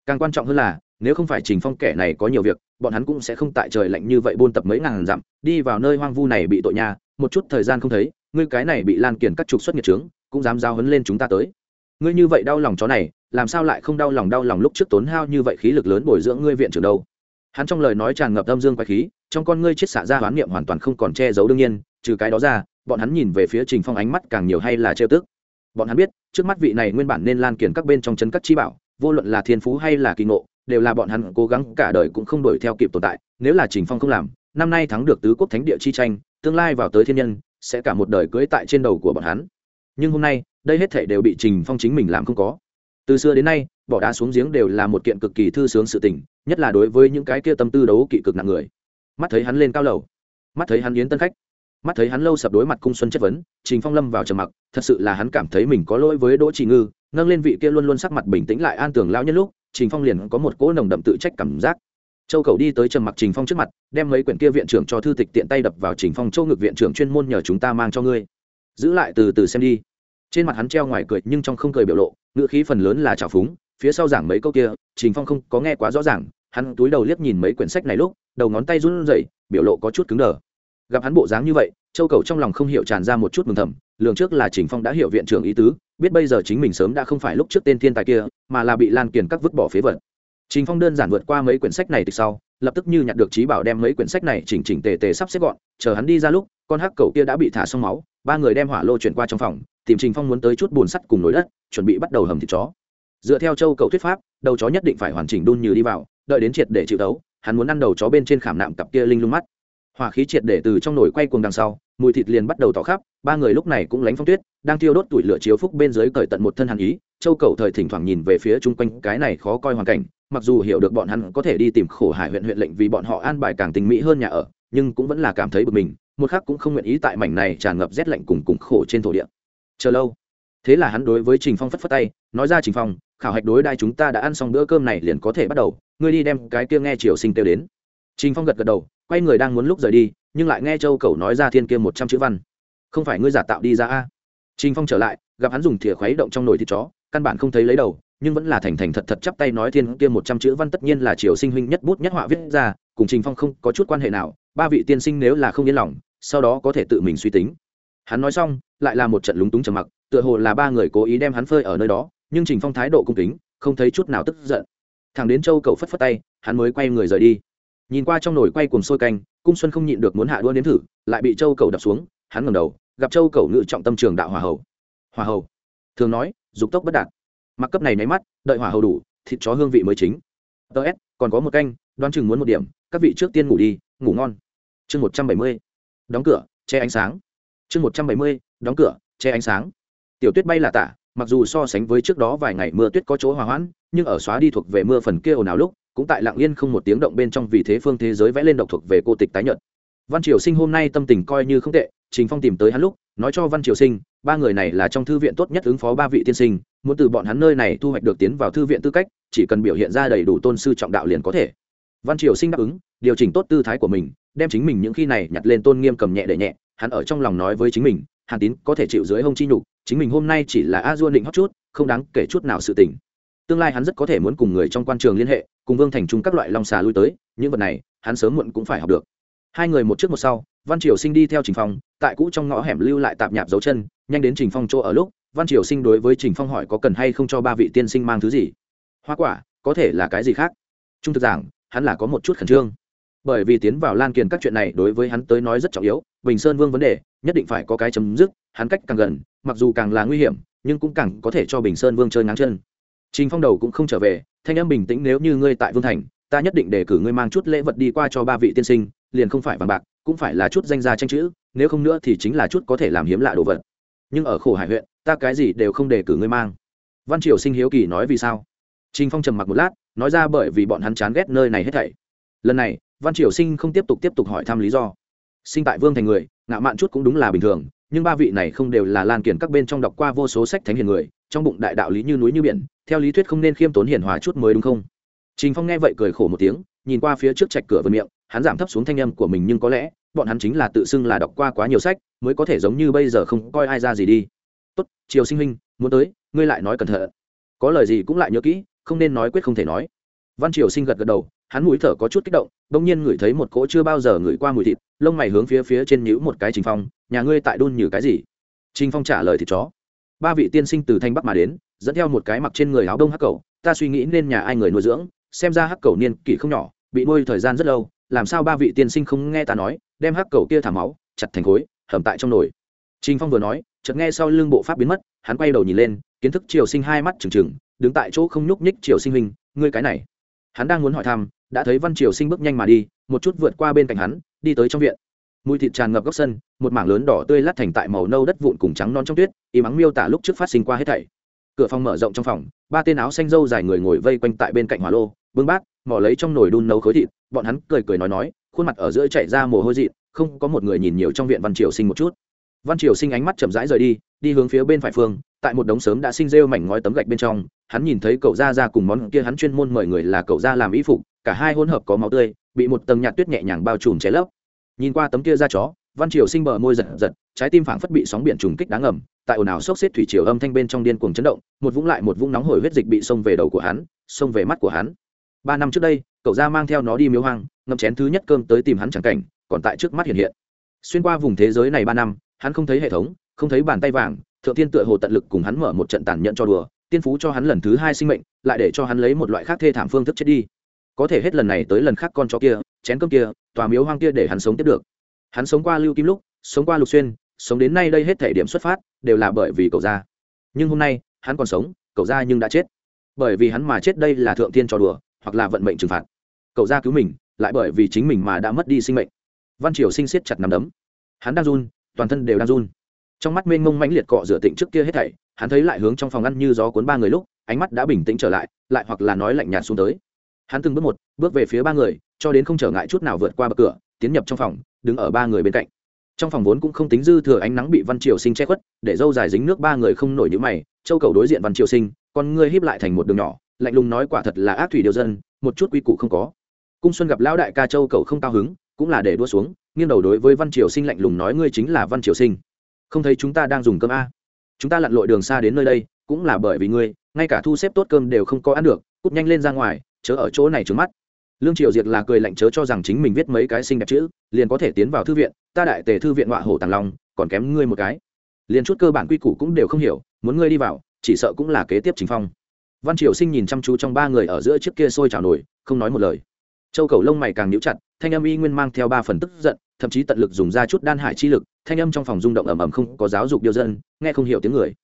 Càng quan trọng hơn là, nếu không phải trình phong kẻ này có nhiều việc bọn hắn cũng sẽ không tại trời lạnh như vậy buôn tập mấy ngàn dặm, đi vào nơi hoang vu này bị tội nhà một chút thời gian không thấy, ngươi cái này bị lan kiển các trục xuất nghiệt trướng, cũng dám giao hấn lên chúng ta tới. Ngươi như vậy đau lòng chó này, làm sao lại không đau lòng đau lòng lúc trước tốn hao như vậy khí lực lớn bồi dưỡng ngươi viện trưởng đâu? Hắn trong lời nói tràn ngập âm dương quái khí, trong con ngươi chết xạ ra hoán niệm hoàn toàn không còn che giấu đương nhiên, trừ cái đó ra, bọn hắn nhìn về phía trình phong ánh mắt càng nhiều hay là trêu tức. Bọn hắn biết, trước mắt vị này nguyên bản nên lan kiển các bên trong chân các chi bảo vô luận là thiên phú hay là kỳ ngộ, đều là bọn hắn cố gắng cả đời cũng không đổi theo kịp tồn tại. Nếu là trình phong không làm, năm nay thắng được tứ quốc thánh địa chi tranh, tương lai vào tới thiên nhân, sẽ cả một đời cưới tại trên đầu của bọn hắn. Nhưng hôm nay, đây hết thể đều bị trình phong chính mình làm không có. Từ xưa đến nay, bỏ đá xuống giếng đều là một kiện cực kỳ thư sướng sự tình, nhất là đối với những cái kia tâm tư đấu kỵ cực nặng người. Mắt thấy hắn lên cao lầu, mắt thấy hắn yến tân khách mắt thấy hắn lâu sập đối mặt cung xuân chất vấn, trình phong lâm vào trầm mặc, thật sự là hắn cảm thấy mình có lỗi với đỗ trì ngư, nâng lên vị kia luôn luôn sắc mặt bình tĩnh lại an tường lao nhất lúc, trình phong liền có một cỗ nồng đậm tự trách cảm giác. Châu cầu đi tới trầm mặc trình phong trước mặt, đem mấy quyển kia viện trưởng cho thư tịch tiện tay đập vào trình phong châu ngực viện trưởng chuyên môn nhờ chúng ta mang cho ngươi. Giữ lại từ từ xem đi. Trên mặt hắn treo ngoài cười nhưng trong không cười biểu lộ, ngữ khí phần lớn là trào phúng, phía sau giảng mấy câu kia, trình phong không có nghe quá rõ ràng, hắn túi đầu liếc nhìn mấy quyển sách này lúc, đầu ngón tay run rẩy, biểu lộ có chút cứng đờ gặp hắn bộ dáng như vậy, châu cầu trong lòng không hiểu tràn ra một chút mừng thầm, lường trước là trình phong đã hiểu viện trưởng ý tứ, biết bây giờ chính mình sớm đã không phải lúc trước tên thiên tài kia, mà là bị lan kiền các vứt bỏ phế vật. Trình phong đơn giản vượt qua mấy quyển sách này từ sau, lập tức như nhặt được trí bảo đem mấy quyển sách này chỉnh chỉnh tề tề sắp xếp gọn, chờ hắn đi ra lúc, con hắc cầu kia đã bị thả xong máu, ba người đem hỏa lô chuyển qua trong phòng, tìm trình phong muốn tới chút bùn sắt cùng nồi đất, chuẩn bị bắt đầu hầm thịt chó. Dựa theo châu cầu thuyết pháp, đầu chó nhất định phải hoàn chỉnh đun như đi vào, đợi đến triệt để chịu đấu hắn muốn ăn đầu chó bên trên khảm nạm cặp kia linh lung mắt hỏa khí triệt để từ trong nồi quay cuồng đằng sau, mùi thịt liền bắt đầu tỏ khắp, ba người lúc này cũng lánh phong tuyết, đang thiêu đốt tuổi lửa chiếu phúc bên dưới cởi tận một thân hàn ý, châu cầu thời thỉnh thoảng nhìn về phía chung quanh, cái này khó coi hoàn cảnh, mặc dù hiểu được bọn hắn có thể đi tìm khổ hải huyện huyện lệnh vì bọn họ an bài càng tình mỹ hơn nhà ở, nhưng cũng vẫn là cảm thấy bực mình, một khác cũng không nguyện ý tại mảnh này tràn ngập rét lạnh cùng cùng khổ trên thổ địa. Chờ lâu. Thế là hắn đối với trình phong phất phất tay, nói ra trình phong, khảo hạch đối đai chúng ta đã ăn xong bữa cơm này liền có thể bắt đầu, ngươi đi đem cái kia nghe triều sinh kêu đến. Trình phong gật gật đầu quay người đang muốn lúc rời đi, nhưng lại nghe châu cầu nói ra thiên kia một trăm chữ văn. Không phải ngươi giả tạo đi ra a? Trình phong trở lại, gặp hắn dùng thìa khuấy động trong nồi thịt chó, căn bản không thấy lấy đầu, nhưng vẫn là thành thành thật thật chắp tay nói thiên kia một trăm chữ văn tất nhiên là triều sinh huynh nhất bút nhất họa viết ra, cùng trình phong không có chút quan hệ nào, ba vị tiên sinh nếu là không yên lòng, sau đó có thể tự mình suy tính. Hắn nói xong, lại là một trận lúng túng trầm mặc, tựa hồ là ba người cố ý đem hắn phơi ở nơi đó, nhưng trình phong thái độ cung kính, không thấy chút nào tức giận. Thằng đến châu cầu phất phất tay, hắn mới quay người rời đi nhìn qua trong nồi quay cùng sôi canh, cung xuân không nhịn được muốn hạ đua nếm thử, lại bị châu cầu đập xuống, hắn ngầm đầu, gặp châu cầu ngự trọng tâm trường đạo hòa hầu. Hòa hầu? Thường nói, dục tốc bất đạt. Mặc cấp này nháy mắt, đợi hòa hầu đủ, thịt chó hương vị mới chính. Tớ s, còn có một canh, đoán chừng muốn một điểm, các vị trước tiên ngủ đi, ngủ ngon. Chương một trăm bảy mươi, đóng cửa, che ánh sáng. Chương một trăm bảy mươi, đóng cửa, che ánh sáng. Tiểu tuyết bay là tả, mặc dù so sánh với trước đó vài ngày mưa tuyết có chỗ hòa hoãn, nhưng ở xóa đi thuộc về mưa phần kia ồn ào lúc cũng tại lặng yên không một tiếng động bên trong vì thế phương thế giới vẽ lên độc thuộc về cô tịch tái nhật văn triều sinh hôm nay tâm tình coi như không tệ, trình phong tìm tới hắn lúc, nói cho văn triều sinh, ba người này là trong thư viện tốt nhất ứng phó ba vị tiên sinh, muốn từ bọn hắn nơi này thu hoạch được tiến vào thư viện tư cách, chỉ cần biểu hiện ra đầy đủ tôn sư trọng đạo liền có thể. Văn triều sinh đáp ứng, điều chỉnh tốt tư thái của mình, đem chính mình những khi này nhặt lên tôn nghiêm cầm nhẹ để nhẹ, hắn ở trong lòng nói với chính mình, hàn tín có thể chịu dưới hông chi nhục, chính mình hôm nay chỉ là a duôn định hót chút, không đáng kể chút nào sự tình tương lai hắn rất có thể muốn cùng người trong quan trường liên hệ, cùng vương thành trung các loại long xà lui tới, những vật này, hắn sớm muộn cũng phải học được. Hai người một trước một sau, văn triều sinh đi theo trình phong, tại cũ trong ngõ hẻm lưu lại tạp nhạp dấu chân, nhanh đến trình phong chỗ ở lúc, văn triều sinh đối với trình phong hỏi có cần hay không cho ba vị tiên sinh mang thứ gì. Hoa quả, có thể là cái gì khác? Trung thực giảng, hắn là có một chút khẩn trương. Bởi vì tiến vào lan kiền các chuyện này đối với hắn tới nói rất trọng yếu, bình sơn vương vấn đề, nhất định phải có cái chấm dứt, hắn cách càng gần, mặc dù càng là nguy hiểm, nhưng cũng càng có thể cho bình sơn vương chơi ngang chân trình phong đầu cũng không trở về, thanh âm bình tĩnh nếu như ngươi tại vương thành, ta nhất định để cử ngươi mang chút lễ vật đi qua cho ba vị tiên sinh, liền không phải vàng bạc, cũng phải là chút danh gia tranh chữ, nếu không nữa thì chính là chút có thể làm hiếm lạ đồ vật. Nhưng ở khổ hải huyện, ta cái gì đều không để cử ngươi mang. Văn triều sinh hiếu kỳ nói vì sao? Trình phong trầm mặc một lát, nói ra bởi vì bọn hắn chán ghét nơi này hết thảy. Lần này, văn triều sinh không tiếp tục tiếp tục hỏi thăm lý do. Sinh tại vương thành người, ngạo mạn chút cũng đúng là bình thường, nhưng ba vị này không đều là lan kiển các bên trong đọc qua vô số sách thánh hiền người trong bụng đại đạo lý như núi như biển, theo lý thuyết không nên khiêm tốn hiền hòa chút mới đúng không? Trình phong nghe vậy cười khổ một tiếng, nhìn qua phía trước trạch cửa vườn miệng, hắn giảm thấp xuống thanh âm của mình nhưng có lẽ, bọn hắn chính là tự xưng là đọc qua quá nhiều sách, mới có thể giống như bây giờ không coi ai ra gì đi. Tốt, triều sinh huynh, muốn tới, ngươi lại nói cẩn thận. Có lời gì cũng lại nhớ kỹ, không nên nói quyết không thể nói. Văn triều sinh gật gật đầu, hắn mũi thở có chút kích động, bỗng nhiên ngửi thấy một cỗ chưa bao giờ ngửi qua mùi thịt, lông mày hướng phía phía trên nhữ một cái trình phong, nhà ngươi tại đun như cái gì? Trình phong trả lời thịt chó ba vị tiên sinh từ thanh bắc mà đến dẫn theo một cái mặc trên người áo đông hắc cầu ta suy nghĩ nên nhà ai người nuôi dưỡng xem ra hắc cầu niên kỷ không nhỏ bị nuôi thời gian rất lâu làm sao ba vị tiên sinh không nghe ta nói đem hắc cầu kia thả máu chặt thành khối hầm tại trong nồi. Trình phong vừa nói chợt nghe sau lưng bộ pháp biến mất hắn quay đầu nhìn lên kiến thức triều sinh hai mắt trừng trừng đứng tại chỗ không nhúc nhích triều sinh hình, ngươi cái này. Hắn đang muốn hỏi thăm đã thấy văn triều sinh bước nhanh mà đi một chút vượt qua bên cạnh hắn đi tới trong viện mùi thịt tràn ngập góc sân, một mảng lớn đỏ tươi lát thành tại màu nâu đất vụn cùng trắng non trong tuyết, y mắng miêu tả lúc trước phát sinh qua hết thảy. Cửa phòng mở rộng trong phòng, ba tên áo xanh dâu dài người ngồi vây quanh tại bên cạnh hỏa lô bưng bát mỏ lấy trong nồi đun nấu khối thịt, bọn hắn cười cười nói nói, khuôn mặt ở giữa chạy ra mồ hôi dị không có một người nhìn nhiều trong viện văn triều sinh một chút. Văn triều sinh ánh mắt chậm rãi rời đi đi hướng phía bên phải phương, tại một đống sớm đã sinh rêu mảnh ngói tấm gạch bên trong, hắn nhìn thấy cậu ra ra cùng món kia hắn chuyên môn mời người là cậu ra làm y phục, cả hai hỗn hợp có máu tươi, bị một tầng nhạt tuyết nhẹ nhàng bao trùm cháy lấp nhìn qua tấm kia da chó, văn triều sinh bờ môi giật giật, trái tim phảng phất bị sóng biển trùng kích đáng ngầm, tại ồn ào sốc xếp thủy triều âm thanh bên trong điên cuồng chấn động, một vũng lại một vũng nóng hổi huyết dịch bị xông về đầu của hắn, xông về mắt của hắn. Ba năm trước đây, cậu ra mang theo nó đi miếu hoang, ngậm chén thứ nhất cơm tới tìm hắn chẳng cảnh, còn tại trước mắt hiện hiện. Xuyên qua vùng thế giới này ba năm, hắn không thấy hệ thống, không thấy bàn tay vàng, thượng tiên tựa hồ tận lực cùng hắn mở một trận tàn nhẫn cho đùa, tiên phú cho hắn lần thứ hai sinh mệnh, lại để cho hắn lấy một loại khác thê thảm phương thức chết đi. Có thể hết lần này tới lần khác con chó kia chén cơm kia, tòa miếu hoang kia để hắn sống tiếp được. Hắn sống qua lưu kim lúc, sống qua lục xuyên, sống đến nay đây hết thể điểm xuất phát, đều là bởi vì cậu ra nhưng hôm nay, hắn còn sống, cậu ra nhưng đã chết. Bởi vì hắn mà chết đây là thượng tiên trò đùa, hoặc là vận mệnh trừng phạt. Cậu ra cứu mình, lại bởi vì chính mình mà đã mất đi sinh mệnh. Văn triều sinh siết chặt nằm đấm. Hắn đang run, toàn thân đều đang run. Trong mắt mênh mông mãnh liệt cọ rửa tịnh trước kia hết thảy, hắn thấy lại hướng trong phòng ăn như gió cuốn ba người lúc, ánh mắt đã bình tĩnh trở lại lại hoặc là nói lạnh nhạt xuống tới. Hắn từng bước một, bước về phía ba người cho đến không trở ngại chút nào vượt qua bậc cửa, tiến nhập trong phòng, đứng ở ba người bên cạnh. Trong phòng vốn cũng không tính dư thừa ánh nắng bị văn triều sinh che khuất, để dâu dài dính nước ba người không nổi nhữ mày, châu cầu đối diện văn triều sinh, con ngươi híp lại thành một đường nhỏ, lạnh lùng nói quả thật là ác thủy điều dân, một chút quy củ không có. Cung xuân gặp lão đại ca châu cầu không cao hứng, cũng là để đua xuống, nghiêng đầu đối với văn triều sinh lạnh lùng nói ngươi chính là văn triều sinh. Không thấy chúng ta đang dùng cơm a? Chúng ta lặn lội đường xa đến nơi đây, cũng là bởi vì ngươi, ngay cả thu xếp tốt cơm đều không có ăn được, cút nhanh lên ra ngoài, chớ ở chỗ này trứng mắt lương triều diệt là cười lạnh chớ cho rằng chính mình viết mấy cái xinh đẹp chữ, liền có thể tiến vào thư viện, ta đại tề thư viện họa hổ tàng long, còn kém ngươi một cái. Liền chút cơ bản quy củ cũng đều không hiểu, muốn ngươi đi vào, chỉ sợ cũng là kế tiếp chính phong. Văn triều sinh nhìn chăm chú trong ba người ở giữa chiếc kia sôi trào nổi, không nói một lời. Châu cầu lông mày càng níu chặt, thanh âm y nguyên mang theo ba phần tức giận, thậm chí tận lực dùng ra chút đan hải chi lực, thanh âm trong phòng rung động ầm ầm không có giáo dục điều dân, nghe không hiểu tiếng người.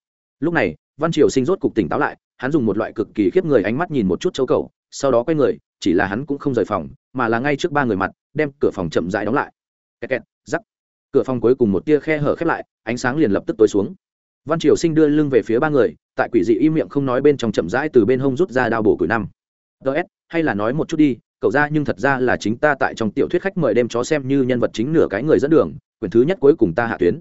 Lúc này, văn triều sinh rốt cục tỉnh táo lại, hắn dùng một loại cực kỳ khiếp người ánh mắt nhìn một chút châu cầu sau đó quay người, chỉ là hắn cũng không rời phòng, mà là ngay trước ba người mặt, đem cửa phòng chậm rãi đóng lại. Kẹt kẹt, rắc. Cửa phòng cuối cùng một tia khe hở khép lại, ánh sáng liền lập tức tối xuống. Văn triều sinh đưa lưng về phía ba người, tại quỷ dị im miệng không nói bên trong chậm rãi từ bên hông rút ra đao bổ cửi năm. Ts hay là nói một chút đi, cậu ra nhưng thật ra là chính ta tại trong tiểu thuyết khách mời đem chó xem như nhân vật chính nửa cái người dẫn đường, quyển thứ nhất cuối cùng ta hạ tuyến.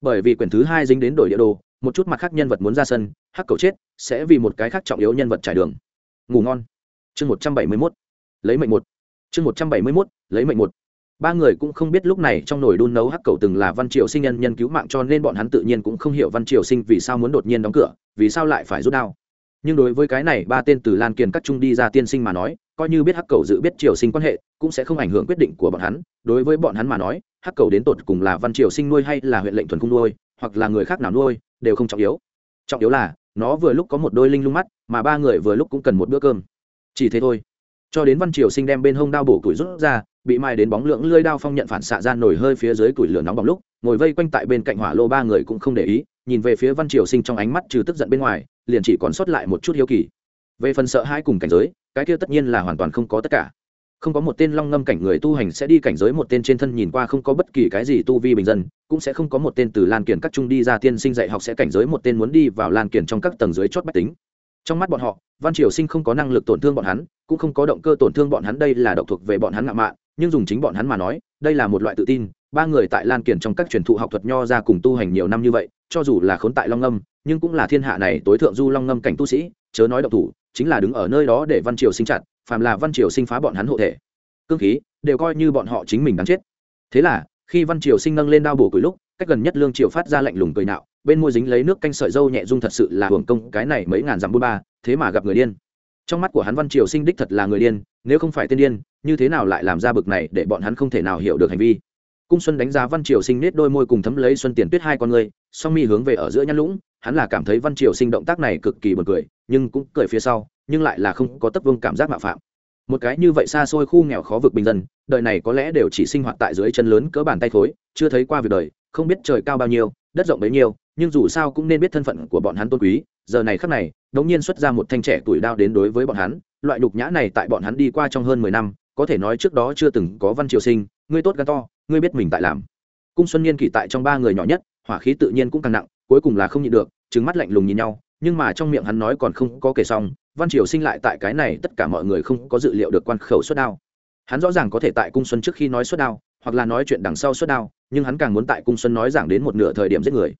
Bởi vì quyển thứ hai dính đến đổi địa đồ, một chút mặt khác nhân vật muốn ra sân, hắc cầu chết, sẽ vì một cái khác trọng yếu nhân vật trải đường. Ngủ ngon chương một trăm bảy mươi mốt. Lấy mệnh một. Chương một trăm bảy mươi mốt, lấy mệnh một. Ba người cũng không biết lúc này trong nồi đun nấu hắc cầu từng là văn triều sinh nhân nhân cứu mạng cho nên bọn hắn tự nhiên cũng không hiểu văn triều sinh vì sao muốn đột nhiên đóng cửa, vì sao lại phải rút đao. Nhưng đối với cái này, ba tên từ lan kiền các trung đi ra tiên sinh mà nói, coi như biết hắc cầu dự biết triều sinh quan hệ, cũng sẽ không ảnh hưởng quyết định của bọn hắn. Đối với bọn hắn mà nói, hắc cầu đến tột cùng là văn triều sinh nuôi hay là huyện lệnh thuần cung nuôi, hoặc là người khác nào nuôi, đều không trọng yếu. Trọng yếu là, nó vừa lúc có một đôi linh lung mắt, mà ba người vừa lúc cũng cần một bữa cơm chỉ thế thôi. Cho đến văn triều sinh đem bên hông đao bổ củi rút ra, bị mai đến bóng lượng lưỡi đao phong nhận phản xạ ra nổi hơi phía dưới củi lửa nóng bỏng lúc, ngồi vây quanh tại bên cạnh hỏa lô ba người cũng không để ý, nhìn về phía văn triều sinh trong ánh mắt trừ tức giận bên ngoài, liền chỉ còn sót lại một chút hiếu kỳ. Về phần sợ hai cùng cảnh giới, cái kia tất nhiên là hoàn toàn không có tất cả. Không có một tên long ngâm cảnh người tu hành sẽ đi cảnh giới một tên trên thân nhìn qua không có bất kỳ cái gì tu vi bình dân, cũng sẽ không có một tên từ lan kiển các trung đi ra tiên sinh dạy học sẽ cảnh giới một tên muốn đi vào lan kiển trong các tầng dưới chót bách tính trong mắt bọn họ, văn triều sinh không có năng lực tổn thương bọn hắn, cũng không có động cơ tổn thương bọn hắn đây là độc thuộc về bọn hắn ngạo mạn, nhưng dùng chính bọn hắn mà nói, đây là một loại tự tin, ba người tại lan kiển trong các truyền thụ học thuật nho ra cùng tu hành nhiều năm như vậy, cho dù là khốn tại long ngâm, nhưng cũng là thiên hạ này tối thượng du long ngâm cảnh tu sĩ, chớ nói độc thủ, chính là đứng ở nơi đó để văn triều sinh chặt, phàm là văn triều sinh phá bọn hắn hộ thể, cương khí, đều coi như bọn họ chính mình đáng chết. Thế là, khi văn triều sinh nâng lên đao bổ củi lúc, cách gần nhất lương triều phát ra lạnh lùng cười nạo bên môi dính lấy nước canh sợi dâu nhẹ dung thật sự là hưởng công cái này mấy ngàn dặm bút ba, thế mà gặp người điên. Trong mắt của hắn văn triều sinh đích thật là người điên, nếu không phải tên điên, như thế nào lại làm ra bực này để bọn hắn không thể nào hiểu được hành vi? Cung xuân đánh giá văn triều sinh nết đôi môi cùng thấm lấy xuân tiền tuyết hai con người, song mi hướng về ở giữa nhăn lũng, hắn là cảm thấy văn triều sinh động tác này cực kỳ bật cười, nhưng cũng cười phía sau, nhưng lại là không có tấp vương cảm giác mạo phạm. Một cái như vậy xa xôi khu nghèo khó vực bình dân, đời này có lẽ đều chỉ sinh hoạt tại dưới chân lớn cỡ bàn tay khối chưa thấy qua việc đời, không biết trời cao bao nhiêu, đất rộng bấy nhiêu nhưng dù sao cũng nên biết thân phận của bọn hắn tôn quý, giờ này khắc này, đống nhiên xuất ra một thanh trẻ tuổi đao đến đối với bọn hắn, loại nhục nhã này tại bọn hắn đi qua trong hơn mười năm, có thể nói trước đó chưa từng có văn triều sinh, ngươi tốt gan to, ngươi biết mình tại làm. Cung xuân niên kỷ tại trong ba người nhỏ nhất, hỏa khí tự nhiên cũng càng nặng, cuối cùng là không nhịn được trứng mắt lạnh lùng nhìn nhau, nhưng mà trong miệng hắn nói còn không có kể xong, văn triều sinh lại tại cái này tất cả mọi người không có dự liệu được quan khẩu xuất đao. Hắn rõ ràng có thể tại cung xuân trước khi nói xuất đao, hoặc là nói chuyện đằng sau xuất đao, nhưng hắn càng muốn tại cung xuân nói giảng đến một nửa thời điểm giết người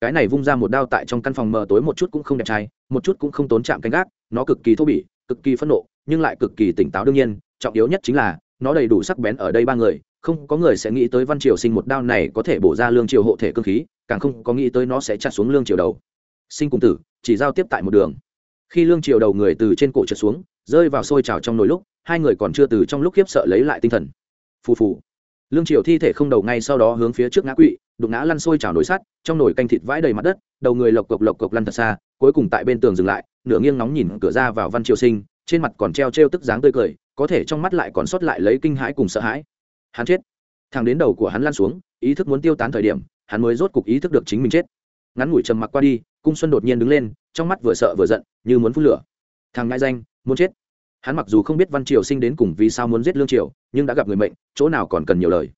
cái này vung ra một đao tại trong căn phòng mờ tối một chút cũng không đẹp trai, một chút cũng không tốn chạm canh gác, nó cực kỳ thô bỉ, cực kỳ phẫn nộ, nhưng lại cực kỳ tỉnh táo đương nhiên, trọng yếu nhất chính là, nó đầy đủ sắc bén ở đây ba người, không có người sẽ nghĩ tới văn triều sinh một đao này có thể bổ ra lương triều hộ thể cơ khí, càng không có nghĩ tới nó sẽ chặt xuống lương triều đầu. Sinh cùng tử, chỉ giao tiếp tại một đường. Khi lương triều đầu người từ trên cổ trượt xuống, rơi vào sôi trào trong nồi lúc, hai người còn chưa từ trong lúc khiếp sợ lấy lại tinh thần. Phù phù. Lương triều thi thể không đầu ngay sau đó hướng phía trước ngã quỵ đụng ngã lăn sôi chảo nồi sắt, trong nồi canh thịt vãi đầy mặt đất, đầu người lộc cộc lộc cộc lăn thật xa, cuối cùng tại bên tường dừng lại, nửa nghiêng nóng nhìn cửa ra vào văn triều sinh, trên mặt còn treo treo tức dáng tươi cười, có thể trong mắt lại còn sót lại lấy kinh hãi cùng sợ hãi. Hắn chết. Thằng đến đầu của hắn lăn xuống, ý thức muốn tiêu tán thời điểm, hắn mới rốt cục ý thức được chính mình chết. Ngắn ngủi trầm mặc qua đi, cung xuân đột nhiên đứng lên, trong mắt vừa sợ vừa giận, như muốn phun lửa. Thằng ngại danh, muốn chết. Hắn mặc dù không biết văn triều sinh đến cùng vì sao muốn giết lương triều, nhưng đã gặp người mệnh, chỗ nào còn cần nhiều lời.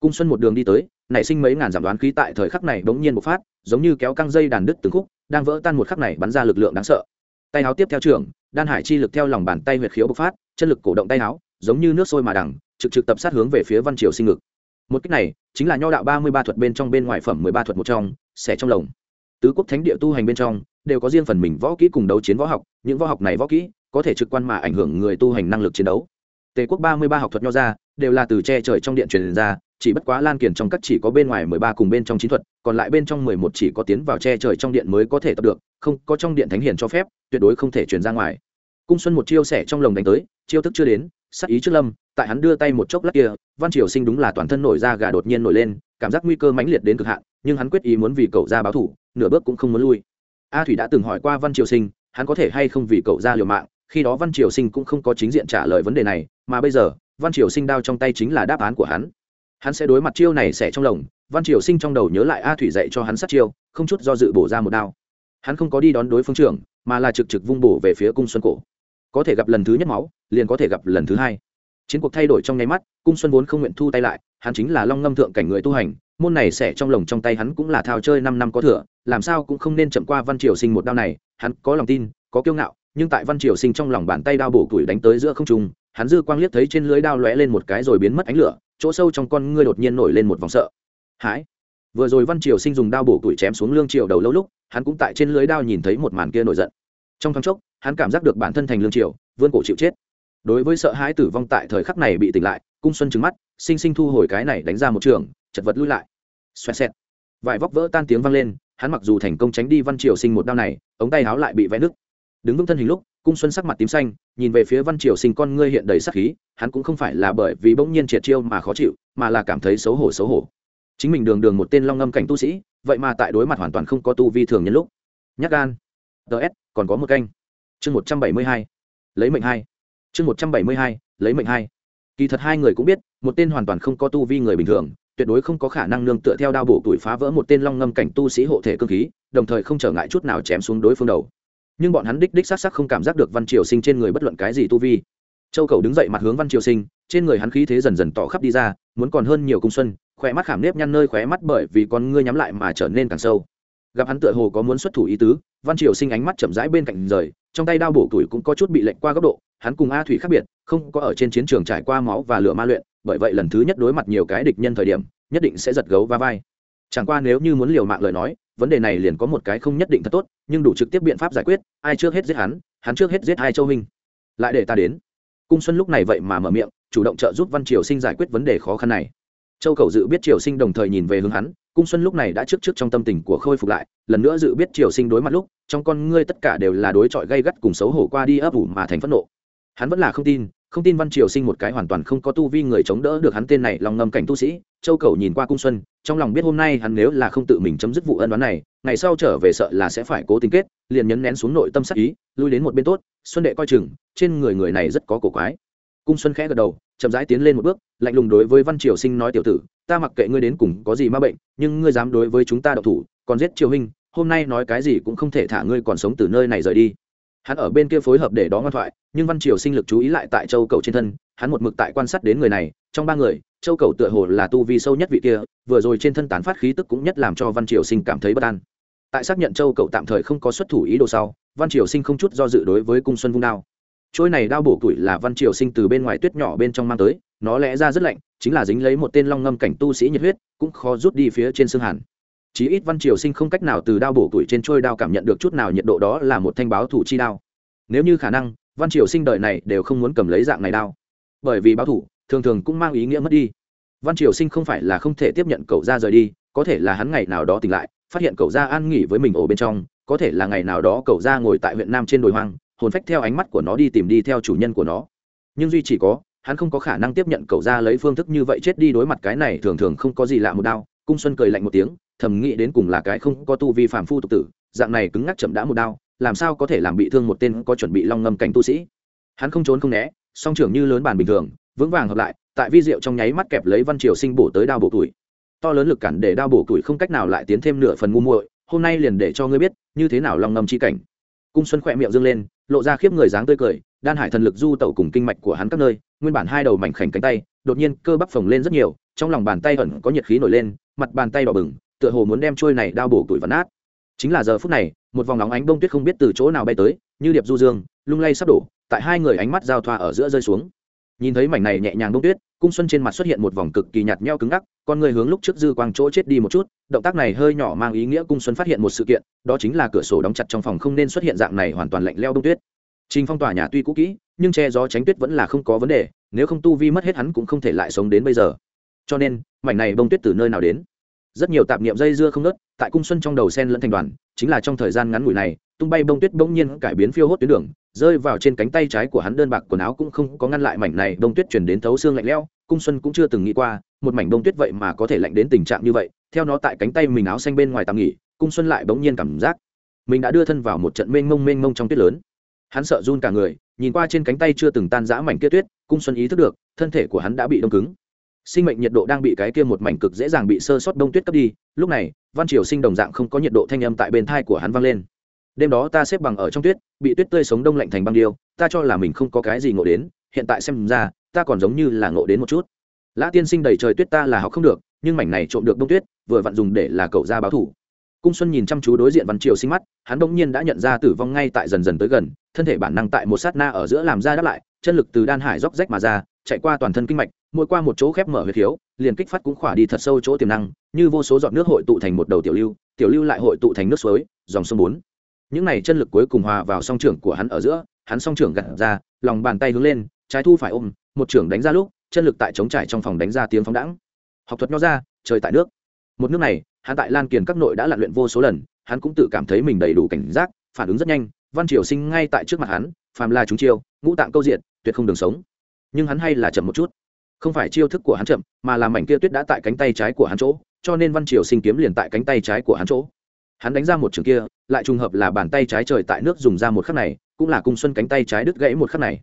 Cung xuân một đường đi tới nảy sinh mấy ngàn giảm đoán khí tại thời khắc này bỗng nhiên bộc phát, giống như kéo căng dây đàn đứt từng khúc, đang vỡ tan một khắc này bắn ra lực lượng đáng sợ. Tay áo tiếp theo trường đan hải chi lực theo lòng bàn tay huyệt khiếu bộc phát, chân lực cổ động tay áo, giống như nước sôi mà đằng, trực trực tập sát hướng về phía văn triều sinh ngực. Một cách này, chính là nho đạo ba mươi ba thuật bên trong bên ngoài phẩm mười ba thuật một trong, xẻ trong lồng. Tứ quốc thánh địa tu hành bên trong, đều có riêng phần mình võ kỹ cùng đấu chiến võ học, những võ học này võ kỹ, có thể trực quan mà ảnh hưởng người tu hành năng lực chiến đấu. Tề quốc ba mươi ba học thuật nho ra, đều là từ che trời trong điện truyền ra chỉ bất quá lan kiển trong các chỉ có bên ngoài mười ba cùng bên trong chiến thuật, còn lại bên trong mười một chỉ có tiến vào che trời trong điện mới có thể tập được, không, có trong điện thánh hiền cho phép, tuyệt đối không thể truyền ra ngoài. Cung xuân một chiêu xẻ trong lồng đánh tới, chiêu thức chưa đến sắc ý trước lâm, tại hắn đưa tay một chốc lát kia, văn triều sinh đúng là toàn thân nổi ra gà đột nhiên nổi lên, cảm giác nguy cơ mãnh liệt đến cực hạn, nhưng hắn quyết ý muốn vì cậu ra báo thủ, nửa bước cũng không muốn lui. A thủy đã từng hỏi qua văn triều sinh, hắn có thể hay không vì cậu ra liều mạng, khi đó văn triều sinh cũng không có chính diện trả lời vấn đề này, mà bây giờ, văn triều sinh đao trong tay chính là đáp án của hắn hắn sẽ đối mặt chiêu này sẽ trong lồng văn triều sinh trong đầu nhớ lại a thủy dạy cho hắn sát chiêu, không chút do dự bổ ra một đao. Hắn không có đi đón đối phương trưởng, mà là trực trực vung bổ về phía cung xuân cổ. Có thể gặp lần thứ nhất máu, liền có thể gặp lần thứ hai. Chiến cuộc thay đổi trong nháy mắt, cung xuân vốn không nguyện thu tay lại, hắn chính là long ngâm thượng cảnh người tu hành, môn này sẽ trong lồng trong tay hắn cũng là thao chơi năm năm có thừa, làm sao cũng không nên chậm qua văn triều sinh một đao này, hắn có lòng tin, có kiêu ngạo, nhưng tại văn triều sinh trong lòng bàn tay đao bổ củi đánh tới giữa không trung, hắn dư quang liếc thấy trên lưới đao lóe lên một cái rồi biến mất ánh lửa chỗ sâu trong con ngươi đột nhiên nổi lên một vòng sợ. Hãi. Vừa rồi văn triều sinh dùng đao bổ củi chém xuống lương triều đầu lâu lúc, hắn cũng tại trên lưới đao nhìn thấy một màn kia nổi giận. Trong thoáng chốc, hắn cảm giác được bản thân thành lương triều, vươn cổ chịu chết. Đối với sợ hãi tử vong tại thời khắc này bị tỉnh lại, cung xuân trứng mắt, sinh sinh thu hồi cái này đánh ra một trường, chật vật lui lại. Xoẹt xẹt. Vải vóc vỡ tan tiếng vang lên, hắn mặc dù thành công tránh đi văn triều sinh một đao này, ống tay áo lại bị vẽ nứt. Đứng vững thân hình lúc, cung xuân sắc mặt tím xanh nhìn về phía văn triều sinh con ngươi hiện đầy sắc khí, hắn cũng không phải là bởi vì bỗng nhiên triệt chiêu mà khó chịu, mà là cảm thấy xấu hổ xấu hổ. Chính mình đường đường một tên long ngâm cảnh tu sĩ, vậy mà tại đối mặt hoàn toàn không có tu vi thường nhân lúc. Nhắc gan. Ts còn có một canh. Chương một trăm bảy mươi hai. Lấy mệnh hai. Chương một trăm bảy mươi hai. Lấy mệnh hai. Kỳ thật hai người cũng biết, một tên hoàn toàn không có tu vi người bình thường, tuyệt đối không có khả năng nương tựa theo đao bổ tuổi phá vỡ một tên long ngâm cảnh tu sĩ hộ thể cơ khí, đồng thời không trở ngại chút nào chém xuống đối phương đầu nhưng bọn hắn đích đích xác xác không cảm giác được văn triều sinh trên người bất luận cái gì tu vi. Châu cầu đứng dậy mặt hướng văn triều sinh, trên người hắn khí thế dần dần tỏ khắp đi ra, muốn còn hơn nhiều cung xuân khỏe mắt khảm nếp nhăn nơi khóe mắt bởi vì con ngươi nhắm lại mà trở nên càng sâu. Gặp hắn tựa hồ có muốn xuất thủ ý tứ, văn triều sinh ánh mắt chậm rãi bên cạnh rời, trong tay đao bổ tuổi cũng có chút bị lệnh qua góc độ, hắn cùng a thủy khác biệt, không có ở trên chiến trường trải qua máu và lửa ma luyện, bởi vậy lần thứ nhất đối mặt nhiều cái địch nhân thời điểm, nhất định sẽ giật gấu va vai. Chẳng qua nếu như muốn liều mạng lời nói vấn đề này liền có một cái không nhất định thật tốt, nhưng đủ trực tiếp biện pháp giải quyết, ai trước hết giết hắn hắn trước hết giết hai châu minh lại để ta đến. Cung xuân lúc này vậy mà mở miệng, chủ động trợ giúp văn triều sinh giải quyết vấn đề khó khăn này. Châu cầu dự biết triều sinh đồng thời nhìn về hướng hắn, cung xuân lúc này đã trước trước trong tâm tình của khôi phục lại, lần nữa dự biết triều sinh đối mặt lúc, trong con ngươi tất cả đều là đối chọi gây gắt cùng xấu hổ qua đi ấp ủ mà thành phẫn nộ. Hắn vẫn là không tin không tin văn triều sinh một cái hoàn toàn không có tu vi người chống đỡ được hắn tên này lòng ngầm cảnh tu sĩ, châu cầu nhìn qua cung xuân, trong lòng biết hôm nay hắn nếu là không tự mình chấm dứt vụ ân đoán này, ngày sau trở về sợ là sẽ phải cố tình kết, liền nhấn nén xuống nội tâm sắc ý, lui đến một bên tốt, xuân đệ coi chừng, trên người người này rất có cổ quái. Cung xuân khẽ gật đầu, chậm rãi tiến lên một bước, lạnh lùng đối với văn triều sinh nói tiểu tử, ta mặc kệ ngươi đến cùng có gì ma bệnh, nhưng ngươi dám đối với chúng ta độc thủ, còn giết triều hình hôm nay nói cái gì cũng không thể thả ngươi còn sống từ nơi này rời đi. Hắn ở bên kia phối hợp để đó ngoan thoại nhưng văn triều sinh lực chú ý lại tại châu cầu trên thân, hắn một mực tại quan sát đến người này, trong ba người, châu cầu tựa hồ là tu vi sâu nhất vị kia, vừa rồi trên thân tán phát khí tức cũng nhất làm cho văn triều sinh cảm thấy bất an. Tại xác nhận châu cầu tạm thời không có xuất thủ ý đồ sau, văn triều sinh không chút do dự đối với cung xuân vung đao. Trôi này đao bổ củi là văn triều sinh từ bên ngoài tuyết nhỏ bên trong mang tới, nó lẽ ra rất lạnh, chính là dính lấy một tên long ngâm cảnh tu sĩ nhiệt huyết, cũng khó rút đi phía trên xương hàn. Chí ít văn triều sinh không cách nào từ đao bổ tuổi trên trôi đao cảm nhận được chút nào nhiệt độ đó là một thanh báo thủ chi đao. Nếu như khả năng văn triều sinh đời này đều không muốn cầm lấy dạng này đao. Bởi vì báo thủ, thường thường cũng mang ý nghĩa mất đi. Văn triều sinh không phải là không thể tiếp nhận cậu ra rời đi, có thể là hắn ngày nào đó tỉnh lại, phát hiện cậu ra an nghỉ với mình ở bên trong, có thể là ngày nào đó cậu ra ngồi tại huyện nam trên đồi hoang, hồn phách theo ánh mắt của nó đi tìm đi theo chủ nhân của nó. Nhưng duy chỉ có, hắn không có khả năng tiếp nhận cậu ra lấy phương thức như vậy chết đi đối mặt cái này thường thường không có gì lạ một đau cung xuân cười lạnh một tiếng, thầm nghĩ đến cùng là cái không có tu vi phạm phu tục tử, dạng này cứng ngắc chậm đã một đau làm sao có thể làm bị thương một tên có chuẩn bị long ngâm cảnh tu sĩ? Hắn không trốn không né, song trưởng như lớn bàn bình thường, vững vàng hợp lại, tại vi diệu trong nháy mắt kẹp lấy văn triều sinh bổ tới đao bổ tuổi. To lớn lực cản để đao bổ tuổi không cách nào lại tiến thêm nửa phần ngu muội, hôm nay liền để cho ngươi biết, như thế nào long ngâm chi cảnh. Cung xuân khỏe miệng dâng lên, lộ ra khiếp người dáng tươi cười, đan hải thần lực du tẩu cùng kinh mạch của hắn các nơi, nguyên bản hai đầu mảnh khảnh cánh tay, đột nhiên cơ bắp phồng lên rất nhiều, trong lòng bàn tay ẩn có nhiệt khí nổi lên, mặt bàn tay đỏ bừng, tựa hồ muốn đem trôi này đao bổ tuổi vắn nát chính là giờ phút này, một vòng nóng ánh bông tuyết không biết từ chỗ nào bay tới, như điệp du dương, lung lay sắp đổ, tại hai người ánh mắt giao thoa ở giữa rơi xuống. Nhìn thấy mảnh này nhẹ nhàng bông tuyết, cung xuân trên mặt xuất hiện một vòng cực kỳ nhạt nheo cứng ngắc, con người hướng lúc trước dư quang chỗ chết đi một chút, động tác này hơi nhỏ mang ý nghĩa cung xuân phát hiện một sự kiện, đó chính là cửa sổ đóng chặt trong phòng không nên xuất hiện dạng này hoàn toàn lạnh leo bông tuyết. Trình phong tỏa nhà tuy cũ kỹ, nhưng che gió tránh tuyết vẫn là không có vấn đề, nếu không tu vi mất hết hắn cũng không thể lại sống đến bây giờ. Cho nên, mảnh này bông tuyết từ nơi nào đến? Rất nhiều tạp niệm dây dưa không nớt, tại cung xuân trong đầu sen lẫn thành đoàn, chính là trong thời gian ngắn ngủi này, tung bay bông tuyết bỗng nhiên cải biến phiêu hốt tuyến đường, rơi vào trên cánh tay trái của hắn đơn bạc quần áo cũng không có ngăn lại mảnh này bông tuyết chuyển đến thấu xương lạnh lẽo, cung xuân cũng chưa từng nghĩ qua, một mảnh bông tuyết vậy mà có thể lạnh đến tình trạng như vậy, theo nó tại cánh tay mình áo xanh bên ngoài tạm nghỉ, cung xuân lại bỗng nhiên cảm giác mình đã đưa thân vào một trận mênh mông mênh mông trong tuyết lớn. Hắn sợ run cả người, nhìn qua trên cánh tay chưa từng tan rã mảnh kia tuyết, cung xuân ý thức được, thân thể của hắn đã bị đông cứng sinh mệnh nhiệt độ đang bị cái kia một mảnh cực dễ dàng bị sơ sót đông tuyết cấp đi, lúc này, văn triều sinh đồng dạng không có nhiệt độ thanh âm tại bên thai của hắn vang lên. Đêm đó ta xếp bằng ở trong tuyết, bị tuyết tươi sống đông lạnh thành băng điêu, ta cho là mình không có cái gì ngộ đến, hiện tại xem ra, ta còn giống như là ngộ đến một chút. Lã tiên sinh đầy trời tuyết ta là học không được, nhưng mảnh này trộm được đông tuyết, vừa vặn dùng để là cậu ra báo thủ. Cung xuân nhìn chăm chú đối diện văn triều sinh mắt, hắn bỗng nhiên đã nhận ra tử vong ngay tại dần dần tới gần, thân thể bản năng tại một sát na ở giữa làm ra đáp lại, chân lực từ đan hải róc rách mà ra chạy qua toàn thân kinh mạch, mỗi qua một chỗ khép mở huyệt khiếu, liền kích phát cũng khỏa đi thật sâu chỗ tiềm năng, như vô số giọt nước hội tụ thành một đầu tiểu lưu tiểu lưu lại hội tụ thành nước suối, dòng sông bốn. Những này chân lực cuối cùng hòa vào song trưởng của hắn ở giữa, hắn song trưởng gặt ra, lòng bàn tay hướng lên, trái thu phải ôm, một trưởng đánh ra lúc, chân lực tại chống trải trong phòng đánh ra tiếng phóng đãng. Học thuật nho ra, trời tại nước. Một nước này, hắn tại lan kiền các nội đã lặn luyện vô số lần, hắn cũng tự cảm thấy mình đầy đủ cảnh giác, phản ứng rất nhanh, văn triều sinh ngay tại trước mặt hắn, phàm là chúng chiêu, ngũ tạng câu diện tuyệt không đường sống nhưng hắn hay là chậm một chút. Không phải chiêu thức của hắn chậm, mà là mảnh kia tuyết đã tại cánh tay trái của hắn chỗ, cho nên văn triều sinh kiếm liền tại cánh tay trái của hắn chỗ. Hắn đánh ra một trường kia, lại trùng hợp là bàn tay trái trời tại nước dùng ra một khắc này, cũng là cung xuân cánh tay trái đứt gãy một khắc này.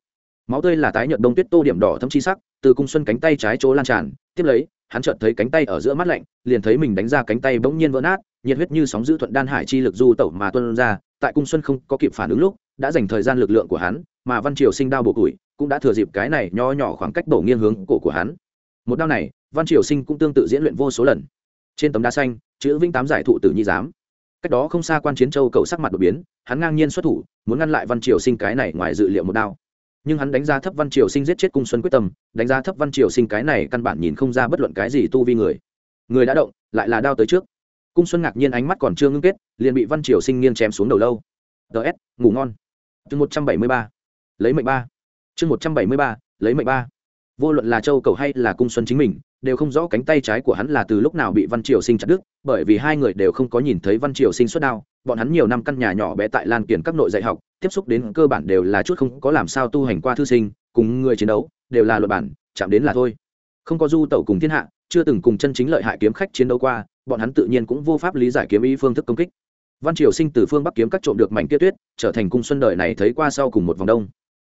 Máu tươi là tái nhợt đông tuyết tô điểm đỏ thâm chi sắc, từ cung xuân cánh tay trái chỗ lan tràn, tiếp lấy, hắn chợt thấy cánh tay ở giữa mắt lạnh, liền thấy mình đánh ra cánh tay bỗng nhiên vỡ nát, nhiệt huyết như sóng giữ thuận đan hải chi lực du tẩu mà tuân ra, tại cung xuân không có kịp phản ứng lúc, đã dành thời gian lực lượng của hắn mà văn triều sinh đao bổ củi, cũng đã thừa dịp cái này nho nhỏ khoảng cách bổ nghiêng hướng cổ của hắn. Một đao này, văn triều sinh cũng tương tự diễn luyện vô số lần. Trên tấm đá xanh, chữ vĩnh tám giải thụ tử nhi giám. Cách đó không xa quan chiến châu cầu sắc mặt đột biến, hắn ngang nhiên xuất thủ, muốn ngăn lại văn triều sinh cái này ngoài dự liệu một đao. Nhưng hắn đánh giá thấp văn triều sinh giết chết cung xuân quyết tâm, đánh giá thấp văn triều sinh cái này căn bản nhìn không ra bất luận cái gì tu vi người. Người đã động, lại là đao tới trước. Cung xuân ngạc nhiên ánh mắt còn chưa ngưng kết, liền bị văn triều sinh nghiêng chém xuống đầu lâu. Ts ngủ ngon. Chương một trăm bảy mươi ba lấy mệnh ba. Chương một trăm bảy mươi ba, lấy mệnh ba. Vô luận là châu cầu hay là cung xuân chính mình, đều không rõ cánh tay trái của hắn là từ lúc nào bị văn triều sinh chặt đứt, bởi vì hai người đều không có nhìn thấy văn triều sinh xuất đao, bọn hắn nhiều năm căn nhà nhỏ bé tại lan kiển các nội dạy học, tiếp xúc đến cơ bản đều là chút không có làm sao tu hành qua thư sinh, cùng người chiến đấu, đều là luật bản, chạm đến là thôi. Không có du tẩu cùng thiên hạ, chưa từng cùng chân chính lợi hại kiếm khách chiến đấu qua, bọn hắn tự nhiên cũng vô pháp lý giải kiếm ý phương thức công kích. Văn triều sinh từ phương bắc kiếm các trộm được mảnh kia tuyết, trở thành cung xuân đời này thấy qua sau cùng một vòng đông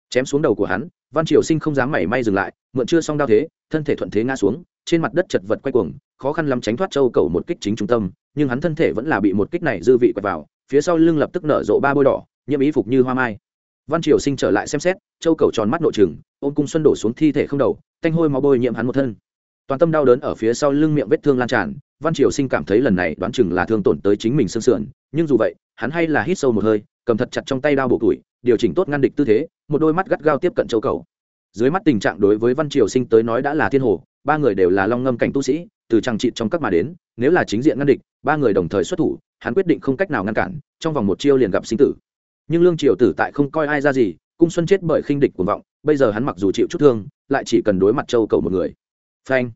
chém xuống đầu của hắn, văn triều sinh không dám mảy may dừng lại, mượn chưa xong đao thế, thân thể thuận thế ngã xuống, trên mặt đất chật vật quay cuồng, khó khăn lắm tránh thoát châu cầu một kích chính trung tâm, nhưng hắn thân thể vẫn là bị một kích này dư vị quẹt vào, phía sau lưng lập tức nở rộ ba bôi đỏ, nhiễm ý phục như hoa mai. Văn triều sinh trở lại xem xét, châu cầu tròn mắt nội trừng ôm cung xuân đổ xuống thi thể không đầu, tanh hôi máu bôi nhiễm hắn một thân. Toàn tâm đau đớn ở phía sau lưng miệng vết thương lan tràn, văn triều sinh cảm thấy lần này đoán chừng là thương tổn tới chính mình sương sườn, nhưng dù vậy, hắn hay là hít sâu một hơi, cầm thật chặt trong tay đao bổ tuổi điều chỉnh tốt ngăn địch tư thế, một đôi mắt gắt gao tiếp cận châu cầu. Dưới mắt tình trạng đối với văn triều sinh tới nói đã là thiên hồ, ba người đều là long ngâm cảnh tu sĩ, từ trang trị trong các mà đến, nếu là chính diện ngăn địch, ba người đồng thời xuất thủ, hắn quyết định không cách nào ngăn cản, trong vòng một chiêu liền gặp sinh tử. Nhưng lương triều tử tại không coi ai ra gì, cung xuân chết bởi khinh địch cuồng vọng, bây giờ hắn mặc dù chịu chút thương, lại chỉ cần đối mặt châu cầu một người. Phanh!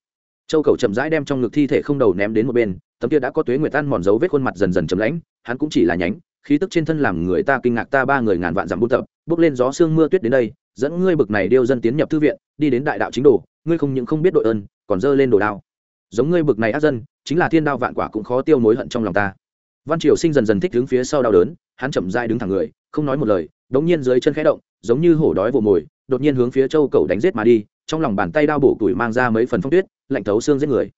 Châu cầu chậm rãi đem trong ngực thi thể không đầu ném đến một bên, tấm kia đã có tuế nguyệt tan mòn dấu vết khuôn mặt dần dần chấm lãnh, hắn cũng chỉ là nhánh khí tức trên thân làm người ta kinh ngạc ta ba người ngàn vạn dặm buôn tập, bước lên gió sương mưa tuyết đến đây, dẫn ngươi bực này điêu dân tiến nhập thư viện, đi đến đại đạo chính đồ, ngươi không những không biết đội ơn, còn dơ lên đồ đao. Giống ngươi bực này ác dân, chính là thiên đao vạn quả cũng khó tiêu mối hận trong lòng ta. Văn triều sinh dần dần thích đứng phía sau đau đớn, hắn chậm dai đứng thẳng người, không nói một lời, đống nhiên dưới chân khẽ động, giống như hổ đói vồ mồi, đột nhiên hướng phía châu cầu đánh giết mà đi, trong lòng bàn tay đao bổ tuổi mang ra mấy phần phong tuyết, lạnh thấu xương giết người.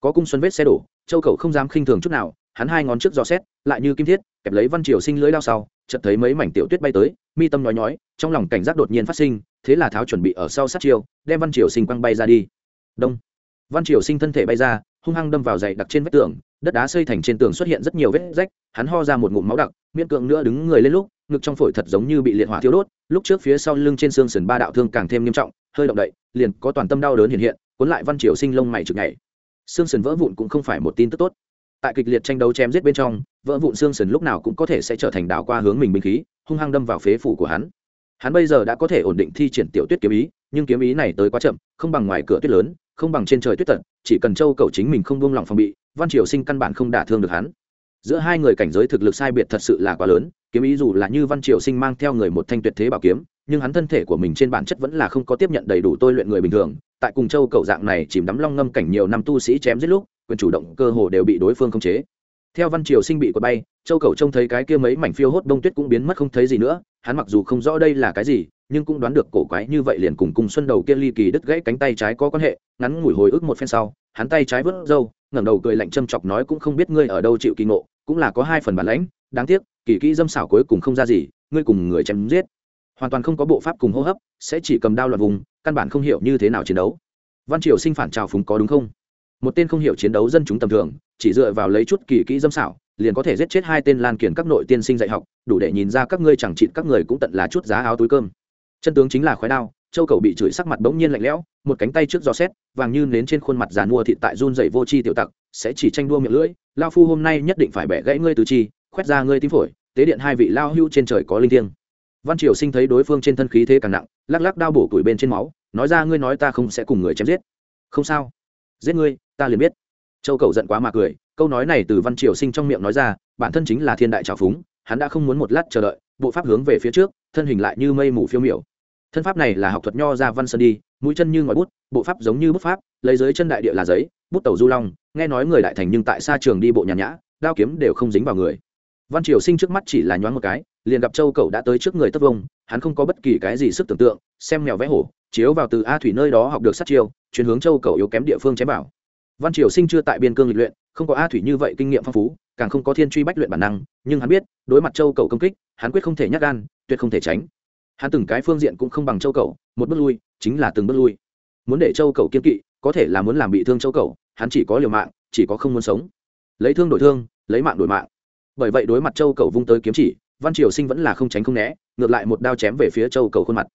Có cung xuân vết xe đổ, châu cầu không dám khinh thường chút nào hắn hai ngón trước dò xét, lại như kim thiết, kẹp lấy văn triều sinh lưới đao sau, chợt thấy mấy mảnh tiểu tuyết bay tới, mi tâm nói nhói, trong lòng cảnh giác đột nhiên phát sinh, thế là tháo chuẩn bị ở sau sát chiêu, đem văn triều sinh quăng bay ra đi. Đông. Văn triều sinh thân thể bay ra, hung hăng đâm vào dày đặc trên vách tường, đất đá xây thành trên tường xuất hiện rất nhiều vết rách, hắn ho ra một ngụm máu đặc, miễn cưỡng nữa đứng người lên lúc, ngực trong phổi thật giống như bị liệt hỏa thiêu đốt, lúc trước phía sau lưng trên xương sườn ba đạo thương càng thêm nghiêm trọng, hơi động đậy, liền có toàn tâm đau đớn hiện hiện, cuốn lại văn triều sinh lông mày trực ngày xương sườn vỡ vụn cũng không phải một tin tức tốt tại kịch liệt tranh đấu chém giết bên trong, vỡ vụn xương sườn lúc nào cũng có thể sẽ trở thành đảo qua hướng mình binh khí, hung hăng đâm vào phế phủ của hắn. Hắn bây giờ đã có thể ổn định thi triển tiểu tuyết kiếm ý, nhưng kiếm ý này tới quá chậm, không bằng ngoài cửa tuyết lớn, không bằng trên trời tuyết tận, chỉ cần châu cầu chính mình không buông lỏng phòng bị, văn triều sinh căn bản không đả thương được hắn. Giữa hai người cảnh giới thực lực sai biệt thật sự là quá lớn, kiếm ý dù là như văn triều sinh mang theo người một thanh tuyệt thế bảo kiếm, nhưng hắn thân thể của mình trên bản chất vẫn là không có tiếp nhận đầy đủ tôi luyện người bình thường, tại cùng châu cầu dạng này chìm đắm long ngâm cảnh nhiều năm tu sĩ chém giết lúc quyền chủ động cơ hồ đều bị đối phương khống chế. Theo văn triều sinh bị quật bay, châu cầu trông thấy cái kia mấy mảnh phiêu hốt đông tuyết cũng biến mất không thấy gì nữa, hắn mặc dù không rõ đây là cái gì, nhưng cũng đoán được cổ quái như vậy liền cùng cùng xuân đầu kia ly kỳ đứt gãy cánh tay trái có quan hệ, ngắn ngủi hồi ức một phen sau, hắn tay trái vớt râu, ngẩng đầu cười lạnh châm chọc nói cũng không biết ngươi ở đâu chịu kỳ ngộ, cũng là có hai phần bản lãnh, đáng tiếc, kỳ kỹ dâm xảo cuối cùng không ra gì, ngươi cùng người chém giết. Hoàn toàn không có bộ pháp cùng hô hấp, sẽ chỉ cầm đao loạt vùng, căn bản không hiểu như thế nào chiến đấu. Văn triều sinh phản trào phúng có đúng không? Một tên không hiểu chiến đấu dân chúng tầm thường, chỉ dựa vào lấy chút kỳ kỹ dâm xảo, liền có thể giết chết hai tên lan kiển các nội tiên sinh dạy học, đủ để nhìn ra các ngươi chẳng chịt các người cũng tận là chút giá áo túi cơm. Chân tướng chính là khói đao, châu cầu bị chửi sắc mặt bỗng nhiên lạnh lẽo, một cánh tay trước gió xét, vàng như nến trên khuôn mặt giàn mua thịt tại run dậy vô chi tiểu tặc, sẽ chỉ tranh đua miệng lưỡi lao phu hôm nay nhất định phải bẻ gãy ngươi từ chi, khoét ra ngươi tím phổi, tế điện hai vị lao hưu trên trời có linh thiêng. Văn triều sinh thấy đối phương trên thân khí thế càng nặng, lắc lắc đao bổ củi bên trên máu, nói ra, ngươi nói ta không sẽ cùng người chém giết. Không sao. Giết ngươi ta liền biết. Châu cầu giận quá mà cười, câu nói này từ văn triều sinh trong miệng nói ra, bản thân chính là thiên đại trào phúng, hắn đã không muốn một lát chờ đợi, bộ pháp hướng về phía trước, thân hình lại như mây mù phiêu miểu. Thân pháp này là học thuật nho ra văn sơn đi, mũi chân như ngòi bút, bộ pháp giống như bút pháp, lấy dưới chân đại địa là giấy, bút tàu du long, nghe nói người đại thành nhưng tại xa trường đi bộ nhàn nhã, đao kiếm đều không dính vào người. Văn triều sinh trước mắt chỉ là nhoáng một cái, liền gặp châu cậu đã tới trước người tất vông, hắn không có bất kỳ cái gì sức tưởng tượng, xem mèo vẽ hổ, chiếu vào từ a thủy nơi đó học được sát chiêu, chuyển hướng châu cậu yếu kém địa phương chém bảo văn triều sinh chưa tại biên cương lịch luyện không có a thủy như vậy kinh nghiệm phong phú càng không có thiên truy bách luyện bản năng nhưng hắn biết đối mặt châu cầu công kích hắn quyết không thể nhắc gan tuyệt không thể tránh. Hắn từng cái phương diện cũng không bằng châu cầu, một bước lui chính là từng bước lui. Muốn để châu cầu kiên kỵ có thể là muốn làm bị thương châu cầu, hắn chỉ có liều mạng chỉ có không muốn sống. Lấy thương đổi thương lấy mạng đổi mạng. Bởi vậy đối mặt châu cầu vung tới kiếm chỉ văn triều sinh vẫn là không tránh không né ngược lại một đao chém về phía châu cầu khuôn mặt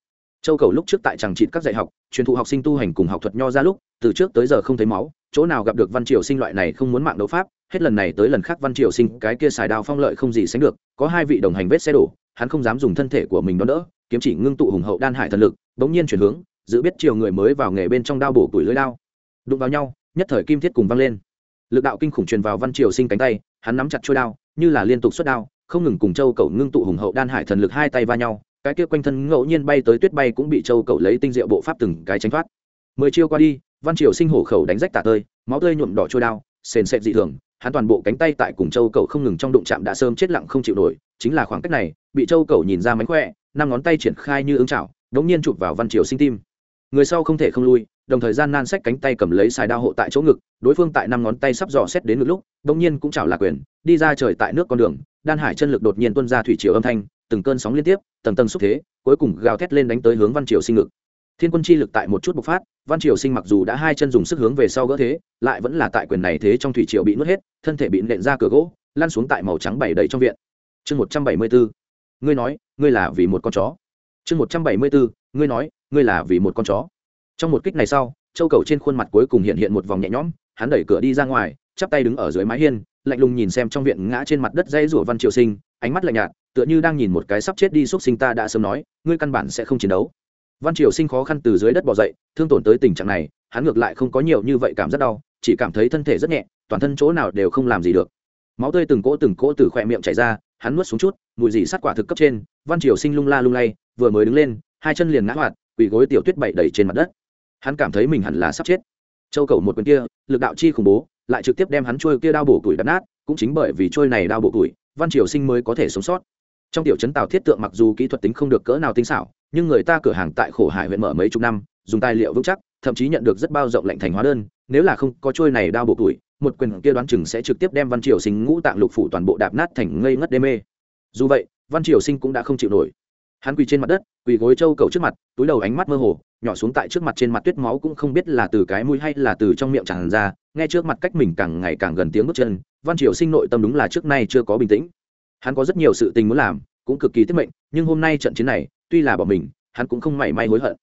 châu cầu lúc trước tại chẳng trị các dạy học, truyền thụ học sinh tu hành cùng học thuật nho ra lúc, từ trước tới giờ không thấy máu, chỗ nào gặp được văn triều sinh loại này không muốn mạng đấu pháp, hết lần này tới lần khác văn triều sinh cái kia xài đao phong lợi không gì sánh được, có hai vị đồng hành vết xe đổ, hắn không dám dùng thân thể của mình đón đỡ, kiếm chỉ ngưng tụ hùng hậu đan hải thần lực, bỗng nhiên chuyển hướng, giữ biết chiều người mới vào nghề bên trong đao bổ tuổi lưỡi đao. Đụng vào nhau, nhất thời kim thiết cùng văng lên. Lực đạo kinh khủng truyền vào văn triều sinh cánh tay, hắn nắm chặt trôi đao, như là liên tục xuất đao, không ngừng cùng châu cầu ngưng tụ hùng hậu đan hải thần lực hai tay va nhau cái kia quanh thân ngẫu nhiên bay tới tuyết bay cũng bị châu cậu lấy tinh diệu bộ pháp từng cái tránh thoát. Mười chiêu qua đi, văn triều sinh hổ khẩu đánh rách tả tơi, máu tươi nhuộm đỏ trôi đao, sền sệt dị thường, hắn toàn bộ cánh tay tại cùng châu cậu không ngừng trong đụng chạm đã sớm chết lặng không chịu nổi, chính là khoảng cách này, bị châu cậu nhìn ra mánh khỏe, năm ngón tay triển khai như ứng chảo, đống nhiên chụp vào văn triều sinh tim người sau không thể không lui, đồng thời gian nan sách cánh tay cầm lấy xài đao hộ tại chỗ ngực, đối phương tại năm ngón tay sắp dò xét đến ngực lúc đống nhiên cũng chảo lạc quyền, đi ra trời tại nước con đường, đan hải chân lực đột nhiên tuôn ra thủy triều âm thanh, từng cơn sóng liên tiếp, tầng tầng xúc thế, cuối cùng gào thét lên đánh tới hướng văn triều sinh ngực. Thiên quân chi lực tại một chút bộc phát, văn triều sinh mặc dù đã hai chân dùng sức hướng về sau gỡ thế, lại vẫn là tại quyền này thế trong thủy triều bị nuốt hết, thân thể bị nện ra cửa gỗ, lăn xuống tại màu trắng bảy đầy trong viện. Chương một trăm bảy mươi bốn ngươi nói, ngươi là vì một con chó. Chương một trăm bảy mươi bốn ngươi nói ngươi là vì một con chó. Trong một kích này sau, châu cầu trên khuôn mặt cuối cùng hiện hiện một vòng nhẹ nhõm, hắn đẩy cửa đi ra ngoài, chắp tay đứng ở dưới mái hiên, lạnh lùng nhìn xem trong viện ngã trên mặt đất dây rủa văn triều sinh, ánh mắt lạnh nhạt, tựa như đang nhìn một cái sắp chết đi xúc sinh ta đã sớm nói, ngươi căn bản sẽ không chiến đấu. Văn triều sinh khó khăn từ dưới đất bỏ dậy, thương tổn tới tình trạng này, hắn ngược lại không có nhiều như vậy cảm rất đau, chỉ cảm thấy thân thể rất nhẹ, toàn thân chỗ nào đều không làm gì được. Máu tươi từng cỗ từng cỗ từ khỏe miệng chảy ra, hắn nuốt xuống chút, mùi dị sát quả thực cấp trên, văn triều sinh lung la lung lay, vừa mới đứng lên, hai chân liền ngã hoạt quỳ gối tiểu tuyết bậy đầy trên mặt đất. Hắn cảm thấy mình hẳn là sắp chết. Châu cầu một quyền kia, lực đạo chi khủng bố, lại trực tiếp đem hắn trôi kia đao bổ tuổi đập nát, cũng chính bởi vì trôi này đao bổ tuổi, văn triều sinh mới có thể sống sót. Trong tiểu trấn tạo thiết tượng mặc dù kỹ thuật tính không được cỡ nào tinh xảo, nhưng người ta cửa hàng tại khổ hải huyện mở mấy chục năm, dùng tài liệu vững chắc, thậm chí nhận được rất bao rộng lệnh thành hóa đơn, nếu là không có trôi này đao bổ tuổi, một quyền kia đoán chừng sẽ trực tiếp đem văn triều sinh ngũ tạng lục phủ toàn bộ đạp nát thành ngây ngất đê mê. Dù vậy, văn triều sinh cũng đã không chịu nổi. Hắn quỳ trên mặt đất quỳ gối châu cầu trước mặt, túi đầu ánh mắt mơ hồ, nhỏ xuống tại trước mặt trên mặt tuyết máu cũng không biết là từ cái mũi hay là từ trong miệng tràn ra, nghe trước mặt cách mình càng ngày càng gần tiếng bước chân, văn triều sinh nội tâm đúng là trước nay chưa có bình tĩnh. Hắn có rất nhiều sự tình muốn làm, cũng cực kỳ tiết mệnh, nhưng hôm nay trận chiến này, tuy là bỏ mình, hắn cũng không mảy may hối hận.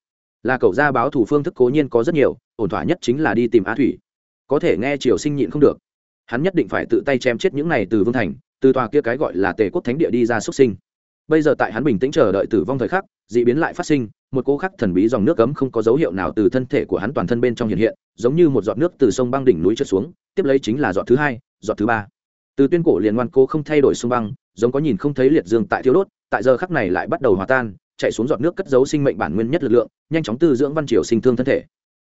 Là cậu ra báo thủ phương thức cố nhiên có rất nhiều, ổn thỏa nhất chính là đi tìm á thủy. Có thể nghe triều sinh nhịn không được. Hắn nhất định phải tự tay chém chết những này từ vương thành, từ tòa kia cái gọi là tề quốc thánh địa đi ra xuất sinh bây giờ tại hắn bình tĩnh chờ đợi tử vong thời khắc d ị biến lại phát sinh, một cô khắc thần bí dòng nước cấm không có dấu hiệu nào từ thân thể của hắn toàn thân bên trong hiện hiện, giống như một giọt nước từ sông băng đỉnh núi trượt xuống, tiếp lấy chính là giọt thứ hai, giọt thứ ba. Từ tuyên cổ liền ngoan cố không thay đổi sông băng, giống có nhìn không thấy liệt dương tại thiếu đốt, tại giờ khắc này lại bắt đầu hòa tan, chạy xuống giọt nước cất giấu sinh mệnh bản nguyên nhất lực lượng, nhanh chóng tư dưỡng văn triều sinh thương thân thể.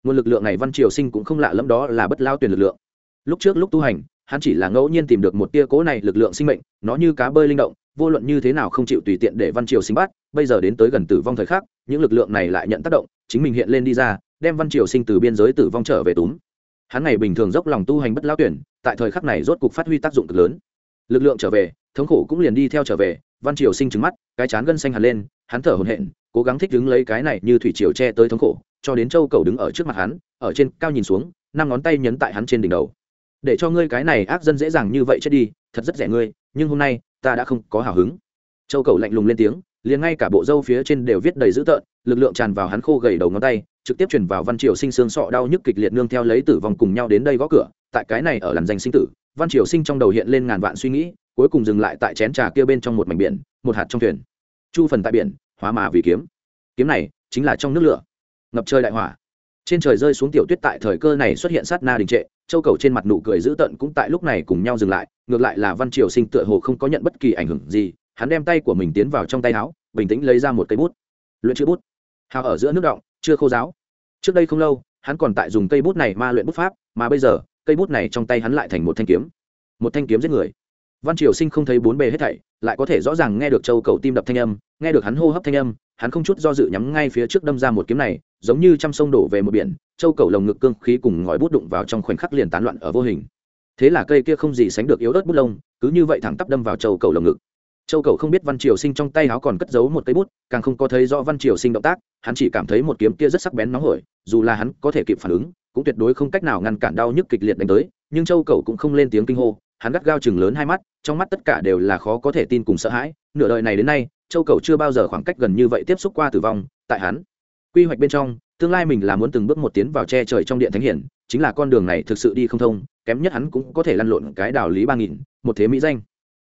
Nguồn lực lượng này văn triều sinh cũng không lạ lẫm đó là bất lao tuyển lực lượng. Lúc trước lúc tu hành, hắn chỉ là ngẫu nhiên tìm được một tia cố này lực lượng sinh mệnh, nó như cá bơi linh động vô luận như thế nào không chịu tùy tiện để văn triều sinh bắt bây giờ đến tới gần tử vong thời khắc, những lực lượng này lại nhận tác động, chính mình hiện lên đi ra, đem văn triều sinh từ biên giới tử vong trở về túm. Hắn này bình thường dốc lòng tu hành bất lao tuyển, tại thời khắc này rốt cục phát huy tác dụng cực lớn. Lực lượng trở về, thống khổ cũng liền đi theo trở về, văn triều sinh trứng mắt, cái chán gân xanh hẳn lên, hắn thở hổn hển, cố gắng thích đứng lấy cái này như thủy triều che tới thống khổ, cho đến châu cầu đứng ở trước mặt hắn, ở trên cao nhìn xuống, năm ngón tay nhấn tại hắn trên đỉnh đầu. Để cho ngươi cái này ác dân dễ dàng như vậy chết đi, thật rất rẻ ngươi, nhưng hôm nay ta đã không có hào hứng. Châu cầu lạnh lùng lên tiếng, liền ngay cả bộ râu phía trên đều viết đầy dữ tợn, lực lượng tràn vào hắn khô gầy đầu ngón tay, trực tiếp chuyển vào văn triều sinh xương sọ đau nhức kịch liệt nương theo lấy tử vong cùng nhau đến đây gõ cửa. Tại cái này ở làn danh sinh tử, văn triều sinh trong đầu hiện lên ngàn vạn suy nghĩ, cuối cùng dừng lại tại chén trà kia bên trong một mảnh biển, một hạt trong thuyền. Chu phần tại biển, hóa mà vì kiếm. Kiếm này chính là trong nước lửa. Ngập trời đại hỏa. Trên trời rơi xuống tiểu tuyết tại thời cơ này xuất hiện sát na đình trệ châu cầu trên mặt nụ cười dữ tợn cũng tại lúc này cùng nhau dừng lại, ngược lại là văn triều sinh tựa hồ không có nhận bất kỳ ảnh hưởng gì, hắn đem tay của mình tiến vào trong tay áo, bình tĩnh lấy ra một cây bút. Luyện chữ bút. Hào ở giữa nước động, chưa khô giáo trước đây không lâu, hắn còn tại dùng cây bút này ma luyện bút pháp, mà bây giờ, cây bút này trong tay hắn lại thành một thanh kiếm. Một thanh kiếm giết người. Văn triều sinh không thấy bốn bề hết thảy, lại có thể rõ ràng nghe được châu cầu tim đập thanh âm, nghe được hắn hô hấp thanh âm, hắn không chút do dự nhắm ngay phía trước đâm ra một kiếm này giống như trăm sông đổ về một biển, châu cầu lồng ngực cương khí cùng ngòi bút đụng vào trong khoảnh khắc liền tán loạn ở vô hình. Thế là cây kia không gì sánh được yếu ớt bút lông, cứ như vậy thẳng tắp đâm vào châu cầu lồng ngực. Châu cầu không biết văn triều sinh trong tay áo còn cất giấu một cây bút, càng không có thấy rõ văn triều sinh động tác, hắn chỉ cảm thấy một kiếm kia rất sắc bén nóng hổi, dù là hắn có thể kịp phản ứng, cũng tuyệt đối không cách nào ngăn cản đau nhức kịch liệt đánh tới, nhưng châu cầu cũng không lên tiếng kinh hô, hắn gắt gao chừng lớn hai mắt, trong mắt tất cả đều là khó có thể tin cùng sợ hãi, nửa đời này đến nay, châu cầu chưa bao giờ khoảng cách gần như vậy tiếp xúc qua tử vong, tại hắn quy hoạch bên trong, tương lai mình là muốn từng bước một tiến vào che trời trong điện thánh hiển, chính là con đường này thực sự đi không thông, kém nhất hắn cũng có thể lăn lộn cái đạo lý ba nghìn, một thế mỹ danh.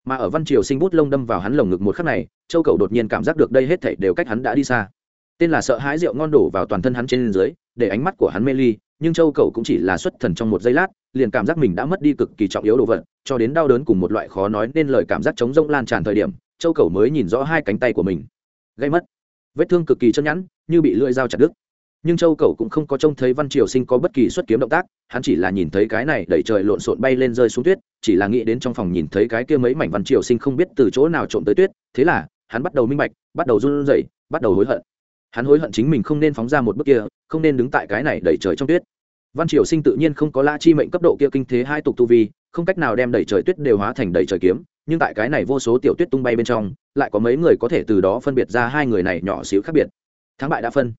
Mà ở văn triều sinh bút lông đâm vào hắn lồng ngực một khắc này, châu cầu đột nhiên cảm giác được đây hết thảy đều cách hắn đã đi xa. Tên là sợ hãi rượu ngon đổ vào toàn thân hắn trên dưới, để ánh mắt của hắn mê ly, nhưng châu cầu cũng chỉ là xuất thần trong một giây lát, liền cảm giác mình đã mất đi cực kỳ trọng yếu đồ vật, cho đến đau đớn cùng một loại khó nói nên lời cảm giác chống rông lan tràn thời điểm, châu cầu mới nhìn rõ hai cánh tay của mình. Gây mất. Vết thương cực kỳ chân nhẵn như bị lưỡi dao chặt đứt. Nhưng châu cầu cũng không có trông thấy văn triều sinh có bất kỳ xuất kiếm động tác, hắn chỉ là nhìn thấy cái này đẩy trời lộn xộn bay lên rơi xuống tuyết, chỉ là nghĩ đến trong phòng nhìn thấy cái kia mấy mảnh văn triều sinh không biết từ chỗ nào trộm tới tuyết, thế là hắn bắt đầu minh bạch, bắt đầu run rẩy, bắt đầu hối hận. Hắn hối hận chính mình không nên phóng ra một bước kia, không nên đứng tại cái này đẩy trời trong tuyết. Văn triều sinh tự nhiên không có la chi mệnh cấp độ kia kinh thế hai tục tu vi, không cách nào đem đẩy trời tuyết đều hóa thành đẩy trời kiếm, nhưng tại cái này vô số tiểu tuyết tung bay bên trong, lại có mấy người có thể từ đó phân biệt ra hai người này nhỏ xíu khác biệt thắng bại đã phân.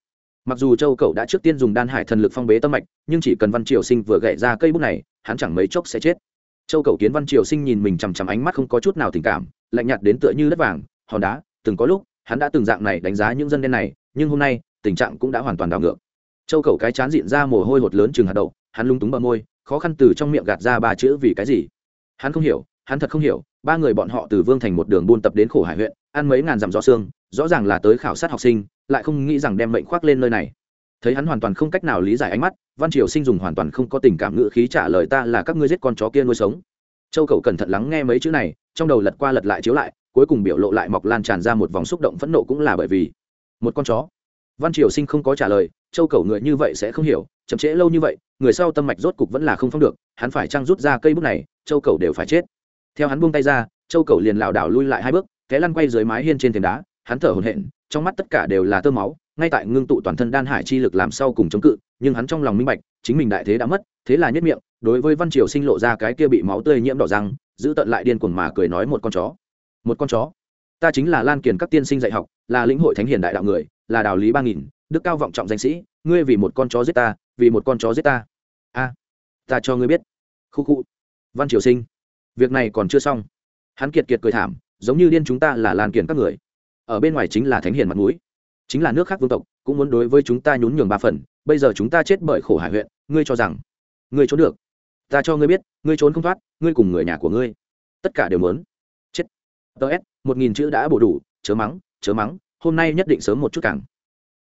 Mặc dù châu cậu đã trước tiên dùng đan hải thần lực phong bế tâm mạch, nhưng chỉ cần văn triều sinh vừa gậy ra cây bút này, hắn chẳng mấy chốc sẽ chết. Châu cậu kiến văn triều sinh nhìn mình chằm chằm ánh mắt không có chút nào tình cảm, lạnh nhạt đến tựa như đất vàng, hòn đá, từng có lúc, hắn đã từng dạng này đánh giá những dân đen này, nhưng hôm nay, tình trạng cũng đã hoàn toàn đảo ngược. Châu cậu cái chán diện ra mồ hôi hột lớn chừng hạt đậu, hắn lung túng bờ môi, khó khăn từ trong miệng gạt ra ba chữ vì cái gì? Hắn không hiểu, hắn thật không hiểu, ba người bọn họ từ vương thành một đường buôn tập đến khổ hải huyện, ăn mấy ngàn dặm gió xương rõ ràng là tới khảo sát học sinh lại không nghĩ rằng đem mệnh khoác lên nơi này. Thấy hắn hoàn toàn không cách nào lý giải ánh mắt, văn triều sinh dùng hoàn toàn không có tình cảm ngữ khí trả lời ta là các ngươi giết con chó kia nuôi sống. Châu Cẩu cẩn thận lắng nghe mấy chữ này, trong đầu lật qua lật lại chiếu lại, cuối cùng biểu lộ lại mọc lan tràn ra một vòng xúc động phẫn nộ cũng là bởi vì một con chó. Văn triều sinh không có trả lời, châu Cẩu người như vậy sẽ không hiểu, chậm trễ lâu như vậy, người sau tâm mạch rốt cục vẫn là không phong được, hắn phải trăng rút ra cây bút này, châu Cẩu đều phải chết. Theo hắn buông tay ra, châu Cẩu liền lảo đảo lui lại hai bước, té lăn quay dưới mái hiên trên thềm đá, hắn thở hổn hển trong mắt tất cả đều là tơ máu, ngay tại ngưng tụ toàn thân đan hải chi lực làm sau cùng chống cự, nhưng hắn trong lòng minh bạch, chính mình đại thế đã mất, thế là nhất miệng, đối với văn triều sinh lộ ra cái kia bị máu tươi nhiễm đỏ răng, giữ tận lại điên cuồng mà cười nói một con chó. Một con chó? Ta chính là lan kiền các tiên sinh dạy học, là lĩnh hội thánh hiền đại đạo người, là đạo lý ba nghìn, đức cao vọng trọng danh sĩ, ngươi vì một con chó giết ta, vì một con chó giết ta. A, ta cho ngươi biết. Khu khu. Văn triều sinh, việc này còn chưa xong. Hắn kiệt kiệt cười thảm, giống như điên chúng ta là lan kiền các người ở bên ngoài chính là thánh hiền mặt mũi. Chính là nước khác vương tộc, cũng muốn đối với chúng ta nhún nhường ba phần, bây giờ chúng ta chết bởi khổ hải huyện, ngươi cho rằng, ngươi trốn được. Ta cho ngươi biết, ngươi trốn không thoát, ngươi cùng người nhà của ngươi. Tất cả đều muốn. Chết. Ts một nghìn chữ đã bổ đủ, chớ mắng chớ mắng, hôm nay nhất định sớm một chút càng.